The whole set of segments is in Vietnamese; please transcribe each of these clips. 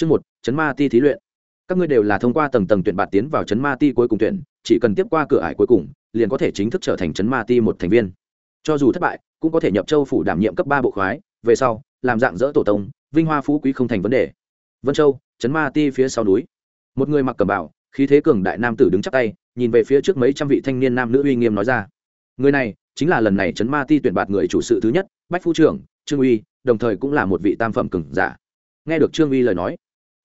Chương một, chấn ma ti thí luyện. Các ngươi đều là thông qua tầng tầng tuyển bạt tiến vào chấn ma ti cuối cùng tuyển, chỉ cần tiếp qua cửa ải cuối cùng, liền có thể chính thức trở thành chấn ma ti một thành viên. Cho dù thất bại, cũng có thể nhập châu phủ đảm nhiệm cấp ba bộ khoái, về sau, làm dạng dỡ tổ tông, vinh hoa phú quý không thành vấn đề. Vân Châu, chấn ma ti phía sau núi. Một người mặc cẩm bào, khí thế cường đại nam tử đứng chắp tay, nhìn về phía trước mấy trăm vị thanh niên nam nữ uy nghiêm nói ra. Người này, chính là lần này chấn ma ti tuyển bạt người chủ sự thứ nhất, Bách Phu trưởng, Trương Uy, đồng thời cũng là một vị tam phẩm cường giả. Nghe được Trương Uy lời nói,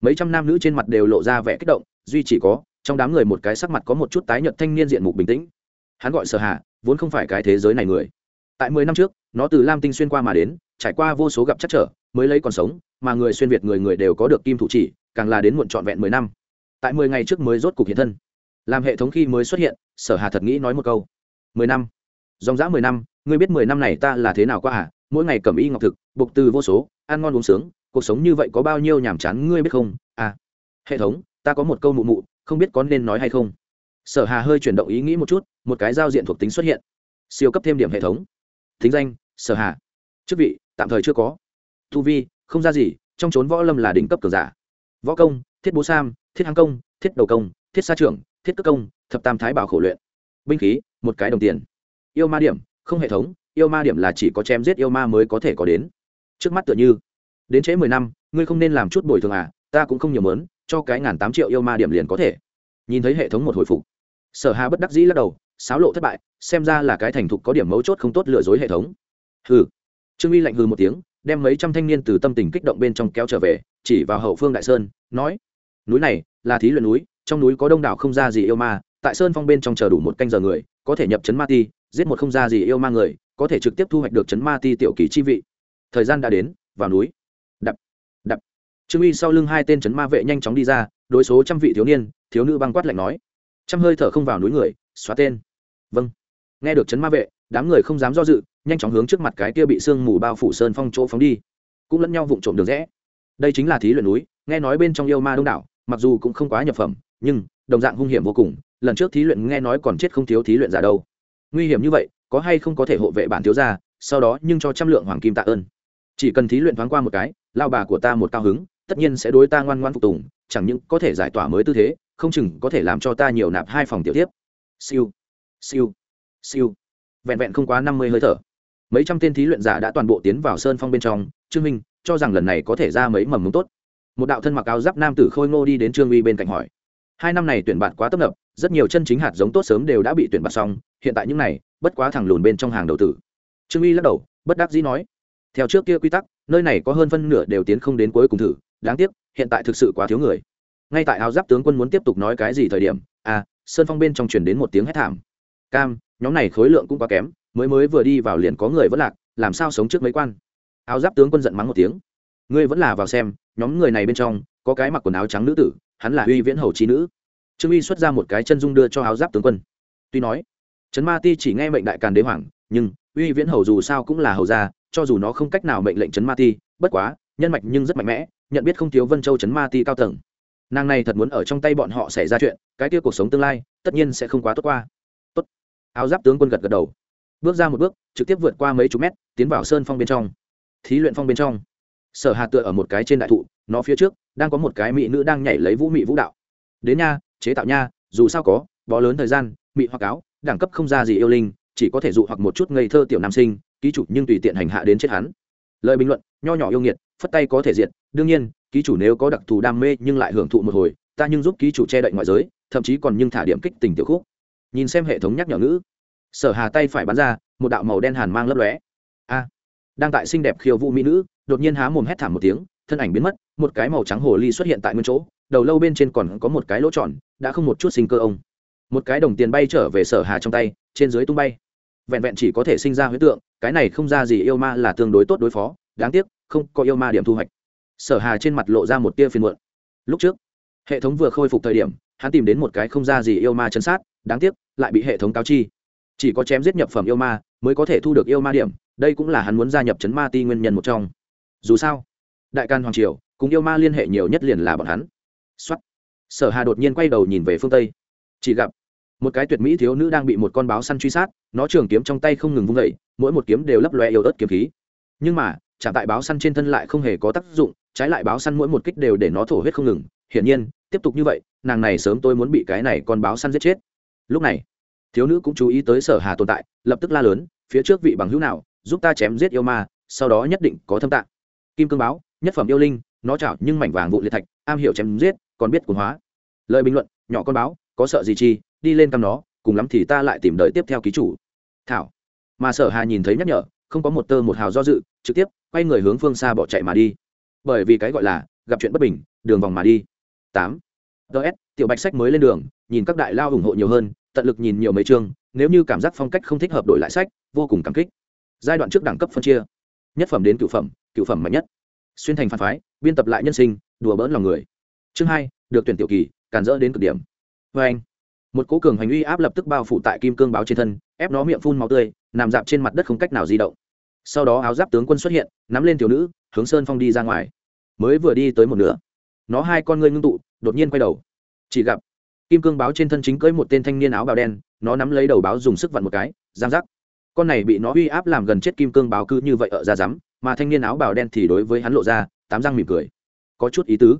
mấy trăm nam nữ trên mặt đều lộ ra vẻ kích động, duy chỉ có, trong đám người một cái sắc mặt có một chút tái nhợt thanh niên diện mục bình tĩnh. Hắn gọi sở hạ vốn không phải cái thế giới này người. Tại mười năm trước, nó từ lam tinh xuyên qua mà đến, trải qua vô số gặp chắc trở, mới lấy còn sống, mà người xuyên việt người người đều có được kim thủ chỉ, càng là đến muộn trọn vẹn mười năm. Tại mười ngày trước mới rốt cục hiện thân. Làm hệ thống khi mới xuất hiện, sở hà thật nghĩ nói một câu. Mười năm. Dòng dã mười năm, ngươi biết mười năm này ta là thế nào qua à? Mỗi ngày cầm y ngọc thực bục từ vô số, ăn ngon uống sướng cuộc sống như vậy có bao nhiêu nhàm chán ngươi biết không? À hệ thống, ta có một câu mụ mụ, không biết có nên nói hay không. Sở hà hơi chuyển động ý nghĩ một chút, một cái giao diện thuộc tính xuất hiện. Siêu cấp thêm điểm hệ thống. Thính danh, sở hà. Chức vị, tạm thời chưa có. Thu vi, không ra gì, trong trốn võ lâm là đỉnh cấp cường giả. Võ công, thiết bố sam, thiết hàng công, thiết đầu công, thiết sa trưởng, thiết cất công, thập tam thái bảo khổ luyện. Binh khí, một cái đồng tiền. Yêu ma điểm, không hệ thống, yêu ma điểm là chỉ có chém giết yêu ma mới có thể có đến. Trước mắt tựa như đến trễ mười năm, ngươi không nên làm chút bồi thường à ta cũng không nhiều mớn, cho cái ngàn tám triệu yêu ma điểm liền có thể. Nhìn thấy hệ thống một hồi phục. Sở hà bất đắc dĩ lắc đầu sáo lộ thất bại, xem ra là cái thành thục có điểm mấu chốt không tốt lừa dối hệ thống. Hừ. Trương uy lạnh hừ một tiếng, đem mấy trăm thanh niên từ tâm tình kích động bên trong kéo trở về, chỉ vào hậu phương đại sơn, nói, núi này là thí luyện núi, trong núi có đông đảo không ra gì yêu ma, tại sơn phong bên trong chờ đủ một canh giờ người, có thể nhập chấn ma ti, giết một không ra gì yêu ma người, có thể trực tiếp thu hoạch được chấn ma ti tiểu kỳ chi vị. Thời gian đã đến, vào núi trương uy sau lưng hai tên chấn ma vệ nhanh chóng đi ra đối số trăm vị thiếu niên thiếu nữ băng quát lạnh nói trăm hơi thở không vào núi người xóa tên vâng nghe được chấn ma vệ đám người không dám do dự nhanh chóng hướng trước mặt cái kia bị sương mù bao phủ sơn phong chỗ phóng đi cũng lẫn nhau vụng trộm đường rẽ đây chính là thí luyện núi nghe nói bên trong yêu ma đông đảo mặc dù cũng không quá nhập phẩm nhưng đồng dạng hung hiểm vô cùng lần trước thí luyện nghe nói còn chết không thiếu thí luyện giả đâu nguy hiểm như vậy có hay không có thể hộ vệ bản thiếu gia sau đó nhưng cho trăm lượng hoàng kim tạ ơn chỉ cần thí luyện thoáng qua một cái lao bà của ta một cao hứng tất nhiên sẽ đối ta ngoan ngoan phục tùng, chẳng những có thể giải tỏa mới tư thế, không chừng có thể làm cho ta nhiều nạp hai phòng tiểu tiếp siêu siêu siêu. Vẹn vẹn không quá năm mươi hơi thở. Mấy trăm tên thí luyện giả đã toàn bộ tiến vào sơn phong bên trong, trương minh, cho rằng lần này có thể ra mấy mầm mống tốt. Một đạo thân mặc áo giáp nam tử khôi ngô đi đến trương uy bên cạnh hỏi. Hai năm này tuyển bạn quá tấp nập, rất nhiều chân chính hạt giống tốt sớm đều đã bị tuyển bạt xong, hiện tại những này, bất quá thẳng lùn bên trong hàng đầu tử. Trương uy lắc đầu, bất đắc dĩ nói. Theo trước kia quy tắc, nơi này có hơn phân nửa đều tiến không đến cuối cùng thử đáng tiếc, hiện tại thực sự quá thiếu người. Ngay tại áo giáp tướng quân muốn tiếp tục nói cái gì thời điểm à sơn phong bên trong truyền đến một tiếng hét thảm. Cam, nhóm này khối lượng cũng quá kém, mới mới vừa đi vào liền có người vẫn lạc, làm sao sống trước mấy quan? Áo giáp tướng quân giận mắng một tiếng. Ngươi vẫn là vào xem, nhóm người này bên trong, có cái mặc quần áo trắng nữ tử, hắn là uy viễn hầu trí nữ. Trương uy xuất ra một cái chân dung đưa cho áo giáp tướng quân. Tuy nói, trấn ma ti chỉ nghe mệnh đại càn đế hoàng, nhưng uy viễn hầu dù sao cũng là hầu gia, cho dù nó không cách nào mệnh lệnh Trấn ma ti, bất quá, nhân mạch nhưng rất mạnh mẽ nhận biết không thiếu vân châu chấn ma ti cao tầng. Nàng này thật muốn ở trong tay bọn họ xảy ra chuyện, cái kia cuộc sống tương lai, tất nhiên sẽ không quá tốt qua. Tốt. Áo giáp tướng quân gật gật đầu. Bước ra một bước, trực tiếp vượt qua mấy chục mét, tiến vào sơn phong bên trong. Thí luyện phong bên trong. Sở hà tựa ở một cái trên đại thụ, nó phía trước, đang có một cái mỹ nữ đang nhảy lấy vũ mị vũ đạo. Đến nha, chế tạo nha, dù sao có, bó lớn thời gian, mị hoặc áo, đẳng cấp không ra gì yêu linh, chỉ có thể dụ hoặc một chút ngây thơ tiểu nam sinh, ký chủ nhưng tùy tiện hành hạ đến chết hắn. Lời bình luận, nho nhỏ yêu nghiệt phất tay có thể diện đương nhiên, ký chủ nếu có đặc thù đam mê nhưng lại hưởng thụ một hồi, ta nhưng giúp ký chủ che đậy ngoại giới, thậm chí còn nhưng thả điểm kích tình tiểu khúc. Nhìn xem hệ thống nhắc nhở ngữ. Sở hà tay phải bắn ra, một đạo màu đen hàn mang lấp lóe. A! Đang tại xinh đẹp khiêu vũ mỹ nữ, đột nhiên há mồm hét thảm một tiếng, thân ảnh biến mất, một cái màu trắng hồ ly xuất hiện tại nguyên chỗ, đầu lâu bên trên còn có một cái lỗ tròn, đã không một chút sinh cơ ông. Một cái đồng tiền bay trở về sở hà trong tay, trên dưới tung bay. Vẹn vẹn chỉ có thể sinh ra huyết tượng, cái này không ra gì yêu ma là tương đối tốt đối phó, đáng tiếc không có yêu ma điểm thu hoạch. Sở hà trên mặt lộ ra một tia phiền muộn. Lúc trước, hệ thống vừa khôi phục thời điểm, hắn tìm đến một cái không ra gì yêu ma chấn sát, đáng tiếc, lại bị hệ thống cáo chi. Chỉ có chém giết nhập phẩm yêu ma mới có thể thu được yêu ma điểm, đây cũng là hắn muốn gia nhập chấn ma ti nguyên nhân một trong. Dù sao, đại can hoàng triều cùng yêu ma liên hệ nhiều nhất liền là bọn hắn. Xuất sở hà đột nhiên quay đầu nhìn về phương tây. Chỉ gặp, một cái tuyệt mỹ thiếu nữ đang bị một con báo săn truy sát, nó trường kiếm trong tay không ngừng vung vẩy mỗi một kiếm đều lấp loe yêu ớt kiếm khí. Nhưng mà chả tại báo săn trên thân lại không hề có tác dụng, trái lại báo săn mỗi một kích đều để nó thổ huyết không ngừng. Hiển nhiên, tiếp tục như vậy, nàng này sớm tôi muốn bị cái này con báo săn giết chết. Lúc này, thiếu nữ cũng chú ý tới sở hà tồn tại, lập tức la lớn, phía trước vị bằng hữu nào, giúp ta chém giết yêu ma, sau đó nhất định có thâm tạng. Kim cương báo, nhất phẩm yêu linh, nó chảo nhưng mảnh vàng vụ liệt thạch, am hiểu chém giết, còn biết cuồng hóa. Lời bình luận, nhỏ con báo, có sợ gì chi, đi lên căm nó, cùng lắm thì ta lại tìm đợi tiếp theo ký chủ. Thảo, mà sở hà nhìn thấy nhắc nhở không có một tơ một hào do dự, trực tiếp quay người hướng phương xa bỏ chạy mà đi. Bởi vì cái gọi là gặp chuyện bất bình, đường vòng mà đi. Tám. Ts tiểu bạch sách mới lên đường, nhìn các đại lao ủng hộ nhiều hơn, tận lực nhìn nhiều mấy chương, nếu như cảm giác phong cách không thích hợp đổi lại sách, vô cùng cảm kích. Giai đoạn trước đẳng cấp phân chia. Nhất phẩm đến cựu phẩm cựu phẩm mạnh nhất. Xuyên thành phản phái, biên tập lại nhân sinh, đùa bỡn lòng người. Chương hai, được tuyển tiểu kỳ, càn rỡ đến cực điểm. Vê anh một cố cường hành uy áp lập tức bao phủ tại kim cương báo trên thân, ép nó miệng phun màu tươi, nằm dạp trên mặt đất không cách nào di động. Sau đó áo giáp tướng quân xuất hiện, nắm lên tiểu nữ, hướng sơn phong đi ra ngoài. Mới vừa đi tới một nửa, nó hai con ngươi ngưng tụ, đột nhiên quay đầu. Chỉ gặp, kim cương báo trên thân chính cưỡi một tên thanh niên áo bào đen, nó nắm lấy đầu báo dùng sức vặn một cái, giang giác. Con này bị nó uy áp làm gần chết kim cương báo cứ như vậy ở ra rắm, mà thanh niên áo bào đen thì đối với hắn lộ ra, tám răng mỉm cười. Có chút ý tứ.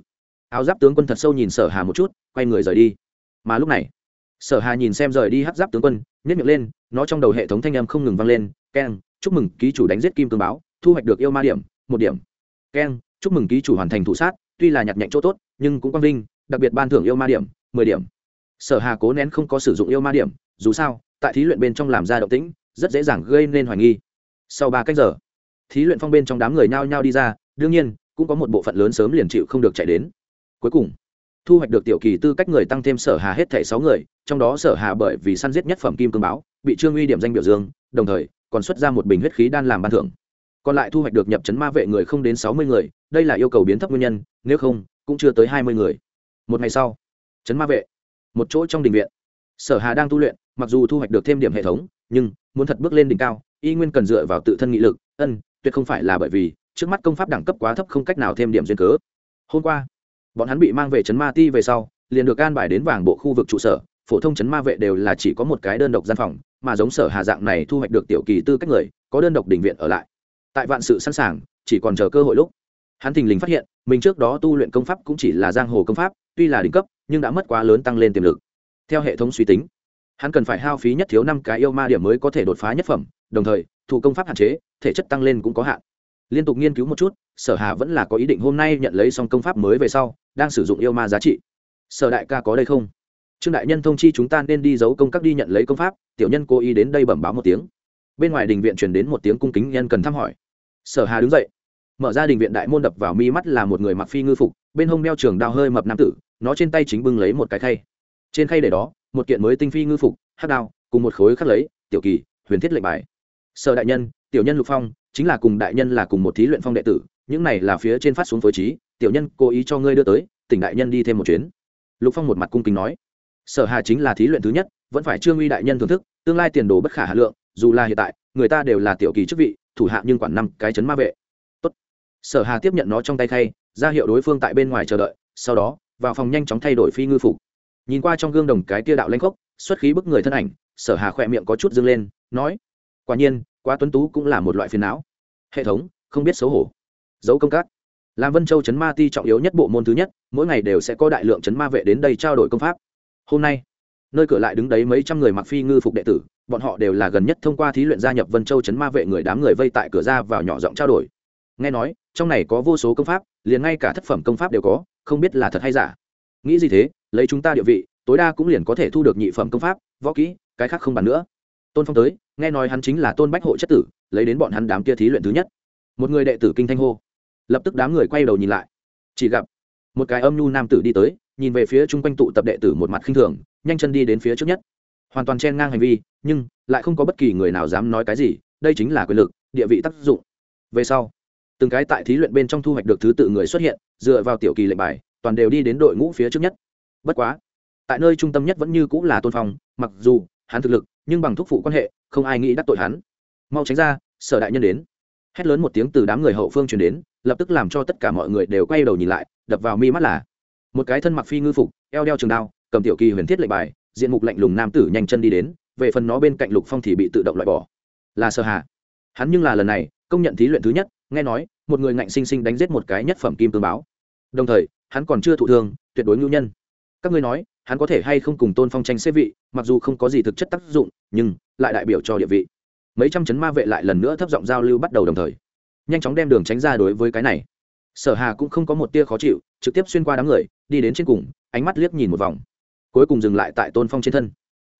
Áo giáp tướng quân thật sâu nhìn sở hà một chút, quay người rời đi. Mà lúc này sở hà nhìn xem rời đi hắc giáp tướng quân nhét miệng lên, nó trong đầu hệ thống thanh âm không ngừng vang lên, keng, chúc mừng ký chủ đánh giết kim cương báo, thu hoạch được yêu ma điểm, một điểm. Keng, chúc mừng ký chủ hoàn thành thủ sát, tuy là nhặt nhạnh chỗ tốt, nhưng cũng quang vinh, đặc biệt ban thưởng yêu ma điểm, mười điểm. Sở hà cố nén không có sử dụng yêu ma điểm, dù sao, tại thí luyện bên trong làm ra động tĩnh, rất dễ dàng gây nên hoài nghi. Sau ba cách giờ, thí luyện phong bên trong đám người nhao nhao đi ra, đương nhiên, cũng có một bộ phận lớn sớm liền chịu không được chạy đến. Cuối cùng, thu hoạch được tiểu kỳ tư cách người tăng thêm sở hà hết thảy sáu người trong đó sở hà bởi vì săn giết nhất phẩm kim cương báo, bị trương uy điểm danh biểu dương, đồng thời còn xuất ra một bình huyết khí đan làm ban thưởng. Còn lại thu hoạch được nhập chấn ma vệ người không đến sáu mươi người, đây là yêu cầu biến thấp nguyên nhân, nếu không, cũng chưa tới hai mươi người. Một ngày sau, chấn ma vệ, một chỗ trong đình viện, sở hà đang tu luyện, mặc dù thu hoạch được thêm điểm hệ thống, nhưng muốn thật bước lên đỉnh cao, y nguyên cần dựa vào tự thân nghị lực, ân, tuyệt không phải là bởi vì trước mắt công pháp đẳng cấp quá thấp không cách nào thêm điểm duyên cớ. Hôm qua, bọn hắn bị mang về chấn ma ti về sau, liền được an bài đến vàng bộ khu vực trụ sở phổ thông chấn ma vệ đều là chỉ có một cái đơn độc gian phòng, mà giống sở hà dạng này thu hoạch được tiểu kỳ tư cách người, có đơn độc đình viện ở lại. Tại vạn sự sẵn sàng, chỉ còn chờ cơ hội lúc. Hắn thình lình phát hiện, mình trước đó tu luyện công pháp cũng chỉ là giang hồ công pháp, tuy là đỉnh cấp, nhưng đã mất quá lớn tăng lên tiềm lực. Theo hệ thống suy tính, hắn cần phải hao phí nhất thiếu năm cái yêu ma điểm mới có thể đột phá nhất phẩm, đồng thời, thủ công pháp hạn chế, thể chất tăng lên cũng có hạn. Liên tục nghiên cứu một chút, sở hà vẫn là có ý định hôm nay nhận lấy xong công pháp mới về sau, đang sử dụng yêu ma giá trị. Sở đại ca có đây không? Trương đại nhân thông chi chúng ta nên đi giấu công các đi nhận lấy công pháp, tiểu nhân cố ý đến đây bẩm báo một tiếng. Bên ngoài đình viện truyền đến một tiếng cung kính nhân cần thăm hỏi. Sở hà đứng dậy, mở ra đình viện đại môn đập vào mi mắt là một người mặc phi ngư phục, bên hông đeo trường đao hơi mập nam tử, nó trên tay chính bưng lấy một cái khay. Trên khay để đó, một kiện mới tinh phi ngư phục hát đao, cùng một khối khắc lấy, tiểu kỳ, huyền thiết lệnh bài. Sở đại nhân, tiểu nhân lục phong, chính là cùng đại nhân là cùng một thí luyện phong đệ tử, những này là phía trên phát xuống phối trí, tiểu nhân cố ý cho ngươi đưa tới, tỉnh đại nhân đi thêm một chuyến. Lục phong một mặt cung kính nói sở hà chính là thí luyện thứ nhất, vẫn phải trương uy đại nhân thưởng thức, tương lai tiền đồ bất khả hà lượng, dù là hiện tại, người ta đều là tiểu kỳ chức vị, thủ hạ nhưng quản năm cái chấn ma vệ. Tốt. sở hà tiếp nhận nó trong tay khay, ra hiệu đối phương tại bên ngoài chờ đợi, sau đó, vào phòng nhanh chóng thay đổi phi ngư phục. Nhìn qua trong gương đồng cái tia đạo lanh khốc, xuất khí bức người thân ảnh, sở hà khỏe miệng có chút dâng lên, nói, quả nhiên, quá tuấn tú cũng là một loại phiền não. Hệ thống, không biết xấu hổ. Dấu công tác. Làm vân châu chấn ma ti trọng yếu nhất bộ môn thứ nhất, mỗi ngày đều sẽ có đại lượng chấn ma vệ đến đây trao đổi công pháp hôm nay, nơi cửa lại đứng đấy mấy trăm người mặc phi ngư phục đệ tử, bọn họ đều là gần nhất thông qua thí luyện gia nhập vân châu chấn ma vệ người đám người vây tại cửa ra vào nhỏ giọng trao đổi. Nghe nói, trong này có vô số công pháp, liền ngay cả thất phẩm công pháp đều có, không biết là thật hay giả. Nghĩ gì thế, lấy chúng ta địa vị, tối đa cũng liền có thể thu được nhị phẩm công pháp, võ kỹ, cái khác không bàn nữa. Tôn phong tới, nghe nói hắn chính là tôn bách hộ chất tử, lấy đến bọn hắn đám kia thí luyện thứ nhất. Một người đệ tử kinh thanh hô. Lập tức đám người quay đầu nhìn lại. Chỉ gặp, một cái âm nhu nam tử đi tới nhìn về phía chung quanh tụ tập đệ tử một mặt khinh thường, nhanh chân đi đến phía trước nhất. Hoàn toàn chen ngang hành vi, nhưng lại không có bất kỳ người nào dám nói cái gì, đây chính là quyền lực, địa vị tác dụng. Về sau, từng cái tại thí luyện bên trong thu hoạch được thứ tự người xuất hiện, dựa vào tiểu kỳ lệnh bài, toàn đều đi đến đội ngũ phía trước nhất. Bất quá, tại nơi trung tâm nhất vẫn như cũng là tôn phong, mặc dù hắn thực lực, nhưng bằng thúc phụ quan hệ, không ai nghĩ đắc tội hắn. Mau tránh ra, sở đại nhân đến. Hét lớn một tiếng từ đám người hậu phương truyền đến, lập tức làm cho tất cả mọi người đều quay đầu nhìn lại, đập vào mi mắt là một cái thân mặc phi ngư phục, eo đeo trường đao, cầm tiểu kỳ huyền thiết lệnh bài, diện mục lạnh lùng nam tử nhanh chân đi đến, về phần nó bên cạnh lục phong thì bị tự động loại bỏ. Là sợ hạ hắn nhưng là lần này, công nhận thí luyện thứ nhất, nghe nói, một người ngạnh sinh sinh đánh giết một cái nhất phẩm kim tương báo. Đồng thời, hắn còn chưa thụ thương, tuyệt đối ngưu nhân. Các ngươi nói, hắn có thể hay không cùng tôn phong tranh xếp vị, mặc dù không có gì thực chất tác dụng, nhưng lại đại biểu cho địa vị. Mấy trăm chấn ma vệ lại lần nữa thấp giọng giao lưu bắt đầu đồng thời, nhanh chóng đem đường tránh ra đối với cái này sở hà cũng không có một tia khó chịu, trực tiếp xuyên qua đám người, đi đến trên cùng, ánh mắt liếc nhìn một vòng. Cuối cùng dừng lại tại tôn phong trên thân.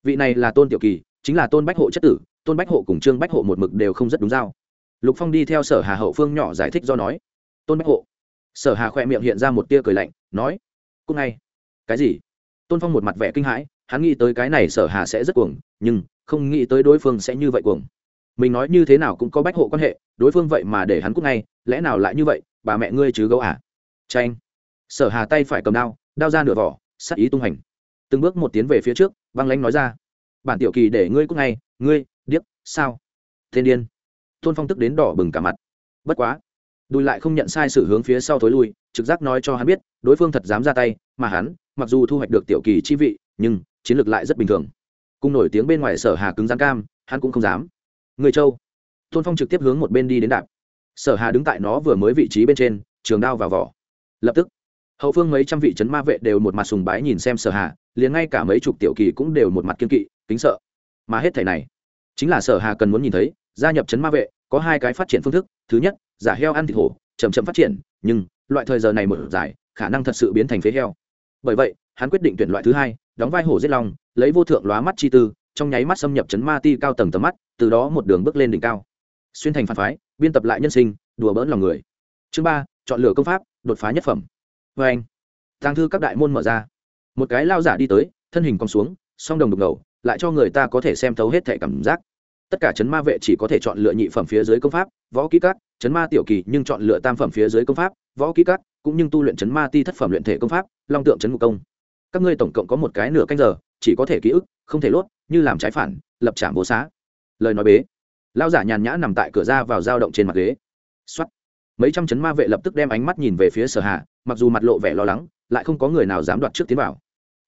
Vị này là tôn tiểu kỳ, chính là tôn bách hộ chất tử, tôn bách hộ cùng trương bách hộ một mực đều không rất đúng giao. Lục phong đi theo sở hà hậu phương nhỏ giải thích do nói, tôn bách hộ. Sở hà khoe miệng hiện ra một tia cười lạnh, nói cúc ngay. Cái gì? Tôn phong một mặt vẻ kinh hãi, hắn nghĩ tới cái này sở hà sẽ rất cuồng, nhưng không nghĩ tới đối phương sẽ như vậy cuồng. Mình nói như thế nào cũng có bách hộ quan hệ, đối phương vậy mà để hắn cúc ngay, lẽ nào lại như vậy? Bà mẹ ngươi chứ gấu à? Tranh sở hà tay phải cầm đao đao ra nửa vỏ sắc ý tung hành. Từng bước một tiến về phía trước băng lãnh nói ra. Bản tiểu kỳ để ngươi cúc ngay, ngươi, điếc, sao? Thiên điên. Tôn phong tức đến đỏ bừng cả mặt. Bất quá. Đùi lại không nhận sai sự hướng phía sau thối lui, trực giác nói cho hắn biết, đối phương thật dám ra tay, mà hắn, mặc dù thu hoạch được tiểu kỳ chi vị, nhưng, chiến lược lại rất bình thường. Cùng nổi tiếng bên ngoài sở hà cứng rắn cam, hắn cũng không dám. Người châu. Tôn phong trực tiếp hướng một bên đi đến đạp sở hà đứng tại nó vừa mới vị trí bên trên, trường đao vào vỏ. Lập tức, hậu phương mấy trăm vị c ma vệ đều một mặt sùng bái nhìn xem sở hà, liền ngay cả mấy chục tiểu kỳ cũng đều một mặt kiên kỵ, kính sợ. Mà hết thầy này, chính là sở hà cần muốn nhìn thấy, gia nhập c ma vệ, có hai cái phát triển phương thức. Thứ nhất, giả heo ăn thịt hổ, chậm chậm phát triển, nhưng loại thời giờ này mở giải khả năng thật sự biến thành phế heo. Bởi vậy, hắn quyết định tuyển loại thứ hai, đóng vai hổ giết long, lấy vô thượng lóa mắt chi tư, trong nháy mắt xâm nhập chấn ma ti cao tầng tầm mắt, từ đó một đường bước lên đỉnh cao. Xuyên thành phản phái biên tập lại nhân sinh, đùa bỡn lòng người. Chương ba, chọn lựa công pháp, đột phá nhất phẩm. Vê anh, tàng thư các đại môn mở ra. Một cái lao giả đi tới, thân hình cong xuống, song đồng đục ngầu, lại cho người ta có thể xem thấu hết thể cảm giác. Tất cả chấn ma vệ chỉ có thể chọn lựa nhị phẩm phía dưới công pháp, võ kỹ cắt chấn ma tiểu kỳ nhưng chọn lựa tam phẩm phía dưới công pháp, võ kỹ cắt cũng như tu luyện chấn ma ti thất phẩm luyện thể công pháp, long tượng chấn ngục công. Các ngươi tổng cộng có một cái nửa canh giờ, chỉ có thể ký ức, không thể lốt, như làm trái phản, lập trảm vô xá. Lời nói bế lao giả nhàn nhã nằm tại cửa ra vào dao động trên mặt ghế. Xuất mấy trăm chấn ma vệ lập tức đem ánh mắt nhìn về phía sở hà, mặc dù mặt lộ vẻ lo lắng, lại không có người nào dám đoạt trước tiến vào.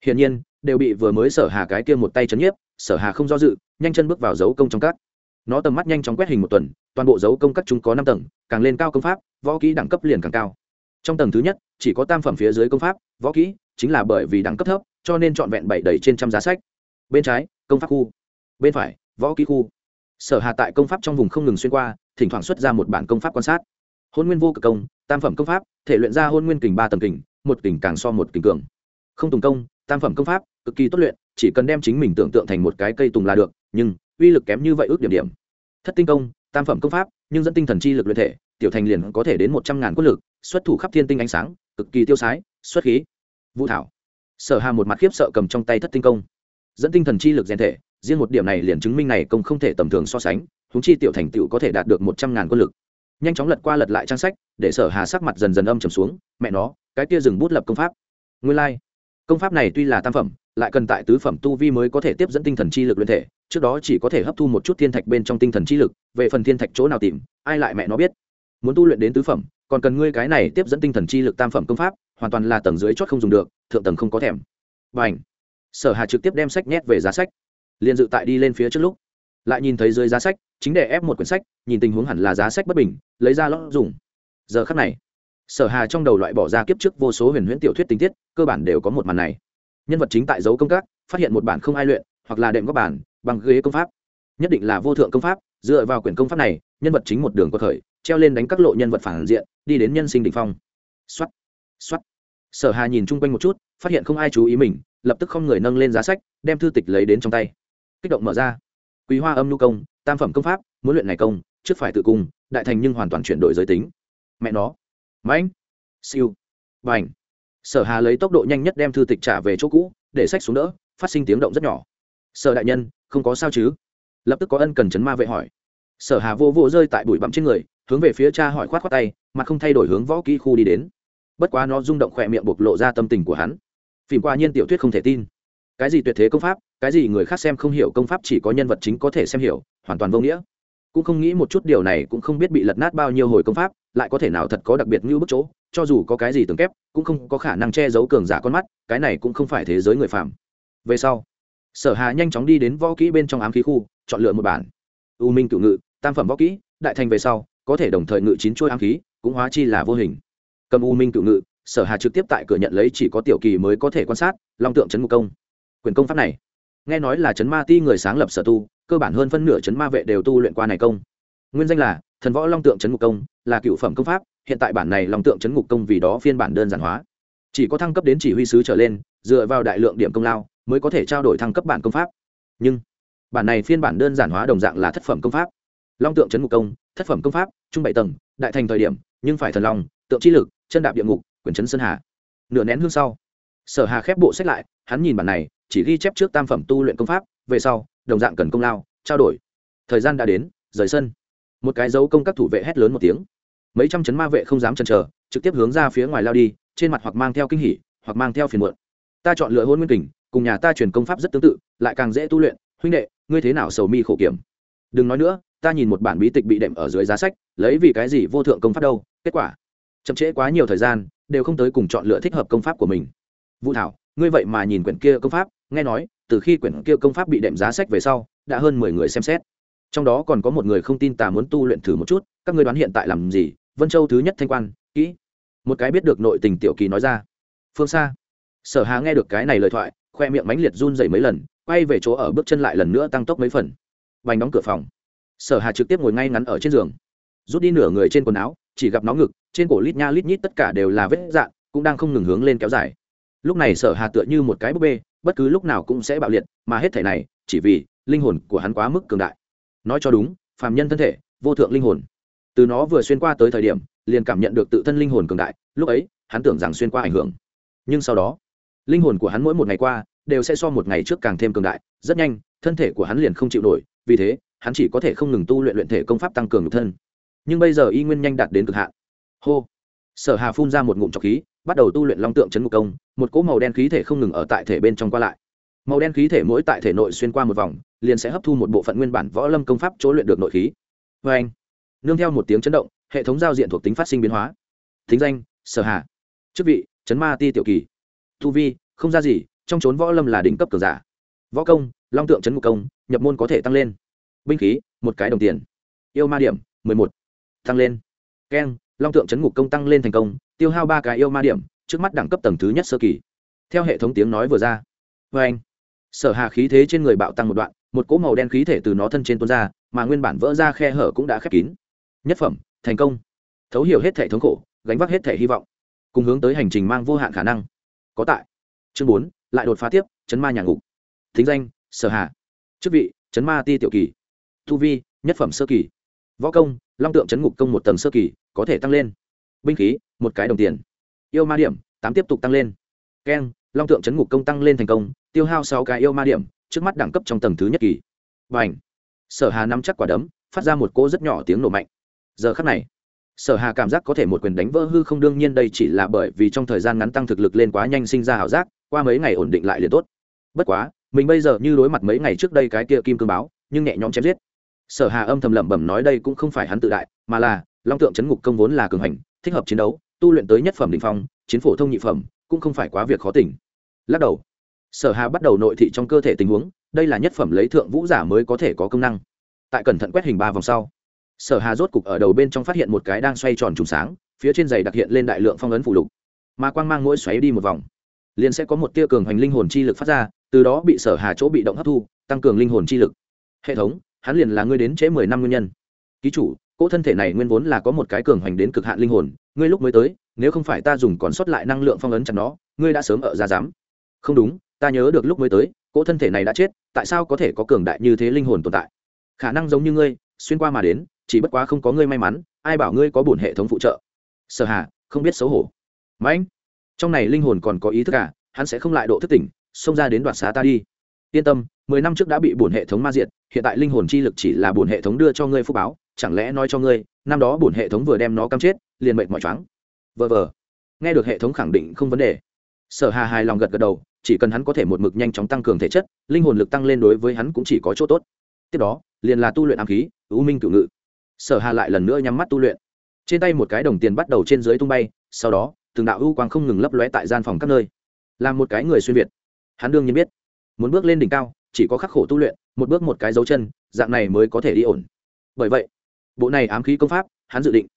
Hiển nhiên, đều bị vừa mới sở hà cái kia một tay chấn nhiếp, sở hà không do dự, nhanh chân bước vào dấu công trong các. Nó tầm mắt nhanh chóng quét hình một tuần, toàn bộ dấu công các chúng có năm tầng, càng lên cao công pháp, võ kỹ đẳng cấp liền càng cao. Trong tầng thứ nhất, chỉ có tam phẩm phía dưới công pháp, võ kỹ, chính là bởi vì đẳng cấp thấp, cho nên trọn vẹn bảy đầy trên trăm giá sách. Bên trái, công pháp khu. Bên phải, võ kỹ khu sở hà tại công pháp trong vùng không ngừng xuyên qua, thỉnh thoảng xuất ra một bản công pháp quan sát. Hôn nguyên vô cực công, tam phẩm công pháp, thể luyện ra hôn nguyên kình ba tầng kình, một kình càng so một kình cường. Không tùng công, tam phẩm công pháp, cực kỳ tốt luyện, chỉ cần đem chính mình tưởng tượng thành một cái cây tùng là được, nhưng, uy lực kém như vậy ước điểm điểm. Thất tinh công, tam phẩm công pháp, nhưng dẫn tinh thần chi lực luyện thể, tiểu thành liền có thể đến một trăm ngàn quân lực, xuất thủ khắp thiên tinh ánh sáng, cực kỳ tiêu sái, xuất khí. Vũ thảo. Sở hà một mặt khiếp sợ cầm trong tay thất tinh công. Dẫn tinh thần chi lực rèn thể riêng một điểm này liền chứng minh này công không thể tầm thường so sánh húng chi tiểu thành tựu có thể đạt được một trăm ngàn quân lực. Nhanh chóng lật qua lật lại trang sách, để sở hà sắc mặt dần dần âm trầm xuống, mẹ nó, cái kia dừng bút lập công pháp. Nguyên lai、like. công pháp này tuy là tam phẩm, lại cần tại tứ phẩm tu vi mới có thể tiếp dẫn tinh thần chi lực luyện thể, trước đó chỉ có thể hấp thu một chút thiên thạch bên trong tinh thần chi lực, về phần thiên thạch chỗ nào tìm, ai lại mẹ nó biết. Muốn tu luyện đến tứ phẩm, còn cần ngươi cái này tiếp dẫn tinh thần chi lực tam phẩm công pháp, hoàn toàn là tầng dưới chót không dùng được, thượng tầng không có thèm. Và ảnh sở hà trực tiếp đem sách nhét về giá sách liền dự tại đi lên phía trước lúc. Lại nhìn thấy dưới giá sách, chính để ép một quyển sách, nhìn tình huống hẳn là giá sách bất bình, lấy ra lót dùng. Giờ khắc này, sở hà trong đầu loại bỏ ra kiếp trước vô số huyền huyễn tiểu thuyết tình tiết, cơ bản đều có một màn này. Nhân vật chính tại dấu công các phát hiện một bản không ai luyện, hoặc là đệm góp bản, bằng ghế công pháp. Nhất định là vô thượng công pháp, dựa vào quyển công pháp này, nhân vật chính một đường có khởi, treo lên đánh các lộ nhân vật phản diện, đi đến nhân sinh đỉnh phong. Xuất xuất sở hà nhìn chung quanh một chút, phát hiện không ai chú ý mình, lập tức không người nâng lên giá sách, đem thư tịch lấy đến trong tay kích động mở ra. Quý hoa âm nhu công, tam phẩm công pháp, muốn luyện này công, trước phải tự cung, đại thành nhưng hoàn toàn chuyển đổi giới tính. Mẹ nó. Mãnh siêu. B à n h sở hà lấy tốc độ nhanh nhất đem thư tịch trả về chỗ cũ, để sách xuống đỡ, phát sinh tiếng động rất nhỏ. Sở đại nhân, không có sao chứ? Lập tức có ân cần chấn ma vệ hỏi. Sở hà vô vô rơi tại bụi bặm trên người, hướng về phía cha hỏi khoát khoát tay, mà không thay đổi hướng võ kỹ khu đi đến. Bất quá nó rung động khỏe miệng bộc lộ ra tâm tình của hắn. Phìm qua nhiên tiểu thuyết không thể tin. Cái gì tuyệt thế công pháp? Cái gì người khác xem không hiểu công pháp chỉ có nhân vật chính có thể xem hiểu, hoàn toàn vô nghĩa. Cũng không nghĩ một chút điều này cũng không biết bị lật nát bao nhiêu hồi công pháp, lại có thể nào thật có đặc biệt như bức chỗ, cho dù có cái gì tưởng kép, cũng không có khả năng che giấu cường giả con mắt, cái này cũng không phải thế giới người phạm về sau, sở hà nhanh chóng đi đến võ kỹ bên trong ám khí khu, chọn lựa một bản. U minh cựu ngự, tam phẩm võ kỹ, đại thành về sau, có thể đồng thời ngự chín chuôi ám khí, cũng hóa chi là vô hình. Cầm u minh cựu ngự, sở hà trực tiếp tại cửa nhận lấy chỉ có tiểu kỳ mới có thể quan sát, long tượng chấn ngục công. Quyền công pháp này nghe nói là chấn ma ti người sáng lập sở tu, cơ bản hơn phân nửa chấn ma vệ đều tu luyện qua này công. Nguyên danh là thần võ long tượng chấn ngục công, là cựu phẩm công pháp, hiện tại bản này long tượng chấn ngục công vì đó phiên bản đơn giản hóa. Chỉ có thăng cấp đến chỉ huy sứ trở lên, dựa vào đại lượng điểm công lao, mới có thể trao đổi thăng cấp bản công pháp. Nhưng, bản này phiên bản đơn giản hóa đồng dạng là thất phẩm công pháp. Long tượng chấn ngục công, thất phẩm công pháp, trung bảy tầng, đại thành thời điểm, nhưng phải thần long, tượng chi lực, chân đạp địa ngục, quyền chấn sơn hà. Nửa nén hương sau, sở hà khép bộ sách lại hắn nhìn bản này, chỉ ghi chép trước tam phẩm tu luyện công pháp, về sau, đồng dạng cần công lao, trao đổi. Thời gian đã đến, rời sân. Một cái dấu công các thủ vệ hét lớn một tiếng. Mấy trăm chấn ma vệ không dám chần chờ, trực tiếp hướng ra phía ngoài lao đi, trên mặt hoặc mang theo kinh hỉ, hoặc mang theo phiền muộn. Ta chọn lựa hôn nguyên kình, cùng nhà ta truyền công pháp rất tương tự, lại càng dễ tu luyện. Huynh đệ, ngươi thế nào sầu mi khổ kiểm? Đừng nói nữa, ta nhìn một bản bí tịch bị đệm ở dưới giá sách, lấy vì cái gì vô thượng công pháp đâu? Kết quả, chậm trễ quá nhiều thời gian, đều không tới cùng chọn lựa thích hợp công pháp của mình. Vũ thảo ngươi vậy mà nhìn quyển kia công pháp, nghe nói, từ khi quyển kia công pháp bị đệm giá sách về sau, đã hơn mười người xem xét. Trong đó còn có một người không tin tà muốn tu luyện thử một chút, các ngươi đoán hiện tại làm gì? Vân châu thứ nhất thanh quan, kỹ. Một cái biết được nội tình tiểu kỳ nói ra. Phương xa sở hà nghe được cái này lời thoại, khoe miệng mánh liệt run dày mấy lần, quay về chỗ ở bước chân lại lần nữa tăng tốc mấy phần. Vành đóng cửa phòng. Sở hà trực tiếp ngồi ngay ngắn ở trên giường. Rút đi nửa người trên quần áo, chỉ gặp nó ngực, trên cổ lít nha lít nhít tất cả đều là vết dạn cũng đang không ngừng hướng lên kéo dài lúc này sở hà tựa như một cái búp bê, bất cứ lúc nào cũng sẽ bạo liệt, mà hết thể này, chỉ vì linh hồn của hắn quá mức cường đại. Nói cho đúng, phàm nhân thân thể, vô thượng linh hồn. Từ nó vừa xuyên qua tới thời điểm, liền cảm nhận được tự thân linh hồn cường đại, lúc ấy, hắn tưởng rằng xuyên qua ảnh hưởng. Nhưng sau đó, linh hồn của hắn mỗi một ngày qua, đều sẽ so một ngày trước càng thêm cường đại, rất nhanh, thân thể của hắn liền không chịu nổi, vì thế, hắn chỉ có thể không ngừng tu luyện luyện thể công pháp tăng cường nhục thân. Nhưng bây giờ y nguyên nhanh đạt đến cực hạn. Hô. Sở hà phun ra một ngụm trọc khí bắt đầu tu luyện long tượng chấn ngục công, một cỗ màu đen khí thể không ngừng ở tại thể bên trong qua lại. Màu đen khí thể mỗi tại thể nội xuyên qua một vòng, liền sẽ hấp thu một bộ phận nguyên bản võ lâm công pháp chỗ luyện được nội khí. Vê anh, nương theo một tiếng chấn động, hệ thống giao diện thuộc tính phát sinh biến hóa. Thính danh, sở hà. Chức vị, chấn ma ti tiểu kỳ. Thu vi, không ra gì, trong trốn võ lâm là đỉnh cấp cường giả. Võ công, long tượng chấn ngục công, nhập môn có thể tăng lên. Binh khí, một cái đồng tiền. Yêu ma điểm, mười một. Tăng lên. Keng, long tượng chấn ngục công tăng lên thành công tiêu hao ba cái yêu ma điểm, trước mắt đẳng cấp tầng thứ nhất sơ kỳ. Theo hệ thống tiếng nói vừa ra vê anh. Sở hà khí thế trên người bạo tăng một đoạn, một cỗ màu đen khí thể từ nó thân trên tuôn ra, mà nguyên bản vỡ ra khe hở cũng đã khép kín. Nhất phẩm, thành công. Thấu hiểu hết thể thống khổ, gánh vác hết thể hy vọng. Cùng hướng tới hành trình mang vô hạn khả năng. Có tại. Chương bốn, lại đột phá tiếp, chấn ma nhà ngục. Thính danh, sở hà. Chức vị, chấn ma ti tiểu kỳ. Thu vi, nhất phẩm sơ kỳ. Võ công, long tượng chấn ngục công một tầng sơ kỳ, có thể tăng lên binh khí, một cái đồng tiền. Yêu ma điểm, tám tiếp tục tăng lên. Keng long tượng chấn ngục công tăng lên thành công, tiêu hao sáu cái yêu ma điểm, trước mắt đẳng cấp trong tầng thứ nhất kỳ. Và ảnh sở hà nắm chắc quả đấm, phát ra một cỗ rất nhỏ tiếng nổ mạnh. Giờ khắc này, sở hà cảm giác có thể một quyền đánh vỡ hư không, đương nhiên đây chỉ là bởi vì trong thời gian ngắn tăng thực lực lên quá nhanh sinh ra ảo giác, qua mấy ngày ổn định lại liền tốt. Bất quá, mình bây giờ như đối mặt mấy ngày trước đây cái kia kim cương báo, nhưng nhẹ nhõm chém giết. Sở hà âm thầm lẩm bẩm nói đây cũng không phải hắn tự đại, mà là long tượng chấn ngục công vốn là cường hành thích hợp chiến đấu, tu luyện tới nhất phẩm đình phong, chiến phổ thông nhị phẩm, cũng không phải quá việc khó tỉnh lắc đầu. Sở hà bắt đầu nội thị trong cơ thể tình huống, đây là nhất phẩm lấy thượng vũ giả mới có thể có công năng. Tại cẩn thận quét hình ba vòng sau, sở hà rốt cục ở đầu bên trong phát hiện một cái đang xoay tròn trùng sáng, phía trên giày đặc hiện lên đại lượng phong ấn phụ lục. Mà quang mang mỗi xoáy đi một vòng, liền sẽ có một tia cường hoành linh hồn chi lực phát ra, từ đó bị sở hà chỗ bị động hấp thu, tăng cường linh hồn chi lực. Hệ thống, hắn liền là ngươi đến trễ mười năm nguyên nhân. Ký chủ cỗ thân thể này nguyên vốn là có một cái cường hành đến cực hạn linh hồn ngươi lúc mới tới nếu không phải ta dùng còn sót lại năng lượng phong ấn chặt nó ngươi đã sớm ở ra dám. Không đúng ta nhớ được lúc mới tới cỗ thân thể này đã chết tại sao có thể có cường đại như thế linh hồn tồn tại? Khả năng giống như ngươi xuyên qua mà đến chỉ bất quá không có ngươi may mắn ai bảo ngươi có bổn hệ thống phụ trợ? Sở hà không biết xấu hổ. Mãnh trong này linh hồn còn có ý thức cả à, hắn sẽ không lại độ thức tỉnh xông ra đến đoạt xá ta đi. Yên tâm mười năm trước đã bị bổn hệ thống ma diệt hiện tại linh hồn chi lực chỉ là bổn hệ thống đưa cho ngươi phúc báo chẳng lẽ nói cho ngươi, năm đó bổn hệ thống vừa đem nó cắm chết, liền mệt mỏi choáng. Vờ vờ. Nghe được hệ thống khẳng định không vấn đề. Sở hà hài lòng gật gật đầu, chỉ cần hắn có thể một mực nhanh chóng tăng cường thể chất, linh hồn lực tăng lên đối với hắn cũng chỉ có chỗ tốt. Tiếp đó, liền là tu luyện ám khí, ưu minh cửu ngự. Sở hà lại lần nữa nhắm mắt tu luyện. Trên tay một cái đồng tiền bắt đầu trên dưới tung bay, sau đó, từng đạo ưu quang không ngừng lấp lóe tại gian phòng các nơi. Làm một cái người xuyên việt. Hắn đương nhiên biết, muốn bước lên đỉnh cao, chỉ có khắc khổ tu luyện, một bước một cái dấu chân, dạng này mới có thể đi ổn. Bởi vậy bộ này ám khí công pháp, hắn dự định.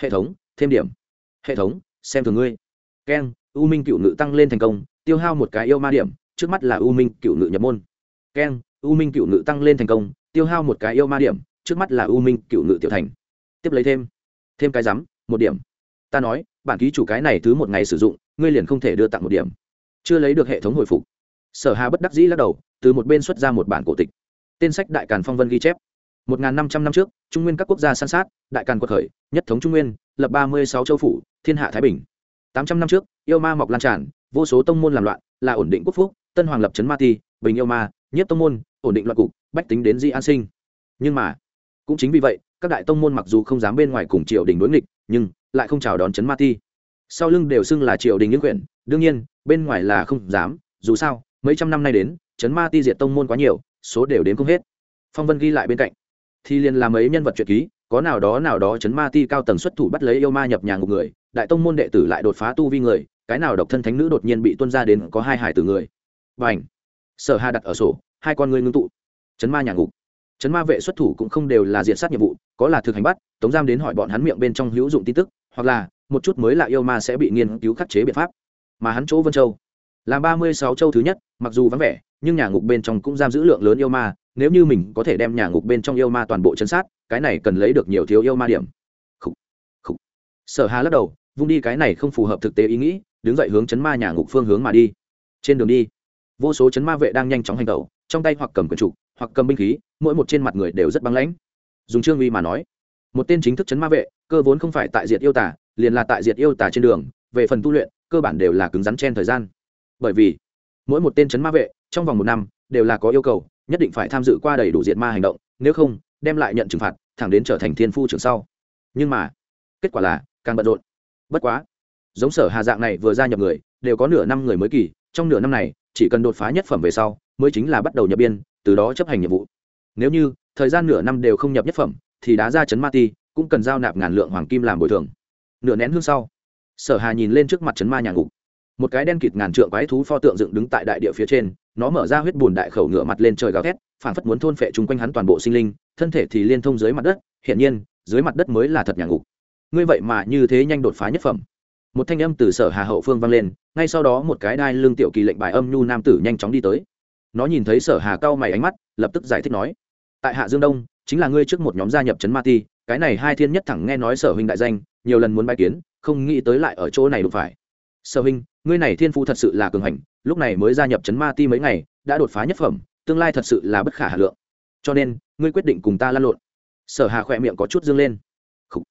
Hệ thống, thêm điểm. Hệ thống, xem thường ngươi. Keng u minh cựu ngự tăng lên thành công, tiêu hao một cái yêu ma điểm, trước mắt là u minh cựu ngự nhập môn. Keng u minh cựu ngự tăng lên thành công, tiêu hao một cái yêu ma điểm, trước mắt là u minh cựu ngự tiểu thành. Tiếp lấy thêm. Thêm cái rắm một điểm. Ta nói, bản ký chủ cái này thứ một ngày sử dụng, ngươi liền không thể đưa tặng một điểm. Chưa lấy được hệ thống hồi phục. Sở hà bất đắc dĩ lắc đầu, từ một bên xuất ra một bản cổ tịch. Tên sách đại càn phong vân ghi chép một năm trăm năm trước, trung nguyên các quốc gia san sát, đại càn quật khởi, nhất thống trung nguyên, lập ba mươi sáu châu phủ, thiên hạ thái bình. tám trăm năm trước, yêu ma mọc lan tràn, vô số tông môn làm loạn, là ổn định quốc phúc, tân hoàng lập trấn ma ti, bình yêu ma, nhất tông môn, ổn định loạn cục, bách tính đến di an sinh. Nhưng mà, cũng chính vì vậy, các đại tông môn mặc dù không dám bên ngoài cùng triều đình đối nghịch, nhưng lại không chào đón trấn ma ti. Sau lưng đều xưng là triều đình những quyển, đương nhiên, bên ngoài là không dám, dù sao, mấy trăm năm nay đến, trấn ma ti diệt tông môn quá nhiều, số đều đến không hết. Phong vân ghi lại bên cạnh thì liền làm ấy nhân vật truyện ký, có nào đó nào đó chấn ma ti cao tầng xuất thủ bắt lấy yêu ma nhập nhà ngục người, đại tông môn đệ tử lại đột phá tu vi người, cái nào độc thân thánh nữ đột nhiên bị tuân ra đến có hai hải tử người. Và ảnh sở hà đặt ở sổ, hai con người ngưng tụ. Chấn ma nhà ngục. Chấn ma vệ xuất thủ cũng không đều là diện sát nhiệm vụ, có là thực hành bắt, tống giam đến hỏi bọn hắn miệng bên trong hữu dụng tin tức, hoặc là, một chút mới lạ yêu ma sẽ bị nghiên cứu khắc chế biện pháp. Mà hắn chỗ vân châu làm ba mươi sáu châu thứ nhất, mặc dù vắng vẻ, nhưng nhà ngục bên trong cũng giam giữ lượng lớn yêu ma nếu như mình có thể đem nhà ngục bên trong yêu ma toàn bộ chân sát, cái này cần lấy được nhiều thiếu yêu ma điểm Khủ. Khủ. sở hà lắc đầu, vung đi cái này không phù hợp thực tế ý nghĩ, đứng dậy hướng chấn ma nhà ngục phương hướng mà đi trên đường đi, vô số chấn ma vệ đang nhanh chóng hành động trong tay hoặc cầm quần trục hoặc cầm binh khí, mỗi một trên mặt người đều rất băng lãnh dùng trương uy mà nói, một tên chính thức chấn ma vệ, cơ vốn không phải tại diệt yêu tả liền là tại diệt yêu tả trên đường, về phần tu luyện, cơ bản đều là cứng rắn chen thời gian bởi vì, mỗi một tên chấn ma vệ, trong vòng một năm, đều là có yêu cầu nhất định phải tham dự qua đầy đủ diệt ma hành động, nếu không, đem lại nhận trừng phạt, thẳng đến trở thành thiên phu trưởng sau. Nhưng mà, kết quả là, càng bận rộn. Bất quá, giống sở hà dạng này vừa ra nhập người, đều có nửa năm người mới kỳ, trong nửa năm này, chỉ cần đột phá nhất phẩm về sau, mới chính là bắt đầu nhập biên, từ đó chấp hành nhiệm vụ. Nếu như, thời gian nửa năm đều không nhập nhất phẩm, thì đá ra chấn ma ti, cũng cần giao nạp ngàn lượng hoàng kim làm bồi thường. Nửa nén hương sau, sở hà nhìn lên trước mặt chấn ma nhà ngục. Một cái đen kịt ngàn trượng quái thú pho tượng dựng đứng tại đại địa phía trên nó mở ra huyết bùn đại khẩu ngựa mặt lên trời gào thét phản phất muốn thôn phệ chung quanh hắn toàn bộ sinh linh, thân thể thì liên thông dưới mặt đất hiện nhiên, dưới mặt đất mới là thật nhà ngục. Ngươi vậy mà như thế nhanh đột phá nhất phẩm. Một thanh âm từ sở hà hậu phương vang lên, ngay sau đó một cái đai lương tiểu kỳ lệnh bài âm nhu nam tử nhanh chóng đi tới. Nó nhìn thấy sở hà cao mày ánh mắt, lập tức giải thích nói, tại hạ dương đông, chính là ngươi trước một nhóm gia nhập trấn ma ti, cái này hai thiên nhất thẳng nghe nói sở huynh đại danh, nhiều lần muốn bài kiến, không nghĩ tới lại ở chỗ này đụng phải. Sở huynh, ngươi này thiên phu thật sự là cường hành lúc này mới gia nhập chấn ma ti mấy ngày đã đột phá nhất phẩm tương lai thật sự là bất khả hà lượng. Cho nên ngươi quyết định cùng ta lăn lộn. Sở hà khỏe miệng có chút dương lên. Khủ,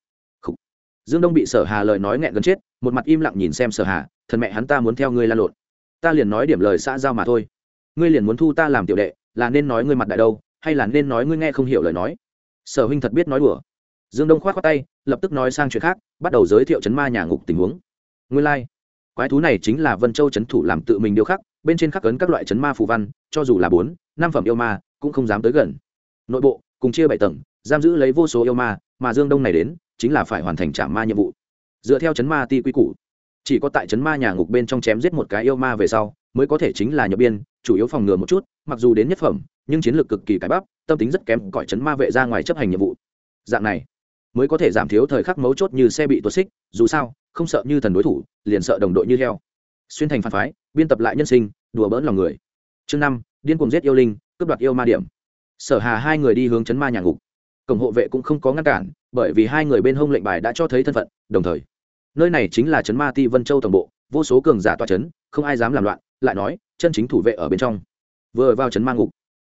khủ. dương đông bị sở hà lời nói nghẹn gần chết một mặt im lặng nhìn xem sở hà thần mẹ hắn ta muốn theo ngươi lăn lộn. Ta liền nói điểm lời xã giao mà thôi. Ngươi liền muốn thu ta làm tiểu đệ là nên nói ngươi mặt đại đâu hay là nên nói ngươi nghe không hiểu lời nói? Sở huynh thật biết nói đùa. Dương đông khoát khoát tay lập tức nói sang chuyện khác bắt đầu giới thiệu chấn ma nhà ngục tình huống. Ngươi lai、like quái thú này chính là vân châu chấn thủ làm tự mình điêu khắc, bên trên khắc cấn các loại chấn ma phù văn, cho dù là bốn, năm phẩm yêu ma, cũng không dám tới gần. Nội bộ, cùng chia bảy tầng, giam giữ lấy vô số yêu ma, mà dương đông này đến, chính là phải hoàn thành trả ma nhiệm vụ. Dựa theo chấn ma ti quy củ, chỉ có tại chấn ma nhà ngục bên trong chém giết một cái yêu ma về sau, mới có thể chính là nhập biên, chủ yếu phòng ngừa một chút, mặc dù đến nhất phẩm, nhưng chiến lược cực kỳ cải bắp, tâm tính rất kém, cõi chấn ma vệ ra ngoài chấp hành nhiệm vụ. Dạng này, mới có thể giảm thiếu thời khắc mấu chốt như xe bị tuột xích, dù sao không sợ như thần đối thủ, liền sợ đồng đội như heo. Xuyên thành phản phái, biên tập lại nhân sinh, đùa bỡn lòng người. Chương năm, điên cuồng giết yêu linh, cướp đoạt yêu ma điểm. Sở hà hai người đi hướng chấn ma nhà ngục. Cổng hộ vệ cũng không có ngăn cản, bởi vì hai người bên hông lệnh bài đã cho thấy thân phận, đồng thời, nơi này chính là chấn ma ti vân châu tổng bộ, vô số cường giả toa chấn, không ai dám làm loạn, lại nói, chân chính thủ vệ ở bên trong. Vừa vào chấn ma ngục,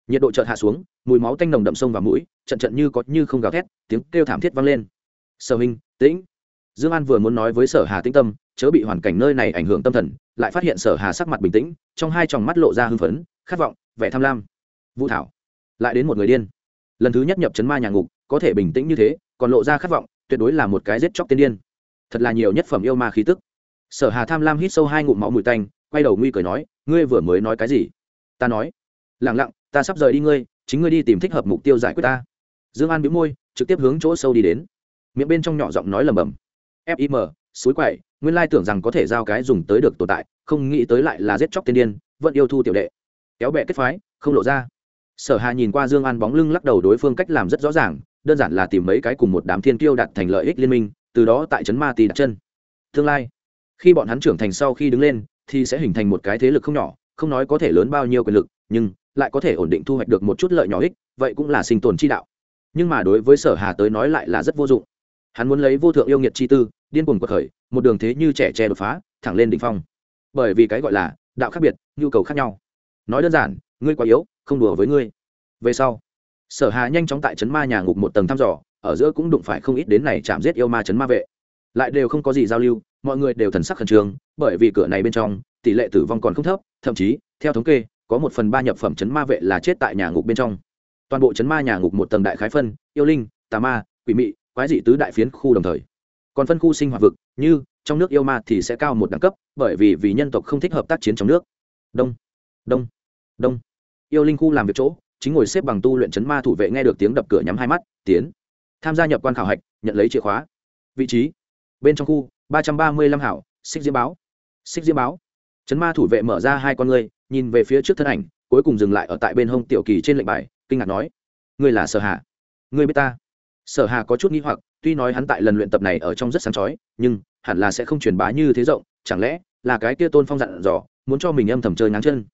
nhiệt độ chợt hạ xuống, mùi máu tanh nồng đậm sông vào mũi, trận trận như có như không gào thét, tiếng kêu thảm thiết vang lên. Sở hình tĩnh! Dương an vừa muốn nói với sở hà tĩnh tâm, chớ bị hoàn cảnh nơi này ảnh hưởng tâm thần, lại phát hiện sở hà sắc mặt bình tĩnh, trong hai tròng mắt lộ ra hưng phấn, khát vọng, vẻ tham lam. Vũ thảo, lại đến một người điên. Lần thứ nhất nhập chấn ma nhà ngục, có thể bình tĩnh như thế, còn lộ ra khát vọng, tuyệt đối là một cái giết chóc tiên điên. Thật là nhiều nhất phẩm yêu ma khí tức. Sở hà tham lam hít sâu hai ngụm máu mùi tanh, quay đầu nguy cười nói, ngươi vừa mới nói cái gì? Ta nói. Lẳng lặng, ta sắp rời đi ngươi, chính ngươi đi tìm thích hợp mục tiêu giải quyết ta. Dương an bĩu môi, trực tiếp hướng chỗ sâu đi đến. Miệng bên trong nhỏ giọng nói lầm bầm fim suối quậy nguyên lai tưởng rằng có thể giao cái dùng tới được tồn tại, không nghĩ tới lại là giết chóc tiên điên, vẫn yêu thu tiểu đệ. Kéo bẹ kết phái, không lộ ra. Sở hà nhìn qua dương an bóng lưng lắc đầu đối phương cách làm rất rõ ràng, đơn giản là tìm mấy cái cùng một đám thiên kiêu đặt thành lợi ích liên minh, từ đó tại trấn ma tì đặt chân. Tương lai, khi bọn hắn trưởng thành sau khi đứng lên, thì sẽ hình thành một cái thế lực không nhỏ, không nói có thể lớn bao nhiêu quyền lực, nhưng lại có thể ổn định thu hoạch được một chút lợi nhỏ ích, vậy cũng là sinh tồn chi đạo. Nhưng mà đối với sở hà tới nói lại là rất vô dụng hắn muốn lấy vô thượng yêu nghiệt chi tư, điên cuồng cuộc khởi, một đường thế như trẻ tre đột phá, thẳng lên đỉnh phong. Bởi vì cái gọi là đạo khác biệt, nhu cầu khác nhau. Nói đơn giản, ngươi quá yếu, không đùa với ngươi. Về sau, sở hà nhanh chóng tại trấn ma nhà ngục một tầng thăm dò, ở giữa cũng đụng phải không ít đến này chạm giết yêu ma trấn ma vệ. Lại đều không có gì giao lưu, mọi người đều thần sắc khẩn trương, bởi vì cửa này bên trong, tỷ lệ tử vong còn không thấp, thậm chí, theo thống kê, có một phần ba nhập phẩm chấn ma vệ là chết tại nhà ngục bên trong. Toàn bộ chấn ma nhà ngục một tầng đại khái phân, yêu linh, tà ma, quỷ mị quái dị tứ đại phiến khu đồng thời. Còn phân khu sinh hoạt vực như trong nước yêu ma thì sẽ cao một đẳng cấp bởi vì vì nhân tộc không thích hợp tác chiến trong nước. Đông đông đông. Yêu linh khu làm việc chỗ chính ngồi xếp bằng tu luyện chấn ma thủ vệ nghe được tiếng đập cửa nhắm hai mắt tiến. Tham gia nhập quan khảo hạch nhận lấy chìa khóa. Vị trí bên trong khu ba trăm ba mươi lăm hảo xích diễm báo. Xích diễm báo. Chấn ma thủ vệ mở ra hai con ngươi nhìn về phía trước thân ảnh cuối cùng dừng lại ở tại bên hông tiểu kỳ trên lệnh bài kinh ngạc nói ngươi là sở hạ, ngươi biết ta? Sở hà có chút nghi hoặc, tuy nói hắn tại lần luyện tập này ở trong rất sáng chói, nhưng hẳn là sẽ không truyền bá như thế rộng, chẳng lẽ là cái kia tôn phong dặn dò, muốn cho mình âm thầm chơi ngáng chân?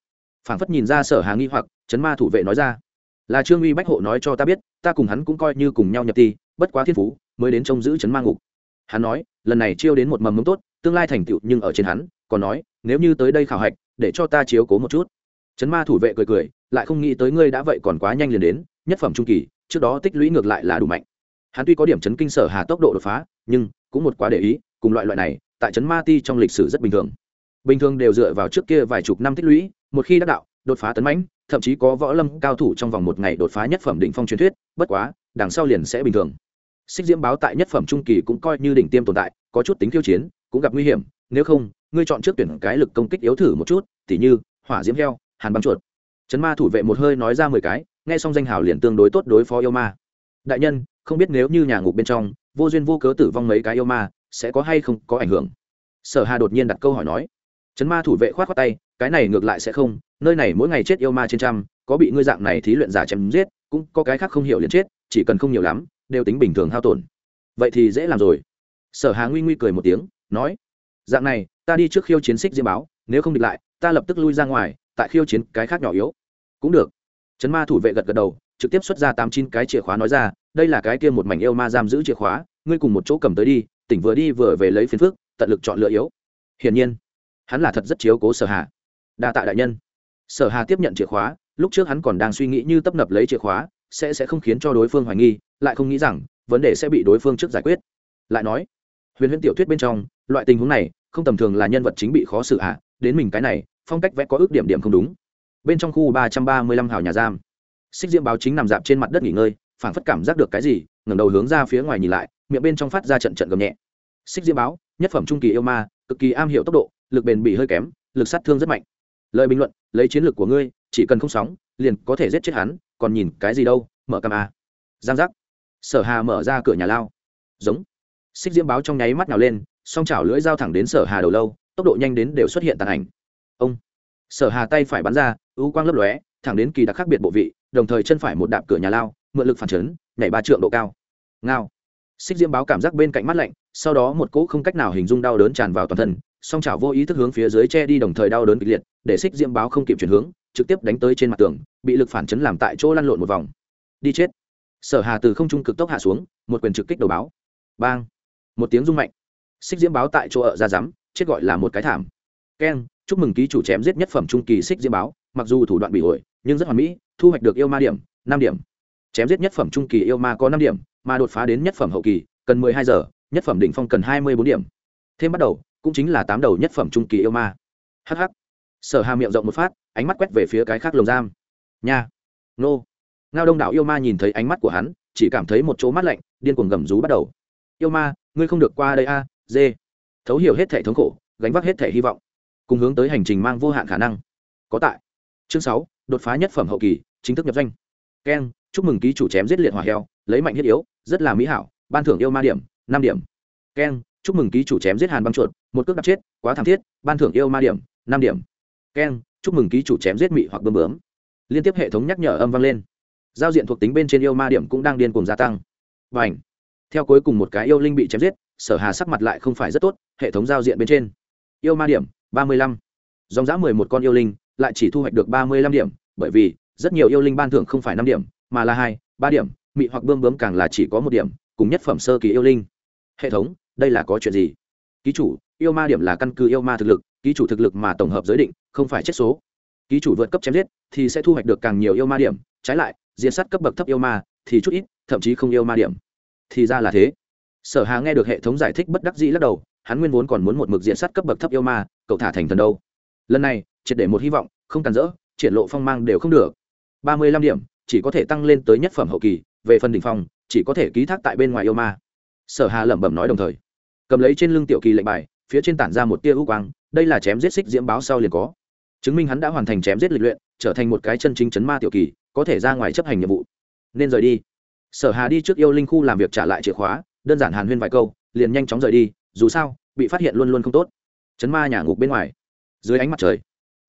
Phảng phất nhìn ra sở hà nghi hoặc, chấn ma thủ vệ nói ra, là trương uy bách hộ nói cho ta biết, ta cùng hắn cũng coi như cùng nhau nhập ti, bất quá thiên phú mới đến trông giữ chấn ma ngục. Hắn nói, lần này chiêu đến một mầm mống tốt, tương lai thành tựu nhưng ở trên hắn, còn nói, nếu như tới đây khảo hạch, để cho ta chiếu cố một chút. Chấn ma thủ vệ cười cười, lại không nghĩ tới ngươi đã vậy còn quá nhanh liền đến, nhất phẩm trung kỳ, trước đó tích lũy ngược lại là đủ mạnh hắn tuy có điểm chấn kinh sở hà tốc độ đột phá, nhưng cũng một quá để ý, cùng loại loại này, tại chấn ma ti trong lịch sử rất bình thường. Bình thường đều dựa vào trước kia vài chục năm tích lũy, một khi đắc đạo, đột phá tấn mãnh, thậm chí có võ lâm cao thủ trong vòng một ngày đột phá nhất phẩm đỉnh phong truyền thuyết, bất quá, đằng sau liền sẽ bình thường. Xích diễm báo tại nhất phẩm trung kỳ cũng coi như đỉnh tiêm tồn tại, có chút tính khiêu chiến, cũng gặp nguy hiểm, nếu không, ngươi chọn trước tuyển cái lực công kích yếu thử một chút, tỉ như, hỏa diễm heo, hàn băng chuột. Chấn ma thủ vệ một hơi nói ra mười cái, nghe xong danh hào liền tương đối tốt đối phó yêu ma. Đại nhân không biết nếu như nhà ngục bên trong, vô duyên vô cớ tử vong mấy cái yêu ma, sẽ có hay không có ảnh hưởng? Sở hà đột nhiên đặt câu hỏi nói. Chấn ma thủ vệ khoát khoát tay, cái này ngược lại sẽ không, nơi này mỗi ngày chết yêu ma trên trăm, có bị ngươi dạng này thí luyện giả chém giết, cũng có cái khác không hiểu liền chết, chỉ cần không nhiều lắm, đều tính bình thường hao tổn. Vậy thì dễ làm rồi. Sở hà nguy nguy cười một tiếng, nói. Dạng này, ta đi trước khiêu chiến xích diêm báo, nếu không địch lại, ta lập tức lui ra ngoài, tại khiêu chiến cái khác nhỏ yếu. Cũng được. Chấn ma thủ vệ gật gật đầu, trực tiếp xuất ra tám chín cái chìa khóa nói ra đây là cái kia một mảnh yêu ma giam giữ chìa khóa, ngươi cùng một chỗ cầm tới đi, tỉnh vừa đi vừa về lấy phiến phước tận lực chọn lựa yếu. Hiển nhiên, hắn là thật rất chiếu cố sở hà. Đa tạ đại nhân. Sở hà tiếp nhận chìa khóa, lúc trước hắn còn đang suy nghĩ như tấp nập lấy chìa khóa, sẽ sẽ không khiến cho đối phương hoài nghi, lại không nghĩ rằng, vấn đề sẽ bị đối phương trước giải quyết. Lại nói, huyền huyễn tiểu thuyết bên trong, loại tình huống này, không tầm thường là nhân vật chính bị khó xử hạ đến mình cái này, phong cách vẽ có ước điểm điểm không đúng. Bên trong khu ba trăm ba mươi lăm hào nhà giam, xích diễm báo chính nằm dạp trên mặt đất nghỉ ngơi phảng phất cảm giác được cái gì, ngẩng đầu hướng ra phía ngoài nhìn lại, miệng bên trong phát ra trận trận gầm nhẹ. Xích diễm báo, nhất phẩm trung kỳ yêu ma, cực kỳ am hiểu tốc độ, lực bền bỉ hơi kém, lực sát thương rất mạnh. Lời bình luận, lấy chiến lược của ngươi, chỉ cần không sóng, liền có thể giết chết hắn, còn nhìn cái gì đâu, mở cam a. Giang giác. Sở hà mở ra cửa nhà lao. Giống. Xích diễm báo trong nháy mắt nào lên, song chảo lưỡi dao thẳng đến sở hà đầu lâu, tốc độ nhanh đến đều xuất hiện tàn ảnh. Ông. Sở hà tay phải bắn ra, ưu quang lấp lóe, thẳng đến kỳ đặc khác biệt bộ vị, đồng thời chân phải một đạp cửa nhà lao mượn lực phản chấn, nhảy ba trượng độ cao. Ngao. Xích diễm báo cảm giác bên cạnh mắt lạnh, sau đó một cỗ không cách nào hình dung đau đớn tràn vào toàn thân, song chảo vô ý thức hướng phía dưới che đi đồng thời đau đớn kịch liệt, để xích diễm báo không kịp chuyển hướng, trực tiếp đánh tới trên mặt tường, bị lực phản chấn làm tại chỗ lăn lộn một vòng. Đi chết. Sở hà từ không trung cực tốc hạ xuống, một quyền trực kích đầu báo. Bang. Một tiếng rung mạnh. Xích diễm báo tại chỗ ở ra rắm, chết gọi là một cái thảm. Keng chúc mừng ký chủ chém giết nhất phẩm trung kỳ xích diễm báo, mặc dù thủ đoạn bị ổi nhưng rất hoàn mỹ, thu hoạch được yêu ma điểm, năm điểm chém giết nhất phẩm trung kỳ yêu ma có năm điểm, mà đột phá đến nhất phẩm hậu kỳ, cần mười hai giờ, nhất phẩm đỉnh phong cần hai mươi bốn điểm. Thêm bắt đầu, cũng chính là tám đầu nhất phẩm trung kỳ yêu ma. Hh sở hà miệng rộng một phát, ánh mắt quét về phía cái khác lồng giam. Nha. Nô. Ngao đông đảo yêu ma nhìn thấy ánh mắt của hắn, chỉ cảm thấy một chỗ mắt lạnh, điên cuồng gầm rú bắt đầu. Yêu ma, ngươi không được qua đây a dê thấu hiểu hết thể thống khổ, gánh vác hết thể hy vọng. Cùng hướng tới hành trình mang vô hạn khả năng. Có tại. Chương sáu, đột phá nhất phẩm hậu kỳ, chính thức nhập danh keng chúc mừng ký chủ chém giết liệt hỏa heo, lấy mạnh thiết yếu, rất là mỹ hảo, ban thưởng yêu ma điểm, năm điểm. Keng, chúc mừng ký chủ chém giết hàn băng chuột, một cước đập chết, quá thảm thiết, ban thưởng yêu ma điểm, năm điểm. Keng, chúc mừng ký chủ chém giết mị hoặc bơm bướm. Liên tiếp hệ thống nhắc nhở âm vang lên. Giao diện thuộc tính bên trên yêu ma điểm cũng đang điên cuồng gia tăng. Và ảnh theo cuối cùng một cái yêu linh bị chém giết, sở hà sắc mặt lại không phải rất tốt, hệ thống giao diện bên trên. Yêu ma điểm, ba mươi lăm. Dòng giã mười một con yêu linh, lại chỉ thu hoạch được ba mươi lăm điểm, bởi vì rất nhiều yêu linh ban thưởng không phải năm điểm mà là hai, ba điểm, mị hoặc bươm bướm càng là chỉ có một điểm, cùng nhất phẩm sơ kỳ yêu linh. Hệ thống, đây là có chuyện gì? Ký chủ, yêu ma điểm là căn cứ yêu ma thực lực, ký chủ thực lực mà tổng hợp giới định, không phải chết số. Ký chủ vượt cấp chém giết, thì sẽ thu hoạch được càng nhiều yêu ma điểm, trái lại diện sát cấp bậc thấp yêu ma, thì chút ít, thậm chí không yêu ma điểm. Thì ra là thế. Sở hà nghe được hệ thống giải thích bất đắc dĩ lắc đầu, hắn nguyên vốn còn muốn một mực diện sát cấp bậc thấp yêu ma, cậu thả thành thần đâu? Lần này, triệt để một hy vọng, không cản rỡ, triển lộ phong mang đều không được. Ba mươi lăm điểm chỉ có thể tăng lên tới nhất phẩm hậu kỳ, về phần đỉnh phong, chỉ có thể ký thác tại bên ngoài yêu ma. Sở hà lẩm bẩm nói đồng thời, cầm lấy trên lưng tiểu kỳ lệnh bài, phía trên tản ra một tia ưu quang, đây là chém giết xích diễm báo sau liền có. Chứng minh hắn đã hoàn thành chém giết lịch luyện, trở thành một cái chân chính chấn ma tiểu kỳ, có thể ra ngoài chấp hành nhiệm vụ. Nên rời đi. Sở hà đi trước yêu linh khu làm việc trả lại chìa khóa, đơn giản hàn huyên vài câu, liền nhanh chóng rời đi, dù sao, bị phát hiện luôn luôn không tốt. Chấn ma nhà ngục bên ngoài. Dưới ánh mặt trời,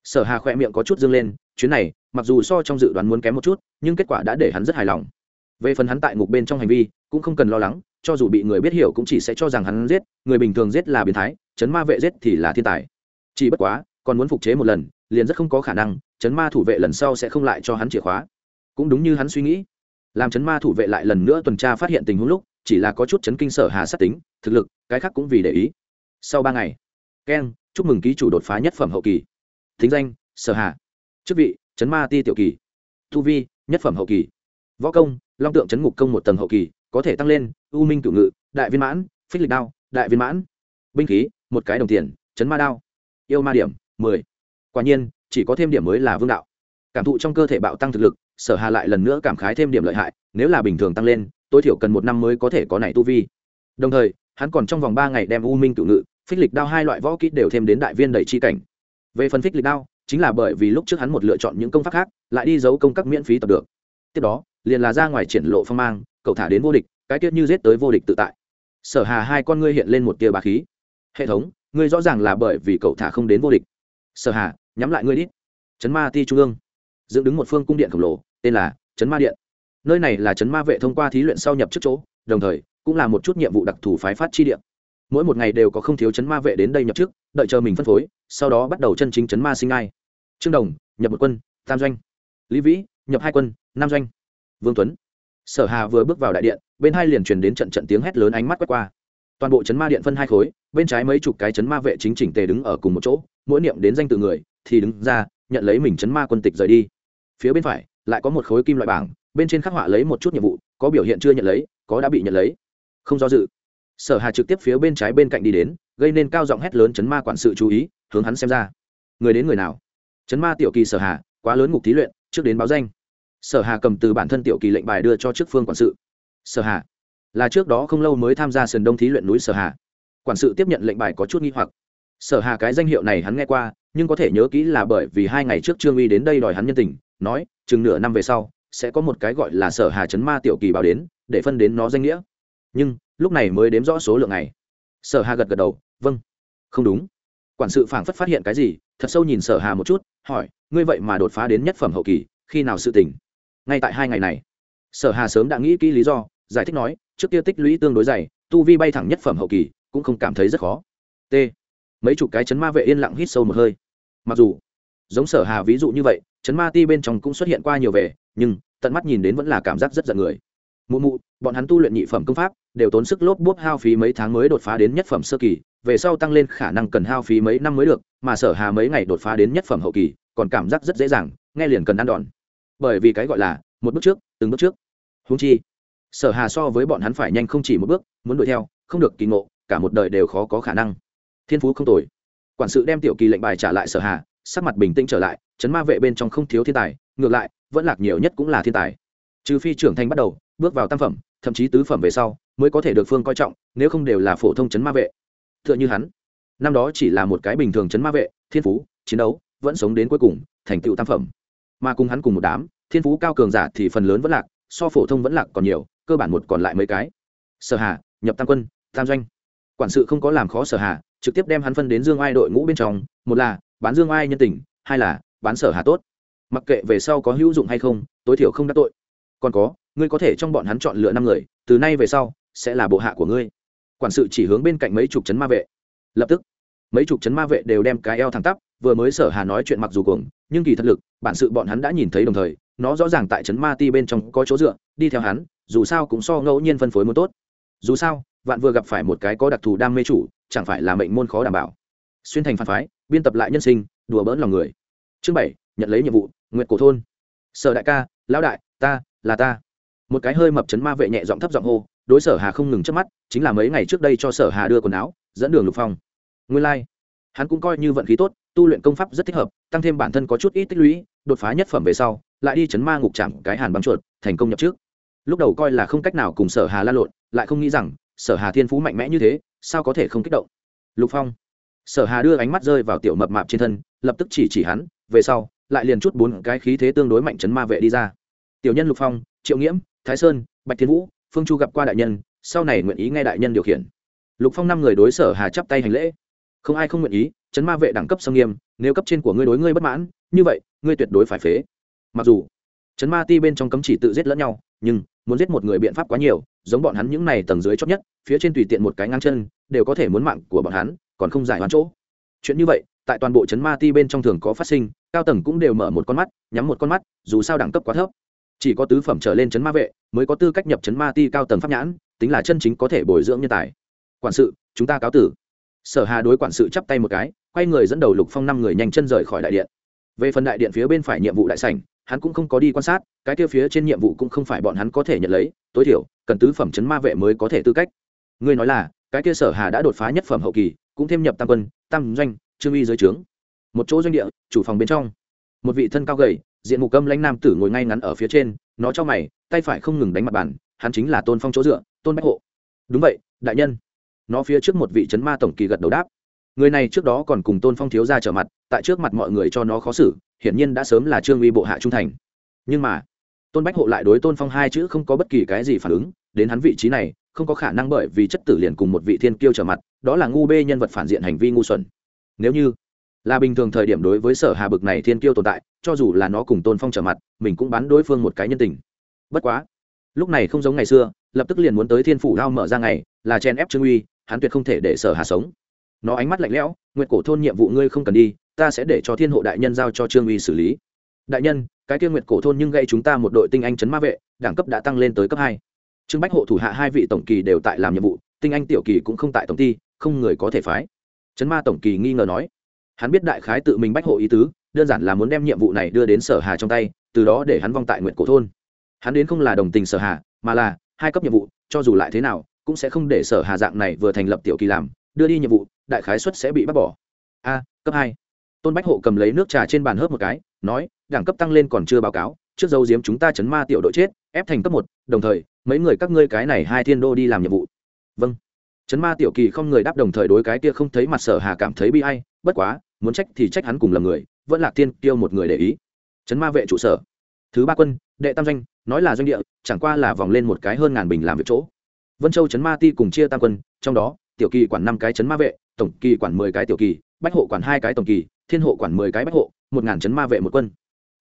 sở hà khỏe miệng có chút dương lên, chuyến này mặc dù so trong dự đoán muốn kém một chút, nhưng kết quả đã để hắn rất hài lòng. Về phần hắn tại ngục bên trong hành vi, cũng không cần lo lắng, cho dù bị người biết hiểu cũng chỉ sẽ cho rằng hắn giết, người bình thường giết là biến thái, chấn ma vệ giết thì là thiên tài. Chỉ bất quá, còn muốn phục chế một lần, liền rất không có khả năng, chấn ma thủ vệ lần sau sẽ không lại cho hắn chìa khóa. Cũng đúng như hắn suy nghĩ, làm chấn ma thủ vệ lại lần nữa tuần tra phát hiện tình huống lúc, chỉ là có chút chấn kinh sở hà sát tính, thực lực, cái khác cũng vì để ý. Sau ba ngày keng chúc mừng ký chủ đột phá nhất phẩm hậu kỳ. Thính danh, sở hà. Chức vị chấn ma ti tiểu kỳ. Tu vi, nhất phẩm hậu kỳ. Võ công, long tượng chấn ngục công một tầng hậu kỳ, có thể tăng lên, u minh cửu ngự, đại viên mãn, phích lịch đao, đại viên mãn. Binh khí, một cái đồng tiền, chấn ma đao. Yêu ma điểm, mười. Quả nhiên, chỉ có thêm điểm mới là vương đạo. Cảm thụ trong cơ thể bạo tăng thực lực, sở hà lại lần nữa cảm khái thêm điểm lợi hại, nếu là bình thường tăng lên, tối thiểu cần một năm mới có thể có này tu vi. Đồng thời, hắn còn trong vòng ba ngày đem u minh cửu ngự, phích lịch đao hai loại võ kỹ đều thêm đến đại viên đầy chi cảnh. Về phần phích lịch đao chính là bởi vì lúc trước hắn một lựa chọn những công pháp khác, lại đi giấu công các miễn phí tập được. Tiếp đó, liền là ra ngoài triển lộ phong mang, cậu thả đến vô địch, cái tiết như giết tới vô địch tự tại. Sở hà hai con ngươi hiện lên một tia bà khí. Hệ thống, ngươi rõ ràng là bởi vì cậu thả không đến vô địch. Sở hà, nhắm lại ngươi đi. Chấn ma ti trung ương. Dựng đứng một phương cung điện khổng lồ, tên là chấn ma điện. Nơi này là chấn ma vệ thông qua thí luyện sau nhập trước chỗ, đồng thời, cũng là một chút nhiệm vụ đặc thù phái phát chi điện mỗi một ngày đều có không thiếu chấn ma vệ đến đây nhập trước đợi chờ mình phân phối, sau đó bắt đầu chân chính chấn ma sinh ai trương đồng, nhập một quân, tam doanh. Lý vĩ, nhập hai quân, nam doanh. Vương tuấn. Sở hà vừa bước vào đại điện, bên hai liền truyền đến trận trận tiếng hét lớn ánh mắt quét qua. Toàn bộ chấn ma điện phân hai khối, bên trái mấy chục cái chấn ma vệ chính chỉnh tề đứng ở cùng một chỗ, mỗi niệm đến danh từ người, thì đứng ra, nhận lấy mình chấn ma quân tịch rời đi. Phía bên phải, lại có một khối kim loại bảng, bên trên khắc họa lấy một chút nhiệm vụ, có biểu hiện chưa nhận lấy, có đã bị nhận lấy. Không do dự. Sở hà trực tiếp phía bên trái bên cạnh đi đến, gây nên cao giọng hét lớn chấn ma quản sự chú ý, hướng hắn xem ra. Người đến người nào? Chấn ma tiểu kỳ sở hà, quá lớn ngục thí luyện, trước đến báo danh. Sở hà cầm từ bản thân tiểu kỳ lệnh bài đưa cho trước phương quản sự. Sở hà, là trước đó không lâu mới tham gia sườn đông thí luyện núi sở hà. Quản sự tiếp nhận lệnh bài có chút nghi hoặc. Sở hà cái danh hiệu này hắn nghe qua, nhưng có thể nhớ kỹ là bởi vì hai ngày trước trương uy đến đây đòi hắn nhân tình, nói, chừng nửa năm về sau, sẽ có một cái gọi là sở hà chấn ma tiểu kỳ báo đến, để phân đến nó danh nghĩa. Nhưng, lúc này mới đếm rõ số lượng này sở hà gật gật đầu vâng. Không đúng. Quản sự phảng phất phát hiện cái gì, thật sâu nhìn sở hà một chút hỏi, ngươi vậy mà đột phá đến nhất phẩm hậu kỳ, khi nào sự tỉnh? Ngay tại hai ngày này, sở hà sớm đã nghĩ kỹ lý do, giải thích nói, trước kia tích lũy tương đối dày, tu vi bay thẳng nhất phẩm hậu kỳ, cũng không cảm thấy rất khó. T. Mấy chục cái chấn ma vệ yên lặng hít sâu một hơi. Mặc dù, giống sở hà ví dụ như vậy, chấn ma ti bên trong cũng xuất hiện qua nhiều về nhưng, tận mắt nhìn đến vẫn là cảm giác rất giận người. Mụ mụ, bọn hắn tu luyện nhị phẩm công pháp, đều tốn sức lốp bốp hao phí mấy tháng mới đột phá đến nhất phẩm sơ kỳ về sau tăng lên khả năng cần hao phí mấy năm mới được, mà sở hà mấy ngày đột phá đến nhất phẩm hậu kỳ, còn cảm giác rất dễ dàng, nghe liền cần ăn đòn. Bởi vì cái gọi là, một bước trước, từng bước trước. Húng chi, sở hà so với bọn hắn phải nhanh không chỉ một bước, muốn đuổi theo, không được kỳ ngộ, cả một đời đều khó có khả năng. Thiên phú không tồi. Quản sự đem tiểu kỳ lệnh bài trả lại sở hà, sắc mặt bình tĩnh trở lại, chấn ma vệ bên trong không thiếu thiên tài, ngược lại, vẫn lạc nhiều nhất cũng là thiên tài. Trừ phi trưởng thành bắt đầu, bước vào tam phẩm, thậm chí tứ phẩm về sau, mới có thể được phương coi trọng, nếu không đều là phổ thông chấn ma vệ tựa như hắn. Năm đó chỉ là một cái bình thường chấn ma vệ, thiên phú, chiến đấu, vẫn sống đến cuối cùng, thành tựu tam phẩm. Mà cùng hắn cùng một đám, thiên phú cao cường giả thì phần lớn vẫn lạc, so phổ thông vẫn lạc còn nhiều, cơ bản một còn lại mấy cái. Sở hà, nhập tam quân, tam doanh. Quản sự không có làm khó sở hà, trực tiếp đem hắn phân đến dương ai đội ngũ bên trong, một là, bán dương ai nhân tình, hai là, bán sở hà tốt. Mặc kệ về sau có hữu dụng hay không, tối thiểu không đắc tội. Còn có, ngươi có thể trong bọn hắn chọn lựa năm người, từ nay về sau, sẽ là bộ hạ của ngươi quản sự chỉ hướng bên cạnh mấy chục chấn ma vệ. Lập tức, mấy chục chấn ma vệ đều đem cái eo thẳng tắp, vừa mới sở hà nói chuyện mặc dù cuồng, nhưng kỳ thật lực, bản sự bọn hắn đã nhìn thấy đồng thời, nó rõ ràng tại chấn ma ti bên trong có chỗ dựa, đi theo hắn, dù sao cũng so ngẫu nhiên phân phối muốn tốt. Dù sao, vạn vừa gặp phải một cái có đặc thù đam mê chủ, chẳng phải là mệnh môn khó đảm bảo. Xuyên thành phản phái, biên tập lại nhân sinh, đùa bỡn lòng người. Chương bảy, nhận lấy nhiệm vụ nguyện cổ thôn. Sở đại ca, lão đại, ta, là ta. Một cái hơi mập chấn ma vệ nhẹ giọng thấp giọng hô đối sở hà không ngừng chớp mắt, chính là mấy ngày trước đây cho sở hà đưa quần áo, dẫn đường lục phong. Nguyên lai like. hắn cũng coi như vận khí tốt, tu luyện công pháp rất thích hợp, tăng thêm bản thân có chút ít tích lũy, đột phá nhất phẩm về sau, lại đi chấn ma ngục chạm cái hàn băng chuột, thành công nhập trước. Lúc đầu coi là không cách nào cùng sở hà la lộn, lại không nghĩ rằng, sở hà thiên phú mạnh mẽ như thế, sao có thể không kích động? Lục phong, sở hà đưa ánh mắt rơi vào tiểu mập mạp trên thân, lập tức chỉ chỉ hắn, về sau, lại liền chút bốn cái khí thế tương đối mạnh chấn ma vệ đi ra. Tiểu nhân lục phong, triệu nghiễm, thái sơn, bạch thiên vũ phương chu gặp qua đại nhân, sau này nguyện ý nghe đại nhân điều khiển. Lục phong năm người đối sở hà chắp tay hành lễ. Không ai không nguyện ý, chấn ma vệ đẳng cấp sông nghiêm, nếu cấp trên của ngươi đối ngươi bất mãn, như vậy, ngươi tuyệt đối phải phế. Mặc dù, chấn ma ti bên trong cấm chỉ tự giết lẫn nhau, nhưng, muốn giết một người biện pháp quá nhiều, giống bọn hắn những này tầng dưới chót nhất, phía trên tùy tiện một cái ngang chân, đều có thể muốn mạng của bọn hắn, còn không giải hoán chỗ. Chuyện như vậy, tại toàn bộ chấn ma ti bên trong thường có phát sinh, cao tầng cũng đều mở một con mắt, nhắm một con mắt, dù sao đẳng cấp quá thấp chỉ có tứ phẩm trở lên chấn ma vệ mới có tư cách nhập chấn ma ti cao tầng pháp nhãn, tính là chân chính có thể bồi dưỡng nhân tài. Quản sự, chúng ta cáo tử. Sở hà đối quản sự chắp tay một cái, quay người dẫn đầu lục phong năm người nhanh chân rời khỏi đại điện. Về phần đại điện phía bên phải nhiệm vụ đại sảnh, hắn cũng không có đi quan sát, cái kia phía trên nhiệm vụ cũng không phải bọn hắn có thể nhận lấy. Tối thiểu, cần tứ phẩm chấn ma vệ mới có thể tư cách. Ngươi nói là, cái kia sở hà đã đột phá nhất phẩm hậu kỳ, cũng thêm nhập tam quân, tam doanh, trương uy dưới trướng. Một chỗ doanh địa, chủ phòng bên trong. Một vị thân cao gầy diện mục câm lãnh nam tử ngồi ngay ngắn ở phía trên, nó cho mày, tay phải không ngừng đánh mặt bàn, hắn chính là tôn phong chỗ dựa, tôn bách hộ. Đúng vậy, đại nhân. Nó phía trước một vị c ma tổng kỳ gật đầu đáp. Người này trước đó còn cùng tôn phong thiếu ra trở mặt, tại trước mặt mọi người cho nó khó xử, hiển nhiên đã sớm là trương uy bộ hạ trung thành. Nhưng mà, tôn bách hộ lại đối tôn phong hai chữ không có bất kỳ cái gì phản ứng, đến hắn vị trí này, không có khả năng bởi vì chất tử liền cùng một vị thiên kiêu trở mặt, đó là ngu bê nhân vật phản diện hành vi ngu xuẩn. Nếu như là bình thường thời điểm đối với sở hà bực này thiên kiêu tồn tại cho dù là nó cùng tôn phong trở mặt, mình cũng bán đối phương một cái nhân tình. Bất quá, lúc này không giống ngày xưa, lập tức liền muốn tới thiên phủ đao mở ra ngày, là chen ép trương uy, hắn tuyệt không thể để sở hà sống. Nó ánh mắt lạnh lẽo nguyệt cổ thôn nhiệm vụ ngươi không cần đi, ta sẽ để cho thiên hộ đại nhân giao cho trương uy xử lý. Đại nhân, cái kia nguyệt cổ thôn nhưng gây chúng ta một đội tinh anh chấn ma vệ, đẳng cấp đã tăng lên tới cấp hai. Trương bách hộ thủ hạ hai vị tổng kỳ đều tại làm nhiệm vụ, tinh anh tiểu kỳ cũng không tại tổng ty, không người có thể phái. Chấn ma tổng kỳ nghi ngờ nói. Hắn biết đại khái tự mình bách hộ ý tứ đơn giản là muốn đem nhiệm vụ này đưa đến sở hà trong tay, từ đó để hắn vong tại nguyện cổ thôn. Hắn đến không là đồng tình sở hà, mà là, hai cấp nhiệm vụ, cho dù lại thế nào, cũng sẽ không để sở hà dạng này vừa thành lập tiểu kỳ làm, đưa đi nhiệm vụ, đại khái suất sẽ bị bắt bỏ. A, cấp hai. Tôn bách hộ cầm lấy nước trà trên bàn hớp một cái, nói, đẳng cấp tăng lên còn chưa báo cáo, trước dấu diếm chúng ta chấn ma tiểu đội chết, ép thành cấp một, đồng thời, mấy người các ngươi cái này hai thiên đô đi làm nhiệm vụ. Vâng. Chấn ma tiểu kỳ không người đáp đồng thời đối cái kia không thấy mặt sở hà cảm thấy bi ai, bất quá muốn trách thì trách hắn cùng là người, vẫn là tiên tiêu một người để ý. Chấn ma vệ trụ sở. Thứ ba quân, đệ tam doanh, nói là doanh địa, chẳng qua là vòng lên một cái hơn ngàn bình làm việc chỗ. Vân châu chấn ma ti cùng chia tam quân, trong đó, tiểu kỳ quản năm cái chấn ma vệ, tổng kỳ quản mười cái tiểu kỳ, bách hộ quản hai cái tổng kỳ, thiên hộ quản mười cái bách hộ, một ngàn chấn ma vệ một quân.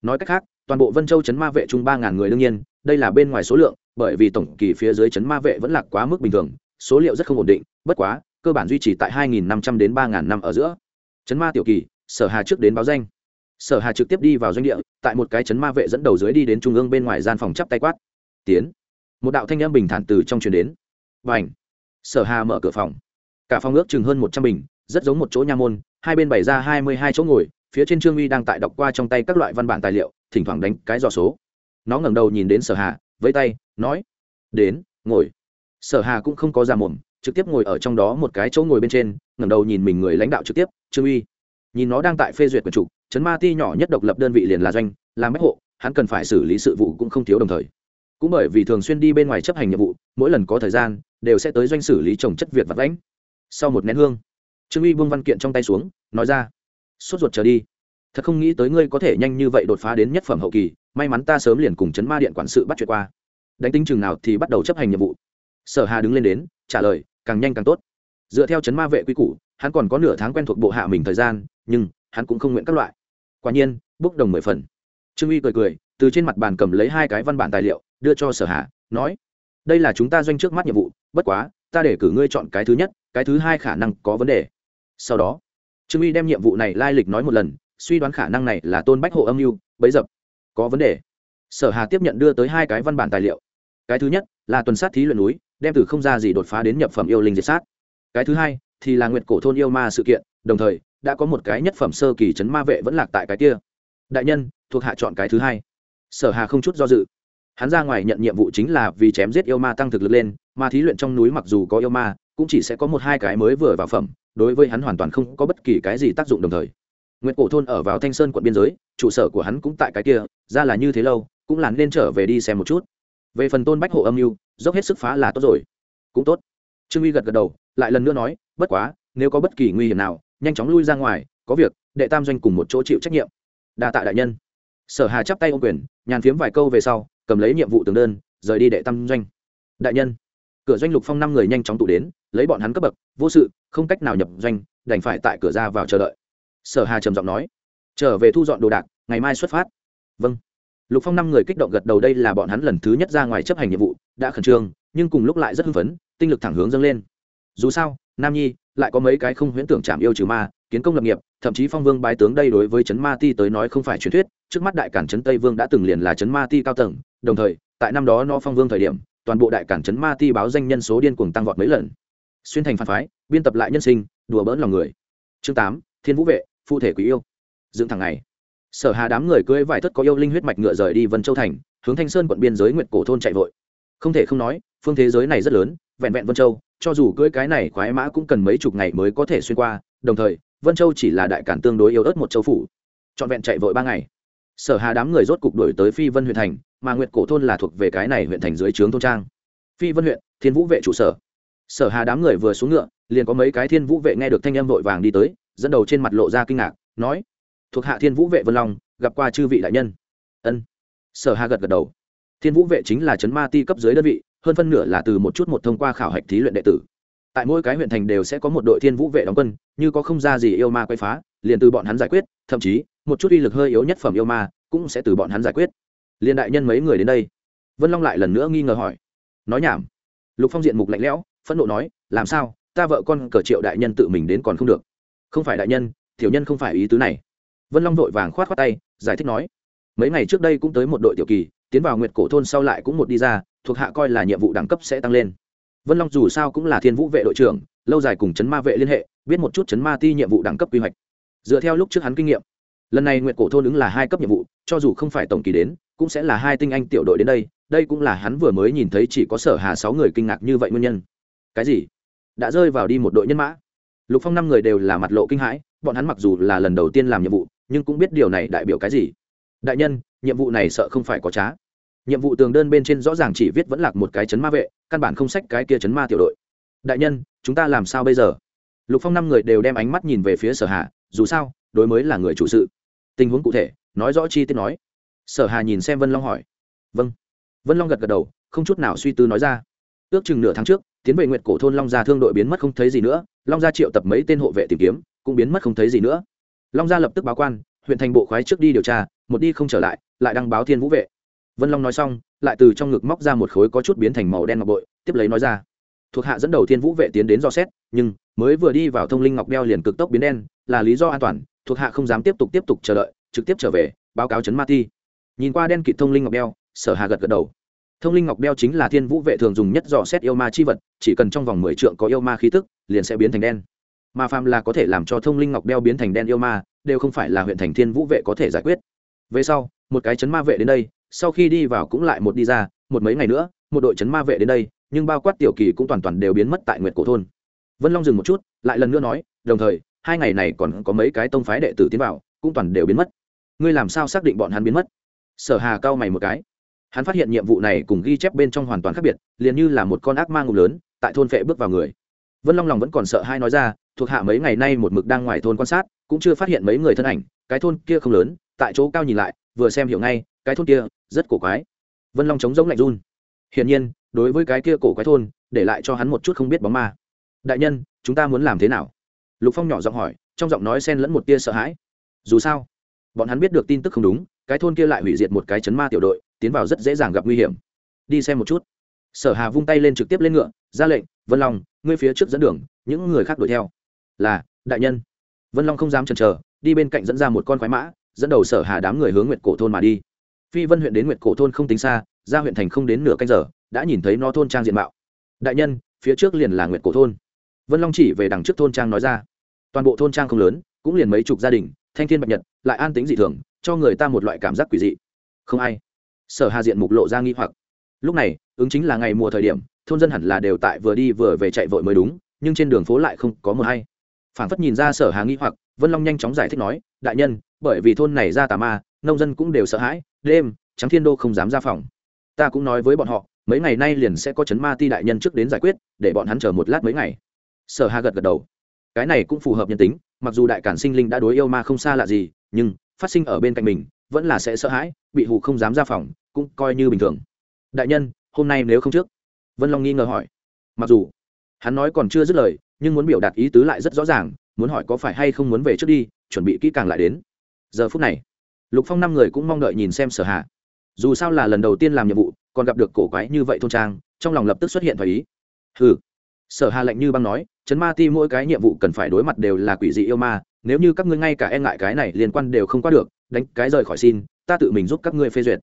Nói cách khác, toàn bộ vân châu chấn ma vệ chung ba ngàn người đương nhiên, đây là bên ngoài số lượng, bởi vì tổng kỳ phía dưới chấn ma vệ vẫn là quá mức bình thường, số liệu rất không ổn định, bất quá, cơ bản duy trì tại hai nghìn năm trăm đến ba ngàn năm ở giữa chấn ma tiểu kỳ, sở hà trước đến báo danh. Sở hà trực tiếp đi vào doanh địa, tại một cái chấn ma vệ dẫn đầu dưới đi đến trung ương bên ngoài gian phòng chắp tay quát. Tiến. Một đạo thanh âm bình thản từ trong truyền đến. Và ảnh sở hà mở cửa phòng. Cả phòng ước chừng hơn một trăm bình, rất giống một chỗ nha môn, hai bên bày ra hai mươi hai chỗ ngồi, phía trên trương uy đang tại đọc qua trong tay các loại văn bản tài liệu, thỉnh thoảng đánh cái dò số. Nó ngẩng đầu nhìn đến sở hà với tay, nói, đến, ngồi. Sở hà cũng không có ra mồm trực tiếp ngồi ở trong đó một cái chỗ ngồi bên trên, ngẩng đầu nhìn mình người lãnh đạo trực tiếp, trương uy. Nhìn nó đang tại phê duyệt quyền chủ chấn ma ti nhỏ nhất độc lập đơn vị liền là doanh, làm bách hộ, hắn cần phải xử lý sự vụ cũng không thiếu đồng thời. Cũng bởi vì thường xuyên đi bên ngoài chấp hành nhiệm vụ, mỗi lần có thời gian, đều sẽ tới doanh xử lý trồng chất việc vặt lãnh sau một nén hương, trương uy buông văn kiện trong tay xuống, nói ra, sốt ruột trở đi. Thật không nghĩ tới ngươi có thể nhanh như vậy đột phá đến nhất phẩm hậu kỳ, may mắn ta sớm liền cùng chấn ma điện quản sự bắt chuyện qua. Đánh tính chừng nào thì bắt đầu chấp hành nhiệm vụ. Sở hà đứng lên đến, trả lời càng nhanh càng tốt. Dựa theo chấn ma vệ quy củ, hắn còn có nửa tháng quen thuộc bộ hạ mình thời gian, nhưng hắn cũng không nguyện các loại. Quả nhiên, bốc đồng mười phần. Trương uy cười cười, từ trên mặt bàn cầm lấy hai cái văn bản tài liệu, đưa cho sở hà, nói, đây là chúng ta doanh trước mắt nhiệm vụ, bất quá, ta để cử ngươi chọn cái thứ nhất, cái thứ hai khả năng có vấn đề. Sau đó, trương uy đem nhiệm vụ này lai lịch nói một lần, suy đoán khả năng này là tôn bách hộ âm mưu, bấy dập, có vấn đề. Sở hà tiếp nhận đưa tới hai cái văn bản tài liệu. Cái thứ nhất là tuần sát thí luyện núi đem từ không ra gì đột phá đến nhập phẩm yêu linh diệt sát. Cái thứ hai, thì là nguyện cổ thôn yêu ma sự kiện, đồng thời, đã có một cái nhất phẩm sơ kỳ chấn ma vệ vẫn lạc tại cái kia. Đại nhân, thuộc hạ chọn cái thứ hai. Sở hà không chút do dự. Hắn ra ngoài nhận nhiệm vụ chính là vì chém giết yêu ma tăng thực lực lên mà thí luyện trong núi mặc dù có yêu ma, cũng chỉ sẽ có một hai cái mới vừa vào phẩm, đối với hắn hoàn toàn không có bất kỳ cái gì tác dụng đồng thời. Nguyện cổ thôn ở vào thanh sơn quận biên giới, trụ sở của hắn cũng tại cái kia, ra là như thế lâu, cũng là nên trở về đi xem một chút về phần tôn bách hộ âm mưu, dốc hết sức phá là tốt rồi. Cũng tốt. Trương uy gật gật đầu, lại lần nữa nói, bất quá, nếu có bất kỳ nguy hiểm nào, nhanh chóng lui ra ngoài, có việc, đệ tam doanh cùng một chỗ chịu trách nhiệm. Đa tạ đại nhân. Sở hà chắp tay ô quyền, nhàn phiếm vài câu về sau, cầm lấy nhiệm vụ tường đơn, rời đi đệ tam doanh. Đại nhân. Cửa doanh lục phong năm người nhanh chóng tụ đến, lấy bọn hắn cấp bậc, vô sự, không cách nào nhập doanh, đành phải tại cửa ra vào chờ đợi. Sở hà trầm giọng nói, trở về thu dọn đồ đạc, ngày mai xuất phát. Vâng lục phong năm người kích động gật đầu, đây là bọn hắn lần thứ nhất ra ngoài chấp hành nhiệm vụ, đã khẩn trương, nhưng cùng lúc lại rất hưng phấn, tinh lực thẳng hướng dâng lên. Dù sao, nam nhi lại có mấy cái không huyễn tưởng chạm yêu trừ ma, kiến công lập nghiệp, thậm chí phong vương bái tướng đây đối với trấn ma ti tới nói không phải truyền thuyết, trước mắt đại cản trấn tây vương đã từng liền là trấn ma ti cao tầng, đồng thời, tại năm đó nó phong vương thời điểm, toàn bộ đại cản trấn ma ti báo danh nhân số điên cuồng tăng vọt mấy lần. Xuyên thành phản phái, biên tập lại nhân sinh, đùa bỡn lòng người. Chương tám, thiên vũ vệ phụ thể quý yêu. Dựng thằng này sở hà đám người cưỡi vài thất có yêu linh huyết mạch ngựa rời đi vân châu thành, hướng thanh sơn quận biên giới nguyệt cổ thôn chạy vội. Không thể không nói, phương thế giới này rất lớn, vẹn vẹn vân châu, cho dù cưỡi cái này khoái mã cũng cần mấy chục ngày mới có thể xuyên qua, đồng thời, vân châu chỉ là đại cản tương đối yếu ớt một châu phủ. Trọn vẹn chạy vội ba ngày. Sở hà đám người rốt cục đổi tới phi vân huyện thành, mà nguyệt cổ thôn là thuộc về cái này huyện thành dưới trướng thôn trang. Phi vân huyện, thiên vũ vệ trụ sở. Sở hà đám người vừa xuống ngựa, liền có mấy cái thiên vũ vệ nghe được thanh âm vội vàng đi tới, dẫn đầu trên mặt lộ ra kinh ngạc, nói thuộc hạ thiên vũ vệ vân long gặp qua chư vị đại nhân ân sở hà gật gật đầu thiên vũ vệ chính là chấn ma ti cấp dưới đơn vị hơn phân nửa là từ một chút một thông qua khảo hạch thí luyện đệ tử tại mỗi cái huyện thành đều sẽ có một đội thiên vũ vệ đóng quân như có không ra gì yêu ma quay phá liền từ bọn hắn giải quyết thậm chí một chút uy lực hơi yếu nhất phẩm yêu ma cũng sẽ từ bọn hắn giải quyết liền đại nhân mấy người đến đây vân long lại lần nữa nghi ngờ hỏi nói nhảm lục phong diện mục lạnh lẽo phẫn nộ nói làm sao ta vợ con cờ triệu đại nhân tự mình đến còn không được không phải đại nhân tiểu nhân không phải ý tứ này vân long vội vàng khoát khoát tay, giải thích nói, mấy ngày trước đây cũng tới một đội tiểu kỳ, tiến vào nguyệt cổ thôn sau lại cũng một đi ra, thuộc hạ coi là nhiệm vụ đẳng cấp sẽ tăng lên. Vân long dù sao cũng là thiên vũ vệ đội trưởng, lâu dài cùng chấn ma vệ liên hệ, biết một chút chấn ma ti nhiệm vụ đẳng cấp quy hoạch. Dựa theo lúc trước hắn kinh nghiệm, lần này nguyệt cổ thôn ứng là hai cấp nhiệm vụ, cho dù không phải tổng kỳ đến, cũng sẽ là hai tinh anh tiểu đội đến đây đây cũng là hắn vừa mới nhìn thấy chỉ có sở hà sáu người kinh ngạc như vậy nguyên nhân. Cái gì? Đã rơi vào đi một đội nhân mã? Lục phong năm người đều là mặt lộ kinh hãi, bọn hắn mặc dù là lần đầu tiên làm nhiệm vụ nhưng cũng biết điều này đại biểu cái gì. Đại nhân, nhiệm vụ này sợ không phải có trá. Nhiệm vụ tường đơn bên trên rõ ràng chỉ viết vẫn lạc một cái chấn ma vệ, căn bản không sách cái kia chấn ma tiểu đội. Đại nhân, chúng ta làm sao bây giờ? Lục phong năm người đều đem ánh mắt nhìn về phía sở hà, dù sao, đối mới là người chủ sự. Tình huống cụ thể, nói rõ chi tiết nói. Sở hà nhìn xem vân long hỏi. Vâng. Vân long gật gật đầu, không chút nào suy tư nói ra. Ước chừng nửa tháng trước, tiến về nguyệt cổ thôn long gia thương đội biến mất không thấy gì nữa, long gia triệu tập mấy tên hộ vệ tìm kiếm, cũng biến mất không thấy gì nữa long gia lập tức báo quan, huyện thành bộ khoái trước đi điều tra, một đi không trở lại lại đăng báo thiên vũ vệ. Vân long nói xong, lại từ trong ngực móc ra một khối có chút biến thành màu đen ngọc bội, tiếp lấy nói ra. Thuộc hạ dẫn đầu thiên vũ vệ tiến đến do xét, nhưng mới vừa đi vào thông linh ngọc đeo liền cực tốc biến đen, là lý do an toàn, thuộc hạ không dám tiếp tục tiếp tục chờ đợi, trực tiếp trở về, báo cáo chấn ma ti nhìn qua đen kịt thông linh ngọc đeo, sở hà gật gật đầu. Thông linh ngọc đeo chính là thiên vũ vệ thường dùng nhất dò xét yêu ma chi vật, chỉ cần trong vòng mười trượng có yêu ma khí tức, liền sẽ biến thành đen mà phàm là có thể làm cho thông linh ngọc đeo biến thành đen yêu ma, đều không phải là huyện thành thiên vũ vệ có thể giải quyết. Về sau, một cái chấn ma vệ đến đây, sau khi đi vào cũng lại một đi ra, một mấy ngày nữa, một đội chấn ma vệ đến đây, nhưng bao quát tiểu kỳ cũng toàn toàn đều biến mất tại nguyệt cổ thôn. Vân long dừng một chút, lại lần nữa nói, đồng thời, hai ngày này còn có mấy cái tông phái đệ tử tiến vào, cũng toàn đều biến mất. Ngươi làm sao xác định bọn hắn biến mất? Sở hà cao mày một cái. Hắn phát hiện nhiệm vụ này cùng ghi chép bên trong hoàn toàn khác biệt, liền như là một con ác ma ngục lớn, tại thôn phệ bước vào người. Vân long lòng vẫn còn sợ hai nói ra thuộc hạ mấy ngày nay một mực đang ngoài thôn quan sát, cũng chưa phát hiện mấy người thân ảnh, cái thôn kia không lớn, tại chỗ cao nhìn lại, vừa xem hiểu ngay, cái thôn kia rất cổ quái. Vân long chống giống lạnh run. Hiển nhiên, đối với cái kia cổ quái thôn, để lại cho hắn một chút không biết bóng ma. Đại nhân, chúng ta muốn làm thế nào? Lục phong nhỏ giọng hỏi, trong giọng nói xen lẫn một tia sợ hãi. Dù sao, bọn hắn biết được tin tức không đúng, cái thôn kia lại hủy diệt một cái chấn ma tiểu đội, tiến vào rất dễ dàng gặp nguy hiểm. Đi xem một chút. Sở hà vung tay lên trực tiếp lên ngựa, ra lệnh, vân long, ngươi phía trước dẫn đường, những người khác đuổi theo là, đại nhân. Vân long không dám chần chờ, đi bên cạnh dẫn ra một con khoái mã, dẫn đầu sở hà đám người hướng nguyệt cổ thôn mà đi. Phi vân huyện đến nguyệt cổ thôn không tính xa, ra huyện thành không đến nửa canh giờ, đã nhìn thấy nó thôn trang diện mạo. Đại nhân, phía trước liền là nguyệt cổ thôn. Vân long chỉ về đằng trước thôn trang nói ra. Toàn bộ thôn trang không lớn, cũng liền mấy chục gia đình, thanh thiên bạch nhật, lại an tính dị thường, cho người ta một loại cảm giác quỷ dị. Không ai. Sở hà diện mục lộ ra nghi hoặc. Lúc này, ứng chính là ngày mùa thời điểm, thôn dân hẳn là đều tại vừa đi vừa về chạy vội mới đúng, nhưng trên đường phố lại không có mờ hay phản phất nhìn ra sở hà nghi hoặc, vân long nhanh chóng giải thích nói, đại nhân, bởi vì thôn này ra tà ma, nông dân cũng đều sợ hãi, đêm trắng thiên đô không dám ra phòng. Ta cũng nói với bọn họ, mấy ngày nay liền sẽ có chấn ma ti đại nhân trước đến giải quyết, để bọn hắn chờ một lát mấy ngày. Sở hà gật gật đầu. Cái này cũng phù hợp nhân tính, mặc dù đại cản sinh linh đã đối yêu ma không xa lạ gì, nhưng phát sinh ở bên cạnh mình, vẫn là sẽ sợ hãi, bị hụ không dám ra phòng, cũng coi như bình thường. Đại nhân, hôm nay nếu không trước? Vân long nghi ngờ hỏi. Mặc dù hắn nói còn chưa dứt lời nhưng muốn biểu đạt ý tứ lại rất rõ ràng, muốn hỏi có phải hay không muốn về trước đi, chuẩn bị kỹ càng lại đến. Giờ phút này, lục phong năm người cũng mong đợi nhìn xem sở hạ dù sao là lần đầu tiên làm nhiệm vụ, còn gặp được cổ quái như vậy thôn trang, trong lòng lập tức xuất hiện thoái ý. Ừ sở hà lạnh như băng nói, chấn ma ti mỗi cái nhiệm vụ cần phải đối mặt đều là quỷ dị yêu ma, nếu như các ngươi ngay cả e ngại cái này liên quan đều không qua được, đánh cái rời khỏi xin, ta tự mình giúp các ngươi phê duyệt.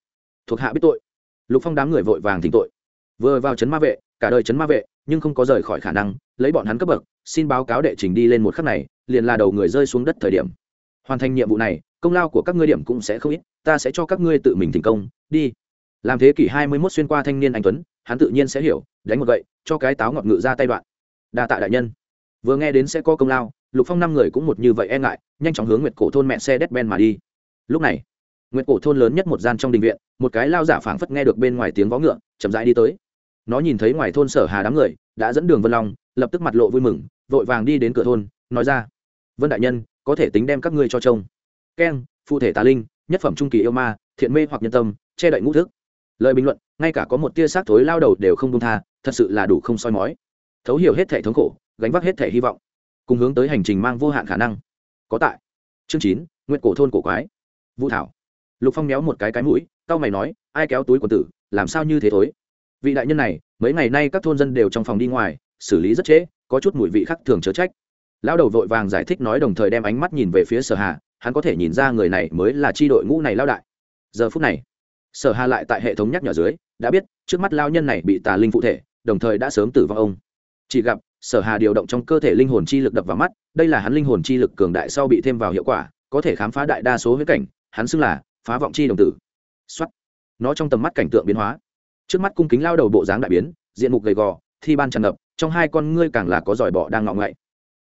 Thuộc hạ biết tội. Lục phong đám người vội vàng thỉnh tội. Vừa vào chấn ma vệ, cả đời chấn ma vệ nhưng không có rời khỏi khả năng, lấy bọn hắn cấp bậc, xin báo cáo đệ trình đi lên một khắc này, liền là đầu người rơi xuống đất thời điểm. Hoàn thành nhiệm vụ này, công lao của các ngươi điểm cũng sẽ không ít, ta sẽ cho các ngươi tự mình thành công, đi. Làm thế kỷ hai mươi 21 xuyên qua thanh niên anh tuấn, hắn tự nhiên sẽ hiểu, đánh một gậy, cho cái táo ngọt ngự ra tay đoạn. Đa tạ đại nhân. Vừa nghe đến sẽ có công lao, lục phong năm người cũng một như vậy e ngại, nhanh chóng hướng nguyệt cổ thôn mẹ xe đét ben mà đi. Lúc này, nguyệt cổ thôn lớn nhất một gian trong đình viện, một cái lao giả phảng phất nghe được bên ngoài tiếng vó ngựa, chậm rãi đi tới nó nhìn thấy ngoài thôn sở hà đám người, đã dẫn đường vân long, lập tức mặt lộ vui mừng, vội vàng đi đến cửa thôn, nói ra, vân đại nhân, có thể tính đem các ngươi cho trông. Keng phụ thể tà linh, nhất phẩm trung kỳ yêu ma, thiện mê hoặc nhân tâm, che đậy ngũ thức. Lời bình luận, ngay cả có một tia xác thối lao đầu đều không công tha, thật sự là đủ không soi mói. Thấu hiểu hết thể thống khổ, gánh vác hết thể hy vọng, cùng hướng tới hành trình mang vô hạn khả năng. Có tại. Chương chín, nguyện cổ thôn cổ quái. Vũ thảo. Lục phong méo một cái cái mũi tao mày nói, ai kéo túi quần tử, làm sao như thế thối? Vị đại nhân này, mấy ngày nay các thôn dân đều trong phòng đi ngoài, xử lý rất trễ, có chút mùi vị khác thường chớ trách. Lão đầu vội vàng giải thích nói đồng thời đem ánh mắt nhìn về phía sở hà, hắn có thể nhìn ra người này mới là tri đội ngũ này lao đại. Giờ phút này, sở hà lại tại hệ thống nhắc nhở dưới, đã biết, trước mắt lao nhân này bị tà linh phụ thể, đồng thời đã sớm tử vong ông. Chỉ gặp, sở hà điều động trong cơ thể linh hồn chi lực đập vào mắt, đây là hắn linh hồn chi lực cường đại sau bị thêm vào hiệu quả, có thể khám phá đại đa số huyết cảnh, hắn xưng là phá vọng chi đồng tử. Xuất nó trong tầm mắt cảnh tượng biến hóa trước mắt cung kính lao đầu bộ dáng đại biến, diện mục gầy gò, thi ban tràn ngập, trong hai con ngươi càng là có giỏi bọ đang ngọ ngậy.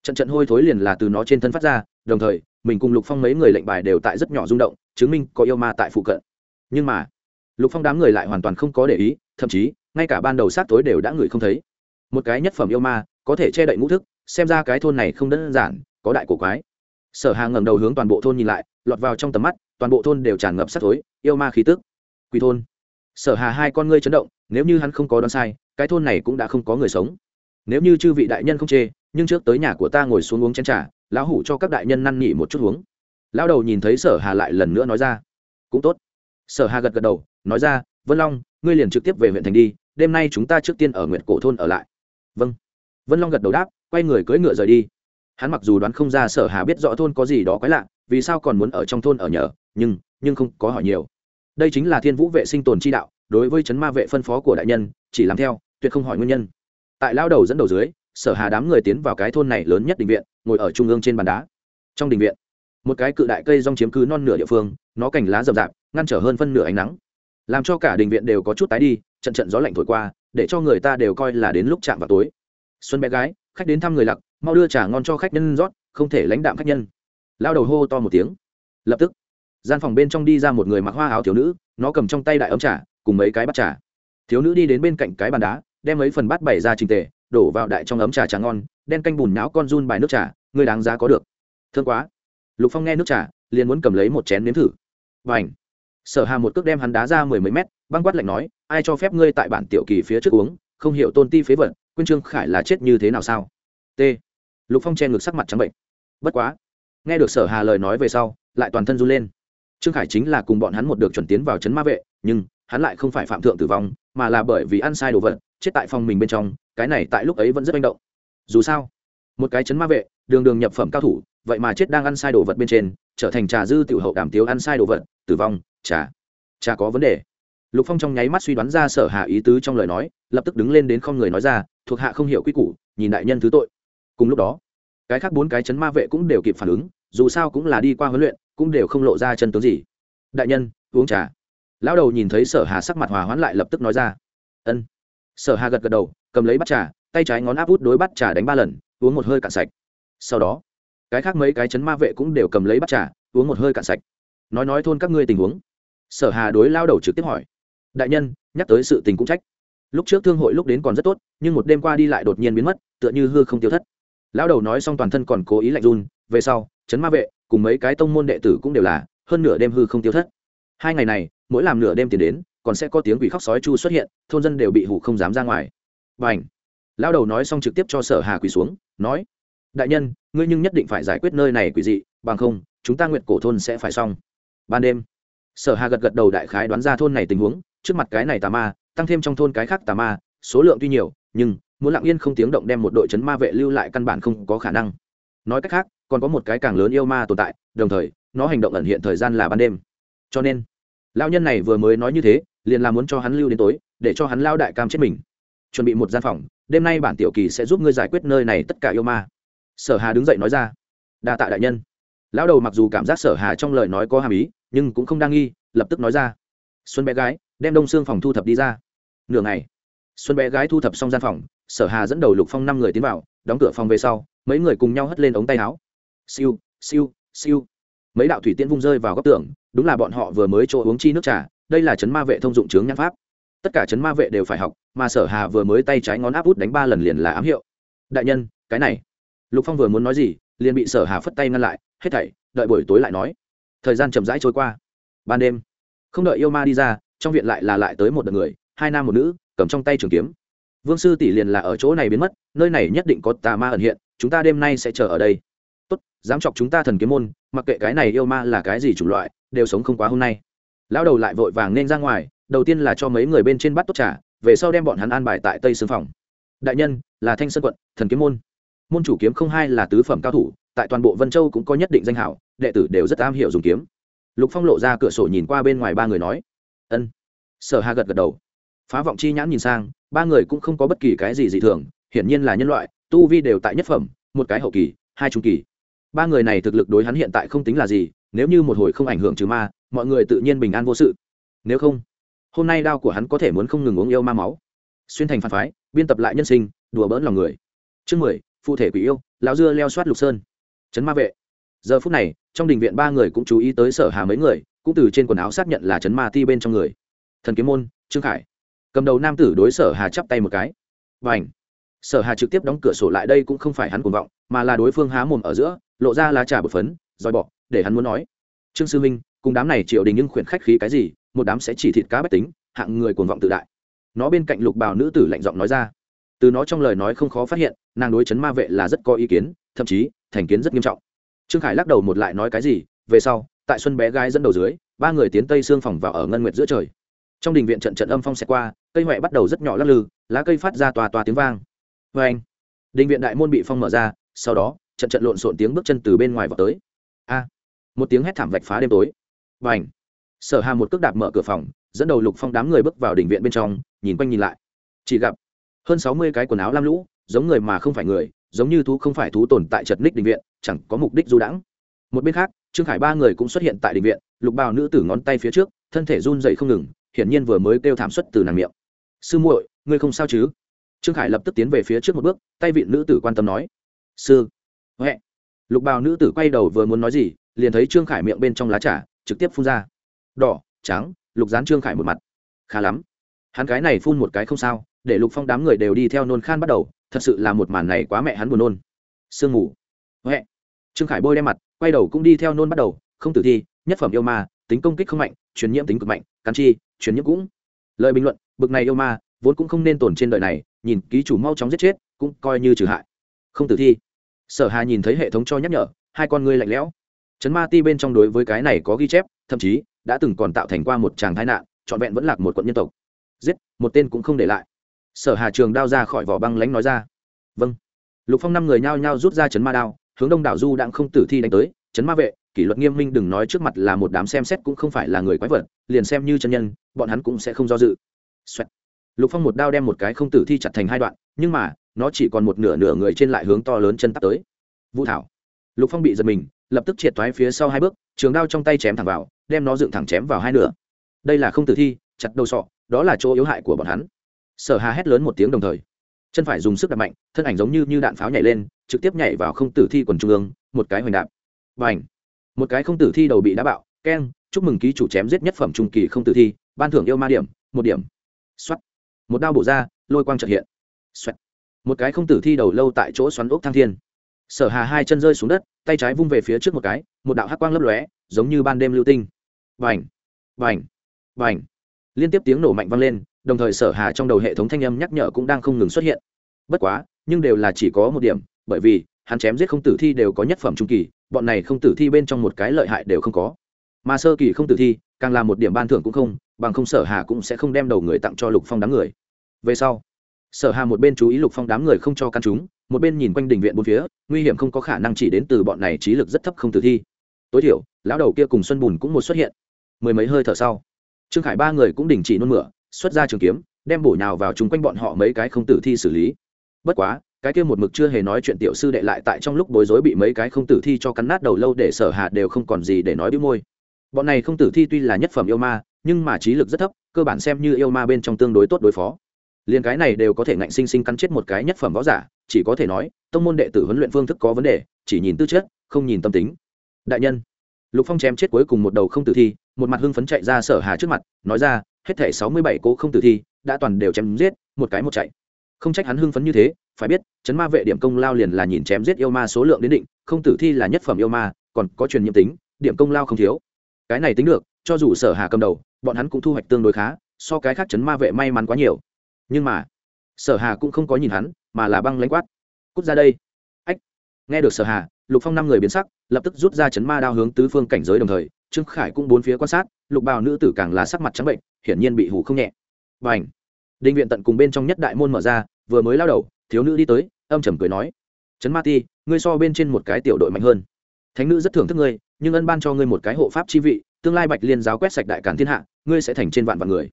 Trận trận hôi thối liền là từ nó trên thân phát ra, đồng thời, mình cùng lục phong mấy người lệnh bài đều tại rất nhỏ rung động, chứng minh có yêu ma tại phụ cận. Nhưng mà, lục phong đám người lại hoàn toàn không có để ý, thậm chí, ngay cả ban đầu sát tối đều đã ngửi không thấy. Một cái nhất phẩm yêu ma, có thể che đậy ngũ thức, xem ra cái thôn này không đơn giản, có đại cổ quái. Sở hà ngẩng đầu hướng toàn bộ thôn nhìn lại, lọt vào trong tầm mắt, toàn bộ thôn đều tràn ngập sát thối yêu ma khí tức. Quỳ thôn sở hà hai con ngươi chấn động, nếu như hắn không có đoán sai, cái thôn này cũng đã không có người sống. Nếu như chư vị đại nhân không chê, nhưng trước tới nhà của ta ngồi xuống uống chén trà, lão hủ cho các đại nhân năn nỉ một chút uống. Lão đầu nhìn thấy sở hà lại lần nữa nói ra, cũng tốt. Sở hà gật gật đầu, nói ra, vân long, ngươi liền trực tiếp về huyện thành đi, đêm nay chúng ta trước tiên ở nguyệt cổ thôn ở lại. Vâng. Vân long gật đầu đáp, quay người cưỡi ngựa rời đi. Hắn mặc dù đoán không ra sở hà biết rõ thôn có gì đó quái lạ, vì sao còn muốn ở trong thôn ở nhờ, nhưng nhưng không có hỏi nhiều đây chính là thiên vũ vệ sinh tồn chi đạo, đối với chấn ma vệ phân phó của đại nhân, chỉ làm theo, tuyệt không hỏi nguyên nhân. Tại lao đầu dẫn đầu dưới, sở hà đám người tiến vào cái thôn này lớn nhất đình viện, ngồi ở trung ương trên bàn đá. Trong đình viện, một cái cự đại cây rong chiếm cứ non nửa địa phương, nó cành lá rậm rạp, ngăn trở hơn phân nửa ánh nắng. Làm cho cả đình viện đều có chút tái đi, trận trận gió lạnh thổi qua, để cho người ta đều coi là đến lúc chạm vào tối. Xuân bé gái, khách đến thăm người lặc, mau đưa trà ngon cho khách nhân rót, không thể lãnh đạm khách nhân. Lao đầu hô to một tiếng. Lập tức gian phòng bên trong đi ra một người mặc hoa áo thiếu nữ, nó cầm trong tay đại ấm trà, cùng mấy cái bát trà. Thiếu nữ đi đến bên cạnh cái bàn đá, đem mấy phần bát bày ra trình tề, đổ vào đại trong ấm trà trà ngon, đen canh bùn não con run bài nước trà, người đáng giá có được. Thương quá. Lục phong nghe nước trà, liền muốn cầm lấy một chén nếm thử. Và ảnh sở hà một cước đem hắn đá ra mười mấy mét, băng quát lạnh nói, ai cho phép ngươi tại bản tiểu kỳ phía trước uống, không hiểu tôn ti phế vật quyên trương khải là chết như thế nào sao? T. Lục phong che ngực sắc mặt trắng bệnh. Bất quá. Nghe được sở hà lời nói về sau, lại toàn thân run lên trương khải chính là cùng bọn hắn một được chuẩn tiến vào trấn ma vệ, nhưng hắn lại không phải phạm thượng tử vong, mà là bởi vì ăn sai đồ vật, chết tại phòng mình bên trong, cái này tại lúc ấy vẫn rất manh động. Dù sao, một cái chấn ma vệ, đường đường nhập phẩm cao thủ, vậy mà chết đang ăn sai đồ vật bên trên, trở thành trà dư tiểu hậu đảm tiếu ăn sai đồ vật, tử vong, trà trà có vấn đề. Lục phong trong nháy mắt suy đoán ra sở hạ ý tứ trong lời nói, lập tức đứng lên đến không người nói ra, thuộc hạ không hiểu quy củ, nhìn đại nhân thứ tội. Cùng lúc đó, cái khác bốn cái chấn ma vệ cũng đều kịp phản ứng, dù sao cũng là đi qua huấn luyện cũng đều không lộ ra chân tướng gì. Đại nhân, uống trà. Lão đầu nhìn thấy sở hà sắc mặt hòa hoãn lại lập tức nói ra. Ân. Sở hà gật gật đầu, cầm lấy bát trà, tay trái ngón áp út đối bát trà đánh ba lần, uống một hơi cạn sạch. Sau đó, cái khác mấy cái chấn ma vệ cũng đều cầm lấy bát trà, uống một hơi cạn sạch. Nói nói thôn các ngươi tình huống. Sở hà đối lao đầu trực tiếp hỏi. Đại nhân, nhắc tới sự tình cũng trách. Lúc trước thương hội lúc đến còn rất tốt, nhưng một đêm qua đi lại đột nhiên biến mất, tựa như hư không tiêu thất. Lão đầu nói xong toàn thân còn cố ý lạnh run, về sau Trấn ma vệ, cùng mấy cái tông môn đệ tử cũng đều là, hơn nửa đêm hư không tiêu thất. Hai ngày này, mỗi làm nửa đêm tiền đến, còn sẽ có tiếng quỷ khóc sói chu xuất hiện, thôn dân đều bị hủ không dám ra ngoài. Và ảnh lão đầu nói xong trực tiếp cho sở hà quỳ xuống, nói, đại nhân, ngươi nhưng nhất định phải giải quyết nơi này quỷ dị, bằng không, chúng ta nguyện cổ thôn sẽ phải xong. Ban đêm, sở hà gật gật đầu đại khái đoán ra thôn này tình huống, trước mặt cái này tà ma, tăng thêm trong thôn cái khác tà ma, số lượng tuy nhiều, nhưng, muốn lặng yên không tiếng động đem một đội chấn ma vệ lưu lại căn bản không có khả năng. Nói cách khác còn có một cái càng lớn yêu ma tồn tại, đồng thời, nó hành động ẩn hiện thời gian là ban đêm. Cho nên, lão nhân này vừa mới nói như thế, liền là muốn cho hắn lưu đến tối, để cho hắn lao đại cam chết mình. Chuẩn bị một gian phòng, đêm nay bản tiểu kỳ sẽ giúp ngươi giải quyết nơi này tất cả yêu ma. Sở hà đứng dậy nói ra, đa tạ đại nhân. Lão đầu mặc dù cảm giác sở hà trong lời nói có hàm ý, nhưng cũng không đang nghi, lập tức nói ra, xuân bé gái, đem đông xương phòng thu thập đi ra. Nửa ngày, xuân bé gái thu thập xong gian phòng, sở hà dẫn đầu lục phong năm người tiến vào, đóng cửa phòng về sau, mấy người cùng nhau hất lên ống tay áo siêu siêu siêu. Mấy đạo thủy tiên vung rơi vào góc tường, đúng là bọn họ vừa mới chỗ uống chi nước trà, đây là chấn ma vệ thông dụng chướng nhãn pháp. Tất cả chấn ma vệ đều phải học, mà sở hà vừa mới tay trái ngón áp út đánh ba lần liền là ám hiệu. Đại nhân, cái này. Lục phong vừa muốn nói gì, liền bị sở hà phất tay ngăn lại, hết thảy, đợi buổi tối lại nói. Thời gian chậm rãi trôi qua. Ban đêm, không đợi yêu ma đi ra, trong viện lại là lại tới một đợt người, hai nam một nữ, cầm trong tay trường kiếm. Vương sư tỷ liền là ở chỗ này biến mất, nơi này nhất định có tà ma ẩn hiện, chúng ta đêm nay sẽ chờ ở đây tốt, dám chọc chúng ta thần kiếm môn, mặc kệ cái này yêu ma là cái gì chủng loại, đều sống không quá hôm nay. Lão đầu lại vội vàng nên ra ngoài, đầu tiên là cho mấy người bên trên bắt tốt trả về sau đem bọn hắn an bài tại tây xương phòng. Đại nhân, là thanh sơn quận, thần kiếm môn. Môn chủ kiếm không hai là tứ phẩm cao thủ, tại toàn bộ vân châu cũng có nhất định danh hảo, đệ tử đều rất am hiểu dùng kiếm. Lục phong lộ ra cửa sổ nhìn qua bên ngoài ba người nói, ân. Sở hà gật gật đầu. Phá vọng chi nhãn nhìn sang, ba người cũng không có bất kỳ cái gì dị thường, hiển nhiên là nhân loại, tu vi đều tại nhất phẩm, một cái hậu kỳ, hai trung kỳ ba người này thực lực đối hắn hiện tại không tính là gì, nếu như một hồi không ảnh hưởng trừ ma, mọi người tự nhiên bình an vô sự. Nếu không, hôm nay đao của hắn có thể muốn không ngừng uống yêu ma máu. Xuyên thành phản phái, biên tập lại nhân sinh, đùa bỡn lòng người. Chương mười, phụ thể quỷ yêu, lão dưa leo soát lục sơn. Trấn ma vệ. Giờ phút này, trong đình viện ba người cũng chú ý tới sở hà mấy người, cũng từ trên quần áo xác nhận là trấn ma ti bên trong người. Thần kiếm môn, trương khải. Cầm đầu nam tử đối sở hà chắp tay một cái. Và ảnh sở hà trực tiếp đóng cửa sổ lại đây cũng không phải hắn cuồng vọng, mà là đối phương há mồm ở giữa lộ ra lá trà bột phấn, dòi bọ, để hắn muốn nói. Trương sư minh, cùng đám này triệu đình nhưng khuyển khách khí cái gì, một đám sẽ chỉ thịt cá bách tính, hạng người cuồng vọng tự đại. Nó bên cạnh lục bào nữ tử lạnh giọng nói ra. Từ nó trong lời nói không khó phát hiện, nàng đối chấn ma vệ là rất có ý kiến, thậm chí, thành kiến rất nghiêm trọng. Trương khải lắc đầu một lại nói cái gì, về sau, tại xuân bé gái dẫn đầu dưới, ba người tiến tây xương phòng vào ở ngân nguyệt giữa trời. Trong đình viện trận trận âm phong xẹt qua, cây huệ bắt đầu rất nhỏ lắc lư, lá cây phát ra tòa tòa tiếng vang. Vê anh đình viện đại môn bị phong mở ra, sau đó trận trận lộn xộn tiếng bước chân từ bên ngoài vào tới. A, một tiếng hét thảm vạch phá đêm tối. Và ảnh sở hà một cước đạp mở cửa phòng, dẫn đầu lục phong đám người bước vào đình viện bên trong, nhìn quanh nhìn lại. Chỉ gặp hơn sáu mươi cái quần áo lam lũ, giống người mà không phải người, giống như thú không phải thú tồn tại chật ních đình viện, chẳng có mục đích du đãng. Một bên khác, trương khải ba người cũng xuất hiện tại đình viện, lục bào nữ tử ngón tay phía trước, thân thể run dậy không ngừng, hiển nhiên vừa mới kêu thảm xuất từ nàng miệng. Sư muội, ngươi không sao chứ? Trương khải lập tức tiến về phía trước một bước, tay vị nữ tử quan tâm nói. Sư huệ. Lục bào nữ tử quay đầu vừa muốn nói gì, liền thấy trương khải miệng bên trong lá trà, trực tiếp phun ra. Đỏ, trắng, lục dán trương khải một mặt. Khá lắm. Hắn cái này phun một cái không sao, để lục phong đám người đều đi theo nôn khan bắt đầu, thật sự là một màn này quá mẹ hắn buồn nôn. Sương mù. Huệ. Trương khải bôi đen mặt, quay đầu cũng đi theo nôn bắt đầu, không tử thi, nhất phẩm yêu ma, tính công kích không mạnh, truyền nhiễm tính cực mạnh, cắn chi, truyền nhiễm cũng. Lời bình luận, bực này yêu ma, vốn cũng không nên tồn trên đời này, nhìn ký chủ mau chóng giết chết, cũng coi như trừ hại. Không tử thi sở hà nhìn thấy hệ thống cho nhắc nhở, hai con ngươi lạnh lẽo. Chấn ma ti bên trong đối với cái này có ghi chép, thậm chí đã từng còn tạo thành qua một tràng tai nạn, trọn vẹn vẫn lạc một quận nhân tộc. Giết, một tên cũng không để lại. Sở hà trường đao ra khỏi vỏ băng lánh nói ra. Vâng. Lục phong năm người nhao nhao rút ra chấn ma đao, hướng đông đảo du đặng không tử thi đánh tới. Chấn ma vệ, kỷ luật nghiêm minh đừng nói trước mặt là một đám xem xét cũng không phải là người quái vật, liền xem như chân nhân, bọn hắn cũng sẽ không do dự. Xoẹt. lục phong một đao đem một cái không tử thi chặt thành hai đoạn, nhưng mà nó chỉ còn một nửa nửa người trên lại hướng to lớn chân tắt tới. Vũ thảo. Lục phong bị giật mình, lập tức triệt thoái phía sau hai bước, trường đao trong tay chém thẳng vào, đem nó dựng thẳng chém vào hai nửa. Đây là không tử thi, chặt đầu sọ, đó là chỗ yếu hại của bọn hắn. Sở hà hét lớn một tiếng đồng thời, chân phải dùng sức đập mạnh, thân ảnh giống như như đạn pháo nhảy lên, trực tiếp nhảy vào không tử thi quần trung ương, một cái hoành đạp. Và ảnh một cái không tử thi đầu bị đá bạo, keng, chúc mừng ký chủ chém giết nhất phẩm trung kỳ không tử thi, ban thưởng yêu ma điểm, một điểm. Xoắt một đao bổ ra, lôi quang trợ hiện. Xoắt một cái không tử thi đầu lâu tại chỗ xoắn ốc thang thiên. Sở hà hai chân rơi xuống đất, tay trái vung về phía trước một cái, một đạo hắc quang lấp lóe, giống như ban đêm lưu tinh. Vành vành vành liên tiếp tiếng nổ mạnh vang lên, đồng thời sở hà trong đầu hệ thống thanh âm nhắc nhở cũng đang không ngừng xuất hiện. Bất quá, nhưng đều là chỉ có một điểm, bởi vì, hắn chém giết không tử thi đều có nhất phẩm trung kỳ, bọn này không tử thi bên trong một cái lợi hại đều không có. Mà sơ kỳ không tử thi, càng là một điểm ban thưởng cũng không, bằng không sở hà cũng sẽ không đem đầu người tặng cho lục phong đám người. Về sau sở hà một bên chú ý lục phong đám người không cho căn chúng, một bên nhìn quanh đình viện bốn phía, nguy hiểm không có khả năng chỉ đến từ bọn này trí lực rất thấp không tử thi. Tối thiểu, lão đầu kia cùng xuân bùn cũng một xuất hiện. Mười mấy hơi thở sau, trương khải ba người cũng đình chỉ nôn mửa, xuất ra trường kiếm, đem bổ nhào vào chung quanh bọn họ mấy cái không tử thi xử lý. Bất quá, cái kia một mực chưa hề nói chuyện tiểu sư đệ lại tại trong lúc bối rối bị mấy cái không tử thi cho cắn nát đầu lâu để sở hạ đều không còn gì để nói bĩu môi. Bọn này không tử thi tuy là nhất phẩm yêu ma, nhưng mà trí lực rất thấp, cơ bản xem như yêu ma bên trong tương đối tốt đối phó liền cái này đều có thể ngạnh sinh sinh cắn chết một cái nhất phẩm võ giả, chỉ có thể nói, tông môn đệ tử huấn luyện phương thức có vấn đề, chỉ nhìn tư chất, không nhìn tâm tính. Đại nhân, lục phong chém chết cuối cùng một đầu không tử thi, một mặt hưng phấn chạy ra sở hà trước mặt, nói ra, hết thể sáu mươi bảy cố không tử thi, đã toàn đều chém giết, một cái một chạy. Không trách hắn hưng phấn như thế, phải biết, chấn ma vệ điểm công lao liền là nhìn chém giết yêu ma số lượng đến định, không tử thi là nhất phẩm yêu ma, còn có truyền nhiễm tính, điểm công lao không thiếu. Cái này tính được, cho dù sở hà cầm đầu, bọn hắn cũng thu hoạch tương đối khá, so cái khác chấn ma vệ may mắn quá nhiều nhưng mà, sở hà cũng không có nhìn hắn, mà là băng lãnh quát. Cút ra đây. Ách. Nghe được sở hà, lục phong năm người biến sắc, lập tức rút ra chấn ma đao hướng tứ phương cảnh giới đồng thời, trương khải cũng bốn phía quan sát, lục bào nữ tử càng là sắc mặt trắng bệnh, hiển nhiên bị hủ không nhẹ. Và ảnh định viện tận cùng bên trong nhất đại môn mở ra, vừa mới lao đầu, thiếu nữ đi tới, âm trầm cười nói trấn ma ti, ngươi so bên trên một cái tiểu đội mạnh hơn. Thánh nữ rất thưởng thức ngươi, nhưng ân ban cho ngươi một cái hộ pháp chi vị, tương lai bạch liên giáo quét sạch đại cản thiên hạ, ngươi sẽ thành trên vạn vạn người.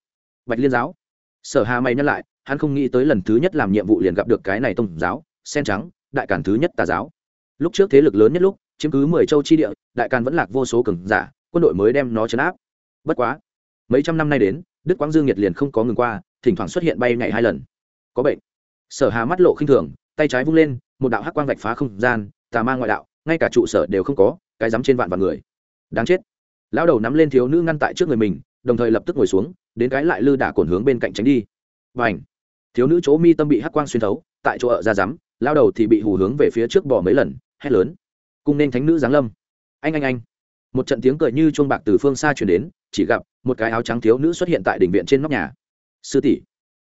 Bạch liên giáo sở hà mày nhắc lại, hắn không nghĩ tới lần thứ nhất làm nhiệm vụ liền gặp được cái này tông giáo, sen trắng, đại cản thứ nhất tà giáo. Lúc trước thế lực lớn nhất lúc, chiếm cứ mười châu chi địa, đại càn vẫn lạc vô số cường giả, quân đội mới đem nó chấn áp. Bất quá, mấy trăm năm nay đến, đức quang dương nhiệt liền không có ngừng qua, thỉnh thoảng xuất hiện bay ngày hai lần. Có bệnh. Sở hà mắt lộ khinh thường, tay trái vung lên, một đạo hắc quang vạch phá không gian, tà ma ngoại đạo, ngay cả trụ sở đều không có, cái dám trên vạn vạn người. Đáng chết. Lão đầu nắm lên thiếu nữ ngăn tại trước người mình đồng thời lập tức ngồi xuống, đến cái lại lư đả cồn hướng bên cạnh tránh đi. Và ảnh thiếu nữ chỗ mi tâm bị hắc quang xuyên thấu, tại chỗ ở ra rắm lao đầu thì bị hù hướng về phía trước bỏ mấy lần, hét lớn. Cùng nên thánh nữ giáng lâm. Anh anh anh! Một trận tiếng cười như chuông bạc từ phương xa chuyển đến, chỉ gặp một cái áo trắng thiếu nữ xuất hiện tại đỉnh viện trên nóc nhà. Sư tỷ!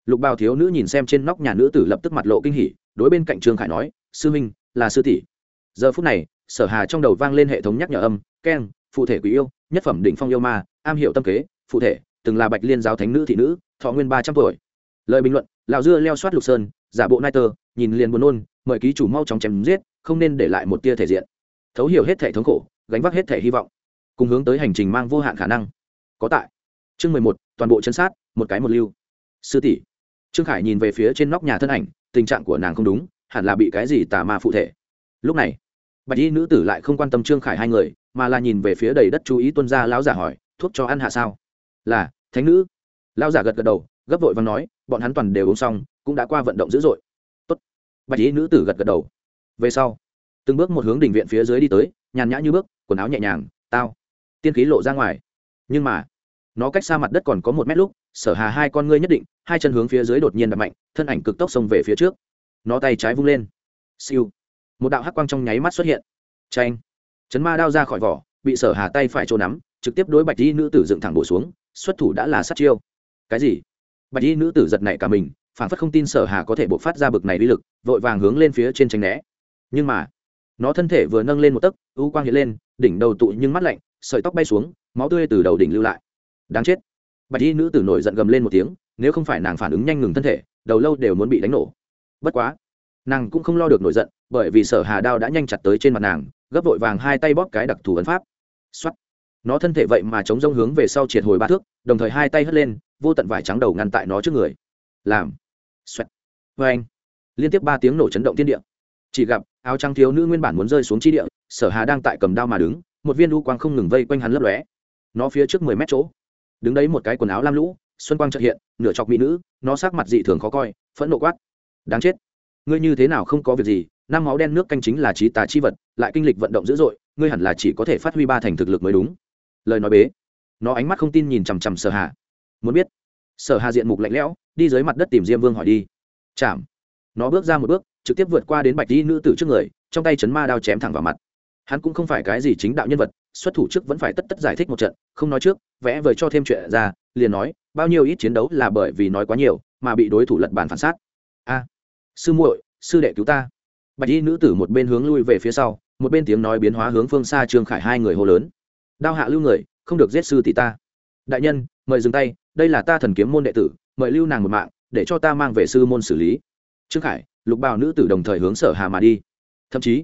Lục bào thiếu nữ nhìn xem trên nóc nhà nữ tử lập tức mặt lộ kinh hỉ, đối bên cạnh trương khải nói, sư minh là sư tỷ. Giờ phút này, sở hà trong đầu vang lên hệ thống nhắc nhở âm, keng, phụ thể quý yêu, nhất phẩm đỉnh phong yêu ma, am hiểu tâm kế phụ thể, từng là bạch liên giáo thánh nữ thị nữ, thọ nguyên ba trăm tuổi. Lời bình luận lào dưa leo soát lục sơn, giả bộ nai tơ, nhìn liền buồn nôn, mời ký chủ mau chóng chém giết, không nên để lại một tia thể diện. Thấu hiểu hết thể thống khổ, gánh vác hết thể hy vọng, cùng hướng tới hành trình mang vô hạn khả năng. Có tại. Chương mười một, toàn bộ chân sát, một cái một lưu. Sư tỷ. Trương khải nhìn về phía trên nóc nhà thân ảnh, tình trạng của nàng không đúng, hẳn là bị cái gì tà ma phụ thể. Lúc này, bạch y nữ tử lại không quan tâm trương khải hai người, mà là nhìn về phía đầy đất chú ý tuân gia lão giả hỏi, thuốc cho ăn hạ sao? Là, thánh nữ. Lao giả gật gật đầu, gấp vội và nói, bọn hắn toàn đều uống xong, cũng đã qua vận động dữ dội. Tốt. bạch y nữ tử gật gật đầu. Về sau, từng bước một hướng đỉnh viện phía dưới đi tới, nhàn nhã như bước, quần áo nhẹ nhàng, tao. Tiên khí lộ ra ngoài. Nhưng mà, nó cách xa mặt đất còn có một mét lúc, sở hà hai con ngươi nhất định, hai chân hướng phía dưới đột nhiên đập mạnh, thân ảnh cực tốc xông về phía trước. Nó tay trái vung lên. Siêu. Một đạo hắc quang trong nháy mắt xuất hiện. Tranh chấn ma đao ra khỏi vỏ, bị sở hà tay phải trô nắm, trực tiếp đối bạch y nữ tử dựng thẳng bổ xuống xuất thủ đã là sát chiêu. Cái gì? Bạch y nữ tử giật nảy cả mình phản phất không tin sở hà có thể bộc phát ra bực này uy lực, vội vàng hướng lên phía trên tranh né. Nhưng mà, nó thân thể vừa nâng lên một tấc, u quang hiện lên, đỉnh đầu tụ nhưng mắt lạnh, sợi tóc bay xuống, máu tươi từ đầu đỉnh lưu lại. Đáng chết. Bạch y nữ tử nổi giận gầm lên một tiếng, nếu không phải nàng phản ứng nhanh ngừng thân thể, đầu lâu đều muốn bị đánh nổ. Bất quá, nàng cũng không lo được nổi giận, bởi vì sở hà đao đã nhanh chặt tới trên mặt nàng, gấp vội vàng hai tay bóp cái đặc thù ấn pháp. Xuất nó thân thể vậy mà chống rông hướng về sau triệt hồi ba thước, đồng thời hai tay hất lên, vô tận vải trắng đầu ngăn tại nó trước người. Làm. Xoẹt. Vê anh. Liên tiếp ba tiếng nổ chấn động thiên địa. Chỉ gặp, áo trắng thiếu nữ nguyên bản muốn rơi xuống chi địa, sở hà đang tại cầm đao mà đứng, một viên đu quang không ngừng vây quanh hắn lấp lóe. Nó phía trước mười mét chỗ. Đứng đấy một cái quần áo lam lũ, xuân quang trợ hiện, nửa chọc mỹ nữ, nó sắc mặt dị thường khó coi, phẫn nộ quát. Đáng chết. Ngươi như thế nào không có việc gì, năm máu đen nước canh chính là trí tà chi vật, lại kinh lịch vận động dữ dội, ngươi hẳn là chỉ có thể phát huy ba thành thực lực mới đúng lời nói bế. Nó ánh mắt không tin nhìn chằm chằm sở hà. Muốn biết, sở hà diện mục lạnh lẽo, đi dưới mặt đất tìm diêm vương hỏi đi. Chạm nó bước ra một bước, trực tiếp vượt qua đến bạch di nữ tử trước người, trong tay chấn ma đao chém thẳng vào mặt. Hắn cũng không phải cái gì chính đạo nhân vật, xuất thủ trước vẫn phải tất tất giải thích một trận, không nói trước, vẽ vời cho thêm chuyện ra, liền nói, bao nhiêu ít chiến đấu là bởi vì nói quá nhiều, mà bị đối thủ lật bàn phản sát a, sư muội, sư đệ cứu ta. Bạch y nữ tử một bên hướng lui về phía sau, một bên tiếng nói biến hóa hướng phương xa trương khải hai người hô lớn đao hạ lưu người, không được giết sư tỷ ta. Đại nhân, mời dừng tay, đây là ta thần kiếm môn đệ tử, mời lưu nàng một mạng, để cho ta mang về sư môn xử lý. Trương khải, lục bào nữ tử đồng thời hướng sở hà mà đi. Thậm chí,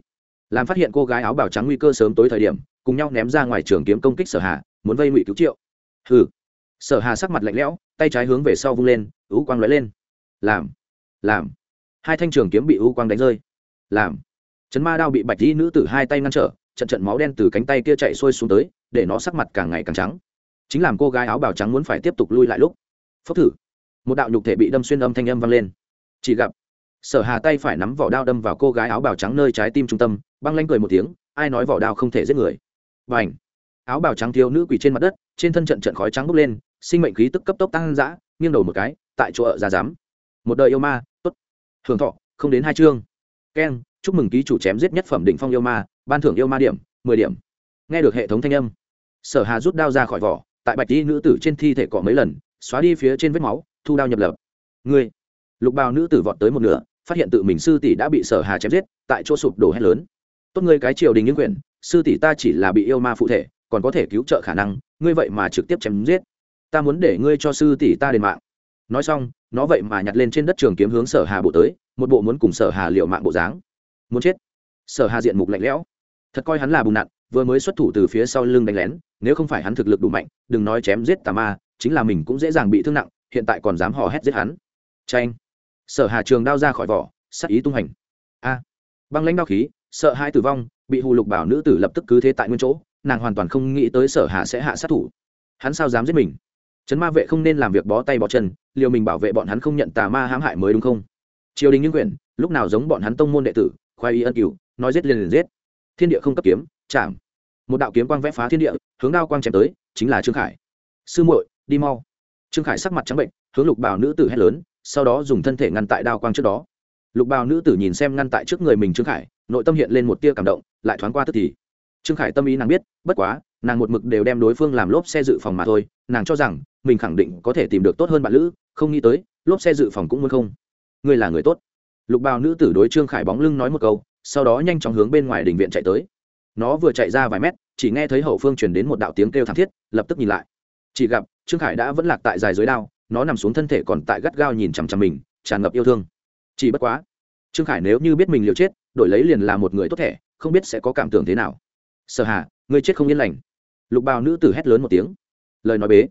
làm phát hiện cô gái áo bào trắng nguy cơ sớm tối thời điểm, cùng nhau ném ra ngoài trường kiếm công kích sở hà, muốn vây ngụy cứu triệu. Hừ. Sở hà sắc mặt lạnh lẽo, tay trái hướng về sau vung lên, ú quang lóe lên. Làm. Làm. Hai thanh trường kiếm bị ú quang đánh rơi. Làm. Chấn ma đao bị bạch y nữ tử hai tay ngăn trở, trận trận máu đen từ cánh tay kia chạy xuôi xuống tới để nó sắc mặt càng ngày càng trắng. Chính làm cô gái áo bào trắng muốn phải tiếp tục lui lại lúc, phốc thử, một đạo nhục thể bị đâm xuyên âm thanh âm vang lên. Chỉ gặp, sở hà tay phải nắm vỏ đao đâm vào cô gái áo bào trắng nơi trái tim trung tâm, băng lanh cười một tiếng, ai nói vỏ đao không thể giết người. Và ảnh áo bào trắng thiếu nữ quỳ trên mặt đất, trên thân trận trận khói trắng bốc lên, sinh mệnh khí tức cấp tốc tăng dã, nghiêng đầu một cái, tại chỗ ở ra dám. Một đời yêu ma, tốt. Hưởng thọ, không đến hai chương. Keng chúc mừng ký chủ chém giết nhất phẩm định phong yêu ma, ban thưởng yêu ma điểm, mười điểm. Nghe được hệ thống thanh âm sở hà rút đao ra khỏi vỏ, tại bạch y nữ tử trên thi thể cọ mấy lần, xóa đi phía trên vết máu, thu đao nhập lập ngươi! Lục bào nữ tử vọt tới một nửa, phát hiện tự mình sư tỷ đã bị sở hà chém giết, tại chỗ sụp đổ hét lớn. Tốt ngươi cái triều đình những quyền sư tỷ ta chỉ là bị yêu ma phụ thể, còn có thể cứu trợ khả năng, ngươi vậy mà trực tiếp chém giết. Ta muốn để ngươi cho sư tỷ ta đền mạng. Nói xong, nó vậy mà nhặt lên trên đất trường kiếm hướng sở hà bộ tới, một bộ muốn cùng sở hà liệu mạng bộ dáng. Muốn chết. Sở hà diện mục lạnh lẽo. Thật coi hắn là bùn nặn vừa mới xuất thủ từ phía sau lưng đánh lén, nếu không phải hắn thực lực đủ mạnh, đừng nói chém giết tà ma, chính là mình cũng dễ dàng bị thương nặng, hiện tại còn dám hò hét giết hắn. Tranh sở hà trường đao ra khỏi vỏ, sắc ý tung hành. A. À. Băng lãnh đao khí, sợ hai tử vong, bị hù lục bảo nữ tử lập tức cứ thế tại nguyên chỗ, nàng hoàn toàn không nghĩ tới sở hà sẽ hạ sát thủ. Hắn sao dám giết mình? Trấn ma vệ không nên làm việc bó tay bó chân, liều mình bảo vệ bọn hắn không nhận tà ma hãm hại mới đúng không? Triều đình những quyển, lúc nào giống bọn hắn tông môn đệ tử khoai y ân cửu, nói giết liền liền giết. Thiên địa không cấp kiếm chạm. Một đạo kiếm quang vẽ phá thiên địa, hướng đao quang chém tới, chính là trương khải. Sư muội, đi mau. Trương khải sắc mặt trắng bệnh, hướng lục bảo nữ tử hét lớn, sau đó dùng thân thể ngăn tại đao quang trước đó. Lục bào nữ tử nhìn xem ngăn tại trước người mình trương khải, nội tâm hiện lên một tia cảm động, lại thoáng qua tức thì. Trương khải tâm ý nàng biết, bất quá, nàng một mực đều đem đối phương làm lốp xe dự phòng mà thôi, nàng cho rằng, mình khẳng định có thể tìm được tốt hơn bạn lữ, không nghĩ tới, lốp xe dự phòng cũng muốn không. Ngươi là người tốt. Lục bào nữ tử đối trương khải bóng lưng nói một câu, sau đó nhanh chóng hướng bên ngoài đình viện chạy tới nó vừa chạy ra vài mét, chỉ nghe thấy hậu phương truyền đến một đạo tiếng kêu thảm thiết, lập tức nhìn lại. Chỉ gặp, trương khải đã vẫn lạc tại dài dưới đao, nó nằm xuống thân thể còn tại gắt gao nhìn chằm chằm mình, tràn ngập yêu thương. Chỉ bất quá, trương khải nếu như biết mình liều chết, đổi lấy liền là một người tốt thẻ không biết sẽ có cảm tưởng thế nào. Sợ hà ngươi chết không yên lành. Lục bào nữ tử hét lớn một tiếng. Lời nói bế.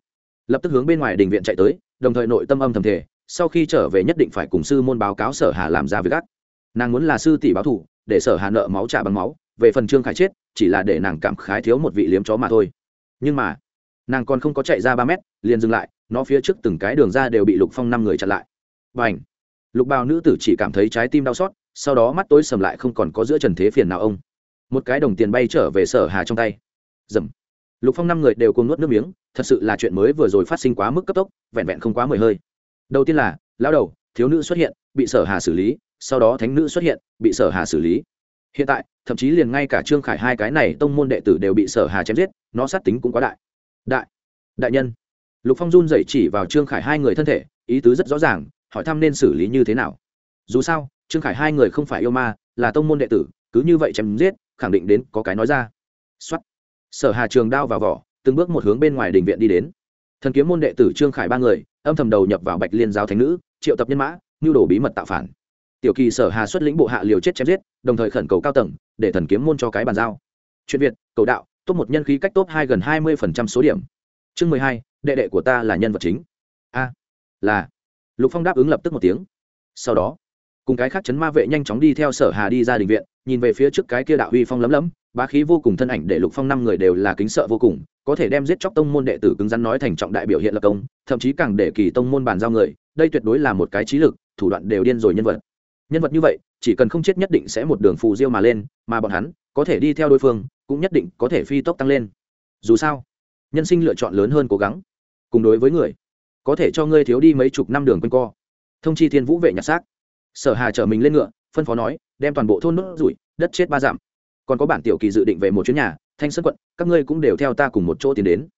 Lập tức hướng bên ngoài đình viện chạy tới, đồng thời nội tâm âm thầm thể sau khi trở về nhất định phải cùng sư môn báo cáo sở hà làm ra việc gắt nàng muốn là sư tỷ báo thủ để sở hà nợ máu trả bằng máu về phần trương khải chết, chỉ là để nàng cảm khái thiếu một vị liếm chó mà thôi. Nhưng mà, nàng còn không có chạy ra ba mét, liền dừng lại, nó phía trước từng cái đường ra đều bị lục phong năm người chặn lại. Và ảnh lục bào nữ tử chỉ cảm thấy trái tim đau xót, sau đó mắt tối sầm lại không còn có giữa trần thế phiền nào ông. Một cái đồng tiền bay trở về sở hà trong tay. Dầm! Lục phong năm người đều cùng nuốt nước miếng, thật sự là chuyện mới vừa rồi phát sinh quá mức cấp tốc, vẹn vẹn không quá mười hơi. Đầu tiên là, lão đầu, thiếu nữ xuất hiện, bị sở hà xử lý, sau đó thánh nữ xuất hiện, bị sở hà xử lý. Hiện tại thậm chí liền ngay cả trương khải hai cái này tông môn đệ tử đều bị sở hà chém giết, nó sát tính cũng quá đại. Đại đại nhân. Lục phong run dậy chỉ vào trương khải hai người thân thể, ý tứ rất rõ ràng, hỏi thăm nên xử lý như thế nào. Dù sao, trương khải hai người không phải yêu ma, là tông môn đệ tử, cứ như vậy chém giết, khẳng định đến có cái nói ra. Xuất sở hà trường đao vào vỏ, từng bước một hướng bên ngoài đình viện đi đến. Thần kiếm môn đệ tử trương khải ba người, âm thầm đầu nhập vào bạch liên giáo thánh nữ, triệu tập nhân mã nhu đồ bí mật tạo phản tiểu kỳ sở hà xuất lĩnh bộ hạ liều chết chém giết, đồng thời khẩn cầu cao tầng, để thần kiếm môn cho cái bàn giao. Chuyện việt, cầu đạo, top một nhân khí cách top hai gần hai mươi phần trăm số điểm. Chương mười hai, đệ đệ của ta là nhân vật chính. A, là. Lục phong đáp ứng lập tức một tiếng. Sau đó, cùng cái khác chấn ma vệ nhanh chóng đi theo sở hà đi ra đình viện, nhìn về phía trước cái kia đạo huy phong lấm lấm, bá khí vô cùng thân ảnh để lục phong năm người đều là kính sợ vô cùng, có thể đem giết chóc tông môn đệ tử cứng rắn nói thành trọng đại biểu hiện lập công, thậm chí càng để kỳ tông môn bàn giao người, đây tuyệt đối là một cái trí lực, thủ đoạn đều điên rồi nhân vật nhân vật như vậy, chỉ cần không chết nhất định sẽ một đường phù diêu mà lên, mà bọn hắn có thể đi theo đối phương, cũng nhất định có thể phi tốc tăng lên. Dù sao, nhân sinh lựa chọn lớn hơn cố gắng. Cùng đối với người, có thể cho ngươi thiếu đi mấy chục năm đường quanh co. Thông chi thiên vũ vệ nhặt xác. Sở hà chở mình lên ngựa, phân phó nói, đem toàn bộ thôn nước rủi, đất chết ba giảm còn có bản tiểu kỳ dự định về một chuyến nhà, thanh sơn quận, các ngươi cũng đều theo ta cùng một chỗ tiến đến.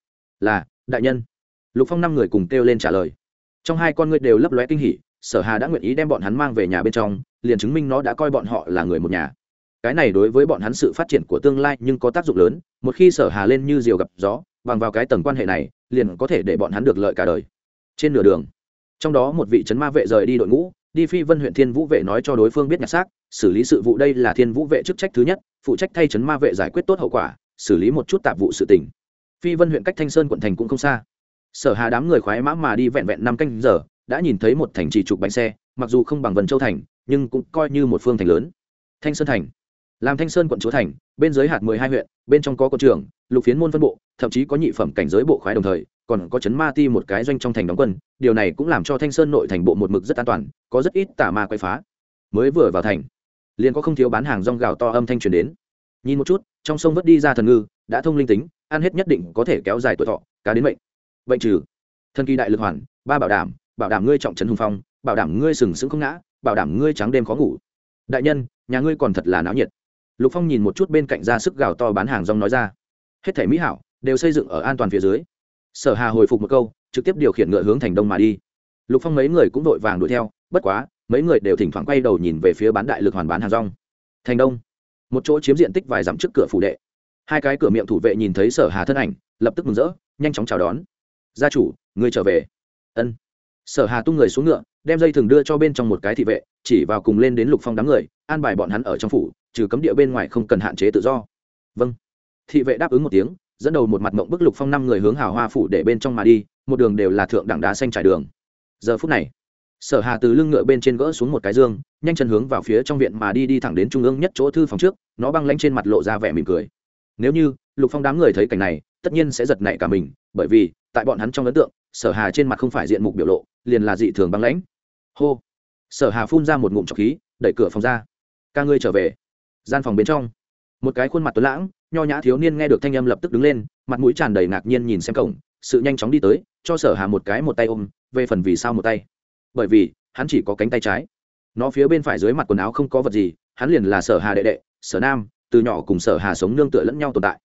Là, đại nhân. Lục phong năm người cùng kêu lên trả lời. Trong hai con ngươi đều lấp lóe kinh hỉ sở hà đã nguyện ý đem bọn hắn mang về nhà bên trong, liền chứng minh nó đã coi bọn họ là người một nhà. Cái này đối với bọn hắn sự phát triển của tương lai nhưng có tác dụng lớn, một khi sở hà lên như diều gặp gió, bằng vào cái tầng quan hệ này, liền có thể để bọn hắn được lợi cả đời. Trên nửa đường, trong đó một vị trấn ma vệ rời đi đội ngũ, đi phi vân huyện thiên vũ vệ nói cho đối phương biết nhặt xác, xử lý sự vụ đây là thiên vũ vệ chức trách thứ nhất, phụ trách thay trấn ma vệ giải quyết tốt hậu quả, xử lý một chút tạp vụ sự tình. Phi vân huyện cách thanh sơn quận thành cũng không xa. Sở hà đám người khoái mã mà đi vẹn vẹn năm canh giờ đã nhìn thấy một thành trì trục bánh xe, mặc dù không bằng vần châu thành, nhưng cũng coi như một phương thành lớn. Thanh sơn thành. Làm thanh sơn quận chúa thành, bên dưới hạt mười hai huyện, bên trong có quận trưởng, lục phiến môn phân bộ, thậm chí có nhị phẩm cảnh giới bộ khoái đồng thời, còn có chấn ma ti một cái doanh trong thành đóng quân, điều này cũng làm cho thanh sơn nội thành bộ một mực rất an toàn, có rất ít tà ma quay phá. Mới vừa vào thành, liền có không thiếu bán hàng rong gạo to âm thanh truyền đến. Nhìn một chút, trong sông vớt đi ra thần ngư, đã thông linh tính, ăn hết nhất định có thể kéo dài tuổi thọ, cá đến bệnh bệnh trừ. Thân kỳ đại lực hoàn, ba bảo đảm bảo đảm ngươi trọng trấn hùng phong, bảo đảm ngươi sừng sững không ngã, bảo đảm ngươi trắng đêm khó ngủ. Đại nhân, nhà ngươi còn thật là náo nhiệt. Lục phong nhìn một chút bên cạnh ra sức gào to bán hàng rong nói ra. Hết thẻ mỹ hảo, đều xây dựng ở an toàn phía dưới. Sở hà hồi phục một câu, trực tiếp điều khiển ngựa hướng thành đông mà đi. Lục phong mấy người cũng vội vàng đuổi theo, bất quá, mấy người đều thỉnh thoảng quay đầu nhìn về phía bán đại lực hoàn bán hàng rong. Thành đông. Một chỗ chiếm diện tích vài dặm trước cửa phủ đệ. Hai cái cửa miệng thủ vệ nhìn thấy sở hà thân ảnh, lập tức mừng rỡ, nhanh chóng chào đón. Gia chủ người trở về. Ân sở hà tung người xuống ngựa, đem dây thừng đưa cho bên trong một cái thị vệ, chỉ vào cùng lên đến lục phong đám người, an bài bọn hắn ở trong phủ, trừ cấm địa bên ngoài không cần hạn chế tự do. Vâng. Thị vệ đáp ứng một tiếng, dẫn đầu một mặt mộng bức lục phong năm người hướng hào hoa phủ để bên trong mà đi, một đường đều là thượng đẳng đá xanh trải đường. Giờ phút này, sở hà từ lưng ngựa bên trên gỡ xuống một cái dương, nhanh chân hướng vào phía trong viện mà đi đi thẳng đến trung ương nhất chỗ thư phòng trước, nó băng lanh trên mặt lộ ra vẻ mỉm cười. Nếu như lục phong đám người thấy cảnh này tất nhiên sẽ giật nảy cả mình, bởi vì, tại bọn hắn trong ấn tượng, sở hà trên mặt không phải diện mục biểu lộ, liền là dị thường băng lãnh. Hô! Sở hà phun ra một ngụm trọc khí, đẩy cửa phòng ra. Ca ngươi trở về. Gian phòng bên trong, một cái khuôn mặt tuấn lãng, nho nhã thiếu niên nghe được thanh âm lập tức đứng lên, mặt mũi tràn đầy ngạc nhiên nhìn xem cổng, sự nhanh chóng đi tới, cho sở hà một cái một tay ôm, về phần vì sao một tay? Bởi vì, hắn chỉ có cánh tay trái. Nó phía bên phải dưới mặt quần áo không có vật gì, hắn liền là sở hà đệ đệ, sở nam, từ nhỏ cùng sở hà sống nương tựa lẫn nhau tồn tại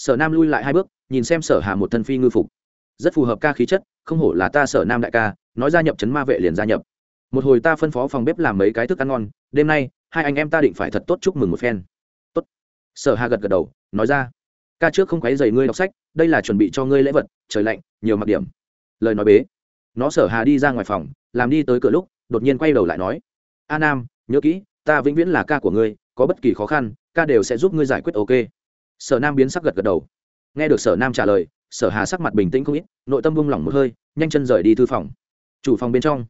sở nam lui lại hai bước, nhìn xem sở hà một thân phi ngư phục. Rất phù hợp ca khí chất, không hổ là ta sở nam đại ca, nói gia nhập chấn ma vệ liền gia nhập. Một hồi ta phân phó phòng bếp làm mấy cái thức ăn ngon, đêm nay, hai anh em ta định phải thật tốt chúc mừng một phen. Tốt. Sở hà gật gật đầu, nói ra. Ca trước không quấy dày ngươi đọc sách, đây là chuẩn bị cho ngươi lễ vật, trời lạnh, nhiều mặc điểm. Lời nói bế. Nó sở hà đi ra ngoài phòng, làm đi tới cửa lúc, đột nhiên quay đầu lại nói. A nam, nhớ kỹ, ta vĩnh viễn là ca của ngươi, có bất kỳ khó khăn, ca đều sẽ giúp ngươi giải quyết ok sở nam biến sắc gật gật đầu. Nghe được sở nam trả lời, sở hà sắc mặt bình tĩnh không ít, nội tâm buông lỏng một hơi, nhanh chân rời đi thư phòng. Chủ phòng bên trong.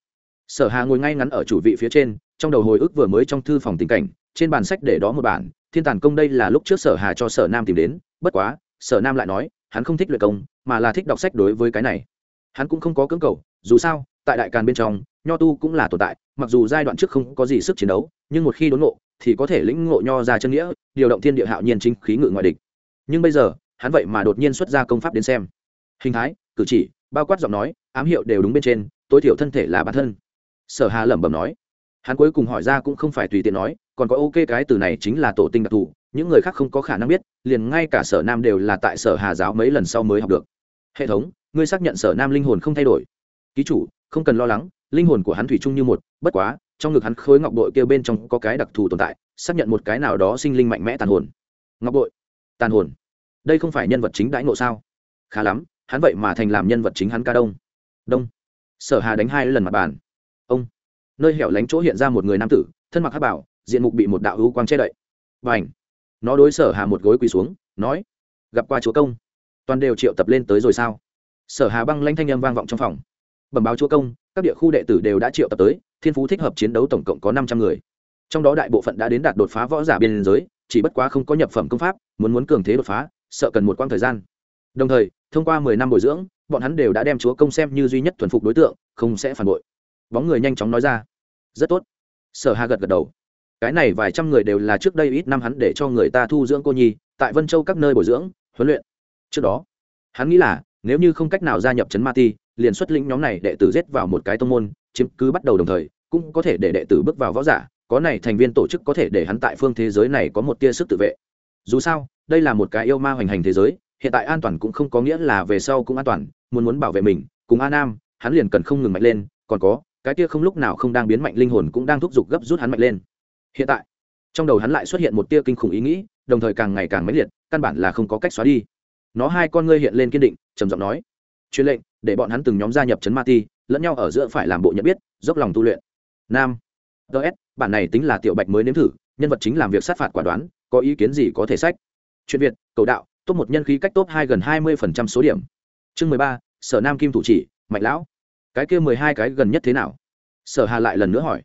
Sở hà ngồi ngay ngắn ở chủ vị phía trên, trong đầu hồi ức vừa mới trong thư phòng tình cảnh, trên bàn sách để đó một bản, thiên tàn công đây là lúc trước sở hà cho sở nam tìm đến, bất quá, sở nam lại nói, hắn không thích luyện công, mà là thích đọc sách đối với cái này. Hắn cũng không có cưỡng cầu, dù sao, tại đại càn bên trong, nho tu cũng là tồn tại, mặc dù giai đoạn trước không có gì sức chiến đấu, nhưng một khi đốn ngộ thì có thể lĩnh ngộ nho ra chân nghĩa, điều động thiên địa hạo nhiên chính khí ngự ngoại địch. Nhưng bây giờ, hắn vậy mà đột nhiên xuất ra công pháp đến xem. Hình thái, cử chỉ, bao quát giọng nói, ám hiệu đều đúng bên trên, tối thiểu thân thể là bản thân. Sở hà lẩm bẩm nói. Hắn cuối cùng hỏi ra cũng không phải tùy tiện nói, còn có ok cái từ này chính là tổ tinh đặc thù, những người khác không có khả năng biết, liền ngay cả sở nam đều là tại sở hà giáo mấy lần sau mới học được. Hệ thống, ngươi xác nhận sở nam linh hồn không thay đổi. Ký chủ, không cần lo lắng, linh hồn của hắn thủy chung như một, bất quá trong ngực hắn khối ngọc bội kia bên trong có cái đặc thù tồn tại, xác nhận một cái nào đó sinh linh mạnh mẽ tàn hồn. Ngọc bội? Tàn hồn? Đây không phải nhân vật chính đãi ngộ sao? Khá lắm, hắn vậy mà thành làm nhân vật chính hắn ca đông. Đông. Sở hà đánh hai lần mặt bàn. Ông. Nơi hẻo lánh chỗ hiện ra một người nam tử, thân mặc hát bảo, diện mục bị một đạo hữu quang che đậy. Và ảnh nó đối sở hà một gối quỳ xuống, nói, gặp qua chúa công. Toàn đều triệu tập lên tới rồi sao? Sở hà băng lanh thanh âm vang vọng trong phòng. Bẩm báo chúa công, các địa khu đệ tử đều đã triệu tập tới thiên phú thích hợp chiến đấu tổng cộng có năm trăm người. Trong đó đại bộ phận đã đến đạt đột phá võ giả biên giới, chỉ bất quá không có nhập phẩm công pháp, muốn muốn cường thế đột phá, sợ cần một quãng thời gian. Đồng thời, thông qua mười năm bồi dưỡng, bọn hắn đều đã đem chúa công xem như duy nhất thuần phục đối tượng, không sẽ phản bội. Bóng người nhanh chóng nói ra. Rất tốt. Sở hà gật gật đầu. Cái này vài trăm người đều là trước đây ít năm hắn để cho người ta thu dưỡng cô nhi, tại vân châu các nơi bồi dưỡng, huấn luyện. Trước đó, hắn nghĩ là, nếu như không cách nào gia nhập trấn ma ti, liền xuất lĩnh nhóm này đệ tử giết vào một cái tông môn chiếm cứ bắt đầu đồng thời, cũng có thể để đệ tử bước vào võ giả, có này thành viên tổ chức có thể để hắn tại phương thế giới này có một tia sức tự vệ. Dù sao, đây là một cái yêu ma hoành hành thế giới, hiện tại an toàn cũng không có nghĩa là về sau cũng an toàn, muốn muốn bảo vệ mình, cùng a nam hắn liền cần không ngừng mạnh lên, còn có, cái kia không lúc nào không đang biến mạnh linh hồn cũng đang thúc giục gấp rút hắn mạnh lên. Hiện tại, trong đầu hắn lại xuất hiện một tia kinh khủng ý nghĩ, đồng thời càng ngày càng mãnh liệt, căn bản là không có cách xóa đi. Nó hai con ngươi hiện lên kiên định, trầm giọng nói, truyền lệnh, để bọn hắn từng nhóm gia nhập chấn ma ti lẫn nhau ở giữa phải làm bộ nhận biết, dốc lòng tu luyện. Nam. Ts bản này tính là tiểu bạch mới nếm thử, nhân vật chính làm việc sát phạt quả đoán, có ý kiến gì có thể sách? Chuyện việt, cầu đạo, top một nhân khí cách top hai gần hai mươi phần trăm số điểm. Chương mười ba, sở nam kim thủ chỉ mạnh lão. Cái kia mười hai cái gần nhất thế nào? Sở hà lại lần nữa hỏi.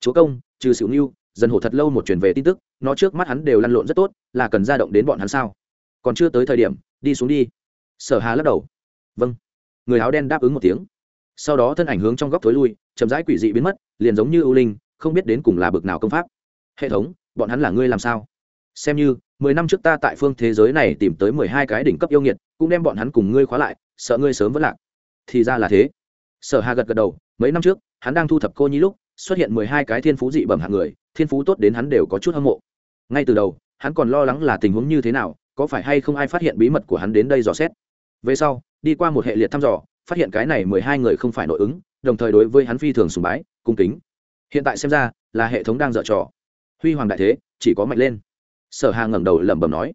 Chúa công, trừ xỉu nghiêu dân hổ thật lâu một truyền về tin tức, nó trước mắt hắn đều lăn lộn rất tốt, là cần ra động đến bọn hắn sao? Còn chưa tới thời điểm, đi xuống đi. Sở hà lắc đầu. Vâng. Người áo đen đáp ứng một tiếng sau đó thân ảnh hướng trong góc thối lui, chậm rãi quỷ dị biến mất, liền giống như ưu linh, không biết đến cùng là bực nào công pháp. Hệ thống, bọn hắn là ngươi làm sao? Xem như, mười năm trước ta tại phương thế giới này tìm tới mười hai cái đỉnh cấp yêu nghiệt, cũng đem bọn hắn cùng ngươi khóa lại, sợ ngươi sớm vẫn lạc. Thì ra là thế. Sở hà gật gật đầu, mấy năm trước, hắn đang thu thập cô nhi lúc, xuất hiện mười hai cái thiên phú dị bẩm hạng người, thiên phú tốt đến hắn đều có chút hâm mộ. Ngay từ đầu, hắn còn lo lắng là tình huống như thế nào, có phải hay không ai phát hiện bí mật của hắn đến đây dò xét. Về sau, đi qua một hệ liệt thăm dò phát hiện cái này mười hai người không phải nội ứng, đồng thời đối với hắn phi thường sùng bái, cung kính. Hiện tại xem ra, là hệ thống đang dở trò. Huy hoàng đại thế, chỉ có mạnh lên. Sở hà ngẩng đầu lẩm bẩm nói.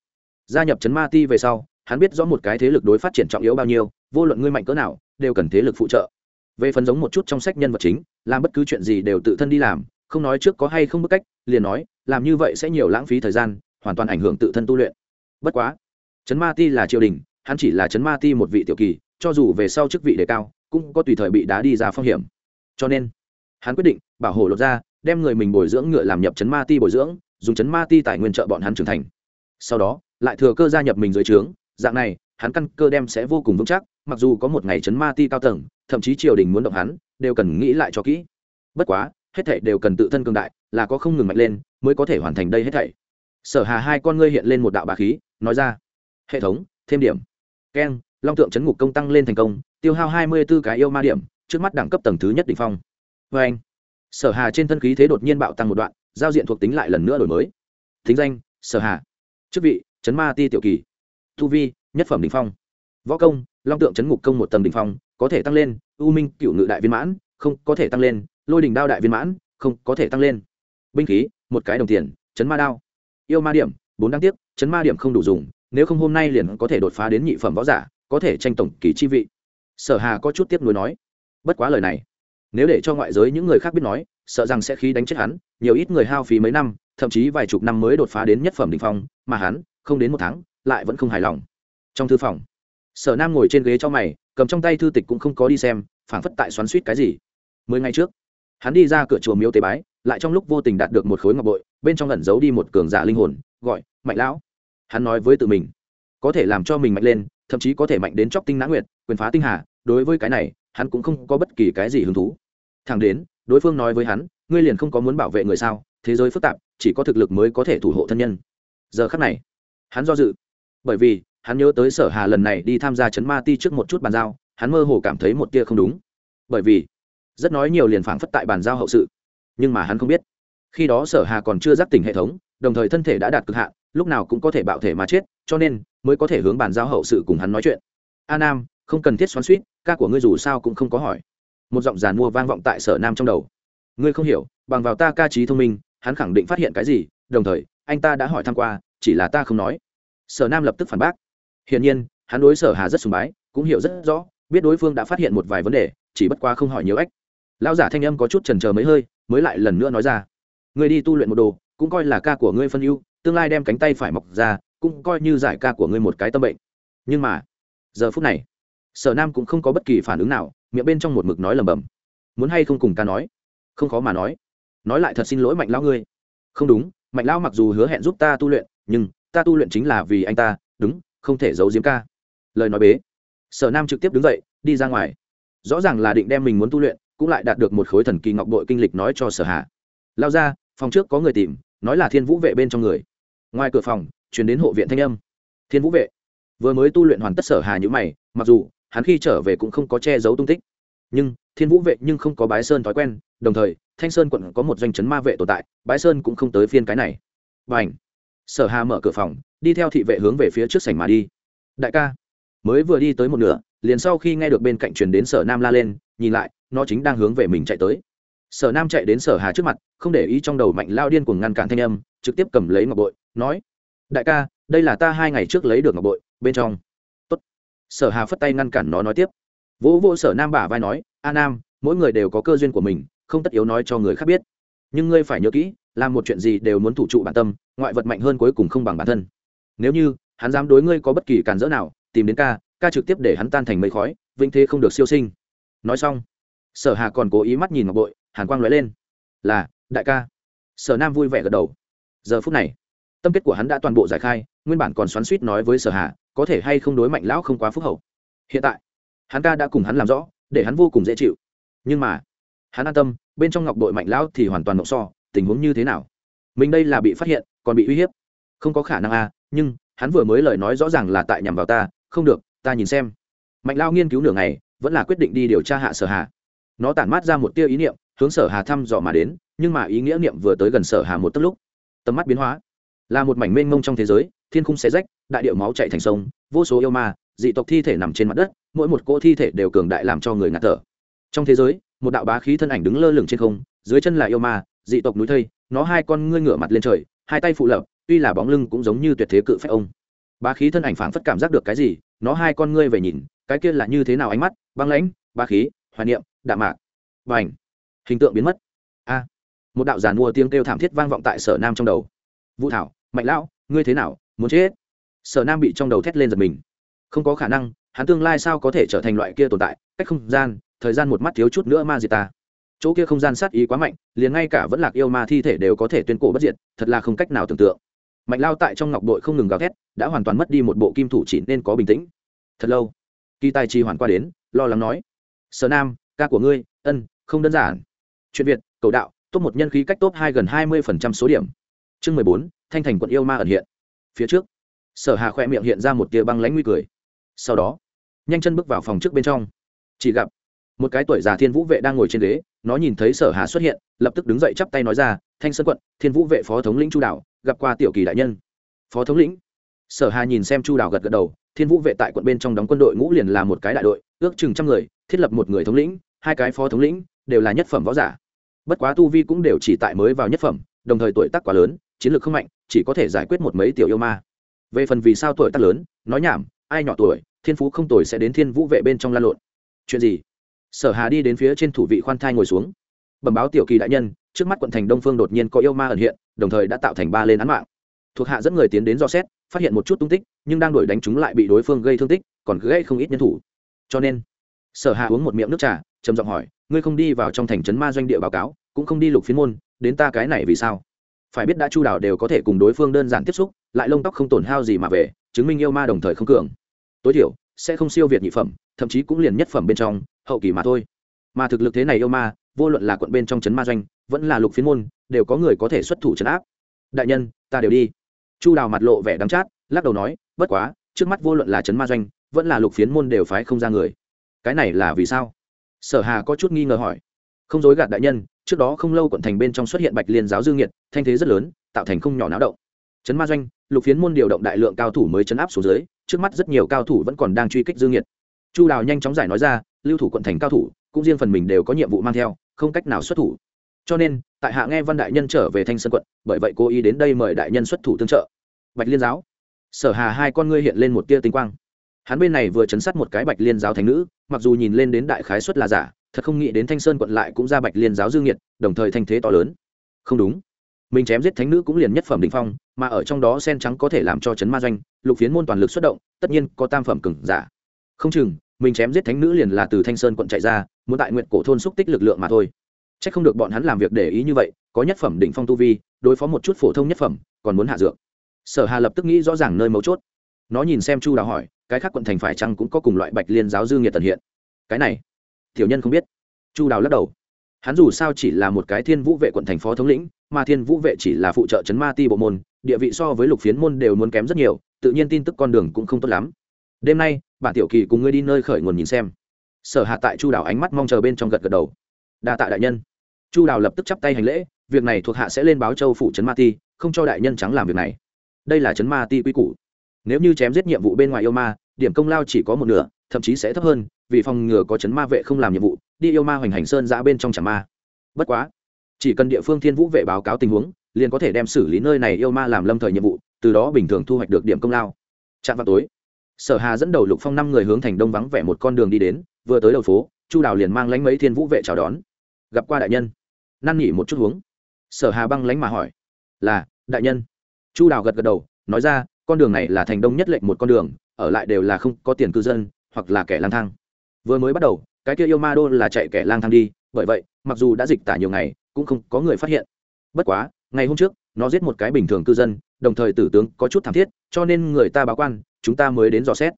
Gia nhập trấn ma ti về sau, hắn biết rõ một cái thế lực đối phát triển trọng yếu bao nhiêu, vô luận ngươi mạnh cỡ nào, đều cần thế lực phụ trợ. Về phần giống một chút trong sách nhân vật chính, làm bất cứ chuyện gì đều tự thân đi làm, không nói trước có hay không bức cách, liền nói, làm như vậy sẽ nhiều lãng phí thời gian, hoàn toàn ảnh hưởng tự thân tu luyện. Bất quá trấn ma ti là triều đình, hắn chỉ là trấn ma ti một vị tiểu kỳ cho dù về sau chức vị đề cao, cũng có tùy thời bị đá đi ra phong hiểm. Cho nên, hắn quyết định bảo hộ lột ra, đem người mình bồi dưỡng ngựa làm nhập chấn ma ti bồi dưỡng, dùng chấn ma ti tài nguyên trợ bọn hắn trưởng thành. Sau đó, lại thừa cơ gia nhập mình dưới trướng, dạng này, hắn căn cơ đem sẽ vô cùng vững chắc, mặc dù có một ngày chấn ma ti cao tầng, thậm chí triều đình muốn động hắn, đều cần nghĩ lại cho kỹ. Bất quá, hết thảy đều cần tự thân cường đại, là có không ngừng mạnh lên, mới có thể hoàn thành đây hết thảy. Sở hà hai con ngươi hiện lên một đạo bà khí, nói ra, hệ thống, thêm điểm. Keng long tượng chấn ngục công tăng lên thành công, tiêu hao hai mươi 24 cái yêu ma điểm, trước mắt đẳng cấp tầng thứ nhất đỉnh phong. Vê anh, sở hà trên thân khí thế đột nhiên bạo tăng một đoạn, giao diện thuộc tính lại lần nữa đổi mới. Thính danh, sở hà. Chức vị, chấn ma ti tiểu kỳ. Thu vi, nhất phẩm đình phong. Võ công, long tượng chấn ngục công một tầng đình phong, có thể tăng lên, u minh cựu ngự đại viên mãn, không, có thể tăng lên, lôi đình đao đại viên mãn, không, có thể tăng lên. Binh khí, một cái đồng tiền, chấn ma đao. Yêu ma điểm, bốn đáng tiếc, chấn ma điểm không đủ dùng, nếu không hôm nay liền có thể đột phá đến nhị phẩm võ giả có thể tranh tổng kỳ chi vị. Sở hà có chút tiếp nối nói, bất quá lời này, nếu để cho ngoại giới những người khác biết nói, sợ rằng sẽ khí đánh chết hắn, nhiều ít người hao phí mấy năm, thậm chí vài chục năm mới đột phá đến nhất phẩm đ ỉ n h phong, mà hắn, không đến một tháng, lại vẫn không hài lòng. Trong thư phòng, sở nam ngồi trên ghế cho mày, cầm trong tay thư tịch cũng không có đi xem, phảng phất tại xoắn suýt cái gì. Mười ngày trước, hắn đi ra cửa chùa miếu tế bái, lại trong lúc vô tình đạt được một khối ngọc bội, bên trong ẩn giấu đi một cường giả linh hồn, gọi, mạnh lão. Hắn nói với tự mình, có thể làm cho mình mạnh lên thậm chí có thể mạnh đến chóc tinh nã nguyệt, quyền phá tinh hà, đối với cái này, hắn cũng không có bất kỳ cái gì hứng thú. Thẳng đến, đối phương nói với hắn, ngươi liền không có muốn bảo vệ người sao? Thế giới phức tạp, chỉ có thực lực mới có thể thủ hộ thân nhân. Giờ khắc này, hắn do dự. Bởi vì, hắn nhớ tới sở hà lần này đi tham gia chấn ma ti trước một chút bàn giao, hắn mơ hồ cảm thấy một tia không đúng. Bởi vì, rất nói nhiều liền phảng phất tại bàn giao hậu sự. Nhưng mà hắn không biết. Khi đó sở hà còn chưa giác tỉnh hệ thống, đồng thời thân thể đã đạt cực hạn, lúc nào cũng có thể bạo thể mà chết cho nên mới có thể hướng bàn giao hậu sự cùng hắn nói chuyện. A nam, không cần thiết xoắn suýt, ca của ngươi dù sao cũng không có hỏi. Một giọng giàn mua vang vọng tại sở nam trong đầu. Ngươi không hiểu, bằng vào ta ca trí thông minh, hắn khẳng định phát hiện cái gì, đồng thời, anh ta đã hỏi thăm qua, chỉ là ta không nói. Sở nam lập tức phản bác. Hiển nhiên, hắn đối sở hà rất sùng bái, cũng hiểu rất rõ, biết đối phương đã phát hiện một vài vấn đề, chỉ bất qua không hỏi nhiều ách. Lão giả thanh âm có chút trần chờ mấy hơi, mới lại lần nữa nói ra. Ngươi đi tu luyện một đồ, cũng coi là ca của ngươi phân ưu, tương lai đem cánh tay phải mọc ra cũng coi như giải ca của ngươi một cái tâm bệnh. Nhưng mà, giờ phút này, sở nam cũng không có bất kỳ phản ứng nào, miệng bên trong một mực nói lầm bầm muốn hay không cùng ca nói? Không khó mà nói. Nói lại thật xin lỗi mạnh lão ngươi. Không đúng, mạnh lão mặc dù hứa hẹn giúp ta tu luyện, nhưng ta tu luyện chính là vì anh ta, đúng, không thể giấu giếm ca. Lời nói bế. Sở nam trực tiếp đứng dậy, đi ra ngoài. Rõ ràng là định đem mình muốn tu luyện, cũng lại đạt được một khối thần kỳ ngọc bội kinh lịch nói cho sở hạ lao ra, phòng trước có người tìm, nói là thiên vũ vệ bên trong người. Ngoài cửa phòng chuyển đến hộ viện thanh âm. Thiên vũ vệ, vừa mới tu luyện hoàn tất sở hà như mày, mặc dù, hắn khi trở về cũng không có che giấu tung tích. Nhưng, thiên vũ vệ nhưng không có bái sơn thói quen, đồng thời, thanh sơn quận có một doanh chấn ma vệ tồn tại, bái sơn cũng không tới phiên cái này. Và ảnh sở hà mở cửa phòng, đi theo thị vệ hướng về phía trước sảnh mà đi. Đại ca, mới vừa đi tới một nửa, liền sau khi nghe được bên cạnh truyền đến sở nam la lên, nhìn lại, nó chính đang hướng về mình chạy tới. Sở nam chạy đến sở hà trước mặt, không để ý trong đầu mạnh lao điên cuồng ngăn cản thanh âm, trực tiếp cầm lấy ngọc bội, nói đại ca, đây là ta hai ngày trước lấy được ngọc bội, bên trong. Tốt. sở hà phất tay ngăn cản nó nói tiếp. Vỗ vỗ sở nam bả vai nói, a nam, mỗi người đều có cơ duyên của mình, không tất yếu nói cho người khác biết. Nhưng ngươi phải nhớ kỹ, làm một chuyện gì đều muốn thủ trụ bản tâm, ngoại vật mạnh hơn cuối cùng không bằng bản thân. Nếu như, hắn dám đối ngươi có bất kỳ cản dỡ nào, tìm đến ca ca trực tiếp để hắn tan thành mây khói, vĩnh thế không được siêu sinh. Nói xong, sở hà còn cố ý mắt nhìn ngọc bội, hàn quang lóe lên. Là, đại ca. Sở nam vui vẻ gật đầu. Giờ phút này tâm kết của hắn đã toàn bộ giải khai, nguyên bản còn xoắn suýt nói với sở hà, có thể hay không đối mạnh lão không quá phúc hậu. Hiện tại, hắn ca đã cùng hắn làm rõ, để hắn vô cùng dễ chịu. Nhưng mà, hắn an tâm, bên trong ngọc đội mạnh lão thì hoàn toàn mộng so, tình huống như thế nào? Mình đây là bị phát hiện, còn bị uy hiếp. Không có khả năng à nhưng, hắn vừa mới lời nói rõ ràng là tại nhằm vào ta, không được, ta nhìn xem. Mạnh lao nghiên cứu nửa ngày, vẫn là quyết định đi điều tra hạ sở hà. Nó tản mát ra một tia ý niệm, hướng sở hà thăm dò mà đến, nhưng mà ý nghĩa niệm vừa tới gần sở hà một tức lúc, tầm mắt biến hóa là một mảnh mênh mông trong thế giới, thiên khung xé rách, đại điệu máu chạy thành sông, vô số yêu ma, dị tộc thi thể nằm trên mặt đất, mỗi một cỗ thi thể đều cường đại làm cho người ngạt thở. Trong thế giới, một đạo bá khí thân ảnh đứng lơ lửng trên không, dưới chân là yêu ma, dị tộc núi thây, nó hai con ngươi ngửa mặt lên trời, hai tay phụ lập, tuy là bóng lưng cũng giống như tuyệt thế cự phách ông. Bá khí thân ảnh phảng phất cảm giác được cái gì, nó hai con ngươi về nhìn, cái kia là như thế nào ánh mắt, băng lãnh, bá khí, hoài niệm, đạm mạc. Và ảnh hình tượng biến mất. A! Một đạo giàn mua tiếng kêu thảm thiết vang vọng tại sở nam trong đầu vũ thảo, mạnh lão, ngươi thế nào? Muốn chết? Sở nam bị trong đầu thét lên giật mình. Không có khả năng, hắn tương lai sao có thể trở thành loại kia tồn tại? Cách không gian, thời gian một mắt thiếu chút nữa ma diệt ta. Chỗ kia không gian sát ý quá mạnh, liền ngay cả vẫn lạc yêu ma thi thể đều có thể tuyên cổ bất diệt, thật là không cách nào tưởng tượng. Mạnh lao tại trong ngọc đội không ngừng gào thét, đã hoàn toàn mất đi một bộ kim thủ chỉ nên có bình tĩnh. Thật lâu, kỳ tài chi hoàn qua đến, lo lắng nói, sở nam, ca của ngươi, ân, không đơn giản. Chuyện việt, cầu đạo, top một nhân khí cách top hai gần hai mươi phần trăm số điểm chương mười bốn, thanh thành quận yêu ma ẩn hiện. Phía trước, sở hà khoe miệng hiện ra một tia băng lãnh nguy cười. Sau đó, nhanh chân bước vào phòng trước bên trong. Chỉ gặp, một cái tuổi già thiên vũ vệ đang ngồi trên ghế, nó nhìn thấy sở hà xuất hiện, lập tức đứng dậy chắp tay nói ra, thanh sơn quận, thiên vũ vệ phó thống lĩnh chu đảo, gặp qua tiểu kỳ đại nhân. Phó thống lĩnh? Sở hà nhìn xem chu đảo gật gật đầu, thiên vũ vệ tại quận bên trong đóng quân đội ngũ liền là một cái đại đội, ước chừng trăm người, thiết lập một người thống lĩnh, hai cái phó thống lĩnh, đều là nhất phẩm võ giả. Bất quá tu vi cũng đều chỉ tại mới vào nhất phẩm, đồng thời tuổi tác quá lớn chiến lược không mạnh, chỉ có thể giải quyết một mấy tiểu yêu ma. Về phần vì sao tuổi tác lớn, nói nhảm, ai nhỏ tuổi, thiên phú không tuổi sẽ đến thiên vũ vệ bên trong lan lộn. Chuyện gì? Sở hà đi đến phía trên thủ vị khoan thai ngồi xuống. Bẩm báo tiểu kỳ đại nhân, trước mắt quận thành đông phương đột nhiên có yêu ma ẩn hiện, đồng thời đã tạo thành ba lên án mạng. Thuộc hạ dẫn người tiến đến do xét, phát hiện một chút tung tích, nhưng đang đuổi đánh chúng lại bị đối phương gây thương tích, còn gây không ít nhân thủ. Cho nên, sở hạ uống một miệng nước trà, trầm giọng hỏi, ngươi không đi vào trong thành trấn ma doanh địa báo cáo, cũng không đi lục phiên môn, đến ta cái này vì sao? Phải biết đã chu đảo đều có thể cùng đối phương đơn giản tiếp xúc, lại lông tóc không tổn hao gì mà về, chứng minh yêu ma đồng thời không cường. Tối thiểu, sẽ không siêu việt nhị phẩm, thậm chí cũng liền nhất phẩm bên trong, hậu kỳ mà thôi. Mà thực lực thế này yêu ma, vô luận là quận bên trong trấn ma doanh, vẫn là lục phiên môn, đều có người có thể xuất thủ trấn áp. Đại nhân, ta đều đi. Chu đào mặt lộ vẻ đắng chát, lắc đầu nói, bất quá, trước mắt vô luận là trấn ma doanh, vẫn là lục phiến môn đều phái không ra người. Cái này là vì sao? Sở hà có chút nghi ngờ hỏi. Không dối gạt đại nhân trước đó không lâu quận thành bên trong xuất hiện bạch liên giáo dương nhiệt thanh thế rất lớn, tạo thành không nhỏ náo động. Trấn ma doanh, lục phiến môn điều động đại lượng cao thủ mới chấn áp xuống dưới, trước mắt rất nhiều cao thủ vẫn còn đang truy kích dương nhiệt chu đào nhanh chóng giải nói ra, lưu thủ quận thành cao thủ, cũng riêng phần mình đều có nhiệm vụ mang theo, không cách nào xuất thủ. Cho nên, tại hạ nghe văn đại nhân trở về thanh sơn quận, bởi vậy cô ý đến đây mời đại nhân xuất thủ tương trợ. Bạch liên giáo. Sở hà hai con ngươi hiện lên một tia tinh quang. Hắn bên này vừa chấn sát một cái bạch liên giáo thành nữ, mặc dù nhìn lên đến đại khái xuất là giả thật không nghĩ đến thanh sơn quận lại cũng ra bạch liên giáo dương nhiệt, đồng thời thanh thế to lớn. Không đúng. Mình chém giết thánh nữ cũng liền nhất phẩm đ ỉ n h phong, mà ở trong đó sen trắng có thể làm cho chấn ma doanh, lục phiến môn toàn lực xuất động, tất nhiên có tam phẩm cừng giả. Không chừng, mình chém giết thánh nữ liền là từ thanh sơn quận chạy ra, muốn tại nguyện cổ thôn xúc tích lực lượng mà thôi. C h ắ c không được bọn hắn làm việc để ý như vậy, có nhất phẩm đỉnh phong tu vi, đối phó một chút phổ thông nhất phẩm, còn muốn hạ dược. Sở hà lập tức nghĩ rõ ràng nơi mấu chốt. Nó nhìn xem chu đào hỏi, cái khác quận thành phải chăng cũng có cùng loại bạch liên giáo dư nghiệt tần hiện. Cái này tiểu nhân không biết. Chu đào lắc đầu. Hắn dù sao chỉ là một cái thiên vũ vệ quận thành phó thống lĩnh, mà thiên vũ vệ chỉ là phụ trợ chấn ma ti bộ môn, địa vị so với lục phiến môn đều muốn kém rất nhiều, tự nhiên tin tức con đường cũng không tốt lắm. Đêm nay, bản tiểu kỳ cùng ngươi đi nơi khởi nguồn nhìn xem. Sở hạ tại chu đào ánh mắt mong chờ bên trong gật gật đầu. Đa tạ đại nhân. Chu đào lập tức chắp tay hành lễ, việc này thuộc hạ sẽ lên báo châu phủ trấn ma ti, không cho đại nhân trắng làm việc này. Đây là trấn ma ti quy củ. Nếu như chém giết nhiệm vụ bên ngoài yêu ma, điểm công lao chỉ có một nửa, thậm chí sẽ thấp hơn vì phòng ngừa có chấn ma vệ không làm nhiệm vụ, đi yêu ma hoành hành sơn giã bên trong chẳng ma. Bất quá, chỉ cần địa phương thiên vũ vệ báo cáo tình huống, liền có thể đem xử lý nơi này yêu ma làm lâm thời nhiệm vụ, từ đó bình thường thu hoạch được điểm công lao. Chạm vào tối, sở hà dẫn đầu lục phong năm người hướng thành đông vắng vẻ một con đường đi đến, vừa tới đầu phố, chu đào liền mang lánh mấy thiên vũ vệ chào đón. Gặp qua đại nhân. Năn nỉ một chút huống. sở hà băng lánh mà hỏi, là, đại nhân. Chu đào gật gật đầu, nói ra, con đường này là thành đông nhất lệnh một con đường, ở lại đều là không có tiền cư dân, hoặc là kẻ lang thang vừa mới bắt đầu, cái kia yêu ma đô là chạy kẻ lang thang đi, bởi vậy, mặc dù đã dịch tả nhiều ngày, cũng không có người phát hiện. Bất quá, ngày hôm trước, nó giết một cái bình thường cư dân, đồng thời tử tướng có chút thảm thiết, cho nên người ta báo quan, chúng ta mới đến dò xét.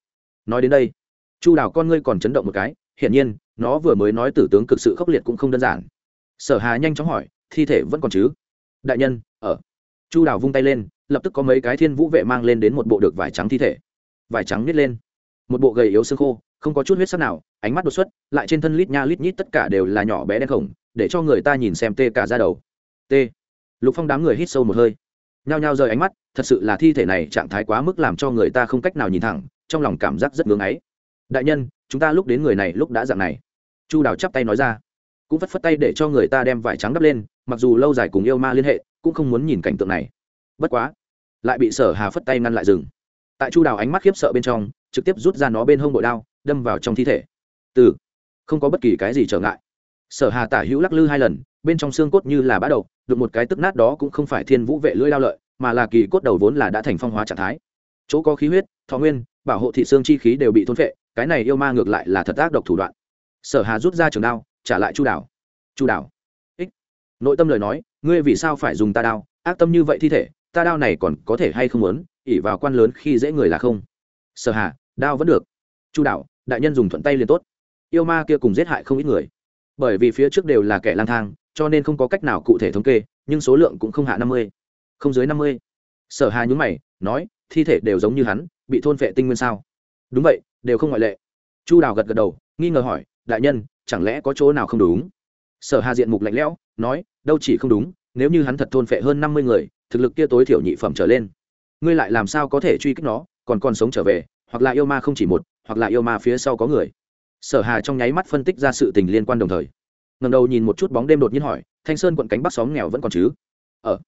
Nói đến đây, chu đào con ngươi còn chấn động một cái, hiển nhiên, nó vừa mới nói tử tướng cực sự khốc liệt cũng không đơn giản. Sở hà nhanh chóng hỏi, thi thể vẫn còn chứ? Đại nhân, ở. Chu đào vung tay lên, lập tức có mấy cái thiên vũ vệ mang lên đến một bộ được vải trắng thi thể. Vải trắng nít lên một bộ gầy yếu xương khô, không có chút huyết sắc nào, ánh mắt đột xuất, lại trên thân lít nha lít nhít tất cả đều là nhỏ bé đen khổng, để cho người ta nhìn xem tê cả ra đầu. T. Lục phong đám người hít sâu một hơi. Nhao nhao rời ánh mắt, thật sự là thi thể này trạng thái quá mức làm cho người ta không cách nào nhìn thẳng, trong lòng cảm giác rất ngưng ấy. Đại nhân, chúng ta lúc đến người này lúc đã dạng này. Chu đào chắp tay nói ra. Cũng phất phất tay để cho người ta đem vải trắng đắp lên, mặc dù lâu dài cùng yêu ma liên hệ, cũng không muốn nhìn cảnh tượng này. Bất quá, lại bị sở hà phất tay ngăn lại rừng tại chu đào ánh mắt khiếp sợ bên trong, trực tiếp rút ra nó bên hông bội đao, đâm vào trong thi thể. Từ, không có bất kỳ cái gì trở ngại. Sở hà tả hữu lắc lư hai lần, bên trong xương cốt như là bã đầu được một cái tức nát đó cũng không phải thiên vũ vệ lưỡi lao lợi, mà là kỳ cốt đầu vốn là đã thành phong hóa trạng thái. Chỗ có khí huyết, thọ nguyên, bảo hộ thị xương chi khí đều bị thôn phệ, cái này yêu ma ngược lại là thật ác độc thủ đoạn. Sở hà rút ra trường đao, trả lại chu đảo chu đảo ích. Nội tâm lời nói, ngươi vì sao phải dùng ta đao, ác tâm như vậy thi thể ta đao này còn có thể hay không muốn ỉ vào quan lớn khi dễ người là không. Sở hà đao vẫn được. Chu đạo, đại nhân dùng thuận tay liền tốt. Yêu ma kia cùng giết hại không ít người. Bởi vì phía trước đều là kẻ lang thang cho nên không có cách nào cụ thể thống kê nhưng số lượng cũng không hạ năm mươi không dưới năm mươi. Sở hà nhúng mày nói thi thể đều giống như hắn bị thôn vệ tinh nguyên sao? Đúng vậy đều không ngoại lệ. Chu đào gật gật đầu nghi ngờ hỏi đại nhân chẳng lẽ có chỗ nào không đúng? Sở hà diện mục lạnh lẽo nói đâu chỉ không đúng nếu như hắn thật thôn phệ hơn năm mươi người thực lực kia tối thiểu nhị phẩm trở lên. Ngươi lại làm sao có thể truy kích nó còn còn sống trở về hoặc là yêu ma không chỉ một hoặc là yêu ma phía sau có người. Sở hà trong nháy mắt phân tích ra sự tình liên quan đồng thời ngầm đầu nhìn một chút bóng đêm đột nhiên hỏi thanh sơn quận cánh bắc xóm nghèo vẫn còn chứ? Ở ờ,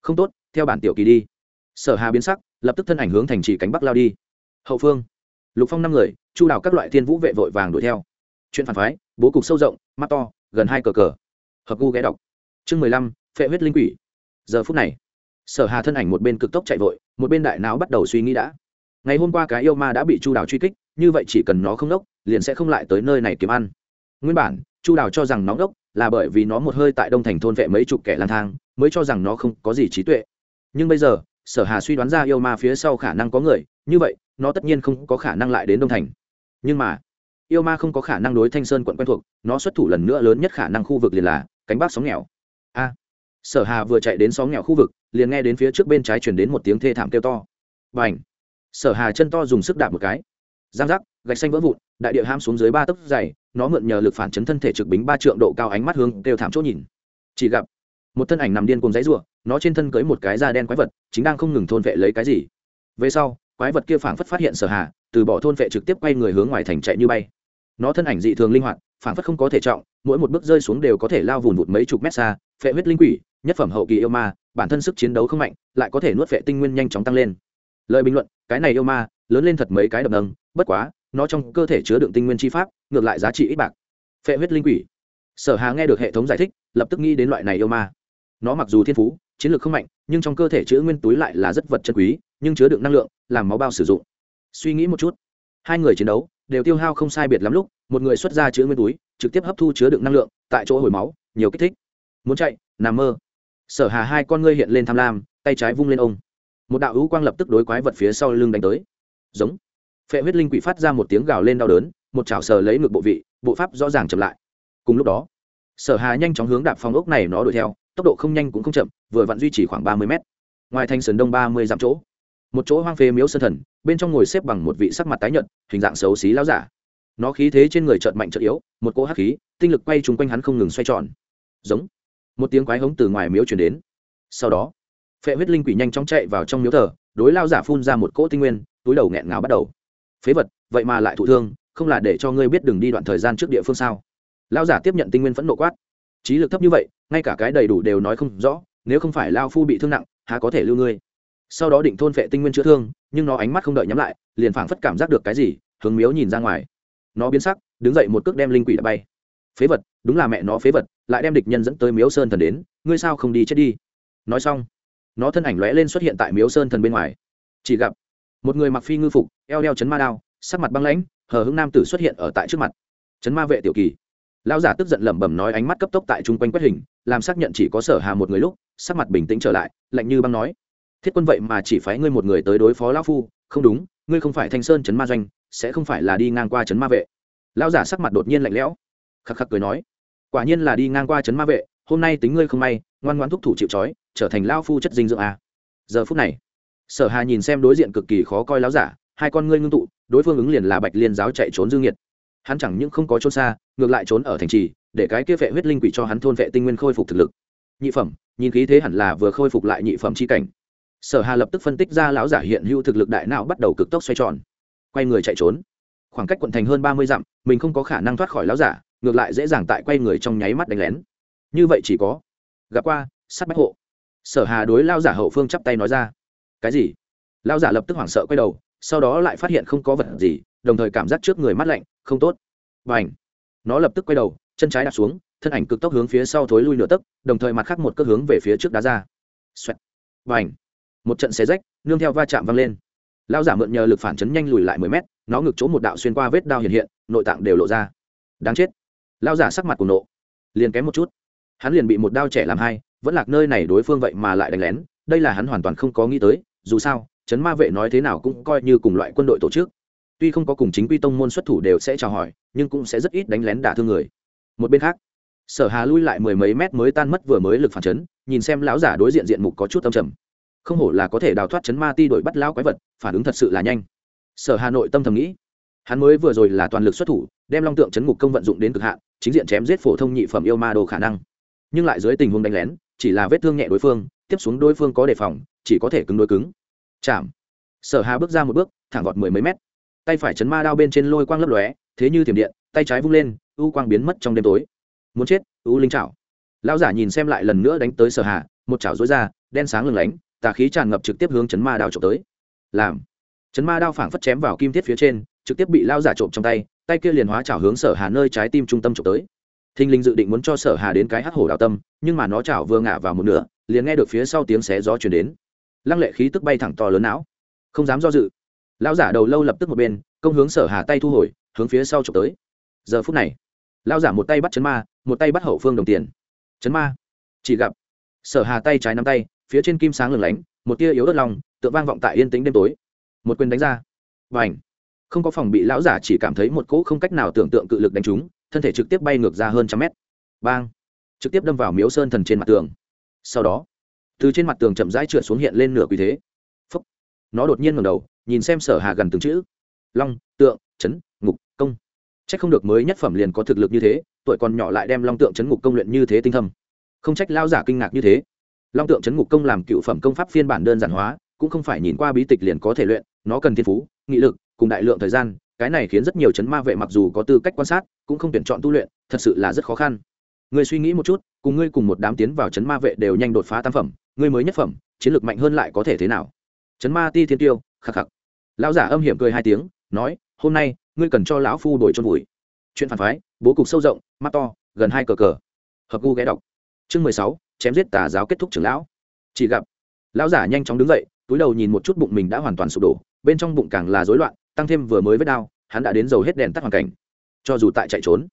không tốt theo bản tiểu kỳ đi. Sở hà biến sắc lập tức thân ảnh hướng thành trì cánh bắc lao đi. Hậu phương. Lục phong năm người chu đào các loại thiên vũ vệ vội vàng đuổi theo. Chuyện phản phái bố cục sâu rộng mắt to gần hai cờ cờ. Hợp gu ghé đọc. Chương mười lăm phệ huyết linh quỷ. Giờ phút này sở hà thân ảnh một bên cực tốc chạy vội, một bên đại não bắt đầu suy nghĩ đã. Ngày hôm qua cái yêu ma đã bị chu đào truy kích, như vậy chỉ cần nó không đốc, liền sẽ không lại tới nơi này kiếm ăn. Nguyên bản, chu đào cho rằng nó đốc là bởi vì nó một hơi tại đông thành thôn vệ mấy chục kẻ lang thang, mới cho rằng nó không có gì trí tuệ. Nhưng bây giờ, sở hà suy đoán ra yêu ma phía sau khả năng có người, như vậy, nó tất nhiên không có khả năng lại đến đông thành. Nhưng mà, yêu ma không có khả năng đối thanh sơn quận quen thuộc, nó xuất thủ lần nữa lớn nhất khả năng khu vực liền là cánh bắc sóng nghèo. A sở hà vừa chạy đến xóm nghèo khu vực, liền nghe đến phía trước bên trái chuyển đến một tiếng thê thảm kêu to. Và ảnh sở hà chân to dùng sức đạp một cái. Giang giác, gạch xanh vỡ vụn, đại địa ham xuống dưới ba tấc dày, nó mượn nhờ lực phản chấn thân thể trực bính ba trượng độ cao ánh mắt hướng kêu thảm chỗ nhìn. Chỉ gặp, một thân ảnh nằm điên cùng giấy rủa, nó trên thân cưới một cái da đen quái vật, chính đang không ngừng thôn vệ lấy cái gì. Về sau, quái vật kia phảng phất phát hiện sở hà, từ bỏ thôn vệ trực tiếp quay người hướng ngoài thành chạy như bay. Nó thân ảnh dị thường linh hoạt, phảng phất không có thể trọng, mỗi một bước rơi xuống đều có thể lao vùn vụt mấy chục mét xa, phệ huyết linh quỷ nhất phẩm hậu kỳ yêu ma, bản thân sức chiến đấu không mạnh, lại có thể nuốt phệ tinh nguyên nhanh chóng tăng lên. Lời bình luận, cái này yêu ma, lớn lên thật mấy cái đập nâng, bất quá, nó trong cơ thể chứa đựng tinh nguyên chi pháp, ngược lại giá trị ít bạc. Phệ huyết linh quỷ. Sở hà nghe được hệ thống giải thích, lập tức nghĩ đến loại này yêu ma. Nó mặc dù thiên phú, chiến lược không mạnh, nhưng trong cơ thể chứa nguyên túi lại là rất vật chân quý, nhưng chứa đựng năng lượng, làm máu bao sử dụng. Suy nghĩ một chút. Hai người chiến đấu, đều tiêu hao không sai biệt lắm lúc, một người xuất ra chứa nguyên túi, trực tiếp hấp thu chứa đựng năng lượng, tại chỗ hồi máu, nhiều kích thích. Muốn chạy, nằm mơ sở hà hai con ngươi hiện lên tham lam, tay trái vung lên ông. Một đạo hữu quang lập tức đối quái vật phía sau lưng đánh tới. Giống. Phệ huyết linh quỷ phát ra một tiếng gào lên đau đớn, một chảo sờ lấy ngược bộ vị, bộ pháp rõ ràng chậm lại. Cùng lúc đó, sở hà nhanh chóng hướng đạp phòng ốc này nó đuổi theo, tốc độ không nhanh cũng không chậm, vừa vặn duy trì khoảng ba mươi mét. Ngoài thành sườn đông ba mươi dặm chỗ, một chỗ hoang phế miếu sơn thần, bên trong ngồi xếp bằng một vị sắc mặt tái nhợt, hình dạng xấu xí láo giả. Nó khí thế trên người chợt mạnh chợt yếu, một cỗ hắc khí, tinh lực quay trúng quanh hắn không ngừng xoay tròn. Giống một tiếng quái hống từ ngoài miếu chuyển đến. Sau đó, phệ huyết linh quỷ nhanh chóng chạy vào trong miếu thờ, đối lao giả phun ra một cỗ tinh nguyên, túi đầu nghẹn ngào bắt đầu. Phế vật, vậy mà lại thụ thương, không là để cho ngươi biết đừng đi đoạn thời gian trước địa phương sao? Lao giả tiếp nhận tinh nguyên phẫn nộ quát. Trí lực thấp như vậy, ngay cả cái đầy đủ đều nói không rõ, nếu không phải lao phu bị thương nặng, há có thể lưu ngươi? Sau đó định thôn phệ tinh nguyên chữa thương, nhưng nó ánh mắt không đợi nhắm lại, liền phảng phất cảm giác được cái gì, hướng miếu nhìn ra ngoài. Nó biến sắc, đứng dậy một cước đem linh quỷ đã bay phế vật, đúng là mẹ nó phế vật, lại đem địch nhân dẫn tới miếu sơn thần đến, ngươi sao không đi chết đi? Nói xong, nó thân ảnh lóe lên xuất hiện tại miếu sơn thần bên ngoài. Chỉ gặp, một người mặc phi ngư phục, eo đeo chấn ma đao, sắc mặt băng lãnh, hờ hững nam tử xuất hiện ở tại trước mặt. Chấn ma vệ tiểu kỳ. Lão giả tức giận lẩm bẩm nói ánh mắt cấp tốc tại chung quanh quét hình, làm xác nhận chỉ có sở hà một người lúc, sắc mặt bình tĩnh trở lại, lạnh như băng nói. Thiết quân vậy mà chỉ phái ngươi một người tới đối phó lão phu, không đúng, ngươi không phải thanh sơn chấn ma doanh, sẽ không phải là đi ngang qua chấn ma vệ. Lão giả sắc mặt đột nhiên lạnh lẽo khắc khắc cười nói, quả nhiên là đi ngang qua trấn ma vệ, hôm nay tính ngươi không may, ngoan ngoan thúc thủ chịu trói, trở thành lao phu chất dinh dưỡng à. giờ phút này, sở hà nhìn xem đối diện cực kỳ khó coi láo giả, hai con ngươi ngưng tụ, đối phương ứng liền là bạch liên giáo chạy trốn dương nhiệt hắn chẳng những không có trốn xa, ngược lại trốn ở thành trì, để cái kia vệ huyết linh quỷ cho hắn thôn vệ tinh nguyên khôi phục thực lực. Nhị phẩm, nhìn khí thế hẳn là vừa khôi phục lại nhị phẩm chi cảnh. Sở hà lập tức phân tích ra lão giả hiện hữu thực lực đại não bắt đầu cực tốc xoay tròn, quay người chạy trốn. Khoảng cách quận thành hơn ba mươi dặm, mình không có khả năng thoát khỏi lão giả ngược lại dễ dàng tại quay người trong nháy mắt đánh lén. Như vậy chỉ có gặp qua sát bách hộ. Sở hà đối lao giả hậu phương chắp tay nói ra. Cái gì? Lao giả lập tức hoảng sợ quay đầu, sau đó lại phát hiện không có vật gì, đồng thời cảm giác trước người mắt lạnh, không tốt. Và ảnh nó lập tức quay đầu, chân trái đạp xuống, thân ảnh cực tốc hướng phía sau thối lui nửa tấc, đồng thời mặt khác một cước hướng về phía trước đá ra. Xoẹt! Và ảnh một trận xé rách, nương theo va chạm văng lên. Lao giả mượn nhờ lực phản chấn nhanh lùi lại mười mét, nó ngực chỗ một đạo xuyên qua vết đao hiện hiện, nội tạng đều lộ ra. Đáng chết! Lao giả sắc mặt của nộ. Liền kém một chút. Hắn liền bị một đao trẻ làm hai, vẫn lạc nơi này đối phương vậy mà lại đánh lén, đây là hắn hoàn toàn không có nghĩ tới, dù sao, trấn ma vệ nói thế nào cũng coi như cùng loại quân đội tổ chức. Tuy không có cùng chính quy tông môn xuất thủ đều sẽ chào hỏi, nhưng cũng sẽ rất ít đánh lén đả thương người. Một bên khác, sở hà lui lại mười mấy mét mới tan mất vừa mới lực phản chấn, nhìn xem lão giả đối diện diện mục có chút tâm trầm. Không hổ là có thể đào thoát chấn ma ti đội bắt lão quái vật, phản ứng thật sự là nhanh. Sở hà nội tâm thầm nghĩ, hắn mới vừa rồi là toàn lực xuất thủ đem long tượng chấn ngục công vận dụng đến cực hạn, chính diện chém giết phổ thông nhị phẩm yêu ma đồ khả năng. Nhưng lại dưới tình huống đánh lén, chỉ là vết thương nhẹ đối phương, tiếp xuống đối phương có đề phòng, chỉ có thể cứng đối cứng. Chạm. Sở hà bước ra một bước, thẳng vọt mười mấy mét. Tay phải chấn ma đao bên trên lôi quang lấp lóe, thế như thiểm điện, tay trái vung lên, u quang biến mất trong đêm tối. Muốn chết, u linh chảo. Lão giả nhìn xem lại lần nữa đánh tới sở hà, một chảo dối ra, đen sáng lừng lánh, tà khí tràn ngập trực tiếp hướng chấn ma đao trộm tới. Làm. Chấn ma đao phảng phất chém vào kim thiết phía trên, trực tiếp bị lao giả trộm trong tay tay kia liền hóa chảo hướng sở hà nơi trái tim trung tâm trộm tới. Thinh linh dự định muốn cho sở hà đến cái hắc hổ đào tâm, nhưng mà nó chảo vừa ngả vào một nửa, liền nghe được phía sau tiếng xé gió chuyển đến. Lăng lệ khí tức bay thẳng to lớn não. Không dám do dự. Lão giả đầu lâu lập tức một bên, công hướng sở hà tay thu hồi, hướng phía sau trộm tới. Giờ phút này, lão giả một tay bắt chấn ma, một tay bắt hậu phương đồng tiền. Chấn ma. Chỉ gặp, sở hà tay trái nắm tay, phía trên kim sáng lừng lánh, một tia yếu đất lòng tựa vang vọng tại yên tĩnh đêm tối. Một quyền đánh ra. Và ảnh không có phòng bị lão giả chỉ cảm thấy một cỗ không cách nào tưởng tượng cự lực đánh trúng, thân thể trực tiếp bay ngược ra hơn trăm mét. Bang! Trực tiếp đâm vào miếu sơn thần trên mặt tường. Sau đó, từ trên mặt tường chậm rãi trượt xuống hiện lên nửa quy thế. Phúc. nó đột nhiên ngầm đầu, nhìn xem sở hà gần từng chữ. Long, tượng, chấn, ngục, công. C h ắ c không được mới nhất phẩm liền có thực lực như thế, tuổi còn nhỏ lại đem long tượng chấn ngục công luyện như thế tinh thâm. Không trách lao giả kinh ngạc như thế. Long tượng chấn ngục công làm cựu phẩm công pháp phiên bản đơn giản hóa, cũng không phải nhìn qua bí tịch liền có thể luyện, nó cần thiên phú, nghị lực cùng đại lượng thời gian, cái này khiến rất nhiều chấn ma vệ mặc dù có tư cách quan sát, cũng không tuyển chọn tu luyện, thật sự là rất khó khăn. Người suy nghĩ một chút, cùng ngươi cùng một đám tiến vào chấn ma vệ đều nhanh đột phá tam phẩm, ngươi mới nhất phẩm, chiến lược mạnh hơn lại có thể thế nào? Chấn ma ti thiên tiêu, khắc khắc. Lão giả âm hiểm cười hai tiếng, nói, hôm nay, ngươi cần cho lão phu đổi trôn vùi. Chuyện phản phái, bố cục sâu rộng, mắt to, gần hai cờ cờ. Hợp gu ghé đọc. Chương mười sáu, chém giết tà giáo kết thúc trưởng lão. Chỉ gặp, lão giả nhanh chóng đứng dậy, túi đầu nhìn một chút bụng mình đã hoàn toàn sụp đổ, bên trong bụng càng là rối loạn tăng thêm vừa mới vết đau hắn đã đến dầu hết đèn tắt hoàn cảnh. Cho dù tại chạy trốn,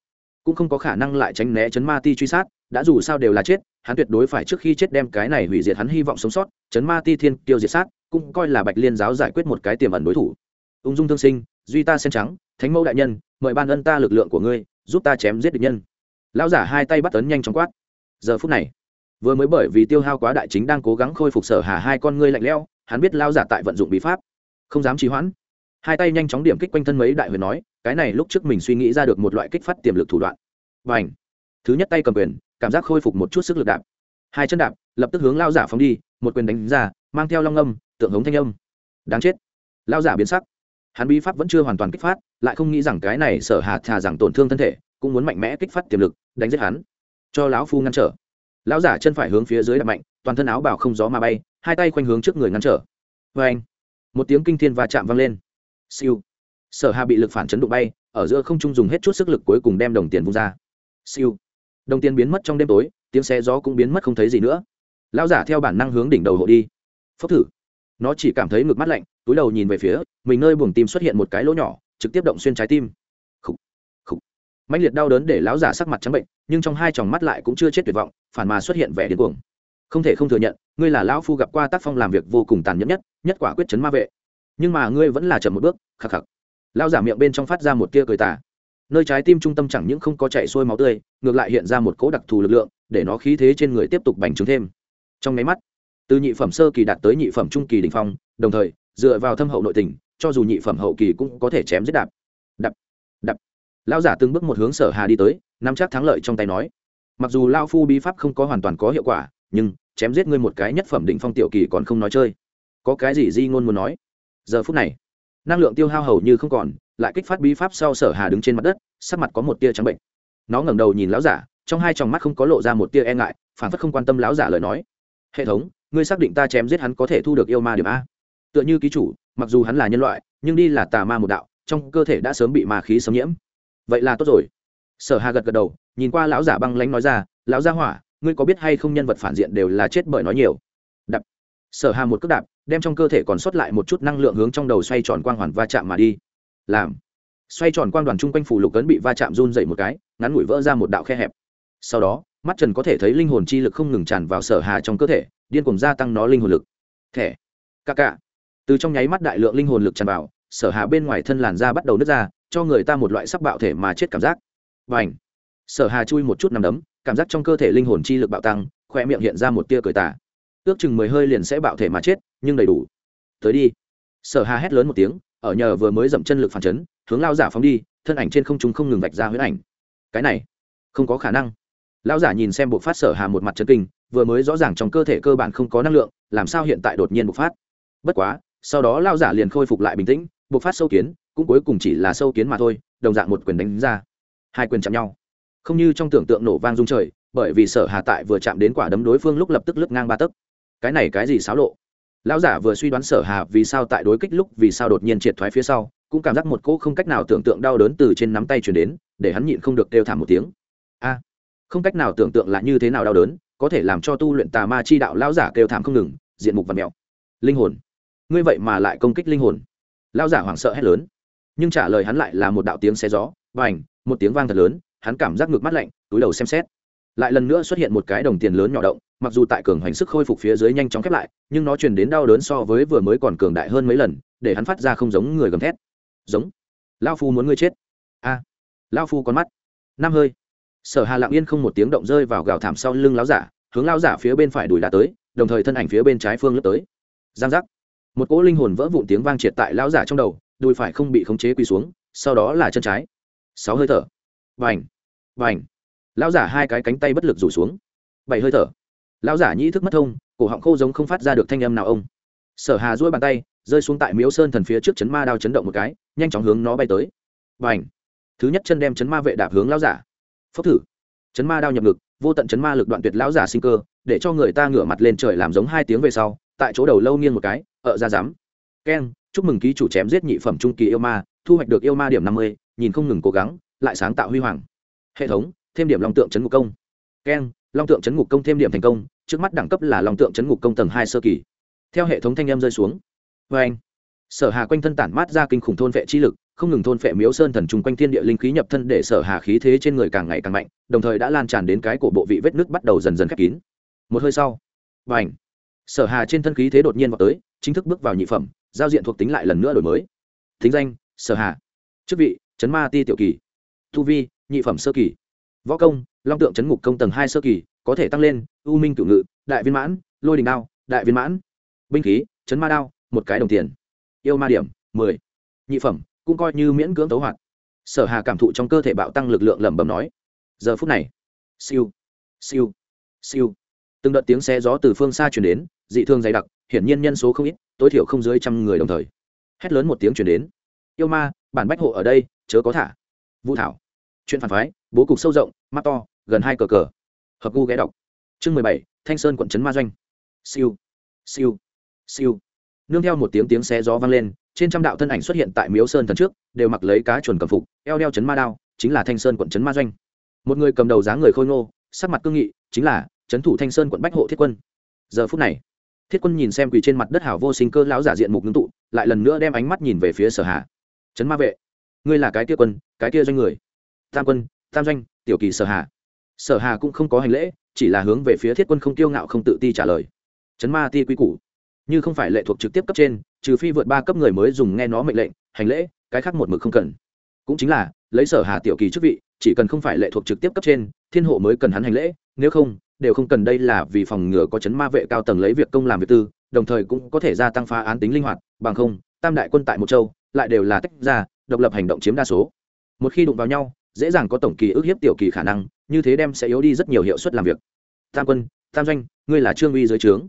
cũng không có khả năng lại tránh né chấn ma ti truy sát, đã dù sao đều là chết, hắn tuyệt đối phải trước khi chết đem cái này hủy diệt hắn hy vọng sống sót, chấn ma ti thiên tiêu diệt sát, cũng coi là bạch liên giáo giải quyết một cái tiềm ẩn đối thủ. Ung dung thương sinh, duy ta sen trắng, thánh mẫu đại nhân, mời ban ân ta lực lượng của ngươi, giúp ta chém giết địch nhân. Lão giả hai tay bắt tấn nhanh chóng quát. Giờ phút này, vừa mới bởi vì tiêu hao quá đại chính đang cố gắng khôi phục sở hà hai con ngươi lạnh lẽo, hắn biết lao giả tại vận dụng bí pháp, không dám trì hoãn hai tay nhanh chóng điểm kích quanh thân mấy đại huyền nói, cái này lúc trước mình suy nghĩ ra được một loại kích phát tiềm lực thủ đoạn. Và ảnh thứ nhất tay cầm quyền, cảm giác khôi phục một chút sức lực đạp. Hai chân đạp, lập tức hướng lao giả phóng đi, một quyền đánh ra, mang theo long âm, tượng hống thanh âm. Đáng chết! Lao giả biến sắc. Hắn bí pháp vẫn chưa hoàn toàn kích phát, lại không nghĩ rằng cái này sở hạ thà rằng tổn thương thân thể, cũng muốn mạnh mẽ kích phát tiềm lực, đánh giết hắn. Cho lão phu ngăn trở. Lão giả chân phải hướng phía dưới đập mạnh, toàn thân áo bảo không gió mà bay, hai tay khoanh hướng trước người ngăn trở. Vê anh một tiếng kinh thiên va chạm vang lên siêu. Sở hà bị lực phản chấn đụng bay ở giữa không trung dùng hết chút sức lực cuối cùng đem đồng tiền vung ra. Siêu. Đồng tiền biến mất trong đêm tối tiếng xe gió cũng biến mất không thấy gì nữa. Lão giả theo bản năng hướng đỉnh đầu hộ đi. Phốc thử. Nó chỉ cảm thấy ngực mắt lạnh túi đầu nhìn về phía mình nơi buồng tim xuất hiện một cái lỗ nhỏ trực tiếp động xuyên trái tim. Khủ, khủ. mạnh liệt đau đớn để lão giả sắc mặt trắng bệnh nhưng trong hai tròng mắt lại cũng chưa chết tuyệt vọng phản mà xuất hiện vẻ điên cuồng. Không thể không thừa nhận ngươi là lão phu gặp qua tác phong làm việc vô cùng tàn nhẫn nhất nhất quả quyết chấn ma vệ. Nhưng mà ngươi vẫn là chậm một bước khắc khắc. Lão giả miệng bên trong phát ra một tia cười tà. Nơi trái tim trung tâm chẳng những không có chạy xuôi máu tươi, ngược lại hiện ra một cỗ đặc thù lực lượng, để nó khí thế trên người tiếp tục bành trướng thêm. Trong máy mắt, từ nhị phẩm sơ kỳ đạt tới nhị phẩm trung kỳ đ ỉ n h phong, đồng thời, dựa vào thâm hậu nội tình, cho dù nhị phẩm hậu kỳ cũng có thể chém giết đạp. Đập đập lao giả từng bước một hướng sở hà đi tới, nắm chắc thắng lợi trong tay nói. Mặc dù lao phu bí pháp không có hoàn toàn có hiệu quả, nhưng chém giết ngươi một cái nhất phẩm định phong tiểu kỳ còn không nói chơi. Có cái gì di ngôn muốn nói? Giờ phút này năng lượng tiêu hao hầu như không còn, lại kích phát bí pháp sau sở hà đứng trên mặt đất, sắc mặt có một tia trắng bệnh. Nó ngẩng đầu nhìn lão giả, trong hai tròng mắt không có lộ ra một tia e ngại, phản phất không quan tâm lão giả lời nói. Hệ thống, ngươi xác định ta chém giết hắn có thể thu được yêu ma điểm a? Tựa như ký chủ, mặc dù hắn là nhân loại, nhưng đi là tà ma một đạo, trong cơ thể đã sớm bị ma khí xâm nhiễm. Vậy là tốt rồi. Sở hà gật gật đầu, nhìn qua lão giả băng lánh nói ra, lão gia hỏa, ngươi có biết hay không nhân vật phản diện đều là chết bởi nói nhiều? Sở hà một cước đạp, đem trong cơ thể còn sót lại một chút năng lượng hướng trong đầu xoay tròn quang hoàn va chạm mà đi. Làm. Xoay tròn quang đoàn chung quanh phủ lục cấn bị va chạm run dậy một cái, ngắn ngủi vỡ ra một đạo khe hẹp. Sau đó, mắt trần có thể thấy linh hồn chi lực không ngừng tràn vào sở hà trong cơ thể, điên cùng gia tăng nó linh hồn lực. Thẻ. Ca ca từ trong nháy mắt đại lượng linh hồn lực tràn vào, sở hà bên ngoài thân làn da bắt đầu nứt ra, cho người ta một loại sắc bạo thể mà chết cảm giác. Và ảnh sở hà chui một chút nằm đấm, cảm giác trong cơ thể linh hồn chi lực bạo tăng khoe miệng hiện ra một tia cười tả ước chừng mười hơi liền sẽ bạo thể mà chết, nhưng đầy đủ. Tới đi. Sở hà hét lớn một tiếng, ở nhờ vừa mới dậm chân lực phản chấn, hướng lao giả phóng đi, thân ảnh trên không trung không ngừng vạch ra huyết ảnh. Cái này, không có khả năng. Lao giả nhìn xem bộ phát sở hà một mặt chân kinh, vừa mới rõ ràng trong cơ thể cơ bản không có năng lượng, làm sao hiện tại đột nhiên bộc phát? Bất quá, sau đó lao giả liền khôi phục lại bình tĩnh, bộc phát sâu kiến, cũng cuối cùng chỉ là sâu kiến mà thôi, đồng dạng một quyền đánh ra. Hai quyền chạm nhau. Không như trong tưởng tượng nổ vang rung trời, bởi vì sở hà tại vừa chạm đến quả đấm đối phương lúc lập tức lướt ngang ba tấc cái này cái gì xáo lộ? Lão giả vừa suy đoán sở hà vì sao tại đối kích lúc, vì sao đột nhiên triệt thoái phía sau, cũng cảm giác một cỗ không cách nào tưởng tượng đau đớn từ trên nắm tay chuyển đến, để hắn nhịn không được kêu thảm một tiếng. A, không cách nào tưởng tượng là như thế nào đau đớn, có thể làm cho tu luyện tà ma chi đạo lão giả kêu thảm không ngừng, diện mục và mèo. Linh hồn. Ngươi vậy mà lại công kích linh hồn. Lão giả hoảng sợ hét lớn. Nhưng trả lời hắn lại là một đạo tiếng xe gió và ảnh một tiếng vang thật lớn, hắn cảm giác ngược mắt lạnh, túi đầu xem xét. Lại lần nữa xuất hiện một cái đồng tiền lớn nhỏ động mặc dù tại cường hoành sức khôi phục phía dưới nhanh chóng khép lại, nhưng nó truyền đến đau đớn so với vừa mới còn cường đại hơn mấy lần, để hắn phát ra không giống người gầm thét. Giống. Lao phu muốn ngươi chết. A. À. lao phu con mắt. Năm hơi. Sở hà lặng yên không một tiếng động rơi vào gào thảm sau lưng lao giả, hướng lao giả phía bên phải đùi đá tới, đồng thời thân ảnh phía bên trái phương lướt tới. Giang giác. Một cỗ linh hồn vỡ vụn tiếng vang triệt tại lao giả trong đầu, đùi phải không bị khống chế quỳ xuống, sau đó là chân trái. Sáu hơi thở. Vành vành lao giả hai cái cánh tay bất lực rủ xuống. Bảy hơi thở lão giả nhĩ thức mất thông, cổ họng khô giống không phát ra được thanh âm nào ông. Sở hà duỗi bàn tay, rơi xuống tại miếu sơn thần phía trước chấn ma đao chấn động một cái, nhanh chóng hướng nó bay tới. Và ảnh thứ nhất chân đem chấn ma vệ đạp hướng lão giả. Phốc thử! Chấn ma đao nhập ngực, vô tận chấn ma lực đoạn tuyệt lão giả sinh cơ, để cho người ta ngửa mặt lên trời làm giống hai tiếng về sau, tại chỗ đầu lâu nghiêng một cái, ợ ra dám. Keng! Chúc mừng ký chủ chém giết nhị phẩm trung kỳ yêu ma, thu hoạch được yêu ma điểm năm mươi, nhìn không ngừng cố gắng, lại sáng tạo huy hoàng. Hệ thống, thêm điểm long tượng chấn ngục công. Keng! Long tượng chấn ngục công thêm điểm thành công trước mắt đẳng cấp là long tượng chấn ngục công tầng hai sơ kỳ. Theo hệ thống thanh em rơi xuống. Vê anh, sở hà quanh thân tản mát ra kinh khủng thôn vệ chi lực, không ngừng thôn vệ miếu sơn thần trùng quanh thiên địa linh khí nhập thân để sở hà khí thế trên người càng ngày càng mạnh, đồng thời đã lan tràn đến cái cổ bộ vị vết nước bắt đầu dần dần khép kín. Một hơi sau, và ảnh sở hà trên thân khí thế đột nhiên vào tới, chính thức bước vào nhị phẩm, giao diện thuộc tính lại lần nữa đổi mới. Thính danh, sở hà. Chức vị, chấn ma ti tiểu kỳ. Thu vi, nhị phẩm sơ kỳ. Võ công, long tượng chấn ngục công tầng hai sơ kỳ có thể tăng lên, u minh cửu ngự, đại viên mãn, lôi đình đao, đại viên mãn. Binh khí, chấn ma đao, một cái đồng tiền. Yêu ma điểm, mười. Nhị phẩm, cũng coi như miễn cưỡng tấu hoạt. Sở hà cảm thụ trong cơ thể bạo tăng lực lượng lẩm bẩm nói. Giờ phút này, siêu siêu siêu. Từng đợt tiếng xe gió từ phương xa chuyển đến, dị thương dày đặc, hiển nhiên nhân số không ít, tối thiểu không dưới trăm người đồng thời. Hét lớn một tiếng chuyển đến. Yêu ma, bản bách hộ ở đây, chớ có thả. Vũ thảo. Chuyện phản phái, bố cục sâu rộng, mắt to, gần hai cờ cờ hợp gu ghé đọc. Chương mười bảy, thanh sơn quận trấn ma doanh. Siêu siêu siêu. Nương theo một tiếng tiếng xe gió vang lên, trên trăm đạo thân ảnh xuất hiện tại miếu sơn thần trước, đều mặc lấy cá chuồn cầm phục, eo đeo chấn ma đao, chính là thanh sơn quận trấn ma doanh. Một người cầm đầu dáng người khôi ngô, sắc mặt cương nghị, chính là trấn thủ thanh sơn quận bách hộ thiết quân. Giờ phút này, thiết quân nhìn xem quỳ trên mặt đất hảo vô sinh cơ lão giả diện mục ngưng tụ, lại lần nữa đem ánh mắt nhìn về phía sở hạ trấn ma vệ, ngươi là cái kia quân, cái kia doanh người? Tam quân, tam doanh, tiểu kỳ sở hạ sở hà cũng không có hành lễ, chỉ là hướng về phía thiết quân không tiêu ngạo không tự ti trả lời. Trấn ma ti quy củ. Như không phải lệ thuộc trực tiếp cấp trên, trừ phi vượt ba cấp người mới dùng nghe nó mệnh lệnh, hành lễ, cái khác một mực không cần. Cũng chính là, lấy sở hà tiểu kỳ chức vị, chỉ cần không phải lệ thuộc trực tiếp cấp trên, thiên hộ mới cần hắn hành lễ, nếu không, đều không cần đây là vì phòng ngừa có chấn ma vệ cao tầng lấy việc công làm việc tư, đồng thời cũng có thể gia tăng phá án tính linh hoạt, bằng không, tam đại quân tại một châu, lại đều là tách ra, độc lập hành động chiếm đa số. Một khi đụng vào nhau, dễ dàng có tổng kỳ ước hiếp tiểu kỳ khả năng như thế đem sẽ yếu đi rất nhiều hiệu suất làm việc. Tam quân, tam doanh, ngươi là trương uy dưới trướng.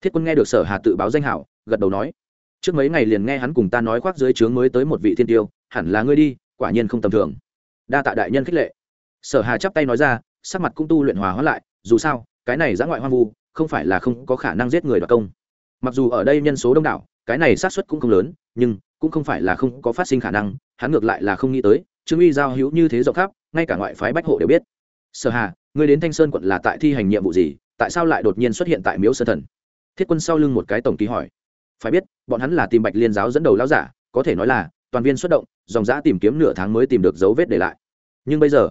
Thiết quân nghe được sở hà tự báo danh hảo, gật đầu nói, trước mấy ngày liền nghe hắn cùng ta nói khoác dưới trướng mới tới một vị thiên tiêu, hẳn là ngươi đi, quả nhiên không tầm thường. Đa tạ đại nhân khích lệ. Sở hà chắp tay nói ra, sắc mặt cũng tu luyện hòa hóa lại, dù sao, cái này giã ngoại hoang vu, không phải là không có khả năng giết người đoạt công. Mặc dù ở đây nhân số đông đảo, cái này xác suất cũng không lớn, nhưng cũng không phải là không có phát sinh khả năng, hắn ngược lại là không nghĩ tới, trương uy giao hữu như thế rộng khắp, ngay cả ngoại phái bách hộ đều biết sở hà, ngươi đến thanh sơn quận là tại thi hành nhiệm vụ gì? Tại sao lại đột nhiên xuất hiện tại miếu sơn thần? Thiết quân sau lưng một cái tổng ký hỏi. Phải biết, bọn hắn là tìm bạch liên giáo dẫn đầu lão giả, có thể nói là, toàn viên xuất động, dòng giã tìm kiếm nửa tháng mới tìm được dấu vết để lại. Nhưng bây giờ,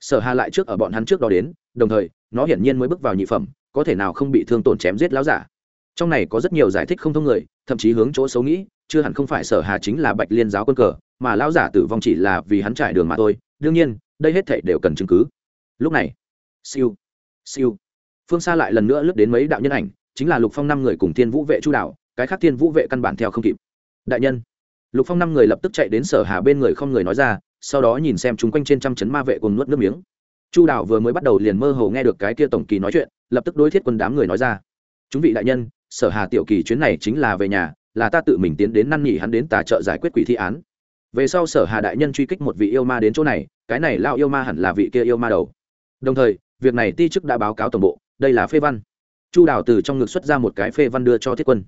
sở hà lại trước ở bọn hắn trước đó đến, đồng thời, nó hiển nhiên mới bước vào nhị phẩm, có thể nào không bị thương tổn chém giết lão giả? Trong này có rất nhiều giải thích không thông người, thậm chí hướng chỗ xấu nghĩ, chưa hẳn không phải sở hà chính là bạch liên giáo quân cờ, mà lão giả tử vong chỉ là vì hắn trải đường mà thôi. Đương nhiên, đây hết thảy đều cần chứng cứ lúc này, siêu siêu. Phương xa lại lần nữa lướt đến mấy đạo nhân ảnh, chính là lục phong năm người cùng thiên vũ vệ chu đạo cái khác thiên vũ vệ căn bản theo không kịp. Đại nhân, lục phong năm người lập tức chạy đến sở hà bên người không người nói ra, sau đó nhìn xem chúng quanh trên trăm chấn ma vệ cùng nuốt nước miếng. Chu đạo vừa mới bắt đầu liền mơ hồ nghe được cái kia tổng kỳ nói chuyện, lập tức đối thiết quân đám người nói ra, chúng vị đại nhân, sở hà tiểu kỳ chuyến này chính là về nhà, là ta tự mình tiến đến năn nhỉ hắn đến tà trợ giải quyết quỷ thi án. Về sau sở hà đại nhân truy kích một vị yêu ma đến chỗ này, cái này lao yêu ma hẳn là vị kia yêu ma đầu đồng thời, việc này ti chức đã báo cáo tổng bộ, đây là phê văn. Chu đào từ trong ngực xuất ra một cái phê văn đưa cho thiết quân.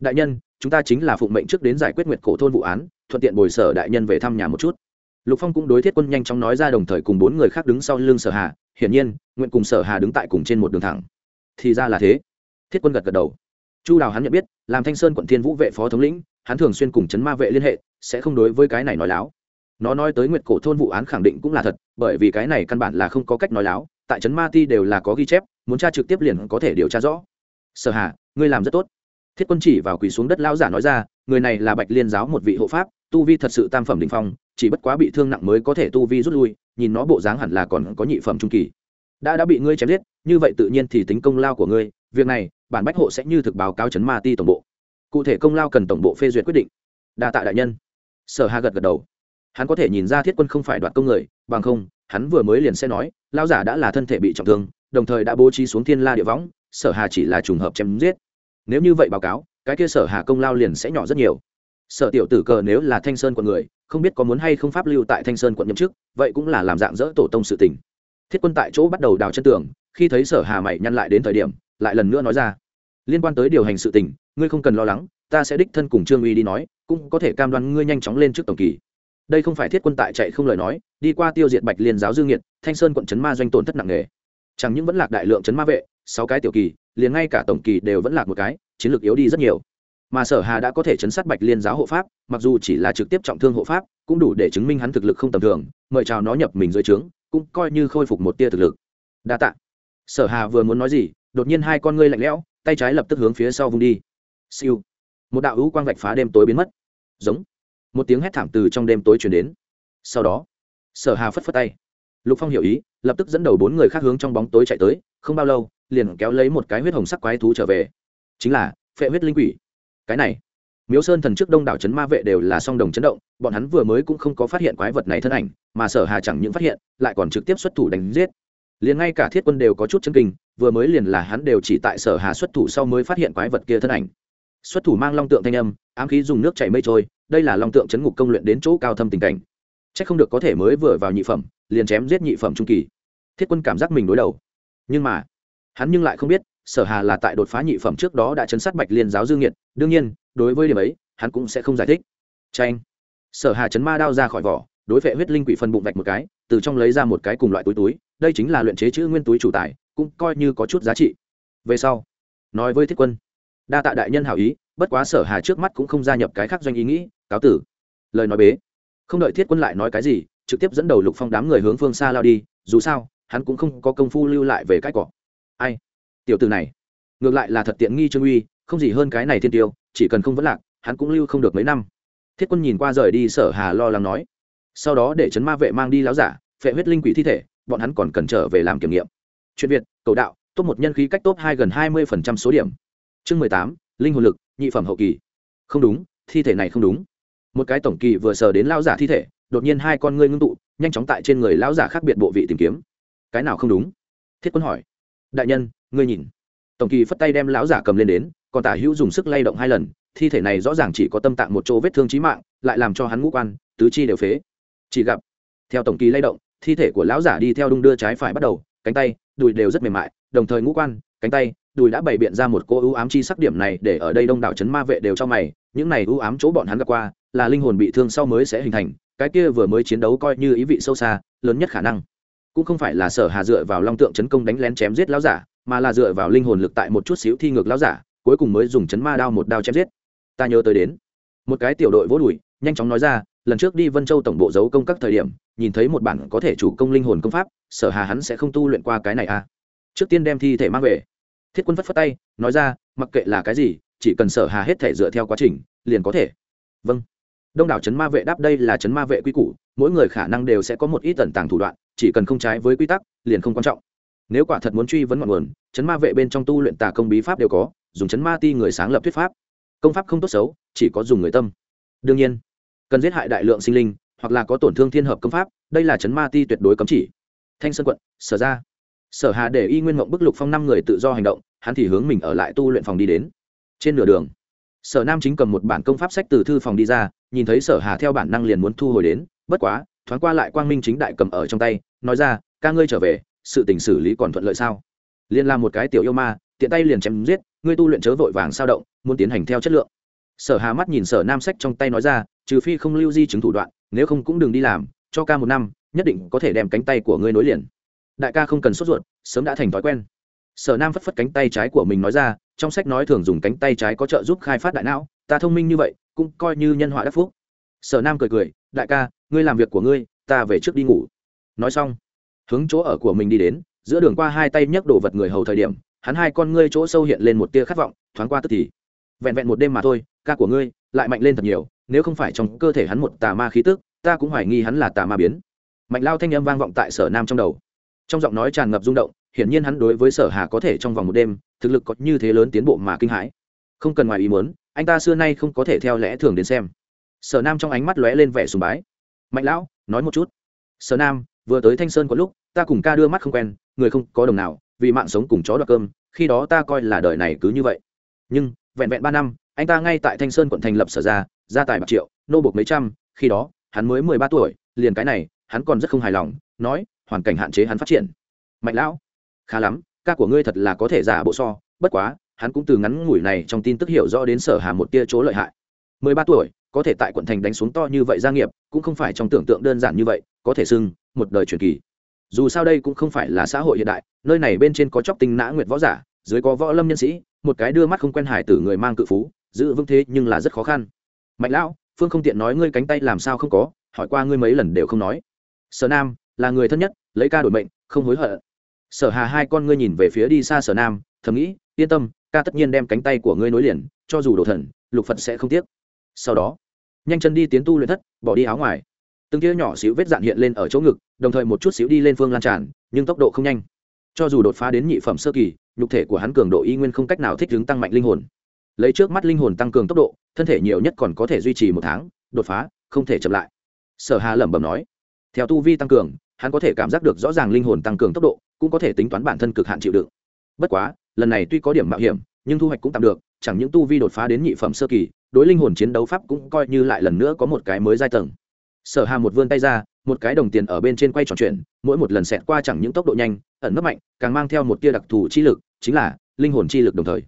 Đại nhân, chúng ta chính là phụng mệnh trước đến giải quyết nguyệt cổ thôn vụ án, thuận tiện bồi sở đại nhân về thăm nhà một chút. Lục phong cũng đối thiết quân nhanh chóng nói ra đồng thời cùng bốn người khác đứng sau lưng sở hà, hiển nhiên, nguyện cùng sở hà đứng tại cùng trên một đường thẳng. Thì ra là thế. Thiết quân gật gật đầu. Chu đào hắn nhận biết, làm thanh sơn quận thiên vũ vệ phó thống lĩnh, hắn thường xuyên cùng chấn ma vệ liên hệ, sẽ không đối với cái này nói láo nó nói tới nguyệt cổ thôn vụ án khẳng định cũng là thật, bởi vì cái này căn bản là không có cách nói láo, tại trấn ma ti đều là có ghi chép, muốn tra trực tiếp liền có thể điều tra rõ. Sở hà, ngươi làm rất tốt. Thiết quân chỉ vào quỳ xuống đất lao giả nói ra, người này là bạch liên giáo một vị hộ pháp, tu vi thật sự tam phẩm đình phong, chỉ bất quá bị thương nặng mới có thể tu vi rút lui, nhìn nó bộ dáng hẳn là còn có nhị phẩm trung kỳ. Đã đã bị ngươi chém giết, như vậy tự nhiên thì tính công lao của ngươi, việc này, bản bách hộ sẽ như thực báo cáo chấn ma ti tổng bộ. Cụ thể công lao cần tổng bộ phê duyệt quyết định. Đa tạ đại nhân. Sở hà gật gật đầu hắn có thể nhìn ra thiết quân không phải đoạt công người, bằng không, hắn vừa mới liền sẽ nói lao giả đã là thân thể bị trọng thương, đồng thời đã bố trí xuống thiên la địa võng, sở hà chỉ là trùng hợp chém giết. Nếu như vậy báo cáo, cái kia sở hà công lao liền sẽ nhỏ rất nhiều. Sở tiểu tử cờ nếu là thanh sơn quận người, không biết có muốn hay không pháp lưu tại thanh sơn quận nhậm chức, vậy cũng là làm dạng dỡ tổ tông sự tình. Thiết quân tại chỗ bắt đầu đào chân tường, khi thấy sở hà mày nhăn lại đến thời điểm, lại lần nữa nói ra. Liên quan tới điều hành sự tình, ngươi không cần lo lắng, ta sẽ đích thân cùng trương uy đi nói, cũng có thể cam đoan ngươi nhanh chóng lên trước tổng kỳ đây không phải thiết quân tại chạy không lời nói, đi qua tiêu diệt bạch liên giáo dương nhiệt thanh sơn quận trấn ma doanh tổn thất nặng nề. Chẳng những vẫn lạc đại lượng trấn ma vệ, sáu cái tiểu kỳ, liền ngay cả tổng kỳ đều vẫn lạc một cái, chiến lược yếu đi rất nhiều. Mà sở hà đã có thể chấn sát bạch liên giáo hộ pháp, mặc dù chỉ là trực tiếp trọng thương hộ pháp, cũng đủ để chứng minh hắn thực lực không tầm thường, mời chào nó nhập mình dưới trướng, cũng coi như khôi phục một tia thực lực. Đa tạ. Sở hà vừa muốn nói gì, đột nhiên hai con ngươi lạnh lẽo, tay trái lập tức hướng phía sau vung đi. Siêu. Một đạo hữu quang vạch phá đêm tối biến mất. Giống một tiếng hét thảm từ trong đêm tối truyền đến. Sau đó, sở hà phất phất tay. Lục phong hiểu ý, lập tức dẫn đầu bốn người khác hướng trong bóng tối chạy tới, không bao lâu, liền kéo lấy một cái huyết hồng sắc quái thú trở về. Chính là, phệ huyết linh quỷ. Cái này, miếu sơn thần trước đông đảo trấn ma vệ đều là song đồng chấn động, bọn hắn vừa mới cũng không có phát hiện quái vật này thân ảnh, mà sở hà chẳng những phát hiện, lại còn trực tiếp xuất thủ đánh giết. Liền ngay cả thiết quân đều có chút chân kinh, vừa mới liền là hắn đều chỉ tại sở hà xuất thủ sau mới phát hiện quái vật kia thân ảnh. Xuất thủ mang long tượng thanh âm, ám khí dùng nước chảy mây trôi đây là long tượng chấn ngục công luyện đến chỗ cao thâm tình cảnh. Chắc không được có thể mới vừa vào nhị phẩm, liền chém giết nhị phẩm trung kỳ. Thiết quân cảm giác mình đối đầu. Nhưng mà, hắn nhưng lại không biết, sở hà là tại đột phá nhị phẩm trước đó đã chấn sát bạch liên giáo dương nhiệt đương nhiên, đối với điểm ấy, hắn cũng sẽ không giải thích. Tranh sở hà chấn ma đao ra khỏi vỏ, đối vệ huyết linh quỷ phân bụng vạch một cái, từ trong lấy ra một cái cùng loại túi túi, đây chính là luyện chế chữ nguyên túi chủ tài, cũng coi như có chút giá trị. Về sau, nói với thiết quân. Đa tạ đại nhân hảo ý, bất quá sở hà trước mắt cũng không gia nhập cái khác doanh ý nghĩ cáo tử. Lời nói bế. Không đợi thiết quân lại nói cái gì, trực tiếp dẫn đầu lục phong đám người hướng phương xa lao đi, dù sao, hắn cũng không có công phu lưu lại về cái cỏ. Ai? Tiểu từ này. Ngược lại là thật tiện nghi trương uy, không gì hơn cái này thiên tiêu, chỉ cần không vấn lạc, hắn cũng lưu không được mấy năm. Thiết quân nhìn qua rời đi sở hà lo lắng nói. Sau đó để chấn ma vệ mang đi láo giả, phệ huyết linh quỷ thi thể, bọn hắn còn cần trở về làm kiểm nghiệm. Chuyện việt, cầu đạo, top một nhân khí cách top hai gần hai mươi phần trăm số điểm. Chương mười tám, linh hồn lực, nhị phẩm hậu kỳ. Không đúng, thi thể này không đúng một cái tổng kỳ vừa sờ đến lao giả thi thể, đột nhiên hai con ngươi ngưng tụ, nhanh chóng tại trên người lao giả khác biệt bộ vị tìm kiếm. Cái nào không đúng? Thiết quân hỏi. Đại nhân, ngươi nhìn. Tổng kỳ phất tay đem lão giả cầm lên đến, còn tả hữu dùng sức lay động hai lần, thi thể này rõ ràng chỉ có tâm tạng một chỗ vết thương trí mạng, lại làm cho hắn ngũ quan, tứ chi đều phế. Chỉ gặp, theo tổng kỳ lay động, thi thể của lão giả đi theo đung đưa trái phải bắt đầu, cánh tay, đùi đều rất mềm mại, đồng thời ngũ quan, cánh tay, đùi đã bày biện ra một cô ưu ám chi sắc điểm này để ở đây đông đảo c ma vệ đều cho mày, những này ưu ám chỗ bọn hắn gặp qua là linh hồn bị thương sau mới sẽ hình thành, cái kia vừa mới chiến đấu coi như ý vị sâu xa, lớn nhất khả năng. Cũng không phải là sở hà dựa vào long tượng chấn công đánh lén chém giết lão giả, mà là dựa vào linh hồn lực tại một chút xíu thi ngược lão giả, cuối cùng mới dùng chấn ma đao một đao chém giết. Ta nhớ tới đến. Một cái tiểu đội vỗ đùi, nhanh chóng nói ra, lần trước đi vân châu tổng bộ giấu công các thời điểm, nhìn thấy một bản có thể chủ công linh hồn công pháp, sở hà hắn sẽ không tu luyện qua cái này à. Trước tiên đem thi thể mang về. Thiết quân phất phất tay, nói ra, mặc kệ là cái gì, chỉ cần sở hà hết thể dựa theo quá trình, liền có thể. Vâng đông đảo chấn ma vệ đáp đây là chấn ma vệ quy củ, mỗi người khả năng đều sẽ có một ít tần tàng thủ đoạn, chỉ cần không trái với quy tắc, liền không quan trọng. Nếu quả thật muốn truy vấn ngọn nguồn, chấn ma vệ bên trong tu luyện tà công bí pháp đều có, dùng chấn ma ti người sáng lập thuyết pháp. Công pháp không tốt xấu, chỉ có dùng người tâm. Đương nhiên, cần giết hại đại lượng sinh linh, hoặc là có tổn thương thiên hợp công pháp, đây là chấn ma ti tuyệt đối cấm chỉ. Thanh sơn quận, sở ra sở hà để y nguyên mộng bức lục phong năm người tự do hành động, hắn thì hướng mình ở lại tu luyện phòng đi đến. Trên nửa đường sở nam chính cầm một bản công pháp sách từ thư phòng đi ra, nhìn thấy sở hà theo bản năng liền muốn thu hồi đến, bất quá, thoáng qua lại quang minh chính đại cầm ở trong tay, nói ra, ca ngươi trở về, sự tình xử lý còn thuận lợi sao? Liền làm một cái tiểu yêu ma, tiện tay liền chém giết, ngươi tu luyện chớ vội vàng sao động, muốn tiến hành theo chất lượng. Sở hà mắt nhìn sở nam sách trong tay nói ra, trừ phi không lưu di chứng thủ đoạn, nếu không cũng đừng đi làm, cho ca một năm, nhất định có thể đem cánh tay của ngươi nối liền. Đại ca không cần sốt ruột, sớm đã thành thói quen. Sở nam phất phất cánh tay trái của mình nói ra trong sách nói thường dùng cánh tay trái có trợ giúp khai phát đại não, ta thông minh như vậy, cũng coi như nhân họa đắc phúc. Sở nam cười cười, đại ca, ngươi làm việc của ngươi, ta về trước đi ngủ. Nói xong, hướng chỗ ở của mình đi đến, giữa đường qua hai tay nhấc đồ vật người hầu thời điểm, hắn hai con ngươi chỗ sâu hiện lên một tia khát vọng, thoáng qua tức thì. Vẹn vẹn một đêm mà thôi, ca của ngươi lại mạnh lên thật nhiều, nếu không phải trong cơ thể hắn một tà ma khí tức, ta cũng hoài nghi hắn là tà ma biến. Mạnh lao thanh âm vang vọng tại sở nam trong đầu. Trong giọng nói tràn ngập rung động hiển nhiên hắn đối với sở hà có thể trong vòng một đêm, thực lực có như thế lớn tiến bộ mà kinh hãi. Không cần ngoài ý muốn, anh ta xưa nay không có thể theo lẽ thường đến xem. Sở nam trong ánh mắt lóe lên vẻ sùng bái. Mạnh lão, nói một chút. Sở nam, vừa tới thanh sơn có lúc, ta cùng ca đưa mắt không quen, người không có đồng nào, vì mạng sống cùng chó đoạt cơm, khi đó ta coi là đời này cứ như vậy. Nhưng, vẹn vẹn ba năm, anh ta ngay tại thanh sơn quận thành lập sở ra gia tài bạc triệu, nô buộc mấy trăm, khi đó, hắn mới mười ba tuổi, liền cái này, hắn còn rất không hài lòng, nói, hoàn cảnh hạn chế hắn phát triển. Mạnh lão khá lắm, ca của ngươi thật là có thể giả bộ so, bất quá, hắn cũng từ ngắn ngủi này trong tin tức hiểu rõ đến sở hà một tia chỗ lợi hại. Mười ba tuổi, có thể tại quận thành đánh xuống to như vậy gia nghiệp, cũng không phải trong tưởng tượng đơn giản như vậy, có thể xưng, một đời truyền kỳ. Dù sao đây cũng không phải là xã hội hiện đại, nơi này bên trên có chóc tinh nã nguyệt võ giả, dưới có võ lâm nhân sĩ, một cái đưa mắt không quen hải tử người mang cự phú, giữ vững thế nhưng là rất khó khăn. Mạnh lão, phương không tiện nói ngươi cánh tay làm sao không có, hỏi qua ngươi mấy lần đều không nói. Sở nam, là người thân nhất, lấy ca đổi mệnh, không hối hận sở hà hai con ngươi nhìn về phía đi xa sở nam, thầm nghĩ, yên tâm, ca tất nhiên đem cánh tay của ngươi nối liền, cho dù đồ thần, lục phật sẽ không tiếc. Sau đó, nhanh chân đi tiến tu luyện thất, bỏ đi áo ngoài. Từng tia nhỏ xíu vết dạn hiện lên ở chỗ ngực, đồng thời một chút xíu đi lên phương lan tràn, nhưng tốc độ không nhanh. Cho dù đột phá đến nhị phẩm sơ kỳ, nhục thể của hắn cường độ y nguyên không cách nào thích ứng tăng mạnh linh hồn. Lấy trước mắt linh hồn tăng cường tốc độ, thân thể nhiều nhất còn có thể duy trì một tháng, đột phá, không thể chậm lại. Sở hà lẩm bẩm nói, theo tu vi tăng cường, hắn có thể cảm giác được rõ ràng linh hồn tăng cường tốc độ cũng có thể tính toán bản thân cực hạn chịu đựng. Bất quá, lần này tuy có điểm mạo hiểm, nhưng thu hoạch cũng tạm được, chẳng những tu vi đột phá đến nhị phẩm sơ kỳ, đối linh hồn chiến đấu pháp cũng coi như lại lần nữa có một cái mới giai tầng. Sở hà một vươn tay ra, một cái đồng tiền ở bên trên quay tròn chuyển, mỗi một lần xẹt qua chẳng những tốc độ nhanh, ẩn nấp mạnh, càng mang theo một tia đặc thù chi lực, chính là linh hồn chi lực đồng thời.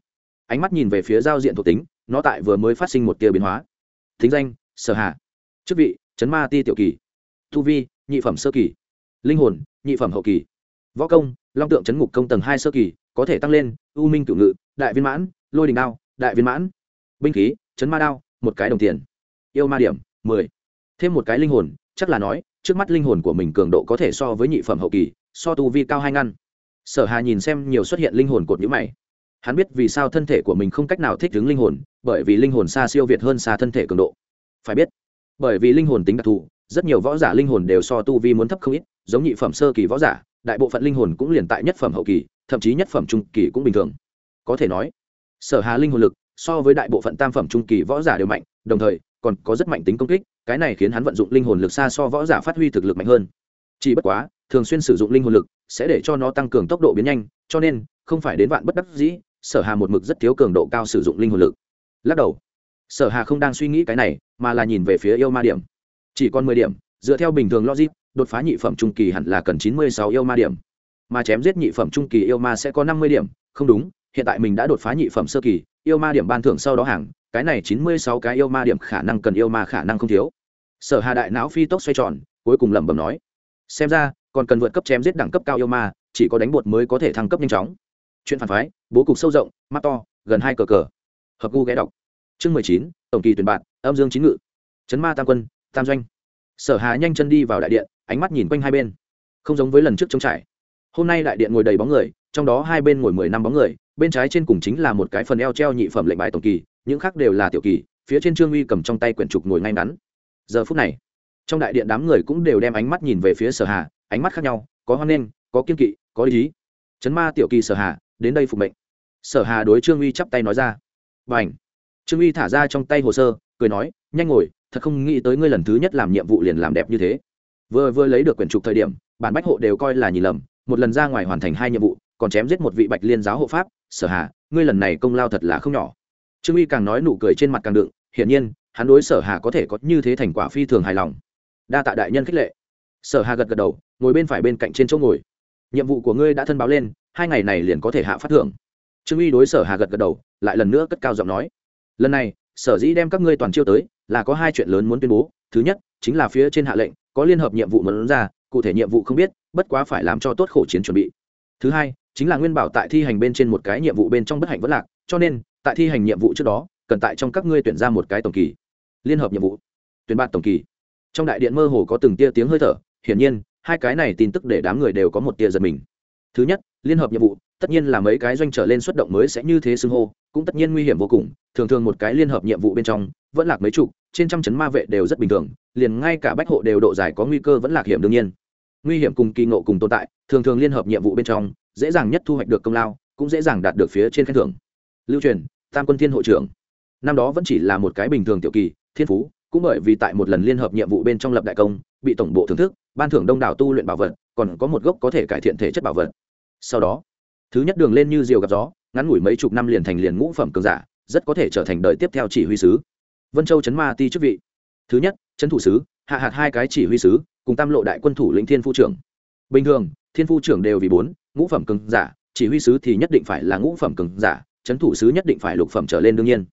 Ánh mắt nhìn về phía giao diện thuộc tính, nó tại vừa mới phát sinh một tia biến hóa. Thính danh, sở hà. Chức vị, chấn ma ti tiểu kỳ. Thu vi, nhị phẩm sơ kỳ. Linh hồn, nhị phẩm hậu kỳ võ công, long tượng chấn ngục công tầng hai sơ kỳ, có thể tăng lên, u minh cựu ngự, đại viên mãn, lôi đình đao, đại viên mãn. Binh khí, chấn ma đao, một cái đồng tiền. Yêu ma điểm, mười. Thêm một cái linh hồn, chắc là nói, trước mắt linh hồn của mình cường độ có thể so với nhị phẩm hậu kỳ, so tu vi cao hai ngăn. Sở hà nhìn xem nhiều xuất hiện linh hồn cột nhữ mày. Hắn biết vì sao thân thể của mình không cách nào thích ứng linh hồn, bởi vì linh hồn xa siêu việt hơn xa thân thể cường độ. Phải biết, bởi vì linh hồn tính đặc thù, rất nhiều võ giả linh hồn đều so tu vi muốn thấp không ít, giống nhị phẩm sơ kỳ võ giả đại bộ phận linh hồn cũng liền tại nhất phẩm hậu kỳ, thậm chí nhất phẩm trung kỳ cũng bình thường. Có thể nói, sở hà linh hồn lực so với đại bộ phận tam phẩm trung kỳ võ giả đều mạnh, đồng thời, còn có rất mạnh tính công kích, cái này khiến hắn vận dụng linh hồn lực xa so võ giả phát huy thực lực mạnh hơn. Chỉ bất quá, thường xuyên sử dụng linh hồn lực sẽ để cho nó tăng cường tốc độ biến nhanh, cho nên, không phải đến vạn bất đắc dĩ, sở hà một mực rất thiếu cường độ cao sử dụng linh hồn lực. Lắc đầu, sở hà không đang suy nghĩ cái này, mà là nhìn về phía yêu ma điểm. Chỉ còn mười điểm, dựa theo bình thường logic đột phá nhị phẩm trung kỳ hẳn là cần chín mươi sáu yêu ma điểm. Mà chém giết nhị phẩm trung kỳ yêu ma sẽ có năm mươi điểm. Không đúng, hiện tại mình đã đột phá nhị phẩm sơ kỳ, yêu ma điểm ban thưởng sau đó hàng, cái này chín mươi sáu cái yêu ma điểm khả năng cần yêu ma khả năng không thiếu. Sở hà đại não phi tốc xoay tròn, cuối cùng lẩm bẩm nói, xem ra, còn cần vượt cấp chém giết đẳng cấp cao yêu ma, chỉ có đánh bột mới có thể thăng cấp nhanh chóng. Chuyện phản phái, bố cục sâu rộng, mắt to, gần hai cờ cờ. Hợp gu ghé đọc. Chương mười chín, tổng kỳ tuyển bạn, âm dương chính ngự. Chấn ma tam quân, tam doanh. Sở hà nhanh chân đi vào đại điện ánh mắt nhìn quanh hai bên. Không giống với lần trước trống trải. Hôm nay đại điện ngồi đầy bóng người, trong đó hai bên ngồi mười năm bóng người, bên trái trên cùng chính là một cái phần eo treo nhị phẩm lệnh bài tổng kỳ, những khác đều là tiểu kỳ, phía trên trương uy cầm trong tay quyển trục ngồi ngay ngắn. Giờ phút này, trong đại điện đám người cũng đều đem ánh mắt nhìn về phía sở hà, ánh mắt khác nhau, có hoan nghênh, có kiên kỵ, có lý chấn ma tiểu kỳ sở hà, đến đây phục mệnh. Sở hà đối trương uy chắp tay nói ra. Và ảnh trương uy thả ra trong tay hồ sơ, cười nói, nhanh ngồi, thật không nghĩ tới ngươi lần thứ nhất làm nhiệm vụ liền làm đẹp như thế vừa vừa lấy được quyển trục thời điểm, bản bách hộ đều coi là nhìn lầm, một lần ra ngoài hoàn thành hai nhiệm vụ, còn chém giết một vị bạch liên giáo hộ pháp, sở hà, ngươi lần này công lao thật là không nhỏ. Trương uy càng nói nụ cười trên mặt càng đựng, hiển nhiên, hắn đối sở hà có thể có như thế thành quả phi thường hài lòng. Đa tạ đại nhân khích lệ. Sở hà gật gật đầu, ngồi bên phải bên cạnh trên chỗ ngồi. Nhiệm vụ của ngươi đã thân báo lên, hai ngày này liền có thể hạ phát thưởng. Trương uy đối sở hà gật gật đầu, lại lần nữa cất cao giọng nói, lần này, sở dĩ đem các ngươi toàn chiêu tới, là có hai chuyện lớn muốn tuyên bố. Thứ nhất chính là phía trên hạ lệnh, có liên hợp nhiệm vụ muốn ra, cụ thể nhiệm vụ không biết, bất quá phải làm cho tốt khổ chiến chuẩn bị. Thứ hai, chính là nguyên bảo tại thi hành bên trên một cái nhiệm vụ bên trong bất hạnh vẫn lạc, cho nên, tại thi hành nhiệm vụ trước đó, cần tại trong các ngươi tuyển ra một cái tổng kỳ. Liên hợp nhiệm vụ. Tuyển bạt tổng kỳ. Trong đại điện mơ hồ có từng tia tiếng hơi thở, hiển nhiên, hai cái này tin tức để đám người đều có một tia giật mình. Thứ nhất, liên hợp nhiệm vụ tất nhiên là mấy cái doanh trở lên xuất động mới sẽ như thế xưng hô, cũng tất nhiên nguy hiểm vô cùng. Thường thường một cái liên hợp nhiệm vụ bên trong, vẫn lạc mấy chục, trên trăm chấn ma vệ đều rất bình thường, liền ngay cả bách hộ đều độ dài có nguy cơ vẫn lạc hiểm đương nhiên. Nguy hiểm cùng kỳ ngộ cùng tồn tại, thường thường liên hợp nhiệm vụ bên trong, dễ dàng nhất thu hoạch được công lao, cũng dễ dàng đạt được phía trên khen thưởng. Lưu truyền, tam quân thiên hội trưởng. Năm đó vẫn chỉ là một cái bình thường tiểu kỳ, thiên phú, cũng bởi vì tại một lần liên hợp nhiệm vụ bên trong lập đại công, bị tổng bộ thưởng thức, ban thưởng đông đảo tu luyện bảo vật, còn có một gốc có thể cải thiện thể chất bảo vật. Sau đó thứ nhất đường lên như diều gặp gió, ngắn ngủi mấy chục năm liền thành liền ngũ phẩm cường giả, rất có thể trở thành đời tiếp theo chỉ huy sứ. Vân châu chấn ma ti chức vị. Thứ nhất, chấn thủ sứ, hạ hạt hai cái chỉ huy sứ, cùng tam lộ đại quân thủ lĩnh thiên phu trưởng. Bình thường, thiên phu trưởng đều vì bốn, ngũ phẩm cường giả, chỉ huy sứ thì nhất định phải là ngũ phẩm cường giả, chấn thủ sứ nhất định phải lục phẩm trở lên đương nhiên.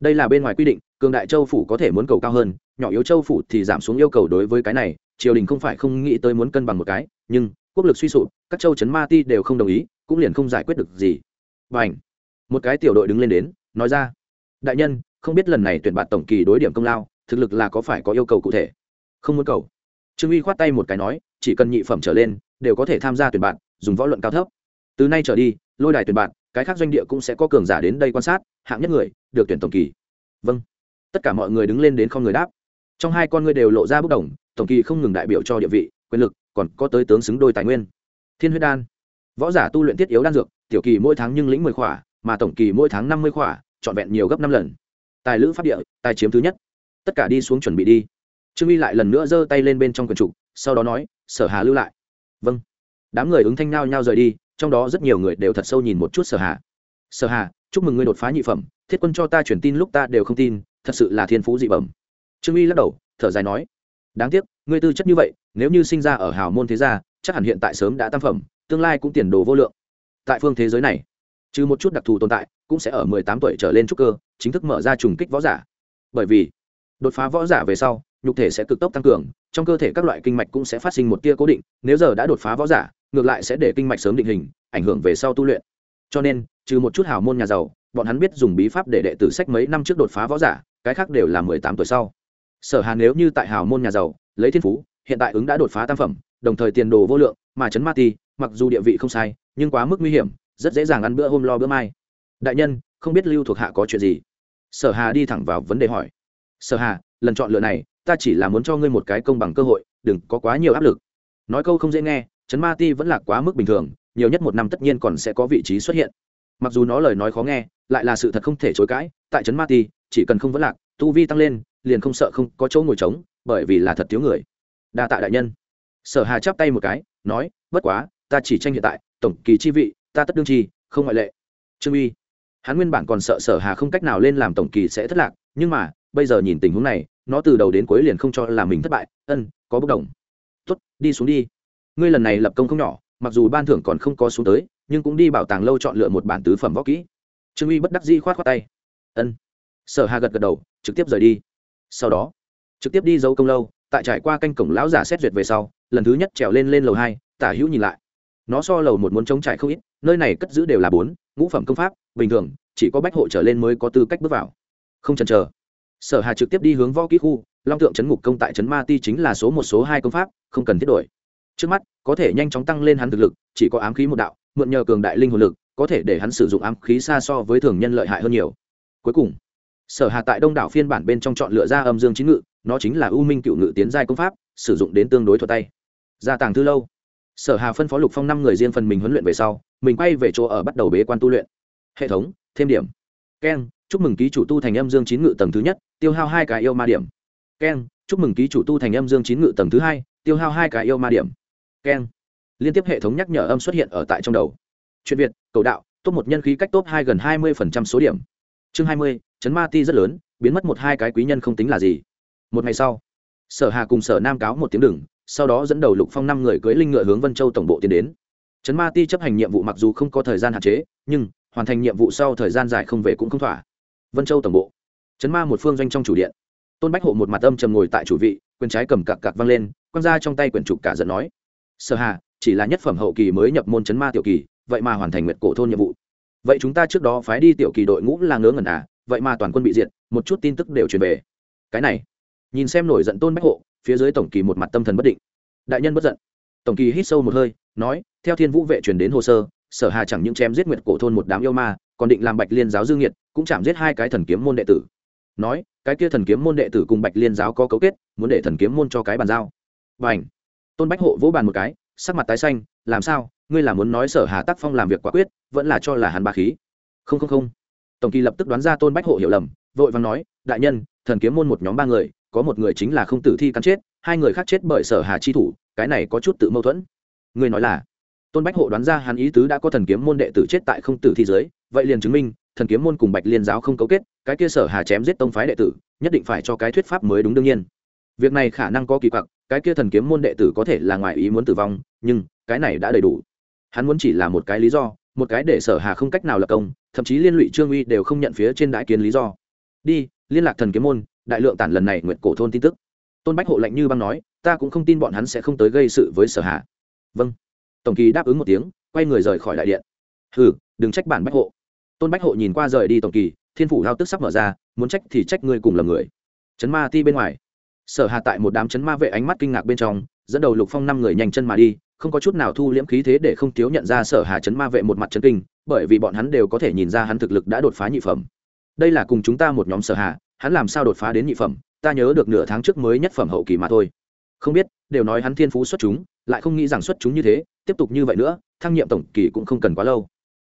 Đây là bên ngoài quy định, cường đại châu phủ có thể muốn cầu cao hơn, nhỏ yếu châu phủ thì giảm xuống yêu cầu đối với cái này, triều đình không phải không nghĩ tới muốn cân bằng một cái, nhưng quốc lực suy sụp các châu chấn ma ti đều không đồng ý cũng liền không giải quyết được gì. Và một cái tiểu đội đứng lên đến nói ra đại nhân không biết lần này tuyển bạt tổng kỳ đối điểm công lao thực lực là có phải có yêu cầu cụ thể? Không muốn cầu. Trương uy khoát tay một cái nói chỉ cần nhị phẩm trở lên đều có thể tham gia tuyển bạt, dùng võ luận cao thấp. Từ nay trở đi lôi đài tuyển bạt, cái khác doanh địa cũng sẽ có cường giả đến đây quan sát hạng nhất người được tuyển tổng kỳ. Vâng. Tất cả mọi người đứng lên đến không người đáp. Trong hai con ngươi đều lộ ra bốc đồng tổng kỳ không ngừng đại biểu cho địa vị quyền lực còn có tới tướng xứng đôi tài nguyên. Thiên huyết đan. Võ giả tu luyện thiết yếu đan dược, tiểu kỳ mỗi tháng nhưng lĩnh mười khỏa, mà tổng kỳ mỗi tháng năm mươi khỏa, trọn vẹn nhiều gấp năm lần. Tài lữ pháp địa, tài chiếm thứ nhất. Tất cả đi xuống chuẩn bị đi. Trương uy lại lần nữa giơ tay lên bên trong quần trục, sau đó nói, sở hà lưu lại. Vâng. Đám người ứng thanh nao nhau rời đi, trong đó rất nhiều người đều thật sâu nhìn một chút sở hà. Sở hà, chúc mừng ngươi đột phá nhị phẩm, thiết quân cho ta truyền tin lúc ta đều không tin, thật sự là thiên phú dị bẩm. Trương uy lắc đầu, thở dài nói, đáng tiếc, ngươi tư chất như vậy nếu như sinh ra ở hào môn thế gia, chắc hẳn hiện tại sớm đã tam phẩm, tương lai cũng tiền đồ vô lượng. Tại phương thế giới này, trừ một chút đặc thù tồn tại, cũng sẽ ở mười tám tuổi trở lên trúc cơ, chính thức mở ra trùng kích võ giả. Bởi vì, đột phá võ giả về sau, nhục thể sẽ cực tốc tăng cường, trong cơ thể các loại kinh mạch cũng sẽ phát sinh một tia cố định, nếu giờ đã đột phá võ giả, ngược lại sẽ để kinh mạch sớm định hình, ảnh hưởng về sau tu luyện. Cho nên, trừ một chút hào môn nhà giàu, bọn hắn biết dùng bí pháp để đệ tử sách mấy năm trước đột phá võ giả, cái khác đều là mười tám tuổi sau. Sở hà nếu như tại hào môn nhà giàu, lấy thiên phú hiện tại ứng đã đột phá tam phẩm, đồng thời tiền đồ vô lượng, mà chấn ma ti, mặc dù địa vị không sai, nhưng quá mức nguy hiểm, rất dễ dàng ăn bữa hôm lo bữa mai. Đại nhân, không biết lưu thuộc hạ có chuyện gì? Sở hà đi thẳng vào vấn đề hỏi. Sở hà, lần chọn lựa này, ta chỉ là muốn cho ngươi một cái công bằng cơ hội, đừng có quá nhiều áp lực. Nói câu không dễ nghe, chấn ma ti vẫn là quá mức bình thường, nhiều nhất một năm tất nhiên còn sẽ có vị trí xuất hiện. Mặc dù nó lời nói khó nghe, lại là sự thật không thể chối cãi, tại trấn ma ti, chỉ cần không vấn lạc, tu vi tăng lên, liền không sợ không có chỗ ngồi trống, bởi vì là thật thiếu người đa tạ đại nhân. Sở hà chắp tay một cái, nói, bất quá, ta chỉ tranh hiện tại, tổng kỳ chi vị, ta tất đương chi, không ngoại lệ. Trương uy. Hắn nguyên bản còn sợ sở hà không cách nào lên làm tổng kỳ sẽ thất lạc, nhưng mà, bây giờ nhìn tình huống này, nó từ đầu đến cuối liền không cho là mình thất bại, ân, có bất đồng. Tuất đi xuống đi. Ngươi lần này lập công không nhỏ, mặc dù ban thưởng còn không có xuống tới, nhưng cũng đi bảo tàng lâu chọn lựa một bản tứ phẩm võ kỹ. Trương uy bất đắc dĩ khoát khoát tay. Ân. Sở hà gật gật đầu, trực tiếp rời đi. Sau đó, trực tiếp đi dấu công lâu tại trải qua canh cổng lão giả xét duyệt về sau, lần thứ nhất trèo lên lên lầu hai, tả hữu nhìn lại. Nó so lầu một muốn chống trải không ít, nơi này cất giữ đều là bốn, ngũ phẩm công pháp, bình thường, chỉ có bách hộ trở lên mới có tư cách bước vào. Không chần chờ. Sở hà trực tiếp đi hướng võ kỹ khu, long tượng chấn ngục công tại chấn ma ti chính là số một, số hai công pháp, không cần thiết đổi. Trước mắt, có thể nhanh chóng tăng lên hắn thực lực, chỉ có ám khí một đạo, mượn nhờ cường đại linh hồn lực, có thể để hắn sử dụng ám khí xa so với thường nhân lợi hại hơn nhiều. Cuối cùng, sở hà tại đông đảo phiên bản bên trong chọn lựa ra âm dương chính ngự nó chính là ưu minh cựu ngự tiến giai công pháp, sử dụng đến tương đối thuật tay. Gia tàng thư lâu. Sở hà phân phó lục phong năm người riêng phần mình huấn luyện về sau, mình quay về chỗ ở bắt đầu bế quan tu luyện. Hệ thống, thêm điểm. Keng, chúc mừng ký chủ tu thành âm dương chín ngự tầng thứ nhất, tiêu hao hai cái yêu ma điểm. Keng, chúc mừng ký chủ tu thành âm dương chín ngự tầng thứ hai, tiêu hao hai cái yêu ma điểm. Keng. Liên tiếp hệ thống nhắc nhở âm xuất hiện ở tại trong đầu. Chuyện việt, cầu đạo, top một nhân khí cách top hai gần hai mươi số điểm. Chương hai mươi, chấn ma ti rất lớn, biến mất một hai cái quý nhân không tính là gì một ngày sau, sở hà cùng sở nam cáo một tiếng đừng, sau đó dẫn đầu lục phong năm người cưới linh ngựa hướng vân châu tổng bộ tiến đến. Chấn ma ti chấp hành nhiệm vụ mặc dù không có thời gian hạn chế, nhưng hoàn thành nhiệm vụ sau thời gian dài không về cũng không thỏa. Vân châu tổng bộ. Chấn ma một phương doanh trong chủ điện. Tôn bách hộ một mặt âm trầm ngồi tại chủ vị, quyền trái cầm cặc cặc văng lên, quăng ra trong tay quyển trục cả giận nói, sở hà, chỉ là nhất phẩm hậu kỳ mới nhập môn chấn ma tiểu kỳ, vậy mà hoàn thành nguyệt cổ thôn nhiệm vụ. Vậy chúng ta trước đó phái đi tiểu kỳ đội ngũ là ngớ ngẩn à vậy mà toàn quân bị diệt, một chút tin tức đều truyền về. Cái này nhìn xem nổi giận tôn bách hộ, phía dưới tổng kỳ một mặt tâm thần bất định. Đại nhân bất giận. Tổng kỳ hít sâu một hơi, nói, theo thiên vũ vệ truyền đến hồ sơ, sở hà chẳng những chém giết nguyệt cổ thôn một đám yêu ma, còn định làm bạch liên giáo dương nhiệt, cũng chạm giết hai cái thần kiếm môn đệ tử. Nói, cái kia thần kiếm môn đệ tử cùng bạch liên giáo có cấu kết, muốn để thần kiếm môn cho cái bàn giao. Và ảnh tôn bách hộ vỗ bàn một cái, sắc mặt tái xanh, làm sao, ngươi là muốn nói sở hà tác phong làm việc quả quyết, vẫn là cho là hắn ba khí. Không không không. Tổng kỳ lập tức đoán ra tôn bách hộ hiểu lầm, vội vàng nói, đại nhân, thần kiếm môn một nhóm ba người có một người chính là không tử thi cắn chết, hai người khác chết bởi sở hà chi thủ, cái này có chút tự mâu thuẫn. Ngươi nói là, tôn bách hộ đoán ra hắn ý tứ đã có thần kiếm môn đệ tử chết tại không tử thi giới vậy liền chứng minh, thần kiếm môn cùng bạch liên giáo không cấu kết, cái kia sở hà chém giết tông phái đệ tử, nhất định phải cho cái thuyết pháp mới đúng đương nhiên. Việc này khả năng có kỳ quặc, cái kia thần kiếm môn đệ tử có thể là ngoài ý muốn tử vong, nhưng cái này đã đầy đủ. Hắn muốn chỉ là một cái lý do, một cái để sở hà không cách nào lập công, thậm chí liên lụy trương uy đều không nhận phía trên đại kiến lý do. Đi, liên lạc thần kiếm môn đại lượng tản lần này nguyệt cổ thôn tin tức. Tôn bách hộ lạnh như băng nói, ta cũng không tin bọn hắn sẽ không tới gây sự với sở hạ vâng. Tổng kỳ đáp ứng một tiếng, quay người rời khỏi đại điện. Hừ, đừng trách bản bách hộ. Tôn bách hộ nhìn qua rời đi tổng kỳ, thiên phủ lao tức sắp mở ra, muốn trách thì trách ngươi cùng là người. Chấn ma ti bên ngoài. Sở hạ tại một đám chấn ma vệ ánh mắt kinh ngạc bên trong, dẫn đầu lục phong năm người nhanh chân mà đi, không có chút nào thu liễm khí thế để không thiếu nhận ra sở hà chấn ma vệ một mặt chấn kinh, bởi vì bọn hắn đều có thể nhìn ra hắn thực lực đã đột phá nhị phẩm. Đây là cùng chúng ta một nhóm sở hà hắn làm sao đột phá đến nhị phẩm, ta nhớ được nửa tháng trước mới nhất phẩm hậu kỳ mà thôi. Không biết, đều nói hắn thiên phú xuất chúng, lại không nghĩ rằng xuất chúng như thế, tiếp tục như vậy nữa, thăng nhiệm tổng kỳ cũng không cần quá lâu.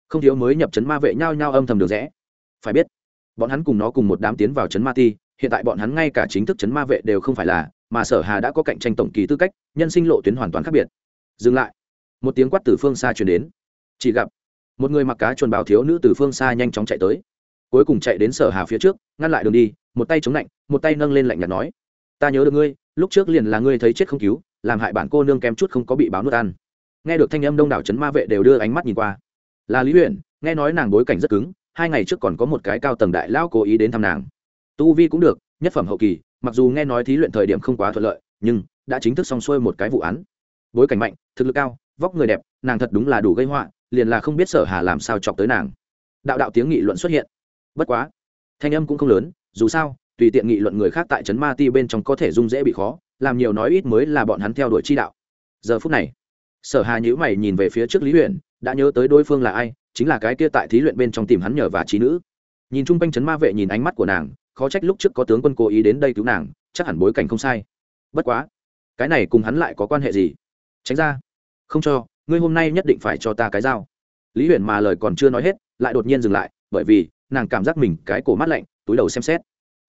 Không thiếu mới nhập chấn ma vệ nhao nhau âm thầm được rẽ. Phải biết, bọn hắn cùng nó cùng một đám tiến vào chấn ma ti, hiện tại bọn hắn ngay cả chính thức chấn ma vệ đều không phải là, mà sở hà đã có cạnh tranh tổng kỳ tư cách, nhân sinh lộ tuyến hoàn toàn khác biệt. Dừng lại. Một tiếng quát từ phương xa truyền đến. Chỉ gặp, một người mặc cá chuồn bào thiếu nữ từ phương xa nhanh chóng chạy tới cuối cùng chạy đến sở hà phía trước, ngăn lại đường đi, một tay chống lạnh, một tay nâng lên lạnh nhạt nói, ta nhớ được ngươi, lúc trước liền là ngươi thấy chết không cứu, làm hại bản cô nương kém chút không có bị báo nuốt ăn. Nghe được thanh âm đông đảo trấn ma vệ đều đưa ánh mắt nhìn qua. Là lý huyền nghe nói nàng bối cảnh rất cứng, hai ngày trước còn có một cái cao tầng đại lao cố ý đến thăm nàng. Tu vi cũng được, nhất phẩm hậu kỳ, mặc dù nghe nói thí luyện thời điểm không quá thuận lợi, nhưng đã chính thức xong xuôi một cái vụ án. Bối cảnh mạnh, thực lực cao, vóc người đẹp, nàng thật đúng là đủ gây họa, liền là không biết sở hà làm sao chọc tới nàng. Đạo đạo tiếng nghị luận xuất hiện bất quá, thanh âm cũng không lớn, dù sao, tùy tiện nghị luận người khác tại trấn ma ti bên trong có thể dung dễ bị khó, làm nhiều nói ít mới là bọn hắn theo đuổi chi đạo. Giờ phút này, sở hà nhữ mày nhìn về phía trước lý huyện đã nhớ tới đối phương là ai, chính là cái kia tại thí luyện bên trong tìm hắn nhờ và trí nữ. Nhìn chung quanh trấn ma vệ nhìn ánh mắt của nàng, khó trách lúc trước có tướng quân cố ý đến đây cứu nàng, chắc hẳn bối cảnh không sai. Bất quá, cái này cùng hắn lại có quan hệ gì? Tránh ra. Không cho, ngươi hôm nay nhất định phải cho ta cái dao. Lý huyện mà lời còn chưa nói hết, lại đột nhiên dừng lại, bởi vì nàng cảm giác mình cái cổ mát lạnh, túi đầu xem xét.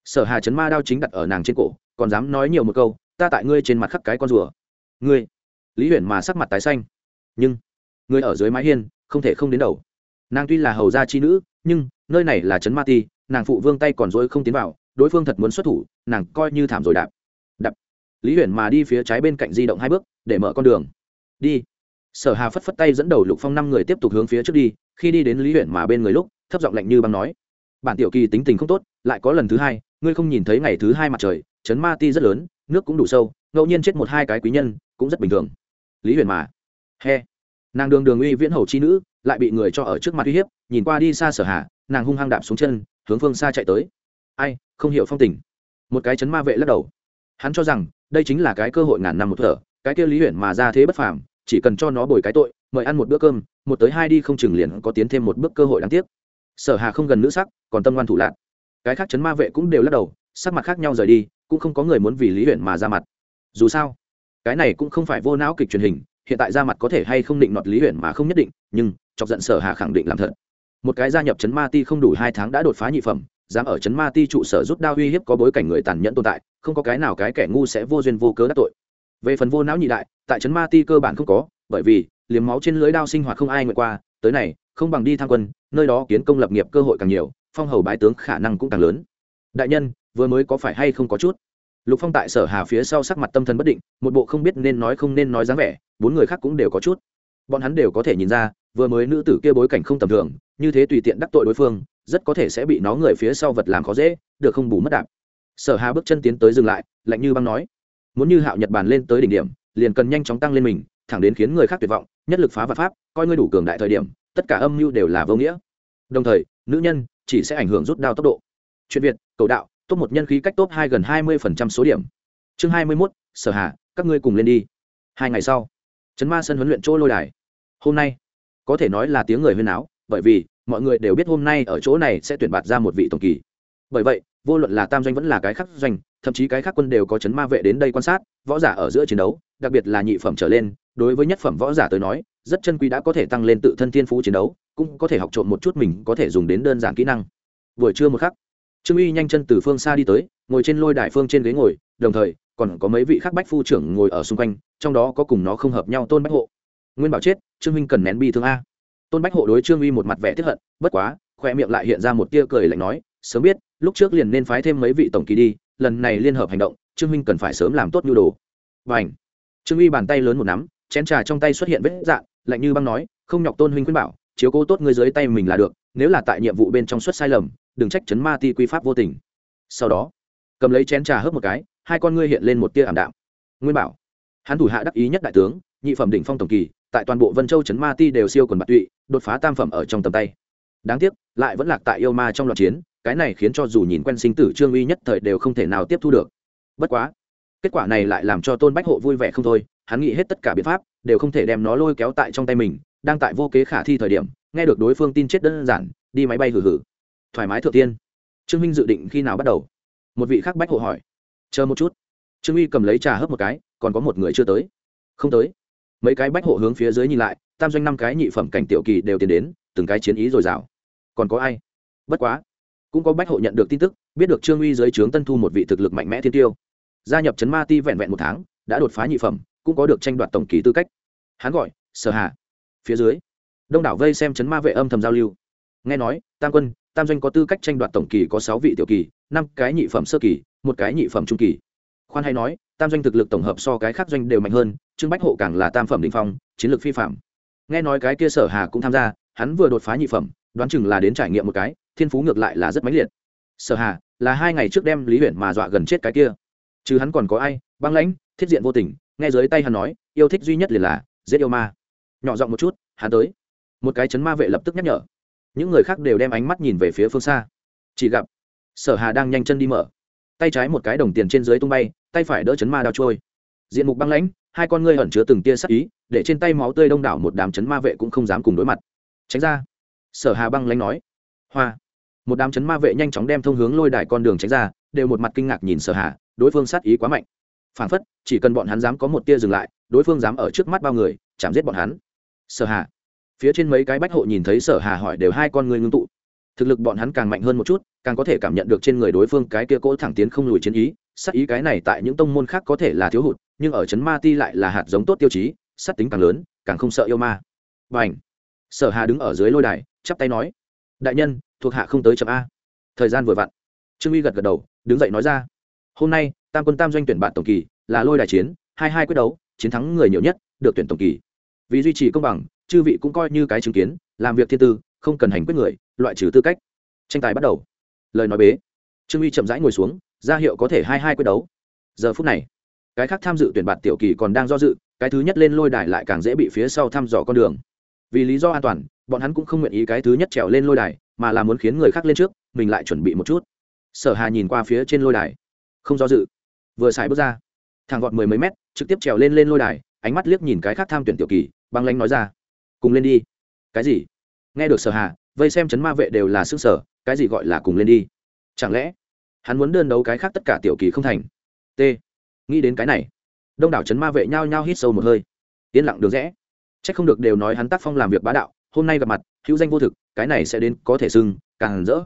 Sở hà chấn ma đao chính đặt ở nàng trên cổ, còn dám nói nhiều một câu, ta tại ngươi trên mặt khắc cái con rùa. Ngươi? Lý huyền mà sắc mặt tái xanh. Nhưng, ngươi ở dưới mái hiên, không thể không đến đầu. Nàng tuy là hầu gia chi nữ, nhưng nơi này là trấn ma ti, nàng phụ vương tay còn dối không tiến vào, đối phương thật muốn xuất thủ, nàng coi như thảm rồi đạp. Đạp. Lý huyền mà đi phía trái bên cạnh di động hai bước, để mở con đường. Đi. Sở hà phất phất tay dẫn đầu lục phong năm người tiếp tục hướng phía trước đi khi đi đến lý huyền mà bên người lúc, thấp giọng lạnh như băng nói, bản tiểu kỳ tính tình không tốt, lại có lần thứ hai, ngươi không nhìn thấy ngày thứ hai mặt trời, chấn ma ti rất lớn, nước cũng đủ sâu, ngẫu nhiên chết một hai cái quý nhân, cũng rất bình thường. Lý huyền mà, he. Nàng đường đường uy viễn hầu chi nữ, lại bị người cho ở trước mặt uy hiếp, nhìn qua đi xa sở hạ, nàng hung hăng đạp xuống chân, hướng phương xa chạy tới. Ai, không hiểu phong tình. Một cái chấn ma vệ lắc đầu. Hắn cho rằng, đây chính là cái cơ hội ngàn năm một thở, cái kia lý huyền mà ra thế bất phàm, chỉ cần cho nó bồi cái tội mời ăn một bữa cơm, một tới hai đi không chừng liền có tiến thêm một bước cơ hội đáng tiếc. Sở hà không gần nữ sắc, còn tâm ngoan thủ lạc cái khác chấn ma vệ cũng đều lắc đầu, sắc mặt khác nhau rời đi, cũng không có người muốn vì lý huyện mà ra mặt. Dù sao, cái này cũng không phải vô não kịch truyền hình, hiện tại ra mặt có thể hay không định nọt lý huyện mà không nhất định, nhưng chọc giận sở hà khẳng định làm thật. Một cái gia nhập chấn ma ti không đủ hai tháng đã đột phá nhị phẩm, dám ở chấn ma ti trụ sở rút đao uy hiếp có bối cảnh người tàn nhẫn tồn tại, không có cái nào cái kẻ ngu sẽ vô duyên vô cớ đắc tội. Về phần vô não nhị đại, tại chấn ma ti cơ bản không có, bởi vì liếm máu trên lưới đao sinh hoạt không ai nguyện qua, tới này, không bằng đi tham quân, nơi đó kiến công lập nghiệp cơ hội càng nhiều, phong hầu bái tướng khả năng cũng càng lớn. Đại nhân, vừa mới có phải hay không có chút? Lục phong tại sở hà phía sau sắc mặt tâm thần bất định, một bộ không biết nên nói không nên nói dáng vẻ, bốn người khác cũng đều có chút. Bọn hắn đều có thể nhìn ra, vừa mới nữ tử kia bối cảnh không tầm thường, như thế tùy tiện đắc tội đối phương, rất có thể sẽ bị nó người phía sau vật làm khó dễ, được không bù mất đạp. Sở hà bước chân tiến tới dừng lại, lạnh như băng nói, muốn như hạo nhật bàn lên tới đỉnh điểm, liền cần nhanh chóng tăng lên mình, thẳng đến khiến người khác tuyệt vọng nhất lực phá vật pháp, coi ngươi đủ cường đại thời điểm, tất cả âm mưu đều là vô nghĩa. Đồng thời, nữ nhân chỉ sẽ ảnh hưởng rút đao tốc độ. Chuyện việt, cầu đạo top một nhân khí cách top hai gần hai mươi số điểm. Chương hai mươi mốt, sở hạ các ngươi cùng lên đi. Hai ngày sau chấn ma sân huấn luyện chỗ lôi đài. Hôm nay, có thể nói là tiếng người huyên áo bởi vì mọi người đều biết hôm nay ở chỗ này sẽ tuyển bạt ra một vị tổng kỳ. Bởi vậy vô luận là tam doanh vẫn là cái khác doanh, thậm chí cái khác quân đều có chấn ma vệ đến đây quan sát, võ giả ở giữa chiến đấu, đặc biệt là nhị phẩm trở lên, đối với nhất phẩm võ giả tới nói, rất chân quý đã có thể tăng lên tự thân thiên phú chiến đấu, cũng có thể học trộm một chút mình có thể dùng đến đơn giản kỹ năng. Buổi trưa một khắc, trương uy nhanh chân từ phương xa đi tới, ngồi trên lôi đại phương trên ghế ngồi, đồng thời, còn có mấy vị khác bách phu trưởng ngồi ở xung quanh, trong đó có cùng nó không hợp nhau tôn bách hộ. Nguyên bảo chết, trương minh cần nén bi thương a. Tôn bách hộ đối trương uy một mặt vẻ tiếp hận, bất quá, khoe miệng lại hiện ra một tia cười lạnh nói sớm biết, lúc trước liền nên phái thêm mấy vị tổng kỳ đi, lần này liên hợp hành động, trương minh cần phải sớm làm tốt nhu đồ. Và ảnh trương uy bàn tay lớn một nắm, chén trà trong tay xuất hiện vết dạn lạnh như băng nói, không nhọc tôn huynh khuyên bảo, chiếu cố tốt ngươi dưới tay mình là được, nếu là tại nhiệm vụ bên trong suất sai lầm, đừng trách chấn ma ti quy pháp vô tình. Sau đó, cầm lấy chén trà hớp một cái, hai con ngươi hiện lên một tia ảm đạm. Nguyên bảo, hắn thủ hạ đắc ý nhất đại tướng, nhị phẩm đỉnh phong tổng kỳ, tại toàn bộ vân châu chấn ma ti đều siêu quần bạc tụy, đột phá tam phẩm ở trong tầm tay. Đáng tiếc, lại vẫn lạc tại yêu ma trong loạt chiến cái này khiến cho dù nhìn quen sinh tử trương uy nhất thời đều không thể nào tiếp thu được. Bất quá, kết quả này lại làm cho tôn bách hộ vui vẻ không thôi, hắn nghĩ hết tất cả biện pháp, đều không thể đem nó lôi kéo tại trong tay mình, đang tại vô kế khả thi thời điểm, nghe được đối phương tin chết đơn giản, đi máy bay hử hử thoải mái thượng tiên. Trương minh dự định khi nào bắt đầu? Một vị khác bách hộ hỏi. Chờ một chút. Trương uy cầm lấy trà hớp một cái, còn có một người chưa tới. Không tới. Mấy cái bách hộ hướng phía dưới nhìn lại, tam doanh năm cái nhị phẩm cảnh tiểu kỳ đều tiến đến, từng cái chiến ý dồi dào. Còn có ai? Bất quá cũng có bách hộ nhận được tin tức, biết được trương uy dưới trướng tân thu một vị thực lực mạnh mẽ thiên tiêu. Gia nhập trấn ma ti vẹn vẹn một tháng, đã đột phá nhị phẩm, cũng có được tranh đoạt tổng kỳ tư cách. Hắn gọi, sở hà. Phía dưới, đông đảo vây xem trấn ma vệ âm thầm giao lưu. Nghe nói, tam quân, tam doanh có tư cách tranh đoạt tổng kỳ có sáu vị tiểu kỳ, năm cái nhị phẩm sơ kỳ, một cái nhị phẩm trung kỳ. Khoan hay nói, tam doanh thực lực tổng hợp so cái khác doanh đều mạnh hơn, trương bách hộ càng là tam phẩm định phong, chiến lược phi phạm. Nghe nói cái kia sở hà cũng tham gia, hắn vừa đột phá nhị phẩm, đoán chừng là đến trải nghiệm một cái thiên phú ngược lại là rất mãnh liệt. Sở hà, là hai ngày trước đem lý huyện mà dọa gần chết cái kia. Chứ hắn còn có ai? Băng lãnh, thiết diện vô tình, nghe dưới tay hắn nói, yêu thích duy nhất liền là giết yêu ma. Nhỏ giọng một chút, hắn tới. Một cái chấn ma vệ lập tức nhắc nhở. Những người khác đều đem ánh mắt nhìn về phía phương xa. Chỉ gặp, sở hà đang nhanh chân đi mở. Tay trái một cái đồng tiền trên dưới tung bay, tay phải đỡ chấn ma đao trôi. Diện mục băng lãnh, hai con ngươi ẩn chứa từng tia sắc ý, để trên tay máu tươi đông đảo một đám chấn ma vệ cũng không dám cùng đối mặt. Tránh ra. Sở hà băng lãnh nói. Hoa một đám chấn ma vệ nhanh chóng đem thông hướng lôi đài con đường tránh ra, đều một mặt kinh ngạc nhìn sở hà, đối phương sát ý quá mạnh. Phản phất, chỉ cần bọn hắn dám có một tia dừng lại, đối phương dám ở trước mắt bao người, chạm giết bọn hắn. Sở hà. Phía trên mấy cái bách hộ nhìn thấy sở hà hỏi đều hai con người ngưng tụ. Thực lực bọn hắn càng mạnh hơn một chút, càng có thể cảm nhận được trên người đối phương cái kia cỗ thẳng tiến không lùi chiến ý. Sát ý cái này tại những tông môn khác có thể là thiếu hụt, nhưng ở trấn ma ti lại là hạt giống tốt tiêu chí, sát tính càng lớn, càng không sợ yêu ma. Và ảnh sở hà đứng ở dưới lôi đài, chắp tay nói, đại nhân thuộc hạ không tới chậm a. Thời gian vừa vặn. Trương uy gật gật đầu, đứng dậy nói ra. Hôm nay, tam quân tam doanh tuyển bạn tổng kỳ là lôi đài chiến, hai hai quyết đấu, chiến thắng người nhiều nhất, được tuyển tổng kỳ. Vì duy trì công bằng, chư vị cũng coi như cái chứng kiến, làm việc thiên tư, không cần hành quyết người, loại trừ tư cách. Tranh tài bắt đầu. Lời nói bế. Trương uy chậm rãi ngồi xuống, ra hiệu có thể hai hai quyết đấu. Giờ phút này, cái khác tham dự tuyển bạt tiểu kỳ còn đang do dự, cái thứ nhất lên lôi đài lại càng dễ bị phía sau thăm dò con đường. Vì lý do an toàn, bọn hắn cũng không nguyện ý cái thứ nhất trèo lên lôi đài mà là muốn khiến người khác lên trước, mình lại chuẩn bị một chút. Sở hà nhìn qua phía trên lôi đài, không do dự, vừa xài bước ra, thẳng gọt mười mấy mét, trực tiếp trèo lên lên lôi đài, ánh mắt liếc nhìn cái khác tham tuyển tiểu kỳ, băng lanh nói ra, cùng lên đi. Cái gì? Nghe được sở hà, vây xem chấn ma vệ đều là xương sở cái gì gọi là cùng lên đi? Chẳng lẽ hắn muốn đơn đấu cái khác tất cả tiểu kỳ không thành? T, nghĩ đến cái này. Đông đảo chấn ma vệ nhao nhao hít sâu một hơi, yên lặng được rẽ. C h ắ c không được đều nói hắn tác phong làm việc bá đạo hôm nay gặp mặt, hữu danh vô thực, cái này sẽ đến có thể sưng càng rỡ.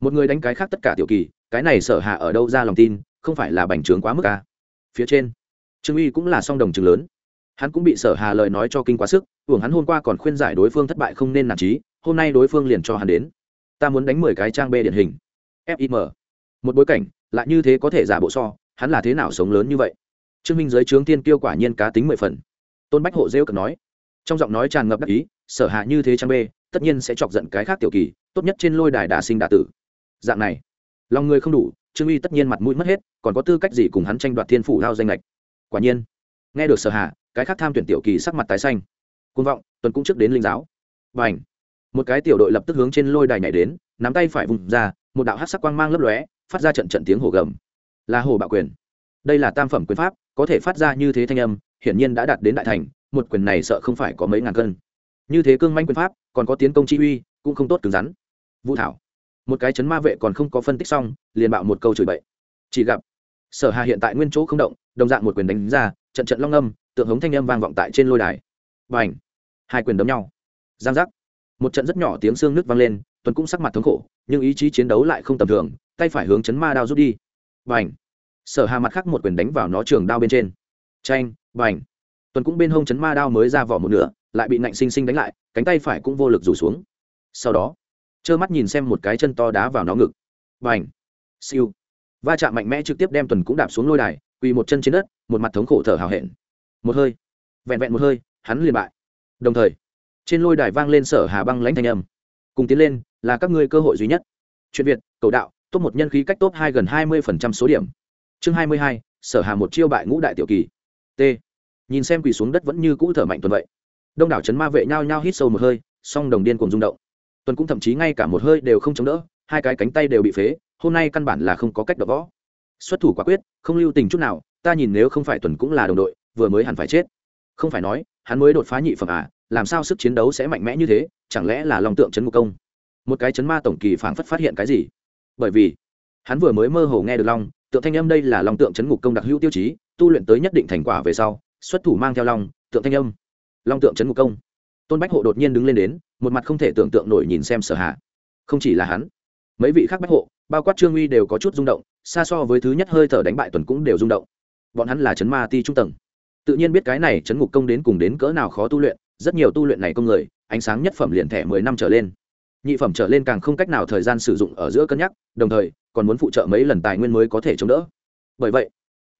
Một người đánh cái khác tất cả tiểu kỳ, cái này sở hạ ở đâu ra lòng tin, không phải là bành trướng quá mức à. phía trên, trương uy cũng là song đồng trường lớn. Hắn cũng bị sở hà lời nói cho kinh quá sức hưởng hắn hôm qua còn khuyên giải đối phương thất bại không nên nản trí hôm nay đối phương liền cho hắn đến. Ta muốn đánh mười cái trang b điển hình. Fim một bối cảnh, lại như thế có thể giả bộ so, hắn là thế nào sống lớn như vậy? Trương minh giới trướng tiên kiêu quả nhiên cá tính mười phần. Tôn bách hộ rêu cực nói. Trong giọng nói tràn ngập đắc ý sở hạ như thế trang bê, tất nhiên sẽ chọc giận cái khác tiểu kỳ tốt nhất trên lôi đài đà sinh đà tử. Dạng này lòng người không đủ trương uy tất nhiên mặt mũi mất hết còn có tư cách gì cùng hắn tranh đoạt thiên phủ lao danh lệch? Quả nhiên nghe được sở hạ cái khác tham tuyển tiểu kỳ sắc mặt tái xanh. Côn vọng tuần cũng trước đến linh giáo. Và ảnh một cái tiểu đội lập tức hướng trên lôi đài nhảy đến nắm tay phải vùng ra một đạo hát sắc quang mang lấp lóe phát ra trận trận tiếng hồ gầm. Là hồ bạo quyền. Đây là tam phẩm quyền pháp có thể phát ra như thế thanh âm hiển nhiên đã đạt đến đại thành một quyền này sợ không phải có mấy ngàn cân như thế cương manh quyền pháp, còn có tiến công chi uy, cũng không tốt cứng rắn. Vũ thảo, một cái chấn ma vệ còn không có phân tích xong, liền bạo một câu chửi bậy. Chỉ gặp, sở hà hiện tại nguyên chỗ không động, đồng dạng một quyền đánh ra, trận trận long âm, tượng hống thanh âm vang vọng tại trên lôi đài. Và ảnh hai quyền đấm nhau. Giang giác. Một trận rất nhỏ tiếng xương nước vang lên tuần cũng sắc mặt thống khổ, nhưng ý chí chiến đấu lại không tầm thường, tay phải hướng chấn ma đao rút đi. Và ảnh sở hà mặt khác một quyền đánh vào nó trường đao bên trên. Tranh và ảnh tuần cũng bên hông chấn ma đao mới ra vỏ một nửa lại bị nạnh sinh sinh đánh lại, cánh tay phải cũng vô lực rủ xuống. Sau đó, trơ mắt nhìn xem một cái chân to đá vào nó ngực. Và h siêu! Va chạm mạnh mẽ trực tiếp đem tuần cũng đạp xuống lôi đài, quỳ một chân trên đất, một mặt thống khổ thở hào hẹn. Một hơi, vẹn vẹn một hơi, hắn liền bại. Đồng thời, trên lôi đài vang lên sở hà băng lãnh thanh âm. Cùng tiến lên, là các ngươi cơ hội duy nhất. Chuyện việt, cầu đạo, top một nhân khí cách top hai gần hai mươi số điểm. Chương hai mươi hai, sở hà một chiêu bại ngũ đại tiểu kỳ. T. Nhìn xem quỳ xuống đất vẫn như cũ thở mạnh tuần vậy đông đảo trấn ma vệ nhao nhao hít sâu một hơi, song đồng điên cùng rung động. Tuần cũng thậm chí ngay cả một hơi đều không chống đỡ, hai cái cánh tay đều bị phế, hôm nay căn bản là không có cách đập võ. Xuất thủ quả quyết, không lưu tình chút nào, ta nhìn nếu không phải tuần cũng là đồng đội, vừa mới hẳn phải chết. Không phải nói, hắn mới đột phá nhị phẩm à làm sao sức chiến đấu sẽ mạnh mẽ như thế, chẳng lẽ là lòng tượng chấn ngục công? Một cái chấn ma tổng kỳ phảng phất phát hiện cái gì? Bởi vì, hắn vừa mới mơ hồ nghe được long, tượng thanh âm đây là lòng tượng chấn ngục công đặc hữu tiêu chí, tu luyện tới nhất định thành quả về sau, xuất thủ mang theo long, tượng thanh âm long tượng chấn ngục công. Tôn bách hộ đột nhiên đứng lên đến, một mặt không thể tưởng tượng nổi nhìn xem sở hạ không chỉ là hắn, mấy vị khác bách hộ, bao quát trương uy đều có chút rung động, xa so với thứ nhất hơi thở đánh bại tuần cũng đều rung động. Bọn hắn là chấn ma ti trung tầng. Tự nhiên biết cái này chấn ngục công đến cùng đến cỡ nào khó tu luyện, rất nhiều tu luyện này công người, ánh sáng nhất phẩm liền thẻ mười năm trở lên. Nhị phẩm trở lên càng không cách nào thời gian sử dụng ở giữa cân nhắc, đồng thời, còn muốn phụ trợ mấy lần tài nguyên mới có thể chống đỡ. Bởi vậy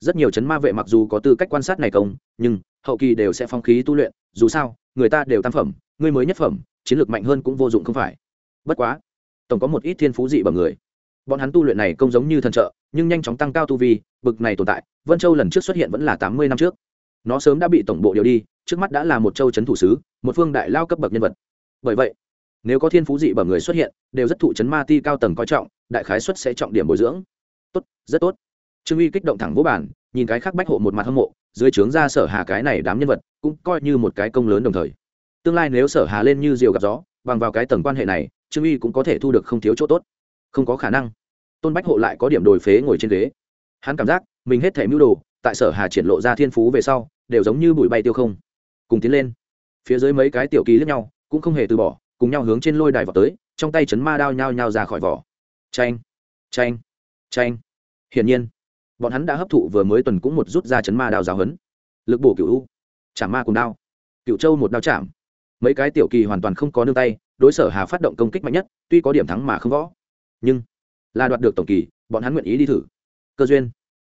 rất nhiều chấn ma vệ mặc dù có tư cách quan sát này công, nhưng hậu kỳ đều sẽ phong khí tu luyện, dù sao, người ta đều tam phẩm, người mới nhất phẩm, chiến lược mạnh hơn cũng vô dụng không phải. Bất quá, tổng có một ít thiên phú dị bằng người. Bọn hắn tu luyện này công giống như thần trợ, nhưng nhanh chóng tăng cao tu vi, bực này tồn tại, vân châu lần trước xuất hiện vẫn là tám mươi năm trước. Nó sớm đã bị tổng bộ điều đi, trước mắt đã là một châu c h ấ n thủ sứ, một phương đại lao cấp bậc nhân vật. Bởi vậy, nếu có thiên phú dị bẩm người xuất hiện, đều rất thụ chấn ma ti cao tầng coi trọng, đại khái xuất sẽ trọng điểm bồi dưỡng. Tốt, rất tốt trương uy kích động thẳng vỗ bản nhìn cái khác bách hộ một mặt hâm mộ, dưới trướng ra sở hà cái này đám nhân vật, cũng coi như một cái công lớn đồng thời. Tương lai nếu sở hà lên như diều gặp gió, bằng vào cái tầng quan hệ này, trương uy cũng có thể thu được không thiếu chỗ tốt. Không có khả năng. Tôn bách hộ lại có điểm đồi phế ngồi trên ghế. Hắn cảm giác, mình hết thể mưu đồ, tại sở hà triển lộ ra thiên phú về sau, đều giống như bụi bay tiêu không. Cùng tiến lên. Phía dưới mấy cái tiểu ký lẫn nhau, cũng không hề từ bỏ, cùng nhau hướng trên lôi đài vào tới, trong tay chấn ma đao nhao nhao ra khỏi vỏ. Tranh tranh tranh hiển nhiên bọn hắn đã hấp thụ vừa mới tuần cũng một rút ra chấn ma đao giáo hấn lực bổ cựu u chạm ma cùng đao. Cựu châu một đao chạm mấy cái tiểu kỳ hoàn toàn không có nương tay, đối sở hà phát động công kích mạnh nhất, tuy có điểm thắng mà không võ. Nhưng, là đoạt được tổng kỳ, bọn hắn nguyện ý đi thử. Cơ duyên.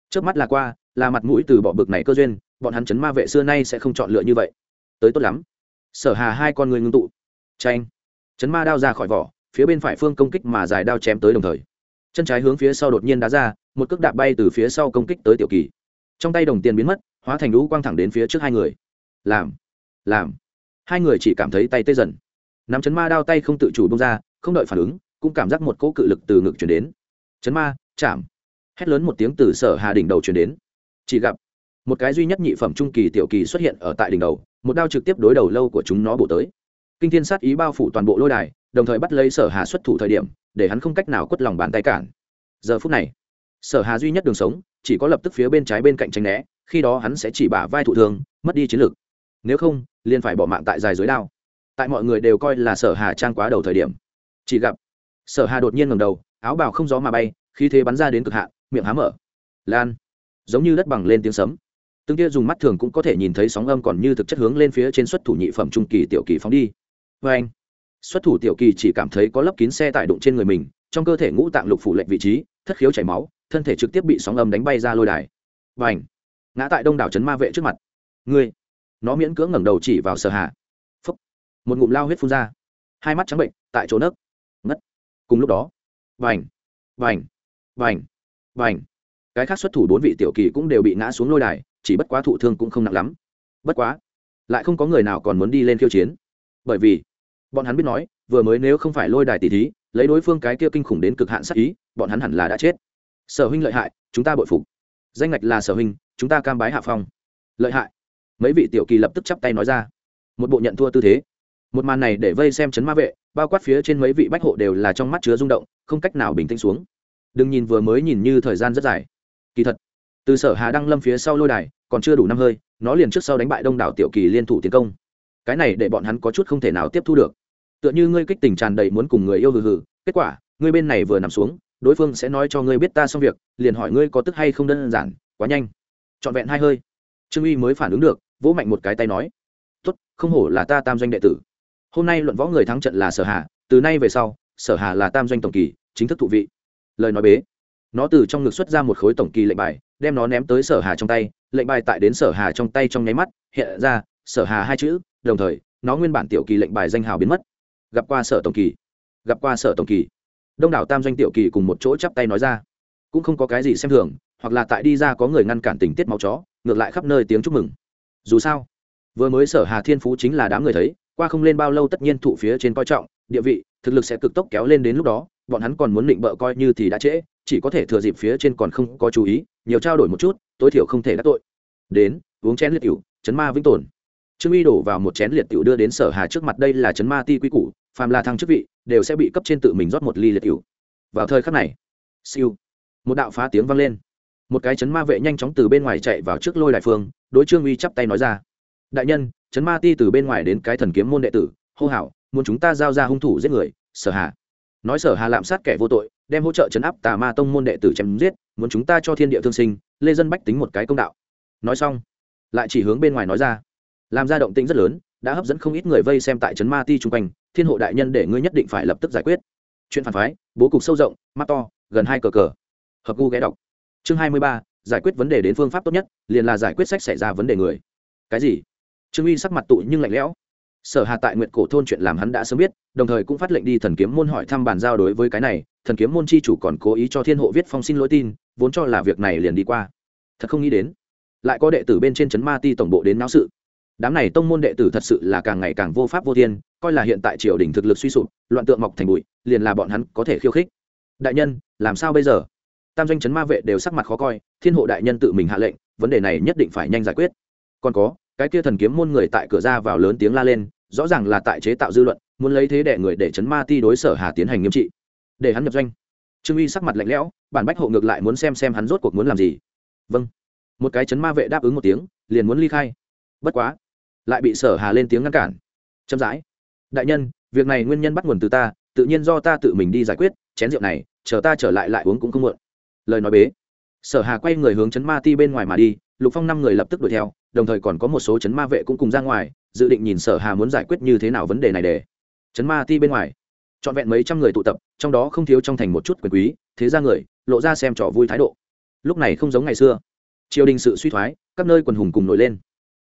Trước mắt là qua, là mặt mũi từ bỏ bực này cơ duyên, bọn hắn chấn ma vệ xưa nay sẽ không chọn lựa như vậy. Tới tốt lắm. Sở hà hai con người ngưng tụ. Tranh chấn ma đao ra khỏi vỏ, phía bên phải phương công kích mà dài đao chém tới đồng thời chân trái hướng phía sau đột nhiên đá ra, một cước đạp bay từ phía sau công kích tới tiểu kỳ. Trong tay đồng tiền biến mất, hóa thành lũ quang thẳng đến phía trước hai người. Làm làm. Hai người chỉ cảm thấy tay tê dần. Nắm chấn ma đao tay không tự chủ bông ra, không đợi phản ứng, cũng cảm giác một cỗ cự lực từ ngực chuyển đến. Chấn ma, chạm. Hét lớn một tiếng từ sở hà đỉnh đầu chuyển đến. Chỉ gặp, một cái duy nhất nhị phẩm trung kỳ tiểu kỳ xuất hiện ở tại đỉnh đầu, một đao trực tiếp đối đầu lâu của chúng nó bổ tới. Kinh thiên sát ý bao phủ toàn bộ lôi đài, đồng thời bắt lấy sở hà xuất thủ thời điểm để hắn không cách nào quất lòng bàn tay cản. Giờ phút này, sở hà duy nhất đường sống, chỉ có lập tức phía bên trái bên cạnh tránh né, khi đó hắn sẽ chỉ bả vai thụ thương, mất đi chiến lược nếu không, liền phải bỏ mạng tại dài dưới đao. Tại mọi người đều coi là sở hà trang quá đầu thời điểm. Chỉ gặp, sở hà đột nhiên ngầm đầu, áo bào không gió mà bay khi thế bắn ra đến cực hạn, miệng há mở. Lan, giống như đất bằng lên tiếng sấm. Tương kia dùng mắt thường cũng có thể nhìn thấy sóng âm còn như thực chất hướng lên phía trên xuất thủ nhị phẩm trung kỳ tiểu kỳ phóng đi. Vê anh xuất thủ tiểu kỳ chỉ cảm thấy có lấp kín xe tải đụng trên người mình, trong cơ thể ngũ tạng lục phủ lệnh vị trí, thất khiếu chảy máu, thân thể trực tiếp bị sóng âm đánh bay ra lôi đài. Và ảnh ngã tại đông đảo trấn ma vệ trước mặt. Ngươi! Nó miễn cưỡng ngẩng đầu chỉ vào sở hạ phúc! Một ngụm lao huyết phun ra. Hai mắt trắng bệnh, tại chỗ nấc. Ngất! Cùng lúc đó. Vành vành vành vành cái khác xuất thủ bốn vị tiểu kỳ cũng đều bị ngã xuống lôi đài, chỉ bất quá thụ thương cũng không nặng lắm. Bất quá! Lại không có người nào còn muốn đi lên khiêu chiến. Bởi vì bọn hắn biết nói, vừa mới nếu không phải lôi đài tỷ thí, lấy đối phương cái kia kinh khủng đến cực hạn sắc ý, bọn hắn hẳn là đã chết. Sở huynh lợi hại, chúng ta bội phục. Danh ngạch là sở huynh, chúng ta cam bái hạ phong. Lợi hại. Mấy vị tiểu kỳ lập tức chắp tay nói ra. Một bộ nhận thua tư thế. Một màn này để vây xem chấn ma vệ, bao quát phía trên mấy vị bách hộ đều là trong mắt chứa rung động, không cách nào bình tĩnh xuống. Đừng nhìn vừa mới nhìn như thời gian rất dài. Kỳ thật, từ sở hà đăng lâm phía sau lôi đài, còn chưa đủ năm hơi, nó liền trước sau đánh bại đông đảo tiểu kỳ liên thủ tiến công. Cái này để bọn hắn có chút không thể nào tiếp thu được tựa như ngươi kích tình tràn đầy muốn cùng người yêu hừ hừ, kết quả, ngươi bên này vừa nằm xuống, đối phương sẽ nói cho ngươi biết ta xong việc, liền hỏi ngươi có tức hay không đơn giản, quá nhanh. Trọn vẹn hai hơi. Trương uy mới phản ứng được, vỗ mạnh một cái tay nói, tốt, không hổ là ta tam doanh đệ tử. Hôm nay luận võ người thắng trận là sở hà, từ nay về sau, sở hà là tam doanh tổng kỳ, chính thức thụ vị. Lời nói bế. Nó từ trong ngực xuất ra một khối tổng kỳ lệnh bài, đem nó ném tới sở hà trong tay, lệnh bài tại đến sở hà trong tay trong nháy mắt, hiện ra, sở hà hai chữ, đồng thời, nó nguyên bản tiểu kỳ lệnh bài danh hào biến mất gặp qua sở tổng kỳ. Gặp qua sở tổng kỳ. Đông đảo tam doanh tiểu kỳ cùng một chỗ chắp tay nói ra. Cũng không có cái gì xem thường, hoặc là tại đi ra có người ngăn cản tình tiết máu chó, ngược lại khắp nơi tiếng chúc mừng. Dù sao, vừa mới sở hà thiên phú chính là đám người thấy, qua không lên bao lâu tất nhiên thụ phía trên coi trọng, địa vị, thực lực sẽ cực tốc kéo lên đến lúc đó, bọn hắn còn muốn định bợ coi như thì đã trễ, chỉ có thể thừa dịp phía trên còn không có chú ý, nhiều trao đổi một chút, tối thiểu không thể đắc tội. Đến, uống chén liệt cựu chấn ma vĩnh tồn trương uy đổ vào một chén liệt tiểu đưa đến sở hà trước mặt, đây là chấn ma ti quy củ, phàm là thăng chức vị, đều sẽ bị cấp trên tự mình rót một ly liệt tiểu. vào thời khắc này, siêu, một đạo phá tiếng vang lên. Một cái chấn ma vệ nhanh chóng từ bên ngoài chạy vào trước lôi đại phương, đối trương uy chắp tay nói ra. Đại nhân, chấn ma ti từ bên ngoài đến cái thần kiếm môn đệ tử, hô hào, muốn chúng ta giao ra hung thủ giết người, sở hà. Nói sở hà lạm sát kẻ vô tội, đem hỗ trợ chấn áp tà ma tông môn đệ tử chém giết, muốn chúng ta cho thiên địa thương sinh, lê dân bách tính một cái công đạo. Nói xong, lại chỉ hướng bên ngoài nói ra làm ra động tĩnh rất lớn, đã hấp dẫn không ít người vây xem tại trấn ma ti chung quanh, thiên hộ đại nhân để ngươi nhất định phải lập tức giải quyết. Chuyện phản phái, bố cục sâu rộng, mắt to, gần hai cờ cờ. Hợp gu ghé đọc. Chương hai mươi ba, giải quyết vấn đề đến phương pháp tốt nhất, liền là giải quyết sách xảy ra vấn đề người. Cái gì? Trương uy sắc mặt tụ nhưng lạnh lẽo. Sở hà tại nguyện cổ thôn chuyện làm hắn đã sớm biết, đồng thời cũng phát lệnh đi thần kiếm môn hỏi thăm bàn giao đối với cái này, thần kiếm môn chi chủ còn cố ý cho thiên hộ viết phong xin lỗi tin, vốn cho là việc này liền đi qua. Thật không nghĩ đến. Lại có đệ tử bên trên trấn ma ti tổng bộ đến náo sự đám này tông môn đệ tử thật sự là càng ngày càng vô pháp vô thiên, coi là hiện tại triều đình thực lực suy sụp, loạn tượng mọc thành bụi, liền là bọn hắn có thể khiêu khích. Đại nhân, làm sao bây giờ? Tam doanh trấn ma vệ đều sắc mặt khó coi, thiên hộ đại nhân tự mình hạ lệnh, vấn đề này nhất định phải nhanh giải quyết. Còn có, cái kia thần kiếm môn người tại cửa ra vào lớn tiếng la lên, rõ ràng là tại chế tạo dư luận, muốn lấy thế đệ người để chấn ma ti đối sở hà tiến hành nghiêm trị. Để hắn nhập doanh. Trương uy sắc mặt lạnh lẽo, bản bách hộ ngược lại muốn xem xem hắn rốt cuộc muốn làm gì. Vâng. Một cái chấn ma vệ đáp ứng một tiếng, liền muốn ly khai. Bất quá lại bị sở hà lên tiếng ngăn cản. Chậm rãi. Đại nhân, việc này nguyên nhân bắt nguồn từ ta, tự nhiên do ta tự mình đi giải quyết, chén rượu này, chờ ta trở lại lại uống cũng không muộn. Lời nói bế. Sở hà quay người hướng chấn ma ti bên ngoài mà đi, lục phong năm người lập tức đuổi theo, đồng thời còn có một số chấn ma vệ cũng cùng ra ngoài, dự định nhìn sở hà muốn giải quyết như thế nào vấn đề này để. Chấn ma ti bên ngoài. Trọn vẹn mấy trăm người tụ tập, trong đó không thiếu trong thành một chút quyền quý, thế ra người, lộ ra xem trò vui thái độ. Lúc này không giống ngày xưa. Triều đình sự suy thoái, các nơi quần hùng cùng nổi lên.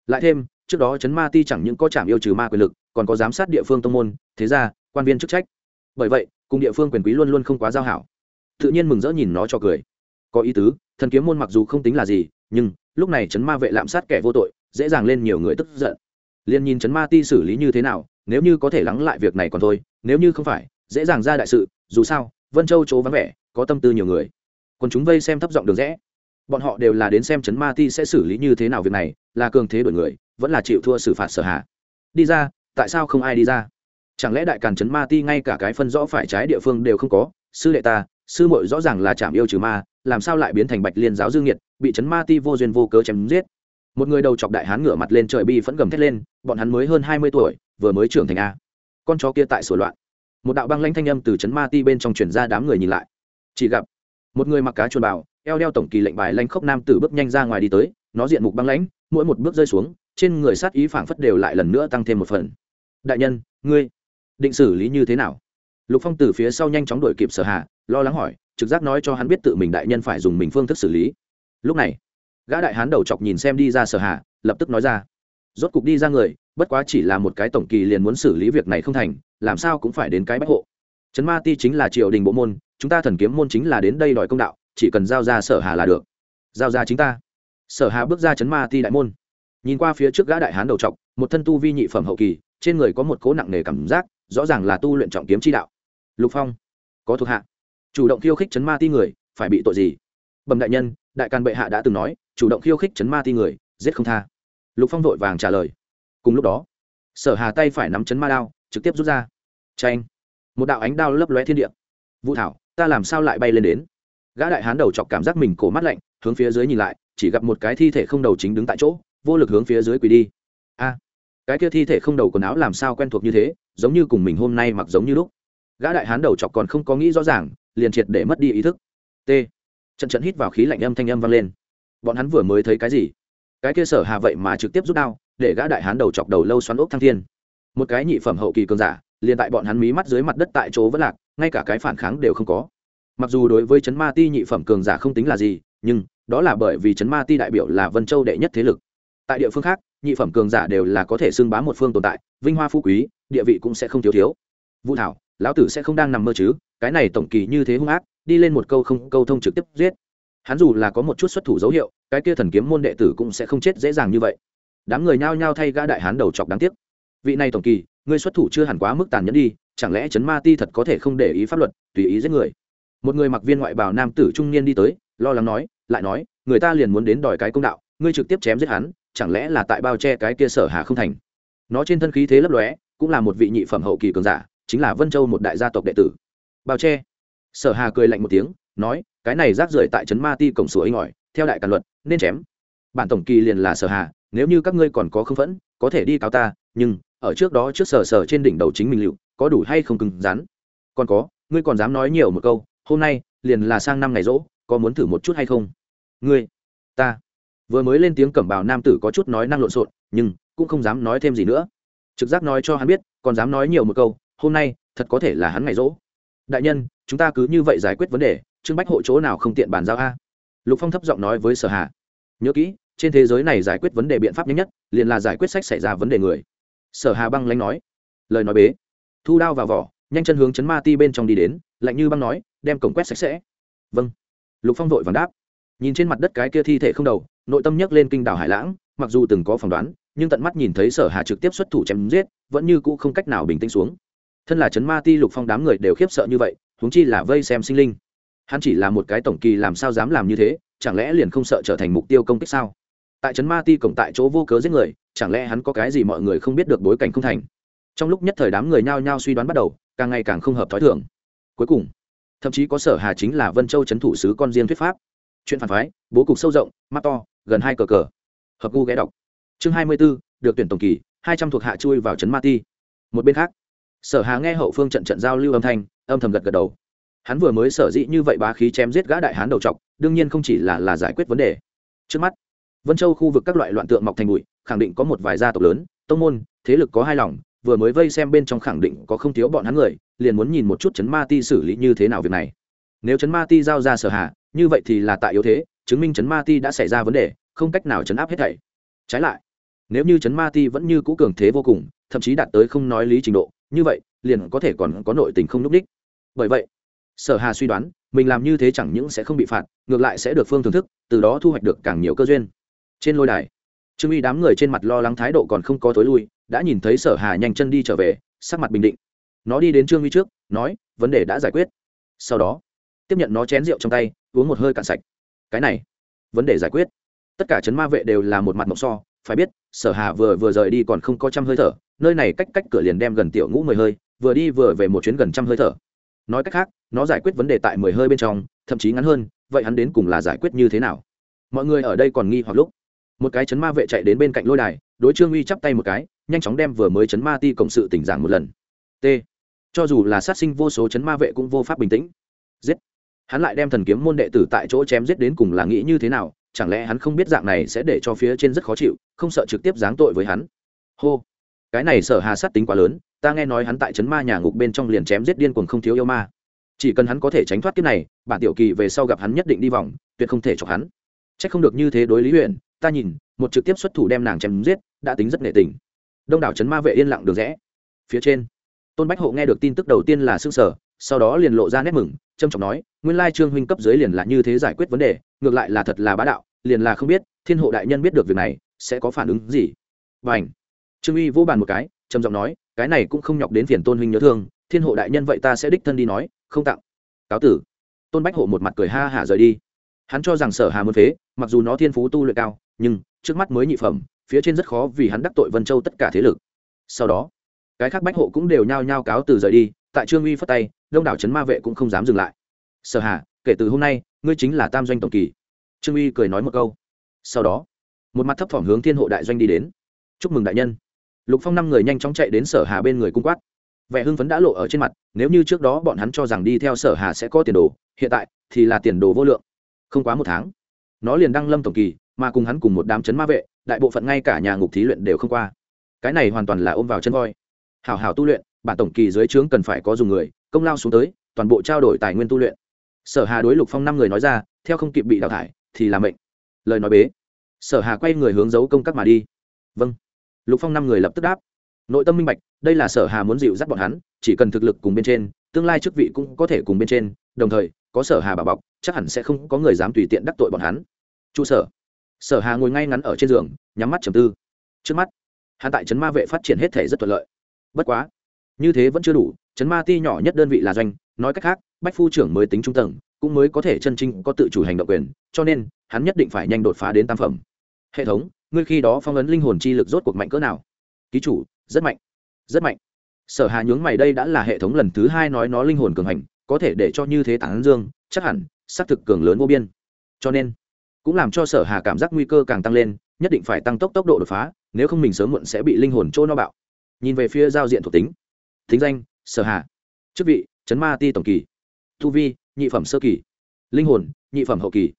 Lại thêm trước đó chấn ma ti chẳng những có trạm yêu trừ ma quyền lực, còn có giám sát địa phương tông môn, thế ra, quan viên chức trách. Bởi vậy, cùng địa phương quyền quý luôn luôn không quá giao hảo. Tự nhiên mừng rỡ nhìn nó cho cười. Có ý tứ, thần kiếm môn mặc dù không tính là gì, nhưng, lúc này chấn ma vệ lạm sát kẻ vô tội, dễ dàng lên nhiều người tức giận. Liền nhìn chấn ma ti xử lý như thế nào, nếu như có thể lắng lại việc này còn thôi, nếu như không phải, dễ dàng ra đại sự, dù sao, vân châu chỗ vắng vẻ, có tâm tư nhiều người. Còn chúng vây xem thấp giọng được rẽ. Bọn họ đều là đến xem chấn ma ti sẽ xử lý như thế nào việc này, là cường thế đổi người vẫn là chịu thua xử phạt sở hạ đi ra, tại sao không ai đi ra? Chẳng lẽ đại càn chấn ma ti ngay cả cái phân rõ phải trái địa phương đều không có? Sư đệ ta, sư muội rõ ràng là chạm yêu trừ ma, làm sao lại biến thành bạch liên giáo dương nhiệt bị chấn ma ti vô duyên vô cớ chém giết? Một người đầu chọc đại hán ngửa mặt lên trời bi phẫn gầm thét lên, bọn hắn mới hơn hai mươi tuổi, vừa mới trưởng thành a. Con chó kia tại sổ loạn. Một đạo băng lãnh thanh âm từ chấn ma ti bên trong chuyển ra đám người nhìn lại. Chỉ gặp, một người mặc cá chuồn bào, eo đeo tổng kỳ lệnh bài lanh khốc nam tử bước nhanh ra ngoài đi tới, nó diện mục băng lãnh, mỗi một bước rơi xuống trên người sát ý phảng phất đều lại lần nữa tăng thêm một phần. Đại nhân, ngươi, định xử lý như thế nào? Lục phong từ phía sau nhanh chóng đuổi kịp sở hạ lo lắng hỏi, trực giác nói cho hắn biết tự mình đại nhân phải dùng mình phương thức xử lý. Lúc này, gã đại hán đầu chọc nhìn xem đi ra sở hạ lập tức nói ra, rốt cục đi ra người, bất quá chỉ là một cái tổng kỳ liền muốn xử lý việc này không thành, làm sao cũng phải đến cái bách hộ. Trấn ma ti chính là triều đình bộ môn, chúng ta thần kiếm môn chính là đến đây đòi công đạo, chỉ cần giao ra sở hà là được. Giao ra chính ta. Sở hà bước ra chấn ma ti đại môn nhìn qua phía trước gã đại hán đầu trọc, một thân tu vi nhị phẩm hậu kỳ, trên người có một cố nặng nề cảm giác, rõ ràng là tu luyện trọng kiếm chi đạo. Lục phong, có thuộc hạ. Chủ động khiêu khích chấn ma ti người, phải bị tội gì? Bẩm đại nhân, đại càn bệ hạ đã từng nói, chủ động khiêu khích chấn ma ti người, giết không tha. Lục phong vội vàng trả lời. Cùng lúc đó, sở hà tay phải nắm chấn ma đao, trực tiếp rút ra. Tranh một đạo ánh đao lấp lóe thiên địa. Vũ thảo, ta làm sao lại bay lên đến? Gã đại hán đầu chọc cảm giác mình cổ mắt lạnh, hướng phía dưới nhìn lại, chỉ gặp một cái thi thể không đầu chính đứng tại chỗ vô lực hướng phía dưới quỳ đi. A, cái kia thi thể không đầu quần áo làm sao quen thuộc như thế, giống như cùng mình hôm nay mặc giống như lúc. Gã đại hán đầu chọc còn không có nghĩ rõ ràng, liền triệt để mất đi ý thức. T, trận trận hít vào khí lạnh âm thanh âm vang lên. Bọn hắn vừa mới thấy cái gì? Cái kia sở hà vậy mà trực tiếp rút đao, để gã đại hán đầu chọc đầu lâu xoắn ốc thăng thiên. Một cái nhị phẩm hậu kỳ cường giả, liền tại bọn hắn mí mắt dưới mặt đất tại chỗ vẫn lạc, ngay cả cái phản kháng đều không có. Mặc dù đối với chấn ma ti nhị phẩm cường giả không tính là gì, nhưng đó là bởi vì chấn ma ti đại biểu là vân châu đệ nhất thế lực tại địa phương khác, nhị phẩm cường giả đều là có thể xưng bá một phương tồn tại, vinh hoa phú quý, địa vị cũng sẽ không thiếu thiếu. Vũ thảo, lão tử sẽ không đang nằm mơ chứ, cái này tổng kỳ như thế hung ác, đi lên một câu không, câu thông trực tiếp giết. Hắn dù là có một chút xuất thủ dấu hiệu, cái kia thần kiếm môn đệ tử cũng sẽ không chết dễ dàng như vậy. Đám người nhao nhao thay gã đại hán đầu chọc đáng tiếc. Vị này tổng kỳ, ngươi xuất thủ chưa hẳn quá mức tàn nhẫn đi, chẳng lẽ chấn ma ti thật có thể không để ý pháp luật, tùy ý giết người? Một người mặc viên ngoại bào nam tử trung niên đi tới, lo lắng nói, lại nói, người ta liền muốn đến đòi cái công đạo, ngươi trực tiếp chém giết hắn chẳng lẽ là tại bao che cái kia sở hà không thành? Nó trên thân khí thế lấp lóe, cũng là một vị nhị phẩm hậu kỳ cường giả, chính là vân châu một đại gia tộc đệ tử. Bao che. Sở hà cười lạnh một tiếng, nói, cái này rác rưởi tại trấn ma ti cổng sủa ấy ngỏi, theo đại càn luật, nên chém. Bản tổng kỳ liền là sở hà, nếu như các ngươi còn có không phẫn, có thể đi cáo ta, nhưng, ở trước đó trước sở sở trên đỉnh đầu chính mình liệu, có đủ hay không cứng rắn? Còn có, ngươi còn dám nói nhiều một câu, hôm nay, liền là sang năm ngày rỗ, có muốn thử một chút hay không? Ngươi, ta vừa mới lên tiếng cẩm bào nam tử có chút nói năng lộn xộn, nhưng cũng không dám nói thêm gì nữa. Trực giác nói cho hắn biết, còn dám nói nhiều một câu, hôm nay thật có thể là hắn ngày rỗ. Đại nhân, chúng ta cứ như vậy giải quyết vấn đề, trương bách hộ chỗ nào không tiện bàn giao a? Lục phong thấp giọng nói với sở hà. Nhớ kỹ, trên thế giới này giải quyết vấn đề biện pháp nhanh nhất, liền là giải quyết sách xảy ra vấn đề người. Sở hà băng lanh nói. Lời nói bế. Thu đao vào vỏ, nhanh chân hướng chấn ma ti bên trong đi đến, lạnh như băng nói, đem cổng quét sạch sẽ. Vâng. Lục phong vội vàng đáp. Nhìn trên mặt đất cái kia thi thể không đầu nội tâm nhấc lên kinh đảo hải lãng, mặc dù từng có phỏng đoán, nhưng tận mắt nhìn thấy sở hà trực tiếp xuất thủ chém giết, vẫn như cũ không cách nào bình tĩnh xuống. Thân là chấn ma ti lục phong đám người đều khiếp sợ như vậy, huống chi là vây xem sinh linh. Hắn chỉ là một cái tổng kỳ làm sao dám làm như thế, chẳng lẽ liền không sợ trở thành mục tiêu công kích sao? Tại trấn ma ti cổng tại chỗ vô cớ giết người, chẳng lẽ hắn có cái gì mọi người không biết được bối cảnh không thành? Trong lúc nhất thời đám người nhao nhao suy đoán bắt đầu, càng ngày càng không hợp thói thường. Cuối cùng, thậm chí có sở hà chính là vân châu trấn thủ sứ con riêng thuyết pháp. Chuyện phản phái, bố cục sâu rộng, mắt to gần hai cờ cờ. Hợp gu ghé đọc. Chương hai mươi 24, được tuyển tổng kỳ hai trăm thuộc hạ chui vào trấn ma ti. Một bên khác sở hà nghe hậu phương trận trận giao lưu âm thanh âm thầm gật gật đầu. Hắn vừa mới sở dĩ như vậy bá khí chém giết gã đại hán đầu trọc đương nhiên không chỉ là là giải quyết vấn đề. Trước mắt vân châu khu vực các loại loạn tượng mọc thành bụi khẳng định có một vài gia tộc lớn tông môn thế lực có hai lòng vừa mới vây xem bên trong khẳng định có không thiếu bọn hắn người liền muốn nhìn một chút chấn ma ti xử lý như thế nào việc này. Nếu chấn ma ti giao ra sở hà như vậy thì là tại yếu thế chứng minh chấn ma ti đã xảy ra vấn đề, không cách nào chấn áp hết thảy. Trái lại, nếu như chấn ma ti vẫn như cũ cường thế vô cùng, thậm chí đạt tới không nói lý trình độ, như vậy, liền có thể còn có nội tình không n ú c đích. Bởi vậy, sở hà suy đoán, mình làm như thế chẳng những sẽ không bị phạt, ngược lại sẽ được phương thưởng thức, từ đó thu hoạch được càng nhiều cơ duyên. Trên lôi đài, trương uy đám người trên mặt lo lắng thái độ còn không có tối lui, đã nhìn thấy sở hà nhanh chân đi trở về, sắc mặt bình định. Nó đi đến trương uy trước, nói, vấn đề đã giải quyết. Sau đó, tiếp nhận nó chén rượu trong tay, uống một hơi cạn sạch cái này. Vấn đề giải quyết. Tất cả chấn ma vệ đều là một mặt mộng so, phải biết, sở hà vừa vừa rời đi còn không có trăm hơi thở, nơi này cách cách cửa liền đem gần tiểu ngũ mười hơi, vừa đi vừa về một chuyến gần trăm hơi thở. Nói cách khác, nó giải quyết vấn đề tại mười hơi bên trong, thậm chí ngắn hơn, vậy hắn đến cùng là giải quyết như thế nào? Mọi người ở đây còn nghi hoặc lúc. Một cái chấn ma vệ chạy đến bên cạnh lôi đài, đối trương uy chắp tay một cái, nhanh chóng đem vừa mới chấn ma ti cộng sự tỉnh giảng một lần. T. Cho dù là sát sinh vô số chấn ma vệ cũng vô pháp bình tĩnh. Giết hắn lại đem thần kiếm môn đệ tử tại chỗ chém giết đến cùng là nghĩ như thế nào, chẳng lẽ hắn không biết dạng này sẽ để cho phía trên rất khó chịu, không sợ trực tiếp giáng tội với hắn? Hô! Cái này sở hà sát tính quá lớn, ta nghe nói hắn tại trấn ma nhà ngục bên trong liền chém giết điên cuồng không thiếu yêu ma. Chỉ cần hắn có thể tránh thoát kiếp này, bản tiểu kỳ về sau gặp hắn nhất định đi vòng, tuyệt không thể chọc hắn. C không được như thế đối lý huyện ta nhìn, một trực tiếp xuất thủ đem nàng chém giết, đã tính rất nghệ tình. Đông đảo trấn ma vệ yên lặng được rẽ. Phía trên, tôn bách hộ nghe được tin tức đầu tiên là s ư sở sau đó liền lộ ra nét mừng trâm trọng nói, nguyên lai trương huynh cấp dưới liền là như thế giải quyết vấn đề, ngược lại là thật là bá đạo, liền là không biết, thiên hộ đại nhân biết được việc này, sẽ có phản ứng gì. Và ảnh trương uy vô bàn một cái, trầm giọng nói, cái này cũng không nhọc đến phiền tôn huynh nhớ thương, thiên hộ đại nhân vậy ta sẽ đích thân đi nói, không tặng. Cáo tử! Tôn bách hộ một mặt cười ha hả rời đi. Hắn cho rằng sở hà muốn phế, mặc dù nó thiên phú tu luyện cao, nhưng trước mắt mới nhị phẩm, phía trên rất khó vì hắn đắc tội vân châu tất cả thế lực. Sau đó, cái khác bách hộ cũng đều nhao nhao cáo từ rời đi tại trương uy phất tay, đông đảo trấn ma vệ cũng không dám dừng lại. Sở hà, kể từ hôm nay, ngươi chính là tam doanh tổng kỳ. Trương uy cười nói một câu. Sau đó, một mặt thấp thỏm hướng thiên hộ đại doanh đi đến. Chúc mừng đại nhân. Lục phong năm người nhanh chóng chạy đến sở hà bên người cung quát. Vẻ hưng phấn đã lộ ở trên mặt, nếu như trước đó bọn hắn cho rằng đi theo sở hà sẽ có tiền đồ, hiện tại thì là tiền đồ vô lượng. Không quá một tháng, nó liền đăng lâm tổng kỳ, mà cùng hắn cùng một đám chấn ma vệ, đại bộ phận ngay cả nhà ngục thí luyện đều không qua. Cái này hoàn toàn là ôm vào chân voi. Hảo hảo tu luyện bản tổng kỳ dưới trướng cần phải có dùng người, công lao xuống tới, toàn bộ trao đổi tài nguyên tu luyện. Sở hà đối lục phong năm người nói ra, theo không kịp bị đào thải, thì là mệnh. Lời nói bế. Sở hà quay người hướng dấu công các mà đi. Vâng. Lục phong năm người lập tức đáp. Nội tâm minh bạch, đây là sở hà muốn dịu dắt bọn hắn, chỉ cần thực lực cùng bên trên, tương lai chức vị cũng có thể cùng bên trên, đồng thời, có sở hà bảo bọc, chắc hẳn sẽ không có người dám tùy tiện đắc tội bọn hắn. Trụ sở. Sở hà ngồi ngay ngắn ở trên giường, nhắm mắt trầm tư. Trước mắt, hắn tại trấn ma vệ phát triển hết thể rất thuận lợi. Bất quá như thế vẫn chưa đủ, trấn ma ti nhỏ nhất đơn vị là doanh, nói cách khác, bách phu trưởng mới tính trung tầng, cũng mới có thể chân chính có tự chủ hành động quyền, cho nên, hắn nhất định phải nhanh đột phá đến tam phẩm. Hệ thống, ngươi khi đó phong ấn linh hồn chi lực rốt cuộc mạnh cỡ nào? Ký chủ, rất mạnh rất mạnh. Sở hà nhướng mày, đây đã là hệ thống lần thứ hai nói nó linh hồn cường hành, có thể để cho như thế tản dương, chắc hẳn, xác thực cường lớn vô biên. Cho nên, cũng làm cho sở hà cảm giác nguy cơ càng tăng lên, nhất định phải tăng tốc tốc độ đột phá, nếu không mình sớm muộn sẽ bị linh hồn trôi no bạo. Nhìn về phía giao diện thuộc tính thính danh, sở hà, chức vị, chấn ma ti tổng kỳ thu vi, nhị phẩm sơ kỳ, linh hồn, nhị phẩm hậu kỳ,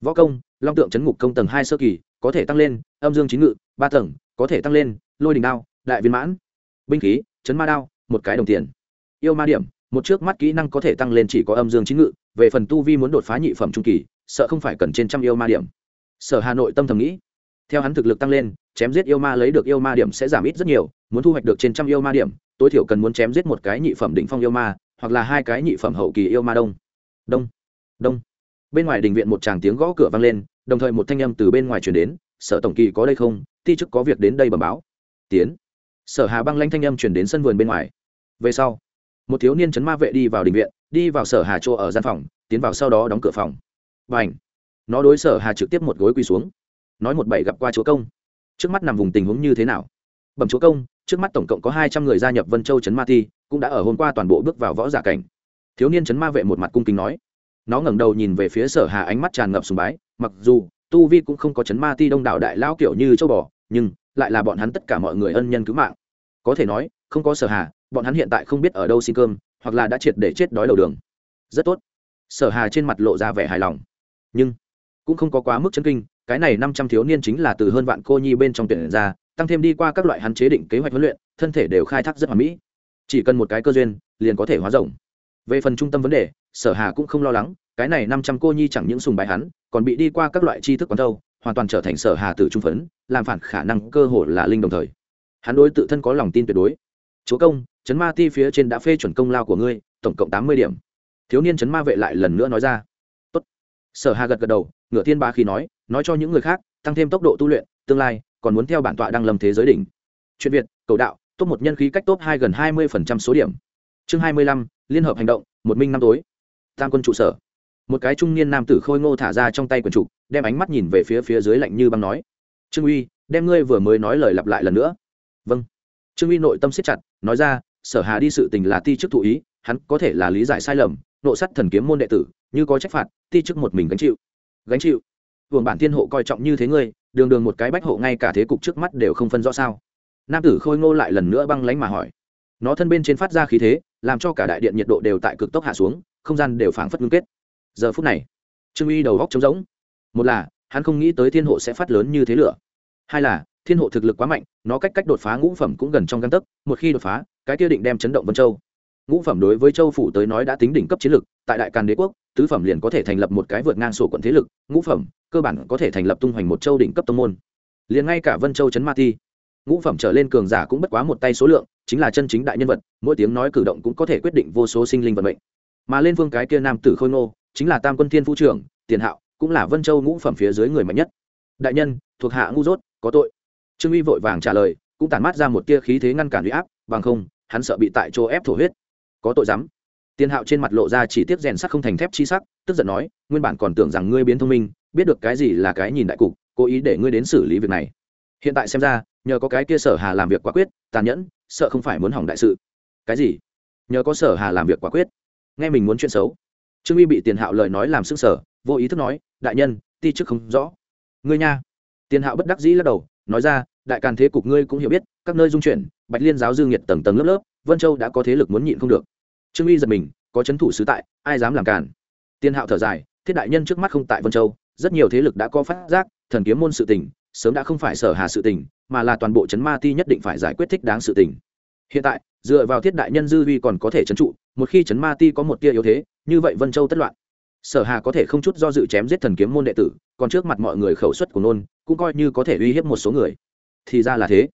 võ công, long tượng chấn ngục công tầng hai sơ kỳ, có thể tăng lên, âm dương chín ngự, ba tầng, có thể tăng lên, lôi đình đao, đại viên mãn, binh khí, chấn ma đao, một cái đồng tiền, yêu ma điểm, một trước mắt kỹ năng có thể tăng lên chỉ có âm dương chín ngự, về phần tu vi muốn đột phá nhị phẩm trung kỳ, sợ không phải cần trên trăm yêu ma điểm. Sở hà nội tâm thầm nghĩ, theo hắn thực lực tăng lên chém giết yêu ma lấy được yêu ma điểm sẽ giảm ít rất nhiều, muốn thu hoạch được trên trăm yêu ma điểm, tối thiểu cần muốn chém giết một cái nhị phẩm đỉnh phong yêu ma, hoặc là hai cái nhị phẩm hậu kỳ yêu ma đông. Đông đông. Bên ngoài đình viện một tràng tiếng gõ cửa vang lên, đồng thời một thanh âm từ bên ngoài truyền đến, sở tổng kỳ có đây không? Ti chức có việc đến đây bẩm báo. Tiến. Sở hà băng lanh thanh âm truyền đến sân vườn bên ngoài. Về sau, một thiếu niên chấn ma vệ đi vào đình viện, đi vào sở hà chỗ ở gian phòng, tiến vào sau đó đóng cửa phòng. Và ảnh nó đối sở hà trực tiếp một gối quỳ xuống. Nói một bảy gặp qua chúa công trước mắt nằm vùng tình huống như thế nào? Bẩm chúa công, trước mắt tổng cộng có hai trăm người gia nhập vân châu trấn ma ti, cũng đã ở hôm qua toàn bộ bước vào võ giả cảnh. Thiếu niên trấn ma vệ một mặt cung kính nói. Nó ngẩng đầu nhìn về phía sở hà ánh mắt tràn ngập sùng bái, mặc dù tu vi cũng không có trấn ma ti đông đảo đại lao kiểu như châu bò, nhưng lại là bọn hắn tất cả mọi người ân nhân cứu mạng. Có thể nói, không có sở hà, bọn hắn hiện tại không biết ở đâu xin cơm, hoặc là đã triệt để chết đói đầu đường. Rất tốt. Sở hà trên mặt lộ ra vẻ hài lòng. Nhưng cũng không có quá mức chân kinh cái này năm trăm thiếu niên chính là từ hơn vạn cô nhi bên trong tuyển ra, tăng thêm đi qua các loại hắn chế định kế hoạch huấn luyện, thân thể đều khai thác rất hoàn mỹ. Chỉ cần một cái cơ duyên, liền có thể hóa rộng về phần trung tâm vấn đề, sở hà cũng không lo lắng, cái này năm trăm cô nhi chẳng những sùng bài hắn, còn bị đi qua các loại tri thức quán thâu, hoàn toàn trở thành sở hà tử trung phấn, làm phản khả năng cơ hội là linh đồng thời. Hắn đối tự thân có lòng tin tuyệt đối. Chúa công chấn ma ti phía trên đã phê chuẩn công lao của ngươi, tổng cộng tám mươi điểm. Thiếu niên chấn ma vệ lại lần nữa nói ra. Tốt. sở hà gật gật đầu ngựa thiên ba khi nói nói cho những người khác, tăng thêm tốc độ tu luyện, tương lai, còn muốn theo bản tọa đang lâm thế giới đỉnh. Chuyện việt, cầu đạo, top một nhân khí cách top hai gần hai mươi số điểm. Chương hai mươi lăm, liên hợp hành động, một minh năm tối. Tam quân trụ sở. Một cái trung niên nam tử khôi ngô thả ra trong tay quần trục đem ánh mắt nhìn về phía phía dưới lạnh như băng nói, trương uy, đem ngươi vừa mới nói lời lặp lại lần nữa. Vâng. Trương uy nội tâm siết chặt, nói ra, sở hà đi sự tình là ti chức thụ ý, hắn có thể là lý giải sai lầm, nộ sắt thần kiếm môn đệ tử, như có trách phạt, ti chức một mình gánh chịu. Gánh chịu? Vùng bản thiên hộ coi trọng như thế ngươi, đường đường một cái bách hộ ngay cả thế cục trước mắt đều không phân rõ sao? Nam tử khôi ngô lại lần nữa băng lánh mà hỏi. Nó thân bên trên phát ra khí thế, làm cho cả đại điện nhiệt độ đều tại cực tốc hạ xuống, không gian đều phảng phất ngưng kết. Giờ phút này, trương uy đầu góc trống rỗng. Một là, hắn không nghĩ tới thiên hộ sẽ phát lớn như thế lửa. Hai là, thiên hộ thực lực quá mạnh, nó cách cách đột phá ngũ phẩm cũng gần trong găng tấc, một khi đột phá, cái kia định đem chấn động vân châu. Ngũ phẩm đối với châu phủ tới nói đã tính đỉnh cấp chiến lực, tại đại càn đế quốc, tứ phẩm liền có thể thành lập một cái vượt ngang sổ quận thế lực, ngũ phẩm cơ bản có thể thành lập tung hoành một châu đỉnh cấp tông môn. Liền ngay cả vân châu trấn ma ti, ngũ phẩm trở lên cường giả cũng bất quá một tay số lượng, chính là chân chính đại nhân vật, mỗi tiếng nói cử động cũng có thể quyết định vô số sinh linh vận mệnh. Mà lên vương cái kia nam tử khôi ngô, chính là tam quân thiên phu trưởng, tiền hạo, cũng là vân châu ngũ phẩm phía dưới người mạnh nhất. Đại nhân, thuộc hạ ngu dốt, có tội. Trương uy vội vàng trả lời, cũng tản mát ra một tia khí thế ngăn cản huy áp, bằng không, hắn sợ bị tại chỗ ép thổ huyết. Có tội dám. Tiền hạo trên mặt lộ ra chỉ tiếp rèn sắc không thành thép chi sắc, tức giận nói, nguyên bản còn tưởng rằng ngươi biến thông minh biết được cái gì là cái nhìn đại cục, cố ý để ngươi đến xử lý việc này. Hiện tại xem ra, nhờ có cái kia sở hà làm việc quả quyết, tàn nhẫn, sợ không phải muốn hỏng đại sự. Cái gì? Nhờ có sở hà làm việc quả quyết. Nghe mình muốn chuyện xấu. Trương uy bị tiền hạo lời nói làm sức sở vô ý thức nói, đại nhân, ti chức không rõ. Ngươi nha. Tiền hạo bất đắc dĩ lắc đầu, nói ra, đại càn thế cục ngươi cũng hiểu biết, các nơi dung chuyển, bạch liên giáo dương nhiệt tầng tầng lớp lớp, vân châu đã có thế lực muốn nhịn không được. Trương uy giật mình, có c h ấ n thủ sứ tại, ai dám làm càn? Tiền hạo thở dài, thiết đại nhân trước mắt không tại vân châu rất nhiều thế lực đã có phát giác, thần kiếm môn sự tình, sớm đã không phải sở hà sự tình, mà là toàn bộ chấn ma ti nhất định phải giải quyết thích đáng sự tình. Hiện tại, dựa vào thiết đại nhân dư vi còn có thể trấn trụ, một khi chấn ma ti có một tia yếu thế, như vậy vân châu tất loạn. Sở hà có thể không chút do dự chém giết thần kiếm môn đệ tử, còn trước mặt mọi người khẩu suất của nôn, cũng coi như có thể uy hiếp một số người. Thì ra là thế.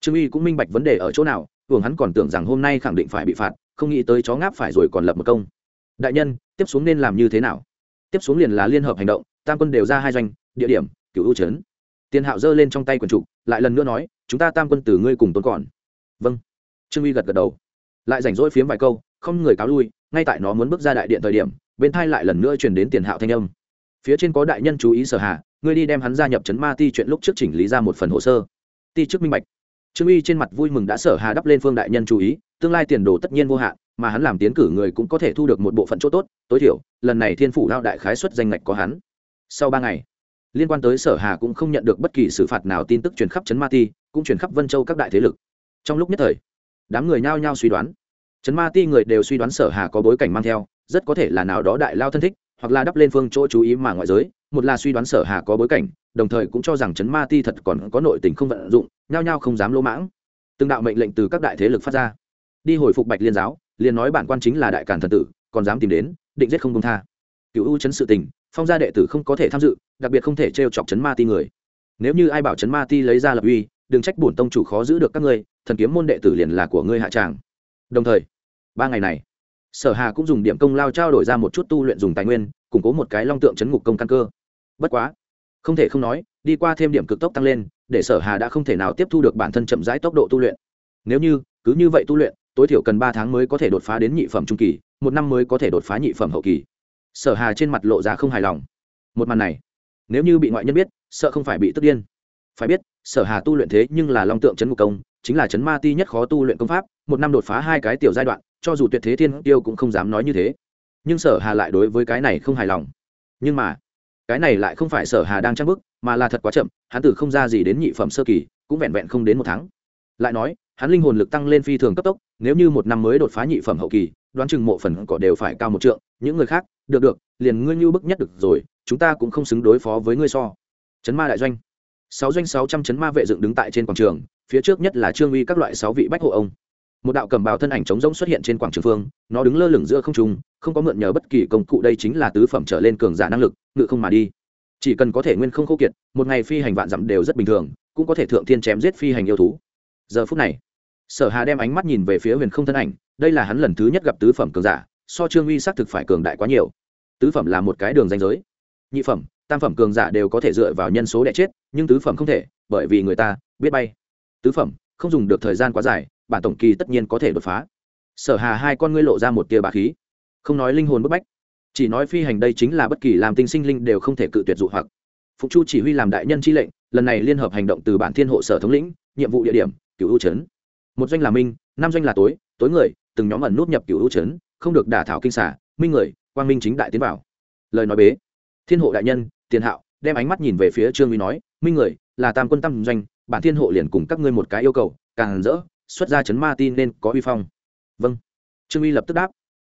Trương uy cũng minh bạch vấn đề ở chỗ nào hưởng hắn còn tưởng rằng hôm nay khẳng định phải bị phạt, không nghĩ tới chó ngáp phải rồi còn lập một công. Đại nhân, tiếp xuống nên làm như thế nào? Tiếp xuống liền là liên hợp hành động tam quân đều ra hai doanh, địa điểm cựu ưu trấn. Tiền hạo giơ lên trong tay quần trục, lại lần nữa nói, chúng ta tam quân từ ngươi cùng tôn còn. Vâng. Trương uy gật gật đầu. Lại rảnh rỗi phiếm vài câu, không người cáo lui, ngay tại nó muốn bước ra đại điện thời điểm, bên thai lại lần nữa truyền đến tiền hạo thanh âm. Phía trên có đại nhân chú ý sở hạ ngươi đi đem hắn gia nhập chấn ma ti chuyện lúc trước chỉnh lý ra một phần hồ sơ. Ti trước minh bạch. Trương uy trên mặt vui mừng đã sở hà đắp lên phương đại nhân chú ý, tương lai tiền đồ tất nhiên vô hạn, mà hắn làm tiến cử người cũng có thể thu được một bộ phận chỗ tốt, tối thiểu, lần này thiên phủ lao đại khái xuất danh ngạch có hắn sau ba ngày, liên quan tới sở hà cũng không nhận được bất kỳ xử phạt nào tin tức truyền khắp chấn ma ti, cũng truyền khắp vân châu các đại thế lực. Trong lúc nhất thời, đám người nhao nhao suy đoán. Chấn ma ti người đều suy đoán sở hà có bối cảnh mang theo, rất có thể là nào đó đại lao thân thích, hoặc là đắp lên phương chỗ chú ý mà ngoại giới. Một là suy đoán sở hà có bối cảnh, đồng thời cũng cho rằng chấn ma ti thật còn có nội tình không vận dụng, nhao nhao không dám lỗ mãng. Từng đạo mệnh lệnh từ các đại thế lực phát ra. Đi hồi phục bạch liên giáo, liền nói bản quan chính là đại càn thần tử, còn dám tìm đến, định giết không công tha. Cựu u chấn sự tình phong gia đệ tử không có thể tham dự, đặc biệt không thể t chọc chấn ma ti người. Nếu như ai bảo chấn ma ti lấy ra lập uy, đừng trách bổn tông chủ khó giữ được các ngươi, thần kiếm môn đệ tử liền là của ngươi hạ tràng. Đồng thời, ba ngày này, sở hà cũng dùng điểm công lao trao đổi ra một chút tu luyện dùng tài nguyên, củng cố một cái long tượng chấn ngục công căn cơ. Bất quá, không thể không nói, đi qua thêm điểm cực tốc tăng lên, để sở hà đã không thể nào tiếp thu được bản thân chậm rãi tốc độ tu luyện. Nếu như, cứ như vậy tu luyện, tối thiểu cần ba tháng mới có thể đột phá đến nhị phẩm trung kỳ, một năm mới có thể đột phá nhị phẩm hậu kỳ sở hà trên mặt lộ ra không hài lòng. Một màn này, nếu như bị ngoại nhân biết, sợ không phải bị tức điên. Phải biết, sở hà tu luyện thế nhưng là long tượng chấn ngục công, chính là chấn ma ti nhất khó tu luyện công pháp, một năm đột phá hai cái tiểu giai đoạn, cho dù tuyệt thế thiên tiêu cũng không dám nói như thế. Nhưng sở hà lại đối với cái này không hài lòng. Nhưng mà, cái này lại không phải sở hà đang trang bức, mà là thật quá chậm, hắn từ không ra gì đến nhị phẩm sơ kỳ, cũng vẹn vẹn không đến một tháng. Lại nói, hắn linh hồn lực tăng lên phi thường cấp tốc, nếu như một năm mới đột phá nhị phẩm hậu kỳ đoán chừng mộ phần cỏ đều phải cao một trượng, những người khác, được được, liền ngươi như bức nhất được rồi, chúng ta cũng không xứng đối phó với ngươi so. Chấn ma đại doanh. Sáu doanh sáu trăm chấn ma vệ dựng đứng tại trên quảng trường, phía trước nhất là trương uy các loại sáu vị bách hộ ông. Một đạo cầm bào thân ảnh trống rỗng xuất hiện trên quảng trường phương, nó đứng lơ lửng giữa không trung, không có mượn nhờ bất kỳ công cụ, đây chính là tứ phẩm trở lên cường giả năng lực, ngự không mà đi. Chỉ cần có thể nguyên không khô kiệt, một ngày phi hành vạn dặm đều rất bình thường, cũng có thể thượng thiên chém giết phi hành yêu thú. Giờ phút này sở hà đem ánh mắt nhìn về phía huyền không thân ảnh, đây là hắn lần thứ nhất gặp tứ phẩm cường giả, so trương uy xác thực phải cường đại quá nhiều. Tứ phẩm là một cái đường danh giới. Nhị phẩm, tam phẩm cường giả đều có thể dựa vào nhân số đẻ chết, nhưng tứ phẩm không thể, bởi vì người ta biết bay. Tứ phẩm, không dùng được thời gian quá dài, bản tổng kỳ tất nhiên có thể đột phá. Sở hà hai con ngươi lộ ra một tia bà khí. Không nói linh hồn bức bách, chỉ nói phi hành đây chính là bất kỳ làm tinh sinh linh đều không thể cự tuyệt dụ hoặc. Phục chu chỉ huy làm đại nhân chi lệnh, lần này liên hợp hành động từ bản thiên hộ sở thống lĩnh, nhiệm vụ địa điểm cựu ưu trấn một doanh là minh, năm doanh là tối tối người, từng nhóm ẩn nút nhập cựu hữu trấn, không được đả thảo kinh xả minh người, quang minh chính đại tiến vào. Lời nói bế. Thiên hộ đại nhân, tiền hạo, đem ánh mắt nhìn về phía trương uy nói, minh người, là tam quân tam doanh, bản thiên hộ liền cùng các ngươi một cái yêu cầu, càng rỡ, xuất ra chấn ma tin nên có uy phong. Vâng. Trương uy lập tức đáp.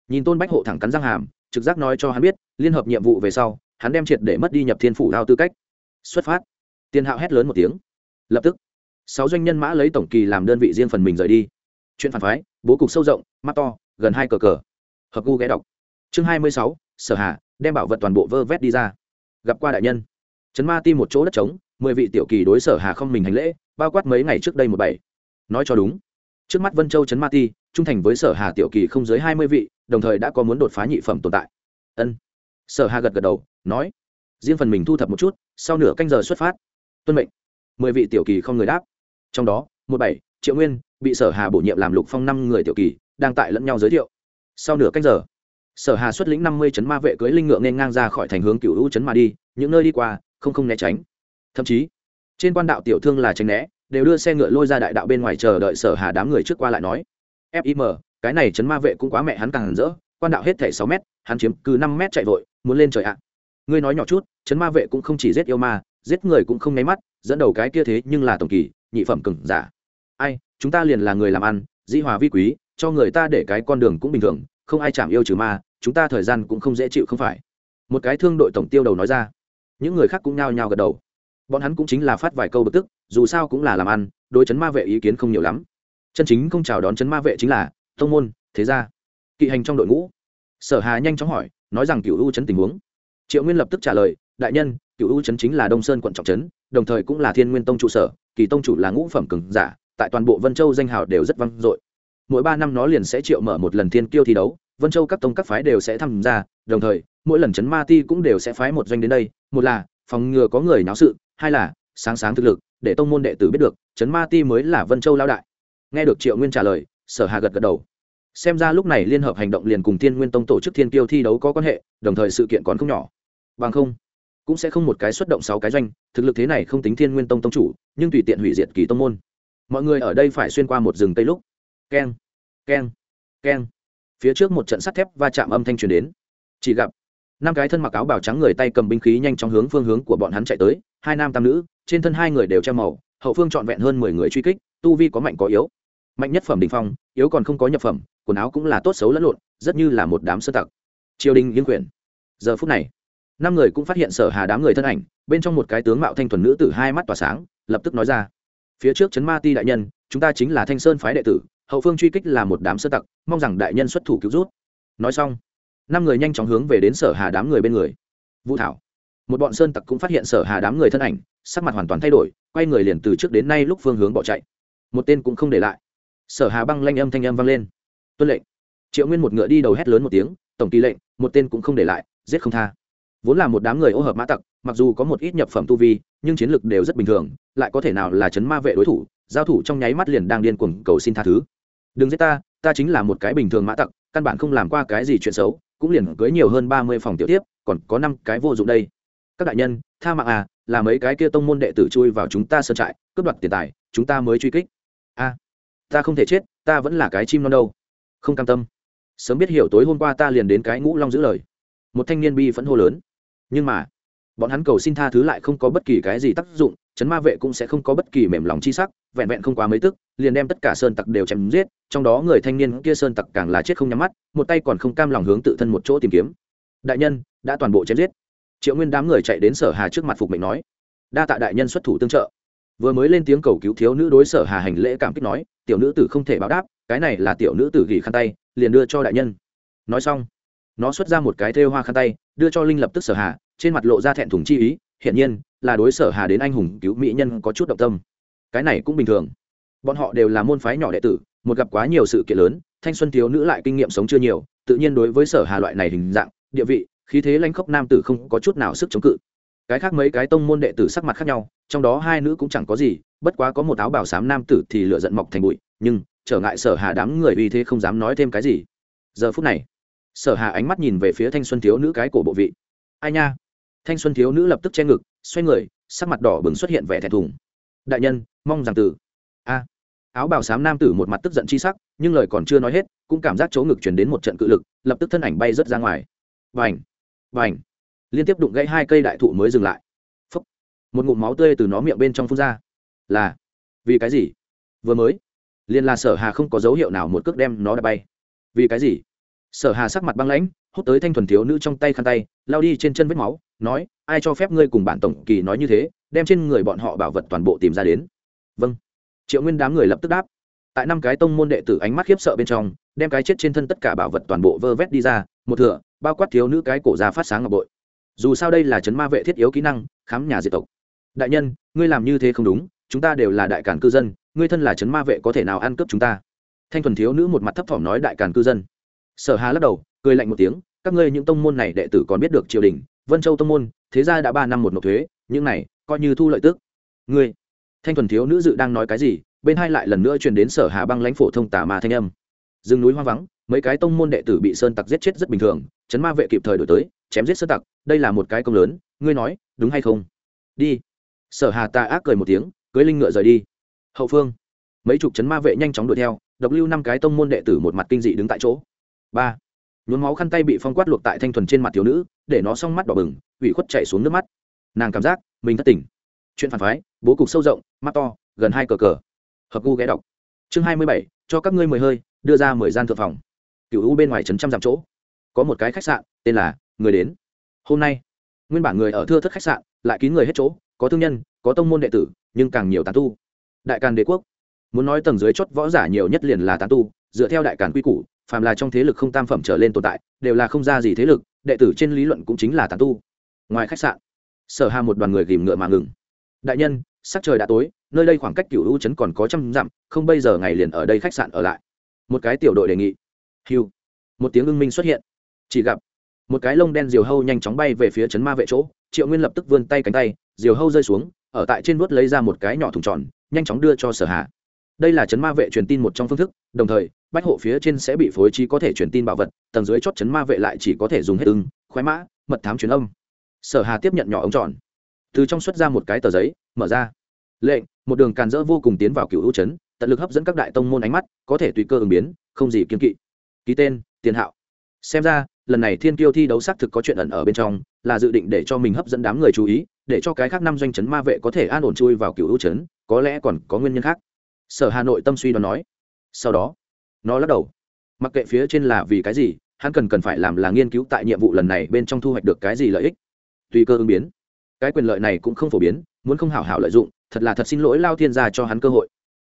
Nhìn tôn bách hộ thẳng cắn răng hàm, trực giác nói cho hắn biết, liên hợp nhiệm vụ về sau, hắn đem triệt để mất đi nhập thiên phủ đao tư cách. Xuất phát. Tiền hạo hét lớn một tiếng. Lập tức sáu doanh nhân mã lấy tổng kỳ làm đơn vị riêng phần mình rời đi. Chuyện phản phái, bố cục sâu rộng, mắt to, gần hai cờ cờ. Hợp gu ghé đọc. Chương hai mươi sáu, sở hà, đem bảo vật toàn bộ vơ vét đi ra. Gặp qua đại nhân. Trấn ma ti một chỗ đất trống, mười vị tiểu kỳ đối sở hà không mình hành lễ, bao quát mấy ngày trước đây một bảy. Nói cho đúng. Trước mắt vân châu trấn ma ti, trung thành với sở hà tiểu kỳ không dưới hai mươi vị, đồng thời đã có muốn đột phá nhị phẩm tồn tại. Ân. Sở hà gật gật đầu, nói. Riêng phần mình thu thập một chút, sau nửa canh giờ xuất phát. Tuân mệnh. Mười vị tiểu kỳ không người đáp trong đó, một bảy, triệu nguyên, bị sở hà bổ nhiệm làm lục phong năm người tiểu kỳ, đang tại lẫn nhau giới thiệu. Sau nửa canh giờ, sở hà xuất lĩnh năm mươi chấn ma vệ cưới linh ngựa nên ngang ra khỏi thành hướng cựu hữu chấn ma đi, những nơi đi qua, không không né tránh. Thậm chí, trên quan đạo tiểu thương là tránh né, đều đưa xe ngựa lôi ra đại đạo bên ngoài chờ đợi sở hà đám người trước qua lại nói. Fim cái này chấn ma vệ cũng quá mẹ hắn càng rỡ, quan đạo hết thảy sáu m hắn chiếm cứ năm m chạy vội, muốn lên trời ạ. Ngươi nói nhỏ chút, chấn ma vệ cũng không chỉ giết yêu ma, giết người cũng không nháy mắt, dẫn đầu cái kia thế nhưng là tổng kỳ nhị phẩm cừng giả. Ai, chúng ta liền là người làm ăn, dĩ hòa vi quý, cho người ta để cái con đường cũng bình thường, không ai chạm yêu trừ ma, chúng ta thời gian cũng không dễ chịu không phải. Một cái thương đội tổng tiêu đầu nói ra. Những người khác cũng nhao nhao gật đầu. Bọn hắn cũng chính là phát vài câu bực tức, dù sao cũng là làm ăn, đối chấn ma vệ ý kiến không nhiều lắm. Chân chính không chào đón chấn ma vệ chính là tông môn, thế gia. Kỵ hành trong đội ngũ. Sở hà nhanh chóng hỏi, nói rằng cựu u chấn tình huống. Triệu nguyên lập tức trả lời, đại nhân cựu u chấn chính là đông sơn quận trọng trấn đồng thời cũng là thiên nguyên tông trụ sở, kỳ tông chủ là ngũ phẩm cường giả, tại toàn bộ vân châu danh hào đều rất vang dội. Mỗi ba năm nó liền sẽ triệu mở một lần thiên kiêu thi đấu, vân châu các tông các phái đều sẽ tham gia, đồng thời, mỗi lần chấn ma ti cũng đều sẽ phái một doanh đến đây, một là, phòng ngừa có người náo sự, hai là, sáng sáng thực lực, để tông môn đệ tử biết được, chấn ma ti mới là vân châu lao đại. Nghe được triệu nguyên trả lời, sở hà gật gật đầu. Xem ra lúc này liên hợp hành động liền cùng thiên nguyên tông tổ chức thiên kiêu thi đấu có quan hệ, đồng thời sự kiện còn không nhỏ. Bằng không cũng sẽ không một cái xuất động sáu cái doanh, thực lực thế này không tính thiên nguyên tông tông chủ, nhưng tùy tiện hủy diệt kỳ tông môn. Mọi người ở đây phải xuyên qua một rừng tây lúc. Keng keng keng. Phía trước một trận sắt thép va chạm âm thanh truyền đến. Chỉ gặp, năm cái thân mặc áo bào trắng người tay cầm binh khí nhanh chóng hướng phương hướng của bọn hắn chạy tới, hai nam tam nữ, trên thân hai người đều treo màu, hậu phương trọn vẹn hơn mười người truy kích, tu vi có mạnh có yếu. Mạnh nhất phẩm đình phong, yếu còn không có nhập phẩm, quần áo cũng là tốt xấu lẫn lộn, rất như là một đám sơ tặc. Triều đình liên quyền. Giờ phút này năm người cũng phát hiện sở hà đám người thân ảnh, bên trong một cái tướng mạo thanh thuần nữ tử hai mắt tỏa sáng, lập tức nói ra. Phía trước trấn ma ti đại nhân, chúng ta chính là thanh sơn phái đệ tử, hậu phương truy kích là một đám sơ tặc, mong rằng đại nhân xuất thủ cứu rút nói xong, năm người nhanh chóng hướng về đến sở hà đám người bên người. Vũ thảo, một bọn sơn tặc cũng phát hiện sở hà đám người thân ảnh, sắc mặt hoàn toàn thay đổi, quay người liền từ trước đến nay lúc phương hướng bỏ chạy. Một tên cũng không để lại. Sở hà băng lanh âm thanh âm vang lên. Tuân lệnh. Triệu nguyên một ngựa đi đầu hét lớn một tiếng, tổng kỳ lệnh, một tên cũng không để lại, giết không tha vốn là một đám người ô hợp mã tặc, mặc dù có một ít nhập phẩm tu vi, nhưng chiến lược đều rất bình thường, lại có thể nào là chấn ma vệ đối thủ, giao thủ trong nháy mắt liền đang điên cuồng cầu xin tha thứ. Đừng giết ta ta chính là một cái bình thường mã tặc, căn bản không làm qua cái gì chuyện xấu, cũng liền cưới nhiều hơn ba mươi phòng tiểu tiếp, còn có năm cái vô dụng đây. Các đại nhân, tha mạng à là mấy cái kia tông môn đệ tử chui vào chúng ta sơn trại, cướp đoạt tiền tài, chúng ta mới truy kích. A, ta không thể chết, ta vẫn là cái chim non đâu. Không cam tâm. Sớm biết hiểu tối hôm qua ta liền đến cái ngũ long giữ lời. Một thanh niên bi phẫn hô lớn nhưng mà, bọn hắn cầu xin tha thứ lại không có bất kỳ cái gì tác dụng chấn ma vệ cũng sẽ không có bất kỳ mềm lòng chi sắc, vẹn vẹn không quá mấy tức, liền đem tất cả sơn tặc đều chém giết, trong đó người thanh niên kia sơn tặc càng là chết không nhắm mắt, một tay còn không cam lòng hướng tự thân một chỗ tìm kiếm. Đại nhân, đã toàn bộ chém giết. Triệu nguyên đám người chạy đến sở hà trước mặt phục mệnh nói. Đa tạ đại nhân xuất thủ tương trợ. Vừa mới lên tiếng cầu cứu thiếu nữ đối sở hà hành lễ cảm kích nói, tiểu nữ tử không thể báo đáp, cái này là tiểu nữ tử gỉ khăn tay, liền đưa cho đại nhân. Nói xong nó xuất ra một cái thêu hoa khăn tay, đưa cho linh lập tức sở hà, trên mặt lộ ra thẹn thùng chi ý, hiển nhiên, là đối sở hà đến anh hùng cứu mỹ nhân có chút động tâm. Cái này cũng bình thường. Bọn họ đều là môn phái nhỏ đệ tử, một gặp quá nhiều sự kiện lớn, thanh xuân thiếu nữ lại kinh nghiệm sống chưa nhiều, tự nhiên đối với sở hà loại này hình dạng, địa vị, khí thế lãnh khốc nam tử không có chút nào sức chống cự. Cái khác mấy cái tông môn đệ tử sắc mặt khác nhau, trong đó hai nữ cũng chẳng có gì, bất quá có một áo bảo sám nam tử thì lựa giận mọc thành bụi, nhưng, trở ngại sở hà đám người vì thế không dám nói thêm cái gì. Giờ phút này sở hà ánh mắt nhìn về phía thanh xuân thiếu nữ cái cổ bộ vị. Ai nha? Thanh xuân thiếu nữ lập tức che ngực, xoay người, sắc mặt đỏ bừng xuất hiện vẻ thẹn thùng. Đại nhân, mong rằng từ. A. Áo bào xám nam tử một mặt tức giận chi sắc, nhưng lời còn chưa nói hết, cũng cảm giác chỗ ngực chuyển đến một trận cự lực, lập tức thân ảnh bay rớt ra ngoài. Vành vành. Liên tiếp đụng gãy hai cây đại thụ mới dừng lại. Phúc. một ngụm máu tươi từ nó miệng bên trong phun ra. Là. Vì cái gì? Vừa mới. Liên là sở hà không có dấu hiệu nào một cước đem nó đã bay. Vì cái gì? Sở hà sắc mặt băng lãnh, hút tới thanh thuần thiếu nữ trong tay khăn tay, lao đi trên chân vết máu, nói, ai cho phép ngươi cùng bản tổng kỳ nói như thế, đem trên người bọn họ bảo vật toàn bộ tìm ra đến. Vâng. Triệu nguyên đám người lập tức đáp. Tại năm cái tông môn đệ tử ánh mắt khiếp sợ bên trong, đem cái chết trên thân tất cả bảo vật toàn bộ vơ vét đi ra, một thửa, bao quát thiếu nữ cái cổ ra phát sáng ngọc bội. Dù sao đây là chấn ma vệ thiết yếu kỹ năng, khám nhà diệt tộc. Đại nhân, ngươi làm như thế không đúng, chúng ta đều là đại cản cư dân, ngươi thân là chấn ma vệ có thể nào ăn cướp chúng ta? Thanh thuần thiếu nữ một mặt thấp thỏm nói đại cản cư dân sở hà lắc đầu, cười lạnh một tiếng, các ngươi những tông môn này đệ tử còn biết được triều đình, vân châu tông môn, thế ra đã ba năm một nộp thuế, những này coi như thu lợi tức. Ngươi, thanh thuần thiếu nữ dự đang nói cái gì, bên hai lại lần nữa truyền đến sở hà băng lãnh phổ thông tà ma thanh âm. Rừng núi hoang vắng, mấy cái tông môn đệ tử bị sơn tặc giết chết rất bình thường, chấn ma vệ kịp thời đổi tới, chém giết sơn tặc, đây là một cái công lớn, ngươi nói, đúng hay không? Đi. Sở hà tà ác cười một tiếng, cưới linh ngựa rời đi. Hậu phương, mấy chục chấn ma vệ nhanh chóng đuổi theo, độc lưu năm cái tông môn đệ tử một mặt kinh dị đứng tại chỗ ba nhuốm máu khăn tay bị phong quát luộc tại thanh thuần trên mặt thiếu nữ để nó xong mắt đỏ bừng ủy khuất chạy xuống nước mắt nàng cảm giác mình thất tỉnh chuyện phản phái bố cục sâu rộng mắt to gần hai cờ cờ hợp gu ghé đọc chương hai mươi bảy cho các ngươi mười hơi đưa ra mười gian thượng phòng cựu u bên ngoài trấn trăm dặm chỗ có một cái khách sạn tên là người đến hôm nay nguyên bản người ở thưa thất khách sạn lại kín người hết chỗ có thương nhân có tông môn đệ tử nhưng càng nhiều tán tu đại càn đế quốc muốn nói tầng dưới chót võ giả nhiều nhất liền là tán tu dựa theo đại càn quy củ phàm là trong thế lực không tam phẩm trở lên tồn tại, đều là không ra gì thế lực, đệ tử trên lý luận cũng chính là tàn tu. Ngoài khách sạn, sở hà một đoàn người ghìm ngựa mà ngừng. Đại nhân, sắc trời đã tối, nơi đây khoảng cách cựu u trấn còn có trăm dặm, không bây giờ ngày liền ở đây khách sạn ở lại. Một cái tiểu đội đề nghị. Hiu một tiếng ưng minh xuất hiện. Chỉ gặp, một cái lông đen diều hâu nhanh chóng bay về phía trấn ma vệ chỗ, triệu nguyên lập tức vươn tay cánh tay, diều hâu rơi xuống, ở tại trên vuốt lấy ra một cái nhỏ thùng tròn, nhanh chóng đưa cho sở hạ đây là chấn ma vệ truyền tin một trong phương thức, đồng thời bách hộ phía trên sẽ bị phối trí có thể truyền tin bảo vật, tầng dưới chót chấn ma vệ lại chỉ có thể dùng hết ưng, khoái mã, mật thám truyền âm. Sở hà tiếp nhận nhỏ ống tròn. Từ trong xuất ra một cái tờ giấy, mở ra. Lệnh, một đường càn rỡ vô cùng tiến vào cựu hữu trấn, tận lực hấp dẫn các đại tông môn ánh mắt, có thể tùy cơ ứng biến, không gì kiên kỵ. Ký tên, tiền hạo. Xem ra, lần này thiên kiêu thi đấu xác thực có chuyện ẩn ở bên trong, là dự định để cho mình hấp dẫn đám người chú ý, để cho cái khác năm doanh chấn ma vệ có thể an ổn chui vào cựu hữu trấn, có lẽ còn có nguyên nhân khác. Sở hà nội tâm suy đoán nói. Sau đó nó lắc đầu. Mặc kệ phía trên là vì cái gì, hắn cần cần phải làm là nghiên cứu tại nhiệm vụ lần này bên trong thu hoạch được cái gì lợi ích. Tùy cơ ứng biến. Cái quyền lợi này cũng không phổ biến, muốn không hảo hảo lợi dụng, thật là thật xin lỗi lao thiên gia cho hắn cơ hội.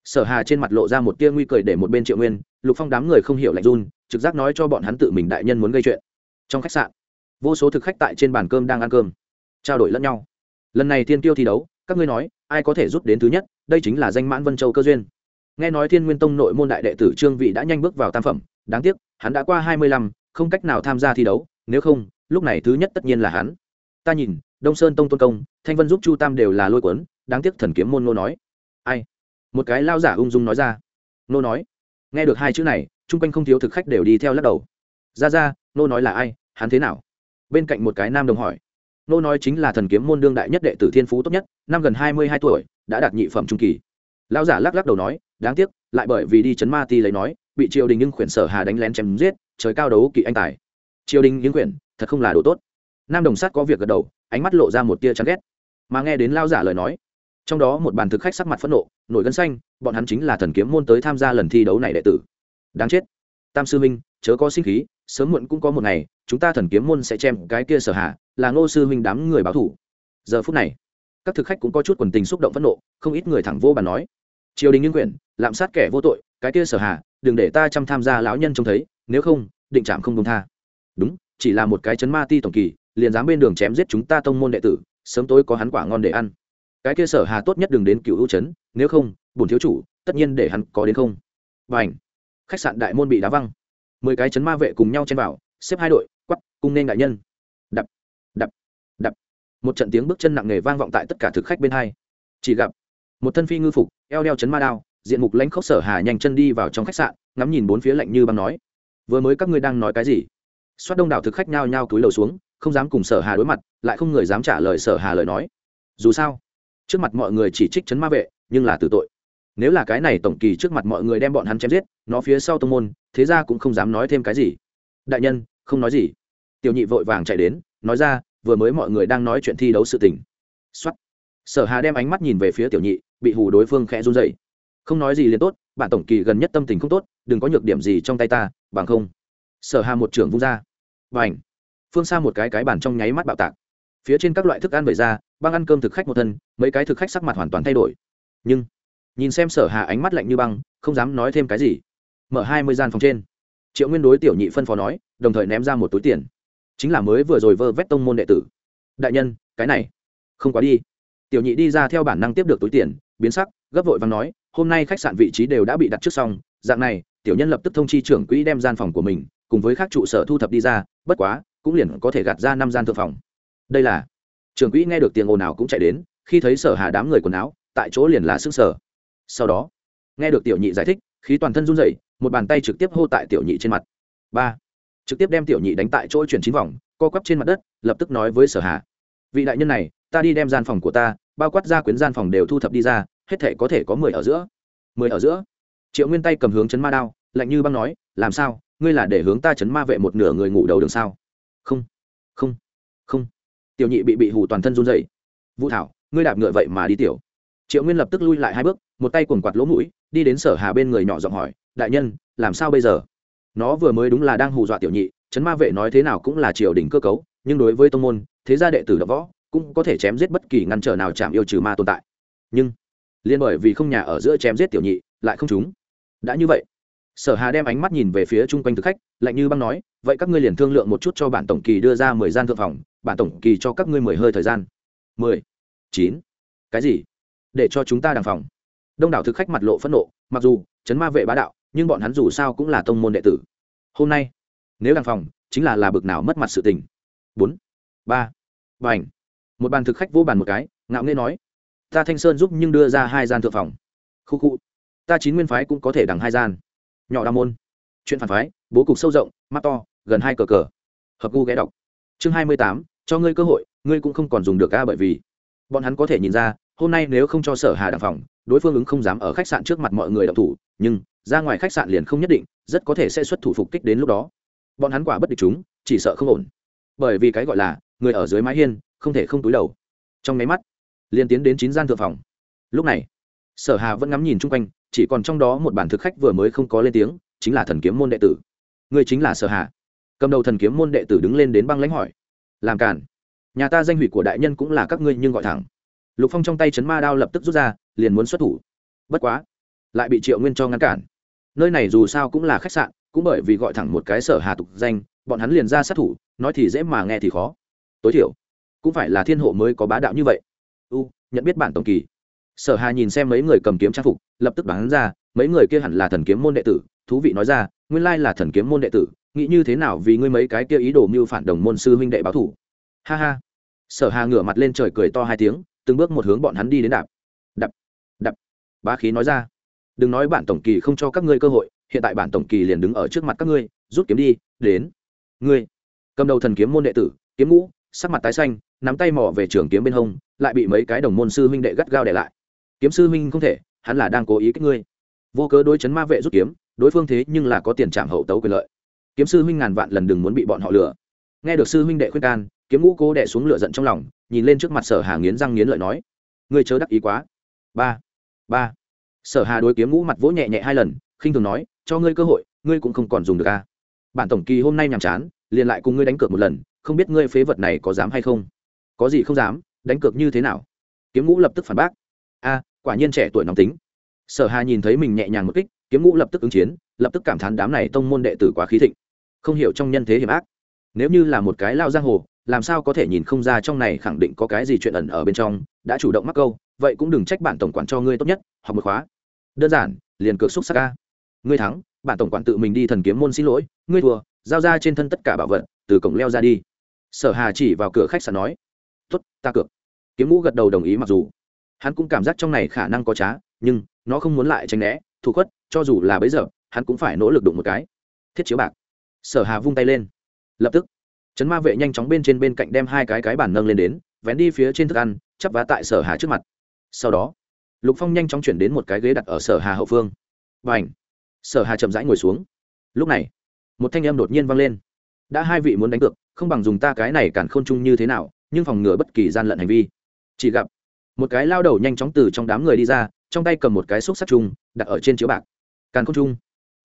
Sở hà trên mặt lộ ra một tia nguy cười để một bên triệu nguyên, lục phong đám người không hiểu lạnh run, trực giác nói cho bọn hắn tự mình đại nhân muốn gây chuyện. Trong khách sạn, vô số thực khách tại trên bàn cơm đang ăn cơm, trao đổi lẫn nhau. Lần này thiên tiêu thi đấu, các ngươi nói, ai có thể rút đến thứ nhất, đây chính là danh mãn vân châu cơ duyên nghe nói thiên nguyên tông nội môn đại đệ tử trương vị đã nhanh bước vào tam phẩm, đáng tiếc, hắn đã qua hai mươi lăm, không cách nào tham gia thi đấu, nếu không, lúc này thứ nhất tất nhiên là hắn. Ta nhìn, đông sơn tông tôn công, thanh vân giúp chu tam đều là lôi cuốn, đáng tiếc thần kiếm môn nô nói. Ai? Một cái lao giả ung dung nói ra. Nô nói. Nghe được hai chữ này, chung quanh không thiếu thực khách đều đi theo lắc đầu. Ra ra nô nói là ai, hắn thế nào? Bên cạnh một cái nam đồng hỏi. Nô nói chính là thần kiếm môn đương đại nhất đệ tử thiên phú tốt nhất, năm gần hai mươi hai tuổi, đã đạt nhị phẩm trung kỳ. Lão giả lắc lắc đầu nói đáng tiếc, lại bởi vì đi chấn ma ti lấy nói, bị triều đình nhưng khuyển sở hà đánh lén chém giết, trời cao đấu kỵ anh tài. Triều đình nhưng khuyển, thật không là đồ tốt. Nam đồng sát có việc gật đầu, ánh mắt lộ ra một tia chán ghét. Mà nghe đến lao giả lời nói, trong đó một bàn thực khách sắc mặt phẫn nộ, nổi gân xanh, bọn hắn chính là thần kiếm môn tới tham gia lần thi đấu này đệ tử. Đáng chết. Tam sư minh chớ có sinh khí, sớm muộn cũng có một ngày, chúng ta thần kiếm môn sẽ chém cái kia sở hạ là ngô sư huynh đám người báo thủ. Giờ phút này, các thực khách cũng có chút quần tình xúc động phẫn nộ, không ít người thẳng vô bàn nói triều đình nghiêng quyển lạm sát kẻ vô tội cái kia sở hà, đừng để ta chăm tham gia lão nhân trông thấy nếu không định trạm không công tha. Đúng chỉ là một cái chấn ma ti tổng kỳ liền dám bên đường chém giết chúng ta tông môn đệ tử sớm tối có hắn quả ngon để ăn. Cái kia sở hà tốt nhất đừng đến cựu hữu trấn nếu không bổn thiếu chủ tất nhiên để hắn có đến không. Và ảnh khách sạn đại môn bị đá văng. Mười cái chấn ma vệ cùng nhau chen vào xếp hai đội quắp cung nên đại nhân. Đập đập đập. Một trận tiếng bước chân nặng nề vang vọng tại tất cả thực khách bên hai. Chỉ gặp một thân phi ngư phục, eo đeo chấn ma đao, diện mục lãnh khốc sở hà nhanh chân đi vào trong khách sạn, ngắm nhìn bốn phía lạnh như băng nói. Vừa mới các ngươi đang nói cái gì? Xoát đông đảo thực khách nhao nhao túi lầu xuống, không dám cùng sở hà đối mặt, lại không người dám trả lời sở hà lời nói. Dù sao, trước mặt mọi người chỉ trích chấn ma vệ, nhưng là tử tội. Nếu là cái này tổng kỳ trước mặt mọi người đem bọn hắn chém giết, nó phía sau tông môn, thế ra cũng không dám nói thêm cái gì. Đại nhân, không nói gì. Tiểu nhị vội vàng chạy đến, nói ra, vừa mới mọi người đang nói chuyện thi đấu sự tình. Xuất sở hà đem ánh mắt nhìn về phía tiểu nhị bị hù đối phương khẽ run dậy không nói gì liền tốt, bạn tổng kỳ gần nhất tâm tình không tốt, đừng có nhược điểm gì trong tay ta, bằng không. Sở hà một trưởng vung ra. Và ảnh phương xa một cái cái bàn trong nháy mắt bạo tạc. Phía trên các loại thức ăn vẩy ra, băng ăn cơm thực khách một thân, mấy cái thực khách sắc mặt hoàn toàn thay đổi. Nhưng, nhìn xem sở hà ánh mắt lạnh như băng, không dám nói thêm cái gì. Mở hai mươi gian phòng trên. Triệu nguyên đối tiểu nhị phân phó nói, đồng thời ném ra một túi tiền. Chính là mới vừa rồi vơ vét tông môn đệ tử. Đại nhân, cái này, không quá đi. Tiểu nhị đi ra theo bản năng tiếp được túi tiền biến sắc, gấp vội và nói, hôm nay khách sạn vị trí đều đã bị đặt trước xong, dạng này, tiểu nhân lập tức thông chi trưởng quỹ đem gian phòng của mình cùng với các trụ sở thu thập đi ra, bất quá, cũng liền có thể gạt ra năm gian thượng phòng. Đây là, trưởng quỹ nghe được tiếng ồn ào cũng chạy đến, khi thấy sở hà đám người quần áo, tại chỗ liền là sức sở sau đó, nghe được tiểu nhị giải thích, khí toàn thân run rẩy, một bàn tay trực tiếp hô tại tiểu nhị trên mặt. Ba, trực tiếp đem tiểu nhị đánh tại chỗ chuyển chín vòng, co quắp trên mặt đất, lập tức nói với sở hà, vị đại nhân này, ta đi đem gian phòng của ta bao quát ra quyến gian phòng đều thu thập đi ra, hết thể có thể có mười ở giữa. Mười ở giữa. Triệu nguyên tay cầm hướng chấn ma đao, lạnh như băng nói, làm sao? Ngươi là để hướng ta chấn ma vệ một nửa người ngủ đầu đường sao? Không không không. Tiểu nhị bị bị hù toàn thân run dậy vũ thảo, ngươi đạp ngựa vậy mà đi tiểu. Triệu nguyên lập tức lui lại hai bước, một tay quần quạt lỗ mũi, đi đến sở hà bên người nhỏ giọng hỏi, đại nhân, làm sao bây giờ? Nó vừa mới đúng là đang hù dọa tiểu nhị, chấn ma vệ nói thế nào cũng là triều đình cơ cấu, nhưng đối với tông môn, thế gia đệ tử đã võ cũng có thể chém giết bất kỳ ngăn trở nào chạm yêu trừ ma tồn tại. Nhưng, liên bởi vì không nhà ở giữa chém giết tiểu nhị, lại không chúng. Đã như vậy, sở hà đem ánh mắt nhìn về phía chung quanh thực khách, lạnh như băng nói, vậy các ngươi liền thương lượng một chút cho bản tổng kỳ đưa ra mười gian thượng phòng, bản tổng kỳ cho các ngươi mười hơi thời gian. Mười, chín, cái gì? Để cho chúng ta đàng phòng. Đông đảo thực khách mặt lộ phẫn nộ, mặc dù chấn ma vệ bá đạo, nhưng bọn hắn dù sao cũng là tông môn đệ tử. Hôm nay, nếu đàng phòng, chính là là bực nào mất mặt sự tình. Bốn, ba và ảnh một bàn thực khách vô bàn một cái, ngạo nghê nói, ta thanh sơn giúp nhưng đưa ra hai gian thượng phòng. Khu khu, ta chín nguyên phái cũng có thể đằng hai gian. Nhỏ đa môn. Chuyện phản phái, bố cục sâu rộng, mắt to, gần hai cờ cờ. Hợp gu ghé đọc. Chương hai mươi tám, cho ngươi cơ hội, ngươi cũng không còn dùng được ca bởi vì. Bọn hắn có thể nhìn ra, hôm nay nếu không cho sở hà đàng phòng, đối phương ứng không dám ở khách sạn trước mặt mọi người đọc thủ, nhưng ra ngoài khách sạn liền không nhất định, rất có thể sẽ xuất thủ phục kích đến lúc đó. Bọn hắn quả bất địch chúng, chỉ sợ không ổn. Bởi vì cái gọi là, người ở dưới mái hiên không thể không túi đầu. Trong máy mắt, liền tiến đến chín gian thượng phòng. Lúc này, sở hà vẫn ngắm nhìn chung quanh, chỉ còn trong đó một bản thực khách vừa mới không có lên tiếng, chính là thần kiếm môn đệ tử. Người chính là sở hà. Cầm đầu thần kiếm môn đệ tử đứng lên đến băng lãnh hỏi, làm cản nhà ta danh hủy của đại nhân cũng là các ngươi nhưng gọi thẳng. Lục phong trong tay chấn ma đao lập tức rút ra, liền muốn xuất thủ. Bất quá, lại bị triệu nguyên cho ngăn cản. Nơi này dù sao cũng là khách sạn, cũng bởi vì gọi thẳng một cái sở hà tục danh, bọn hắn liền ra sát thủ, nói thì dễ mà nghe thì khó. Tối thiểu cũng phải là thiên hộ mới có bá đạo như vậy. U, nhận biết bản tổng kỳ. Sở hà nhìn xem mấy người cầm kiếm trang phục, lập tức đoán ra, mấy người kia hẳn là thần kiếm môn đệ tử. Thú vị nói ra, nguyên lai là thần kiếm môn đệ tử, nghĩ như thế nào vì ngươi mấy cái kia ý đồ mưu phản đồng môn sư huynh đệ báo thủ. Ha ha. Sở hà ngửa mặt lên trời cười to hai tiếng, từng bước một hướng bọn hắn đi đến đạp. Đập đập bá khí nói ra, đừng nói bản tổng kỳ không cho các ngươi cơ hội, hiện tại bản tổng kỳ liền đứng ở trước mặt các ngươi, rút kiếm đi, đến. Ngươi, cầm đầu thần kiếm môn đệ tử, kiếm ngũ, sắc mặt tái xanh nắm tay mỏ về trường kiếm bên hông, lại bị mấy cái đồng môn sư huynh đệ gắt gao để lại. Kiếm sư huynh không thể, hắn là đang cố ý kích ngươi. Vô cớ đối chấn ma vệ rút kiếm, đối phương thế nhưng là có tiền trảm hậu tấu quyền lợi. Kiếm sư huynh ngàn vạn lần đừng muốn bị bọn họ lừa. Nghe được sư huynh đệ khuyên can, kiếm ngũ cố đệ xuống lửa giận trong lòng, nhìn lên trước mặt sở hà nghiến răng nghiến lợi nói, ngươi chớ đắc ý quá. Ba ba. Sở hà đối kiếm ngũ mặt vỗ nhẹ nhẹ hai lần, khinh thường nói, cho ngươi cơ hội, ngươi cũng không còn dùng được a bản tổng kỳ hôm nay nhàm chán, liền lại cùng ngươi đánh cược một lần, không biết ngươi phế vật này có dám hay không? Có gì không dám, đánh cược như thế nào? Kiếm ngũ lập tức phản bác. A, quả nhiên trẻ tuổi nóng tính. Sở hà nhìn thấy mình nhẹ nhàng một kích, kiếm ngũ lập tức ứng chiến, lập tức cảm thán đám này tông môn đệ tử quá khí thịnh. Không hiểu trong nhân thế hiểm ác. Nếu như là một cái lao giang hồ, làm sao có thể nhìn không ra trong này khẳng định có cái gì chuyện ẩn ở bên trong, đã chủ động mắc câu, vậy cũng đừng trách bản tổng quản cho ngươi tốt nhất, học một khóa. Đơn giản, liền cược xúc sắc ca ngươi thắng, bản tổng quản tự mình đi thần kiếm môn xin lỗi, ngươi thua, giao ra trên thân tất cả bảo vật, từ cổng leo ra đi. Sở hà chỉ vào cửa khách sạn nói tốt, ta cược. Kiếm ngũ gật đầu đồng ý mặc dù. Hắn cũng cảm giác trong này khả năng có trá, nhưng nó không muốn lại tránh né, thủ khuất, cho dù là bấy giờ, hắn cũng phải nỗ lực đụng một cái. Thiết chiếu bạc. Sở hà vung tay lên. Lập tức, trấn ma vệ nhanh chóng bên trên bên cạnh đem hai cái cái bản nâng lên đến, vén đi phía trên thức ăn, chắp vá tại sở hà trước mặt. Sau đó, lục phong nhanh chóng chuyển đến một cái ghế đặt ở sở hà hậu phương. Và ảnh sở hà chậm rãi ngồi xuống. Lúc này, một thanh âm đột nhiên vang lên. Đã hai vị muốn đánh cược, không bằng dùng ta cái này cản khôn chung như thế nào nhưng phòng ngừa bất kỳ gian lận hành vi. Chỉ gặp một cái lao đầu nhanh chóng từ trong đám người đi ra trong tay cầm một cái xúc sắc chung đặt ở trên chiếu bạc. Càn khôn trung,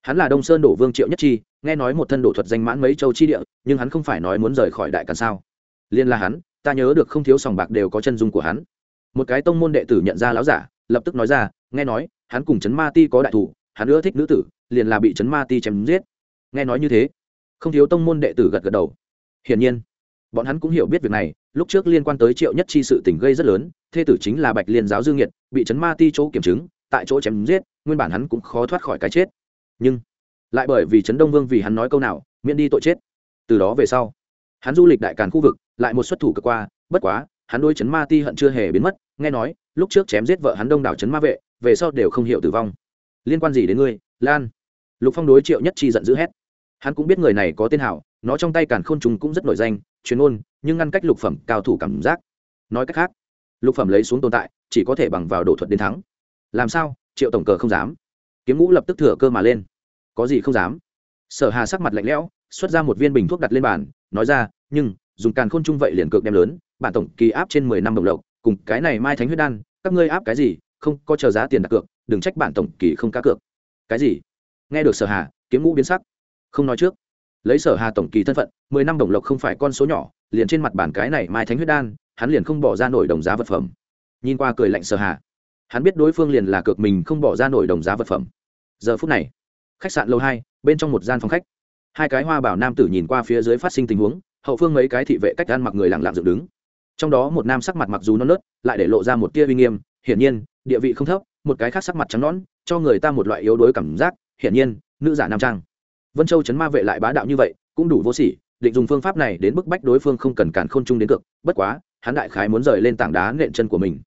hắn là đông sơn đổ vương triệu nhất chi nghe nói một thân đổ thuật danh mãn mấy châu chi địa nhưng hắn không phải nói muốn rời khỏi đại càn sao. Liên là hắn ta nhớ được không thiếu sòng bạc đều có chân dung của hắn. Một cái tông môn đệ tử nhận ra lão giả lập tức nói ra nghe nói hắn cùng chấn ma ti có đại thủ hắn ưa thích nữ tử liền là bị chấn ma ti chém giết. Nghe nói như thế không thiếu tông môn đệ tử gật gật đầu. Hiển nhiên bọn hắn cũng hiểu biết việc này, lúc trước liên quan tới triệu nhất chi sự tình gây rất lớn, thê tử chính là bạch liên giáo dương nhiệt bị chấn ma ti chỗ kiểm chứng, tại chỗ chém giết, nguyên bản hắn cũng khó thoát khỏi cái chết. Nhưng, lại bởi vì trấn đông vương vì hắn nói câu nào, miễn đi tội chết. Từ đó về sau, hắn du lịch đại càn khu vực, lại một xuất thủ cực qua, bất quá, hắn đôi trấn ma ti hận chưa hề biến mất, nghe nói, lúc trước chém giết vợ hắn đông đảo trấn ma vệ, về sau đều không hiểu tử vong. Liên quan gì đến ngươi, lan? Lục phong đối triệu nhất chi giận dữ hét. Hắn cũng biết người này có tên hảo, nó trong tay càn khôn trùng cũng rất nổi danh chuyên ôn nhưng ngăn cách lục phẩm cao thủ cảm giác. Nói cách khác, lục phẩm lấy xuống tồn tại, chỉ có thể bằng vào đổ thuật đến thắng. Làm sao? Triệu tổng cờ không dám. Kiếm ngũ lập tức thừa cơ mà lên. Có gì không dám? Sở hà sắc mặt lạnh lẽo, xuất ra một viên bình thuốc đặt lên bàn, nói ra, nhưng, dùng càn khôn chung vậy liền cược đem lớn, bản tổng kỳ áp trên mười năm đồng lộc, cùng cái này mai thánh huyết đan, các ngươi áp cái gì, không có chờ giá tiền đặt cược, đừng trách bản tổng kỳ không cá cược. Cái gì? Nghe được sở hà, kiếm ngũ biến sắc. Không nói trước lấy sở hà tổng kỳ thân phận, mười năm đồng lộc không phải con số nhỏ, liền trên mặt bản cái này mai thánh huyết đan, hắn liền không bỏ ra nổi đồng giá vật phẩm. Nhìn qua cười lạnh sở hà, hắn biết đối phương liền là cược mình không bỏ ra nổi đồng giá vật phẩm. Giờ phút này, khách sạn lâu hai, bên trong một gian phòng khách. Hai cái hoa bảo nam tử nhìn qua phía dưới phát sinh tình huống, hậu phương mấy cái thị vệ cách ăn mặc người lặng lặng dựng đứng. Trong đó một nam sắc mặt mặc dù non nớt, lại để lộ ra một tia uy nghiêm, hiển nhiên, địa vị không thấp, một cái khác sắc mặt trắng nõn, cho người ta một loại yếu đuối cảm giác, hiển nhiên, nữ giả nam trang vân châu chấn ma vệ lại bá đạo như vậy, cũng đủ vô sỉ, định dùng phương pháp này đến bức bách đối phương không cần cản khôn chung đến cực, bất quá, hắn đại khái muốn rời lên tảng đá nện chân của mình.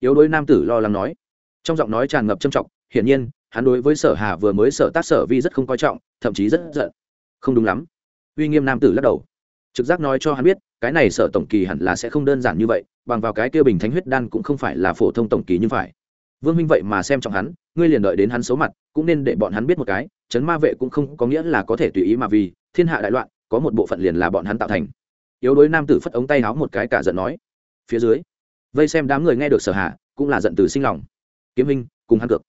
Yếu đuối nam tử lo lắng nói. Trong giọng nói tràn ngập trầm trọng, hiển nhiên, hắn đối với sở hà vừa mới sở tác sở vi rất không coi trọng, thậm chí rất giận. Không đúng lắm. Uy nghiêm nam tử lắc đầu. Trực giác nói cho hắn biết, cái này sở tổng kỳ hẳn là sẽ không đơn giản như vậy, bằng vào cái kia bình thánh huyết đan cũng không phải là phổ thông tổng kỳ như phải. Vương minh vậy mà xem trọng hắn ngươi liền đợi đến hắn xấu mặt, cũng nên để bọn hắn biết một cái, chấn ma vệ cũng không có nghĩa là có thể tùy ý mà vì, thiên hạ đại loạn, có một bộ phận liền là bọn hắn tạo thành. Yếu đối nam tử phất ống tay háo một cái cả giận nói. Phía dưới, vây xem đám người nghe được sở hạ, cũng là giận từ sinh lòng. Kiếm minh cùng hắn cược.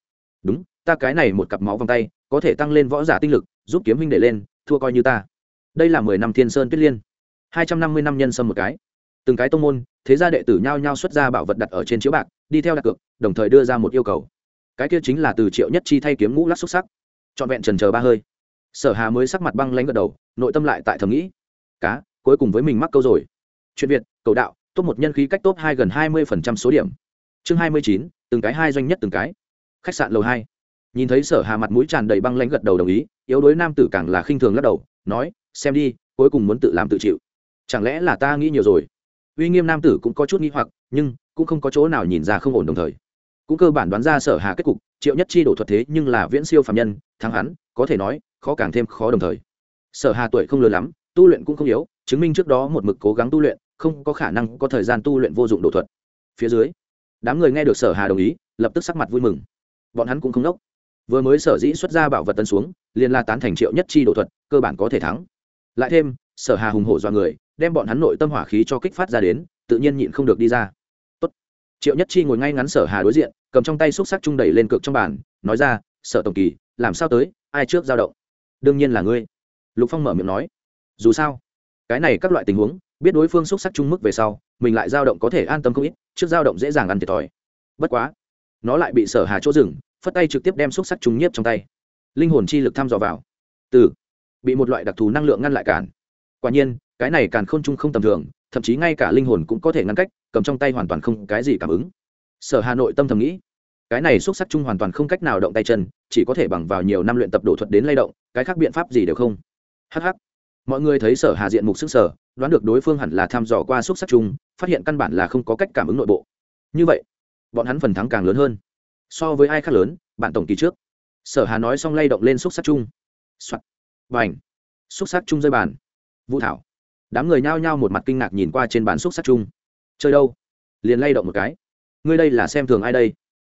Đúng, ta cái này một cặp máu vòng tay, có thể tăng lên võ giả tinh lực, giúp kiếm minh để lên, thua coi như ta. Đây là mười năm thiên sơn tuyết liên. Hai trăm năm mươi năm nhân sâm một cái. Từng cái tông môn, thế gia đệ tử nhao nhao xuất ra bảo vật đặt ở trên chiếu bạc, đi theo đặt cược, đồng thời đưa ra một yêu cầu cái kia chính là từ triệu nhất chi thay kiếm ngũ lắc xúc sắc. Trọn vẹn trần chờ ba hơi. Sở hà mới sắc mặt băng lãnh gật đầu, nội tâm lại tại thầm nghĩ, cá, cuối cùng với mình mắc câu rồi. Chuyện việt, cầu đạo, top một nhân khí cách top hai gần hai mươi phần trăm số điểm. Chương hai mươi chín, từng cái hai doanh nhất từng cái. Khách sạn lầu hai. Nhìn thấy sở hà mặt mũi tràn đầy băng lãnh gật đầu đồng ý, yếu đuối nam tử càng là khinh thường lắc đầu, nói, xem đi, cuối cùng muốn tự làm tự chịu. Chẳng lẽ là ta nghĩ nhiều rồi? Uy nghiêm nam tử cũng có chút nghi hoặc, nhưng cũng không có chỗ nào nhìn ra không ổn đồng thời cũng cơ bản đoán ra sở hà kết cục, triệu nhất chi đổ thuật thế nhưng là viễn siêu phạm nhân, thắng hắn, có thể nói, khó càng thêm khó đồng thời. Sở hà tuổi không lớn lắm, tu luyện cũng không yếu, chứng minh trước đó một mực cố gắng tu luyện, không có khả năng có thời gian tu luyện vô dụng đổ thuật. Phía dưới, đám người nghe được sở hà đồng ý, lập tức sắc mặt vui mừng. Bọn hắn cũng không nốc. Vừa mới sở dĩ xuất ra bảo vật tân xuống, liền la tán thành triệu nhất chi đổ thuật, cơ bản có thể thắng. Lại thêm, sở hà hùng hổ do người, đem bọn hắn nội tâm hỏa khí cho kích phát ra đến, tự nhiên nhịn không được đi ra triệu nhất chi ngồi ngay ngắn sở hà đối diện, cầm trong tay xúc sắc trung đẩy lên cược trong bàn, nói ra, sở tổng kỳ, làm sao tới? Ai trước giao động? Đương nhiên là ngươi. Lục phong mở miệng nói. Dù sao, cái này các loại tình huống, biết đối phương xúc sắc trung mức về sau, mình lại giao động có thể an tâm không ít, trước giao động dễ dàng ăn thiệt thòi. Bất quá, nó lại bị sở hà chỗ rừng phất tay trực tiếp đem xúc sắc trung nhiếp trong tay. Linh hồn chi lực thăm dò vào. Từ, bị một loại đặc thù năng lượng ngăn lại cản. Quả nhiên, cái này càng n trung không tầm thường thậm chí ngay cả linh hồn cũng có thể ngăn cách cầm trong tay hoàn toàn không cái gì cảm ứng. Sở hà nội tâm thầm nghĩ cái này xúc sắc chung hoàn toàn không cách nào động tay chân chỉ có thể bằng vào nhiều năm luyện tập đổ thuật đến lay động cái khác biện pháp gì đều không. Hh mọi người thấy sở hà diện mục sức sở đoán được đối phương hẳn là thăm dò qua xúc sắc chung phát hiện căn bản là không có cách cảm ứng nội bộ. Như vậy bọn hắn phần thắng càng lớn hơn. So với ai khác lớn bạn tổng kỳ trước. Sở hà nói xong lay động lên xúc sắc chung. Soạt. Bành, ảnh xúc sắc chung rơi bàn. Vũ thảo đám người nhao nhao một mặt kinh ngạc nhìn qua trên bàn xúc sắc chung. Chơi đâu? Liền lay động một cái. Ngươi đây là xem thường ai đây?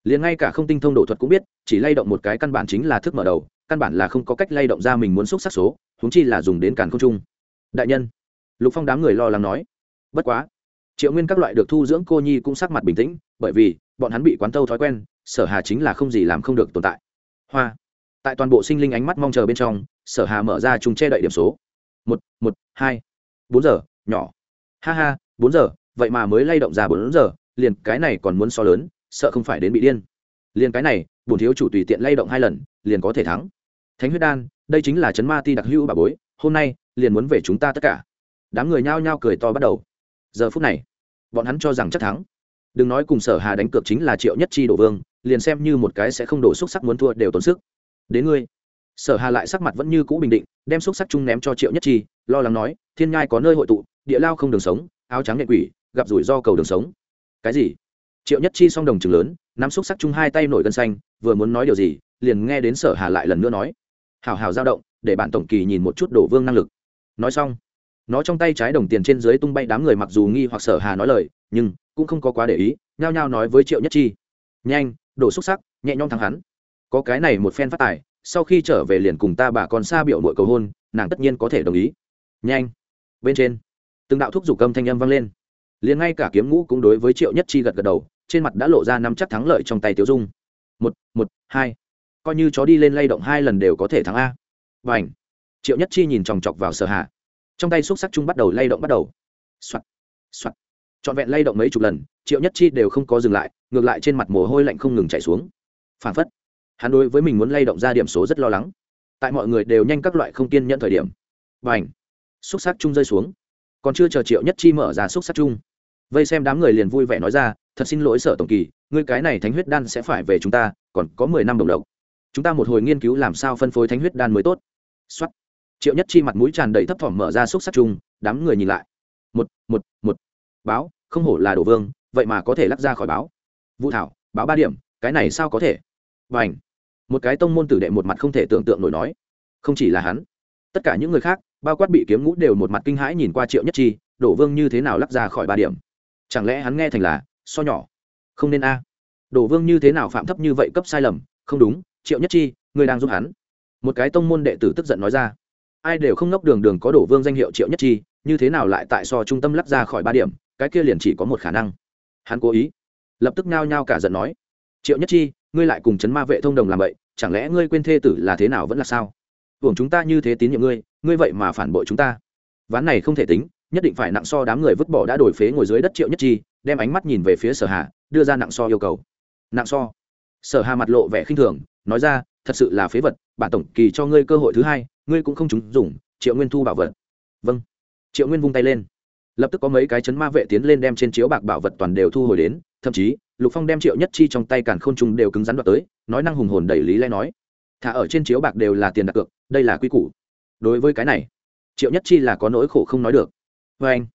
Liền ngay cả không tinh thông độ thuật cũng biết, chỉ lay động một cái căn bản chính là thức mở đầu, căn bản là không có cách lay động ra mình muốn xúc sắc số húng chi là dùng đến càn không trung đại nhân, lục phong đám người lo lắng nói. Bất quá, triệu nguyên các loại được thu dưỡng cô nhi cũng sắc mặt bình tĩnh, bởi vì, bọn hắn bị quán tâu thói quen, sở hà chính là không gì làm không được tồn tại. Hoa, tại toàn bộ sinh linh ánh mắt mong chờ bên trong, sở hà mở ra chúng che đậy điểm số. Một một, hai bốn giờ, nhỏ. Ha ha, bốn giờ, vậy mà mới lay động ra bốn giờ, liền cái này còn muốn so lớn, sợ không phải đến bị điên. Liền cái này, bổn thiếu chủ tùy tiện lay động hai lần, liền có thể thắng. Thánh huyết đan, đây chính là chấn ma ti đặc hữu bà bối, hôm nay, liền muốn về chúng ta tất cả. Đám người nhao nhao cười to bắt đầu. Giờ phút này, bọn hắn cho rằng chắc thắng. Đừng nói cùng sở hà đánh cược chính là triệu nhất chi đổ vương, liền xem như một cái sẽ không đổ xúc sắc muốn thua đều tốn sức. Đến ngươi sở hà lại sắc mặt vẫn như cũ bình định, đem xúc sắc chung ném cho triệu nhất chi, lo lắng nói, thiên nhai có nơi hội tụ, địa lao không đường sống, áo trắng nhện quỷ, gặp rủi ro cầu đường sống. Cái gì? Triệu nhất chi song đồng chừng lớn, nắm xúc sắc chung hai tay nổi gân xanh, vừa muốn nói điều gì, liền nghe đến sở hà lại lần nữa nói hào hào dao động, để bạn tổng kỳ nhìn một chút đổ vương năng lực. Nói xong, nó trong tay trái đồng tiền trên dưới tung bay đám người mặc dù nghi hoặc sở hà nói lời, nhưng cũng không có quá để ý, nhao nhao nói với triệu nhất chi, nhanh, đổ xúc sắc, nhẹ nhõm thắng hắn. Có cái này một phen phát tài sau khi trở về liền cùng ta bà con xa biểu mội cầu hôn, nàng tất nhiên có thể đồng ý. Nhanh, bên trên, từng đạo thúc giục âm thanh âm vang lên. Liền ngay cả kiếm ngũ cũng đối với triệu nhất chi gật gật đầu, trên mặt đã lộ ra năm chắc thắng lợi trong tay tiêu dung. Một một, hai, coi như chó đi lên lay động hai lần đều có thể thắng a. Và ảnh triệu nhất chi nhìn chòng chọc vào sở hạ trong tay xúc sắc chung bắt đầu lay động bắt đầu. Soạt soạt. Trọn vẹn lay động mấy chục lần, triệu nhất chi đều không có dừng lại, ngược lại trên mặt mồ hôi lạnh không ngừng chảy xuống. Phản phất hắn đối với mình muốn lay động ra điểm số rất lo lắng. Tại mọi người đều nhanh các loại không kiên nhận thời điểm. Và h xúc sắc chung rơi xuống. Còn chưa chờ triệu nhất chi mở ra xúc sắc chung. Vây xem đám người liền vui vẻ nói ra, thật xin lỗi, sở tổng kỳ, ngươi cái này thánh huyết đan sẽ phải về chúng ta, còn có mười năm đồng lộc. Chúng ta một hồi nghiên cứu làm sao phân phối thánh huyết đan mới tốt. Xuất triệu nhất chi mặt mũi tràn đầy thấp thỏm mở ra xúc sắc chung, đám người nhìn lại. Một một một. Báo, không hổ là đồ vương, vậy mà có thể lắc ra khỏi báo. Vũ thảo, báo ba điểm, cái này sao có thể? Và ảnh một cái tông môn tử đệ một mặt không thể tưởng tượng nổi nói. Không chỉ là hắn, tất cả những người khác, bao quát bị kiếm ngũ đều một mặt kinh hãi nhìn qua triệu nhất chi, đổ vương như thế nào lắc ra khỏi ba điểm. Chẳng lẽ hắn nghe thành là, so nhỏ, không nên a. Đổ vương như thế nào phạm thấp như vậy cấp sai lầm, không đúng, triệu nhất chi, người đang giúp hắn. Một cái tông môn đệ tử tức giận nói ra. Ai đều không ngốc đường đường có đổ vương danh hiệu triệu nhất chi, như thế nào lại tại so trung tâm lắc ra khỏi ba điểm, cái kia liền chỉ có một khả năng. Hắn cố ý, lập tức nao nhao cả giận nói. Triệu nhất chi ngươi lại cùng chấn ma vệ thông đồng làm vậy, chẳng lẽ ngươi quên thê tử là thế nào vẫn là sao? Hưởng chúng ta như thế tín nhiệm ngươi ngươi vậy mà phản bội chúng ta. Ván này không thể tính, nhất định phải nặng so đám người vứt bỏ đã đổi phế ngồi dưới đất triệu nhất chi, đem ánh mắt nhìn về phía sở hà, đưa ra nặng so yêu cầu. Nặng so. Sở hà mặt lộ vẻ khinh thường, nói ra, thật sự là phế vật, bản tổng kỳ cho ngươi cơ hội thứ hai, ngươi cũng không trúng dùng, triệu nguyên thu bảo vật. Vâng. Triệu nguyên vung tay lên. Lập tức có mấy cái chấn ma vệ tiến lên đem trên chiếu bạc bảo vật toàn đều thu hồi đến thậm chí, lục phong đem triệu nhất chi trong tay càn khôn trùng đều cứng rắn đoạt tới, nói năng hùng hồn đẩy lý lẽ nói, thả ở trên chiếu bạc đều là tiền đặt cược, đây là quy củ. Đối với cái này, triệu nhất chi là có nỗi khổ không nói được. Vê anh.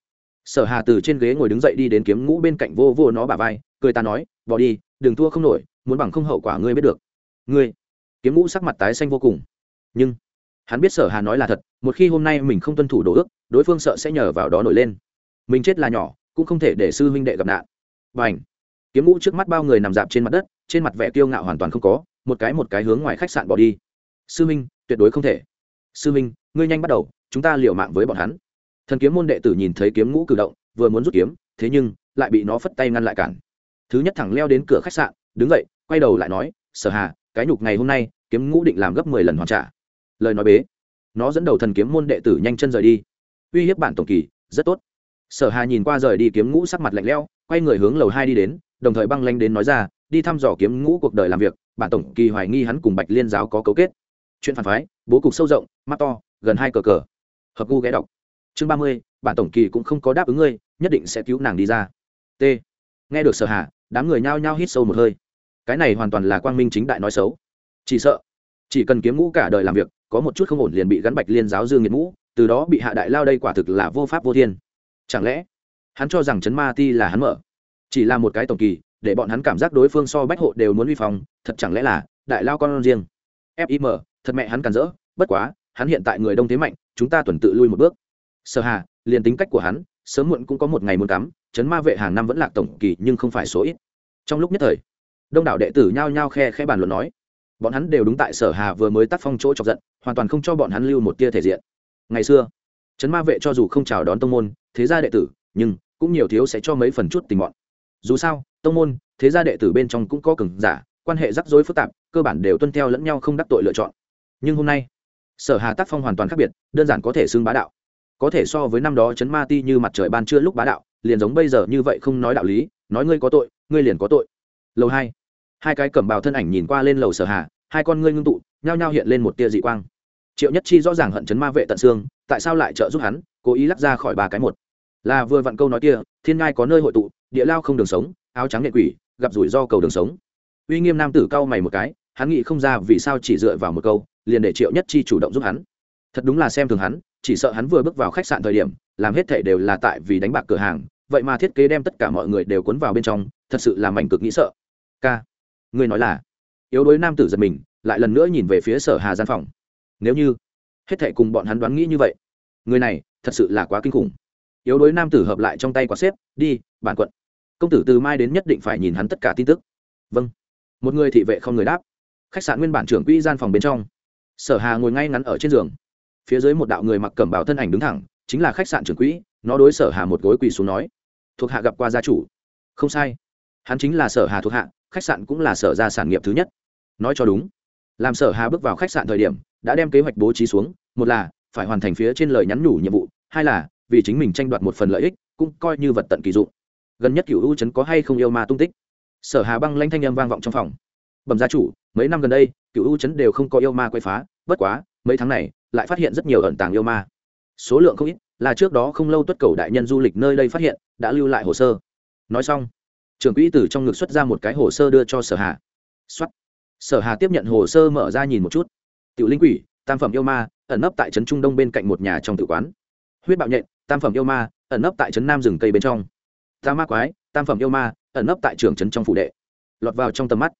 Sở hà từ trên ghế ngồi đứng dậy đi đến kiếm ngũ bên cạnh vô vô nó bà vai, cười ta nói, bỏ đi, đừng thua không nổi, muốn bằng không hậu quả ngươi biết được. Ngươi? Kiếm ngũ sắc mặt tái xanh vô cùng. Nhưng, hắn biết sở hà nói là thật, một khi hôm nay mình không tuân thủ đồ ước, đối phương sợ sẽ nhờ vào đó nổi lên. Mình chết là nhỏ, cũng không thể để sư huynh đệ gặp nạn. Và ảnh kiếm ngũ trước mắt bao người nằm dạp trên mặt đất trên mặt vẻ kiêu ngạo hoàn toàn không có một cái một cái hướng ngoài khách sạn bỏ đi. Sư Minh, tuyệt đối không thể. Sư Minh, ngươi nhanh bắt đầu chúng ta liều mạng với bọn hắn. Thần kiếm môn đệ tử nhìn thấy kiếm ngũ cử động vừa muốn rút kiếm thế nhưng lại bị nó phất tay ngăn lại cản. Thứ nhất thẳng leo đến cửa khách sạn đứng dậy quay đầu lại nói sở hà cái nhục ngày hôm nay kiếm ngũ định làm gấp mười lần hoàn trả. Lời nói bế. Nó dẫn đầu thần kiếm môn đệ tử nhanh chân rời đi. Uy hiếp bản tổng kỳ rất tốt. Sở hà nhìn qua rời đi kiếm ngũ sắc mặt lạnh lẽo quay người hướng lầu hai đi đến đồng thời băng lanh đến nói ra đi thăm dò kiếm ngũ cuộc đời làm việc bản tổng kỳ hoài nghi hắn cùng bạch liên giáo có cấu kết. Chuyện phản phái bố cục sâu rộng mắt to gần hai cờ cờ. Hợp gu ghé đọc. Chương ba mươi bản tổng kỳ cũng không có đáp ứng ngươi nhất định sẽ cứu nàng đi ra. T. Nghe được sở hạ, đám người nhao nhao hít sâu một hơi. Cái này hoàn toàn là quang minh chính đại nói xấu. Chỉ sợ chỉ cần kiếm ngũ cả đời làm việc có một chút không ổn liền bị gắn bạch liên giáo dương nghiệt ngũ từ đó bị hạ đại lao đây quả thực là vô pháp vô thiên. Chẳng lẽ hắn cho rằng chấn ma ti là hắn mở? Chỉ là một cái tổng kỳ, để bọn hắn cảm giác đối phương so bách hộ đều muốn vi phòng thật chẳng lẽ là đại lao con riêng? Fim thật mẹ hắn cản rỡ, bất quá, hắn hiện tại người đông thế mạnh, chúng ta tuần tự lui một bước. Sở hà, liền tính cách của hắn, sớm muộn cũng có một ngày muốn cắm, chấn ma vệ hàng năm vẫn lạc tổng kỳ nhưng không phải số ít. Trong lúc nhất thời, đông đảo đệ tử nhao nhao khe khe bàn luận nói. Bọn hắn đều đúng tại sở hà vừa mới tác phong chỗ chọc giận, hoàn toàn không cho bọn hắn lưu một tia thể diện. Ngày xưa, chấn ma vệ cho dù không chào đón tông môn, thế gia đệ tử, nhưng cũng nhiều thiếu sẽ cho mấy phần chút tình bọn dù sao, tông môn, thế gia đệ tử bên trong cũng có cường giả, quan hệ rắc rối phức tạp, cơ bản đều tuân theo lẫn nhau không đắc tội lựa chọn. Nhưng hôm nay, sở hà tác phong hoàn toàn khác biệt, đơn giản có thể xưng bá đạo. Có thể so với năm đó chấn ma ti như mặt trời ban trưa lúc bá đạo, liền giống bây giờ như vậy không nói đạo lý, nói ngươi có tội, ngươi liền có tội. Lầu hai hai cái cẩm bào thân ảnh nhìn qua lên lầu sở hà, hai con ngươi ngưng tụ, nhao nhao hiện lên một tia dị quang. Triệu nhất chi rõ ràng hận chấn ma vệ tận xương, tại sao lại trợ giúp hắn, cố ý lắc ra khỏi ba cái một. Là vừa vặn câu nói kia, thiên ngai có nơi hội tụ địa lao không đường sống, áo trắng nghệ quỷ, gặp rủi ro cầu đường sống. Uy nghiêm nam tử cau mày một cái, hắn nghĩ không ra vì sao chỉ dựa vào một câu, liền để triệu nhất chi chủ động giúp hắn. Thật đúng là xem thường hắn, chỉ sợ hắn vừa bước vào khách sạn thời điểm, làm hết thể đều là tại vì đánh bạc cửa hàng, vậy mà thiết kế đem tất cả mọi người đều cuốn vào bên trong, thật sự là mảnh cực nghĩ sợ. K. Người nói là? Yếu đuối nam tử giật mình, lại lần nữa nhìn về phía sở hà gian phòng. Nếu như hết thệ cùng bọn hắn đoán nghĩ như vậy, người này thật sự là quá kinh khủng. Yếu đuối nam tử hợp lại trong tay quả xếp, đi, bản quận công tử từ mai đến nhất định phải nhìn hắn tất cả tin tức. Vâng. Một người thị vệ không người đáp. Khách sạn nguyên bản trưởng quỹ gian phòng bên trong. Sở hà ngồi ngay ngắn ở trên giường. Phía dưới một đạo người mặc cẩm bào thân ảnh đứng thẳng, chính là khách sạn trưởng quỹ, nó đối sở hà một gối quỳ xuống nói, thuộc hạ gặp qua gia chủ. Không sai. Hắn chính là sở hà thuộc hạ, khách sạn cũng là sở gia sản nghiệp thứ nhất. Nói cho đúng. Làm sở hà bước vào khách sạn thời điểm, đã đem kế hoạch bố trí xuống, một là phải hoàn thành phía trên lời nhắn nhủ nhiệm vụ, hai là vì chính mình tranh đoạt một phần lợi ích, cũng coi như vật tận kỳ dụng gần nhất cựu u trấn có hay không yêu ma tung tích? Sở hà băng lanh thanh âm vang vọng trong phòng. Bẩm gia chủ, mấy năm gần đây, cựu u trấn đều không có yêu ma quay phá, bất quá, mấy tháng này, lại phát hiện rất nhiều ẩn tàng yêu ma. Số lượng không ít, là trước đó không lâu tuất cầu đại nhân du lịch nơi đây phát hiện, đã lưu lại hồ sơ. Nói xong, trưởng quỹ từ trong ngực xuất ra một cái hồ sơ đưa cho sở hà. Xuất sở hà tiếp nhận hồ sơ mở ra nhìn một chút. Tiểu linh quỷ, tam phẩm yêu ma, ẩn nấp tại trấn trung đông bên cạnh một nhà trong tự quán. Huyết bạo nhện, tam phẩm yêu ma, ẩn nấp tại trấn nam rừng cây bên trong ta ma quái, tam phẩm yêu ma, ẩn nấp tại trường trấn trong phủ đệ. Lọt vào trong tầm mắt.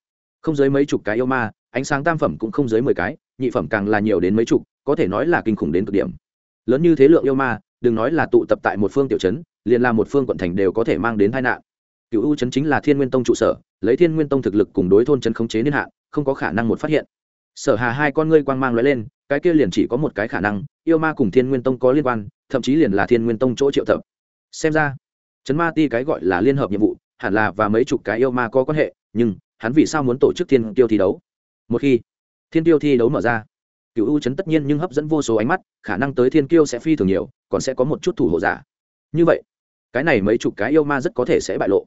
Không dưới mấy chục cái yêu ma, ánh sáng tam phẩm cũng không dưới mười cái, nhị phẩm càng là nhiều đến mấy chục, có thể nói là kinh khủng đến cực điểm. Lớn như thế lượng yêu ma, đừng nói là tụ tập tại một phương tiểu trấn, liền là một phương quận thành đều có thể mang đến tai nạn. Cựu u trấn chính là thiên nguyên tông trụ sở, lấy thiên nguyên tông thực lực cùng đối thôn trấn khống chế niên hạn, không có khả năng một phát hiện. Sở hà hai con ngươi quang mang lóe lên, cái kia liền chỉ có một cái khả năng, yêu ma cùng thiên nguyên tông có liên quan, thậm chí liền là thiên nguyên tông chỗ triệu tập. Xem ra trấn ma ti cái gọi là liên hợp nhiệm vụ, hẳn là và mấy chục cái yêu ma có quan hệ, nhưng hắn vì sao muốn tổ chức thiên tiêu thi đấu? Một khi thiên tiêu thi đấu mở ra cựu u chấn tất nhiên nhưng hấp dẫn vô số ánh mắt, khả năng tới thiên kiêu sẽ phi thường nhiều, còn sẽ có một chút thủ hộ giả. Như vậy, cái này mấy chục cái yêu ma rất có thể sẽ bại lộ.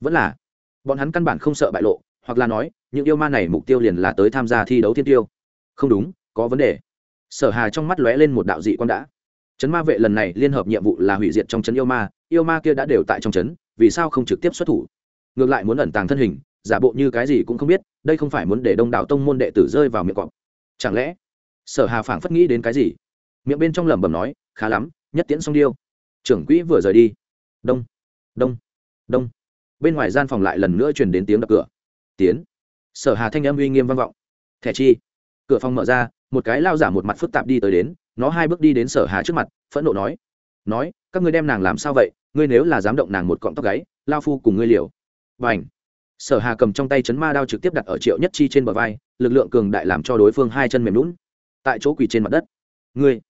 Vẫn là, bọn hắn căn bản không sợ bại lộ, hoặc là nói, những yêu ma này mục tiêu liền là tới tham gia thi đấu thiên tiêu. Không đúng, có vấn đề. Sở hà trong mắt lóe lên một đạo dị quan đã. Chấn ma vệ lần này liên hợp nhiệm vụ là hủy diệt trong chấn yêu ma yêu ma kia đã đều tại trong chấn vì sao không trực tiếp xuất thủ? Ngược lại muốn ẩn tàng thân hình, giả bộ như cái gì cũng không biết, đây không phải muốn để đông đảo tông môn đệ tử rơi vào miệng cọp. Chẳng lẽ, sở hà phảng phất nghĩ đến cái gì? Miệng bên trong lẩm bẩm nói, khá lắm, nhất tiễn xong điêu. Trưởng quỹ vừa rời đi. Đông đông đông. Bên ngoài gian phòng lại lần nữa truyền đến tiếng đập cửa. Tiến. Sở hà thanh âm uy nghiêm vang vọng. Thẻ chi. Cửa phòng mở ra, một cái lao giả một mặt phức tạp đi tới đến, nó hai bước đi đến sở hà trước mặt, phẫn nộ nói. Nói các ngươi đem nàng làm sao vậy? Ngươi nếu là dám động nàng một cọng tóc gáy, lao phu cùng ngươi liều. Và ảnh sở hà cầm trong tay chấn ma đao trực tiếp đặt ở triệu nhất chi trên bờ vai, lực lượng cường đại làm cho đối phương hai chân mềm lún tại chỗ quỳ trên mặt đất. Ngươi!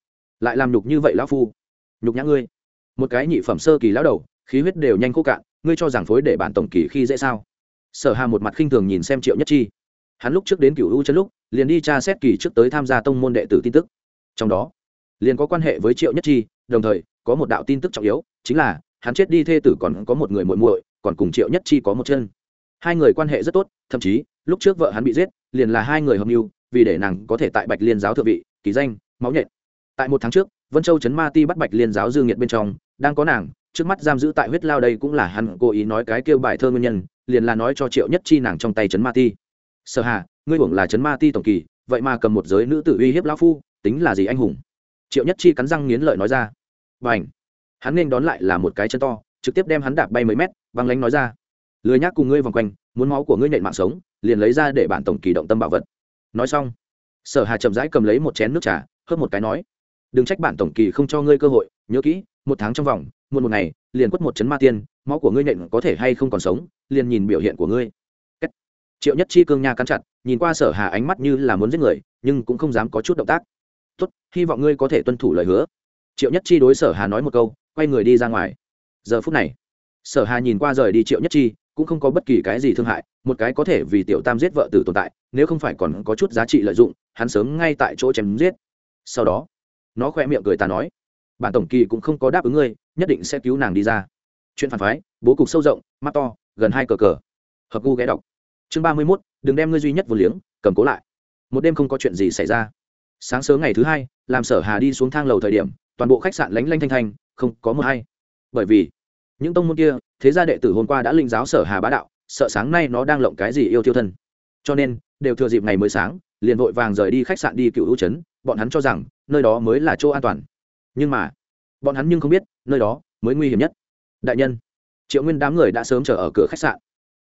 Lại làm nhục như vậy lão phu. Nhục nhã ngươi. Một cái nhị phẩm sơ kỳ lão đầu, khí huyết đều nhanh khô cạn, ngươi cho rằng phối để bản tổng kỳ khi dễ sao? Sở hà một mặt khinh thường nhìn xem triệu nhất chi. Hắn lúc trước đến cựu u chân lúc, liền đi tra xét kỳ trước tới tham gia tông môn đệ tử tin tức. Trong đó, liền có quan hệ với triệu nhất chi, đồng thời có một đạo tin tức trọng yếu, chính là, hắn chết đi thê tử còn có một người muội muội, còn cùng triệu nhất chi có một chân. Hai người quan hệ rất tốt, thậm chí, lúc trước vợ hắn bị giết, liền là hai người hợp mưu, vì để nàng có thể tại bạch liên giáo thượng vị ký danh, máu nhện. Tại một tháng trước, vân châu trấn ma ti bắt bạch liên giáo dương nghiệt bên trong, đang có nàng, trước mắt giam giữ tại huyết lao đây cũng là hắn cố ý nói cái kêu bài thơ nguyên nhân, liền là nói cho triệu nhất chi nàng trong tay trấn ma ti. Sở hà, ngươi hưởng là trấn ma ti tổng kỳ, vậy mà cầm một giới nữ tử uy hiếp lão phu, tính là gì anh hùng? Triệu nhất chi cắn răng nghiến lợi nói ra và ảnh. Hắn nên đón lại là một cái chân to, trực tiếp đem hắn đạp bay mấy mét, văng lánh nói ra. Lười nhác cùng ngươi vòng quanh, muốn máu của ngươi nện mạng sống, liền lấy ra để bản tổng kỳ động tâm bảo vật. Nói xong, sở hà chậm rãi cầm lấy một chén nước trà, hớp một cái nói, đừng trách bản tổng kỳ không cho ngươi cơ hội, nhớ kỹ, một tháng trong vòng một một ngày, liền quất một chấn ma tiên, máu của ngươi nện có thể hay không còn sống, liền nhìn biểu hiện của ngươi. Kết. triệu nhất chi cương nha cắn chặt, nhìn qua sở hà ánh mắt như là muốn giết người, nhưng cũng không dám có chút động tác. Tốt, hy vọng ngươi có thể tuân thủ lời hứa triệu nhất chi đối sở hà nói một câu, quay người đi ra ngoài. Giờ phút này, sở hà nhìn qua rời đi triệu nhất chi, cũng không có bất kỳ cái gì thương hại, một cái có thể vì tiểu tam giết vợ tử tồn tại, nếu không phải còn có chút giá trị lợi dụng, hắn sớm ngay tại chỗ chém giết. Sau đó, nó khoe miệng cười ta nói, bản tổng kỳ cũng không có đáp ứng ngươi, nhất định sẽ cứu nàng đi ra. Chuyện phản phái, bố cục sâu rộng, mắt to, gần hai cờ cờ. Hợp gu ghé đọc. Chương ba mươi mốt, đừng đem ngươi duy nhất vô liếng, cầm cố lại. Một đêm không có chuyện gì xảy ra. Sáng sớm ngày thứ hai, làm sở hà đi xuống thang lầu thời điểm toàn bộ khách sạn lánh lanh thanh thanh, không có một hay bởi vì, những tông môn kia, thế gia đệ tử hôm qua đã linh giáo sở hà bá đạo, sợ sáng nay nó đang lộng cái gì yêu tiêu thân. Cho nên, đều thừa dịp ngày mới sáng, liền vội vàng rời đi khách sạn đi cựu hữu trấn, bọn hắn cho rằng, nơi đó mới là chỗ an toàn. Nhưng mà, bọn hắn nhưng không biết, nơi đó mới nguy hiểm nhất. Đại nhân, triệu nguyên đám người đã sớm chờ ở cửa khách sạn.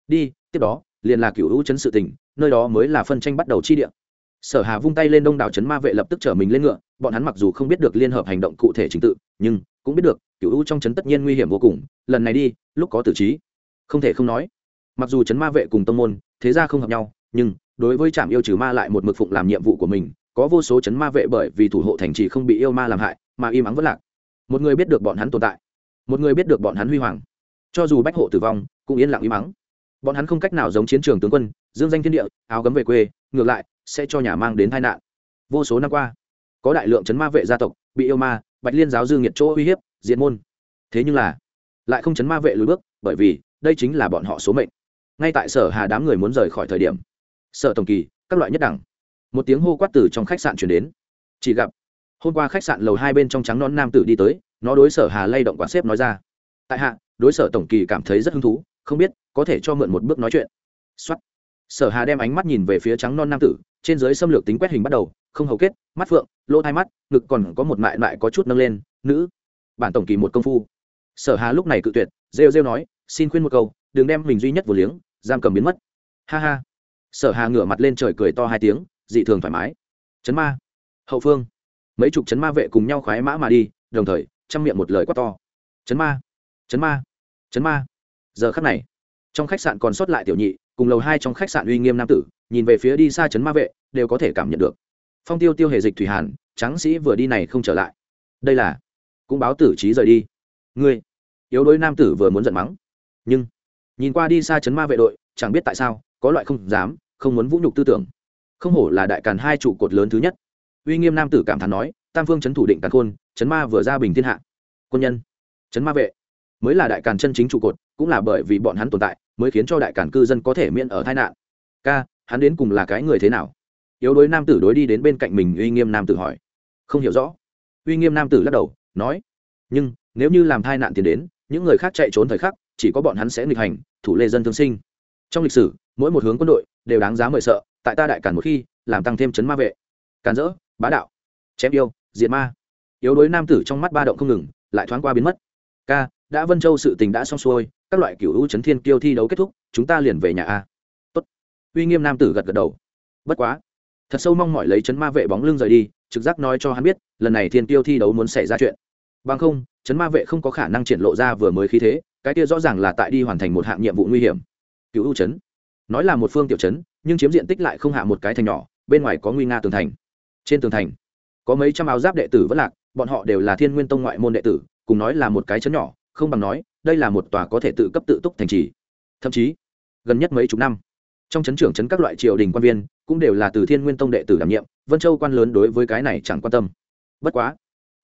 Đi, tiếp đó, liền là cựu hữu trấn sự tình, nơi đó mới là phân tranh bắt đầu chi địa sở hà vung tay lên đông đảo trấn ma vệ lập tức chở mình lên ngựa, bọn hắn mặc dù không biết được liên hợp hành động cụ thể trình tự, nhưng cũng biết được cựu u trong trấn tất nhiên nguy hiểm vô cùng, lần này đi, lúc có tử trí. Không thể không nói, mặc dù trấn ma vệ cùng tông môn, thế ra không hợp nhau, nhưng đối với trạm yêu trừ ma lại một mực phụng làm nhiệm vụ của mình, có vô số chấn ma vệ bởi vì thủ hộ thành trì không bị yêu ma làm hại, mà im ắng vất lạc. Một người biết được bọn hắn tồn tại, một người biết được bọn hắn huy hoàng. Cho dù bách hộ tử vong, cũng yên lặng im ắng. Bọn hắn không cách nào giống chiến trường tướng quân, dương danh thiên địa, áo gấm về quê, ngược lại sẽ cho nhà mang đến tai nạn. Vô số năm qua, có đại lượng chấn ma vệ gia tộc bị yêu ma, bạch liên giáo dư nghiệt chỗ uy hiếp, diệt môn. Thế nhưng là, lại không chấn ma vệ lùi bước, bởi vì đây chính là bọn họ số mệnh. Ngay tại sở hà đám người muốn rời khỏi thời điểm, sở tổng kỳ, các loại nhất đẳng, một tiếng hô quát từ trong khách sạn chuyển đến. Chỉ gặp, hôm qua khách sạn lầu hai bên trong trắng non nam tử đi tới, nó đối sở hà lay động quán xếp nói ra. Tại hạ, đối sở tổng kỳ cảm thấy rất hứng thú, không biết có thể cho mượn một bước nói chuyện. Xuất sở hà đem ánh mắt nhìn về phía trắng non nam tử trên dưới xâm lược tính quét hình bắt đầu, không hầu kết, mắt phượng, lỗ hai mắt, ngực còn có một mại mại có chút nâng lên, nữ. Bản tổng kỳ một công phu. Sở hà lúc này cự tuyệt, rêu rêu nói, xin khuyên một câu, đừng đem mình duy nhất vừa liếng, giam cầm biến mất. Ha ha. Sở hà ngửa mặt lên trời cười to hai tiếng, dị thường thoải mái. Chấn ma. Hậu phương. Mấy chục chấn ma vệ cùng nhau khoái mã mà đi, đồng thời, chăm miệng một lời quát to. Chấn ma. Chấn ma. Chấn ma. Giờ khắc này, trong khách sạn còn sót lại tiểu nhị cùng lầu hai trong khách sạn uy nghiêm nam tử, nhìn về phía đi xa chấn ma vệ, đều có thể cảm nhận được. Phong tiêu tiêu hề dịch thủy hàn, tráng sĩ vừa đi này không trở lại. Đây là, cũng báo tử trí rời đi. Ngươi, yếu đuối nam tử vừa muốn giận mắng. Nhưng, nhìn qua đi xa chấn ma vệ đội, chẳng biết tại sao, có loại không dám, không muốn vũ nhục tư tưởng. Không hổ là đại càn hai trụ cột lớn thứ nhất. Uy nghiêm nam tử cảm thán nói, tam phương chấn thủ định càn khôn chấn ma vừa ra bình thiên hạ. Quân nhân chấn ma vệ, mới là đại càn chân chính trụ cột, cũng là bởi vì bọn hắn tồn tại mới khiến cho đại càn cư dân có thể miễn ở tai nạn. Ca, hắn đến cùng là cái người thế nào? Yếu đối nam tử đối đi đến bên cạnh mình, uy nghiêm nam tử hỏi. Không hiểu rõ. Uy nghiêm nam tử lắc đầu, nói. Nhưng, nếu như làm tai nạn tiền đến, những người khác chạy trốn thời khắc, chỉ có bọn hắn sẽ nghịch hành, thủ lê dân thương sinh. Trong lịch sử, mỗi một hướng quân đội đều đáng giá mời sợ, tại ta đại cản một khi, làm tăng thêm chấn ma vệ. Càn rỡ bá đạo. Chém yêu, diệt ma. Yếu đối nam tử trong mắt ba động không ngừng, lại thoáng qua biến mất. Ca, đã vân châu sự tình đã xong xuôi các loại cựu u chấn thiên kiêu thi đấu kết thúc, chúng ta liền về nhà a. Tốt. Uy nghiêm nam tử gật gật đầu. Bất quá. Thật sâu mong mỏi lấy chấn ma vệ bóng lưng rời đi, trực giác nói cho hắn biết, lần này thiên tiêu thi đấu muốn xảy ra chuyện. Bằng không, chấn ma vệ không có khả năng triển lộ ra vừa mới khí thế, cái kia rõ ràng là tại đi hoàn thành một hạng nhiệm vụ nguy hiểm. Cựu u chấn. Nói là một phương tiểu chấn, nhưng chiếm diện tích lại không hạ một cái thành nhỏ, bên ngoài có nguy nga tường thành. Trên tường thành, có mấy trăm áo giáp đệ tử vẫn lạc, bọn họ đều là thiên nguyên tông ngoại môn đệ tử, cùng nói là một cái chấn nhỏ không bằng nói, đây là một tòa có thể tự cấp tự túc thành trì. Thậm chí, gần nhất mấy chục năm, trong chấn trưởng chấn các loại triều đình quan viên cũng đều là từ thiên nguyên tông đệ tử đảm nhiệm, vân châu quan lớn đối với cái này chẳng quan tâm. Bất quá,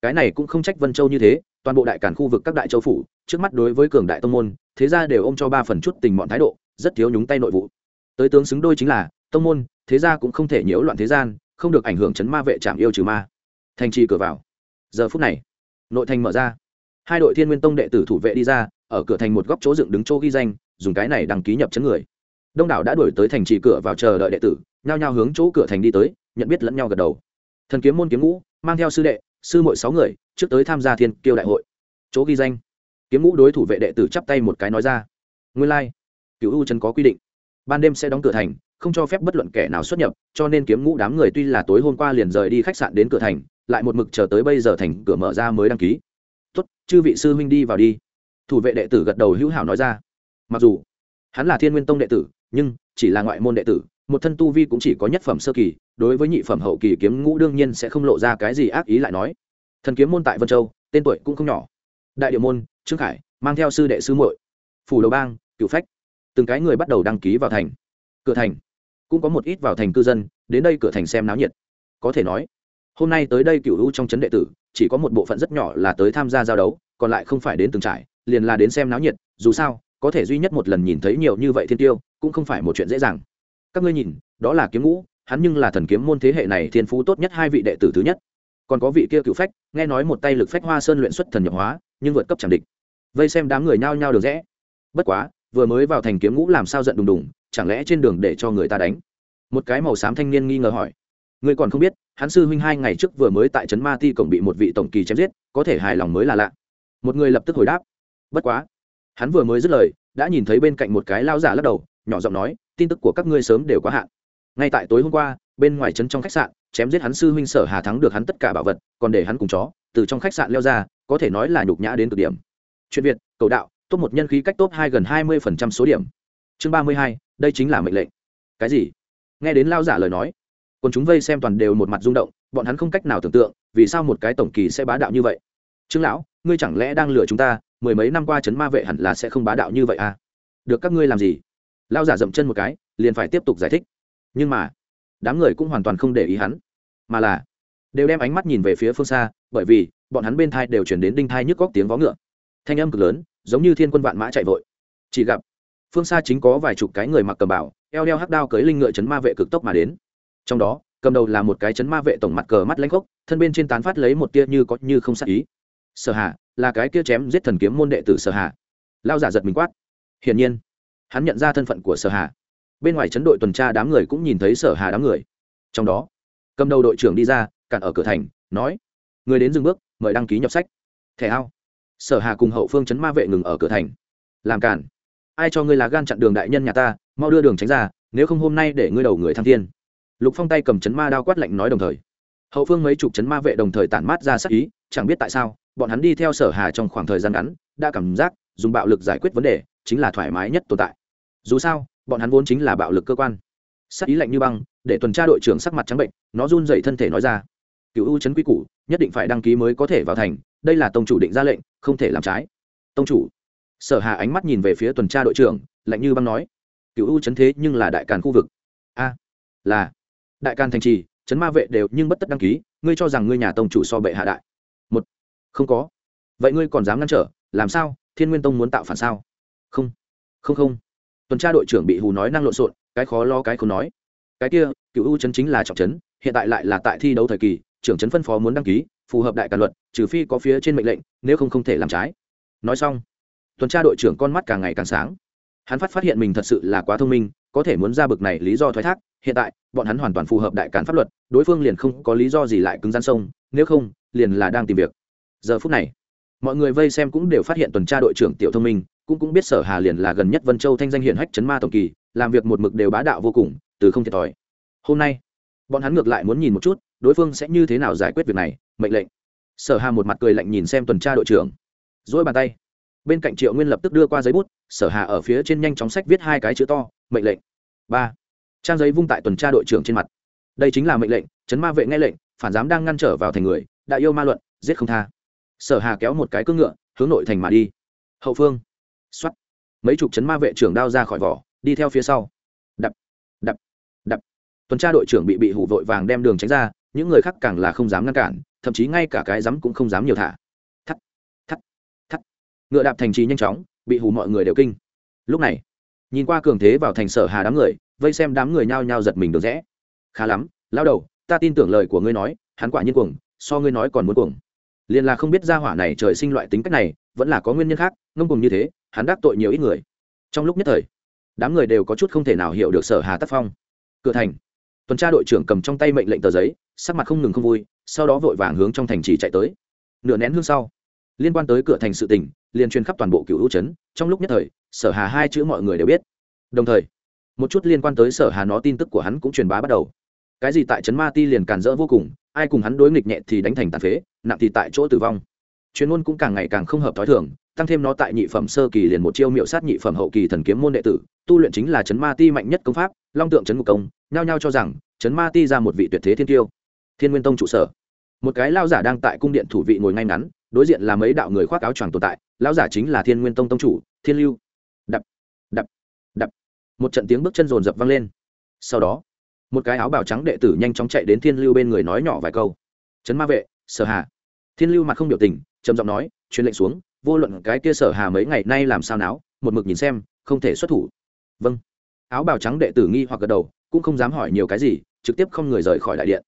cái này cũng không trách vân châu như thế, toàn bộ đại cản khu vực các đại châu phủ, trước mắt đối với cường đại tông môn, thế ra đều ôm cho ba phần chút tình bọn thái độ, rất thiếu nhúng tay nội vụ. Tới tướng xứng đôi chính là, tông môn, thế ra cũng không thể nhiễu loạn thế gian, không được ảnh hưởng chấn ma vệ trạm yêu trừ ma. Thành trì cửa vào. Giờ phút này, nội thành mở ra hai đội thiên nguyên tông đệ tử thủ vệ đi ra, ở cửa thành một góc chỗ dựng đứng chỗ ghi danh, dùng cái này đăng ký nhập chấn người. Đông đảo đã đổi tới thành trì cửa vào chờ đợi đệ tử, nhao nhao hướng chỗ cửa thành đi tới, nhận biết lẫn nhau gật đầu. Thần kiếm môn kiếm ngũ, mang theo sư đệ, sư mội sáu người, trước tới tham gia thiên kiêu đại hội. Chỗ ghi danh. Kiếm ngũ đối thủ vệ đệ tử chắp tay một cái nói ra. Nguyên lai、like. cựu u chân có quy định. Ban đêm sẽ đóng cửa thành, không cho phép bất luận kẻ nào xuất nhập, cho nên kiếm ngũ đám người tuy là tối hôm qua liền rời đi khách sạn đến cửa thành, lại một mực chờ tới bây giờ thành cửa mở ra mới đăng ký tốt, chư vị sư huynh đi vào đi. Thủ vệ đệ tử gật đầu hữu hảo nói ra. Mặc dù hắn là thiên nguyên tông đệ tử, nhưng chỉ là ngoại môn đệ tử, một thân tu vi cũng chỉ có nhất phẩm sơ kỳ, đối với nhị phẩm hậu kỳ kiếm ngũ đương nhiên sẽ không lộ ra cái gì ác ý lại nói. Thần kiếm môn tại vân châu, tên tuổi cũng không nhỏ. Đại điệu môn, trương khải, mang theo sư đệ sư muội. Phủ đầu bang cựu phách. Từng cái người bắt đầu đăng ký vào thành. Cửa thành. Cũng có một ít vào thành cư dân, đến đây cửa thành xem náo nhiệt. Có thể nói, hôm nay tới đây cựu hữu trong trấn đệ tử chỉ có một bộ phận rất nhỏ là tới tham gia giao đấu, còn lại không phải đến từng trải, liền là đến xem náo nhiệt, dù sao, có thể duy nhất một lần nhìn thấy nhiều như vậy thiên tiêu, cũng không phải một chuyện dễ dàng. Các ngươi nhìn, đó là kiếm ngũ, hắn nhưng là thần kiếm môn thế hệ này thiên phú tốt nhất hai vị đệ tử thứ nhất. Còn có vị kia cựu phách, nghe nói một tay lực phách hoa sơn luyện xuất thần nhập hóa, nhưng vượt cấp chẳng địch. Vây xem đám người nhao nhao được rẽ. Bất quá, vừa mới vào thành kiếm ngũ làm sao giận đùng đùng, chẳng lẽ trên đường để cho người ta đánh? Một cái màu xám thanh niên nghi ngờ hỏi. Ngươi còn không biết, hắn sư huynh hai ngày trước vừa mới tại trấn ma ti cổng bị một vị tổng kỳ chém giết, có thể hài lòng mới là lạ. Một người lập tức hồi đáp. Bất quá, hắn vừa mới dứt lời, đã nhìn thấy bên cạnh một cái lao giả lắc đầu, nhỏ giọng nói, tin tức của các ngươi sớm đều quá hạn. Ngay tại tối hôm qua, bên ngoài trấn trong khách sạn, chém giết hắn sư huynh sở hà thắng được hắn tất cả bảo vật, còn để hắn cùng chó, từ trong khách sạn leo ra, có thể nói là nhục nhã đến cực điểm. Chuyện việt, cầu đạo, top một nhân khí cách top hai gần hai mươi phần trăm số điểm. Chương ba mươi hai, đây chính là mệnh lệnh. Cái gì? Nghe đến lao giả lời nói còn chúng vây xem toàn đều một mặt rung động, bọn hắn không cách nào tưởng tượng, vì sao một cái tổng kỳ sẽ bá đạo như vậy? Trương lão, ngươi chẳng lẽ đang lừa chúng ta, mười mấy năm qua chấn ma vệ hẳn là sẽ không bá đạo như vậy à? Được các ngươi làm gì? Lao giả dậm chân một cái, liền phải tiếp tục giải thích. Nhưng mà, đám người cũng hoàn toàn không để ý hắn. Mà là, đều đem ánh mắt nhìn về phía phương xa, bởi vì, bọn hắn bên thai đều chuyển đến đinh thai nhức góc tiếng vó ngựa. Thanh âm cực lớn, giống như thiên quân vạn mã chạy vội. Chỉ gặp, phương xa chính có vài chục cái người mặc cầm bảo eo đeo hắc đao cưới linh ngựa chấn ma vệ cực tốc mà đến trong đó, cầm đầu là một cái chấn ma vệ tổng mặt cờ mắt lãnh gốc, thân bên trên tán phát lấy một tia như có như không sát ý. Sở hạ là cái kia chém giết thần kiếm môn đệ tử sở hạ lao giả giật mình quát. Hiển nhiên, hắn nhận ra thân phận của sở hà. Bên ngoài chấn đội tuần tra đám người cũng nhìn thấy sở hà đám người. Trong đó, cầm đầu đội trưởng đi ra, cản ở cửa thành, nói, người đến dừng bước, mời đăng ký nhập sách. Thẻ ao. Sở hà cùng hậu phương chấn ma vệ ngừng ở cửa thành. Làm cản. Ai cho ngươi là gan chặn đường đại nhân nhà ta, mau đưa đường tránh ra, nếu không hôm nay để ngươi đầu người thăng thiên lục phong tay cầm chấn ma đao quát lạnh nói đồng thời. Hậu phương mấy chục chấn ma vệ đồng thời tản mát ra sắc ý, chẳng biết tại sao, bọn hắn đi theo sở hà trong khoảng thời gian ngắn, đã cảm giác dùng bạo lực giải quyết vấn đề chính là thoải mái nhất tồn tại. Dù sao, bọn hắn vốn chính là bạo lực cơ quan. Sắc ý lạnh như băng, để tuần tra đội trưởng sắc mặt trắng bệnh, nó run dậy thân thể nói ra. Cựu ưu chấn quy củ, nhất định phải đăng ký mới có thể vào thành, đây là tông chủ định ra lệnh, không thể làm trái. Tông chủ. Sở hà ánh mắt nhìn về phía tuần tra đội trưởng, lạnh như băng nói. Cựu ưu chấn thế nhưng là đại càn khu vực. A, là đại càn thành trì, chấn ma vệ đều nhưng bất tất đăng ký, ngươi cho rằng ngươi nhà tông chủ so bệ hạ đại. Một, không có. Vậy ngươi còn dám ngăn trở, làm sao? Thiên nguyên tông muốn tạo phản sao? Không không không. Tuần tra đội trưởng bị hù nói năng lộn xộn, cái khó lo cái không nói. Cái kia, cựu ưu chấn chính là trọng chấn, hiện tại lại là tại thi đấu thời kỳ, trưởng chấn phân phó muốn đăng ký, phù hợp đại càn luật, trừ phi có phía trên mệnh lệnh, nếu không không thể làm trái. Nói xong, tuần tra đội trưởng con mắt càng ngày càng sáng. Hắn phát phát hiện mình thật sự là quá thông minh có thể muốn ra bực này lý do thoái thác, hiện tại, bọn hắn hoàn toàn phù hợp đại cản pháp luật, đối phương liền không có lý do gì lại cứng gian sông, nếu không, liền là đang tìm việc. Giờ phút này, mọi người vây xem cũng đều phát hiện tuần tra đội trưởng tiểu thông minh, cũng cũng biết sở hà liền là gần nhất vân châu thanh danh hiển hách chấn ma tổng kỳ, làm việc một mực đều bá đạo vô cùng, từ không thiệt thòi. Hôm nay, bọn hắn ngược lại muốn nhìn một chút, đối phương sẽ như thế nào giải quyết việc này, mệnh lệnh. Sở hà một mặt cười lạnh nhìn xem tuần tra đội trưởng dỗi bàn tay. Bên cạnh triệu nguyên lập tức đưa qua giấy bút, sở hà ở phía trên nhanh chóng sách viết hai cái chữ to mệnh lệnh. Ba. Trang giấy vung tại tuần tra đội trưởng trên mặt. Đây chính là mệnh lệnh, chấn ma vệ nghe lệnh, phản giám đang ngăn trở vào thành người, đã yêu ma luận, giết không tha. Sở hà kéo một cái cưỡng ngựa, hướng nội thành mà đi. Hậu phương. Xuất mấy chục chấn ma vệ trưởng đao ra khỏi vỏ, đi theo phía sau. Đập đập đập. Tuần tra đội trưởng bị bị hủ vội vàng đem đường tránh ra, những người khác càng là không dám ngăn cản, thậm chí ngay cả cái rắm cũng không dám nhiều thả. Thắt thắt thắt. Ngựa đạp thành trì nhanh chóng, bị hủ mọi người đều kinh. Lúc này nhìn qua cường thế vào thành sở hà đám người, vây xem đám người nhao nhao giật mình được rẽ. Khá lắm, lao đầu, ta tin tưởng lời của ngươi nói, hắn quả nhiên cuồng, so ngươi nói còn muốn cuồng. Liền là không biết gia hỏa này trời sinh loại tính cách này, vẫn là có nguyên nhân khác, ngông cùng như thế, hắn đắc tội nhiều ít người. Trong lúc nhất thời, đám người đều có chút không thể nào hiểu được sở hà tác phong. Cửa thành, tuần tra đội trưởng cầm trong tay mệnh lệnh tờ giấy, sắc mặt không ngừng không vui, sau đó vội vàng hướng trong thành trì chạy tới. Nửa nén hương sau, liên quan tới cửa thành sự tình liền truyền khắp toàn bộ cựu hữu trấn, trong lúc nhất thời, sở hà hai chữ mọi người đều biết. Đồng thời, một chút liên quan tới sở hà nó tin tức của hắn cũng truyền bá bắt đầu. Cái gì tại trấn ma ti liền càn rỡ vô cùng, ai cùng hắn đối nghịch nhẹ thì đánh thành tàn phế, nặng thì tại chỗ tử vong. Chuyên môn cũng càng ngày càng không hợp thói thường, tăng thêm nó tại nhị phẩm sơ kỳ liền một chiêu miệu sát nhị phẩm hậu kỳ thần kiếm môn đệ tử, tu luyện chính là trấn ma ti mạnh nhất công pháp, long tượng trấn ngục công, nhao nhao cho rằng, trấn ma ti ra một vị tuyệt thế thiên tiêu. Thiên nguyên tông trụ sở. Một cái lao giả đang tại cung điện thủ vị ngồi ngay ngắn, đối diện là mấy đạo người khoác áo choàng tồn tại lão giả chính là thiên nguyên tông tông chủ, thiên lưu. Đập đập đập. Một trận tiếng bước chân rồn rập vang lên. Sau đó, một cái áo bào trắng đệ tử nhanh chóng chạy đến thiên lưu bên người nói nhỏ vài câu. Trấn ma vệ, sở hà. Thiên lưu mặt không biểu tình, trầm giọng nói, truyền lệnh xuống, vô luận cái kia sở hà mấy ngày nay làm sao náo, một mực nhìn xem, không thể xuất thủ. Vâng. Áo bào trắng đệ tử nghi hoặc gật đầu, cũng không dám hỏi nhiều cái gì, trực tiếp không người rời khỏi đại điện.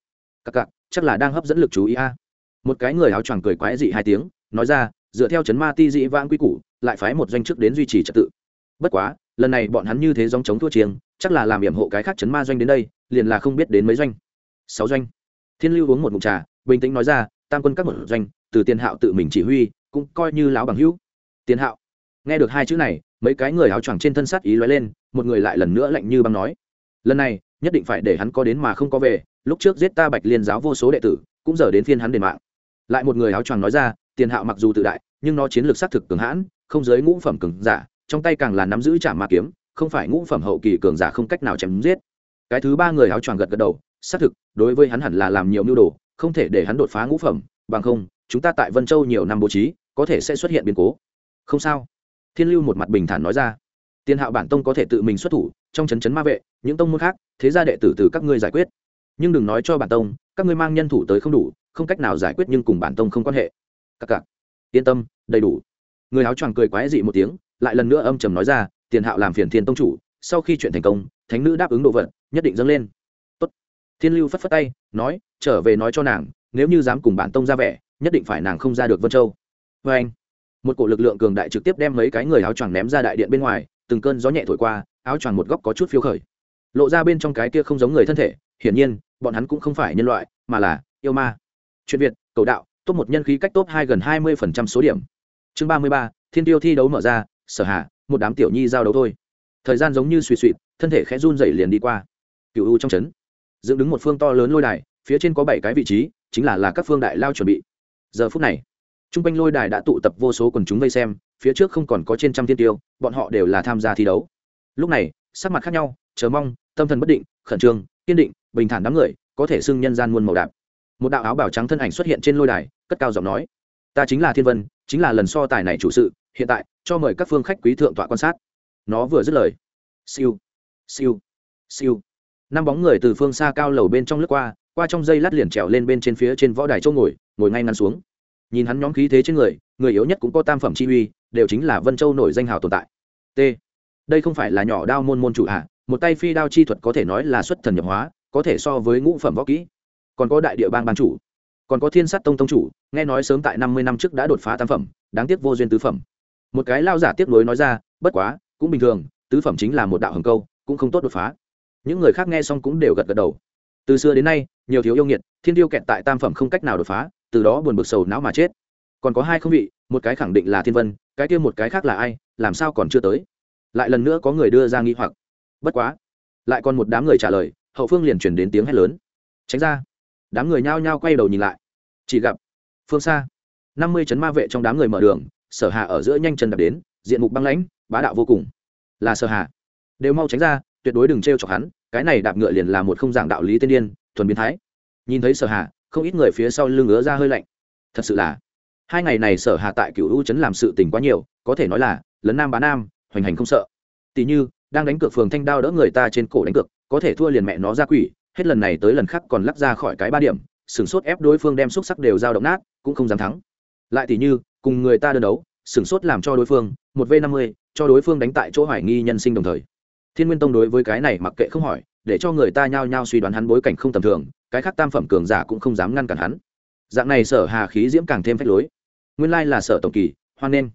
Các cặc, chắc là đang hấp dẫn lực chú ý a. Một cái người áo choàng cười quái dị hai tiếng, nói ra dựa theo chấn ma ti dị vãng quy củ, lại phái một doanh chức đến duy trì trật tự. Bất quá, lần này bọn hắn như thế dòng chống thua chiêng, chắc là làm hiểm hộ cái khác chấn ma doanh đến đây, liền là không biết đến mấy doanh. Sáu doanh. Thiên lưu uống một mụn trà, bình tĩnh nói ra, tam quân các một doanh, từ tiền hạo tự mình chỉ huy, cũng coi như láo bằng hữu. Tiền hạo. Nghe được hai chữ này, mấy cái người áo choàng trên thân sát ý lóe lên, một người lại lần nữa lạnh như băng nói, lần này, nhất định phải để hắn có đến mà không có về, lúc trước giết ta bạch liên giáo vô số đệ tử, cũng giờ đến phiên hắn đền mạng. Lại một người áo choàng nói ra tiền hạo mặc dù tự đại, nhưng nó chiến lược xác thực cường hãn, không giới ngũ phẩm cường giả, trong tay càng là nắm giữ trả ma kiếm, không phải ngũ phẩm hậu kỳ cường giả không cách nào chém giết. Cái thứ ba người áo choàng gật gật đầu, xác thực, đối với hắn hẳn là làm nhiều mưu đồ, không thể để hắn đột phá ngũ phẩm, bằng không, chúng ta tại vân châu nhiều năm bố trí, có thể sẽ xuất hiện biến cố. Không sao. Thiên lưu một mặt bình thản nói ra. Tiền hạo bản tông có thể tự mình xuất thủ, trong chấn chấn ma vệ, những tông môn khác, thế gia đệ tử từ các ngươi giải quyết. Nhưng đừng nói cho bản tông, các ngươi mang nhân thủ tới không đủ, không cách nào giải quyết nhưng cùng bản tông không quan hệ các cặp yên tâm, đầy đủ. Người áo choàng cười quái dị một tiếng, lại lần nữa âm trầm nói ra, tiền hạo làm phiền thiên tông chủ, sau khi chuyện thành công, thánh nữ đáp ứng đồ vật, nhất định dâng lên. Tốt. thiên lưu phất phất tay, nói, trở về nói cho nàng, nếu như dám cùng bản tông ra vẻ, nhất định phải nàng không ra được vân châu. Vê anh, một cổ lực lượng cường đại trực tiếp đem mấy cái người áo choàng ném ra đại điện bên ngoài, từng cơn gió nhẹ thổi qua, áo choàng một góc có chút phiêu khởi. Lộ ra bên trong cái kia không giống người thân thể, hiển nhiên, bọn hắn cũng không phải nhân loại, mà là yêu ma. Chuyện việt, cầu đạo top một nhân khí cách top hai gần hai mươi phần trăm số điểm. Chương ba mươi ba, thiên tiêu thi đấu mở ra, sở hạ, một đám tiểu nhi giao đấu thôi. Thời gian giống như suy suy thân thể khẽ run dậy liền đi qua. Cựu u trong trấn. Dựng đứng một phương to lớn lôi đài, phía trên có bảy cái vị trí, chính là là các phương đại lao chuẩn bị. Giờ phút này t r u n g quanh lôi đài đã tụ tập vô số quần chúng vây xem, phía trước không còn có trên trăm tiên tiêu, bọn họ đều là tham gia thi đấu. Lúc này, sắc mặt khác nhau, chờ mong, tâm thần bất định, khẩn trương, kiên định, bình thản đám người, có thể xưng nhân gian muôn màu đạp một đạo áo bảo trắng thân ảnh xuất hiện trên lôi đài, cất cao giọng nói, ta chính là thiên vân, chính là lần so tài này chủ sự, hiện tại, cho mời các phương khách quý thượng tọa quan sát. Nó vừa dứt lời, siêu siêu siêu. Năm bóng người từ phương xa cao lầu bên trong lướt qua qua trong dây lát liền trèo lên bên trên phía trên võ đài châu ngồi ngồi ngay ngắn xuống. Nhìn hắn nhóm khí thế trên người người yếu nhất cũng có tam phẩm chi uy, đều chính là vân châu nổi danh hào tồn tại. T. Đây không phải là nhỏ đao môn môn chủ hạ một tay phi đao chi thuật có thể nói là xuất thần nhập hóa, có thể so với ngũ phẩm võ kỹ còn có đại địa bang ban chủ, còn có thiên sát tông tông chủ, nghe nói sớm tại năm mươi năm trước đã đột phá tam phẩm, đáng tiếc vô duyên tứ phẩm. Một cái lao giả tiếp nối nói ra, bất quá, cũng bình thường, tứ phẩm chính là một đạo hầm câu, cũng không tốt đột phá. Những người khác nghe xong cũng đều gật gật đầu. Từ xưa đến nay, nhiều thiếu yêu nghiệt, thiên tiêu kẹt tại tam phẩm không cách nào đột phá, từ đó buồn bực sầu não mà chết. Còn có hai không vị, một cái khẳng định là thiên vân, cái kia một cái khác là ai, làm sao còn chưa tới? Lại lần nữa có người đưa ra nghi hoặc. Bất quá, lại còn một đám người trả lời, hậu phương liền chuyển đến tiếng hét lớn. Tránh ra đám người nhao nhao quay đầu nhìn lại. Chỉ gặp, phương xa, năm mươi chấn ma vệ trong đám người mở đường, sở hạ ở giữa nhanh chân đập đến, diện mục băng lãnh, bá đạo vô cùng. Là sở hạ đều mau tránh ra, tuyệt đối đừng trêu chọc hắn, cái này đạp ngựa liền là một không giảng đạo lý tiên điên, thuần biến thái. Nhìn thấy sở hạ không ít người phía sau lưng ngứa ra hơi lạnh. Thật sự là, hai ngày này sở hạ tại cựu u trấn làm sự tình quá nhiều, có thể nói là, lấn nam bá nam, hoành hành không sợ. Tỷ như, đang đánh cược phường thanh đao đỡ người ta trên cổ đánh cược, có thể thua liền mẹ nó ra quỷ hết lần này tới lần khác còn lắc ra khỏi cái ba điểm sửng sốt ép đối phương đem xúc sắc đều dao động nát, cũng không dám thắng. Lại tỷ như, cùng người ta đơn đấu sửng sốt làm cho đối phương, một v năm mươi, cho đối phương đánh tại chỗ hoài nghi nhân sinh đồng thời. Thiên nguyên tông đối với cái này mặc kệ không hỏi, để cho người ta nhao nhao suy đoán hắn bối cảnh không tầm thường, cái khác tam phẩm cường giả cũng không dám ngăn cản hắn. Dạng này sở hà khí diễm càng thêm phách lối. Nguyên lai là sở tổng kỳ, hoan nghênh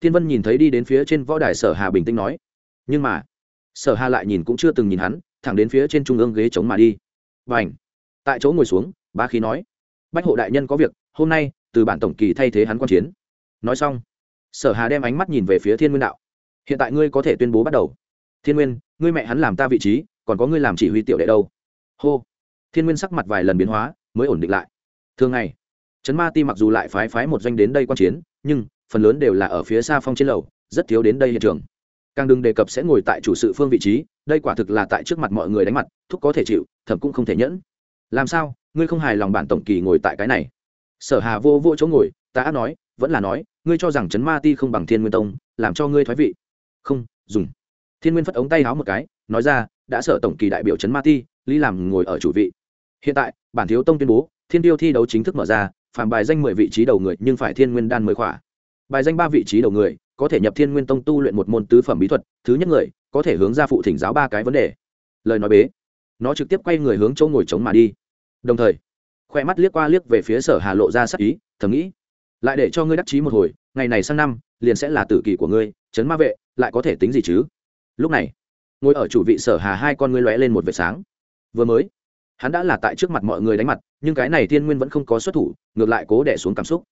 thiên vân nhìn thấy đi đến phía trên võ đài sở hà bình tĩnh nói. Nhưng mà, sở hà lại nhìn cũng chưa từng nhìn hắn thẳng đến phía trên trung ương ghế chống mà đi. Và ảnh tại chỗ ngồi xuống ba khí nói. Bách hộ đại nhân có việc, hôm nay, từ bản tổng kỳ thay thế hắn quan chiến. Nói xong, sở hà đem ánh mắt nhìn về phía thiên nguyên đạo. Hiện tại ngươi có thể tuyên bố bắt đầu. Thiên nguyên, ngươi mẹ hắn làm ta vị trí, còn có ngươi làm chỉ huy tiểu đệ đâu. Hô! Thiên nguyên sắc mặt vài lần biến hóa, mới ổn định lại. Thường ngày, trấn ma ti mặc dù lại phái phái một doanh đến đây quan chiến, nhưng, phần lớn đều là ở phía xa phong trên lầu, rất thiếu đến đây hiện trường càng đừng đề cập sẽ ngồi tại chủ sự phương vị trí, đây quả thực là tại trước mặt mọi người đánh mặt, thúc có thể chịu thẩm cũng không thể nhẫn. Làm sao, ngươi không hài lòng bản tổng kỳ ngồi tại cái này? Sở hà vô vô chỗ ngồi, ta ác nói, vẫn là nói, ngươi cho rằng trấn ma ti không bằng thiên nguyên tông, làm cho ngươi thoái vị. Không, dùng. Thiên nguyên phất ống tay háo một cái, nói ra, đã sở tổng kỳ đại biểu trấn ma ti, lý làm ngồi ở chủ vị. Hiện tại, bản thiếu tông tuyên bố, thiên tiêu thi đấu chính thức mở ra phàm bài danh mười vị trí đầu người, nhưng phải thiên nguyên đan mới khỏa. Bài danh ba vị trí đầu người có thể nhập thiên nguyên tông tu luyện một môn tứ phẩm bí thuật, thứ nhất người có thể hướng ra phụ thỉnh giáo ba cái vấn đề. Lời nói bế. Nó trực tiếp quay người hướng chỗ ngồi trống mà đi. Đồng thời, khoe mắt liếc qua liếc về phía sở hà lộ ra sắc ý, thầm nghĩ, lại để cho ngươi đắc chí một hồi, ngày này sang năm, liền sẽ là tử kỳ của ngươi trấn ma vệ, lại có thể tính gì chứ? Lúc này, ngồi ở chủ vị sở hà hai con ngươi lóe lên một vệt sáng. Vừa mới, hắn đã là tại trước mặt mọi người đánh mặt, nhưng cái này thiên nguyên vẫn không có xuất thủ, ngược lại cố đẻ xuống cảm xúc.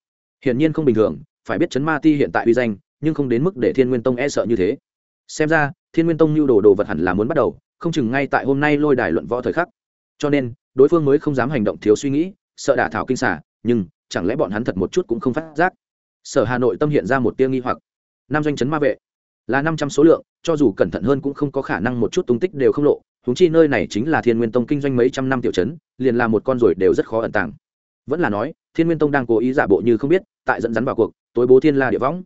Hiển nhiên không bình thường, phải biết chấn ma ti hiện tại uy danh nhưng không đến mức để thiên nguyên tông e sợ như thế. Xem ra, thiên nguyên tông lưu đồ đồ vật hẳn là muốn bắt đầu, không chừng ngay tại hôm nay lôi đài luận võ thời khắc. Cho nên, đối phương mới không dám hành động thiếu suy nghĩ, sợ đả thảo kinh xả, nhưng chẳng lẽ bọn hắn thật một chút cũng không phát giác? Sở hà nội tâm hiện ra một tia nghi hoặc. Nam doanh chấn ma vệ. Là năm trăm số lượng, cho dù cẩn thận hơn cũng không có khả năng một chút tung tích đều không lộ húng chi nơi này chính là thiên nguyên tông kinh doanh mấy trăm năm tiểu chấn, liền là một con ruồi đều rất khó ẩn tàng. Vẫn là nói, thiên nguyên tông đang cố ý giả bộ như không biết, tại dẫn dắn vào cuộc, tối bố thiên la địa võng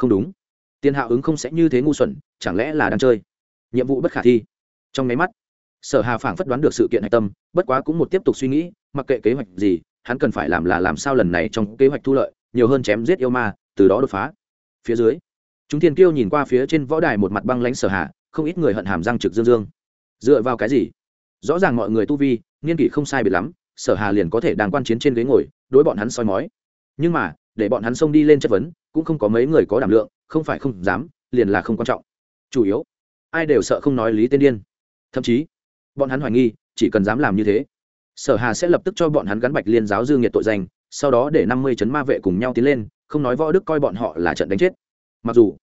không đúng. Tiền hạ ứng không sẽ như thế ngu xuẩn, chẳng lẽ là đang chơi? Nhiệm vụ bất khả thi. Trong máy mắt, sở hà phảng phất đoán được sự kiện hạch tâm, bất quá cũng một tiếp tục suy nghĩ, mặc kệ kế hoạch gì, hắn cần phải làm là làm sao lần này trong kế hoạch thu lợi, nhiều hơn chém giết yêu ma, từ đó đột phá. Phía dưới, chúng thiên kiêu nhìn qua phía trên võ đài một mặt băng lãnh sở hạ không ít người hận hàm răng trực dương dương. Dựa vào cái gì? Rõ ràng mọi người tu vi, nghiên kỷ không sai biệt lắm, sở hà liền có thể đang quan chiến trên ghế ngồi, đối bọn hắn soi mói. Nhưng mà để bọn hắn xông đi lên chất vấn, cũng không có mấy người có đảm lượng, không phải không dám, liền là không quan trọng. Chủ yếu, ai đều sợ không nói lý tên điên. Thậm chí, bọn hắn hoài nghi, chỉ cần dám làm như thế, sở hà sẽ lập tức cho bọn hắn gắn bạch liên giáo dư nghiệt tội danh, sau đó để năm mươi chấn ma vệ cùng nhau tiến lên, không nói võ đức coi bọn họ là trận đánh chết. Mặc dù,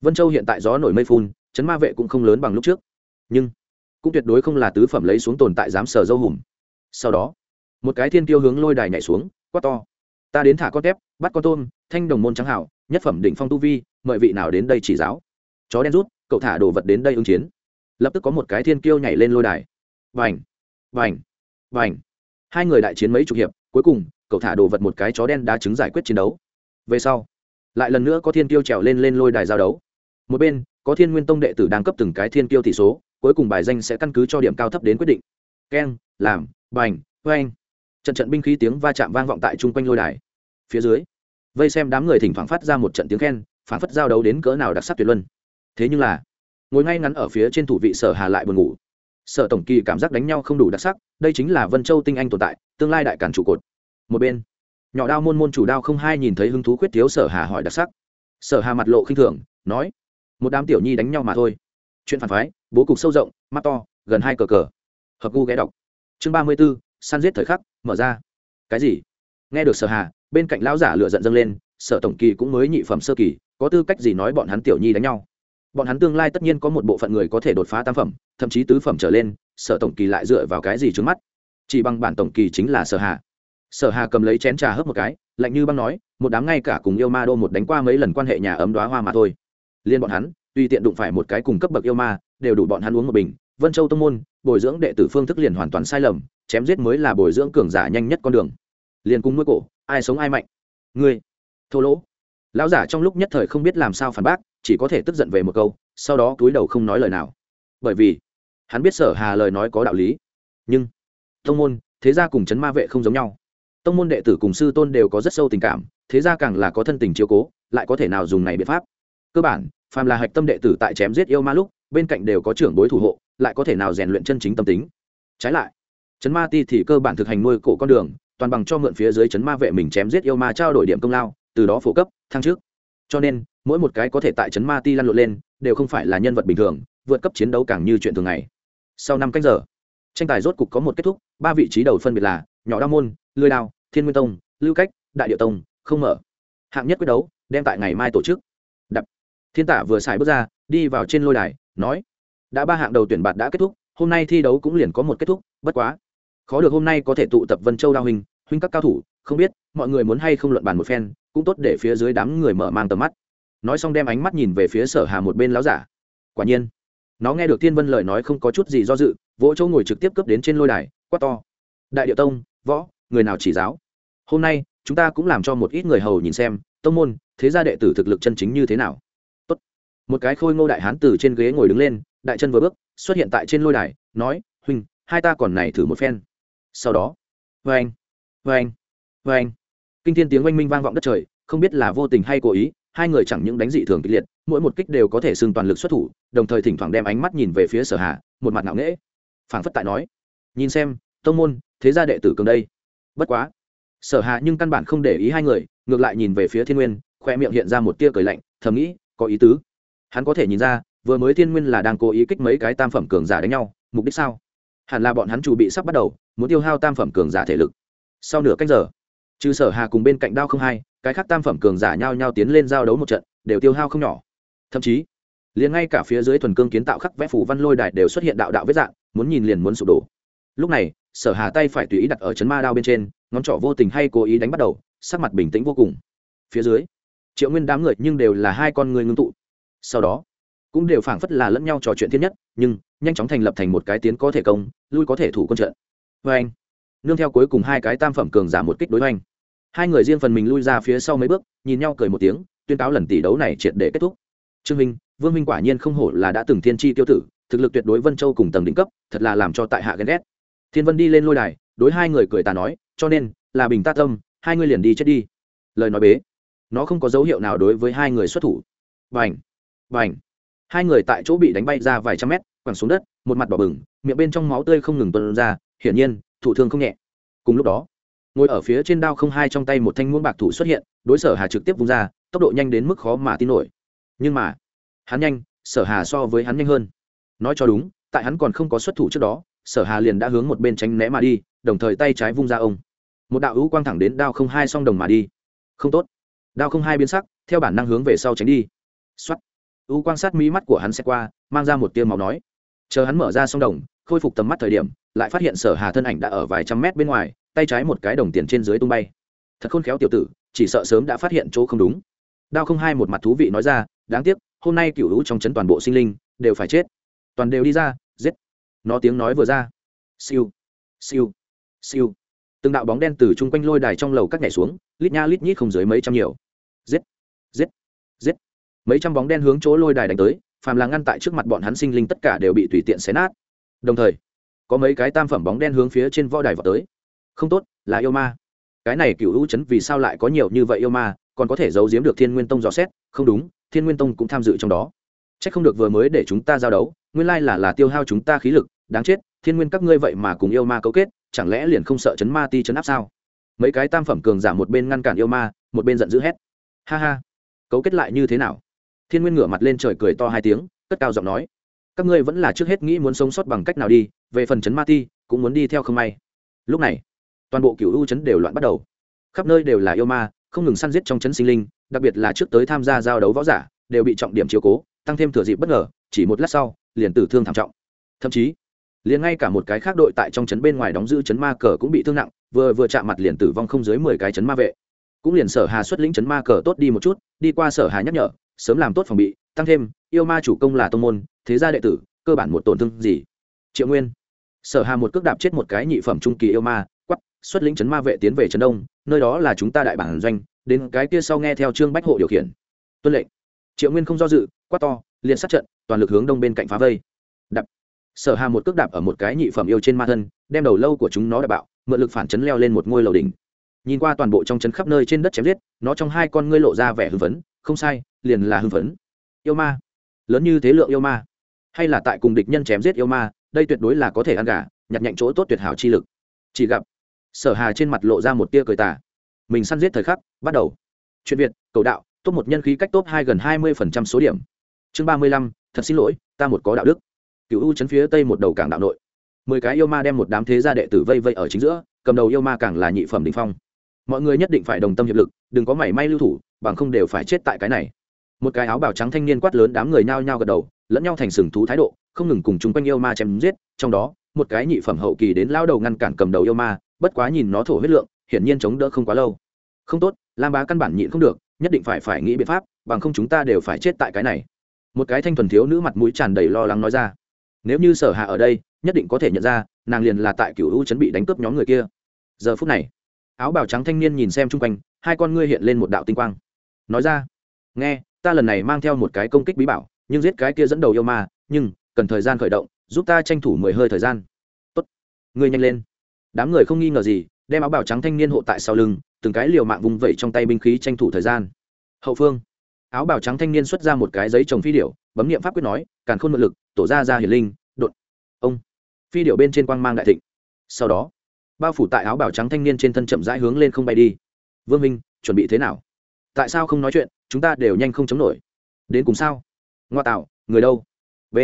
vân châu hiện tại gió nổi mây phun, chấn ma vệ cũng không lớn bằng lúc trước. Nhưng, cũng tuyệt đối không là tứ phẩm lấy xuống tồn tại dám sờ dâu hùm. Sau đó, một cái thiên tiêu hướng lôi đài nhảy xuống, quát to, ta đến thả con tép bắt con tôm, thanh đồng môn trắng hảo, nhất phẩm đỉnh phong tu vi, mời vị nào đến đây chỉ giáo? Chó đen rút, cậu thả đồ vật đến đây ứng chiến. Lập tức có một cái thiên kiêu nhảy lên lôi đài. Vành vành vành. Hai người đại chiến mấy chục hiệp, cuối cùng, cậu thả đồ vật một cái chó đen đá trứng giải quyết chiến đấu. Về sau, lại lần nữa có thiên kiêu trèo lên lên lôi đài giao đấu. Một bên, có thiên nguyên tông đệ tử đang cấp từng cái thiên kiêu tỷ số, cuối cùng bài danh sẽ căn cứ cho điểm cao thấp đến quyết định. Keng, làm bành oanh trận trận binh khí tiếng va chạm vang vọng tại chung quanh lôi đài phía dưới. Vây xem đám người thỉnh thoảng phát ra một trận tiếng khen, phản phất giao đấu đến cỡ nào đặc sắc tuyệt luân. Thế nhưng là, ngồi ngay ngắn ở phía trên thủ vị sở hà lại buồn ngủ. Sở tổng kỳ cảm giác đánh nhau không đủ đặc sắc, đây chính là vân châu tinh anh tồn tại, tương lai đại cản trụ cột. Một bên, nhỏ đao môn môn chủ đao không hai nhìn thấy hứng thú khuyết thiếu sở hà hỏi đặc sắc. Sở hà mặt lộ khinh thường, nói, một đám tiểu nhi đánh nhau mà thôi. Chuyện phản phái, bố cục sâu rộng, mắt to, gần hai cờ cờ. Hợp gu ghé đọc. Chương ba mươi b săn giết thời khắc, mở ra. Cái gì? Nghe được sở hà bên cạnh lão giả lựa giận dâng lên, sở tổng kỳ cũng mới nhị phẩm sơ kỳ, có tư cách gì nói bọn hắn tiểu nhi đánh nhau? Bọn hắn tương lai tất nhiên có một bộ phận người có thể đột phá tam phẩm, thậm chí tứ phẩm trở lên, sở tổng kỳ lại dựa vào cái gì trước mắt? Chỉ bằng bản tổng kỳ chính là sở hà. Sở hà cầm lấy chén trà hớp một cái, lạnh như băng nói, một đám ngay cả cùng yêu ma đô một đánh qua mấy lần quan hệ nhà ấm đoá hoa mà thôi. Liên bọn hắn tuy tiện đụng phải một cái cùng cấp bậc yêu ma, đều đủ bọn hắn uống một bình. Vân châu tông môn, bồi dưỡng đệ tử phương thức liền hoàn toàn sai lầm, chém giết mới là bồi dưỡng cường giả nhanh nhất con đường liền cung nuôi cổ, ai sống ai mạnh. Ngươi, thô lỗ. Lão giả trong lúc nhất thời không biết làm sao phản bác, chỉ có thể tức giận về một câu, sau đó túi đầu không nói lời nào. Bởi vì, hắn biết sở hà lời nói có đạo lý. Nhưng, tông môn, thế gia cùng chấn ma vệ không giống nhau. Tông môn đệ tử cùng sư tôn đều có rất sâu tình cảm, thế gia càng là có thân tình chiếu cố, lại có thể nào dùng này biện pháp? Cơ bản, phàm là hạch tâm đệ tử tại chém giết yêu ma lúc, bên cạnh đều có trưởng bối thủ hộ, lại có thể nào rèn luyện chân chính tâm tính? Trái lại, chấn ma ti thì cơ bản thực hành nuôi cổ con đường toàn bằng cho mượn phía dưới chấn ma vệ mình chém giết yêu ma trao đổi điểm công lao, từ đó phổ cấp, thăng trước cho nên, mỗi một cái có thể tại chấn ma ti lăn lộn lên, đều không phải là nhân vật bình thường, vượt cấp chiến đấu càng như chuyện thường ngày. Sau năm cách giờ, tranh tài rốt cục có một kết thúc, ba vị trí đầu phân biệt là nhỏ Đa môn, lưới đao, thiên nguyên tông, lưu cách, đại điệu tông, không mở. Hạng nhất quyết đấu, đem tại ngày mai tổ chức. Đập. Thiên tả vừa xài bước ra, đi vào trên lôi đài, nói, đã ba hạng đầu tuyển bạt đã kết thúc, hôm nay thi đấu cũng liền có một kết thúc, bất quá khó được hôm nay có thể tụ tập vân châu đao huynh huynh các cao thủ, không biết, mọi người muốn hay không luận bàn một phen, cũng tốt để phía dưới đám người mở mang tầm mắt. Nói xong đem ánh mắt nhìn về phía sở hà một bên láo giả. Quả nhiên, nó nghe được thiên vân lời nói không có chút gì do dự, vỗ chỗ ngồi trực tiếp cướp đến trên lôi đài, quát to. Đại điệu tông, võ, người nào chỉ giáo? Hôm nay, chúng ta cũng làm cho một ít người hầu nhìn xem, tông môn, thế gia đệ tử thực lực chân chính như thế nào? Tốt. một cái khôi ngô đại hán từ trên ghế ngồi đứng lên, đại chân vừa bước, xuất hiện tại trên lôi đài, nói, huynh, hai ta còn này thử một phen sau đó vê anh vê anh vê anh kinh thiên tiếng oanh minh vang vọng đất trời, không biết là vô tình hay cố ý, hai người chẳng những đánh dị thường kịch liệt, mỗi một kích đều có thể xưng toàn lực xuất thủ, đồng thời thỉnh thoảng đem ánh mắt nhìn về phía sở hà, một mặt ngạo nghễ. Phảng phất tại nói, nhìn xem, tông môn, thế gia đệ tử cường đây. Bất quá, sở hà nhưng căn bản không để ý hai người, ngược lại nhìn về phía thiên nguyên khoe miệng hiện ra một tia cười lạnh, thầm nghĩ, có ý tứ. Hắn có thể nhìn ra, vừa mới thiên nguyên là đang cố ý kích mấy cái tam phẩm cường giả đánh nhau, mục đích sao? Hẳn là bọn hắn chủ bị sắp bắt đầu, muốn tiêu hao tam phẩm cường giả thể lực. Sau nửa cách giờ, trừ sở hà cùng bên cạnh đao không hai, cái khác tam phẩm cường giả nhau nhau tiến lên giao đấu một trận, đều tiêu hao không nhỏ. Thậm chí, liền ngay cả phía dưới thuần cương kiến tạo khắc vẽ phủ văn lôi đài đều xuất hiện đạo đạo vết dạng, muốn nhìn liền muốn sụp đổ. Lúc này, sở hà tay phải tùy ý đặt ở chấn ma đao bên trên, ngón trỏ vô tình hay cố ý đánh bắt đầu, sắc mặt bình tĩnh vô cùng. Phía dưới, triệu nguyên đám người nhưng đều là hai con người ngưng tụ. Sau đó cũng đều phảng phất là lẫn nhau trò chuyện thiên nhất, nhưng nhanh chóng thành lập thành một cái tiến có thể công, lui có thể thủ quân trận. Vê anh, nương theo cuối cùng hai cái tam phẩm cường giả một kích đối oanh hai người riêng phần mình lui ra phía sau mấy bước, nhìn nhau cười một tiếng, tuyên cáo lần tỷ đấu này triệt để kết thúc. Trương minh, vương minh quả nhiên không hổ là đã từng thiên tri tiêu tử, thực lực tuyệt đối vân châu cùng tầng đỉnh cấp, thật là làm cho tại hạ ghen ghét. Thiên vân đi lên lôi đài, đối hai người cười ta nói, cho nên, là bình ta tâm, hai người liền đi chết đi. Lời nói bế, nó không có dấu hiệu nào đối với hai người xuất thủ. Vành vành hai người tại chỗ bị đánh bay ra vài trăm mét, quẳng xuống đất, một mặt đỏ bừng, miệng bên trong máu tươi không ngừng tuân ra, hiển nhiên thủ thương không nhẹ. Cùng lúc đó, ngồi ở phía trên đao không hai trong tay một thanh muỗng bạc thủ xuất hiện, đối sở hà trực tiếp vung ra, tốc độ nhanh đến mức khó mà tin nổi. Nhưng mà, hắn nhanh, sở hà so với hắn nhanh hơn. Nói cho đúng, tại hắn còn không có xuất thủ trước đó, sở hà liền đã hướng một bên tránh né mà đi, đồng thời tay trái vung ra ông. Một đạo hữu quang thẳng đến đao không hai song đồng mà đi. Không tốt. Đao không hai biến sắc, theo bản năng hướng về sau tránh đi. Xuất u quan sát mí mắt của hắn sẽ qua, mang ra một tiêu máu nói. Chờ hắn mở ra sông đồng, khôi phục tầm mắt thời điểm, lại phát hiện sở hà thân ảnh đã ở vài trăm mét bên ngoài, tay trái một cái đồng tiền trên dưới tung bay. Thật khôn khéo tiểu tử, chỉ sợ sớm đã phát hiện chỗ không đúng. Đao không hai một mặt thú vị nói ra, đáng tiếc, hôm nay cựu lũ trong chấn toàn bộ sinh linh, đều phải chết. Toàn đều đi ra, giết. Nó tiếng nói vừa ra. Siêu. Siêu. Siêu. Từng đạo bóng đen từ chung quanh lôi đài trong lầu các nhảy xuống, lít nha lít nhít không dưới mấy trăm nhiều. Giết. Giết. Giết mấy trăm bóng đen hướng chỗ lôi đài đánh tới, phàm là ngăn tại trước mặt bọn hắn sinh linh tất cả đều bị tùy tiện xé nát. Đồng thời, có mấy cái tam phẩm bóng đen hướng phía trên võ đài vào tới. Không tốt, là yêu ma. Cái này cựu hữu chấn vì sao lại có nhiều như vậy yêu ma, còn có thể giấu giếm được thiên nguyên tông dò xét? Không đúng, thiên nguyên tông cũng tham dự trong đó. C h ắ c không được vừa mới để chúng ta giao đấu, nguyên lai là là tiêu hao chúng ta khí lực, đáng chết, thiên nguyên các ngươi vậy mà cùng yêu ma cấu kết, chẳng lẽ liền không sợ chấn ma ti chấn áp sao? Mấy cái tam phẩm cường giả một bên ngăn cản yêu ma, một bên giận dữ hét. Ha ha, cấu kết lại như thế nào? Thiên nguyên ngửa mặt lên trời cười to hai tiếng, cất cao giọng nói, các ngươi vẫn là trước hết nghĩ muốn sống sót bằng cách nào đi, về phần chấn ma ti, cũng muốn đi theo không may. Lúc này, toàn bộ cựu u chấn đều loạn bắt đầu. Khắp nơi đều là yêu ma, không ngừng săn giết trong chấn sinh linh, đặc biệt là trước tới tham gia giao đấu võ giả, đều bị trọng điểm chiếu cố, tăng thêm thừa dịp bất ngờ, chỉ một lát sau, liền tử thương thảm trọng. Thậm chí, liền ngay cả một cái khác đội tại trong chấn bên ngoài đóng giữ chấn ma cờ cũng bị thương nặng, vừa vừa chạm mặt liền tử vong không dưới mười cái chấn ma vệ. Cũng liền sở hà xuất lĩnh chấn ma cờ tốt đi một chút, đi qua sở hà nhắc nhở sớm làm tốt phòng bị, tăng thêm, yêu ma chủ công là tô môn, thế gia đệ tử, cơ bản một tổn thương gì? Triệu nguyên. Sở hà một cước đạp chết một cái nhị phẩm trung kỳ yêu ma quắp xuất lĩnh chấn ma vệ tiến về trấn đông, nơi đó là chúng ta đại bản doanh, đến cái kia sau nghe theo trương bách hộ điều khiển. Tuân lệnh. Triệu nguyên không do dự, quát to, liền sát trận, toàn lực hướng đông bên cạnh phá vây. Đập. Sở hà một cước đạp ở một cái nhị phẩm yêu trên ma thân, đem đầu lâu của chúng nó đập bạo, mượn lực phản chấn leo lên một ngôi lầu đỉnh. Nhìn qua toàn bộ trong chấn khắp nơi trên đất chém giết, nó trong hai con ngươi lộ ra vẻ hưng phấn, không sai liền là hưng phấn. Yêu ma. Lớn như thế lượng yêu ma. Hay là tại cùng địch nhân chém giết yêu ma, đây tuyệt đối là có thể ăn gà, nhặt nhạnh chỗ tốt tuyệt hảo chi lực. Chỉ gặp, sở hà trên mặt lộ ra một tia cười tà. Mình săn giết thời khắc, bắt đầu. Chuyện việt, cầu đạo tốt một nhân khí cách tốt hai gần hai mươi phần trăm số điểm. Chương ba mươi lăm, thật xin lỗi, ta một có đạo đức. Cựu u chấn phía tây một đầu cảng đạo nội. Mười cái yêu ma đem một đám thế gia đệ tử vây vây ở chính giữa, cầm đầu yêu ma càng là nhị phẩm đình phong. Mọi người nhất định phải đồng tâm hiệp lực, đừng có mảy may lưu thủ, bằng không đều phải chết tại cái này một cái áo bào trắng thanh niên quát lớn đám người nhao nhao gật đầu, lẫn nhau thành sừng thú thái độ, không ngừng cùng chúng quanh yêu ma chém giết, trong đó, một cái nhị phẩm hậu kỳ đến lao đầu ngăn cản cầm đầu yêu ma, bất quá nhìn nó thổ huyết lượng, hiển nhiên chống đỡ không quá lâu. Không tốt, lam bá căn bản nhịn không được, nhất định phải phải nghĩ biện pháp, bằng không chúng ta đều phải chết tại cái này. Một cái thanh thuần thiếu nữ mặt mũi tràn đầy lo lắng nói ra. Nếu như sở hạ ở đây, nhất định có thể nhận ra, nàng liền là tại cựu u chuẩn bị đánh cướp nhóm người kia. Giờ phút này, áo bào trắng thanh niên nhìn xem chung quanh, hai con ngươi hiện lên một đạo tinh quang. Nói ra, nghe ta lần này mang theo một cái công kích bí bảo, nhưng giết cái kia dẫn đầu yêu ma, nhưng, cần thời gian khởi động, giúp ta tranh thủ mười hơi thời gian. Tốt. Ngươi nhanh lên. Đám người không nghi ngờ gì, đem áo bào trắng thanh niên hộ tại sau lưng, từng cái liều mạng vùng vẩy trong tay binh khí tranh thủ thời gian. Hậu phương, áo bào trắng thanh niên xuất ra một cái giấy trồng phi điệu bấm nghiệm pháp quyết nói, càn khôn nội lực, tổ ra ra hiển linh, đột. Ông. Phi điệu bên trên quang mang đại thịnh. Sau đó, bao phủ tại áo bào trắng thanh niên trên thân chậm rãi hướng lên không bay đi. Vương minh, chuẩn bị thế nào? Tại sao không nói chuyện? Chúng ta đều nhanh không chống nổi. Đến cùng sao? Ngoa tạo, người đâu? B.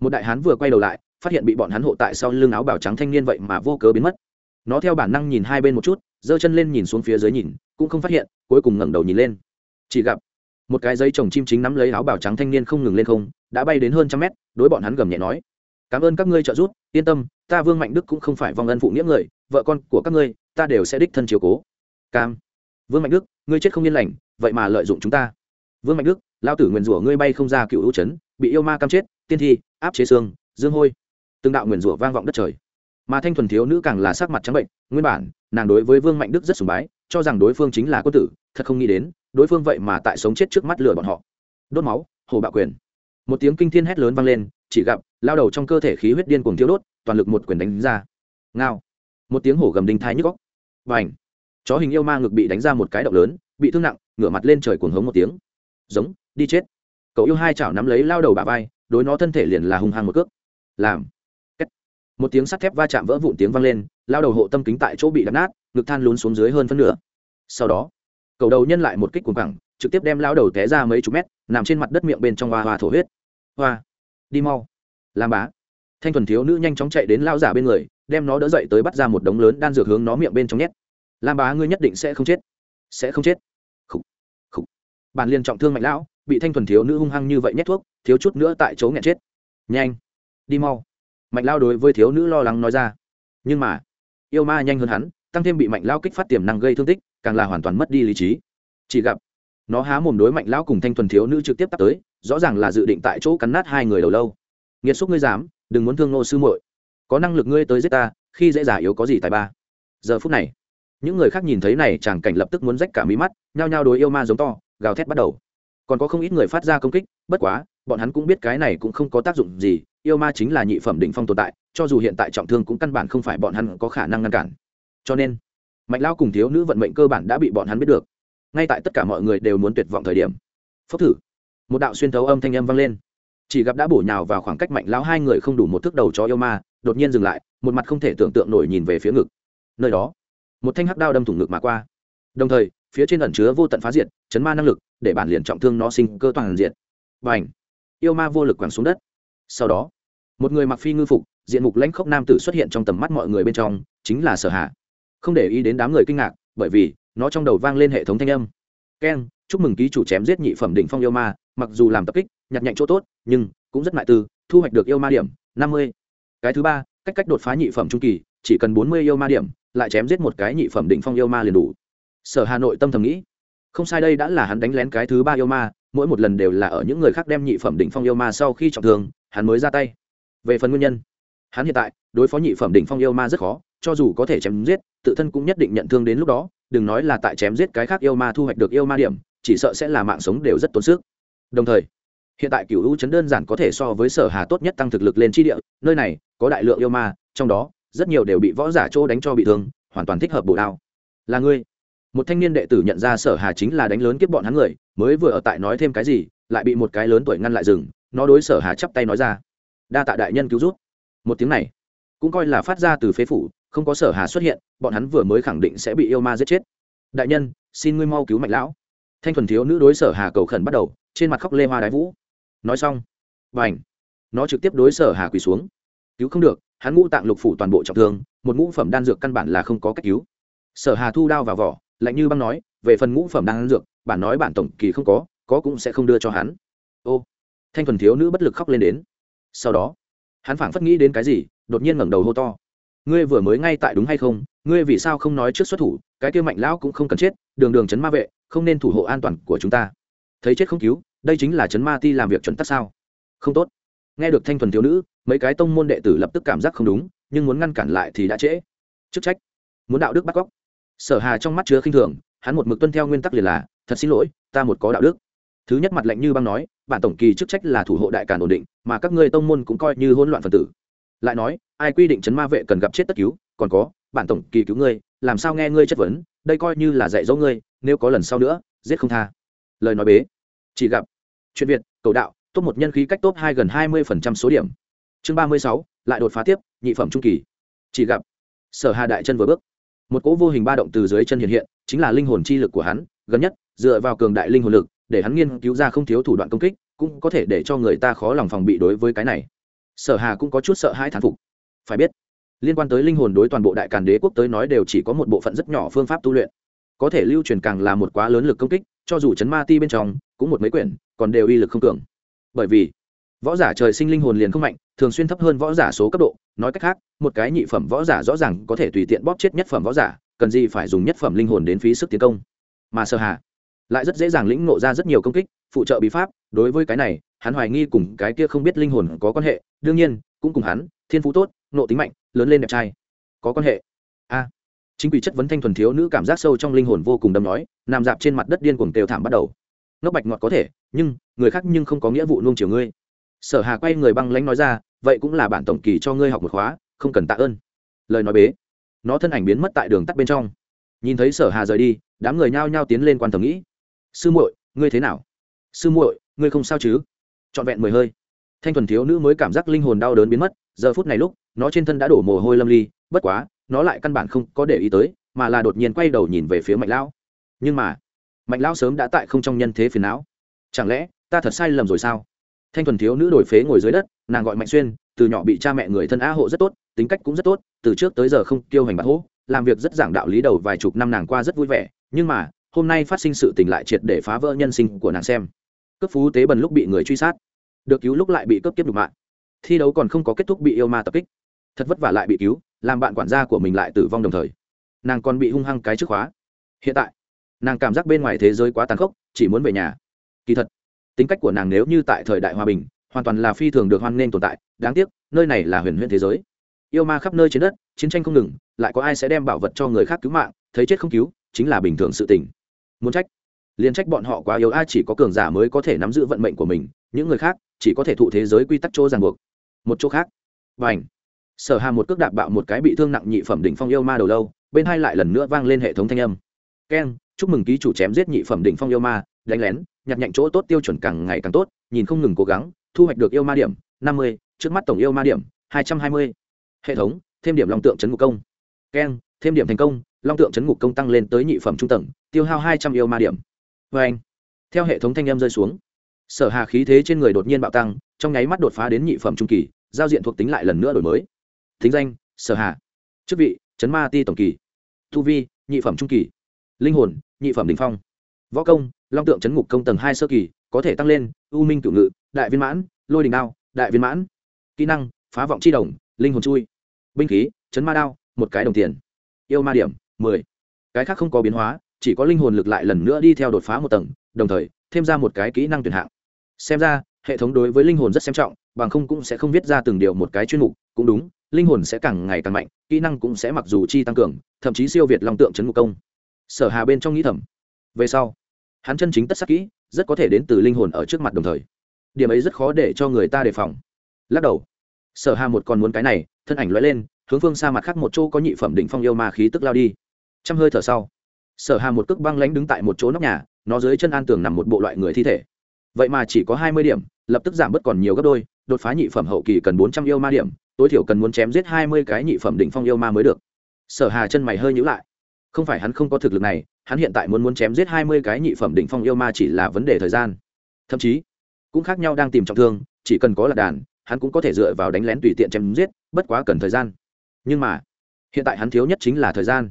Một đại hán vừa quay đầu lại, phát hiện bị bọn hắn hộ tại sau lưng áo bào trắng thanh niên vậy mà vô cớ biến mất. Nó theo bản năng nhìn hai bên một chút, giơ chân lên nhìn xuống phía dưới nhìn, cũng không phát hiện, cuối cùng ngẩng đầu nhìn lên. Chỉ gặp, một cái dây trồng chim chính nắm lấy áo bào trắng thanh niên không ngừng lên không, đã bay đến hơn trăm mét, đối bọn hắn gầm nhẹ nói. Cảm ơn các ngươi trợ giúp, yên tâm, ta vương mạnh đức cũng không phải vong ân phụ nghĩa người, vợ con của các ngươi, ta đều sẽ đích thân chiều cố. Cam, vương mạnh đức, ngươi chết không yên lành vậy mà lợi dụng chúng ta. Vương mạnh đức, lao tử nguyền rủa ngươi bay không ra cựu hữu trấn bị yêu ma cam chết, tiên thi, áp chế xương, dương hôi. Từng đạo nguyền rủa vang vọng đất trời. Mà thanh thuần thiếu nữ càng là sắc mặt trắng bệnh, nguyên bản, nàng đối với vương mạnh đức rất sùng bái, cho rằng đối phương chính là quân tử, thật không nghĩ đến, đối phương vậy mà tại sống chết trước mắt lừa bọn họ. Đốt máu, hồ bạo quyền. Một tiếng kinh thiên hét lớn vang lên, chỉ gặp, lao đầu trong cơ thể khí huyết điên cuồng thiếu đốt, toàn lực một quyền đánh ra. Ngao. Một tiếng hổ gầm đinh thai nhức góc và ảnh chó hình yêu ma ngực bị đánh ra một cái động lớn, bị thương nặng ngửa mặt lên trời cuồng hống một tiếng. Giống, đi chết. Cậu yêu hai chảo nắm lấy lao đầu bà vai, đối nó thân thể liền là hung hăng một cước. Làm. Kết. một tiếng sắt thép va chạm vỡ vụn tiếng vang lên, lao đầu hộ tâm kính tại chỗ bị đập nát, ngực than lún xuống dưới hơn phân nửa. Sau đó cầu đầu nhân lại một kích cuồng cẳng trực tiếp đem lao đầu té ra mấy chục mét, nằm trên mặt đất miệng bên trong hoa hoa thổ huyết. Hoa. Đi mau. Làm bá. Thanh thuần thiếu nữ nhanh chóng chạy đến lao giả bên người, đem nó đỡ dậy tới bắt ra một đống lớn đan dược hướng nó miệng bên trong nhét. Lam bá, ngươi nhất định sẽ không chết. Sẽ không chết bàn liên trọng thương mạnh lão, bị thanh thuần thiếu nữ hung hăng như vậy nhét thuốc, thiếu chút nữa tại chỗ nghẹn chết. Nhanh, đi mau. Mạnh lao đối với thiếu nữ lo lắng nói ra. Nhưng mà, yêu ma nhanh hơn hắn, tăng thêm bị mạnh lao kích phát tiềm năng gây thương tích, càng là hoàn toàn mất đi lý trí. Chỉ gặp, nó há mồm đối mạnh lão cùng thanh thuần thiếu nữ trực tiếp tắt tới, rõ ràng là dự định tại chỗ cắn nát hai người đầu lâu. Nghiệt xúc ngươi dám, đừng muốn thương nô sư muội. Có năng lực ngươi tới giết ta, khi dễ giả yếu có gì tài ba. Giờ phút này, những người khác nhìn thấy này, chàng cảnh lập tức muốn rách cả mí mắt, nhao nhao đối yêu ma giống to gào thét bắt đầu. Còn có không ít người phát ra công kích, bất quá, bọn hắn cũng biết cái này cũng không có tác dụng gì, yêu ma chính là nhị phẩm đỉnh phong tồn tại, cho dù hiện tại trọng thương cũng căn bản không phải bọn hắn có khả năng ngăn cản. Cho nên, mạnh lao cùng thiếu nữ vận mệnh cơ bản đã bị bọn hắn biết được. Ngay tại tất cả mọi người đều muốn tuyệt vọng thời điểm, phốc thử, một đạo xuyên thấu âm thanh âm vang lên. Chỉ gặp đã bổ nhào vào khoảng cách mạnh lão hai người không đủ một thước đầu cho yêu ma, đột nhiên dừng lại, một mặt không thể tưởng tượng nổi nhìn về phía ngực. Nơi đó, một thanh hắc đao đâm thủng ngực mà qua. Đồng thời phía trên ẩn chứa vô tận phá diệt, chấn ma năng lực, để bản liền trọng thương nó sinh cơ toàn diện. Và ảnh yêu ma vô lực quẳng xuống đất. Sau đó, một người mặc phi ngư phục, diện mục lãnh khốc nam tử xuất hiện trong tầm mắt mọi người bên trong, chính là sở hạ. Không để ý đến đám người kinh ngạc, bởi vì, nó trong đầu vang lên hệ thống thanh âm. Keng chúc mừng ký chủ chém giết nhị phẩm đỉnh phong yêu ma, mặc dù làm tập kích, nhặt nhạnh chỗ tốt, nhưng, cũng rất ngại tư thu hoạch được yêu ma điểm, năm mươi. Cái thứ ba, cách cách đột phá nhị phẩm trung kỳ, chỉ cần bốn mươi yêu ma điểm, lại chém giết một cái nhị phẩm đỉnh phong yêu ma liền đủ sở hà nội tâm thầm nghĩ. Không sai đây đã là hắn đánh lén cái thứ ba yêu ma, mỗi một lần đều là ở những người khác đem nhị phẩm đỉnh phong yêu ma sau khi trọng thương, hắn mới ra tay. Về phần nguyên nhân, hắn hiện tại đối phó nhị phẩm đỉnh phong yêu ma rất khó, cho dù có thể chém giết, tự thân cũng nhất định nhận thương đến lúc đó, đừng nói là tại chém giết cái khác yêu ma thu hoạch được yêu ma điểm, chỉ sợ sẽ là mạng sống đều rất tốn sức. Đồng thời, hiện tại cựu hữu chấn đơn giản có thể so với sở hà tốt nhất tăng thực lực lên tri địa, nơi này có đại lượng yêu ma, trong đó rất nhiều đều bị võ giả chỗ đánh cho bị thương, hoàn toàn thích hợp bổ đao. Là ngươi một thanh niên đệ tử nhận ra sở hà chính là đánh lớn kiếp bọn hắn người, mới vừa ở tại nói thêm cái gì, lại bị một cái lớn tuổi ngăn lại rừng, nó đối sở hà chắp tay nói ra. Đa tạ đại nhân cứu giúp. Một tiếng này, cũng coi là phát ra từ phế phủ, không có sở hà xuất hiện, bọn hắn vừa mới khẳng định sẽ bị yêu ma giết chết. Đại nhân, xin ngươi mau cứu mạnh lão. Thanh thuần thiếu nữ đối sở hà cầu khẩn bắt đầu, trên mặt khóc lê hoa đái vũ. Nói xong và ảnh nó trực tiếp đối sở hà quỳ xuống. Cứu không được, hắn ngũ tạng lục phủ toàn bộ trọng thương, một ngũ phẩm đan dược căn bản là không có cách cứu. Sở hà thu đao vào vỏ lạnh như băng nói, về phần ngũ phẩm đan dược, bản nói bản tổng kỳ không có có cũng sẽ không đưa cho hắn. Ô, thanh thuần thiếu nữ bất lực khóc lên đến. Sau đó, hắn phảng phất nghĩ đến cái gì, đột nhiên ngẩng đầu hô to. Ngươi vừa mới ngay tại đúng hay không? Ngươi vì sao không nói trước xuất thủ? Cái kia mạnh lão cũng không cần chết, đường đường chấn ma vệ, không nên thủ hộ an toàn của chúng ta. Thấy chết không cứu, đây chính là chấn ma ti làm việc chuẩn tắc sao? Không tốt. Nghe được thanh thuần thiếu nữ, mấy cái tông môn đệ tử lập tức cảm giác không đúng, nhưng muốn ngăn cản lại thì đã trễ. Chức trách. Muốn đạo đức bắt cóc sở hà trong mắt chứa khinh thường, hắn một mực tuân theo nguyên tắc liền là, thật xin lỗi, ta một có đạo đức. Thứ nhất mặt lệnh như băng nói, bản tổng kỳ chức trách là thủ hộ đại càn ổn định, mà các ngươi tông môn cũng coi như hỗn loạn phần tử. Lại nói, ai quy định chấn ma vệ cần gặp chết tất cứu, còn có, bản tổng kỳ cứu ngươi, làm sao nghe ngươi chất vấn, đây coi như là dạy dỗ ngươi, nếu có lần sau nữa, giết không tha. Lời nói bế. Chỉ gặp, chuyện việt, cầu đạo, top một nhân khí cách top hai gần hai mươi phần trăm số điểm. Chương ba mươi sáu, lại đột phá tiếp, nhị phẩm trung kỳ. Chỉ gặp, sở hà đại chân vừa bước một cỗ vô hình ba động từ dưới chân hiện hiện, chính là linh hồn chi lực của hắn, gần nhất, dựa vào cường đại linh hồn lực, để hắn nghiên cứu ra không thiếu thủ đoạn công kích, cũng có thể để cho người ta khó lòng phòng bị đối với cái này. Sở hà cũng có chút sợ hãi thán phục. Phải biết, liên quan tới linh hồn đối toàn bộ đại càn đế quốc tới nói đều chỉ có một bộ phận rất nhỏ phương pháp tu luyện. Có thể lưu truyền càng là một quá lớn lực công kích, cho dù chấn ma ti bên trong, cũng một mấy quyển, còn đều uy lực không cường. Bởi vì, võ giả trời sinh linh hồn liền không mạnh thường xuyên thấp hơn võ giả số cấp độ, nói cách khác, một cái nhị phẩm võ giả rõ ràng có thể tùy tiện bóp chết nhất phẩm võ giả, cần gì phải dùng nhất phẩm linh hồn đến phí sức tiến công. Mà sơ hà lại rất dễ dàng lĩnh ngộ ra rất nhiều công kích, phụ trợ bí pháp, đối với cái này, hắn hoài nghi cùng cái kia không biết linh hồn có quan hệ, đương nhiên, cũng cùng hắn, thiên phú tốt, nộ tính mạnh, lớn lên đẹp trai, có quan hệ. A, chính quỷ chất vấn thanh thuần thiếu nữ cảm giác sâu trong linh hồn vô cùng đâm nói, nằm dạp trên mặt đất điên cuồng kêu thảm bắt đầu. Ngốc bạch ngọt có thể, nhưng, người khác nhưng không có nghĩa vụ nuông chiều ngươi. Sở hà quay người băng lãnh nói ra vậy cũng là bản tổng kỳ cho ngươi học một khóa, không cần tạ ơn. Lời nói bế, nó thân ảnh biến mất tại đường tắt bên trong. Nhìn thấy sở hà rời đi, đám người nhao nhao tiến lên quan tâm nghĩ, sư muội, ngươi thế nào? Sư muội, ngươi không sao chứ? Trọn vẹn mười hơi, thanh thuần thiếu nữ mới cảm giác linh hồn đau đớn biến mất, giờ phút này lúc, nó trên thân đã đổ mồ hôi lâm ly, bất quá, nó lại căn bản không có để ý tới, mà là đột nhiên quay đầu nhìn về phía mạnh lão nhưng mà, mạnh lão sớm đã tại không trong nhân thế phiền não. Chẳng lẽ ta thật sai lầm rồi sao? Thanh thuần thiếu nữ đổi phế ngồi dưới đất, nàng gọi mạnh xuyên, từ nhỏ bị cha mẹ người thân á hộ rất tốt, tính cách cũng rất tốt, từ trước tới giờ không tiêu hành bạc hỗ làm việc rất giảng đạo lý đầu vài chục năm nàng qua rất vui vẻ, nhưng mà, hôm nay phát sinh sự tình lại triệt để phá vỡ nhân sinh của nàng xem. Cấp phú tế bần lúc bị người truy sát, được cứu lúc lại bị cấp kiếp đục mạng thi đấu còn không có kết thúc bị yêu ma tập kích, thật vất vả lại bị cứu, làm bạn quản gia của mình lại tử vong đồng thời. Nàng còn bị hung hăng cái trước khóa. Hiện tại, nàng cảm giác bên ngoài thế giới quá tàn khốc, chỉ muốn về nhà. Kỳ thật tính cách của nàng nếu như tại thời đại hòa bình, hoàn toàn là phi thường được hoan nghênh tồn tại, đáng tiếc, nơi này là huyền huyền thế giới. Yêu ma khắp nơi trên đất, chiến tranh không ngừng, lại có ai sẽ đem bảo vật cho người khác cứu mạng, thấy chết không cứu, chính là bình thường sự tình. Muốn trách? Liền trách bọn họ quá yếu, ai chỉ có cường giả mới có thể nắm giữ vận mệnh của mình, những người khác chỉ có thể thụ thế giới quy tắc chỗ ràng buộc. Một chỗ khác. Và ảnh sở hà một cước đạp bạo một cái bị thương nặng nhị phẩm đỉnh phong yêu ma đầu lâu, bên hai lại lần nữa vang lên hệ thống thanh âm keng, chúc mừng ký chủ chém giết nhị phẩm đỉnh phong yêu ma, đánh lén, nhặt nhạnh chỗ tốt tiêu chuẩn càng ngày càng tốt, nhìn không ngừng cố gắng, thu hoạch được yêu ma điểm, năm mươi, trước mắt tổng yêu ma điểm, hai trăm hai mươi. Hệ thống, thêm điểm long tượng chấn ngục công. Keng, thêm điểm thành công, long tượng chấn ngục công tăng lên tới nhị phẩm trung tầng, tiêu hao hai trăm yêu ma điểm. Vê anh, theo hệ thống thanh em rơi xuống, sở hà khí thế trên người đột nhiên bạo tăng, trong nháy mắt đột phá đến nhị phẩm trung kỳ, giao diện thuộc tính lại lần nữa đổi mới. Thính danh, sở hà. Chức vị, chấn ma ti tổng kỳ. Thu vi, nhị phẩm trung kỳ linh hồn, nhị phẩm đình phong. Võ công, long tượng chấn ngục công tầng hai sơ kỳ, có thể tăng lên, u minh cửu ngự, đại viên mãn, lôi đình đao, đại viên mãn. Kỹ năng, phá vọng chi đồng, linh hồn chui. Binh khí, chấn ma đao, một cái đồng tiền. Yêu ma điểm, mười. Cái khác không có biến hóa, chỉ có linh hồn lực lại lần nữa đi theo đột phá một tầng, đồng thời, thêm ra một cái kỹ năng tuyển hạng. Xem ra, hệ thống đối với linh hồn rất xem trọng, bằng không cũng sẽ không viết ra từng điều một cái chuyên mục, cũng đúng, linh hồn sẽ càng ngày càng mạnh, kỹ năng cũng sẽ mặc dù chi tăng cường, thậm chí siêu việt long tượng chấn ngục công sở hà bên trong nghĩ thầm. Về sau, hắn chân chính tất sắc kỹ, rất có thể đến từ linh hồn ở trước mặt đồng thời. Điểm ấy rất khó để cho người ta đề phòng. Lắc đầu, sở hà một còn muốn cái này, thân ảnh lóe lên, hướng phương xa mặt khác một chỗ có nhị phẩm đỉnh phong yêu ma khí tức lao đi. Trăm hơi thở sau, sở hà một cước băng lánh đứng tại một chỗ nóc nhà, nó dưới chân an tường nằm một bộ loại người thi thể. Vậy mà chỉ có hai mươi điểm, lập tức giảm bớt còn nhiều gấp đôi, đột phá nhị phẩm hậu kỳ cần bốn trăm yêu ma điểm, tối thiểu cần muốn chém giết hai mươi cái nhị phẩm đỉnh phong yêu ma mới được. Sở hà chân mày hơi nhữ lại không phải hắn không có thực lực này, hắn hiện tại muốn muốn chém giết hai mươi cái nhị phẩm đỉnh phong yêu ma chỉ là vấn đề thời gian. Thậm chí, cũng khác nhau đang tìm trọng thương, chỉ cần có lạc đàn, hắn cũng có thể dựa vào đánh lén tùy tiện chém giết, bất quá cần thời gian. Nhưng mà, hiện tại hắn thiếu nhất chính là thời gian.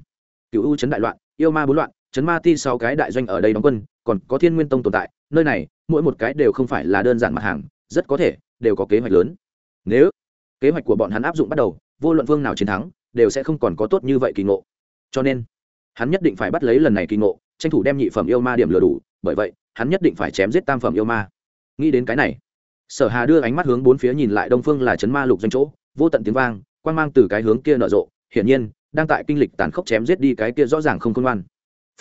Cựu u chấn đại loạn, yêu ma bốn loạn, chấn ma ti sáu cái đại doanh ở đây đóng quân, còn có thiên nguyên tông tồn tại, nơi này, mỗi một cái đều không phải là đơn giản mặt hàng, rất có thể, đều có kế hoạch lớn. Nếu kế hoạch của bọn hắn áp dụng bắt đầu, vô luận vương nào chiến thắng, đều sẽ không còn có tốt như vậy kỳ ngộ. Cho nên hắn nhất định phải bắt lấy lần này kỳ ngộ, tranh thủ đem nhị phẩm yêu ma điểm lừa đủ, bởi vậy, hắn nhất định phải chém giết tam phẩm yêu ma. Nghĩ đến cái này, sở hà đưa ánh mắt hướng bốn phía nhìn lại đông phương là chấn ma lục doanh chỗ, vô tận tiếng vang quan mang từ cái hướng kia nở rộ, hiển nhiên, đang tại kinh lịch tàn khốc chém giết đi cái kia rõ ràng không công ngoan.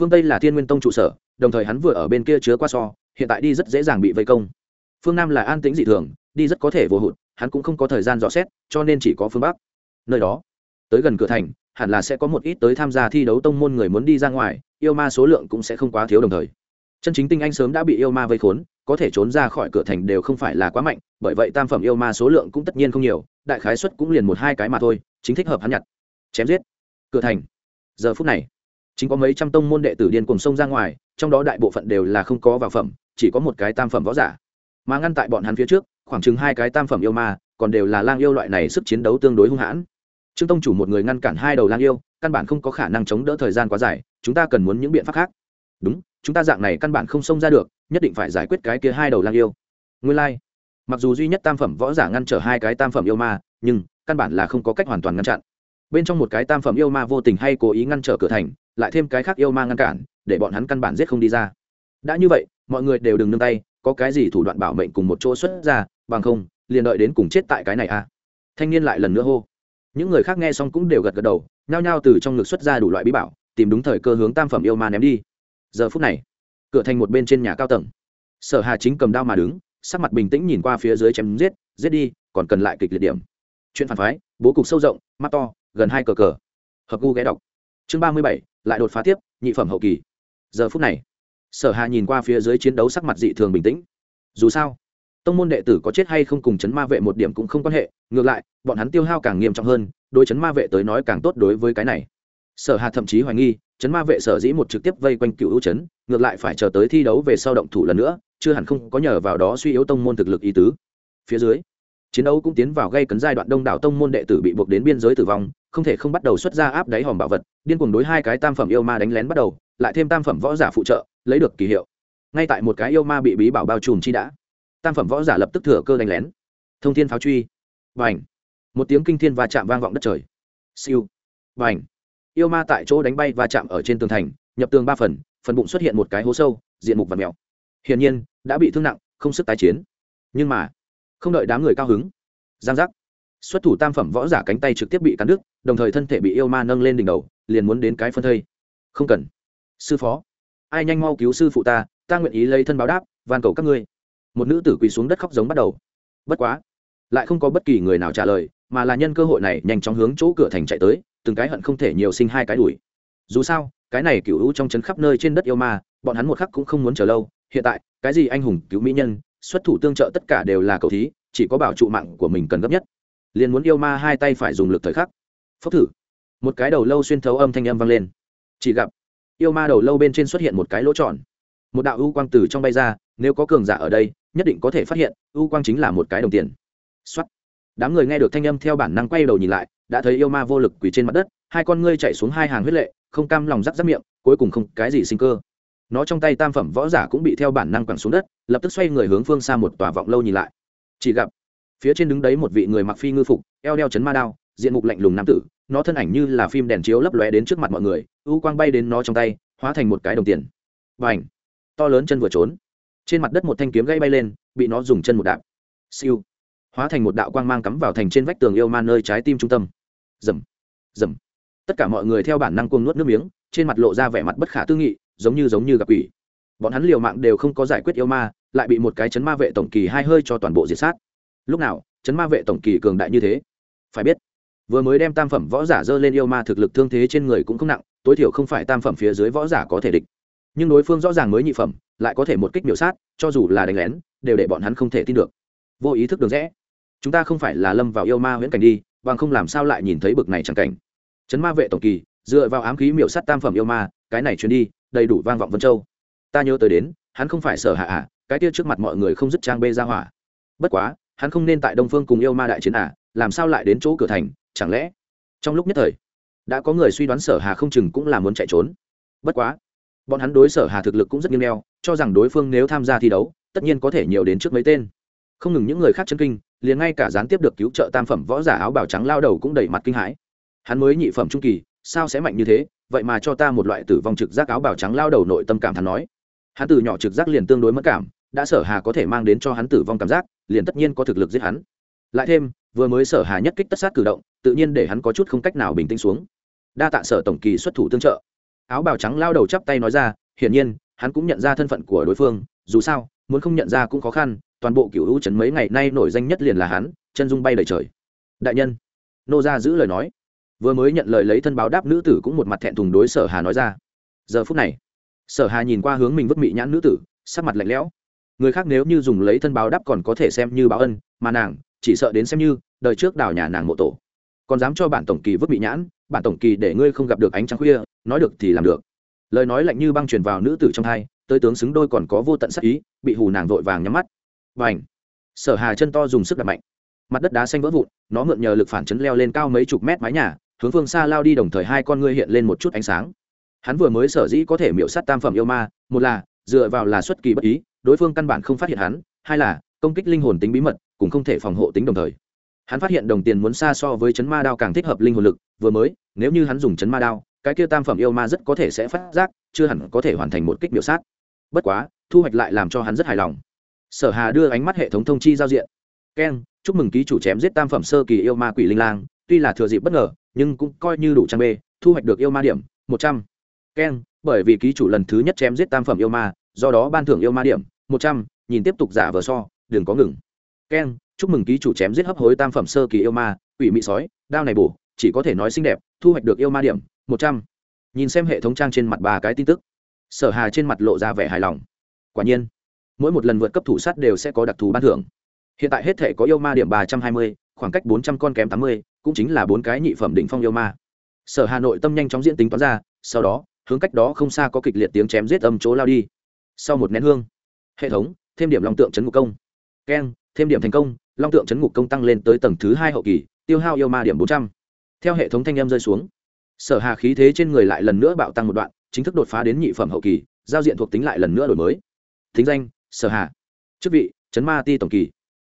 Phương tây là thiên nguyên tông trụ sở, đồng thời hắn vừa ở bên kia chứa qua so, hiện tại đi rất dễ dàng bị vây công. Phương nam là an tĩnh dị thường, đi rất có thể vô hụt, hắn cũng không có thời gian dò xét, cho nên chỉ có phương bắc. Nơi đó, tới gần cửa thành hẳn là sẽ có một ít tới tham gia thi đấu tông môn người muốn đi ra ngoài, yêu ma số lượng cũng sẽ không quá thiếu đồng thời. Chân chính tinh anh sớm đã bị yêu ma vây khốn, có thể trốn ra khỏi cửa thành đều không phải là quá mạnh, bởi vậy tam phẩm yêu ma số lượng cũng tất nhiên không nhiều, đại khái xuất cũng liền một hai cái mà thôi, chính thích hợp hắn nhặt. Chém giết. Cửa thành. Giờ phút này, chính có mấy trăm tông môn đệ tử điên cùng sông ra ngoài, trong đó đại bộ phận đều là không có vào phẩm, chỉ có một cái tam phẩm võ giả. Mà ngăn tại bọn hắn phía trước, khoảng chừng hai cái tam phẩm yêu ma, còn đều là lang yêu loại này sức chiến đấu tương đối hung hãn trương tông chủ một người ngăn cản hai đầu lang yêu, căn bản không có khả năng chống đỡ thời gian quá dài, chúng ta cần muốn những biện pháp khác. Đúng, chúng ta dạng này căn bản không xông ra được, nhất định phải giải quyết cái kia hai đầu lang yêu. Nguyên lai、like. mặc dù duy nhất tam phẩm võ giả ngăn trở hai cái tam phẩm yêu ma, nhưng, căn bản là không có cách hoàn toàn ngăn chặn. Bên trong một cái tam phẩm yêu ma vô tình hay cố ý ngăn trở cửa thành, lại thêm cái khác yêu ma ngăn cản, để bọn hắn căn bản giết không đi ra. Đã như vậy, mọi người đều đừng nương tay, có cái gì thủ đoạn bảo mệnh cùng một chỗ xuất ra, bằng không, liền đợi đến cùng chết tại cái này à. Thanh niên lại lần nữa hô những người khác nghe xong cũng đều gật gật đầu, nhao nhao từ trong ngực xuất ra đủ loại bí bảo, tìm đúng thời cơ hướng tam phẩm yêu ma ném đi. Giờ phút này, cửa thành một bên trên nhà cao tầng. Sở hà chính cầm đao mà đứng, sắc mặt bình tĩnh nhìn qua phía dưới chém giết giết đi, còn cần lại kịch liệt điểm. Chuyện phản phái, bố cục sâu rộng, mắt to, gần hai cờ cờ. Hợp gu ghé đọc. Chương ba mươi bảy, lại đột phá tiếp, nhị phẩm hậu kỳ. Giờ phút này, sở hà nhìn qua phía dưới chiến đấu sắc mặt dị thường bình tĩnh. Dù sao tông môn đệ tử có chết hay không cùng chấn ma vệ một điểm cũng không quan hệ, ngược lại, bọn hắn tiêu hao càng nghiêm trọng hơn đôi chấn ma vệ tới nói càng tốt đối với cái này. Sở hà thậm chí hoài nghi, chấn ma vệ sở dĩ một trực tiếp vây quanh cựu hữu chấn, ngược lại phải chờ tới thi đấu về sau động thủ lần nữa, chưa hẳn không có nhờ vào đó suy yếu tông môn thực lực ý tứ. Phía dưới, chiến đấu cũng tiến vào gây cấn giai đoạn đông đảo tông môn đệ tử bị buộc đến biên giới tử vong, không thể không bắt đầu xuất ra áp đáy hòm bảo vật, điên cuồng đối hai cái tam phẩm yêu ma đánh lén bắt đầu, lại thêm tam phẩm võ giả phụ trợ, lấy được kỳ hiệu. Ngay tại một cái yêu ma bị bí bảo bao trùm chi đã tam phẩm võ giả lập tức thừa cơ đánh lén. Thông thiên pháo truy. Và ảnh một tiếng kinh thiên va chạm vang vọng đất trời. Siêu. Và ảnh yêu ma tại chỗ đánh bay va chạm ở trên tường thành, nhập tường ba phần phần bụng xuất hiện một cái hố sâu, diện mục và mèo. Hiển nhiên, đã bị thương nặng, không sức tái chiến. Nhưng mà, không đợi đám người cao hứng, giang giác. Xuất thủ tam phẩm võ giả cánh tay trực tiếp bị cắn đứt, đồng thời thân thể bị yêu ma nâng lên đỉnh đầu, liền muốn đến cái phân thây. Không cần. Sư phó. Ai nhanh mau cứu sư phụ ta ta nguyện ý lấy thân báo đáp, van cầu các ngươi một nữ tử quỳ xuống đất khóc giống bắt đầu. Bất quá, lại không có bất kỳ người nào trả lời, mà là nhân cơ hội này nhanh chóng hướng chỗ cửa thành chạy tới, từng cái hận không thể nhiều sinh hai cái đuổi. Dù sao, cái này cựu hữu trong chấn khắp nơi trên đất yêu ma, bọn hắn một khắc cũng không muốn chờ lâu. Hiện tại, cái gì anh hùng cứu mỹ nhân, xuất thủ tương trợ tất cả đều là cầu thí, chỉ có bảo trụ mạng của mình cần gấp nhất. Liền muốn yêu ma hai tay phải dùng lực thời khắc. Phốc thử. Một cái đầu lâu xuyên thấu âm thanh âm vang lên. Chỉ gặp, yêu ma đầu lâu bên trên xuất hiện một cái lỗ tròn một đạo ưu quang từ trong bay ra, nếu có cường giả ở đây, nhất định có thể phát hiện, ưu quang chính là một cái đồng tiền. Xuất đám người nghe được thanh âm theo bản năng quay đầu nhìn lại, đã thấy yêu ma vô lực quỳ trên mặt đất, hai con ngươi chạy xuống hai hàng huyết lệ, không cam lòng rắc rắc miệng, cuối cùng không cái gì sinh cơ. Nó trong tay tam phẩm võ giả cũng bị theo bản năng quẳng xuống đất, lập tức xoay người hướng phương xa một tòa vọng lâu nhìn lại. Chỉ gặp, phía trên đứng đấy một vị người mặc phi ngư phục, eo đeo chấn ma đao, diện mục lạnh lùng nam tử, nó thân ảnh như là phim đèn chiếu lấp lóe đến trước mặt mọi người u quang bay đến nó trong tay, hóa thành một cái đồng tiền. Và ảnh to lớn chân vừa trốn. Trên mặt đất một thanh kiếm gây bay lên, bị nó dùng chân một đạp. Siêu. Hóa thành một đạo quang mang cắm vào thành trên vách tường yêu ma nơi trái tim trung tâm. Dầm dầm tất cả mọi người theo bản năng cuồng nuốt nước miếng, trên mặt lộ ra vẻ mặt bất khả tư nghị, giống như giống như gặp quỷ. Bọn hắn liều mạng đều không có giải quyết yêu ma, lại bị một cái chấn ma vệ tổng kỳ hai hơi cho toàn bộ diệt sát. Lúc nào, chấn ma vệ tổng kỳ cường đại như thế? Phải biết, vừa mới đem tam phẩm võ giả dơ lên yêu ma thực lực thương thế trên người cũng không nặng, tối thiểu không phải tam phẩm phía dưới võ giả có thể địch nhưng đối phương rõ ràng mới nhị phẩm, lại có thể một kích miểu sát, cho dù là đánh lén, đều để bọn hắn không thể tin được. Vô ý thức đường rẽ. Chúng ta không phải là lâm vào yêu ma huyễn cảnh đi, bằng không làm sao lại nhìn thấy bực này chẳng cảnh. Chấn ma vệ tổng kỳ, dựa vào ám khí miểu sát tam phẩm yêu ma, cái này truyền đi, đầy đủ vang vọng vân châu. Ta nhớ tới đến, hắn không phải sở hạ à cái kia trước mặt mọi người không dứt trang bê ra hỏa. Bất quá, hắn không nên tại đông phương cùng yêu ma đại chiến à làm sao lại đến chỗ cửa thành, chẳng lẽ? Trong lúc nhất thời, đã có người suy đoán sở hà không chừng cũng là muốn chạy trốn. Bất quá bọn hắn đối sở hà thực lực cũng rất nghiêm neo cho rằng đối phương nếu tham gia thi đấu, tất nhiên có thể nhiều đến trước mấy tên. Không ngừng những người khác chân kinh, liền ngay cả gián tiếp được cứu trợ tam phẩm võ giả áo bào trắng lao đầu cũng đầy mặt kinh hãi. Hắn mới nhị phẩm trung kỳ, sao sẽ mạnh như thế? Vậy mà cho ta một loại tử vong trực giác áo bào trắng lao đầu nội tâm cảm thán nói. Hắn từ nhỏ trực giác liền tương đối mất cảm, đã sở hà có thể mang đến cho hắn tử vong cảm giác, liền tất nhiên có thực lực giết hắn. Lại thêm, vừa mới sở hà nhất kích tất sát cử động, tự nhiên để hắn có chút không cách nào bình tĩnh xuống. Đa tạ sở tổng kỳ xuất thủ tương trợ áo bào trắng lao đầu chắp tay nói ra, hiển nhiên, hắn cũng nhận ra thân phận của đối phương, dù sao, muốn không nhận ra cũng khó khăn, toàn bộ cựu hữu trấn mấy ngày nay nổi danh nhất liền là hắn, chân dung bay đầy trời. Đại nhân, nô gia giữ lời nói. Vừa mới nhận lời lấy thân báo đáp nữ tử cũng một mặt thẹn thùng đối sở hà nói ra. Giờ phút này, sở hà nhìn qua hướng mình vứt mị nhãn nữ tử, sắc mặt lạnh lẽo. Người khác nếu như dùng lấy thân báo đáp còn có thể xem như báo ân, mà nàng chỉ sợ đến xem như đời trước đào nhà nàng mộ tổ. Còn dám cho bản tổng kỳ vứt mị nhãn bản tổng kỳ để ngươi không gặp được ánh trăng khuya, nói được thì làm được. Lời nói lạnh như băng truyền vào nữ tử trong hai, tới tướng xứng đôi còn có vô tận sắc ý, bị hù nàng vội vàng nhắm mắt. Và ảnh sở hà chân to dùng sức đặt mạnh. Mặt đất đá xanh vỡ vụn, nó mượn nhờ lực phản chấn leo lên cao mấy chục mét mái nhà, hướng phương xa lao đi đồng thời hai con ngươi hiện lên một chút ánh sáng. Hắn vừa mới sở dĩ có thể miễu sát tam phẩm yêu ma, một là, dựa vào là xuất kỳ bất ý, đối phương căn bản không phát hiện hắn, hai là, công kích linh hồn tính bí mật, cũng không thể phòng hộ tính đồng thời hắn phát hiện đồng tiền muốn xa so với chấn ma đao càng thích hợp linh hồn lực, vừa mới, nếu như hắn dùng chấn ma đao, cái kia tam phẩm yêu ma rất có thể sẽ phát giác, chưa hẳn có thể hoàn thành một kích biểu sát. Bất quá, thu hoạch lại làm cho hắn rất hài lòng. Sở hà đưa ánh mắt hệ thống thông chi giao diện. Keng chúc mừng ký chủ chém giết tam phẩm sơ kỳ yêu ma quỷ linh lang, tuy là thừa dịp bất ngờ, nhưng cũng coi như đủ trang bê, thu hoạch được yêu ma điểm, một trăm. Keng bởi vì ký chủ lần thứ nhất chém giết tam phẩm yêu ma, do đó ban thưởng yêu ma điểm, một trăm, nhìn tiếp tục giả vờ so, đừng có ngừng. Keng chúc mừng ký chủ chém giết hấp hối tam phẩm sơ kỳ yêu ma, quỷ mị sói, đao này bổ, chỉ có thể nói xinh đẹp, thu hoạch được yêu ma điểm, một trăm. Nhìn xem hệ thống trang trên mặt ba cái tin tức, sở hà trên mặt lộ ra vẻ hài lòng. Quả nhiên, mỗi một lần vượt cấp thủ sát đều sẽ có đặc thù ban thưởng. Hiện tại hết thể có yêu ma điểm ba trăm hai mươi, khoảng cách bốn trăm con kém tám mươi, cũng chính là bốn cái nhị phẩm đỉnh phong yêu ma. Sở hà nội tâm nhanh chóng diễn tính toán ra, sau đó, hướng cách đó không xa có kịch liệt tiếng chém giết âm chỗ lao đi. Sau một nén hương, hệ thống, thêm điểm lòng tượng trấn ngục công. Keng, thêm điểm thành công long tượng chấn ngục công tăng lên tới tầng thứ hai hậu kỳ, tiêu hao yêu ma điểm bốn trăm. Theo hệ thống thanh em rơi xuống, sở hà khí thế trên người lại lần nữa bạo tăng một đoạn, chính thức đột phá đến nhị phẩm hậu kỳ, giao diện thuộc tính lại lần nữa đổi mới. Thính danh, sở hà. Chức vị, chấn ma ti tổng kỳ.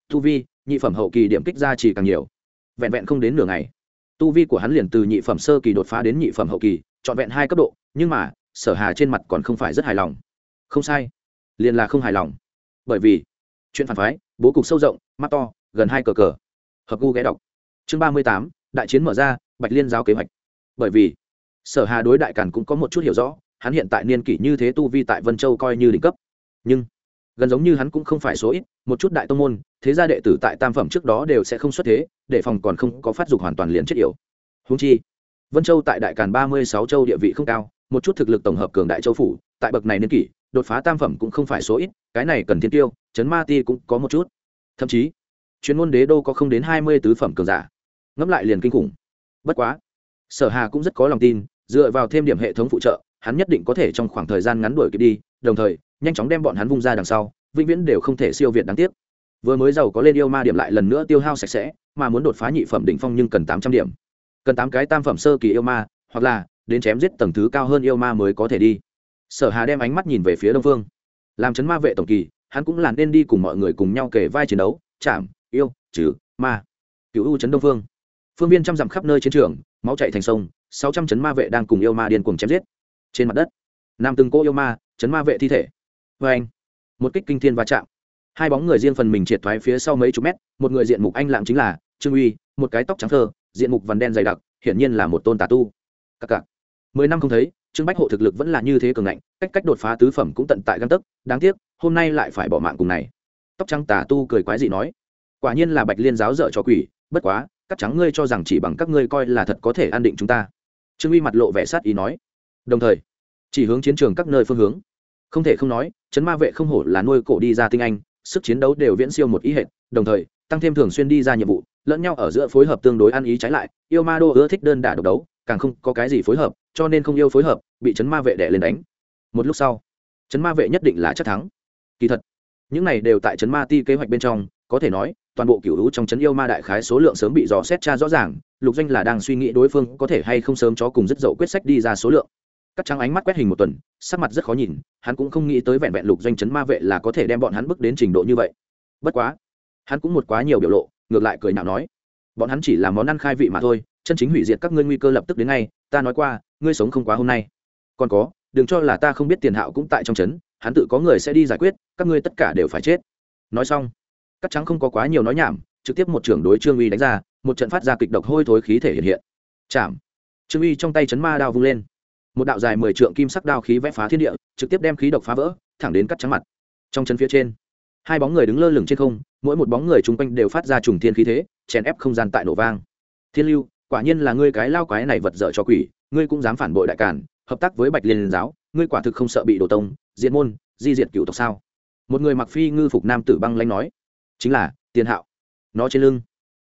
Tu vi, nhị phẩm hậu kỳ điểm kích ra chỉ càng nhiều. Vẹn vẹn không đến nửa ngày, tu vi của hắn liền từ nhị phẩm sơ kỳ đột phá đến nhị phẩm hậu kỳ, trọn vẹn hai cấp độ, nhưng mà, sở hà trên mặt còn không phải rất hài lòng. Không sai, liền là không hài lòng. Bởi vì, chuyện phản phái bố cục sâu rộng, mắt to, gần hai cờ cờ. Hợp gu ghé đọc. Chương ba mươi tám, đại chiến mở ra, bạch liên giáo kế hoạch. Bởi vì, sở hà đối đại càn cũng có một chút hiểu rõ, hắn hiện tại niên kỷ như thế tu vi tại vân châu coi như đỉnh cấp. Nhưng, gần giống như hắn cũng không phải số ít, một chút đại tông môn, thế gia đệ tử tại tam phẩm trước đó đều sẽ không xuất thế, để phòng còn không có phát dục hoàn toàn liền chết yểu. Húng chi, vân châu tại đại càn ba mươi sáu châu địa vị không cao, một chút thực lực tổng hợp cường đại châu phủ, tại bậc này niên kỷ, đột phá tam phẩm cũng không phải số ít, cái này cần thiên tiêu chấn ma ti cũng có một chút. Thậm chí, chuyên môn đế đô có không đến hai mươi tứ phẩm cường giả. Ngẫm lại liền kinh khủng. Bất quá, sở hà cũng rất có lòng tin, dựa vào thêm điểm hệ thống phụ trợ, hắn nhất định có thể trong khoảng thời gian ngắn đuổi kịp đi, đồng thời, nhanh chóng đem bọn hắn vung ra đằng sau, vĩnh viễn đều không thể siêu việt đáng tiếc. Vừa mới giàu có lên yêu ma điểm lại lần nữa tiêu hao sạch sẽ, mà muốn đột phá nhị phẩm đỉnh phong nhưng cần tám trăm điểm. Cần tám cái tam phẩm sơ kỳ yêu ma, hoặc là đến chém giết tầng thứ cao hơn yêu ma mới có thể đi. Sở hà đem ánh mắt nhìn về phía đông phương. Làm chấn ma vệ tổng kỳ hắn cũng là nên đi cùng mọi người cùng nhau kể vai chiến đấu, chạm, yêu, trừ, ma. Cựu u chấn đông phương. Phương viên trăm dặm khắp nơi chiến trường, máu chạy thành sông, sáu trăm chấn ma vệ đang cùng yêu ma điên cuồng chém giết. Trên mặt đất, nam từng cô yêu ma, chấn ma vệ thi thể. Vê anh, một kích kinh thiên va chạm. Hai bóng người riêng phần mình triệt thoái phía sau mấy chục mét, một người diện mục anh lạng chính là trương uy, một cái tóc trắng thơ, diện mục vằn đen dày đặc, hiển nhiên là một tôn tà tu. Cặc cặc mười năm không thấy, trương bách hộ thực lực vẫn là như thế cường ngạnh, cách cách đột phá tứ phẩm cũng tận tại găng tấc, đáng tiếc hôm nay lại phải bỏ mạng cùng này. Tóc trắng tà tu cười quái dị nói, quả nhiên là bạch liên giáo dợ cho quỷ, bất quá cắt trắng ngươi cho rằng chỉ bằng các ngươi coi là thật có thể an định chúng ta. Trương uy mặt lộ vẻ sát ý nói, đồng thời, chỉ hướng chiến trường các nơi phương hướng. Không thể không nói, chấn ma vệ không hổ là nuôi cổ đi ra tinh anh, sức chiến đấu đều viễn siêu một ý hệ đồng thời, tăng thêm thường xuyên đi ra nhiệm vụ, lẫn nhau ở giữa phối hợp tương đối ăn ý trái lại, yêu ma đô ưa thích đơn đả độc đấu, càng không có cái gì phối hợp, cho nên không yêu phối hợp, bị chấn ma vệ đẻ lên đánh. Một lúc sau, chấn ma vệ nhất định là chắc thắng kỳ thật, những này đều tại chấn ma ti kế hoạch bên trong, có thể nói, toàn bộ cựu hữu trong chấn yêu ma đại khái số lượng sớm bị dò xét tra rõ ràng, lục doanh là đang suy nghĩ đối phương có thể hay không sớm cho cùng rất dậu quyết sách đi ra số lượng. Các trang ánh mắt quét hình một tuần, sắc mặt rất khó nhìn, hắn cũng không nghĩ tới vẹn vẹn lục doanh chấn ma vệ là có thể đem bọn hắn bước đến trình độ như vậy. Bất quá, hắn cũng một quá nhiều biểu lộ, ngược lại cười nhạo nói, bọn hắn chỉ là món ăn khai vị mà thôi, chân chính hủy diệt các ngươi nguy cơ lập tức đến ngay, ta nói qua, ngươi sống không quá hôm nay. Còn có, đừng cho là ta không biết tiền hạo cũng tại trong trấn hắn tự có người sẽ đi giải quyết, các ngươi tất cả đều phải chết. Nói xong, cắt trắng không có quá nhiều nói nhảm, trực tiếp một trưởng đối trương uy đánh ra, một trận phát ra kịch độc hôi thối khí thể hiện hiện. Chạm! Trương uy trong tay chấn ma đao vung lên. Một đạo dài mười trượng kim sắc đao khí vẽ phá thiên địa, trực tiếp đem khí độc phá vỡ, thẳng đến cắt trắng mặt. Trong chân phía trên, hai bóng người đứng lơ lửng trên không, mỗi một bóng người chung quanh đều phát ra trùng thiên khí thế, chèn ép không gian tại nổ vang. Thiên lưu, quả nhiên là ngươi cái lao quái này vật dở cho quỷ, ngươi cũng dám phản bội đại cản hợp tác với bạch liên giáo, ngươi quả thực không sợ bị đổ tông diệt môn, di diệt cựu tộc sao? Một người mặc phi ngư phục nam tử băng lanh nói, chính là tiền hạo. Nó trên lưng,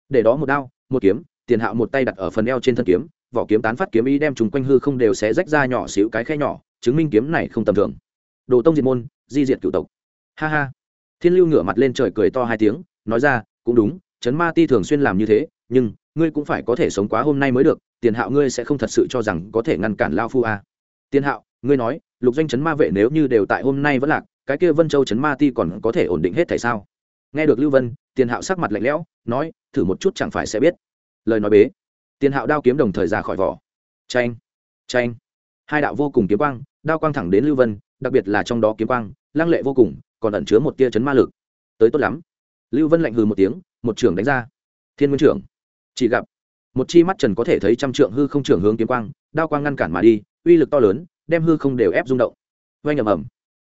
để đó một đao, một kiếm, tiền hạo một tay đặt ở phần eo trên thân kiếm, vỏ kiếm tán phát kiếm ý đem chúng quanh hư không đều sẽ rách ra nhỏ xíu cái khe nhỏ, chứng minh kiếm này không tầm thường. Đồ tông diệt môn, di diệt cựu tộc. Ha ha. Thiên lưu ngửa mặt lên trời cười to hai tiếng, nói ra, cũng đúng chấn ma ti thường xuyên làm như thế, nhưng, ngươi cũng phải có thể sống quá hôm nay mới được, tiền hạo ngươi sẽ không thật sự cho rằng có thể ngăn cản lao phu a tiền hạo ngươi nói, lục doanh chấn ma vệ nếu như đều tại hôm nay vẫn lạc, cái kia vân châu chấn ma ti còn có thể ổn định hết tại sao? Nghe được lưu vân, tiền hạo sắc mặt lạnh lẽo, nói, thử một chút chẳng phải sẽ biết. Lời nói bế. Tiền hạo đao kiếm đồng thời ra khỏi vỏ. Tranh tranh hai đạo vô cùng kiếm quang, đao quang thẳng đến lưu vân, đặc biệt là trong đó kiếm quang, lăng lệ vô cùng, còn ẩn chứa một tia chấn ma lực. Tới tốt lắm. Lưu vân lạnh hừ một tiếng, một trưởng đánh ra. Thiên nguyên trưởng, chỉ gặp một chi mắt trần có thể thấy trăm trượng hư không trưởng hướng kiếm quang, đao quang ngăn cản mà đi, uy lực to lớn đem hư không đều ép rung động. Oanh ầm ầm.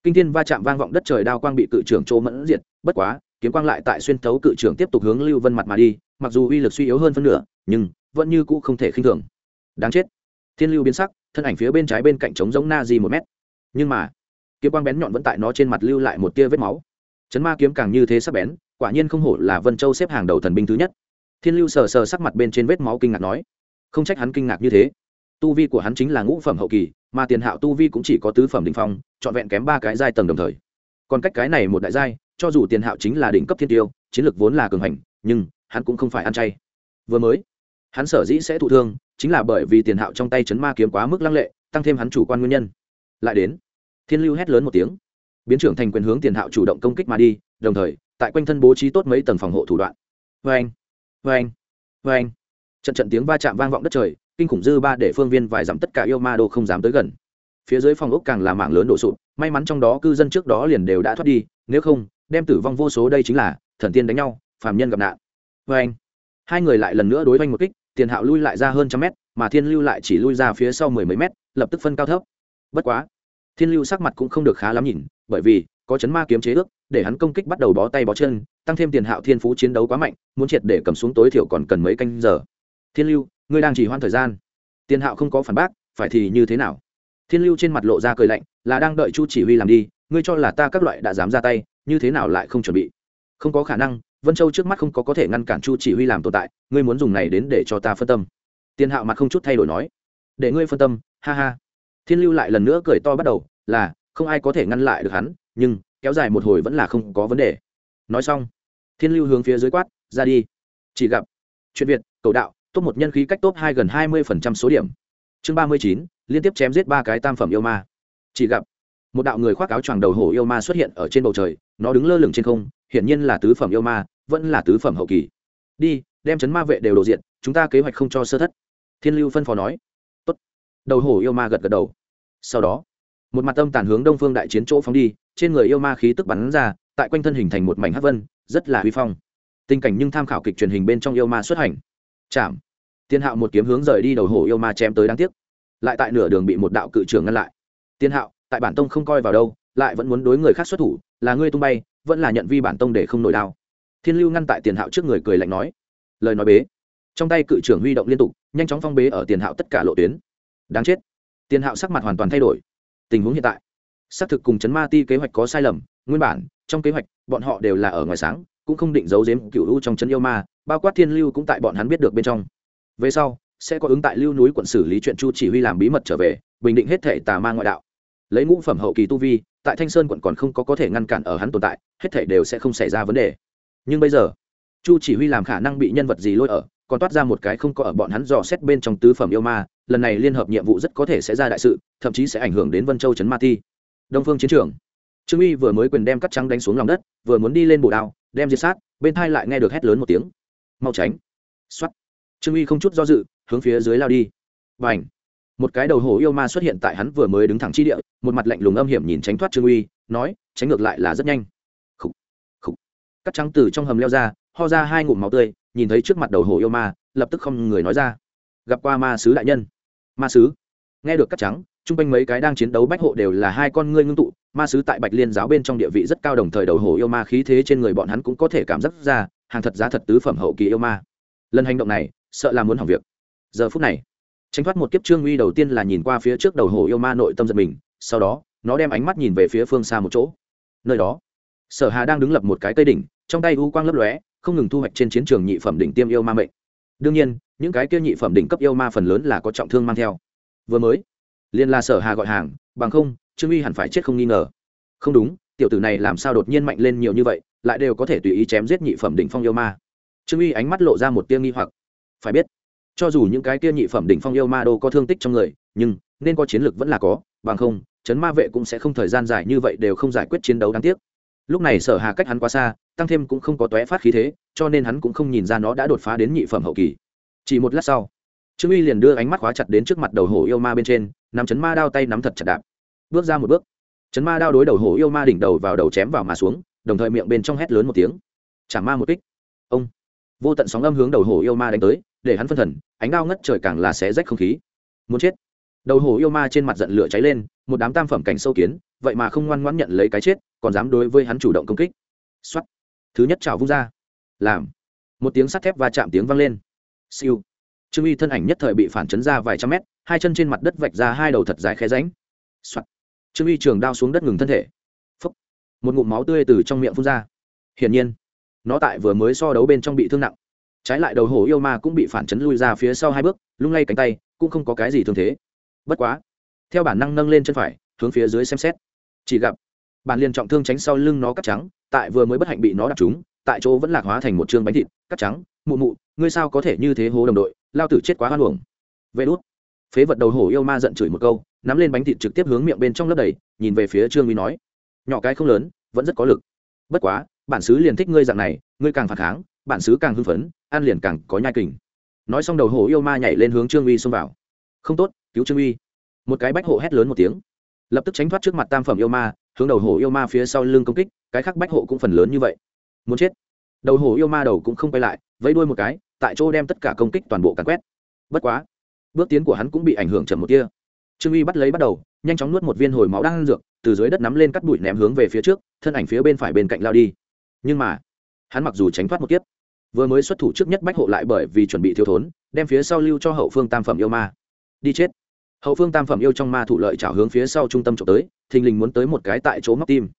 Kinh thiên va chạm vang vọng đất trời đao quang bị cự trưởng chỗ mẫn diệt, bất quá, kiếm quang lại tại xuyên thấu cự trưởng tiếp tục hướng lưu vân mặt mà đi, mặc dù uy lực suy yếu hơn phân nửa, nhưng vẫn như cũ không thể khinh thường. Đáng chết. Thiên lưu biến sắc, thân ảnh phía bên trái bên cạnh trống giống na di một mét. Nhưng mà, kiếm quang bén nhọn vẫn tại nó trên mặt lưu lại một tia vết máu. Chấn ma kiếm càng như thế sắc bén, quả nhiên không hổ là vân châu xếp hàng đầu thần binh thứ nhất. Thiên lưu sờ sờ sắc mặt bên trên vết máu kinh ngạc nói, không trách hắn kinh ngạc như thế. Tu vi của hắn chính là ngũ phẩm hậu kỳ mà tiền hạo tu vi cũng chỉ có tứ phẩm đình phong, trọn vẹn kém ba cái giai tầng đồng thời. Còn cách cái này một đại giai, cho dù tiền hạo chính là đỉnh cấp thiên tiêu, chiến lược vốn là cường hành, nhưng hắn cũng không phải ăn chay. Vừa mới, hắn sở dĩ sẽ thụ thương, chính là bởi vì tiền hạo trong tay chấn ma kiếm quá mức lăng lệ, tăng thêm hắn chủ quan nguyên nhân. Lại đến, thiên lưu hét lớn một tiếng. Biến trưởng thành quyền hướng tiền hạo chủ động công kích mà đi, đồng thời, tại quanh thân bố trí tốt mấy tầng phòng hộ thủ đoạn. Vê anh vê anh vê anh trận trận tiếng va chạm vang vọng đất trời kinh khủng dư ba để phương viên vài dặm tất cả yêu ma đô không dám tới gần. Phía dưới phòng ốc càng là mảng lớn đổ sụp, may mắn trong đó cư dân trước đó liền đều đã thoát đi, nếu không, đem tử vong vô số đây chính là thần tiên đánh nhau, phàm nhân gặp nạn. Vê anh, hai người lại lần nữa đối oanh một kích, tiền hạo lui lại ra hơn trăm mét, mà thiên lưu lại chỉ lui ra phía sau mười mấy mét, lập tức phân cao thấp. Bất quá, thiên lưu sắc mặt cũng không được khá lắm nhìn, bởi vì, có chấn ma kiếm chế ước, để hắn công kích bắt đầu bó tay bó chân, tăng thêm tiền hạo thiên phú chiến đấu quá mạnh, muốn triệt để cầm xuống tối thiểu còn cần mấy canh giờ. Thiên lưu ngươi đang chỉ hoãn thời gian. Tiền hạo không có phản bác, phải thì như thế nào? Thiên lưu trên mặt lộ ra cười lạnh, là đang đợi chu chỉ huy làm đi, ngươi cho là ta các loại đã dám ra tay, như thế nào lại không chuẩn bị? Không có khả năng, vân châu trước mắt không có có thể ngăn cản chu chỉ huy làm tồn tại, ngươi muốn dùng này đến để cho ta phân tâm. Tiền hạo mặt không chút thay đổi nói. Để ngươi phân tâm, ha ha. Thiên lưu lại lần nữa cười to bắt đầu, là, không ai có thể ngăn lại được hắn, nhưng, kéo dài một hồi vẫn là không có vấn đề. Nói xong, thiên lưu hướng phía dưới quát, ra đi. Chỉ gặp, chuyện việt, cầu đạo top một nhân khí cách top hai gần hai mươi phần trăm số điểm. Chương ba mươi chín, liên tiếp chém giết ba cái tam phẩm yêu ma. Chỉ gặp, một đạo người khoác áo choàng đầu hổ yêu ma xuất hiện ở trên bầu trời, nó đứng lơ lửng trên không, hiển nhiên là tứ phẩm yêu ma, vẫn là tứ phẩm hậu kỳ. Đi, đem chấn ma vệ đều đồ diện, chúng ta kế hoạch không cho sơ thất. Thiên lưu phân phó nói. Tốt. đầu hổ yêu ma gật gật đầu. Sau đó, một mặt tâm tàn hướng đông phương đại chiến chỗ phóng đi, trên người yêu ma khí tức bắn ra, tại quanh thân hình thành một mảnh hắc vân, rất là huy phong. Tình cảnh nhưng tham khảo kịch truyền hình bên trong yêu ma xuất hành chạm tiên hạo một kiếm hướng rời đi đầu hổ yêu ma chém tới đáng tiếc. Lại tại nửa đường bị một đạo cự trưởng ngăn lại. Tiên hạo, tại bản tông không coi vào đâu, lại vẫn muốn đối người khác xuất thủ, là ngươi tung bay, vẫn là nhận vi bản tông để không nổi đao thiên lưu ngăn tại tiền hạo trước người cười lạnh nói. Lời nói bế. Trong tay cự trưởng huy động liên tục, nhanh chóng phong bế ở tiền hạo tất cả lộ tuyến. Đáng chết. Tiền hạo sắc mặt hoàn toàn thay đổi. Tình huống hiện tại. Xác thực cùng chấn ma ti kế hoạch có sai lầm, nguyên bản, trong kế hoạch, bọn họ đều là ở ngoài sáng cũng không định giấu giếm cựu u trong chân yêu ma, bao quát thiên lưu cũng tại bọn hắn biết được bên trong. Về sau, sẽ có ứng tại lưu núi quận xử lý chuyện chu chỉ huy làm bí mật trở về, bình định hết thể tà ma ngoại đạo. Lấy ngũ phẩm hậu kỳ tu vi, tại thanh sơn quận còn không có có thể ngăn cản ở hắn tồn tại, hết thể đều sẽ không xảy ra vấn đề. Nhưng bây giờ, chu chỉ huy làm khả năng bị nhân vật gì lôi ở, còn toát ra một cái không có ở bọn hắn dò xét bên trong tứ phẩm yêu ma, lần này liên hợp nhiệm vụ rất có thể sẽ ra đại sự, thậm chí sẽ ảnh hưởng đến vân châu trấn ma thi đông phương chiến trường. Trương uy vừa mới quyền đem cắt trắng đánh xuống lòng đất, vừa muốn đi lên bồ đao đem diệt sát, bên thai lại nghe được hét lớn một tiếng. Mau tránh. X trương uy không chút do dự, hướng phía dưới lao đi. Và ảnh một cái đầu hổ yêu ma xuất hiện tại hắn vừa mới đứng thẳng chi địa, một mặt lạnh lùng âm hiểm nhìn tránh thoát trương uy, nói, tránh ngược lại là rất nhanh. Khúc khúc cắt trắng từ trong hầm leo ra, ho ra hai ngụm máu tươi, nhìn thấy trước mặt đầu hổ yêu ma, lập tức không người nói ra. Gặp qua ma sứ đại nhân. Ma sứ. Nghe được cắt trắng, chung quanh mấy cái đang chiến đấu bách hộ đều là hai con ngươi ngưng tụ ma sứ tại bạch liên giáo bên trong địa vị rất cao, đồng thời đầu hổ yêu ma khí thế trên người bọn hắn cũng có thể cảm giác ra, hàng thật giá thật tứ phẩm hậu kỳ yêu ma. Lần hành động này, sợ là muốn hỏng việc. Giờ phút này, tránh thoát một kiếp trương uy đầu tiên là nhìn qua phía trước đầu hổ yêu ma nội tâm giật mình, sau đó, nó đem ánh mắt nhìn về phía phương xa một chỗ. Nơi đó, sở hà đang đứng lập một cái cây đỉnh, trong tay u quang lấp lóe, không ngừng thu hoạch trên chiến trường nhị phẩm đỉnh tiêm yêu ma mệnh. Đương nhiên, những cái kia nhị phẩm đỉnh cấp yêu ma phần lớn là có trọng thương mang theo. Vừa mới liên là sở hà gọi hàng, bằng không trương uy hẳn phải chết không nghi ngờ. Không đúng, tiểu tử này làm sao đột nhiên mạnh lên nhiều như vậy, lại đều có thể tùy ý chém giết nhị phẩm đỉnh phong yêu ma. Trương uy ánh mắt lộ ra một tia nghi hoặc. Phải biết, cho dù những cái kia nhị phẩm đỉnh phong yêu ma đô có thương tích trong người, nhưng, nên có chiến lược vẫn là có, bằng không, chấn ma vệ cũng sẽ không thời gian dài như vậy đều không giải quyết chiến đấu đáng tiếc. Lúc này sở hà cách hắn quá xa, tăng thêm cũng không có tóe phát khí thế, cho nên hắn cũng không nhìn ra nó đã đột phá đến nhị phẩm hậu kỳ. Chỉ một lát sau, trương uy liền đưa ánh mắt khóa chặt đến trước mặt đầu hổ yêu ma bên trên, nắm chấn ma đao tay nắm thật chặt đạp bước ra một bước. Chấn ma đao đối đầu hổ yêu ma đỉnh đầu vào đầu chém vào mà xuống, đồng thời miệng bên trong hét lớn một tiếng. Chả ma một kích. Ông. Vô tận sóng âm hướng đầu hổ yêu ma đánh tới, để hắn phân thần, ánh đao ngất trời càng là xé rách không khí. Muốn chết. Đầu hổ yêu ma trên mặt giận lửa cháy lên, một đám tam phẩm cảnh sâu kiến, vậy mà không ngoan ngoãn nhận lấy cái chết, còn dám đối với hắn chủ động công kích. Xuất thứ nhất chảo vung ra. Làm. Một tiếng sắt thép va chạm tiếng vang lên. Siêu. Trương uy thân ảnh nhất thời bị phản chấn ra vài trăm mét, hai chân trên mặt đất vạch ra hai đầu thật dài khe ránh、Soạn trương uy trường đao xuống đất ngừng thân thể Phúc. một ngụm máu tươi từ trong miệng phun ra hiển nhiên nó tại vừa mới so đấu bên trong bị thương nặng trái lại đầu hổ yêu ma cũng bị phản chấn lui ra phía sau hai bước lung lay cánh tay cũng không có cái gì thương thế bất quá theo bản năng nâng lên chân phải hướng phía dưới xem xét chỉ gặp bản liền trọng thương tránh sau lưng nó cắt trắng tại vừa mới bất hạnh bị nó đập trúng tại chỗ vẫn lạc hóa thành một chương bánh thịt cắt trắng mụ mụ ngươi sao có thể như thế hố đồng đội lao tử chết quá hoan hồng vê đốt phế vật đầu hổ yêu ma giận chửi một câu, nắm lên bánh thịt trực tiếp hướng miệng bên trong lớp đầy, nhìn về phía trương uy nói, nhỏ cái không lớn, vẫn rất có lực. Bất quá, bản xứ liền thích ngươi dạng này, ngươi càng phản kháng, bản xứ càng hưng phấn, ăn liền càng có nhai kình. Nói xong đầu hổ yêu ma nhảy lên hướng trương uy xông vào. Không tốt, cứu trương uy. Một cái bách hộ hét lớn một tiếng. Lập tức tránh thoát trước mặt tam phẩm yêu ma, hướng đầu hổ yêu ma phía sau lưng công kích, cái khác bách hộ cũng phần lớn như vậy. Muốn chết. Đầu hổ yêu ma đầu cũng không quay lại, vẫy đuôi một cái, tại chỗ đem tất cả công kích toàn bộ càn quét. Bất quá bước tiến của hắn cũng bị ảnh hưởng chậm một kia trương uy bắt lấy bắt đầu, nhanh chóng nuốt một viên hồi máu đang ăn dược, từ dưới đất nắm lên cắt bụi ném hướng về phía trước, thân ảnh phía bên phải bên cạnh lao đi. Nhưng mà, hắn mặc dù tránh thoát một kiếp, vừa mới xuất thủ trước nhất bách hộ lại bởi vì chuẩn bị thiếu thốn, đem phía sau lưu cho hậu phương tam phẩm yêu ma. Đi chết. Hậu phương tam phẩm yêu trong ma thủ lợi trào hướng phía sau trung tâm trộm tới, thình lình muốn tới một cái tại chỗ móc tim.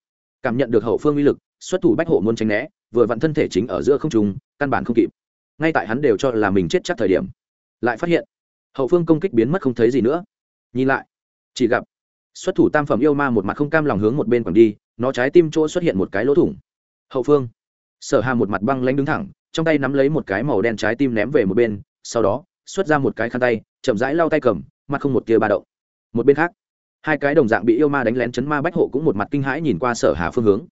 Cảm nhận được hậu phương uy lực, xuất thủ bách hộ muốn tránh né, vừa vặn thân thể chính ở giữa không trùng căn bản không kịp. Ngay tại hắn đều cho là mình chết chắc thời điểm, lại phát hiện hậu phương công kích biến mất không thấy gì nữa. Nhìn lại, chỉ gặp xuất thủ tam phẩm yêu ma một mặt không cam lòng hướng một bên quẳng đi, nó trái tim chỗ xuất hiện một cái lỗ thủng. Hậu phương, sở hà một mặt băng lanh đứng thẳng, trong tay nắm lấy một cái màu đen trái tim ném về một bên, sau đó, xuất ra một cái khăn tay, chậm rãi lau tay cầm, mặt không một tia ba đậu một bên khác, hai cái đồng dạng bị yêu ma đánh lén chấn ma bách hộ cũng một mặt kinh hãi nhìn qua sở hà phương hướng.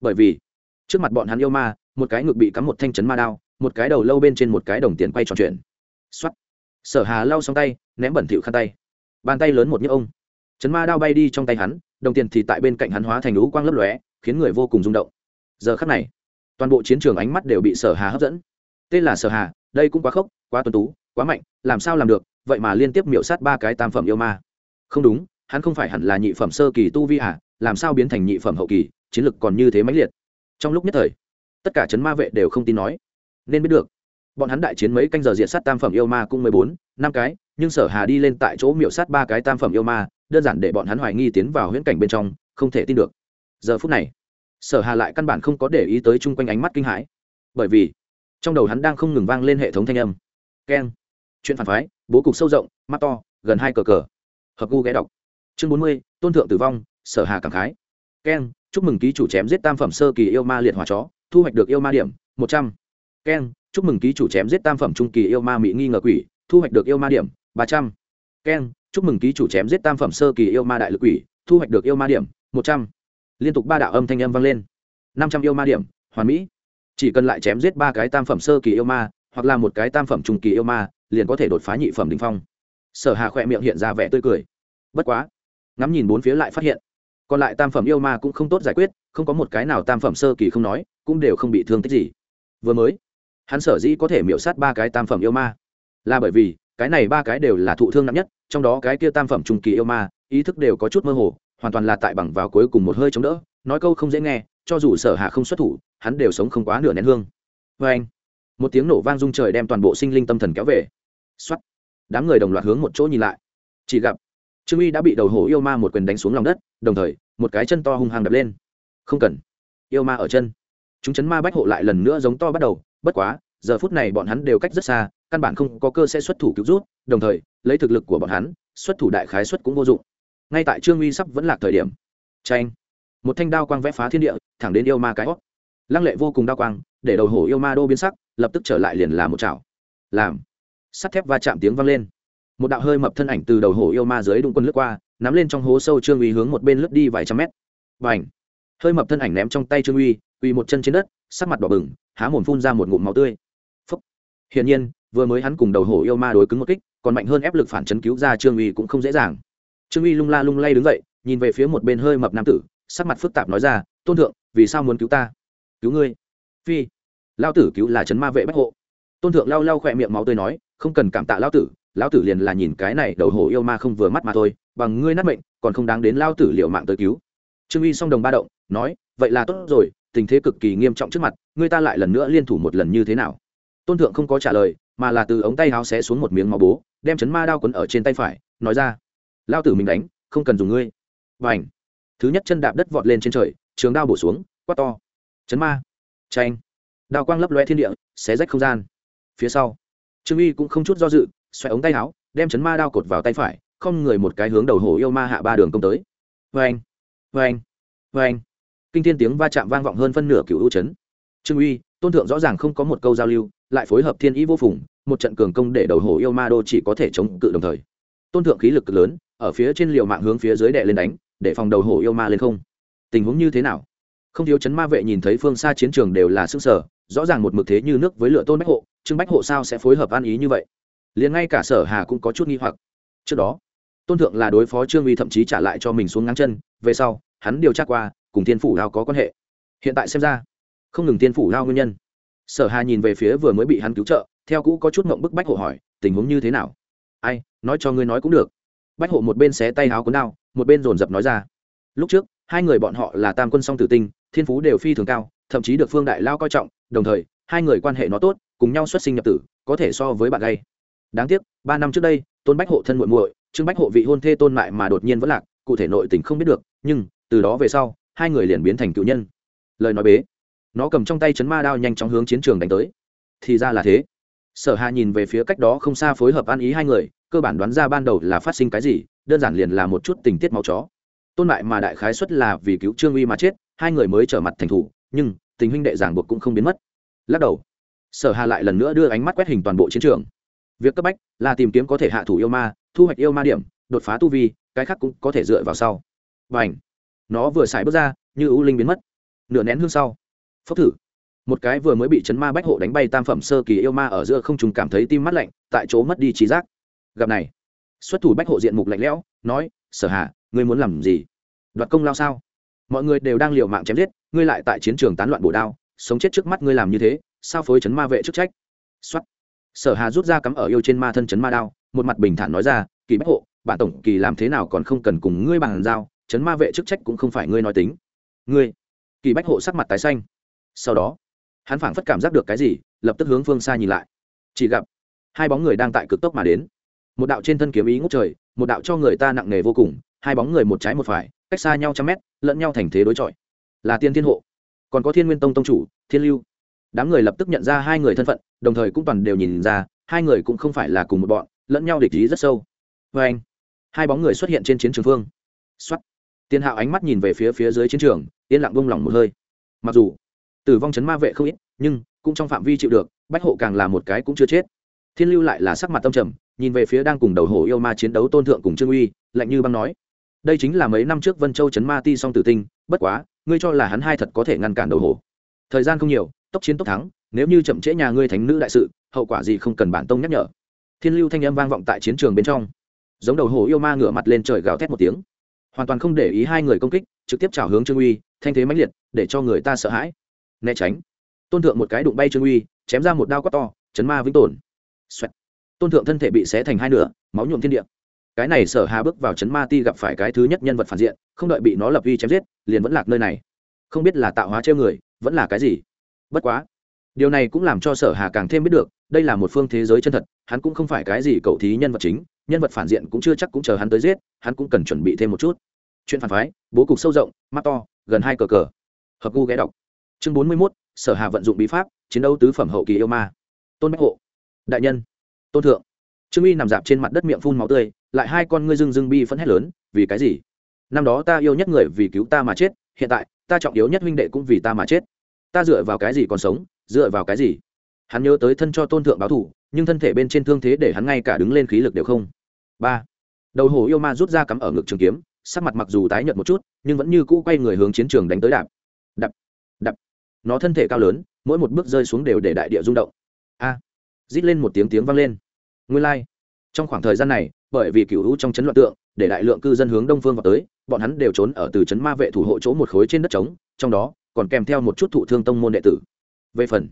Bởi vì, trước mặt bọn hắn yêu ma, một cái ngực bị cắm một thanh chấn ma đao, một cái đầu lâu bên trên một cái đồng tiền quay tròn chuyển. xuất sở hà lau xong tay, ném bẩn thỉu khăn tay. Bàn tay lớn một nhức ông. Chấn ma đao bay đi trong tay hắn, đồng tiền thì tại bên cạnh hắn hóa thành lũ quang lấp lóe, khiến người vô cùng rung động. Giờ khắc này, toàn bộ chiến trường ánh mắt đều bị sở hà hấp dẫn. Tên là sở hà, đây cũng quá khốc, quá tuân tú, quá mạnh, làm sao làm được, vậy mà liên tiếp miểu sát ba cái tam phẩm yêu ma. Không đúng, hắn không phải hẳn là nhị phẩm sơ kỳ tu vi à làm sao biến thành nhị phẩm hậu kỳ, chiến lực còn như thế mãnh liệt. Trong lúc nhất thời, tất cả chấn ma vệ đều không tin nói. Nên biết được bọn hắn đại chiến mấy canh giờ diện sát tam phẩm yêu ma cũng mười bốn, năm cái, nhưng sở hà đi lên tại chỗ miểu sát ba cái tam phẩm yêu ma, đơn giản để bọn hắn hoài nghi tiến vào huyễn cảnh bên trong, không thể tin được. Giờ phút này, sở hà lại căn bản không có để ý tới chung quanh ánh mắt kinh hãi. Bởi vì, trong đầu hắn đang không ngừng vang lên hệ thống thanh âm. Keng. Chuyện phản phái, bố cục sâu rộng, mắt to, gần hai cờ cờ. Hợp gu ghé đọc. Chương bốn mươi, tôn thượng tử vong, sở hà cảm khái. Keng, chúc mừng ký chủ chém giết tam phẩm sơ kỳ yêu ma liệt hỏa chó, thu hoạch được yêu ma điểm, một trăm. Keng chúc mừng ký chủ chém giết tam phẩm trung kỳ yêu ma mỹ nghi ngờ quỷ, thu hoạch được yêu ma điểm, ba trăm. Keng chúc mừng ký chủ chém giết tam phẩm sơ kỳ yêu ma đại lực quỷ, thu hoạch được yêu ma điểm, một trăm. Liên tục ba đạo âm thanh âm vang lên. Năm trăm yêu ma điểm, hoàn mỹ. Chỉ cần lại chém giết ba cái tam phẩm sơ kỳ yêu ma, hoặc là một cái tam phẩm trung kỳ yêu ma, liền có thể đột phá nhị phẩm đình phong. Sở hà khỏe miệng hiện ra vẻ tươi cười. Bất quá, ngắm nhìn bốn phía lại phát hiện, còn lại tam phẩm yêu ma cũng không tốt giải quyết, không có một cái nào tam phẩm sơ kỳ không nói, cũng đều không bị thương tích gì. Vừa mới hắn sở dĩ có thể miễu sát ba cái tam phẩm yêu ma, là bởi vì cái này ba cái đều là thụ thương nặng nhất, trong đó cái kia tam phẩm trung kỳ yêu ma, ý thức đều có chút mơ hồ, hoàn toàn là tại bằng vào cuối cùng một hơi chống đỡ, nói câu không dễ nghe, cho dù sở hạ không xuất thủ, hắn đều sống không quá nửa nén hương. Vê anh, một tiếng nổ vang rung trời đem toàn bộ sinh linh tâm thần kéo về. X o á t đám người đồng loạt hướng một chỗ nhìn lại. Chỉ gặp, trương uy đã bị đầu hổ yêu ma một quyền đánh xuống lòng đất, đồng thời, một cái chân to hung hăng đập lên. Không cần, yêu ma ở chân. Chúng chấn ma bách hộ lại lần nữa giống to bắt đầu bất quá, giờ phút này bọn hắn đều cách rất xa, căn bản không có cơ sẽ xuất thủ cứu rút đồng thời, lấy thực lực của bọn hắn, xuất thủ đại khái xuất cũng vô dụng. Ngay tại trương uy sắp vẫn lạc thời điểm tranh một thanh đao quang vẽ phá thiên địa, thẳng đến yêu ma cái hót. Lăng lệ vô cùng đao quang, để đầu hổ yêu ma đô biến sắc, lập tức trở lại liền là một chảo. Làm, sắt thép va chạm tiếng vang lên. Một đạo hơi mập thân ảnh từ đầu hổ yêu ma dưới đụng quân lướt qua, nắm lên trong hố sâu trương uy hướng một bên lướt đi vài trăm mét. Và ảnh hơi mập thân ảnh ném trong tay trương uy uy một chân trên đất, sắc mặt đỏ bừng, há mồm phun ra một ngụm máu tươi. Phúc. hiển nhiên, vừa mới hắn cùng đầu hổ yêu ma đối cứng một kích, còn mạnh hơn ép lực phản chấn cứu ra trương uy cũng không dễ dàng. Trương uy lung la lung lay đứng dậy, nhìn về phía một bên hơi mập nam tử, sắc mặt phức tạp nói ra, tôn thượng, vì sao muốn cứu ta? Cứu ngươi. Phi. Lao tử cứu là chấn ma vệ bách hộ. Tôn thượng lau lau khỏe miệng máu tươi nói, không cần cảm tạ lao tử lao tử liền là nhìn cái này đầu hổ yêu ma không vừa mắt mà thôi, bằng ngươi nát mệnh, còn không đáng đến lao tử liệu mạng tới cứu. Trương uy song đồng ba động, nói, vậy là tốt rồi tình thế cực kỳ nghiêm trọng trước mặt, người ta lại lần nữa liên thủ một lần như thế nào? Tôn thượng không có trả lời, mà là từ ống tay áo xé xuống một miếng máu bố, đem chấn ma đao quấn ở trên tay phải, nói ra, lao tử mình đánh, không cần dùng ngươi. Và ảnh thứ nhất chân đạp đất vọt lên trên trời, trường đao bổ xuống, quát to, chấn ma! Tranh đao quang lấp loe thiên địa, xé rách không gian. Phía sau, trương uy cũng không chút do dự, xoay ống tay áo đem chấn ma đao cột vào tay phải, không người một cái hướng đầu hổ yêu ma hạ ba đường công tới. Vê anh vê anh vê anh kinh thiên tiếng va chạm vang vọng hơn phân nửa cựu ưu chấn. Trương uy, tôn thượng rõ ràng không có một câu giao lưu, lại phối hợp thiên ý vô phùng, một trận cường công để đầu hổ yêu ma đô chỉ có thể chống cự đồng thời. Tôn thượng khí lực cực lớn, ở phía trên liều mạng hướng phía dưới đệ lên đánh, để phòng đầu hổ yêu ma lên không. Tình huống như thế nào? Không thiếu chấn ma vệ nhìn thấy phương xa chiến trường đều là sức sở rõ ràng một mực thế như nước với lựa tôn bách hộ, trương bách hộ sao sẽ phối hợp ăn ý như vậy? Liền ngay cả sở hà cũng có chút nghi hoặc. Trước đó, tôn thượng là đối phó trương uy thậm chí trả lại cho mình xuống ngang chân, về sau, hắn điều tra qua cùng thiên phủ lao có quan hệ. Hiện tại xem ra, không ngừng tiên phủ lao nguyên nhân. Sở hà nhìn về phía vừa mới bị hắn cứu trợ, theo cũ có chút mộng bức bách hộ hỏi, tình huống như thế nào? Ai, nói cho ngươi nói cũng được. Bách hộ một bên xé tay áo cuốn đao, một bên dồn dập nói ra. Lúc trước, hai người bọn họ là tam quân song tử tinh, thiên phú đều phi thường cao, thậm chí được phương đại lao coi trọng, đồng thời, hai người quan hệ nó tốt, cùng nhau xuất sinh nhập tử, có thể so với bạn gay. Đáng tiếc, ba năm trước đây, tôn bách hộ thân muội muội, trương bách hộ vị hôn thê tôn mại mà đột nhiên vẫn lạc, cụ thể nội tình không biết được, nhưng, từ đó về sau hai người liền biến thành cựu nhân. Lời nói bế. Nó cầm trong tay chấn ma đao nhanh chóng hướng chiến trường đánh tới. Thì ra là thế. Sở hà nhìn về phía cách đó không xa phối hợp ăn ý hai người, cơ bản đoán ra ban đầu là phát sinh cái gì, đơn giản liền là một chút tình tiết máu chó. Tôn lại mà đại khái xuất là vì cứu trương uy mà chết, hai người mới trở mặt thành thủ, nhưng tình huynh đệ giảng buộc cũng không biến mất. Lắc đầu. Sở hà lại lần nữa đưa ánh mắt quét hình toàn bộ chiến trường. Việc cấp bách là tìm kiếm có thể hạ thủ yêu ma, thu hoạch yêu ma điểm, đột phá tu vi, cái khác cũng có thể dựa vào sau. Và ảnh nó vừa xài bước ra, như ưu linh biến mất. Nửa nén hương sau, phốc thử. Một cái vừa mới bị chấn ma bách hộ đánh bay tam phẩm sơ kỳ yêu ma ở giữa không trùng cảm thấy tim mắt lạnh, tại chỗ mất đi trí giác. Gặp này, xuất thủ bách hộ diện mục lạnh lẽo, nói, sở hà, ngươi muốn làm gì? Đoạt công lao sao? Mọi người đều đang liều mạng chém giết, ngươi lại tại chiến trường tán loạn bổ đao, sống chết trước mắt ngươi làm như thế, sao phối chấn ma vệ chức trách? Xuất sở hà rút ra cắm ở yêu trên ma thân chấn ma đao, một mặt bình thản nói ra, kỳ bách hộ, bản tổng kỳ làm thế nào còn không cần cùng ngươi bằng giao chấn ma vệ chức trách cũng không phải ngươi nói tính. Ngươi. Kỳ bách hộ sắc mặt tái xanh. Sau đó, hắn phảng phất cảm giác được cái gì, lập tức hướng phương xa nhìn lại. Chỉ gặp hai bóng người đang tại cực tốc mà đến. Một đạo trên thân kiếm ý ngút trời, một đạo cho người ta nặng nề vô cùng, hai bóng người một trái một phải, cách xa nhau trăm mét, lẫn nhau thành thế đối chọi. Là tiên thiên hộ, còn có thiên nguyên tông tông chủ, thiên lưu. Đám người lập tức nhận ra hai người thân phận, đồng thời cũng toàn đều nhìn ra, hai người cũng không phải là cùng một bọn, lẫn nhau địch ý rất sâu. Vê anh hai bóng người xuất hiện trên chiến trường phương. Xuất tiên hạo ánh mắt nhìn về phía phía dưới chiến trường, yên lặng buông lỏng một hơi. Mặc dù, tử vong chấn ma vệ không ít, nhưng cũng trong phạm vi chịu được, bách hộ càng là một cái cũng chưa chết. Thiên lưu lại là sắc mặt tâm trầm, nhìn về phía đang cùng đầu hổ yêu ma chiến đấu tôn thượng cùng trương uy, lạnh như băng nói, đây chính là mấy năm trước vân châu chấn ma ti song tử tinh, bất quá, ngươi cho là hắn hai thật có thể ngăn cản đầu hổ. Thời gian không nhiều, tốc chiến tốc thắng, nếu như chậm trễ nhà ngươi thánh nữ đại sự, hậu quả gì không cần bản tông nhắc nhở. Thiên lưu thanh âm vang vọng tại chiến trường bên trong. Giống đầu hổ yêu ma ngửa mặt lên trời gào thét một tiếng hoàn toàn không để ý hai người công kích, trực tiếp trào hướng trương uy, thanh thế mãnh liệt, để cho người ta sợ hãi. Né tránh. Tôn thượng một cái đụng bay trương uy, chém ra một đao quát to, chấn ma vĩnh tồn. Xoẹt. tôn thượng thân thể bị xé thành hai nửa, máu nhuộm thiên địa. Cái này sở hà bước vào chấn ma ti gặp phải cái thứ nhất nhân vật phản diện, không đợi bị nó lập uy chém giết, liền vẫn lạc nơi này. Không biết là tạo hóa treo người, vẫn là cái gì. Bất quá, điều này cũng làm cho sở hà càng thêm biết được, đây là một phương thế giới chân thật, hắn cũng không phải cái gì cầu thí nhân vật chính, nhân vật phản diện cũng chưa chắc cũng chờ hắn tới giết, hắn cũng cần chuẩn bị thêm một chút chuyện phản phái, bố cục sâu rộng, mắt to, gần hai cờ cờ. Hợp gu ghé đọc. Chương bốn mươi mốt, sở hà vận dụng bí pháp, chiến đấu tứ phẩm hậu kỳ yêu ma. Tôn bách hộ. Đại nhân. Tôn thượng. Trương uy nằm dạp trên mặt đất miệng phun máu tươi, lại hai con ngươi rưng rưng bi phẫn hét lớn, vì cái gì? Năm đó ta yêu nhất người vì cứu ta mà chết, hiện tại, ta trọng yếu nhất huynh đệ cũng vì ta mà chết. Ta dựa vào cái gì còn sống, dựa vào cái gì? Hắn nhớ tới thân cho tôn thượng báo thủ, nhưng thân thể bên trên thương thế để hắn ngay cả đứng lên khí lực đều không. Ba. Đầu hồ yêu ma rút ra cắm ở ngực trường kiếm sắc mặt mặc dù tái nhợt một chút, nhưng vẫn như cũ quay người hướng chiến trường đánh tới đạp. Đập đập nó thân thể cao lớn, mỗi một bước rơi xuống đều để đại địa rung động. A! Rít lên một tiếng tiếng vang lên. Nguyên lai、like. trong khoảng thời gian này, bởi vì cựu hữu trong chấn loạn tượng, để đại lượng cư dân hướng đông phương vào tới, bọn hắn đều trốn ở từ chấn ma vệ thủ hộ chỗ một khối trên đất trống, trong đó, còn kèm theo một chút thụ thương tông môn đệ tử. Về phần,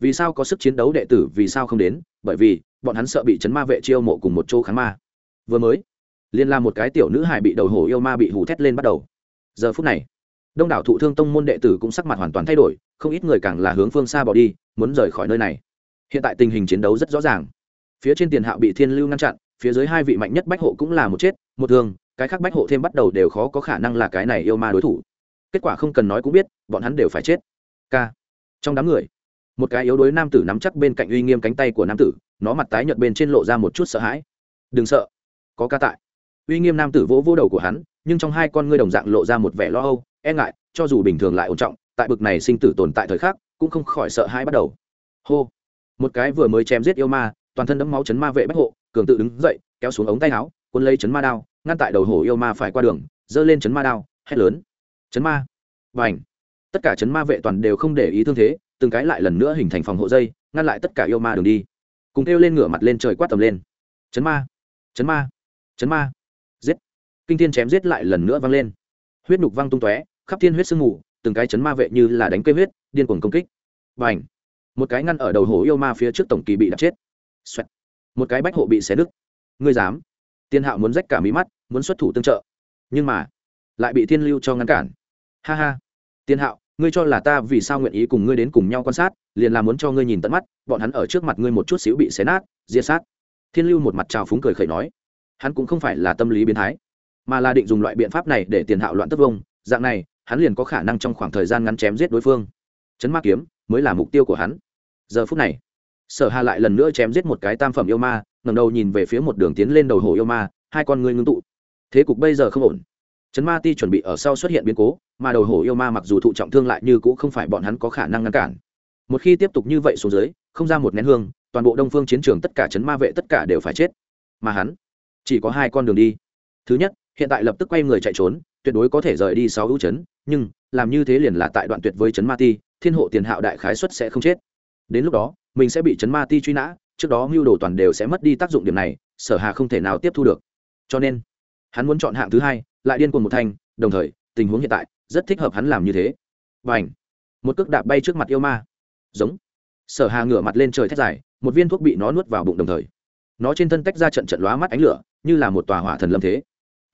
vì sao có sức chiến đấu đệ tử vì sao không đến? Bởi vì, bọn hắn sợ bị chấn ma vệ chiêu mộ cùng một chỗ kháng ma. Vừa mới liên là một cái tiểu nữ hài bị đầu hổ yêu ma bị hù thét lên bắt đầu. Giờ phút này, đông đảo thụ thương tông môn đệ tử cũng sắc mặt hoàn toàn thay đổi, không ít người càng là hướng phương xa bỏ đi, muốn rời khỏi nơi này. Hiện tại tình hình chiến đấu rất rõ ràng. Phía trên tiền hạo bị thiên lưu ngăn chặn, phía dưới hai vị mạnh nhất bách hộ cũng là một chết, một thương, cái khác bách hộ thêm bắt đầu đều khó có khả năng là cái này yêu ma đối thủ. Kết quả không cần nói cũng biết, bọn hắn đều phải chết. K trong đám người, một cái yếu đuối nam tử nắm chắc bên cạnh uy nghiêm cánh tay của nam tử, nó mặt tái nhợt bên trên lộ ra một chút sợ hãi. Đừng sợ, có ca tại uy nghiêm nam tử vỗ vỗ đầu của hắn, nhưng trong hai con ngươi đồng dạng lộ ra một vẻ lo âu e ngại, cho dù bình thường lại ổn trọng, tại bực này sinh tử tồn tại thời khắc, cũng không khỏi sợ hãi bắt đầu. Hô! Một cái vừa mới chém giết yêu ma, toàn thân đẫm máu chấn ma vệ bách hộ, cường tự đứng dậy, kéo xuống ống tay áo quân lấy chấn ma đao, ngăn tại đầu hổ yêu ma phải qua đường, giơ lên chấn ma đao, hét lớn. Chấn ma! Và ảnh tất cả chấn ma vệ toàn đều không để ý thương thế, từng cái lại lần nữa hình thành phòng hộ dây, ngăn lại tất cả yêu ma đường đi. Cùng kêu lên ngửa mặt lên trời quát tầm lên. Chấn ma! Chấn ma! Chấn ma! Kinh thiên chém giết lại lần nữa vang lên. Huyết nhục văng tung tóe, khắp thiên huyết sương mù, từng cái chấn ma vệ như là đánh cây huyết, điên cuồng công kích. Và ảnh một cái ngăn ở đầu hổ yêu ma phía trước tổng kỳ bị đập chết、Xoẹt. Một cái bách hộ bị xé đứt ngươi dám! Tiên hạo muốn rách cả mí mắt, muốn xuất thủ tương trợ. Nhưng mà, lại bị thiên lưu cho ngăn cản. Ha ha! Tiên hạo, ngươi cho là ta vì sao nguyện ý cùng ngươi đến cùng nhau quan sát, liền là muốn cho ngươi nhìn tận mắt, bọn hắn ở trước mặt ngươi một chút xíu bị xé nát, diệt sát. Thiên lưu một mặt trào phúng cười khẩy nói. Hắn cũng không phải là tâm lý biến thái mà là định dùng loại biện pháp này để tiền hạo loạn tất vông, dạng này, hắn liền có khả năng trong khoảng thời gian ngắn chém giết đối phương. Chấn ma kiếm mới là mục tiêu của hắn. Giờ phút này, sở hà lại lần nữa chém giết một cái tam phẩm yêu ma ngầm đầu nhìn về phía một đường tiến lên đầu hồ yêu ma, hai con ngươi ngưng tụ. Thế cục bây giờ không ổn. Chấn ma ti chuẩn bị ở sau xuất hiện biến cố, mà đầu hổ yêu ma mặc dù thụ trọng thương lại như cũng không phải bọn hắn có khả năng ngăn cản. Một khi tiếp tục như vậy xuống dưới, không ra một nén hương, toàn bộ đông phương chiến trường tất cả chấn ma vệ tất cả đều phải chết. Mà hắn, chỉ có hai con đường đi. Thứ nhất hiện tại lập tức quay người chạy trốn, tuyệt đối có thể rời đi sáu ưu chấn, nhưng làm như thế liền là tại đoạn tuyệt với chấn ma ti, thiên hộ tiền hạo đại khái xuất sẽ không chết. Đến lúc đó, mình sẽ bị chấn ma ti truy nã, trước đó mưu đồ toàn đều sẽ mất đi tác dụng điểm này, sở hà không thể nào tiếp thu được. Cho nên, hắn muốn chọn hạng thứ hai, lại điên cuồng một thanh đồng thời, tình huống hiện tại rất thích hợp hắn làm như thế. Và ảnh một cước đạp bay trước mặt yêu ma. Giống! Sở hà ngửa mặt lên trời thét dài, một viên thuốc bị nó nuốt vào bụng đồng thời. Nó trên thân tách ra trận trận lóa mắt ánh lửa, như là một tòa hỏa thần lâm thế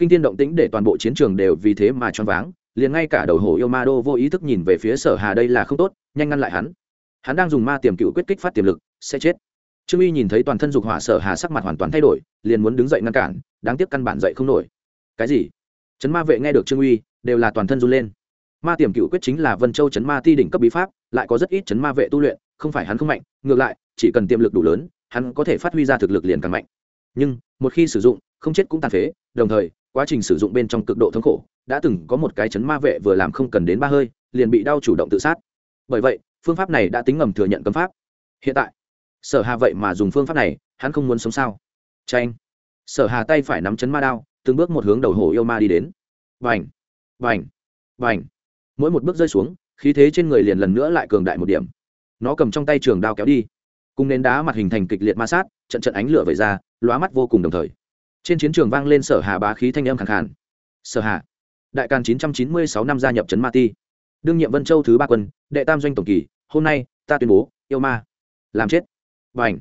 kinh thiên động tĩnh để toàn bộ chiến trường đều vì thế mà choáng váng, liền ngay cả đầu hổ yêu ma đô vô ý thức nhìn về phía sở hà đây là không tốt, nhanh ngăn lại hắn. Hắn đang dùng ma tiềm cựu quyết kích phát tiềm lực, sẽ chết. Trương uy nhìn thấy toàn thân dục hỏa sở hà sắc mặt hoàn toàn thay đổi, liền muốn đứng dậy ngăn cản, đáng tiếc căn bản dậy không nổi. Cái gì? Trấn ma vệ nghe được trương uy đều là toàn thân run lên. Ma tiềm cựu quyết chính là vân châu trấn ma ti đỉnh cấp bí pháp, lại có rất ít trấn ma vệ tu luyện, không phải hắn không mạnh, ngược lại, chỉ cần tiềm lực đủ lớn, hắn có thể phát huy ra thực lực liền càng mạnh. Nhưng, một khi sử dụng, không chết cũng tàn phế, đồng thời quá trình sử dụng bên trong cực độ thống khổ, đã từng có một cái chấn ma vệ vừa làm không cần đến ba hơi, liền bị đau chủ động tự sát. Bởi vậy, phương pháp này đã tính ngầm thừa nhận cấm pháp. Hiện tại, sở hà vậy mà dùng phương pháp này, hắn không muốn sống sao? Tranh sở hà tay phải nắm chấn ma đao, từng bước một hướng đầu hổ yêu ma đi đến. Vành vành vành. Mỗi một bước rơi xuống, khí thế trên người liền lần nữa lại cường đại một điểm. Nó cầm trong tay trường đao kéo đi. Cùng nến đá mặt hình thành kịch liệt ma sát, trận trận ánh lửa vẩy ra, lóa mắt vô cùng đồng thời trên chiến trường vang lên sở hà bá khí thanh âm khẳng khàn. Sở hà, đại càn 996 năm gia nhập trấn ma ti. Đương nhiệm vân châu thứ ba quân, đệ tam doanh tổng kỳ, hôm nay, ta tuyên bố, yêu ma. Làm chết. Và ảnh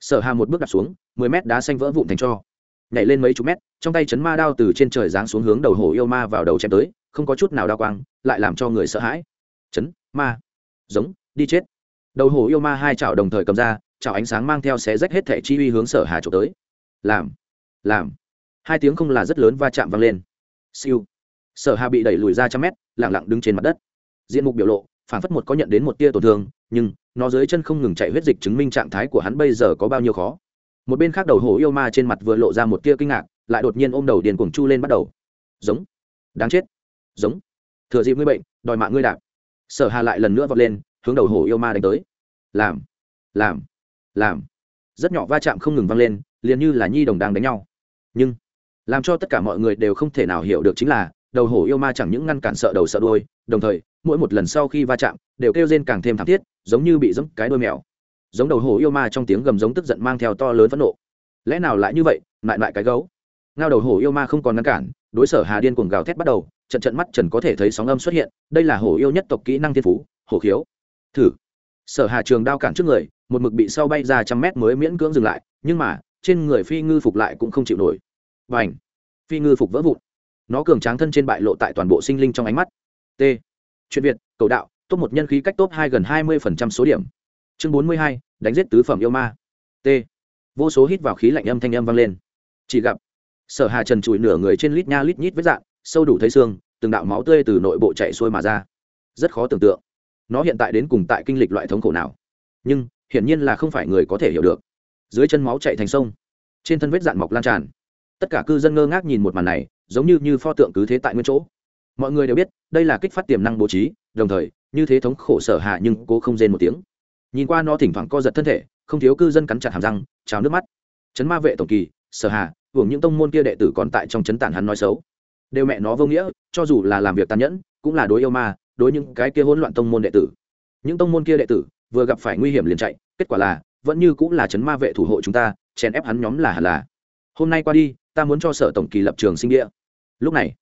sở hà một bước đặt xuống 10 mét đá xanh vỡ vụn thành cho. Nhảy lên mấy chục mét, trong tay chấn ma đao từ trên trời giáng xuống hướng đầu hổ yêu ma vào đầu chém tới, không có chút nào đao quang, lại làm cho người sợ hãi. Chấn ma. Giống, đi chết. Đầu hổ yêu ma hai chảo đồng thời cầm ra, chảo ánh sáng mang theo xé rách hết thẻ chi uy hướng sở hà trộm tới. Làm làm. Hai tiếng không là rất lớn va chạm vang lên. Siêu. Sở hà bị đẩy lùi ra trăm mét lẳng lặng đứng trên mặt đất. Diện mục biểu lộ phản phất một có nhận đến một tia tổn thương, nhưng nó dưới chân không ngừng chạy huyết dịch chứng minh trạng thái của hắn bây giờ có bao nhiêu khó. Một bên khác đầu hổ yêu ma trên mặt vừa lộ ra một tia kinh ngạc, lại đột nhiên ôm đầu điền cuồng chu lên bắt đầu. Giống. Đáng chết. Giống. Thừa dịp ngươi bệnh, đòi mạng ngươi đạp. Sở hà lại lần nữa vọt lên, hướng đầu hổ yêu ma đánh tới. Làm. Làm. Làm. Rất nhỏ va chạm không ngừng vang lên, liền như là nhi đồng đang đánh nhau nhưng làm cho tất cả mọi người đều không thể nào hiểu được chính là đầu hổ yêu ma chẳng những ngăn cản sợ đầu sợ đuôi, đồng thời, mỗi một lần sau khi va chạm, đều kêu rên càng thêm thảm thiết, giống như bị giẫm cái đuôi mèo. Giống đầu hổ yêu ma trong tiếng gầm giống tức giận mang theo to lớn phẫn nộ. Lẽ nào lại như vậy, lại lại cái gấu? Ngao đầu hổ yêu ma không còn ngăn cản, đối sở hà điên cuồng gào thét bắt đầu, trận trận mắt trần có thể thấy sóng âm xuất hiện, đây là hổ yêu nhất tộc kỹ năng thiên phú, hổ khiếu. Thử. Sở hà trường đao cản trước người, một mực bị sau bay ra trăm mét mới miễn cưỡng dừng lại, nhưng mà, trên người phi ngư phục lại cũng không chịu nổi và ảnh. Phi ngư phục vỡ vụn. Nó cường tráng thân trên bại lộ tại toàn bộ sinh linh trong ánh mắt. T. Chuyện việt, cầu đạo, top một nhân khí cách top hai gần hai mươi số điểm. Chương bốn mươi hai, đánh giết tứ phẩm yêu ma. T. Vô số hít vào khí lạnh âm thanh âm vang lên. Chỉ gặp, sở hà trần trụi nửa người trên lít nha lít nhít với dạng sâu đủ thấy xương, từng đạo máu tươi từ nội bộ chạy xuôi mà ra. Rất khó tưởng tượng, nó hiện tại đến cùng tại kinh lịch loại thống khổ nào. Nhưng, hiển nhiên là không phải người có thể hiểu được. Dưới chân máu chạy thành sông, trên thân vết dạn mọc lan tràn tất cả cư dân ngơ ngác nhìn một màn này, giống như như pho tượng cứ thế tại nguyên chỗ. Mọi người đều biết, đây là kích phát tiềm năng bố trí, đồng thời, như thế thống khổ sở hạ nhưng cố không rên một tiếng. Nhìn qua nó thỉnh thoảng co giật thân thể, không thiếu cư dân cắn chặt hàm răng, trào nước mắt. Chấn ma vệ tổng kỳ, sở hà hưởng những tông môn kia đệ tử còn tại trong chấn tản hắn nói xấu. Đều mẹ nó vô nghĩa, cho dù là làm việc tàn nhẫn, cũng là đối yêu ma, đối những cái kia hỗn loạn tông môn đệ tử. Những tông môn kia đệ tử, vừa gặp phải nguy hiểm liền chạy, kết quả là, vẫn như cũng là chấn ma vệ thủ hộ chúng ta, chèn ép hắn nhóm là hẳn là. Hôm nay qua đi ta muốn cho sở tổng kỳ lập trường sinh địa. Lúc này,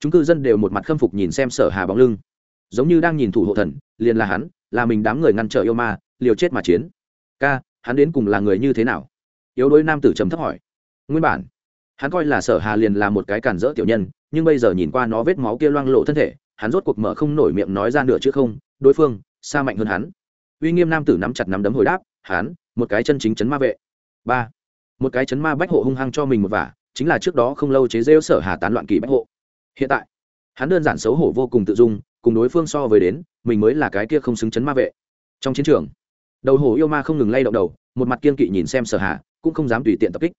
chúng cư dân đều một mặt khâm phục nhìn xem sở hà bóng lưng. Giống như đang nhìn thủ hộ thần, liền là hắn, là mình đám người ngăn trở yêu ma, liều chết mà chiến. Ca, hắn đến cùng là người như thế nào? Yếu đuối nam tử trầm thấp hỏi. Nguyên bản, hắn coi là sở hà liền là một cái cản rỡ tiểu nhân, nhưng bây giờ nhìn qua nó vết máu kia loang lộ thân thể, hắn rốt cuộc mở không nổi miệng nói ra nửa chứ không, đối phương, xa mạnh hơn hắn. Uy nghiêm nam tử nắm chặt nắm đấm hồi đáp, hắn, một cái chân chính chấn ma vệ. Ba, một cái chấn ma bách hộ hung hăng cho mình một vả chính là trước đó không lâu chế rêu sở hà tán loạn kỳ bách hộ. Hiện tại, hắn đơn giản xấu hổ vô cùng tự dung, cùng đối phương so với đến, mình mới là cái kia không xứng chấn ma vệ. Trong chiến trường, đầu hổ yêu ma không ngừng lay động đầu, một mặt kiên kỵ nhìn xem sở hà, cũng không dám tùy tiện tập kích.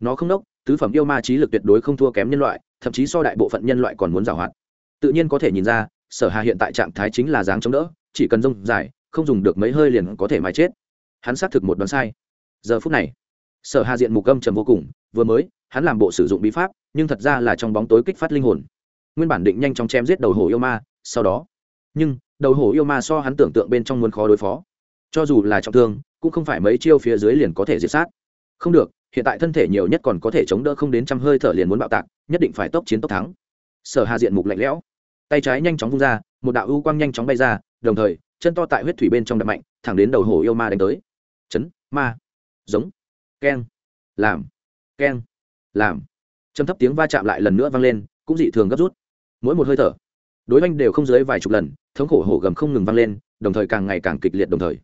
Nó không nốc, tứ phẩm yêu ma trí lực tuyệt đối không thua kém nhân loại, thậm chí so đại bộ phận nhân loại còn muốn giảo hoạt tự nhiên có thể nhìn ra, sở hà hiện tại trạng thái chính là dáng chống đỡ, chỉ cần rông dài, không dùng được mấy hơi liền có thể mà chết. Hắn xác thực một đoán sai. Giờ phút này sở hà diện mục âm trầm vô cùng, vừa mới, hắn làm bộ sử dụng bí pháp, nhưng thật ra là trong bóng tối kích phát linh hồn. Nguyên bản định nhanh chóng chém giết đầu hổ yêu ma, sau đó. Nhưng, đầu hổ yêu ma so hắn tưởng tượng bên trong muốn khó đối phó. Cho dù là trọng thương, cũng không phải mấy chiêu phía dưới liền có thể diệt sát. Không được, hiện tại thân thể nhiều nhất còn có thể chống đỡ không đến trăm hơi thở liền muốn bạo tạc, nhất định phải tốc chiến tốc thắng. Sở hà diện mục lạnh lẽo. Tay trái nhanh chóng vung ra, một đạo ưu quang nhanh chóng bay ra, đồng thời, chân to tại huyết thủy bên trong đập mạnh, thẳng đến đầu hổ yêu ma đánh tới. Chấn, ma. Giống keng. Làm. Keng. Làm. Châm thấp tiếng va chạm lại lần nữa vang lên, cũng dị thường gấp rút. Mỗi một hơi thở, đối oanh đều không dưới vài chục lần, thống khổ hổ gầm không ngừng vang lên, đồng thời càng ngày càng kịch liệt đồng thời.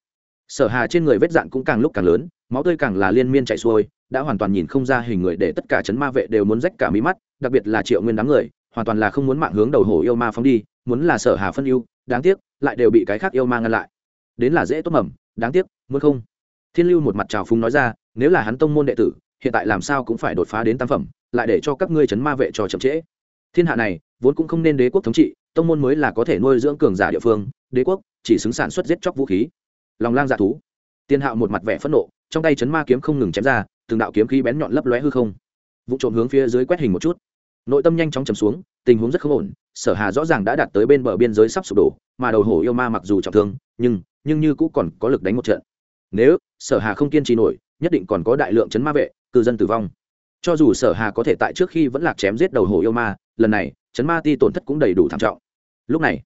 Sở hà trên người vết dạn cũng càng lúc càng lớn, máu tươi càng là liên miên chạy xuôi, đã hoàn toàn nhìn không ra hình người để tất cả chấn ma vệ đều muốn rách cả mí mắt, đặc biệt là triệu nguyên đám người, hoàn toàn là không muốn mạng hướng đầu hổ yêu ma phóng đi, muốn là sở hà phân yêu đáng tiếc, lại đều bị cái khác yêu ma ngăn lại. Đến là dễ tốt mầm, đáng tiếc, muốn không? Thiên lưu một mặt trào phúng nói ra nếu là hắn tông môn đệ tử, hiện tại làm sao cũng phải đột phá đến tam phẩm, lại để cho các ngươi chấn ma vệ cho chậm trễ. Thiên hạ này, vốn cũng không nên đế quốc thống trị, tông môn mới là có thể nuôi dưỡng cường giả địa phương, đế quốc chỉ xứng sản xuất giết chóc vũ khí. Lòng lang dạ thú. Tiên hạo một mặt vẻ phẫn nộ, trong tay chấn ma kiếm không ngừng chém ra, từng đạo kiếm khí bén nhọn lấp lóe hư không. Vụ trộm hướng phía dưới quét hình một chút. Nội tâm nhanh chóng chầm xuống, tình huống rất không ổn, sở hà rõ ràng đã đạt tới bên bờ biên giới sắp sụp đổ, mà đầu hổ yêu ma mặc dù trọng thương, nhưng nhưng như cũng còn có lực đánh một trận. Nếu, sở hà không kiên trì nổi nhất định còn có đại lượng chấn ma vệ, cư dân tử vong. Cho dù sở hà có thể tại trước khi vẫn lạc chém giết đầu hổ yêu ma, lần này, chấn ma ti tổn thất cũng đầy đủ thảm trọng. Lúc này,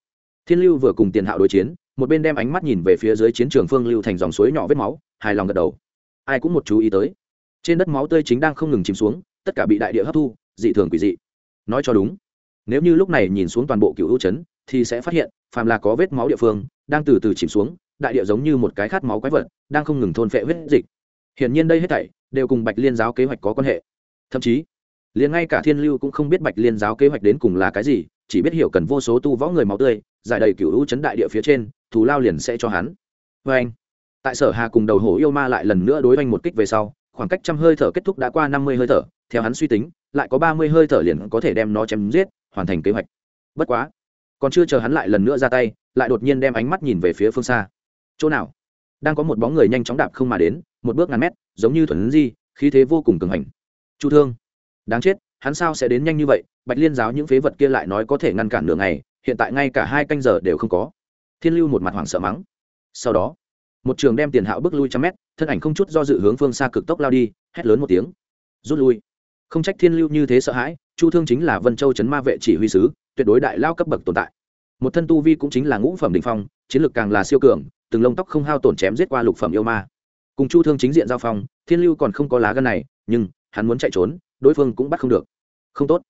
thiên lưu vừa cùng tiền hạo đối chiến, một bên đem ánh mắt nhìn về phía dưới chiến trường phương lưu thành dòng suối nhỏ vết máu, hài lòng gật đầu. Ai cũng một chú ý tới. Trên đất máu tươi chính đang không ngừng chìm xuống, tất cả bị đại địa hấp thu, dị thường quỷ dị. Nói cho đúng, nếu như lúc này nhìn xuống toàn bộ cựu hữu chấn, thì sẽ phát hiện, phàm là có vết máu địa phương, đang từ từ chìm xuống, đại địa giống như một cái khát máu quái vật, đang không ngừng thôn phệ huyết dịch hiển nhiên đây hết thảy đều cùng bạch liên giáo kế hoạch có quan hệ. Thậm chí, liền ngay cả thiên lưu cũng không biết bạch liên giáo kế hoạch đến cùng là cái gì, chỉ biết hiểu cần vô số tu võ người máu tươi, giải đầy cựu hữu chấn đại địa phía trên, thù lao liền sẽ cho hắn. Vê anh, tại sở hà cùng đầu hổ yêu ma lại lần nữa đối oanh một kích về sau, khoảng cách trăm hơi thở kết thúc đã qua năm mươi hơi thở, theo hắn suy tính, lại có ba mươi hơi thở liền có thể đem nó chém giết, hoàn thành kế hoạch. Bất quá, còn chưa chờ hắn lại lần nữa ra tay, lại đột nhiên đem ánh mắt nhìn về phía phương xa. Chỗ nào? Đang có một bóng người nhanh chóng đạp không mà đến một bước ngàn mét, giống như thuần di, khí thế vô cùng cường hành. Chu thương, đáng chết, hắn sao sẽ đến nhanh như vậy? Bạch liên giáo những phế vật kia lại nói có thể ngăn cản nửa ngày, hiện tại ngay cả hai canh giờ đều không có. Thiên lưu một mặt hoảng sợ mắng. Sau đó, một trường đem tiền hạo bước lui trăm mét, thân ảnh không chút do dự hướng phương xa cực tốc lao đi, hét lớn một tiếng. Rút lui. Không trách thiên lưu như thế sợ hãi, chu thương chính là vân châu trấn ma vệ chỉ huy sứ, tuyệt đối đại lao cấp bậc tồn tại. Một thân tu vi cũng chính là ngũ phẩm đình phong, chiến lược càng là siêu cường, từng lông tóc không hao tổn chém giết qua lục phẩm yêu ma cùng chu thương chính diện giao phong, thiên lưu còn không có lá gân này, nhưng hắn muốn chạy trốn, đối phương cũng bắt không được. Không tốt.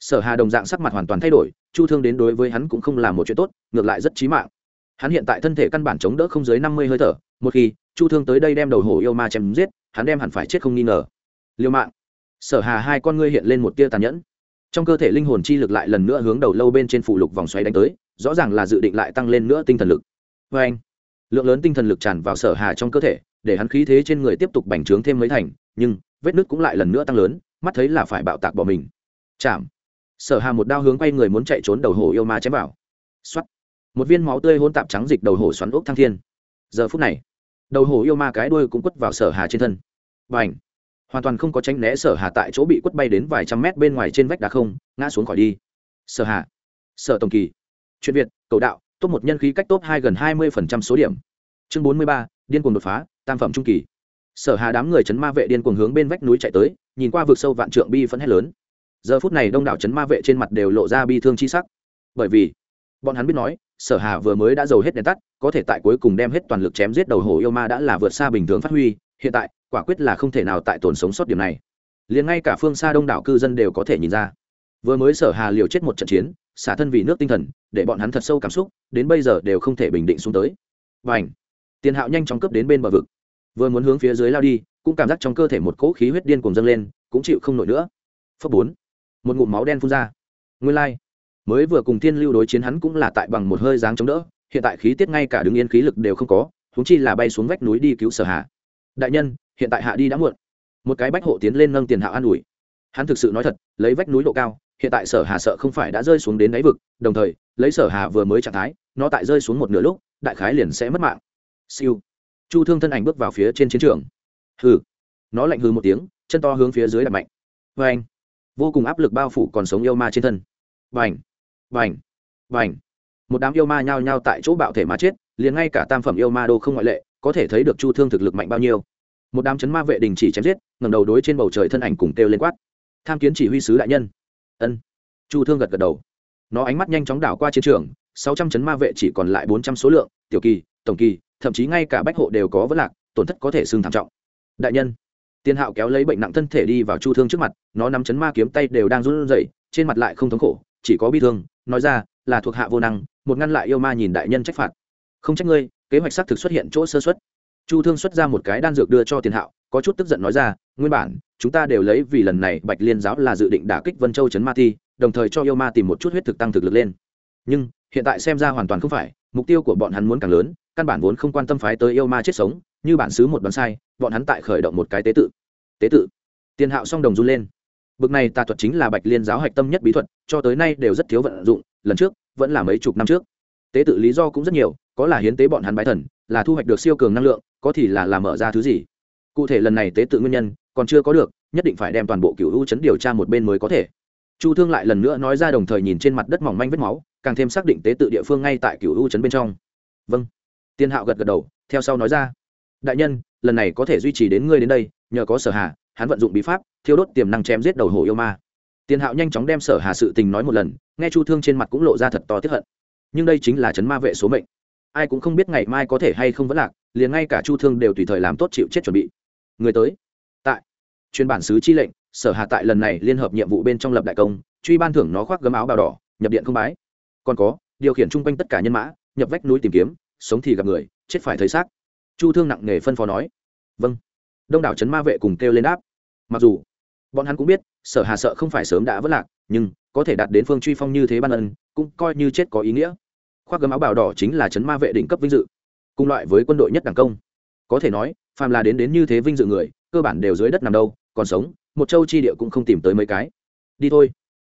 Sở hà đồng dạng sắc mặt hoàn toàn thay đổi, chu thương đến đối với hắn cũng không là một chuyện tốt, ngược lại rất chí mạng. Hắn hiện tại thân thể căn bản chống đỡ không dưới năm mươi hơi thở, một khi chu thương tới đây đem đầu hổ yêu ma chém giết, hắn đem hẳn phải chết không nghi ngờ. Liêu mạng. Sở hà hai con ngươi hiện lên một tia tàn nhẫn. Trong cơ thể linh hồn chi lực lại lần nữa hướng đầu lâu bên trên phụ lục vòng xoáy đánh tới, rõ ràng là dự định lại tăng lên nữa tinh thần lực. Vê anh lượng lớn tinh thần lực tràn vào sở hà trong cơ thể, để hắn khí thế trên người tiếp tục bành trướng thêm mấy thành, nhưng vết nứt cũng lại lần nữa tăng lớn, mắt thấy là phải bạo tạc bỏ mình. Chạm. Sở hà một đao hướng quay người muốn chạy trốn đầu hổ yêu ma chém vào. Xoắt một viên máu tươi hôn tạp trắng dịch đầu hổ xoắn ốc thăng thiên. Giờ phút này, đầu hổ yêu ma cái đuôi cũng quất vào sở hà trên thân. Và ảnh hoàn toàn không có tránh né sở hà tại chỗ bị quất bay đến vài trăm mét bên ngoài trên vách đá không, ngã xuống khỏi đi. Sở hà. Sở tổng kỳ. Chuyện việt, cầu đạo top một nhân khí cách top hai gần hai mươi phần trăm số điểm. Chương bốn mươi ba, điên cuồng đột phá, tam phẩm trung kỳ. Sở hà đám người chấn ma vệ điên cuồng hướng bên vách núi chạy tới, nhìn qua vực sâu vạn trượng bi phẫn hét lớn. Giờ phút này đông đảo chấn ma vệ trên mặt đều lộ ra bi thương chi sắc. Bởi vì, bọn hắn biết nói, sở hà vừa mới đã giàu hết đèn tắt, có thể tại cuối cùng đem hết toàn lực chém giết đầu hổ yêu ma đã là vượt xa bình thường phát huy, hiện tại, quả quyết là không thể nào tại tồn sống sót điểm này. Liền ngay cả phương xa đông đảo cư dân đều có thể nhìn ra. Vừa mới sở hà liều chết một trận chiến, xả thân vì nước tinh thần để bọn hắn thật sâu cảm xúc, đến bây giờ đều không thể bình định xuống tới. Và ảnh tiền hạo nhanh chóng cướp đến bên bờ vực. Vừa muốn hướng phía dưới lao đi, cũng cảm giác trong cơ thể một cỗ khí huyết điên cùng dâng lên, cũng chịu không nổi nữa. Phấp bốn! Một ngụm máu đen phun ra. Nguyên lai、like. mới vừa cùng thiên lưu đối chiến hắn cũng là tại bằng một hơi dáng chống đỡ, hiện tại khí tiết ngay cả đứng yên khí lực đều không có húng chi là bay xuống vách núi đi cứu sở hạ đại nhân, hiện tại hạ đi đã muộn. Một cái bách hộ tiến lên nâng tiền hạ an ủi hắn thực sự nói thật, lấy vách núi độ cao, hiện tại sở hà sợ không phải đã rơi xuống đến đáy vực, đồng thời, lấy sở hà vừa mới trạng thái, nó tại rơi xuống một nửa lúc, đại khái liền sẽ mất mạng. Siêu. Chu thương thân ảnh bước vào phía trên chiến trường. Hừ. Nó lạnh hừ một tiếng, chân to hướng phía dưới đập mạnh. Vê anh vô cùng áp lực bao phủ còn sống yêu ma trên thân. Vành. Vành. Vành. Một đám yêu ma nhao nhao tại chỗ bạo thể mà chết, liền ngay cả tam phẩm yêu ma đô không ngoại lệ, có thể thấy được chu thương thực lực mạnh bao nhiêu. Một đám chấn ma vệ đình chỉ chém giết ngầm đầu đối trên bầu trời thân ảnh cùng kêu lên quát tham kiến chỉ huy sứ đại nhân. Ân. Chu thương gật gật đầu. Nó ánh mắt nhanh chóng đảo qua chiến trường, sáu trăm chấn ma vệ chỉ còn lại bốn trăm số lượng, tiểu kỳ, tổng kỳ, thậm chí ngay cả bách hộ đều có vấn lạc, tổn thất có thể xưng thảm trọng. Đại nhân. Tiên hạo kéo lấy bệnh nặng thân thể đi vào chu thương trước mặt, nó nắm chấn ma kiếm tay đều đang run rẩy, trên mặt lại không thống khổ, chỉ có bi thương, nói ra, là thuộc hạ vô năng, một ngăn lại yêu ma nhìn đại nhân trách phạt. Không trách ngươi, kế hoạch xác thực xuất hiện chỗ sơ xuất chu thương xuất ra một cái đan dược đưa cho tiền hạo, có chút tức giận nói ra nguyên bản, chúng ta đều lấy vì lần này bạch liên giáo là dự định đả kích vân châu trấn ma thi, đồng thời cho yêu ma tìm một chút huyết thực tăng thực lực lên. Nhưng, hiện tại xem ra hoàn toàn không phải, mục tiêu của bọn hắn muốn càng lớn, căn bản vốn không quan tâm phái tới yêu ma chết sống, như bản xứ một đoán sai, bọn hắn tại khởi động một cái tế tự. Tế tự. Tiền hạo song đồng run lên. Bực này tà thuật chính là bạch liên giáo hạch tâm nhất bí thuật, cho tới nay đều rất thiếu vận dụng, lần trước, vẫn là mấy chục năm trước. Tế tự lý do cũng rất nhiều, có là hiến tế bọn hắn bái thần, là thu hoạch được siêu cường năng lượng, có thì là làm mở ra thứ gì. Cụ thể lần này tế tự nguyên nhân còn chưa có được, nhất định phải đem toàn bộ cựu u chấn điều tra một bên mới có thể. Chu thương lại lần nữa nói ra đồng thời nhìn trên mặt đất mỏng manh vết máu, càng thêm xác định tế tự địa phương ngay tại cựu u chấn bên trong. Vâng. Tiên hạo gật gật đầu, theo sau nói ra. Đại nhân, lần này có thể duy trì đến ngươi đến đây, nhờ có sở hà, hắn vận dụng bí pháp, thiêu đốt tiềm năng chém giết đầu hồ yêu ma. Tiên hạo nhanh chóng đem sở hà sự tình nói một lần, nghe chu thương trên mặt cũng lộ ra thật to tiếp hận. Nhưng đây chính là chấn ma vệ số mệnh. Ai cũng không biết ngày mai có thể hay không vẫn lạc, liền ngay cả chu thương đều tùy thời làm tốt chịu chết chuẩn bị. Người tới chuyên bản sứ chi lệnh, sở hà tại lần này liên hợp nhiệm vụ bên trong lập đại công, truy ban thưởng nó khoác gấm áo bào đỏ, nhập điện không bái. Còn có, điều khiển chung quanh tất cả nhân mã, nhập vách núi tìm kiếm, sống thì gặp người, chết phải thấy xác. Chu thương nặng nề phân phó nói. Vâng. Đông đảo trấn ma vệ cùng kêu lên đáp. Mặc dù, bọn hắn cũng biết, sở hà sợ không phải sớm đã vất lạc, nhưng có thể đạt đến phương truy phong như thế ban ân, cũng coi như chết có ý nghĩa. Khoác gấm áo bào đỏ chính là trấn ma vệ đỉnh cấp vinh dự, cùng loại với quân đội nhất đảng công. Có thể nói, phàm là đến đến như thế vinh dự người, cơ bản đều dưới đất nằm đâu còn sống, một châu chi địa cũng không tìm tới mấy cái. Đi thôi.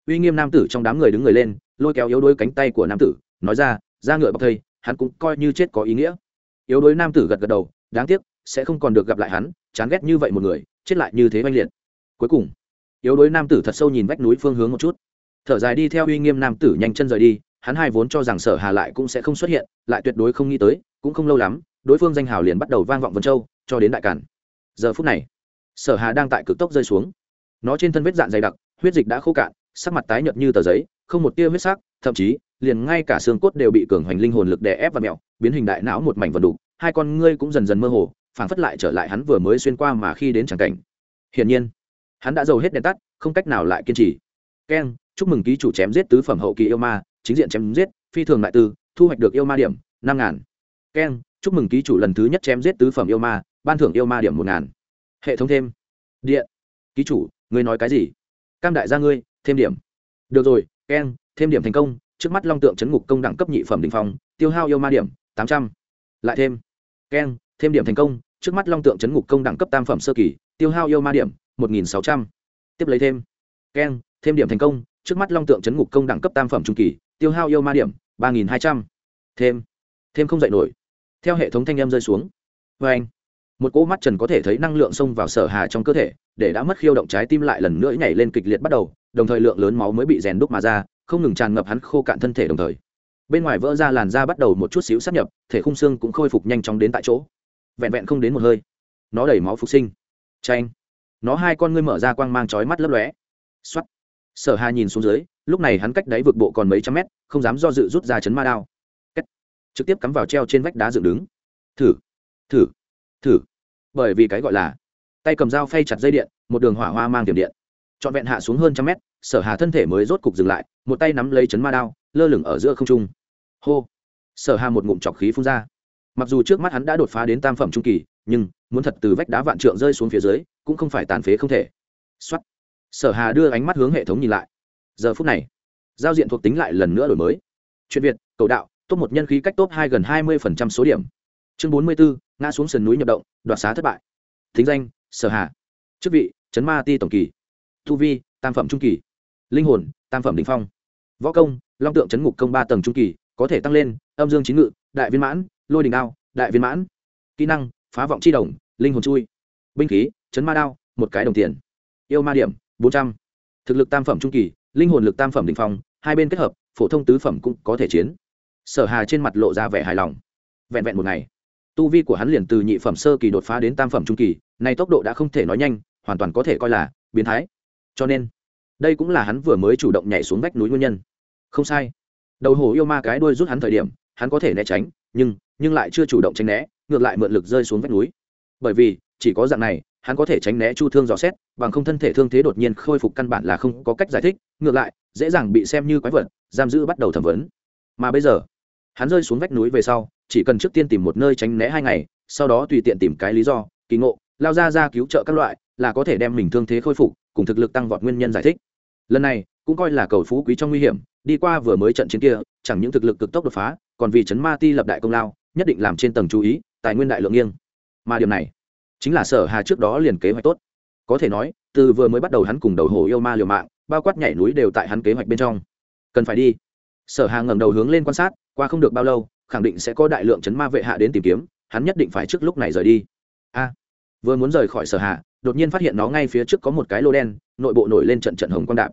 Uy nghiêm nam tử trong đám người đứng người lên, lôi kéo yếu đuối cánh tay của nam tử, nói ra ra ngựa bọc thây, hắn cũng coi như chết có ý nghĩa. Yếu đuối nam tử gật gật đầu, đáng tiếc, sẽ không còn được gặp lại hắn, chán ghét như vậy một người, chết lại như thế oanh liệt. Cuối cùng, yếu đuối nam tử thật sâu nhìn vách núi phương hướng một chút. Thở dài đi theo uy nghiêm nam tử nhanh chân rời đi, hắn hai vốn cho rằng sở hà lại cũng sẽ không xuất hiện, lại tuyệt đối không nghĩ tới, cũng không lâu lắm, đối phương danh hào liền bắt đầu vang vọng vân châu, cho đến đại cản giờ phút này sở hà đang tại cực tốc rơi xuống. Nó trên thân vết dạn dày đặc, huyết dịch đã khô cạn, sắc mặt tái nhợt như tờ giấy, không một tia huyết sắc, thậm chí, liền ngay cả xương cốt đều bị cường hoành linh hồn lực đè ép và mẹo, biến hình đại não một mảnh vật đục, hai con ngươi cũng dần dần mơ hồ, phảng phất lại trở lại hắn vừa mới xuyên qua mà khi đến tràng cảnh. Hiển nhiên, hắn đã dầu hết đèn tắt, không cách nào lại kiên trì. Keng, chúc mừng ký chủ chém giết tứ phẩm hậu kỳ yêu ma, chính diện chém giết, phi thường đại tư thu hoạch được yêu ma điểm, năm ngàn. Keng, chúc mừng ký chủ lần thứ nhất chém giết tứ phẩm yêu ma, ban thưởng yêu ma điểm một ngàn hệ thống thêm. Điện. Ký chủ, ngươi nói cái gì? Cam đại gia ngươi, thêm điểm. Được rồi, keng, thêm điểm thành công. Trước mắt long tượng chấn ngục công đẳng cấp nhị phẩm đình phòng tiêu hao yêu ma điểm, tám trăm. Lại thêm. Keng, thêm điểm thành công. Trước mắt long tượng chấn ngục công đẳng cấp tam phẩm sơ kỳ, tiêu hao yêu ma điểm, một nghìn sáu trăm. Tiếp lấy thêm. Keng, thêm điểm thành công. Trước mắt long tượng chấn ngục công đẳng cấp tam phẩm trung kỳ, tiêu hao yêu ma điểm, ba nghìn hai trăm. Thêm. Thêm không dạy nổi. Theo hệ thống thanh em rơi xuống. Vê anh một cỗ mắt trần có thể thấy năng lượng xông vào sở hà trong cơ thể, để đã mất khiêu động trái tim lại lần nữa nhảy lên kịch liệt bắt đầu, đồng thời lượng lớn máu mới bị rèn đúc mà ra, không ngừng tràn ngập hắn khô cạn thân thể đồng thời. Bên ngoài vỡ ra làn da bắt đầu một chút xíu sắp nhập, thể khung xương cũng khôi phục nhanh chóng đến tại chỗ. Vẹn vẹn không đến một hơi, nó đẩy máu phục sinh. Tranh nó hai con ngươi mở ra quang mang chói mắt lấp lóe. Xoắt sở hà nhìn xuống dưới, lúc này hắn cách đáy vực bộ còn mấy trăm mét, không dám do dự rút ra chấn ma đao. Kết. trực tiếp cắm vào treo trên vách đá dựng đứng. Thử! Thử! Thử! Bởi vì cái gọi là tay cầm dao phay chặt dây điện, một đường hỏa hoa mang tiềm điện. Trọn vẹn hạ xuống hơn trăm mét, sở hà thân thể mới rốt cục dừng lại, một tay nắm lấy chấn ma đao, lơ lửng ở giữa không trung. Hô! Sở hà một ngụm chọc khí phun ra. Mặc dù trước mắt hắn đã đột phá đến tam phẩm trung kỳ, nhưng muốn thật từ vách đá vạn trượng rơi xuống phía dưới, cũng không phải tàn phế không thể. Xuất sở hà đưa ánh mắt hướng hệ thống nhìn lại. Giờ phút này, giao diện thuộc tính lại lần nữa đổi mới. Chuyện việt, cầu đạo, top một nhân khí cách top hai gần hai mươi phần trăm số điểm. Chương bốn mươi bốn ngã xuống sườn núi nhập động, đoạt xá thất bại. Thính danh, sở hà. Chức vị, chấn ma ti tổng kỳ. Thu vi, tam phẩm trung kỳ. Linh hồn, tam phẩm đ ỉ n h phong. Võ công, long tượng chấn ngục công ba tầng trung kỳ, có thể tăng lên, âm dương chín ngự, đại viên mãn, lôi đình đao, đại viên mãn. Kỹ năng, phá vọng c h i đồng, linh hồn chui. Binh khí, chấn ma đao, một cái đồng tiền. Yêu ma điểm, bốn trăm. Thực lực tam phẩm trung kỳ, linh hồn lực tam phẩm đ ỉ n h phong, hai bên kết hợp, phổ thông tứ phẩm cũng có thể chiến. Sở hà trên mặt lộ ra vẻ hài lòng. Vẹn vẹn một ngày tu vi của hắn liền từ nhị phẩm sơ kỳ đột phá đến tam phẩm trung kỳ, nay tốc độ đã không thể nói nhanh, hoàn toàn có thể coi là biến thái. Cho nên, đây cũng là hắn vừa mới chủ động nhảy xuống vách núi nguyên nhân. Không sai. Đầu hồ yêu ma cái đuôi rút hắn thời điểm, hắn có thể né tránh, nhưng nhưng lại chưa chủ động tránh né, ngược lại mượn lực rơi xuống vách núi. Bởi vì, chỉ có dạng này, hắn có thể tránh né chu thương dò xét, bằng không thân thể thương thế đột nhiên khôi phục căn bản là không có cách giải thích, ngược lại, dễ dàng bị xem như quái vật, giam giữ bắt đầu thẩm vấn. Mà bây giờ, hắn rơi xuống vách núi về sau chỉ cần trước tiên tìm một nơi tránh né hai ngày, sau đó tùy tiện tìm cái lý do, kỳ ngộ, lao ra ra cứu trợ các loại, là có thể đem mình thương thế khôi phục, cùng thực lực tăng vọt nguyên nhân giải thích. Lần này, cũng coi là cầu phú quý trong nguy hiểm, đi qua vừa mới trận chiến kia, chẳng những thực lực cực tốc đột phá, còn vì chấn ma ti lập đại công lao, nhất định làm trên tầng chú ý, tài nguyên đại lượng nghiêng. Mà điểm này, chính là sở hà trước đó liền kế hoạch tốt. Có thể nói, từ vừa mới bắt đầu hắn cùng đầu hổ yêu ma liều mạng, bao quát nhảy núi đều tại hắn kế hoạch bên trong. Cần phải đi. Sở hà ngẩng đầu hướng lên quan sát, qua không được bao lâu khẳng định sẽ có đại lượng chấn ma vệ hạ đến tìm kiếm hắn nhất định phải trước lúc này rời đi. A vừa muốn rời khỏi sở hạ, đột nhiên phát hiện nó ngay phía trước có một cái lô đen nội bộ nổi lên trận trận hồng quang đạp.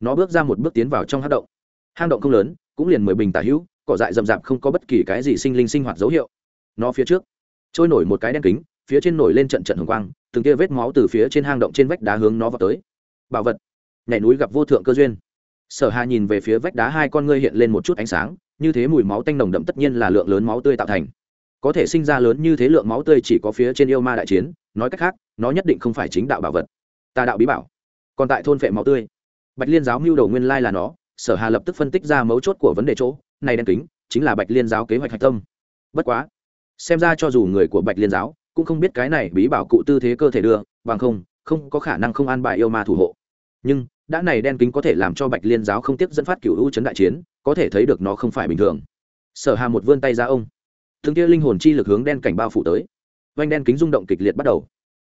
Nó bước ra một bước tiến vào trong hang động. Hang động không lớn cũng liền mười bình tả hữu cỏ dại rậm rạp không có bất kỳ cái gì sinh linh sinh hoạt dấu hiệu. Nó phía trước trôi nổi một cái đen kính phía trên nổi lên trận trận hồng quang từng kia vết máu từ phía trên hang động trên vách đá hướng nó vào tới. Bảo vật nhảy núi gặp vô thượng cơ duyên. Sở hà nhìn về phía vách đá hai con ngươi hiện lên một chút ánh sáng như thế mùi máu tanh nồng đậm tất nhiên là lượng lớn máu tươi tạo thành. Có thể sinh ra lớn như thế lượng máu tươi chỉ có phía trên yêu ma đại chiến, nói cách khác, nó nhất định không phải chính đạo bảo vật. Tà đạo bí bảo, còn tại thôn phệ máu tươi. Bạch liên giáo mưu đầu nguyên lai là nó, sở hà lập tức phân tích ra mấu chốt của vấn đề chỗ, này đen kính, chính là bạch liên giáo kế hoạch hạch tâm. Bất quá, xem ra cho dù người của bạch liên giáo cũng không biết cái này bí bảo cụ tư thế cơ thể đưa, bằng không không có khả năng không an bài yêu ma thủ hộ. Nhưng, đã này đen kính có thể làm cho bạch liên giáo không tiếp dẫn phát cựu hữu chấn đại chiến có thể thấy được nó không phải bình thường. Sở hà một vươn tay ra ông. Thường kia linh hồn chi lực hướng đen cảnh bao phủ tới. Vanh đen kính rung động kịch liệt bắt đầu.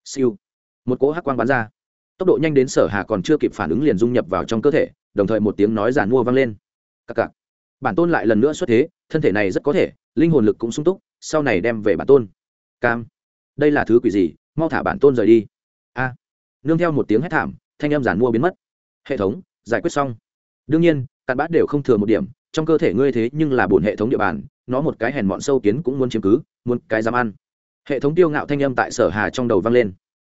Siêu. Một cỗ hắc quang bắn ra. Tốc độ nhanh đến sở hà còn chưa kịp phản ứng liền dung nhập vào trong cơ thể, đồng thời một tiếng nói giản mua vang lên. Cặc cặc. Bản tôn lại lần nữa xuất thế, thân thể này rất có thể, linh hồn lực cũng sung túc, sau này đem về bản tôn. Cam. Đây là thứ quỷ gì? Mau thả bản tôn rời đi. A. Nương theo một tiếng hét thảm, thanh âm giản mua biến mất. Hệ thống, giải quyết xong. Đương nhiên cặn bát đều không thừa một điểm, trong cơ thể ngươi thế nhưng là bổn hệ thống địa bàn, nó một cái hèn mọn sâu kiến cũng muốn chiếm cứ, muốn cái dám ăn. Hệ thống tiêu ngạo thanh âm tại sở hà trong đầu vang lên.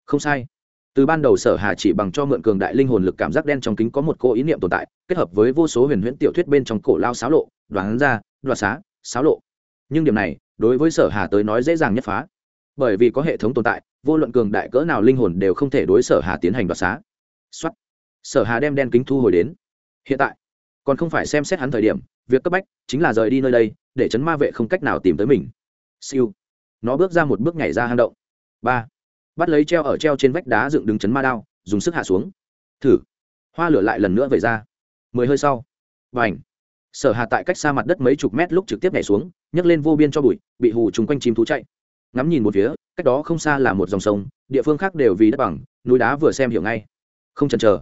Không sai. Từ ban đầu sở hà chỉ bằng cho mượn cường đại linh hồn lực cảm giác đen trong kính có một cô ý niệm tồn tại, kết hợp với vô số huyền huyễn tiểu thuyết bên trong cổ lao xáo lộ, đoán ra, đoạt xá, xáo lộ. Nhưng điểm này, đối với sở hà tới nói dễ dàng nhất phá. Bởi vì có hệ thống tồn tại, vô luận cường đại cỡ nào linh hồn đều không thể đối sở hà tiến hành đoạt xá. Xuất sở hà đem đen kính thu hồi đến. Hiện tại còn không phải xem xét hắn thời điểm, việc cấp bách chính là rời đi nơi đây, để chấn ma vệ không cách nào tìm tới mình. Siêu. Nó bước ra một bước nhảy ra hang động. Ba. Bắt lấy treo ở treo trên vách đá dựng đứng chấn ma đao, dùng sức hạ xuống. Thử. Hoa lửa lại lần nữa về ra. Mười hơi sau. Và ảnh sở hà tại cách xa mặt đất mấy chục mét lúc trực tiếp nhảy xuống, nhấc lên vô biên cho bụi, bị hù chung quanh chim thú chạy. Ngắm nhìn một phía, cách đó không xa là một dòng sông, địa phương khác đều vì đất bằng, núi đá vừa xem hiểu ngay. Không chần chờ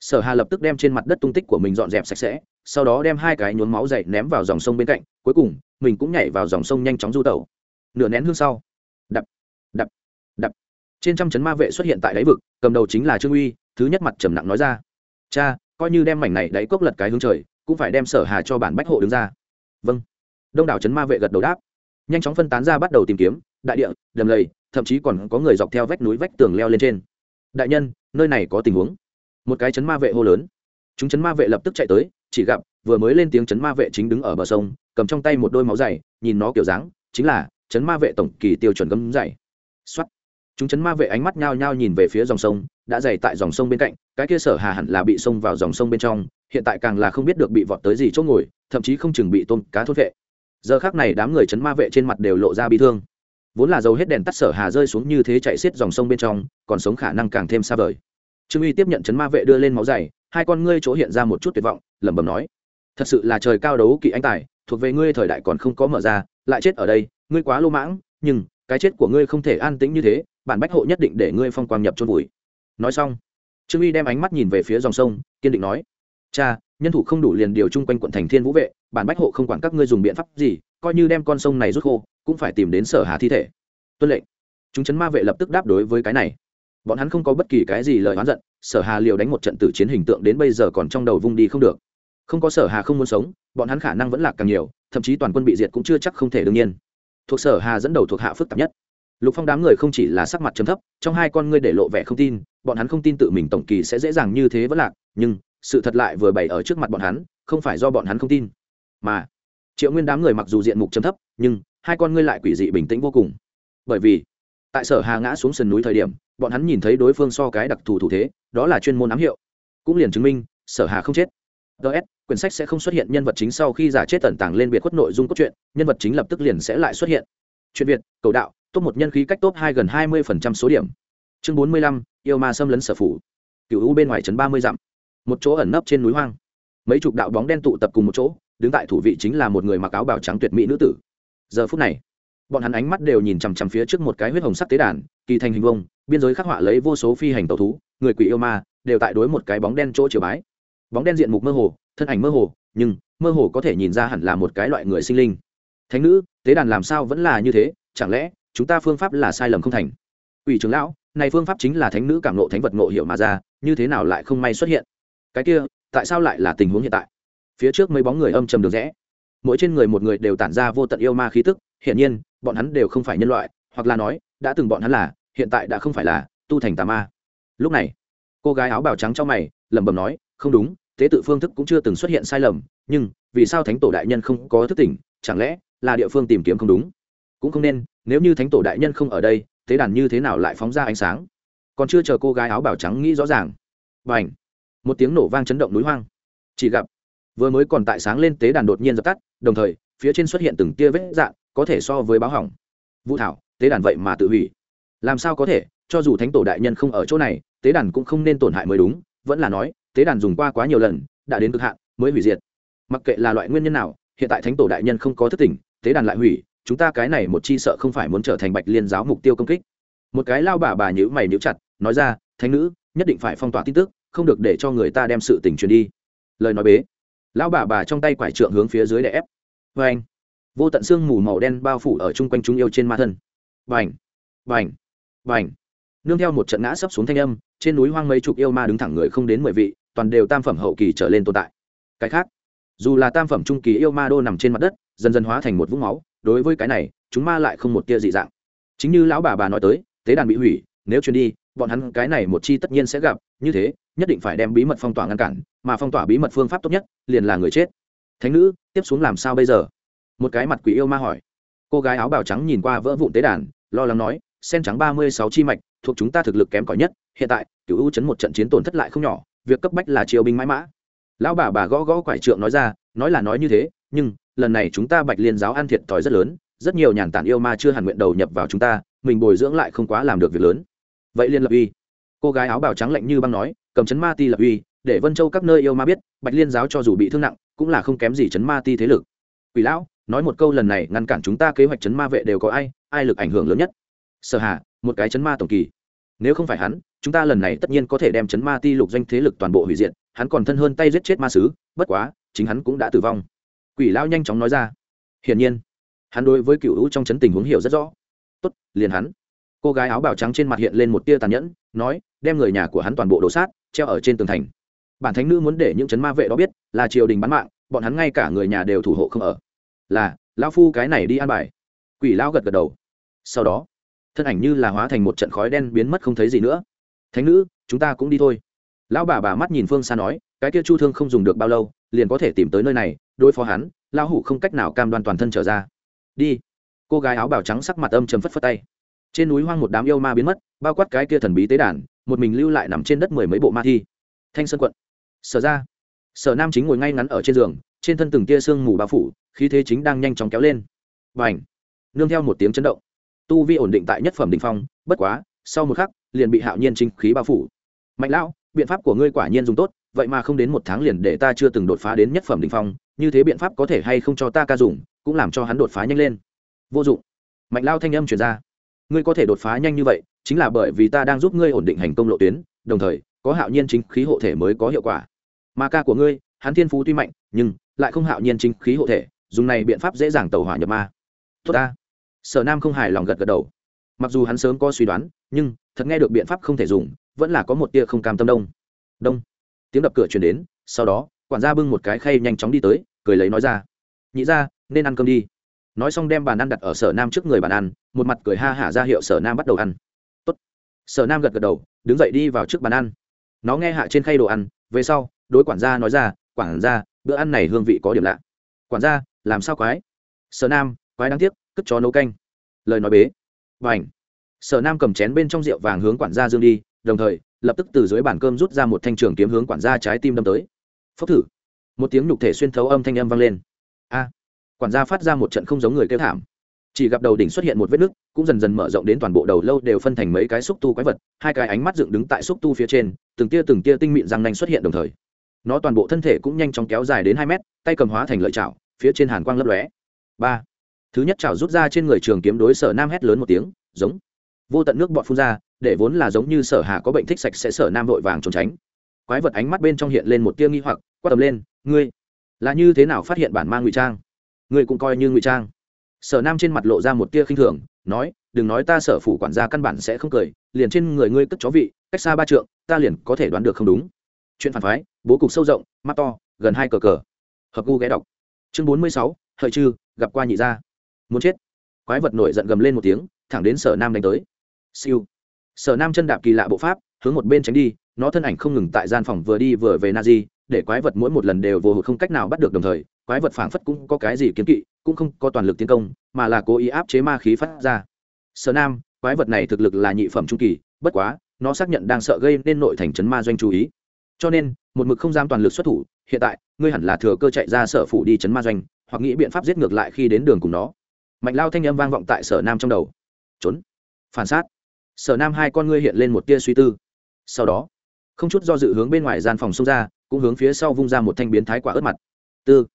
sở hà lập tức đem trên mặt đất tung tích của mình dọn dẹp sạch sẽ, sau đó đem hai cái nhốn máu dậy ném vào dòng sông bên cạnh, cuối cùng, mình cũng nhảy vào dòng sông nhanh chóng du tẩu. Nửa nén hương sau đập. Trên trăm chấn ma vệ xuất hiện tại đáy vực, cầm đầu chính là trương uy, thứ nhất mặt trầm nặng nói ra, cha, coi như đem mảnh này đáy cốc lật cái hướng trời, cũng phải đem sở hà cho bản bách hộ đứng ra. Vâng. Đông đảo chấn ma vệ gật đầu đáp. Nhanh chóng phân tán ra bắt đầu tìm kiếm, đại địa, đầm lầy, thậm chí còn có người dọc theo vách núi vách tường leo lên trên. Đại nhân, nơi này có tình huống một cái chấn ma vệ hô lớn. Chúng chấn ma vệ lập tức chạy tới, chỉ gặp, vừa mới lên tiếng chấn ma vệ chính đứng ở bờ sông, cầm trong tay một đôi máu dày, nhìn nó kiểu dáng, chính là, chấn ma vệ tổng kỳ tiêu chuẩn gấm dày. Xuất chúng chấn ma vệ ánh mắt nhao nhao nhìn về phía dòng sông, đã dày tại dòng sông bên cạnh, cái kia sở hà hẳn là bị xông vào dòng sông bên trong, hiện tại càng là không biết được bị vọt tới gì chỗ ngồi, thậm chí không chừng bị tôm cá thốt vệ. Giờ khác này đám người chấn ma vệ trên mặt đều lộ ra bị thương. Vốn là dầu hết đèn tắt sở hà rơi xuống như thế chạy xiết dòng sông bên trong, còn sống khả năng càng thêm xa vời trương uy tiếp nhận chấn ma vệ đưa lên máu dày, hai con ngươi chỗ hiện ra một chút tuyệt vọng, lẩm bẩm nói, thật sự là trời cao đấu kỵ anh tài, thuộc về ngươi thời đại còn không có mở ra, lại chết ở đây, ngươi quá lô mãng, nhưng cái chết của ngươi không thể an tĩnh như thế, bản bách hộ nhất định để ngươi phong quang nhập chôn vùi. Nói xong, trương uy đem ánh mắt nhìn về phía dòng sông, kiên định nói, cha, nhân thủ không đủ liền điều chung quanh quận thành thiên vũ vệ, bản bách hộ không quản các ngươi dùng biện pháp gì, coi như đem con sông này rút khô, cũng phải tìm đến sở hà thi thể. Tuân lệnh. Chúng chấn ma vệ lập tức đáp đối với cái này bọn hắn không có bất kỳ cái gì lời oán giận, sở hà liều đánh một trận tử chiến hình tượng đến bây giờ còn trong đầu vung đi không được. Không có sở hà không muốn sống, bọn hắn khả năng vẫn lạc càng nhiều, thậm chí toàn quân bị diệt cũng chưa chắc không thể đương nhiên. Thuộc sở hà dẫn đầu thuộc hạ phức tạp nhất. Lục phong đám người không chỉ là sắc mặt chấm thấp, trong hai con ngươi để lộ vẻ không tin, bọn hắn không tin tự mình tổng kỳ sẽ dễ dàng như thế vẫn lạc, nhưng sự thật lại vừa bày ở trước mặt bọn hắn, không phải do bọn hắn không tin. Mà triệu nguyên đám người mặc dù diện mục chấm thấp, nhưng hai con ngươi lại quỷ dị bình tĩnh vô cùng. Bởi vì, tại sở hà ngã xuống sườn núi thời điểm bọn hắn nhìn thấy đối phương so cái đặc thù thủ thế, đó là chuyên môn ám hiệu. Cũng liền chứng minh, sở hà không chết. Ts quyển sách sẽ không xuất hiện nhân vật chính sau khi giả chết tẩn tàng lên biệt khuất nội dung cốt truyện, nhân vật chính lập tức liền sẽ lại xuất hiện. Chuyện việt, cầu đạo, top một nhân khí cách top hai gần hai mươi phần trăm số điểm. Chương bốn mươi lăm, yêu ma xâm lấn sở phủ. Cựu u bên ngoài trấn ba mươi dặm. Một chỗ ẩn nấp trên núi hoang. Mấy chục đạo bóng đen tụ tập cùng một chỗ, đứng tại thủ vị chính là một người mặc áo bào trắng tuyệt mỹ nữ tử. Giờ phút này bọn hắn ánh mắt đều nhìn chằm chằm phía trước một cái huyết hồng sắc tế đàn, kỳ thành hình vông biên giới khắc họa lấy vô số phi hành tàu thú, người quỷ yêu ma đều tại đối một cái bóng đen chỗ chiều bái. Bóng đen diện mục mơ hồ, thân ảnh mơ hồ, nhưng mơ hồ có thể nhìn ra hẳn là một cái loại người sinh linh. Thánh nữ, tế đàn làm sao vẫn là như thế? Chẳng lẽ chúng ta phương pháp là sai lầm không thành? Ủy trưởng lão, này phương pháp chính là thánh nữ cảm nộ thánh vật ngộ hiểu mà ra, như thế nào lại không may xuất hiện? Cái kia, tại sao lại là tình huống hiện tại? Phía trước mấy bóng người âm trầm được rẽ. Mỗi trên người một người đều tản ra vô tận yêu ma khí tức, hiển nhiên bọn hắn đều không phải nhân loại, hoặc là nói, đã từng bọn hắn là, hiện tại đã không phải là, tu thành tà ma. Lúc này, cô gái áo bào trắng trong mày, lẩm bẩm nói, không đúng, tế tự phương thức cũng chưa từng xuất hiện sai lầm, nhưng vì sao thánh tổ đại nhân không có thức tỉnh, chẳng lẽ là địa phương tìm kiếm không đúng? Cũng không nên, nếu như thánh tổ đại nhân không ở đây, tế đàn như thế nào lại phóng ra ánh sáng? Còn chưa chờ cô gái áo bào trắng nghĩ rõ ràng b à n h một tiếng nổ vang chấn động núi hoang. Chỉ gặp, vừa mới còn tại sáng lên tế đàn đột nhiên dập tắt, đồng thời, phía trên xuất hiện từng tia vết dạn có thể so với báo hỏng. Vũ thảo, tế đàn vậy mà tự hủy. Làm sao có thể? Cho dù thánh tổ đại nhân không ở chỗ này, tế đàn cũng không nên tổn hại mới đúng. Vẫn là nói, tế đàn dùng qua quá nhiều lần, đã đến cực hạn, mới hủy diệt. Mặc kệ là loại nguyên nhân nào, hiện tại thánh tổ đại nhân không có thất tỉnh, tế đàn lại hủy, chúng ta cái này một chi sợ không phải muốn trở thành bạch liên giáo mục tiêu công kích. Một cái lao bà bà nhữ mày nhữ chặt, nói ra, thánh nữ, nhất định phải phong tỏa tin tức, không được để cho người ta đem sự tình truyền đi. Lời nói bế lão bà bà trong tay quải trượng hướng phía dưới để ép. Vê anh vô tận xương mù màu đen bao phủ ở chung quanh chúng yêu trên ma thân. Vành vành vành nương theo một trận ngã sấp xuống thanh âm, trên núi hoang mấy chục yêu ma đứng thẳng người không đến mười vị, toàn đều tam phẩm hậu kỳ trở lên tồn tại. Cái khác, dù là tam phẩm trung kỳ yêu ma đô nằm trên mặt đất, dần dần hóa thành một vũng máu, đối với cái này, chúng ma lại không một tia dị dạng. Chính như lão bà bà nói tới, tế đàn bị hủy, nếu chuyển đi, bọn hắn cái này một chi tất nhiên sẽ gặp, như thế, nhất định phải đem bí mật phong tỏa ngăn cản, mà phong tỏa bí mật phương pháp tốt nhất, liền là người chết. Thánh nữ, tiếp xuống làm sao bây giờ? Một cái mặt quỷ yêu ma hỏi. Cô gái áo bào trắng nhìn qua vỡ vụn tế đàn, lo lắng nói, sen trắng ba mươi sáu chi mạch, thuộc chúng ta thực lực kém cỏi nhất, hiện tại cựu ưu chấn một trận chiến tổn thất lại không nhỏ, việc cấp bách là triều binh mãi mã. Lão bà bà gõ gõ quải trượng nói ra, nói là nói như thế, nhưng, lần này chúng ta bạch liên giáo ăn thiệt thòi rất lớn, rất nhiều nhàn tản yêu ma chưa hẳn nguyện đầu nhập vào chúng ta, mình bồi dưỡng lại không quá làm được việc lớn. Vậy liên lập uy, cô gái áo bào trắng lạnh như băng nói, cầm chấn ma ti lập uy, để vân châu các nơi yêu ma biết, bạch liên giáo cho dù bị thương nặng, cũng là không kém gì chấn ma ti thế lực. Quỷ lão nói một câu lần này ngăn cản chúng ta kế hoạch chấn ma vệ đều có ai ai lực ảnh hưởng lớn nhất? Sở hà, một cái chấn ma tổng kỳ. Nếu không phải hắn, chúng ta lần này tất nhiên có thể đem chấn ma ti lục doanh thế lực toàn bộ hủy diệt, hắn còn thân hơn tay giết chết ma sứ, bất quá, chính hắn cũng đã tử vong. Quỷ lão nhanh chóng nói ra. Hiển nhiên, hắn đối với cựu hữu trong chấn tình huống hiểu rất rõ. Tốt, liền hắn. Cô gái áo bào trắng trên mặt hiện lên một tia tàn nhẫn, nói, đem người nhà của hắn toàn bộ đổ sát, treo ở trên tường thành. Bản thánh nữ muốn để những chấn ma vệ đó biết là triều đình bán mạng, bọn hắn ngay cả người nhà đều thủ hộ không ở là, lão phu cái này đi an bài. Quỷ lão gật gật đầu. Sau đó, thân ảnh như là hóa thành một trận khói đen biến mất không thấy gì nữa. Thánh nữ, chúng ta cũng đi thôi. Lão bà bà mắt nhìn phương xa nói, cái kia chu thương không dùng được bao lâu, liền có thể tìm tới nơi này, đối phó hắn, lão hủ không cách nào cam đoan toàn thân trở ra. Đi. Cô gái áo bào trắng sắc mặt âm chầm phất phất tay. Trên núi hoang một đám yêu ma biến mất, bao quát cái kia thần bí tế đàn, một mình lưu lại nằm trên đất mười mấy bộ ma thi. Thanh sơn quận. Sở ra. Sở nam chính ngồi ngay ngắn ở trên giường trên thân từng tia sương mù bao phủ, khí thế chính đang nhanh chóng kéo lên. Và ảnh nương theo một tiếng chấn động. Tu vi ổn định tại nhất phẩm đình phong, bất quá, sau một khắc, liền bị hạo nhiên chính khí bao phủ. Mạnh lão, biện pháp của ngươi quả nhiên dùng tốt, vậy mà không đến một tháng liền để ta chưa từng đột phá đến nhất phẩm đình phong, như thế biện pháp có thể hay không cho ta ca dùng, cũng làm cho hắn đột phá nhanh lên. Vô dụng. Mạnh lao thanh âm truyền ra. Ngươi có thể đột phá nhanh như vậy, chính là bởi vì ta đang giúp ngươi ổn định hành công lộ tuyến, đồng thời, có hạo nhiên chính khí hộ thể mới có hiệu quả. Mà ca của ngươi, hắn thiên phú tuy mạnh, nhưng lại không hạo nhiên chính khí hộ thể, dùng này biện pháp dễ dàng tẩu hỏa nhập ma. Tốt ta. Sở nam không hài lòng gật gật đầu. Mặc dù hắn sớm có suy đoán, nhưng, thật nghe được biện pháp không thể dùng, vẫn là có một tia không cam tâm đông. Đông. Tiếng đập cửa chuyển đến, sau đó, quản gia bưng một cái khay nhanh chóng đi tới, cười lấy nói ra. Nhị ra nên ăn cơm đi. Nói xong đem bàn ăn đặt ở sở nam trước người bàn ăn, một mặt cười ha hả ra hiệu sở nam bắt đầu ăn. Tốt. sở nam gật gật đầu, đứng dậy đi vào trước bàn ăn. Nó nghe hạ trên khay đồ ăn, về sau, đối quản gia nói ra, quản gia bữa ăn này hương vị có điểm lạ. Quản gia, làm sao quái? Sở nam, quái đáng tiếc, cất chó nấu canh. Lời nói bế. Và ảnh sở nam cầm chén bên trong rượu vàng hướng quản gia dương đi, đồng thời, lập tức từ dưới bàn cơm rút ra một thanh trường kiếm hướng quản gia trái tim đâm tới. Phốc thử. Một tiếng nhục thể xuyên thấu âm thanh âm vang lên. A. Quản gia phát ra một trận không giống người kêu thảm. Chỉ gặp đầu đỉnh xuất hiện một vết nứt, cũng dần dần mở rộng đến toàn bộ đầu lâu đều phân thành mấy cái xúc tu quái vật, hai cái ánh mắt dựng đứng tại xúc tu phía trên, từng tia từng tia tinh mịn răng nanh xuất hiện đồng thời nó toàn bộ thân thể cũng nhanh chóng kéo dài đến hai mét, tay cầm hóa thành lợi chảo, phía trên hàn quang lấp lóe. Ba. Thứ nhất chảo rút ra trên người trường kiếm đối sở nam hét lớn một tiếng, giống. Vô tận nước bọt phun ra, để vốn là giống như sở hà có bệnh thích sạch sẽ sở nam vội vàng trốn tránh. Quái vật ánh mắt bên trong hiện lên một tia nghi hoặc, quát tầm lên, ngươi, là như thế nào phát hiện bản mang ngụy trang? Ngươi cũng coi như ngụy trang. Sở nam trên mặt lộ ra một tia khinh thường, nói, đừng nói ta sở phủ quản gia căn bản sẽ không cười, liền trên người ngươi cất chó vị, cách xa ba trượng, ta liền có thể đoán được không đúng chuyện phản phái, bố cục sâu rộng, mắt to, gần hai cờ cờ. Hợp gu ghé đọc. Chương bốn mươi sáu, hợi chư, gặp qua nhị gia. Muốn chết. Quái vật nổi giận gầm lên một tiếng, thẳng đến sở nam đánh tới. Siêu. Sở nam chân đạp kỳ lạ bộ pháp, hướng một bên tránh đi, nó thân ảnh không ngừng tại gian phòng vừa đi vừa về na di để quái vật mỗi một lần đều vô hụt không cách nào bắt được đồng thời, quái vật phảng phất cũng có cái gì kiếm kỵ, cũng không có toàn lực tiến công, mà là cố ý áp chế ma khí phát ra. Sở nam, quái vật này thực lực là nhị phẩm trung kỳ, bất quá, nó xác nhận đang sợ gây nên nội thành trấn ma doanh chú ý cho nên, một mực không dám toàn lực xuất thủ, hiện tại, ngươi hẳn là thừa cơ chạy ra sở phủ đi chấn ma doanh, hoặc nghĩ biện pháp giết ngược lại khi đến đường cùng nó. Mạnh lao thanh âm vang vọng tại sở nam trong đầu. Trốn. Phản sát. Sở nam hai con ngươi hiện lên một tia suy tư. Sau đó, không chút do dự hướng bên ngoài gian phòng xông ra, cũng hướng phía sau vung ra một thanh biến thái quả ớt mặt. Tư.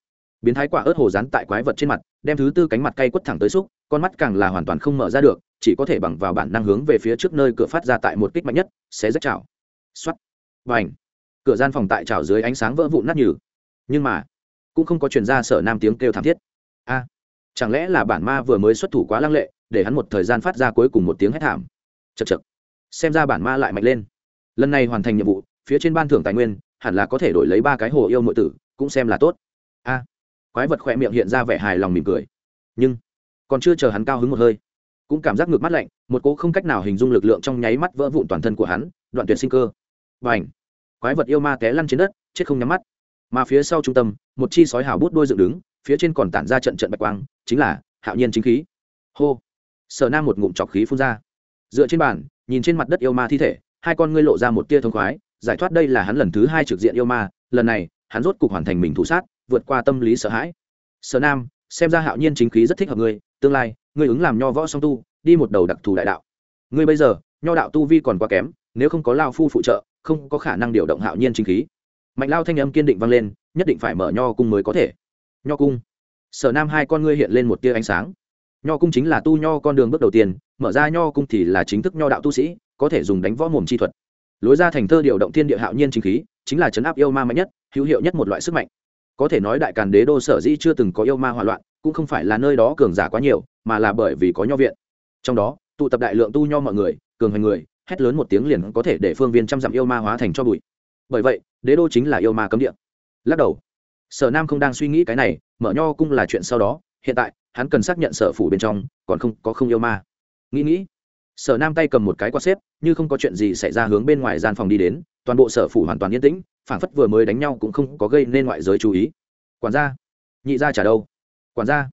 Biến thái quả ớt hồ rán tại quái vật trên mặt, đem thứ tư cánh mặt cay quất thẳng tới xúc, con mắt càng là hoàn toàn không mở ra được, chỉ có thể bằng vào bản năng hướng về phía trước nơi cửa phát ra tại một kích mạnh nhất sẽ rất chảo. Xoắt và ảnh cửa gian phòng tại trào dưới ánh sáng vỡ vụn nát nhừ. Nhưng mà, cũng không có chuyển ra sở nam tiếng kêu thảm thiết. A, chẳng lẽ là bản ma vừa mới xuất thủ quá lăng lệ, để hắn một thời gian phát ra cuối cùng một tiếng hét thảm? Chật chật xem ra bản ma lại mạnh lên. Lần này hoàn thành nhiệm vụ, phía trên ban thưởng tài nguyên, hẳn là có thể đổi lấy ba cái hồ yêu nội tử, cũng xem là tốt. A, quái vật khỏe miệng hiện ra vẻ hài lòng mỉm cười. Nhưng, còn chưa chờ hắn cao hứng một hơi, cũng cảm giác ngược mắt lạnh, một cỗ không cách nào hình dung lực lượng trong nháy mắt vỡ vụn toàn thân của hắn, đoạn tuyệt sinh cơ. Và ảnh quái vật yêu ma té lăn trên đất, chết không nhắm mắt. Mà phía sau trung tâm, một chi sói hào bút đôi dựng đứng, phía trên còn tản ra trận trận bạch quang, chính là hạo nhiên chính khí. Hô! Sở nam một ngụm trọc khí phun ra. Dựa trên bàn, nhìn trên mặt đất yêu ma thi thể, hai con ngươi lộ ra một tia thông khoái, giải thoát đây là hắn lần thứ hai trực diện yêu ma, lần này, hắn rốt cục hoàn thành mình thủ sát, vượt qua tâm lý sợ hãi. Sở nam, xem ra hạo nhiên chính khí rất thích hợp ngươi, tương lai, ngươi ứng làm nho võ song tu, đi một đầu đặc thù đại đạo. Ngươi bây giờ, nho đạo tu vi còn quá kém, nếu không có lao phu phụ trợ không có khả năng điều động hạo nhiên chính khí. Mạnh lao thanh âm kiên định vang lên, nhất định phải mở nho cung mới có thể. Nho cung? Sở nam hai con ngươi hiện lên một tia ánh sáng. Nho cung chính là tu nho con đường bước đầu tiên, mở ra nho cung thì là chính thức nho đạo tu sĩ, có thể dùng đánh võ mồm chi thuật. Lối ra thành thơ điều động thiên địa hạo nhiên chính khí, chính là chấn áp yêu ma mạnh nhất, hữu hiệu nhất một loại sức mạnh. Có thể nói đại càn đế đô sở dĩ chưa từng có yêu ma hỏa loạn, cũng không phải là nơi đó cường giả quá nhiều, mà là bởi vì có nho viện. Trong đó, tụ tập đại lượng tu nho mọi người, cường hành người hét lớn một tiếng liền có thể để phương viên trăm dặm yêu ma hóa thành cho bụi. Bởi vậy, đế đô chính là yêu ma cấm địa. Lắc đầu, sở nam không đang suy nghĩ cái này, mở nho cung là chuyện sau đó, hiện tại, hắn cần xác nhận sở phủ bên trong, còn không, có không yêu ma. Nghĩ nghĩ, sở nam tay cầm một cái quạt xếp, như không có chuyện gì xảy ra hướng bên ngoài gian phòng đi đến, toàn bộ sở phủ hoàn toàn yên tĩnh phản phất vừa mới đánh nhau cũng không có gây nên ngoại giới chú ý. Quản gia, nhị gia trả đâu? Quản gia,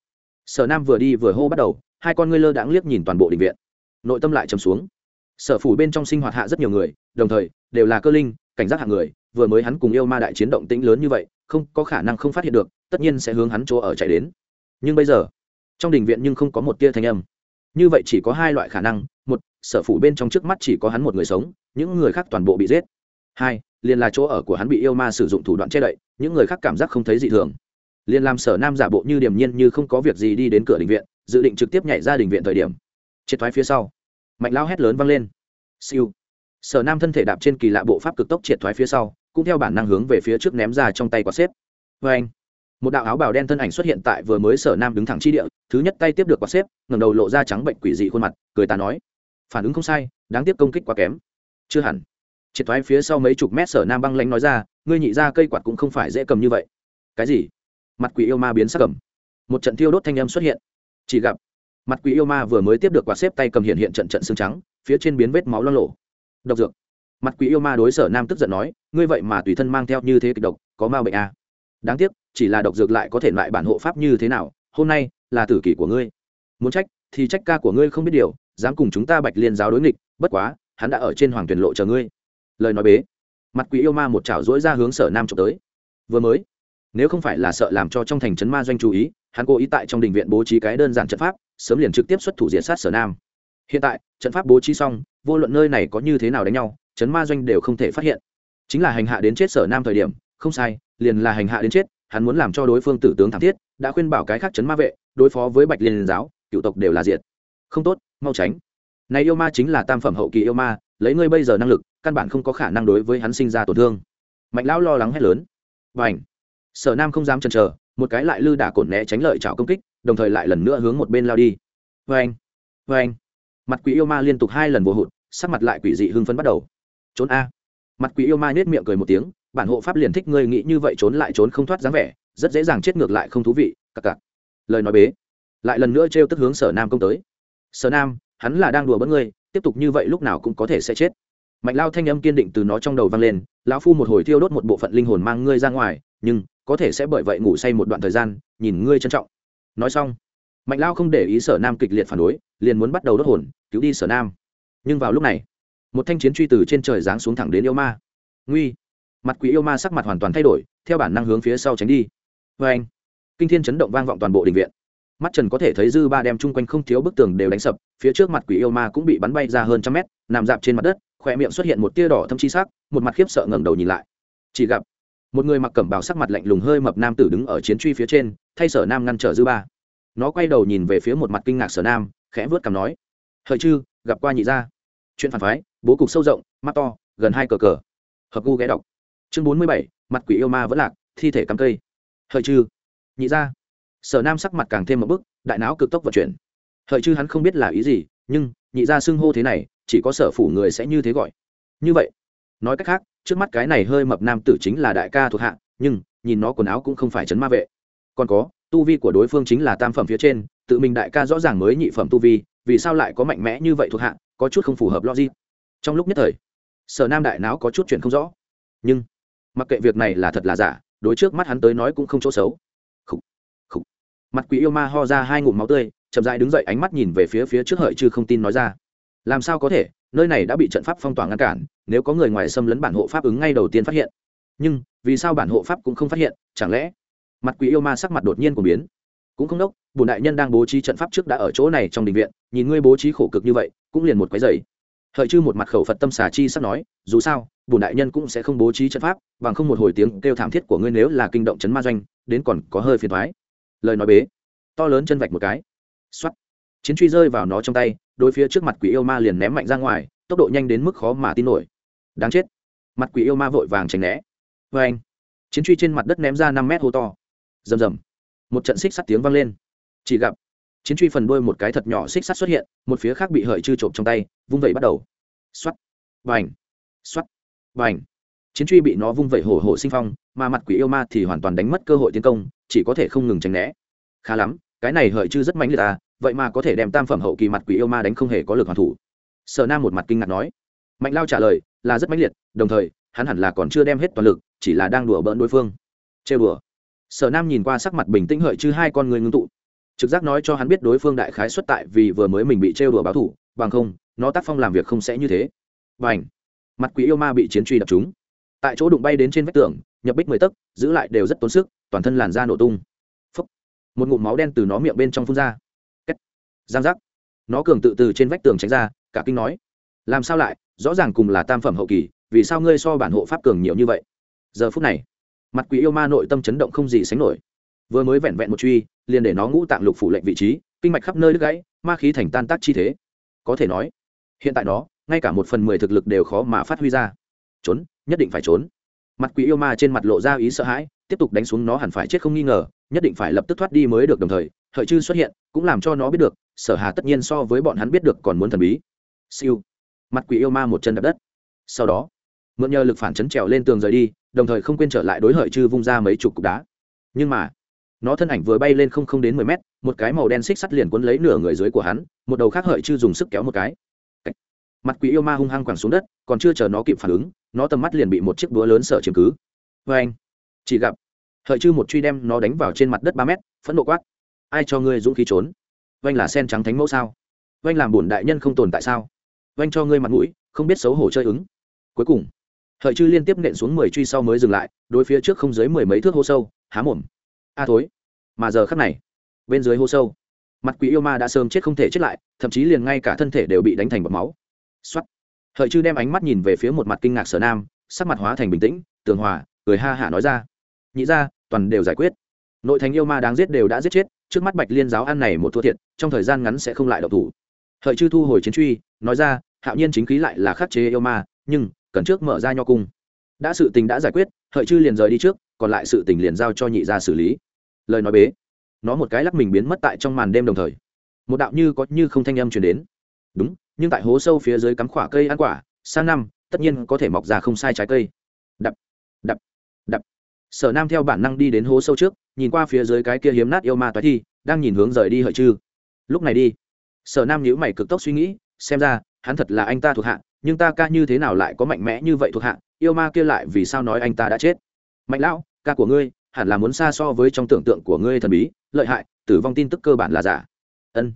sở nam vừa đi vừa hô bắt đầu, hai con ngươi lơ đãng liếc nhìn toàn bộ định viện. Nội tâm lại chầm xuống sở phủ bên trong sinh hoạt hạ rất nhiều người, đồng thời, đều là cơ linh, cảnh giác hạng người, vừa mới hắn cùng yêu ma đại chiến động tĩnh lớn như vậy, không có khả năng không phát hiện được, tất nhiên sẽ hướng hắn chỗ ở chạy đến. Nhưng bây giờ, trong đình viện nhưng không có một tia thanh âm. Như vậy chỉ có hai loại khả năng, một, sở phủ bên trong trước mắt chỉ có hắn một người sống, những người khác toàn bộ bị giết. Hai, liền là chỗ ở của hắn bị yêu ma sử dụng thủ đoạn che đậy, những người khác cảm giác không thấy dị thường. Liền làm sở nam giả bộ như điềm nhiên như không có việc gì đi đến cửa đình viện, dự định trực tiếp nhảy ra đình viện thời điểm. Triệt thoái phía sau mạnh lao hét lớn vang lên. Siêu. Sở nam thân thể đạp trên kỳ lạ bộ pháp cực tốc triệt thoái phía sau, cũng theo bản năng hướng về phía trước ném ra trong tay quả xếp. Vê anh, một đạo áo bào đen thân ảnh xuất hiện tại vừa mới sở nam đứng thẳng chi địa, thứ nhất tay tiếp được quả xếp ngầm đầu lộ ra trắng bệnh quỷ dị khuôn mặt, cười ta nói, phản ứng không sai, đáng tiếc công kích quá kém. Chưa hẳn. Triệt thoái phía sau mấy chục mét sở nam băng lánh nói ra, ngươi nhị ra cây quạt cũng không phải dễ cầm như vậy. Cái gì? Mặt quỷ yêu ma biến sắc cầm. Một trận thiêu đốt thanh âm xuất hiện. Chỉ gặp mặt quỷ yêu ma vừa mới tiếp được quạt xếp tay cầm hiện hiện trận trận xương trắng, phía trên biến vết máu lo lộ. Độc dược. Mặt quỷ yêu ma đối sở nam tức giận nói, ngươi vậy mà tùy thân mang theo như thế kịch độc, có ma bệnh à. đáng tiếc, chỉ là độc dược lại có thể loại bản hộ pháp như thế nào, hôm nay là tử kỷ của ngươi. Muốn trách, thì trách ca của ngươi không biết điều, dám cùng chúng ta bạch liên giáo đối nghịch, bất quá, hắn đã ở trên hoàng tuyển lộ chờ ngươi. Lời nói bế. Mặt quỷ yêu ma một chảo dỗi ra hướng sở nam trộm tới. Vừa mới, nếu không phải là sợ làm cho trong thành trấn ma doanh chú ý hắn cố ý tại trong đình viện bố trí cái đơn giản trận pháp, sớm liền trực tiếp xuất thủ diện sát sở nam. Hiện tại, trận pháp bố trí xong, vô luận nơi này có như thế nào đánh nhau chấn ma doanh đều không thể phát hiện. Chính là hành hạ đến chết sở nam thời điểm, không sai, liền là hành hạ đến chết, hắn muốn làm cho đối phương tử tướng thảm thiết, đã khuyên bảo cái khác chấn ma vệ, đối phó với bạch liên giáo, cựu tộc đều là diệt. Không tốt, mau tránh. Này yêu ma chính là tam phẩm hậu kỳ yêu ma, lấy ngươi bây giờ năng lực, căn bản không có khả năng đối với hắn sinh ra tổn thương. Mạnh lão lo lắng hét lớn. Và ảnh sở nam không dám chần chờ một cái lại lư đả cổn né tránh lợi chảo công kích, đồng thời lại lần nữa hướng một bên lao đi. Vê anh vê anh mặt quỷ yêu ma liên tục hai lần vô hụt, sắc mặt lại quỷ dị hưng phấn bắt đầu. Trốn a. Mặt quỷ yêu ma nết miệng cười một tiếng, bản hộ pháp liền thích ngươi nghĩ như vậy trốn lại trốn không thoát dáng vẻ, rất dễ dàng chết ngược lại không thú vị, cặc cặc. Lời nói bế. Lại lần nữa trêu tức hướng sở nam công tới. Sở nam, hắn là đang đùa bỡn ngươi, tiếp tục như vậy lúc nào cũng có thể sẽ chết. Mạnh lao thanh âm kiên định từ nó trong đầu vang lên, lão phu một hồi thiêu đốt một bộ phận linh hồn mang ngươi ra ngoài, nhưng có thể sẽ bởi vậy ngủ say một đoạn thời gian, nhìn ngươi trân trọng. Nói xong, mạnh lao không để ý sở nam kịch liệt phản đối, liền muốn bắt đầu đốt hồn, cứu đi sở nam. Nhưng vào lúc này, một thanh chiến truy từ trên trời giáng xuống thẳng đến yêu ma. Nguy! Mặt quỷ yêu ma sắc mặt hoàn toàn thay đổi, theo bản năng hướng phía sau tránh đi. Vê anh, kinh thiên chấn động vang vọng toàn bộ đình viện. Mắt trần có thể thấy dư ba đem chung quanh không thiếu bức tường đều đánh sập, phía trước mặt quỷ yêu ma cũng bị bắn bay ra hơn trăm mét, nằm dạp trên mặt đất khỏe miệng xuất hiện một tia đỏ thâm chi sắc, một mặt khiếp sợ ngẩng đầu nhìn lại. Chỉ gặp một người mặc cẩm bào sắc mặt lạnh lùng hơi mập nam tử đứng ở chiến truy phía trên, thay sở nam ngăn trở dư ba. Nó quay đầu nhìn về phía một mặt kinh ngạc sở nam, khẽ vớt cằm nói, hợi chư, gặp qua nhị gia. Chuyện phản phái, bố cục sâu rộng, mắt to, gần hai cờ cờ. Hợp gu ghé đọc. Chương bốn mươi bảy, mặt quỷ yêu ma vẫn lạc, thi thể cắm cây. Hợi chư, nhị gia. Sở nam sắc mặt càng thêm một bức, đại não cực tốc vận chuyển. Hợi chư hắn không biết là ý gì, nhưng, nhị gia xưng hô thế này, chỉ có sở phủ người sẽ như thế gọi. Như vậy, nói cách khác trước mắt cái này hơi mập nam tử chính là đại ca thuộc hạ nhưng nhìn nó quần áo cũng không phải chấn ma vệ. Còn có tu vi của đối phương chính là tam phẩm phía trên tự mình đại ca rõ ràng mới nhị phẩm tu vi vì sao lại có mạnh mẽ như vậy thuộc hạ có chút không phù hợp logic. Trong lúc nhất thời sở nam đại não có chút chuyện không rõ. Nhưng mặc kệ việc này là thật là giả đối trước mắt hắn tới nói cũng không chỗ xấu. Khủ, khủ. mặt quỷ yêu ma ho ra hai ngụm máu tươi chậm dại đứng dậy ánh mắt nhìn về phía phía trước hợi chứ không tin nói ra. Làm sao có thể? Nơi này đã bị trận pháp phong tỏa ngăn cản, nếu có người ngoài xâm lấn bản hộ pháp ứng ngay đầu tiên phát hiện. Nhưng, vì sao bản hộ pháp cũng không phát hiện, chẳng lẽ? Mặt quỷ yêu ma sắc mặt đột nhiên của biến. Cũng không đốc bùn đại nhân đang bố trí trận pháp trước đã ở chỗ này trong đình viện, nhìn ngươi bố trí khổ cực như vậy, cũng liền một cái giày. Hợi chư một mặt khẩu phật tâm xà chi sắp nói, dù sao bùn đại nhân cũng sẽ không bố trí trận pháp, bằng không một hồi tiếng kêu thảm thiết của ngươi nếu là kinh động chấn ma doanh, đến còn có hơi phiền thoái lời nói bế. To lớn chân vạch một cái. Xoắt chiến truy rơi vào nó trong tay đối phía trước mặt quỷ yêu ma liền ném mạnh ra ngoài, tốc độ nhanh đến mức khó mà tin nổi. Đáng chết. Mặt quỷ yêu ma vội vàng tránh né. Vê anh, chiến truy trên mặt đất ném ra năm mét hô to. Rầm rầm. Một trận xích sắt tiếng vang lên. Chỉ gặp, chiến truy phần đuôi một cái thật nhỏ xích sắt xuất hiện, một phía khác bị hợi chư trộm trong tay, vung vẩy bắt đầu. Xoắt vành xoắt vành chiến truy bị nó vung vẩy hổ hổ sinh phong, mà mặt quỷ yêu ma thì hoàn toàn đánh mất cơ hội tiến công, chỉ có thể không ngừng tránh né. Khá lắm, cái này hợi chư rất mãnh liệt à vậy mà có thể đem tam phẩm hậu kỳ mặt quỷ yêu ma đánh không hề có lực hoàn thủ. Sở nam một mặt kinh ngạc nói. Mạnh lao trả lời, là rất mãnh liệt, đồng thời, hắn hẳn là còn chưa đem hết toàn lực, chỉ là đang đùa bỡn đối phương. Trêu đùa. Sở nam nhìn qua sắc mặt bình tĩnh hợi chứ hai con người ngưng tụ. Trực giác nói cho hắn biết đối phương đại khái xuất tại vì vừa mới mình bị trêu đùa báo thủ, bằng không, nó tác phong làm việc không sẽ như thế. Và ảnh mặt quỷ yêu ma bị chiến truy đập chúng. Tại chỗ đụng bay đến trên vách tường, nhập bích mười tấc, giữ lại đều rất tốn sức, toàn thân làn da nổ tung. Phúc. một ngụm máu đen từ nó miệng bên trong phun ra giang giác. Nó cường tự từ trên vách tường tránh ra, cả kinh nói, làm sao lại? Rõ ràng cùng là tam phẩm hậu kỳ, vì sao ngươi so bản hộ pháp cường nhiều như vậy? Giờ phút này, mặt quỷ yêu ma nội tâm chấn động không gì sánh nổi. Vừa mới vẹn vẹn một truy, liền để nó ngũ tạng lục phủ lệnh vị trí, kinh mạch khắp nơi đứt gãy, ma khí thành tan tác chi thế. Có thể nói, hiện tại nó, ngay cả một phần mười thực lực đều khó mà phát huy ra. Trốn, nhất định phải trốn. Mặt quỷ yêu ma trên mặt lộ ra ý sợ hãi, tiếp tục đánh xuống nó hẳn phải chết không nghi ngờ, nhất định phải lập tức thoát đi mới được đồng thời, hợi chư xuất hiện, cũng làm cho nó biết được sở hà tất nhiên so với bọn hắn biết được còn muốn thần bí. Siêu. Mặt quỷ yêu ma một chân đập đất. Sau đó, mượn nhờ lực phản chấn trèo lên tường rời đi, đồng thời không quên trở lại đối hợi chư vung ra mấy chục cục đá. Nhưng mà, nó thân ảnh vừa bay lên không không đến mười mét, một cái màu đen xích sắt liền cuốn lấy nửa người dưới của hắn, một đầu khác hợi chư dùng sức kéo một cái. Mặt quỷ yêu ma hung hăng quẳng xuống đất, còn chưa chờ nó kịp phản ứng, nó tầm mắt liền bị một chiếc búa lớn sợ chiếm cứ. Vê anh chỉ gặp, hợi chư một truy đem nó đánh vào trên mặt đất ba mét, phẫn nộ quát. Ai cho ngươi dũng khí trốn? Vanh là sen trắng thánh mẫu sao? Vanh làm bổn đại nhân không tồn tại sao? Vanh cho ngươi mặt mũi, không biết xấu hổ chơi ứng. Cuối cùng, hợi chư liên tiếp nện xuống mười truy sau mới dừng lại, đối phía trước không dưới mười mấy thước hô sâu, há mồm. A thối. Mà giờ khắc này, bên dưới hô sâu, mặt quỷ yêu ma đã sớm chết không thể chết lại, thậm chí liền ngay cả thân thể đều bị đánh thành bọt máu. Xuất hợi chư đem ánh mắt nhìn về phía một mặt kinh ngạc sở nam, sắc mặt hóa thành bình tĩnh, tường hòa, cười ha hả nói ra. Nhị ra toàn đều giải quyết. Nội thành yêu ma đáng giết đều đã giết chết trước mắt bạch liên giáo ăn này một thua thiệt, trong thời gian ngắn sẽ không lại độc thủ. Hợi chư thu hồi chiến truy, nói ra, hạo nhiên chính khí lại là khắc chế yêu ma, nhưng, cần trước mở ra nho cung. Đã sự tình đã giải quyết, hợi chư liền rời đi trước, còn lại sự tình liền giao cho nhị ra xử lý. Lời nói bế. Nó một cái lắc mình biến mất tại trong màn đêm đồng thời. Một đạo như có như không thanh âm chuyển đến. Đúng, nhưng tại hố sâu phía dưới cắm khỏa cây ăn quả, sang năm, tất nhiên có thể mọc ra không sai trái cây sở nam theo bản năng đi đến hố sâu trước, nhìn qua phía dưới cái kia hiếm nát yêu ma toái thi, đang nhìn hướng rời đi hợi chư. Lúc này đi. Sở nam nhữ mày cực tốc suy nghĩ, xem ra, hắn thật là anh ta thuộc hạ, nhưng ta ca như thế nào lại có mạnh mẽ như vậy thuộc hạ, yêu ma kia lại vì sao nói anh ta đã chết? Mạnh lão, ca của ngươi, hẳn là muốn xa so với trong tưởng tượng của ngươi thần bí, lợi hại, tử vong tin tức cơ bản là giả. Ân.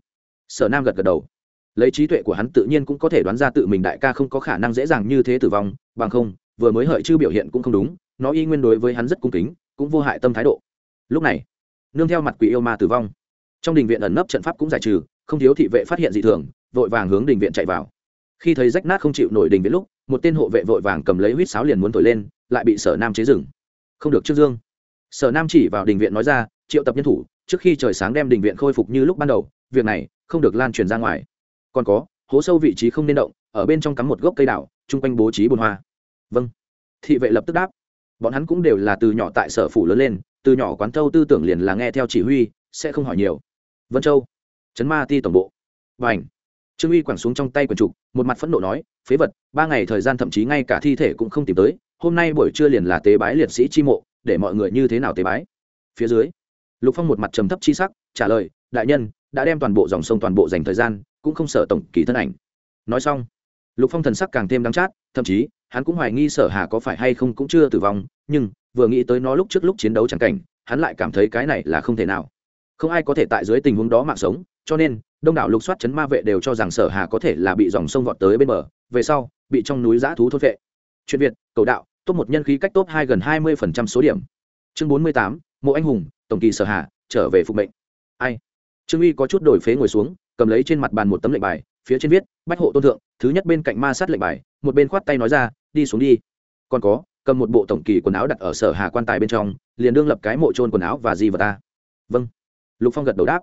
Sở nam gật gật đầu. Lấy trí tuệ của hắn tự nhiên cũng có thể đoán ra tự mình đại ca không có khả năng dễ dàng như thế tử vong, bằng không, vừa mới hợi chư biểu hiện cũng không đúng nó y nguyên đối với hắn rất cung kính, cũng vô hại tâm thái độ. Lúc này, nương theo mặt quỷ yêu ma tử vong, trong đình viện ẩn nấp trận pháp cũng giải trừ, không thiếu thị vệ phát hiện dị thường, vội vàng hướng đình viện chạy vào. Khi thấy rách nát không chịu nổi đình viện lúc, một tên hộ vệ vội vàng cầm lấy huýt sáo liền muốn thổi lên, lại bị sở nam chế rừng. Không được trước dương. Sở nam chỉ vào đình viện nói ra, triệu tập nhân thủ, trước khi trời sáng đem đình viện khôi phục như lúc ban đầu, việc này không được lan truyền ra ngoài. Còn có, hố sâu vị trí không nên động, ở bên trong cắm một gốc cây đảo chung quanh bố trí bồn hoa. Vâng. Thị vệ lập tức đáp bọn hắn cũng đều là từ nhỏ tại sở phủ lớn lên, từ nhỏ quán thâu tư tưởng liền là nghe theo chỉ huy, sẽ không hỏi nhiều. Vân châu, trấn ma ti tổng bộ. Và ảnh trương uy quẳng xuống trong tay quần trục, một mặt phẫn nộ nói, phế vật, ba ngày thời gian thậm chí ngay cả thi thể cũng không tìm tới, hôm nay buổi trưa liền là tế bái liệt sĩ chi mộ, để mọi người như thế nào tế bái? Phía dưới, lục phong một mặt trầm thấp chi sắc, trả lời, đại nhân, đã đem toàn bộ dòng sông toàn bộ dành thời gian, cũng không sợ tổng kỳ thân ảnh. Nói xong lục phong thần sắc càng thêm đắng chát, thậm chí, hắn cũng hoài nghi sở hà có phải hay không cũng chưa tử vong, nhưng, vừa nghĩ tới nó lúc trước lúc chiến đấu chẳng cảnh, hắn lại cảm thấy cái này là không thể nào. Không ai có thể tại dưới tình huống đó mạng sống, cho nên, đông đảo lục soát chấn ma vệ đều cho rằng sở hà có thể là bị dòng sông vọt tới bên bờ, về sau, bị trong núi giã thú thốt vệ chuyện việt, cầu đạo, top một nhân khí cách top hai gần hai mươi phần trăm số điểm. Chương bốn mươi tám, mộ anh hùng, tổng kỳ sở hà, trở về phục mệnh. Ai? Trương uy có chút đổi phế ngồi xuống, cầm lấy trên mặt bàn một tấm lệnh bài phía trên viết, bách hộ tôn thượng, thứ nhất bên cạnh ma sát lệnh bài. Một bên khoát tay nói ra, đi xuống đi. Còn có, cầm một bộ tổng kỳ quần áo đặt ở sở hà quan tài bên trong, liền đương lập cái mộ trôn quần áo và gì vào ta. Vâng. Lục phong gật đầu đáp.